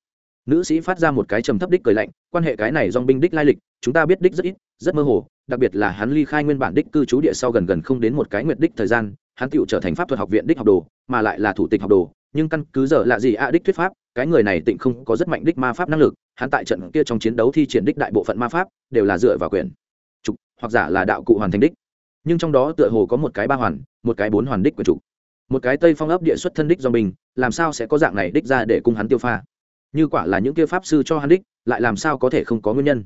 Nữ sĩ phát ra một cái trầm thấp đích cười lạnh, quan hệ cái này dong binh đích lai lịch, chúng ta biết đích rất ít, rất mơ hồ, đặc biệt là hắn ly khai nguyên bản đích cư trú địa sau gần gần không đến một cái nguyệt đích thời gian, hắn tựu trở thành pháp thuật học viện đích học đồ, mà lại là thủ tịch học đồ nhưng căn cứ giờ là gì a đích thuyết pháp, cái người này tịnh không có rất mạnh đích ma pháp năng lực, hắn tại trận kia trong chiến đấu thi triển đích đại bộ phận ma pháp, đều là dựa vào quyền, trục, hoặc giả là đạo cụ hoàn thành đích. Nhưng trong đó tựa hồ có một cái ba hoàn, một cái bốn hoàn đích quyền trục. Một cái tây phong ấp địa xuất thân đích do mình, làm sao sẽ có dạng này đích ra để cung hắn tiêu pha? Như quả là những kia pháp sư cho hắn đích, lại làm sao có thể không có nguyên nhân?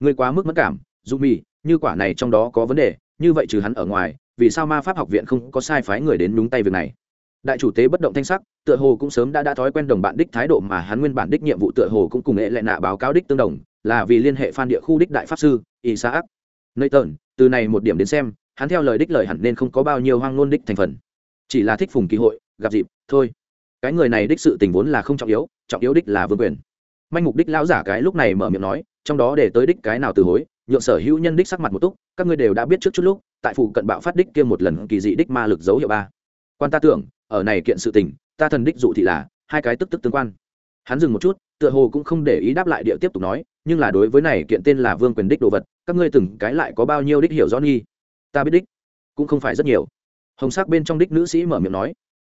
Người quá mức mất cảm dù mì như quả này trong đó có vấn đề, như vậy trừ hắn ở ngoài, vì sao ma pháp học viện không có sai phái người đến đúng tay việc này? Đại chủ tế bất động thanh sắc tựa hồ cũng sớm đã đã thói quen đồng bạn đích thái độ mà hắn nguyên bản đích nhiệm vụ tựa hồ cũng cùng hệ lệ nạ báo cáo đích tương đồng là vì liên hệ phan địa khu đích đại pháp sư Ý Sa Ác, nơi tờn từ này một điểm đến xem hắn theo lời đích lời hẳn nên không có bao nhiêu hoang ngôn đích thành phần. Chỉ là thích phùng kỳ hội gặp dịp thôi. Cái người này đích sự tình vốn là không trọng yếu trọng yếu đích là vương quyền. Manh mục đích lão giả cái lúc này mở miệng nói trong đó để tới đích cái nào từ hối nhượng sở hữu nhân đích sắc mặt một túc các ngươi đều đã biết trước chút lúc tại phụ cận bạo phát đích kia một lần kỳ dị đích ma lực dấu hiệu ba. Quan ta tưởng ở này kiện sự tình, ta thần đích dụ thị là, hai cái tức tức tương quan. Hắn dừng một chút, tựa hồ cũng không để ý đáp lại địa tiếp tục nói, nhưng là đối với này kiện tên là vương quyền đích đồ vật, các ngươi từng cái lại có bao nhiêu đích hiểu rõ nghi? Ta biết đích, cũng không phải rất nhiều. Hồng sắc bên trong đích nữ sĩ mở miệng nói,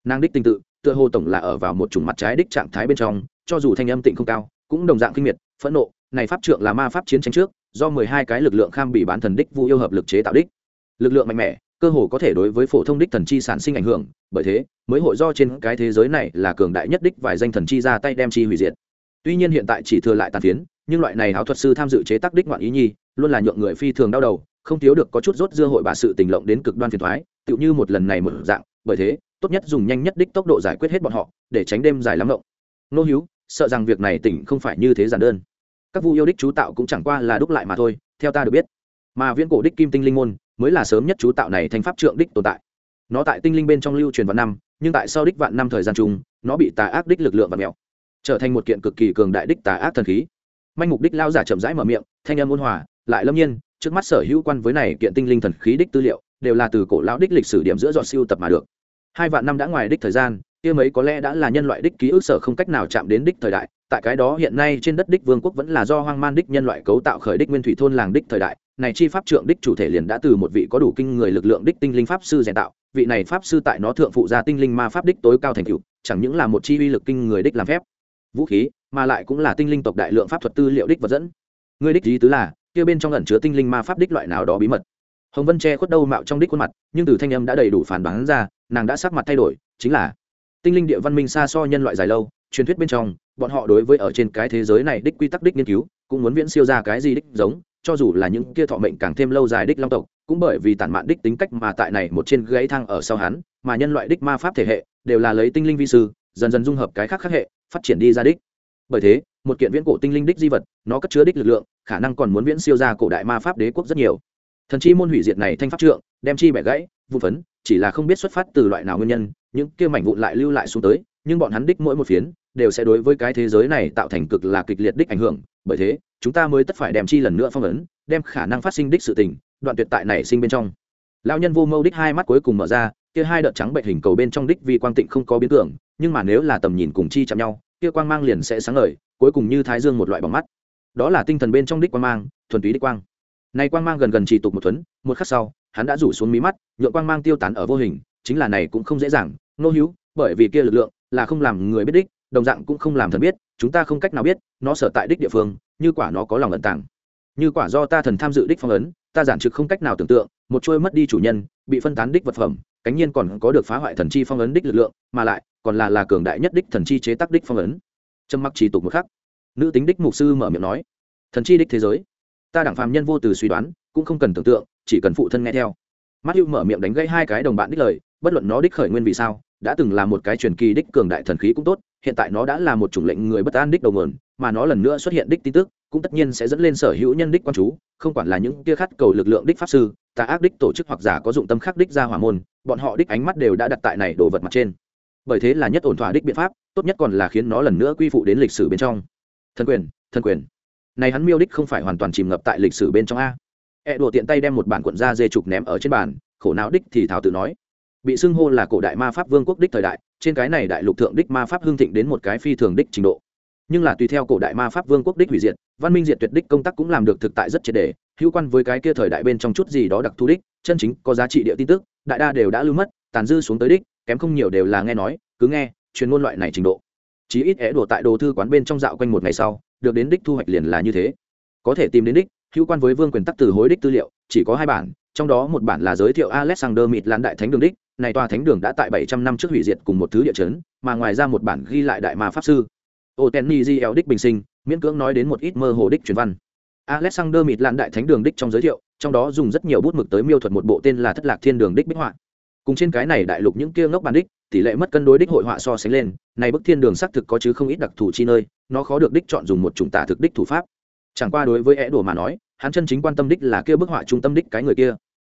nàng đích tình tự, tựa hồ tổng là ở vào một chủng mặt trái đích trạng thái bên trong, cho dù thanh âm tịnh không cao, cũng đồng dạng kinh miệt, phẫn nộ, này pháp trượng là ma pháp chiến tranh trước, do mười hai cái lực lượng kham bị bán thần đích vu yêu hợp lực chế tạo đích. Lực lượng mạnh mẽ cơ hồ có thể đối với phổ thông đích thần chi sản sinh ảnh hưởng, bởi thế, mới hội do trên cái thế giới này là cường đại nhất đích vài danh thần chi ra tay đem chi hủy diệt. Tuy nhiên hiện tại chỉ thừa lại tàn phiến, nhưng loại này áo thuật sư tham dự chế tác đích ngoạn ý nhi, luôn là nhượng người phi thường đau đầu, không thiếu được có chút rốt dưa hội bà sự tình lộng đến cực đoan phiền thoái tựu như một lần này một dạng, bởi thế, tốt nhất dùng nhanh nhất đích tốc độ giải quyết hết bọn họ, để tránh đêm dài lắm động nô hiếu, sợ rằng việc này tỉnh không phải như thế giản đơn. Các vu yêu đích chú tạo cũng chẳng qua là đúc lại mà thôi, theo ta được biết. Mà viễn cổ đích kim tinh linh môn mới là sớm nhất chú tạo này thành pháp trượng đích tồn tại. Nó tại tinh linh bên trong lưu truyền vạn năm, nhưng tại sau đích vạn năm thời gian chung, nó bị tà ác đích lực lượng và mèo, trở thành một kiện cực kỳ cường đại đích tà ác thần khí. Manh mục đích lao giả chậm rãi mở miệng, thanh âm ôn hòa, lại lâm nhiên, trước mắt sở hữu quan với này kiện tinh linh thần khí đích tư liệu, đều là từ cổ lão đích lịch sử điểm giữa dọn siêu tập mà được. Hai vạn năm đã ngoài đích thời gian, kia mấy có lẽ đã là nhân loại đích ký ức sở không cách nào chạm đến đích thời đại, tại cái đó hiện nay trên đất đích vương quốc vẫn là do hoang man đích nhân loại cấu tạo khởi đích nguyên thủy thôn làng đích thời đại này chi pháp trượng đích chủ thể liền đã từ một vị có đủ kinh người lực lượng đích tinh linh pháp sư rèn tạo, vị này pháp sư tại nó thượng phụ gia tinh linh ma pháp đích tối cao thành cựu chẳng những là một chi uy lực kinh người đích làm phép. Vũ khí, mà lại cũng là tinh linh tộc đại lượng pháp thuật tư liệu đích vật dẫn. Người đích lý tứ là, kia bên trong ẩn chứa tinh linh ma pháp đích loại nào đó bí mật. Hồng vân che khuất đâu mạo trong đích khuôn mặt, nhưng từ thanh âm đã đầy đủ phản bắn ra, nàng đã sắc mặt thay đổi, chính là tinh linh địa văn minh xa so nhân loại dài lâu, truyền thuyết bên trong, bọn họ đối với ở trên cái thế giới này đích quy tắc đích nghiên cứu, cũng muốn viễn siêu ra cái gì đích giống cho dù là những kia thọ mệnh càng thêm lâu dài đích long tộc, cũng bởi vì tản mạn đích tính cách mà tại này một trên gãy thang ở sau hắn, mà nhân loại đích ma pháp thể hệ, đều là lấy tinh linh vi sư, dần dần dung hợp cái khác khác hệ, phát triển đi ra đích. Bởi thế, một kiện viễn cổ tinh linh đích di vật, nó cất chứa đích lực lượng, khả năng còn muốn viễn siêu ra cổ đại ma pháp đế quốc rất nhiều. Thần chi môn hủy diệt này thanh pháp trượng, đem chi bẻ gãy vụ phấn, chỉ là không biết xuất phát từ loại nào nguyên nhân, những kia mảnh vụn lại lưu lại xuống tới, nhưng bọn hắn đích mỗi một phiến đều sẽ đối với cái thế giới này tạo thành cực là kịch liệt đích ảnh hưởng. Bởi thế, chúng ta mới tất phải đem chi lần nữa phong ấn, đem khả năng phát sinh đích sự tình, đoạn tuyệt tại này sinh bên trong. Lão nhân vô mâu đích hai mắt cuối cùng mở ra, kia hai đợt trắng bệnh hình cầu bên trong đích vì quang tịnh không có biến tưởng, nhưng mà nếu là tầm nhìn cùng chi chạm nhau, kia quang mang liền sẽ sáng ngời, cuối cùng như thái dương một loại bằng mắt. Đó là tinh thần bên trong đích quang mang, thuần túy đích quang. Này quang mang gần gần chỉ tục một thuấn, một khắc sau, hắn đã rủ xuống mí mắt, nhượng quang mang tiêu tán ở vô hình, chính là này cũng không dễ dàng, nô hữu, bởi vì kia lực lượng là không làm người biết đích đồng dạng cũng không làm thần biết, chúng ta không cách nào biết, nó sở tại đích địa phương, như quả nó có lòng ẩn tàng. Như quả do ta thần tham dự đích phong ấn, ta giản trực không cách nào tưởng tượng, một trôi mất đi chủ nhân, bị phân tán đích vật phẩm, cánh nhiên còn có được phá hoại thần chi phong ấn đích lực lượng, mà lại, còn là là cường đại nhất đích thần chi chế tác đích phong ấn. Trâm Mặc trì tục một khắc. Nữ tính đích mục sư mở miệng nói, thần chi đích thế giới, ta đảng phàm nhân vô từ suy đoán, cũng không cần tưởng tượng, chỉ cần phụ thân nghe theo. Mắt hữu mở miệng đánh gãy hai cái đồng bạn đích lời, bất luận nó đích khởi nguyên vì sao đã từng là một cái truyền kỳ đích cường đại thần khí cũng tốt, hiện tại nó đã là một chủng lệnh người bất an đích đầu nguồn, mà nó lần nữa xuất hiện đích tin tức, cũng tất nhiên sẽ dẫn lên sở hữu nhân đích quan chú, không quản là những kia khát cầu lực lượng đích pháp sư, tà ác đích tổ chức hoặc giả có dụng tâm khắc đích ra hỏa môn, bọn họ đích ánh mắt đều đã đặt tại này đồ vật mặt trên. Bởi thế là nhất ổn thỏa đích biện pháp, tốt nhất còn là khiến nó lần nữa quy phụ đến lịch sử bên trong. Thân quyền thân quyền. Này hắn miêu đích không phải hoàn toàn chìm ngập tại lịch sử bên trong a. E đùa tiện tay đem một bản cuộn da dê trục ném ở trên bàn, khổ não đích thì thảo tự nói bị xưng hô là cổ đại ma pháp vương quốc đích thời đại, trên cái này đại lục thượng đích ma pháp hưng thịnh đến một cái phi thường đích trình độ. Nhưng là tùy theo cổ đại ma pháp vương quốc đích hủy diệt, văn minh diệt tuyệt đích công tác cũng làm được thực tại rất triệt đề hữu quan với cái kia thời đại bên trong chút gì đó đặc thù đích, chân chính, có giá trị địa tin tức, đại đa đều đã lưu mất, tàn dư xuống tới đích, kém không nhiều đều là nghe nói, cứ nghe truyền ngôn loại này trình độ. Chí ít é đùa tại đồ thư quán bên trong dạo quanh một ngày sau, được đến đích thu hoạch liền là như thế. Có thể tìm đến đích, hữu quan với vương quyền tắc từ hối đích tư liệu, chỉ có hai bản, trong đó một bản là giới thiệu alexander mịt lan đại thánh đường đích này tòa thánh đường đã tại bảy trăm năm trước hủy diệt cùng một thứ địa chấn, mà ngoài ra một bản ghi lại đại ma pháp sư. Ô đích bình sinh, miễn cưỡng nói đến một ít mơ hồ đích truyền văn. Alexander mịt lan đại thánh đường đích trong giới thiệu, trong đó dùng rất nhiều bút mực tới miêu thuật một bộ tên là thất lạc thiên đường đích bích họa. Cùng trên cái này đại lục những kia ngốc bản đích, tỷ lệ mất cân đối đích hội họa so sánh lên, này bức thiên đường xác thực có chứ không ít đặc thù chi nơi, nó khó được đích chọn dùng một chủng tả thực đích thủ pháp. Chẳng qua đối với é đùa mà nói, hắn chân chính quan tâm đích là kia bức họa trung tâm đích cái người kia.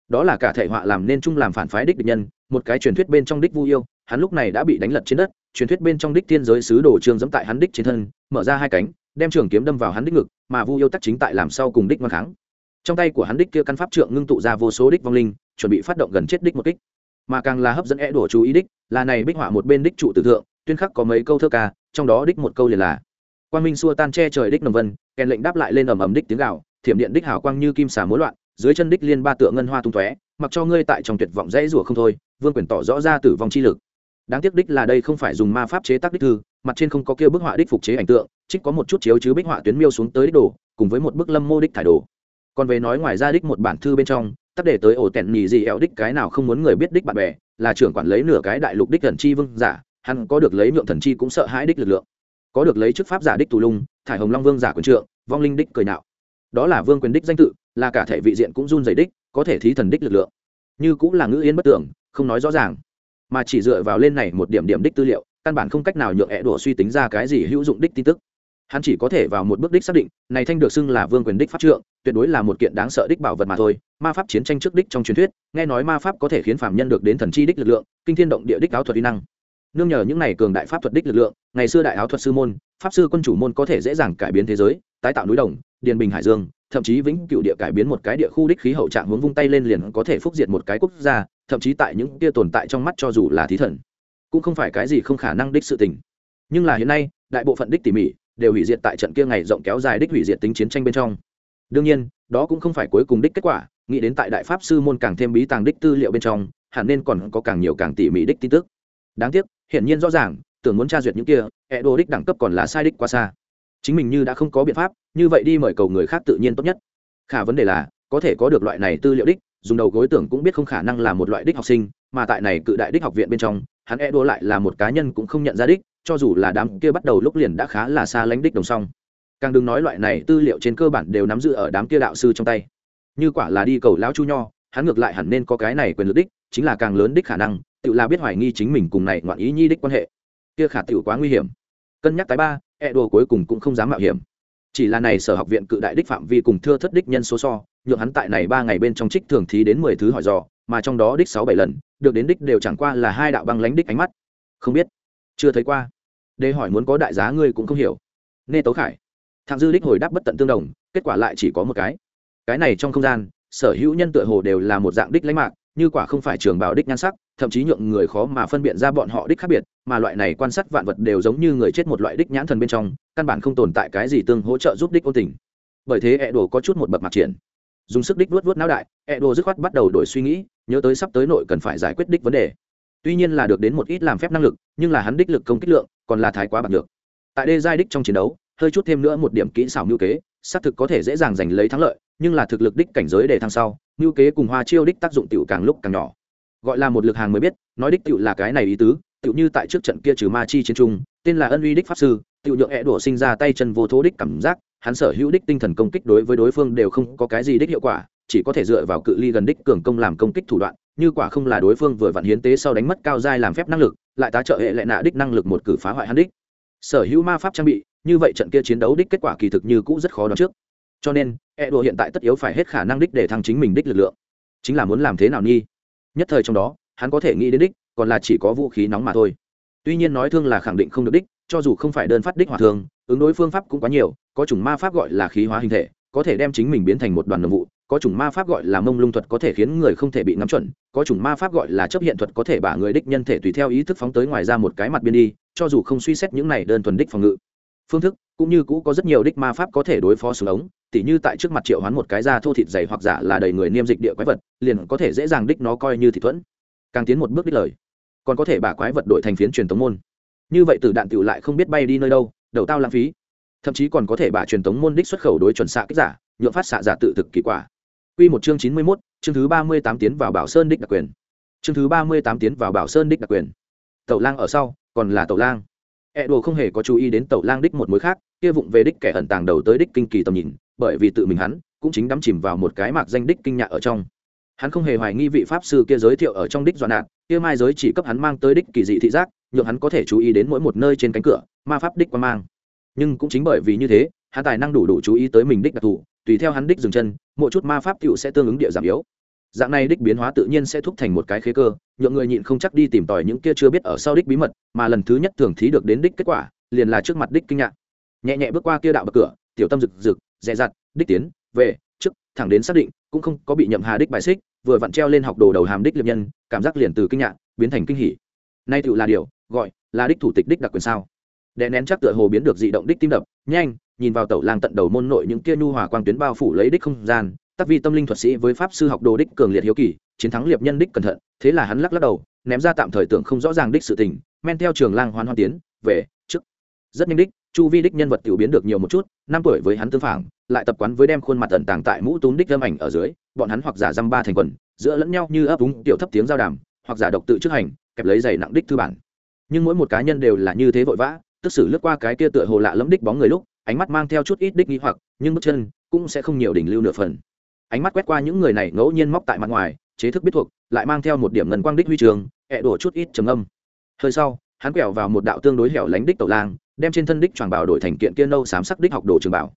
Đó là cả thể họa làm nên chung làm phản phái đích địch nhân một cái truyền thuyết bên trong đích vu yêu, hắn lúc này đã bị đánh lật trên đất, truyền thuyết bên trong đích thiên giới sứ đồ trương dẫm tại hắn đích trên thân, mở ra hai cánh, đem trường kiếm đâm vào hắn đích ngực, mà vu yêu tắc chính tại làm sau cùng đích ngoan kháng. Trong tay của hắn đích kia căn pháp trượng ngưng tụ ra vô số đích vong linh, chuẩn bị phát động gần chết đích một kích. Mà càng là hấp dẫn é đổ chú ý đích, là này bích họa một bên đích trụ tử thượng, tuyên khắc có mấy câu thơ ca, trong đó đích một câu liền là quan minh xua tan che trời đích nồng vân, kèn lệnh đáp lại lên ầm ầm đích tiếng gạo thiểm điện đích hào quang như kim xà mối loạn, dưới chân đích liên ba tựa ngân hoa tung tóe, mặc cho ngươi tại trong tuyệt vọng dãy rủa không thôi vương quyền tỏ rõ ra tử vong chi lực. Đáng tiếc đích là đây không phải dùng ma pháp chế tác đích thư, mặt trên không có kia bức họa đích phục chế ảnh tượng, trích có một chút chiếu chứ bích họa tuyến miêu xuống tới đích đồ, cùng với một bức lâm mô đích thải đồ. Còn về nói ngoài ra đích một bản thư bên trong, tắt để tới ổ tẹn nhì gì eo đích cái nào không muốn người biết đích bạn bè, là trưởng quản lấy nửa cái đại lục đích thần chi vương giả, hắn có được lấy nhượng thần chi cũng sợ hãi đích lực lượng. Có được lấy chức pháp giả đích tù lung, thải hồng long vương giả quyền trượng, vong linh đích cười nạo. Đó là vương quyền đích danh tự, là cả thể vị diện cũng run dày đích, có thể thí thần đích lực lượng. Như cũng là ngữ yên bất tưởng không nói rõ ràng. Mà chỉ dựa vào lên này một điểm điểm đích tư liệu, căn bản không cách nào nhượng ẹ đổ suy tính ra cái gì hữu dụng đích tin tức. Hắn chỉ có thể vào một bước đích xác định, này thanh được xưng là vương quyền đích pháp trượng, tuyệt đối là một kiện đáng sợ đích bảo vật mà thôi. Ma pháp chiến tranh trước đích trong truyền thuyết, nghe nói ma pháp có thể khiến phạm nhân được đến thần chi đích lực lượng, kinh thiên động địa đích áo thuật uy năng. Nương nhờ những này cường đại pháp thuật đích lực lượng, ngày xưa đại áo thuật sư môn, pháp sư quân chủ môn có thể dễ dàng cải biến thế giới, tái tạo núi đồng, điền bình hải dương thậm chí vĩnh cựu địa cải biến một cái địa khu đích khí hậu trạng hướng vung tay lên liền có thể phúc diệt một cái quốc gia, thậm chí tại những kia tồn tại trong mắt cho dù là thí thần, cũng không phải cái gì không khả năng đích sự tình. Nhưng là hiện nay, đại bộ phận đích tỉ mỉ đều hủy diệt tại trận kia ngày rộng kéo dài đích hủy diệt tính chiến tranh bên trong. Đương nhiên, đó cũng không phải cuối cùng đích kết quả, nghĩ đến tại đại pháp sư môn càng thêm bí tàng đích tư liệu bên trong, hẳn nên còn có càng nhiều càng tỉ mỉ đích tin tức. Đáng tiếc, hiển nhiên rõ ràng, tưởng muốn tra duyệt những kia e đô đích đẳng cấp còn là sai đích quá xa chính mình như đã không có biện pháp, như vậy đi mời cầu người khác tự nhiên tốt nhất. Khả vấn đề là, có thể có được loại này tư liệu đích, dùng đầu gối tưởng cũng biết không khả năng là một loại đích học sinh, mà tại này cự đại đích học viện bên trong, hắn e đua lại là một cá nhân cũng không nhận ra đích, cho dù là đám kia bắt đầu lúc liền đã khá là xa lánh đích đồng song. Càng đừng nói loại này tư liệu trên cơ bản đều nắm giữ ở đám kia đạo sư trong tay. Như quả là đi cầu lão chu nho, hắn ngược lại hẳn nên có cái này quyền lực đích, chính là càng lớn đích khả năng, tự là biết hoài nghi chính mình cùng này ngoạn ý nhi đích quan hệ. Kia khả tiểu quá nguy hiểm. Cân nhắc tái ba e đồ cuối cùng cũng không dám mạo hiểm. Chỉ là này sở học viện cự đại đích phạm vi cùng thưa thất đích nhân số so, nhượng hắn tại này ba ngày bên trong trích thường thí đến mười thứ hỏi dò, mà trong đó đích sáu bảy lần, được đến đích đều chẳng qua là hai đạo băng lánh đích ánh mắt. Không biết. Chưa thấy qua. Đề hỏi muốn có đại giá ngươi cũng không hiểu. Nê tố khải. Thằng dư đích hồi đáp bất tận tương đồng, kết quả lại chỉ có một cái. Cái này trong không gian, sở hữu nhân tựa hồ đều là một dạng đích lãnh mạc, như quả không phải trường bảo đích nhan sắc, thậm chí nhượng người khó mà phân biện ra bọn họ đích khác biệt mà loại này quan sát vạn vật đều giống như người chết một loại đích nhãn thần bên trong, căn bản không tồn tại cái gì tương hỗ trợ giúp đích ôn tình. Bởi thế ẹ đồ có chút một bậc mặt triển. Dùng sức đích vuốt vuốt não đại ẹ đồ dứt khoát bắt đầu đổi suy nghĩ, nhớ tới sắp tới nội cần phải giải quyết đích vấn đề. Tuy nhiên là được đến một ít làm phép năng lực, nhưng là hắn đích lực công kích lượng còn là thái quá bạc được tại đê giai đích trong chiến đấu, hơi chút thêm nữa một điểm kỹ xảo ngưu kế, xác thực có thể dễ dàng giành lấy thắng lợi, nhưng là thực lực đích cảnh giới để thăng sau ngưu kế cùng hoa chiêu đích tác dụng tiểu càng lúc càng nhỏ. Gọi là một lực hàng mới biết, nói đích tiểu là cái này ý tứ tựu như tại trước trận kia trừ ma chi chiến trung, tên là ân uy đích pháp sư, tựu nhượng hẹ đổ sinh ra tay chân vô thố đích cảm giác, hắn sở hữu đích tinh thần công kích đối với đối phương đều không có cái gì đích hiệu quả, chỉ có thể dựa vào cự ly gần đích cường công làm công kích thủ đoạn, như quả không là đối phương vừa vặn hiến tế sau đánh mất cao giai làm phép năng lực, lại tá trợ hệ lệ nạ đích năng lực một cử phá hoại hắn đích. Sở hữu ma pháp trang bị, như vậy trận kia chiến đấu đích kết quả kỳ thực như cũ rất khó đoán trước. Cho nên e đùa hiện tại tất yếu phải hết khả năng đích để thăng chính mình đích lực lượng. Chính là muốn làm thế nào nghi nhất thời trong đó, hắn có thể nghĩ đến đích còn là chỉ có vũ khí nóng mà thôi. Tuy nhiên nói thương là khẳng định không được đích, cho dù không phải đơn phát đích hòa thương, ứng đối phương pháp cũng quá nhiều, có chủng ma pháp gọi là khí hóa hình thể, có thể đem chính mình biến thành một đoàn nhiệm vụ, có chủng ma pháp gọi là mông lung thuật có thể khiến người không thể bị nắm chuẩn, có chủng ma pháp gọi là chấp hiện thuật có thể bả người đích nhân thể tùy theo ý thức phóng tới ngoài ra một cái mặt biên đi, cho dù không suy xét những này đơn thuần đích phòng ngự. Phương thức, cũng như cũ có rất nhiều đích ma pháp có thể đối phó xuống ống, tỉ như tại trước mặt triệu hoán một cái da thô thịt dày hoặc giả là đầy người niêm dịch địa quái vật, liền có thể dễ dàng đích nó coi như thị thuẫn. Càng tiến một bước đích lời còn có thể bả quái vật đội thành phiến truyền tống môn. Như vậy từ đạn tựu lại không biết bay đi nơi đâu đầu tao lãng phí. Thậm chí còn có thể bả truyền tống môn đích xuất khẩu đối chuẩn xạ kích giả nhuộm phát xạ giả tự thực kỳ quả. Quy một chương chín mươi 91, chương thứ ba mươi tám tiến vào bảo sơn đích đặc quyền. Chương thứ ba mươi tám tiến vào bảo sơn đích đặc quyền. Tẩu lang ở sau còn là tẩu lang. E đồ không hề có chú ý đến tẩu lang đích một mối khác kia vụng về đích kẻ ẩn tàng đầu tới đích kinh kỳ tầm nhìn bởi vì tự mình hắn cũng chính đắm chìm vào một cái mạc danh đích kinh nhạc ở trong hắn không hề hoài nghi vị pháp sư kia giới thiệu ở trong đích dọn nạn kia mai giới chỉ cấp hắn mang tới đích kỳ dị thị giác, nhượng hắn có thể chú ý đến mỗi một nơi trên cánh cửa, ma pháp đích quan mang. Nhưng cũng chính bởi vì như thế, hắn tài năng đủ đủ chú ý tới mình đích đặc thù, tùy theo hắn đích dừng chân, mỗi chút ma pháp tựu sẽ tương ứng địa giảm yếu. Dạng này đích biến hóa tự nhiên sẽ thúc thành một cái khế cơ, nhượng người nhịn không chắc đi tìm tòi những kia chưa biết ở sau đích bí mật, mà lần thứ nhất thường thí được đến đích kết quả, liền là trước mặt đích kinh ngạc. Nhẹ nhẹ bước qua kia đạo bậc cửa, tiểu tâm rực rực, dè dặt, đích tiến, về, trước, thẳng đến xác định cũng không có bị nhậm hà đích bài xích, vừa vặn treo lên học đồ đầu hàm đích liệp nhân, cảm giác liền từ kinh ngạc, biến thành kinh hỉ. Nay tựu là điều, gọi là đích thủ tịch đích đặc quyền sao? Đè nén chắc tựa hồ biến được dị động đích tim đập, nhanh, nhìn vào tẩu lang tận đầu môn nội những kia nhu hòa quang tuyến bao phủ lấy đích không gian tác vi tâm linh thuật sĩ với pháp sư học đồ đích cường liệt hiếu kỳ, chiến thắng liệp nhân đích cẩn thận, thế là hắn lắc lắc đầu, ném ra tạm thời tưởng không rõ ràng đích sự tình, men theo trường lang hoan hoan tiến, về, trước. Rất nhanh đích chu vi đích nhân vật tiểu biến được nhiều một chút, năm tuổi với hắn tương phản, lại tập quán với đem khuôn mặt tận tàng tại mũ túm đích âm ảnh ở dưới, bọn hắn hoặc giả dăm ba thành quần, giữa lẫn nhau như ấp úng, tiểu thấp tiếng giao đàm, hoặc giả độc tự trước hành, kẹp lấy giày nặng đích thư bản. Nhưng mỗi một cá nhân đều là như thế vội vã, tức xử lướt qua cái kia tựa hồ lạ lẫm đích bóng người lúc, ánh mắt mang theo chút ít đích nghi hoặc, nhưng bước chân cũng sẽ không nhiều đỉnh lưu nửa phần. Ánh mắt quét qua những người này ngẫu nhiên móc tại mặt ngoài, chế thức biết thuộc, lại mang theo một điểm ngân quang đích huy trường, ẹ đổ chút ít trầm âm. Hơi sau hắn quẹo vào một đạo tương đối hẻo lánh đích tẩu lang, đem trên thân đích tròn bảo đổi thành kiện kia nâu xám sắc đích học đồ trường bảo.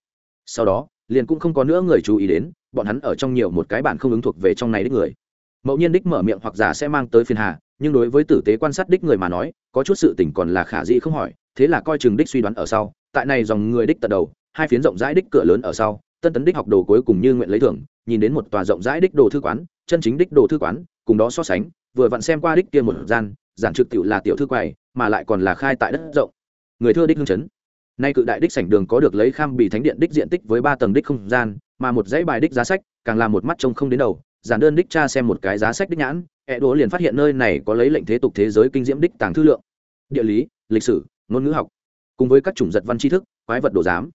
Sau đó, liền cũng không có nữa người chú ý đến, bọn hắn ở trong nhiều một cái bản không ứng thuộc về trong này đích người. Mẫu nhiên đích mở miệng hoặc giả sẽ mang tới phiền hà, nhưng đối với tử tế quan sát đích người mà nói, có chút sự tỉnh còn là khả dĩ không hỏi, thế là coi chừng đích suy đoán ở sau, tại này dòng người đích tận đầu, hai phiến rộng rãi đích cửa lớn ở sau, tân tấn đích học đồ cuối cùng như nguyện lấy thưởng, nhìn đến một tòa rộng rãi đích đồ thư quán, chân chính đích đồ thư quán, cùng đó so sánh, vừa vặn xem qua đích kia một gian giản trực tiểu là tiểu thư quầy, mà lại còn là khai tại đất rộng. Người thưa đích hương chấn. Nay cự đại đích sảnh đường có được lấy kham bị thánh điện đích diện tích với ba tầng đích không gian, mà một dãy bài đích giá sách, càng là một mắt trông không đến đầu. Giản đơn đích cha xem một cái giá sách đích nhãn, ẻ đố liền phát hiện nơi này có lấy lệnh thế tục thế giới kinh diễm đích tàng thư lượng. Địa lý, lịch sử, ngôn ngữ học. Cùng với các chủng giật văn tri thức, quái vật đồ giám.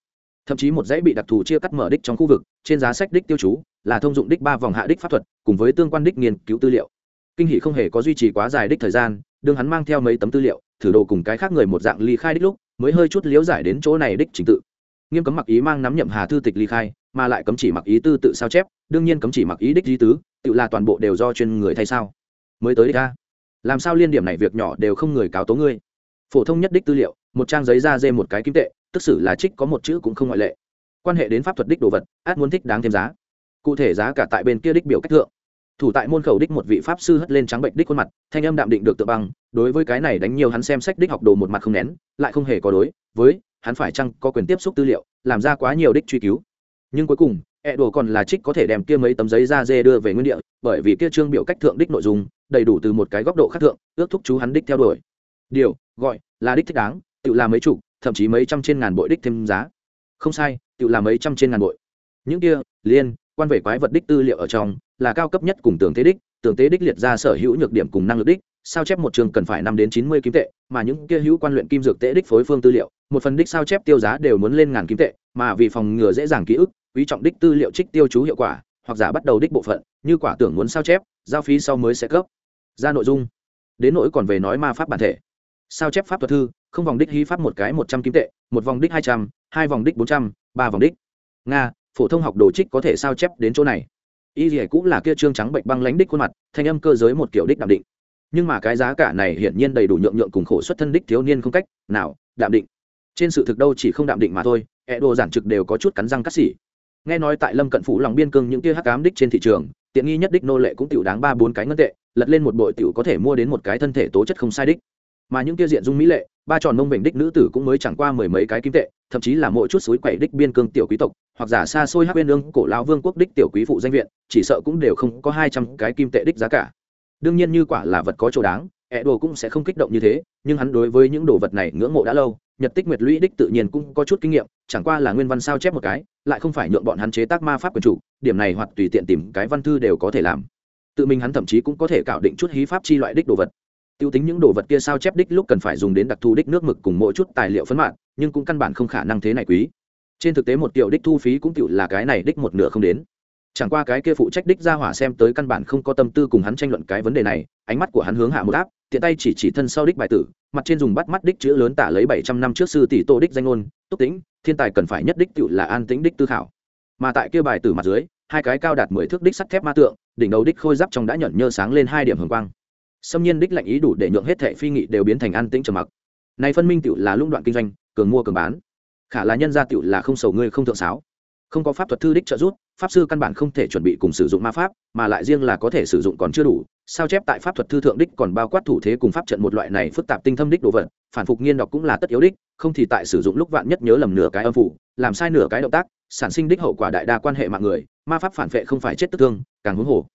Thậm chí một dãy bị đặc thù chia cắt mở đích trong khu vực, trên giá sách đích tiêu chú là thông dụng đích ba vòng hạ đích pháp thuật, cùng với tương quan đích nghiên cứu tư liệu. Kinh hỷ không hề có duy trì quá dài đích thời gian đương hắn mang theo mấy tấm tư liệu, thử đồ cùng cái khác người một dạng ly khai đích lúc, mới hơi chút liễu giải đến chỗ này đích trình tự. Nghiêm cấm mặc ý mang nắm nhậm hà thư tịch ly khai, mà lại cấm chỉ mặc ý tư tự sao chép, đương nhiên cấm chỉ mặc ý đích di tứ, tự là toàn bộ đều do chuyên người thay sao. Mới tới đích ra làm sao liên điểm này việc nhỏ đều không người cáo tố ngươi. Phổ thông nhất đích tư liệu, một trang giấy ra dê một cái kim tệ, tức xử là trích có một chữ cũng không ngoại lệ. Quan hệ đến pháp thuật đích đồ vật, át muốn thích đáng thêm giá. Cụ thể giá cả tại bên kia đích biểu cách thượng thủ tại môn khẩu đích một vị pháp sư hất lên trắng bệnh đích khuôn mặt, thanh âm đạm định được tự băng, đối với cái này đánh nhiều hắn xem sách đích học đồ một mặt không nén, lại không hề có đối với, hắn phải chăng có quyền tiếp xúc tư liệu, làm ra quá nhiều đích truy cứu. Nhưng cuối cùng, ẹ đồ còn là trích có thể đem kia mấy tấm giấy ra dê đưa về nguyên địa, bởi vì kia trương biểu cách thượng đích nội dung, đầy đủ từ một cái góc độ khác thượng, ước thúc chú hắn đích theo đuổi. Điều, gọi, là đích thích đáng, tự làm mấy chục thậm chí mấy trăm trên ngàn bội đích thêm giá. Không sai, tự làm mấy trăm trên ngàn bội. Những kia, liên quan về quái vật đích tư liệu ở trong, là cao cấp nhất cùng tường thế đích, tường tế đích liệt ra sở hữu nhược điểm cùng năng lực đích, sao chép một trường cần phải năm đến chín mươi kim tệ, mà những kia hữu quan luyện kim dược tế đích phối phương tư liệu, một phần đích sao chép tiêu giá đều muốn lên ngàn kim tệ, mà vì phòng ngừa dễ dàng ký ức, quý trọng đích tư liệu trích tiêu chú hiệu quả, hoặc giả bắt đầu đích bộ phận, như quả tưởng muốn sao chép, giao phí sau mới sẽ cấp. Ra nội dung. Đến nỗi còn về nói ma pháp bản thể. Sao chép pháp thuật thư, không vòng đích hy pháp một cái một trăm kim tệ, một vòng đích hai trăm, hai vòng đích bốn trăm, ba vòng đích. Nga phổ thông học đồ trích có thể sao chép đến chỗ này. Y thì cũng là kia trương trắng bệnh băng lánh đích khuôn mặt, thanh âm cơ giới một kiểu đích đạm định. Nhưng mà cái giá cả này hiển nhiên đầy đủ nhượng nhượng cùng khổ xuất thân đích thiếu niên không cách nào đạm định. Trên sự thực đâu chỉ không đạm định mà thôi ẹ đồ giản trực đều có chút cắn răng cắt xỉ. Nghe nói tại lâm cận phủ lòng biên cương những kia hắc cám đích trên thị trường, tiện nghi nhất đích nô lệ cũng tiểu đáng ba bốn cái ngân tệ, lật lên một bội tiểu có thể mua đến một cái thân thể tố chất không sai đích. Mà những kia diện dung mỹ lệ ba tròn nông bệnh đích nữ tử cũng mới chẳng qua mười mấy cái kim tệ, thậm chí là mỗi chút suối quẩy đích biên cương tiểu quý tộc, hoặc giả xa xôi hắc bên lương cổ lao vương quốc đích tiểu quý phụ danh viện, chỉ sợ cũng đều không có hai trăm cái kim tệ đích giá cả. Đương nhiên như quả là vật có chỗ đáng ẹ đồ cũng sẽ không kích động như thế, nhưng hắn đối với những đồ vật này ngưỡng mộ đã lâu, nhật tích nguyệt lũy đích tự nhiên cũng có chút kinh nghiệm, chẳng qua là nguyên văn sao chép một cái, lại không phải nhượng bọn hắn chế tác ma pháp quyền chủ, điểm này hoặc tùy tiện tìm cái văn thư đều có thể làm. Tự mình hắn thậm chí cũng có thể cạo định chút hí pháp chi loại đích đồ vật tiêu tính những đồ vật kia sao chép đích lúc cần phải dùng đến đặc thù đích nước mực cùng mỗi chút tài liệu phấn mạng nhưng cũng căn bản không khả năng thế này quý. Trên thực tế một tiểu đích thu phí cũng tiểu là cái này đích một nửa không đến. Chẳng qua cái kia phụ trách đích ra hỏa xem tới căn bản không có tâm tư cùng hắn tranh luận cái vấn đề này, ánh mắt của hắn hướng hạ một áp, tiện tay chỉ chỉ thân sau đích bài tử, mặt trên dùng bắt mắt đích chữ lớn tả lấy bảy trăm năm trước sư tỷ tô đích danh ngôn, túc tính thiên tài cần phải nhất đích tự là an tĩnh đích tư khảo. Mà tại kia bài tử mặt dưới, hai cái cao đạt mười thước đích sắt thép ma tượng, đỉnh đầu đích khôi giáp trong đã nhận nhơ sáng lên hai điểm hồng quang xâm nhiên đích lạnh ý đủ để nhượng hết thệ phi nghị đều biến thành an tĩnh trầm mặc. Này phân minh tựu là lũng đoạn kinh doanh, cường mua cường bán. Khả là nhân gia tựu là không sầu ngươi không thượng sáo. Không có pháp thuật thư đích trợ giúp, pháp sư căn bản không thể chuẩn bị cùng sử dụng ma pháp, mà lại riêng là có thể sử dụng còn chưa đủ, sao chép tại pháp thuật thư thượng đích còn bao quát thủ thế cùng pháp trận một loại này phức tạp tinh thâm đích đồ vật, phản phục nghiên đọc cũng là tất yếu đích, không thì tại sử dụng lúc vạn nhất nhớ lầm nửa cái âm phủ, làm sai nửa cái động tác, sản sinh đích hậu quả đại đa quan hệ mạng người, ma pháp phản vệ không phải chết tức thương, càng huống hồ.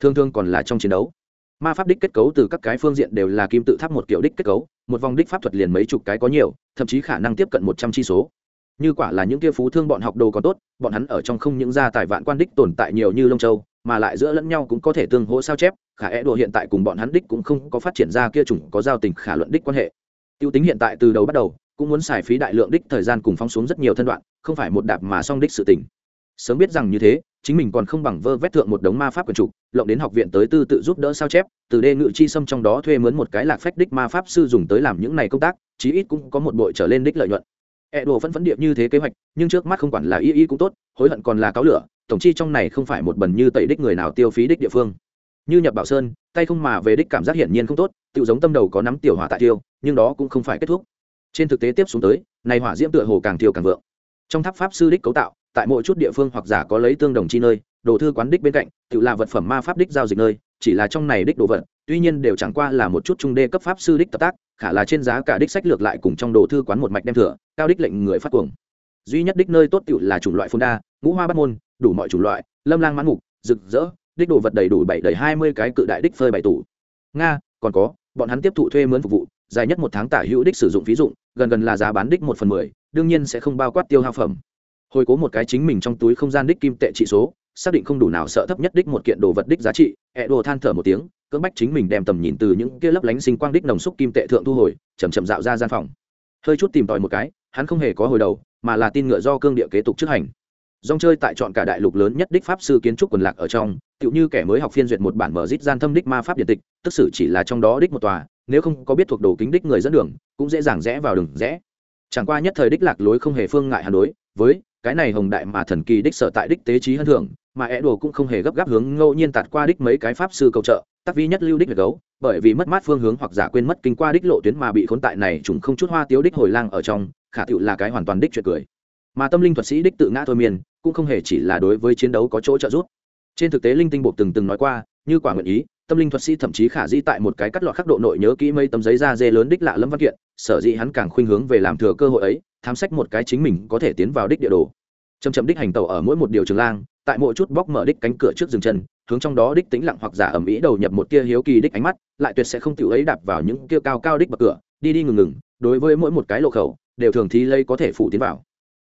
Thương thương còn là trong chiến đấu ma pháp đích kết cấu từ các cái phương diện đều là kim tự tháp một kiểu đích kết cấu, một vòng đích pháp thuật liền mấy chục cái có nhiều, thậm chí khả năng tiếp cận một trăm chi số. Như quả là những kia phú thương bọn học đồ còn tốt, bọn hắn ở trong không những gia tài vạn quan đích tồn tại nhiều như lông châu, mà lại giữa lẫn nhau cũng có thể tương hỗ sao chép, khả é đồ hiện tại cùng bọn hắn đích cũng không có phát triển ra kia chủng có giao tình khả luận đích quan hệ. Tiêu tính hiện tại từ đầu bắt đầu, cũng muốn xài phí đại lượng đích thời gian cùng phóng xuống rất nhiều thân đoạn, không phải một đạp mà song đích sự tình sớm biết rằng như thế, chính mình còn không bằng vơ vét thượng một đống ma pháp quần trục, lộng đến học viện tới tư tự giúp đỡ sao chép, từ đê ngự chi xâm trong đó thuê mướn một cái lạc phách đích ma pháp sư dùng tới làm những này công tác, chí ít cũng có một bội trở lên đích lợi nhuận. E đồ vẫn vẫn điệp như thế kế hoạch, nhưng trước mắt không quản là y y cũng tốt, hối hận còn là cáo lửa, tổng chi trong này không phải một bần như tẩy đích người nào tiêu phí đích địa phương. Như nhập bảo sơn, tay không mà về đích cảm giác hiển nhiên không tốt tự giống tâm đầu có nắm tiểu hỏa tại tiêu, nhưng đó cũng không phải kết thúc. Trên thực tế tiếp xuống tới, này hỏa diễm tựa hồ càng thiêu càng vượng. Trong tháp pháp sư đích cấu tạo tại mỗi chút địa phương hoặc giả có lấy tương đồng chi nơi, đồ thư quán đích bên cạnh, tự là vật phẩm ma pháp đích giao dịch nơi, chỉ là trong này đích đồ vật, tuy nhiên đều chẳng qua là một chút trung đê cấp pháp sư đích tập tác, khả là trên giá cả đích sách lược lại cùng trong đồ thư quán một mạch đem thừa, cao đích lệnh người phát cuồng. Duy nhất đích nơi tốt tự là chủng loại phun đa, ngũ hoa bắt môn, đủ mọi chủng loại, lâm lang mãn mục, rực rỡ, đích đồ vật đầy đủ bảy đầy hai mươi cái cự đại đích phơi bảy tủ. Nga, còn có, bọn hắn tiếp thụ thuê mướn phục vụ, dài nhất một tháng tả hữu đích sử dụng phí dụng, gần gần là giá bán đích một phần mười, đương nhiên sẽ không bao quát tiêu hao phẩm hồi cố một cái chính mình trong túi không gian đích kim tệ trị số, xác định không đủ nào sợ thấp nhất đích một kiện đồ vật đích giá trị ẹ đồ than thở một tiếng, cưỡng bách chính mình đem tầm nhìn từ những kia lấp lánh sinh quang đích nồng xúc kim tệ thượng thu hồi chầm chậm dạo ra gian phòng. Hơi chút tìm tòi một cái, hắn không hề có hồi đầu, mà là tin ngựa do cương địa kế tục trước hành. Dòng chơi tại chọn cả đại lục lớn nhất đích pháp sư kiến trúc quần lạc ở trong, tựu như kẻ mới học phiên duyệt một bản mở rít gian thâm đích ma pháp điện tịch, tức sự chỉ là trong đó đích một tòa, nếu không có biết thuộc đồ kính đích người dẫn đường, cũng dễ dàng rẽ vào đường rẽ. Chẳng qua nhất thời đích lạc lối không hề phương ngại hà đối, với cái này hồng đại mà thần kỳ đích sở tại đích tế trí hơn thường, mà é đồ cũng không hề gấp gáp hướng ngẫu nhiên tạt qua đích mấy cái pháp sư cầu trợ tác vi nhất lưu đích về gấu, bởi vì mất mát phương hướng hoặc giả quên mất kinh qua đích lộ tuyến mà bị khốn tại này chúng không chút hoa tiếu đích hồi lang ở trong, khả tựu là cái hoàn toàn đích chuyện cười. Mà tâm linh thuật sĩ đích tự ngã thôi miên, cũng không hề chỉ là đối với chiến đấu có chỗ trợ giúp. Trên thực tế linh tinh buộc từng từng nói qua, như quả nguyện ý tâm linh thuật sĩ thậm chí khả dĩ tại một cái cắt loại khắc độ nội nhớ kỹ mấy tấm giấy da dê lớn đích lạ lâm văn kiện, sở dĩ hắn càng khuynh hướng về làm thừa cơ hội ấy, thám sách một cái chính mình có thể tiến vào đích địa đồ. Chầm chậm đích hành tàu ở mỗi một điều trường lang, tại mỗi chút bóc mở đích cánh cửa trước dừng chân, hướng trong đó đích tính lặng hoặc giả ẩm ý đầu nhập một tia hiếu kỳ đích ánh mắt, lại tuyệt sẽ không tự ấy đạp vào những kia cao cao đích bậc cửa, đi đi ngừng ngừng, đối với mỗi một cái lộ khẩu, đều thường thi lây có thể phủ tiến vào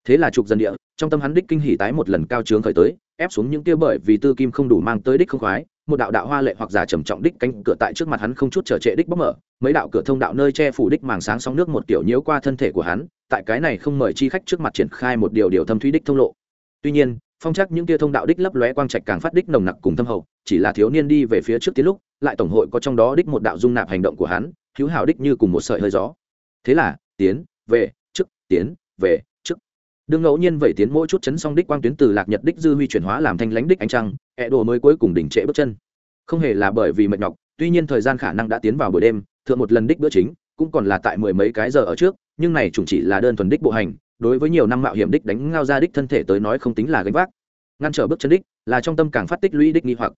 thế là trục dân địa, trong tâm hắn đích kinh hỉ tái một lần cao trướng khởi tới, ép xuống những kia bởi vì tư kim không đủ mang tới đích không khoái, một đạo đạo hoa lệ hoặc giả trầm trọng đích cánh cửa tại trước mặt hắn không chút trở trệ đích bóc mở, mấy đạo cửa thông đạo nơi che phủ đích màng sáng sóng nước một kiểu nhiễu qua thân thể của hắn, tại cái này không mời chi khách trước mặt triển khai một điều điều thâm thúy đích thông lộ. Tuy nhiên, phong chắc những kia thông đạo đích lấp lóe quang trạch càng phát đích nồng nặc cùng thâm hậu, chỉ là thiếu niên đi về phía trước tiến lúc, lại tổng hội có trong đó đích một đạo dung nạp hành động của hắn, hữu hảo đích như cùng một sợi hơi gió. Thế là, tiến, về, trước, tiến, về đương ngẫu nhiên vậy tiến mỗi chút chấn song đích quang tuyến từ lạc nhật đích dư huy chuyển hóa làm thanh lãnh đích ánh trăng, ẹ đồ mới cuối cùng đỉnh trệ bước chân. Không hề là bởi vì mệt nhọc, tuy nhiên thời gian khả năng đã tiến vào buổi đêm, thượng một lần đích bữa chính, cũng còn là tại mười mấy cái giờ ở trước, nhưng này chủng chỉ là đơn thuần đích bộ hành, đối với nhiều năm mạo hiểm đích đánh ngao ra đích thân thể tới nói không tính là gánh vác. Ngăn trở bước chân đích, là trong tâm càng phát tích lũy đích nghi hoặc.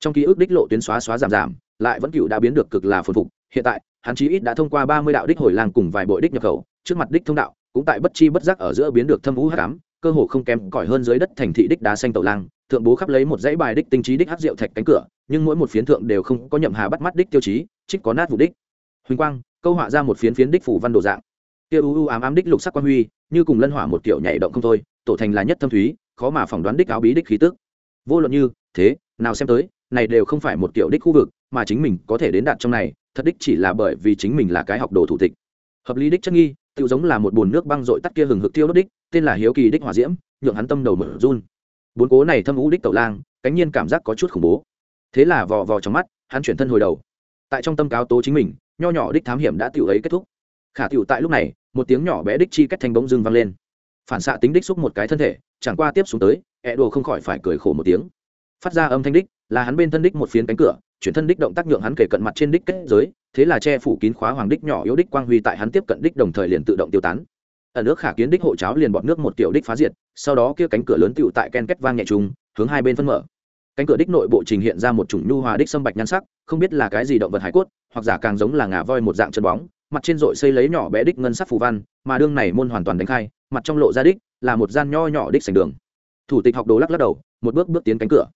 Trong ký ức đích lộ tuyến xóa xóa giảm giảm, lại vẫn cựu đã biến được cực là phồn phục, hiện tại, hắn chí ít đã thông qua ba mươi đạo đích hồi làng cùng vài bội đích nhập khẩu, trước mặt đích thông đạo cũng tại bất chi bất giác ở giữa biến được thâm vũ hắc ám, cơ hồ không kém cỏi hơn dưới đất thành thị đích đá xanh tàu lang, thượng bố khắp lấy một dãy bài đích tinh trí đích hắc rượu thạch cánh cửa, nhưng mỗi một phiến thượng đều không có nhậm hà bắt mắt đích tiêu chí, trích có nát vụ đích. Huỳnh quang, câu họa ra một phiến phiến đích phủ văn đồ dạng. Kia u u ám ám đích lục sắc quan huy, như cùng lân hỏa một kiểu nhảy động không thôi, tổ thành là nhất thâm thúy, khó mà phỏng đoán đích áo bí đích khí tức. Vô luận như, thế, nào xem tới, này đều không phải một kiểu đích khu vực, mà chính mình có thể đến đạt trong này, thật đích chỉ là bởi vì chính mình là cái học đồ thủ tịch. Hợp lý đích chất nghi tự giống là một bồn nước băng dội tắt kia hừng hực tiêu đốt đích, tên là hiếu kỳ đích hỏa diễm, nhượng hắn tâm đầu mở run. Bốn cố này thâm ú đích tẩu lang, cánh nhiên cảm giác có chút khủng bố. Thế là vò vò trong mắt, hắn chuyển thân hồi đầu. Tại trong tâm cáo tố chính mình, nho nhỏ đích thám hiểm đã tiểu ấy kết thúc. Khả tiểu tại lúc này, một tiếng nhỏ bé đích chi cách thanh bóng dưng vang lên. Phản xạ tính đích xúc một cái thân thể, chẳng qua tiếp xuống tới, ẹ đồ không khỏi phải cười khổ một tiếng. Phát ra âm thanh đích là hắn bên thân đích một phiến cánh cửa, chuyển thân đích động tác nhượng hắn kể cận mặt trên đích kết giới, thế là che phủ kín khóa hoàng đích nhỏ yếu đích quang huy tại hắn tiếp cận đích đồng thời liền tự động tiêu tán. Ở nước khả kiến đích hộ cháo liền bọn nước một tiểu đích phá diệt, sau đó kia cánh cửa lớn tựu tại ken kết vang nhẹ trùng, hướng hai bên phân mở. Cánh cửa đích nội bộ trình hiện ra một chủng nhu hòa đích sâm bạch nhan sắc, không biết là cái gì động vật hải cốt, hoặc giả càng giống là ngà voi một dạng chân bóng, mặt trên dội xây lấy nhỏ bé đích ngân sắc phù văn, mà đương này môn hoàn toàn đánh khai, mặt trong lộ ra đích là một gian nho nhỏ đích sành đường. Thủ tịch học đồ lắc lắc đầu, một bước bước tiến cánh cửa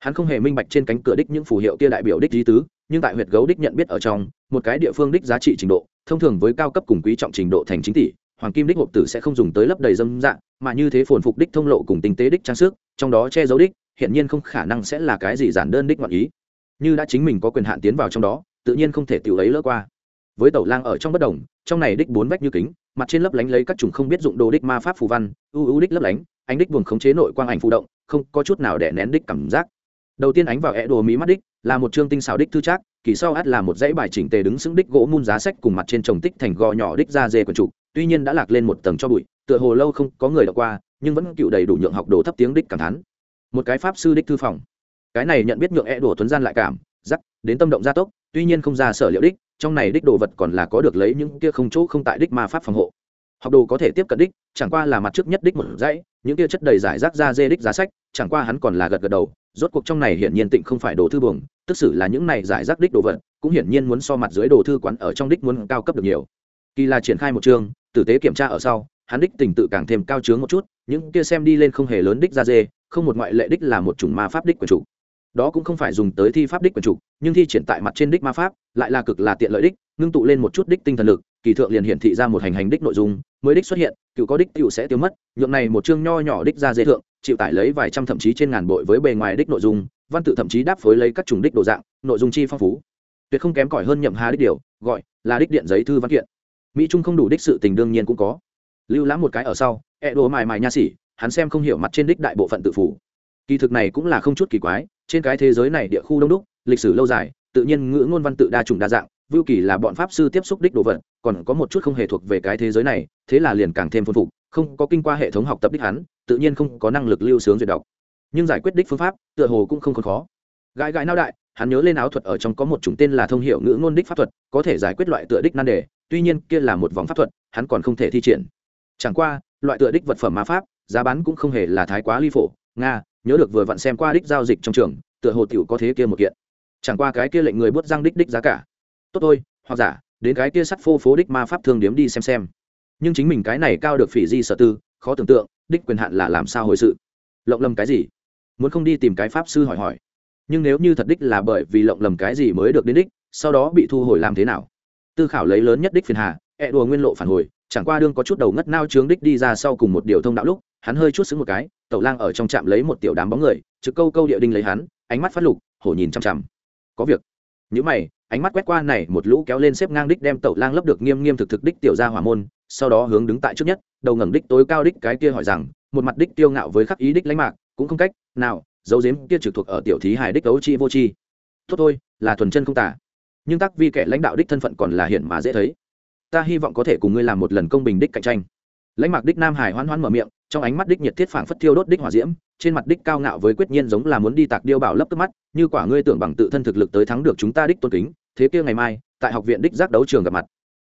hắn không hề minh bạch trên cánh cửa đích những phù hiệu kia đại biểu đích lý tứ, nhưng tại huyệt gấu đích nhận biết ở trong, một cái địa phương đích giá trị trình độ, thông thường với cao cấp cùng quý trọng trình độ thành chính tỷ, hoàng kim đích hộp tử sẽ không dùng tới lấp đầy dâm dạng, mà như thế phồn phục đích thông lộ cùng tinh tế đích trang sức, trong đó che giấu đích hiện nhiên không khả năng sẽ là cái gì giản đơn đích ngọn ý. Như đã chính mình có quyền hạn tiến vào trong đó, tự nhiên không thể tiểu ấy lỡ qua. Với tẩu lang ở trong bất đồng, trong này đích bốn vách như kính, mặt trên lấp lánh lấy các chủng không biết dụng đồ đích ma pháp phù văn, ưu ưu đích lấp lánh, ánh đích buồng khống chế nội quang ảnh phụ động, không có chút nào để nén đích cảm giác đầu tiên ánh vào é đồ mí mắt đích, là một chương tinh xào đích thư trác, kỳ sau át là một dãy bài chỉnh tề đứng xứng đích gỗ mun giá sách cùng mặt trên trồng tích thành gò nhỏ đích ra dê quần trục tuy nhiên đã lạc lên một tầng cho bụi, tựa hồ lâu không có người đọc qua, nhưng vẫn cựu đầy đủ nhượng học đồ thấp tiếng đích cảm thán. Một cái pháp sư đích thư phòng. Cái này nhận biết nhượng é đồ tuấn gian lại cảm giắc đến tâm động gia tốc, tuy nhiên không ra sở liệu đích, trong này đích đồ vật còn là có được lấy những kia không chỗ không tại đích ma pháp phòng hộ. Học đồ có thể tiếp cận đích, chẳng qua là mặt trước nhất đích một dãy, những kia chất đầy giải rác ra dê đích giá sách, chẳng qua hắn còn là gật gật đầu rốt cuộc trong này hiển nhiên tịnh không phải đồ thư buồng, tức xử là những này giải rác đích đồ vật, cũng hiển nhiên muốn so mặt dưới đồ thư quán ở trong đích muốn cao cấp được nhiều. Kỳ là triển khai một chương, tử tế kiểm tra ở sau, hắn đích tình tự càng thêm cao chướng một chút, những kia xem đi lên không hề lớn đích ra dê, không một ngoại lệ đích là một chủng ma pháp đích quyền chủ. Đó cũng không phải dùng tới thi pháp đích quyền chủ, nhưng thi triển tại mặt trên đích ma pháp, lại là cực là tiện lợi đích, ngưng tụ lên một chút đích tinh thần lực, kỳ thượng liền hiển thị ra một hành hành đích nội dung, mới đích xuất hiện, cựu có đích cựu sẽ tiêu mất, nhượng này một chương nho nhỏ đích ra dê thượng chịu tải lấy vài trăm thậm chí trên ngàn bội với bề ngoài đích nội dung, văn tự thậm chí đáp phối lấy các chủng đích đồ dạng, nội dung chi phong phú. Tuyệt không kém cỏi hơn nhậm hà đích điều, gọi là đích điện giấy thư văn kiện. Mỹ trung không đủ đích sự tình đương nhiên cũng có. Lưu lãm một cái ở sau e đồ mài mài nha sĩ hắn xem không hiểu mặt trên đích đại bộ phận tự phủ kỳ thực này cũng là không chút kỳ quái, trên cái thế giới này địa khu đông đúc, lịch sử lâu dài, tự nhiên ngữ ngôn văn tự đa chủng đa dạng, vưu kỳ là bọn pháp sư tiếp xúc đích đồ vật, còn có một chút không hề thuộc về cái thế giới này, thế là liền càng thêm phân phục không có kinh qua hệ thống học tập đích hắn, tự nhiên không có năng lực lưu sướng duyệt đọc. Nhưng giải quyết đích phương pháp, tựa hồ cũng không còn khó. Gãi gãi nao đại, hắn nhớ lên áo thuật ở trong có một chủng tên là thông hiệu ngữ ngôn đích pháp thuật, có thể giải quyết loại tựa đích nan đề, tuy nhiên kia là một vòng pháp thuật, hắn còn không thể thi triển. Chẳng qua, loại tựa đích vật phẩm ma pháp, giá bán cũng không hề là thái quá ly phổ, nga, nhớ được vừa vặn xem qua đích giao dịch trong trường, tựa hồ tiểu có thế kia một kiện. Chẳng qua cái kia lệnh người bớt răng đích đích giá cả. Tốt thôi, hoặc giả, đến cái kia sắt phô phố đích ma pháp thương điếm đi xem xem nhưng chính mình cái này cao được phỉ di sở tư, khó tưởng tượng, đích quyền hạn là làm sao hồi sự. Lộng lầm cái gì? Muốn không đi tìm cái pháp sư hỏi hỏi. Nhưng nếu như thật đích là bởi vì lộng lầm cái gì mới được đến đích, sau đó bị thu hồi làm thế nào? Tư khảo lấy lớn nhất đích phiền hà, ẹ đùa nguyên lộ phản hồi, chẳng qua đương có chút đầu ngất nao trướng đích đi ra sau cùng một điều thông đạo lúc, hắn hơi chút xứng một cái, tẩu lang ở trong trạm lấy một tiểu đám bóng người, trực câu câu địa đinh lấy hắn, ánh mắt phát lục, hổ nhìn chằm chằm. Có việc. Những mày, ánh mắt quét qua này một lũ kéo lên xếp ngang đích đem tẩu lang lấp được nghiêm nghiêm thực thực đích tiểu ra hỏa môn sau đó hướng đứng tại trước nhất, đầu ngẩng đích tối cao đích cái kia hỏi rằng, một mặt đích tiêu ngạo với khắc ý đích lãnh mạc, cũng không cách nào, dấu dếm kia trực thuộc ở tiểu thí hài đích đấu chi vô chi. Tốt thôi, là thuần chân không tả nhưng tác vi kẻ lãnh đạo đích thân phận còn là hiện mà dễ thấy. Ta hy vọng có thể cùng ngươi làm một lần công bình đích cạnh tranh. Lãnh mạc đích nam hải hoan hoan mở miệng, trong ánh mắt đích nhiệt thiết phảng phất thiêu đốt đích hỏa diễm, trên mặt đích cao ngạo với quyết nhiên giống là muốn đi tạc điêu bảo lấp tức mắt, như quả ngươi tưởng bằng tự thân thực lực tới thắng được chúng ta đích tôn kính. Thế kia ngày mai, tại học viện đích giác đấu trường gặp mặt.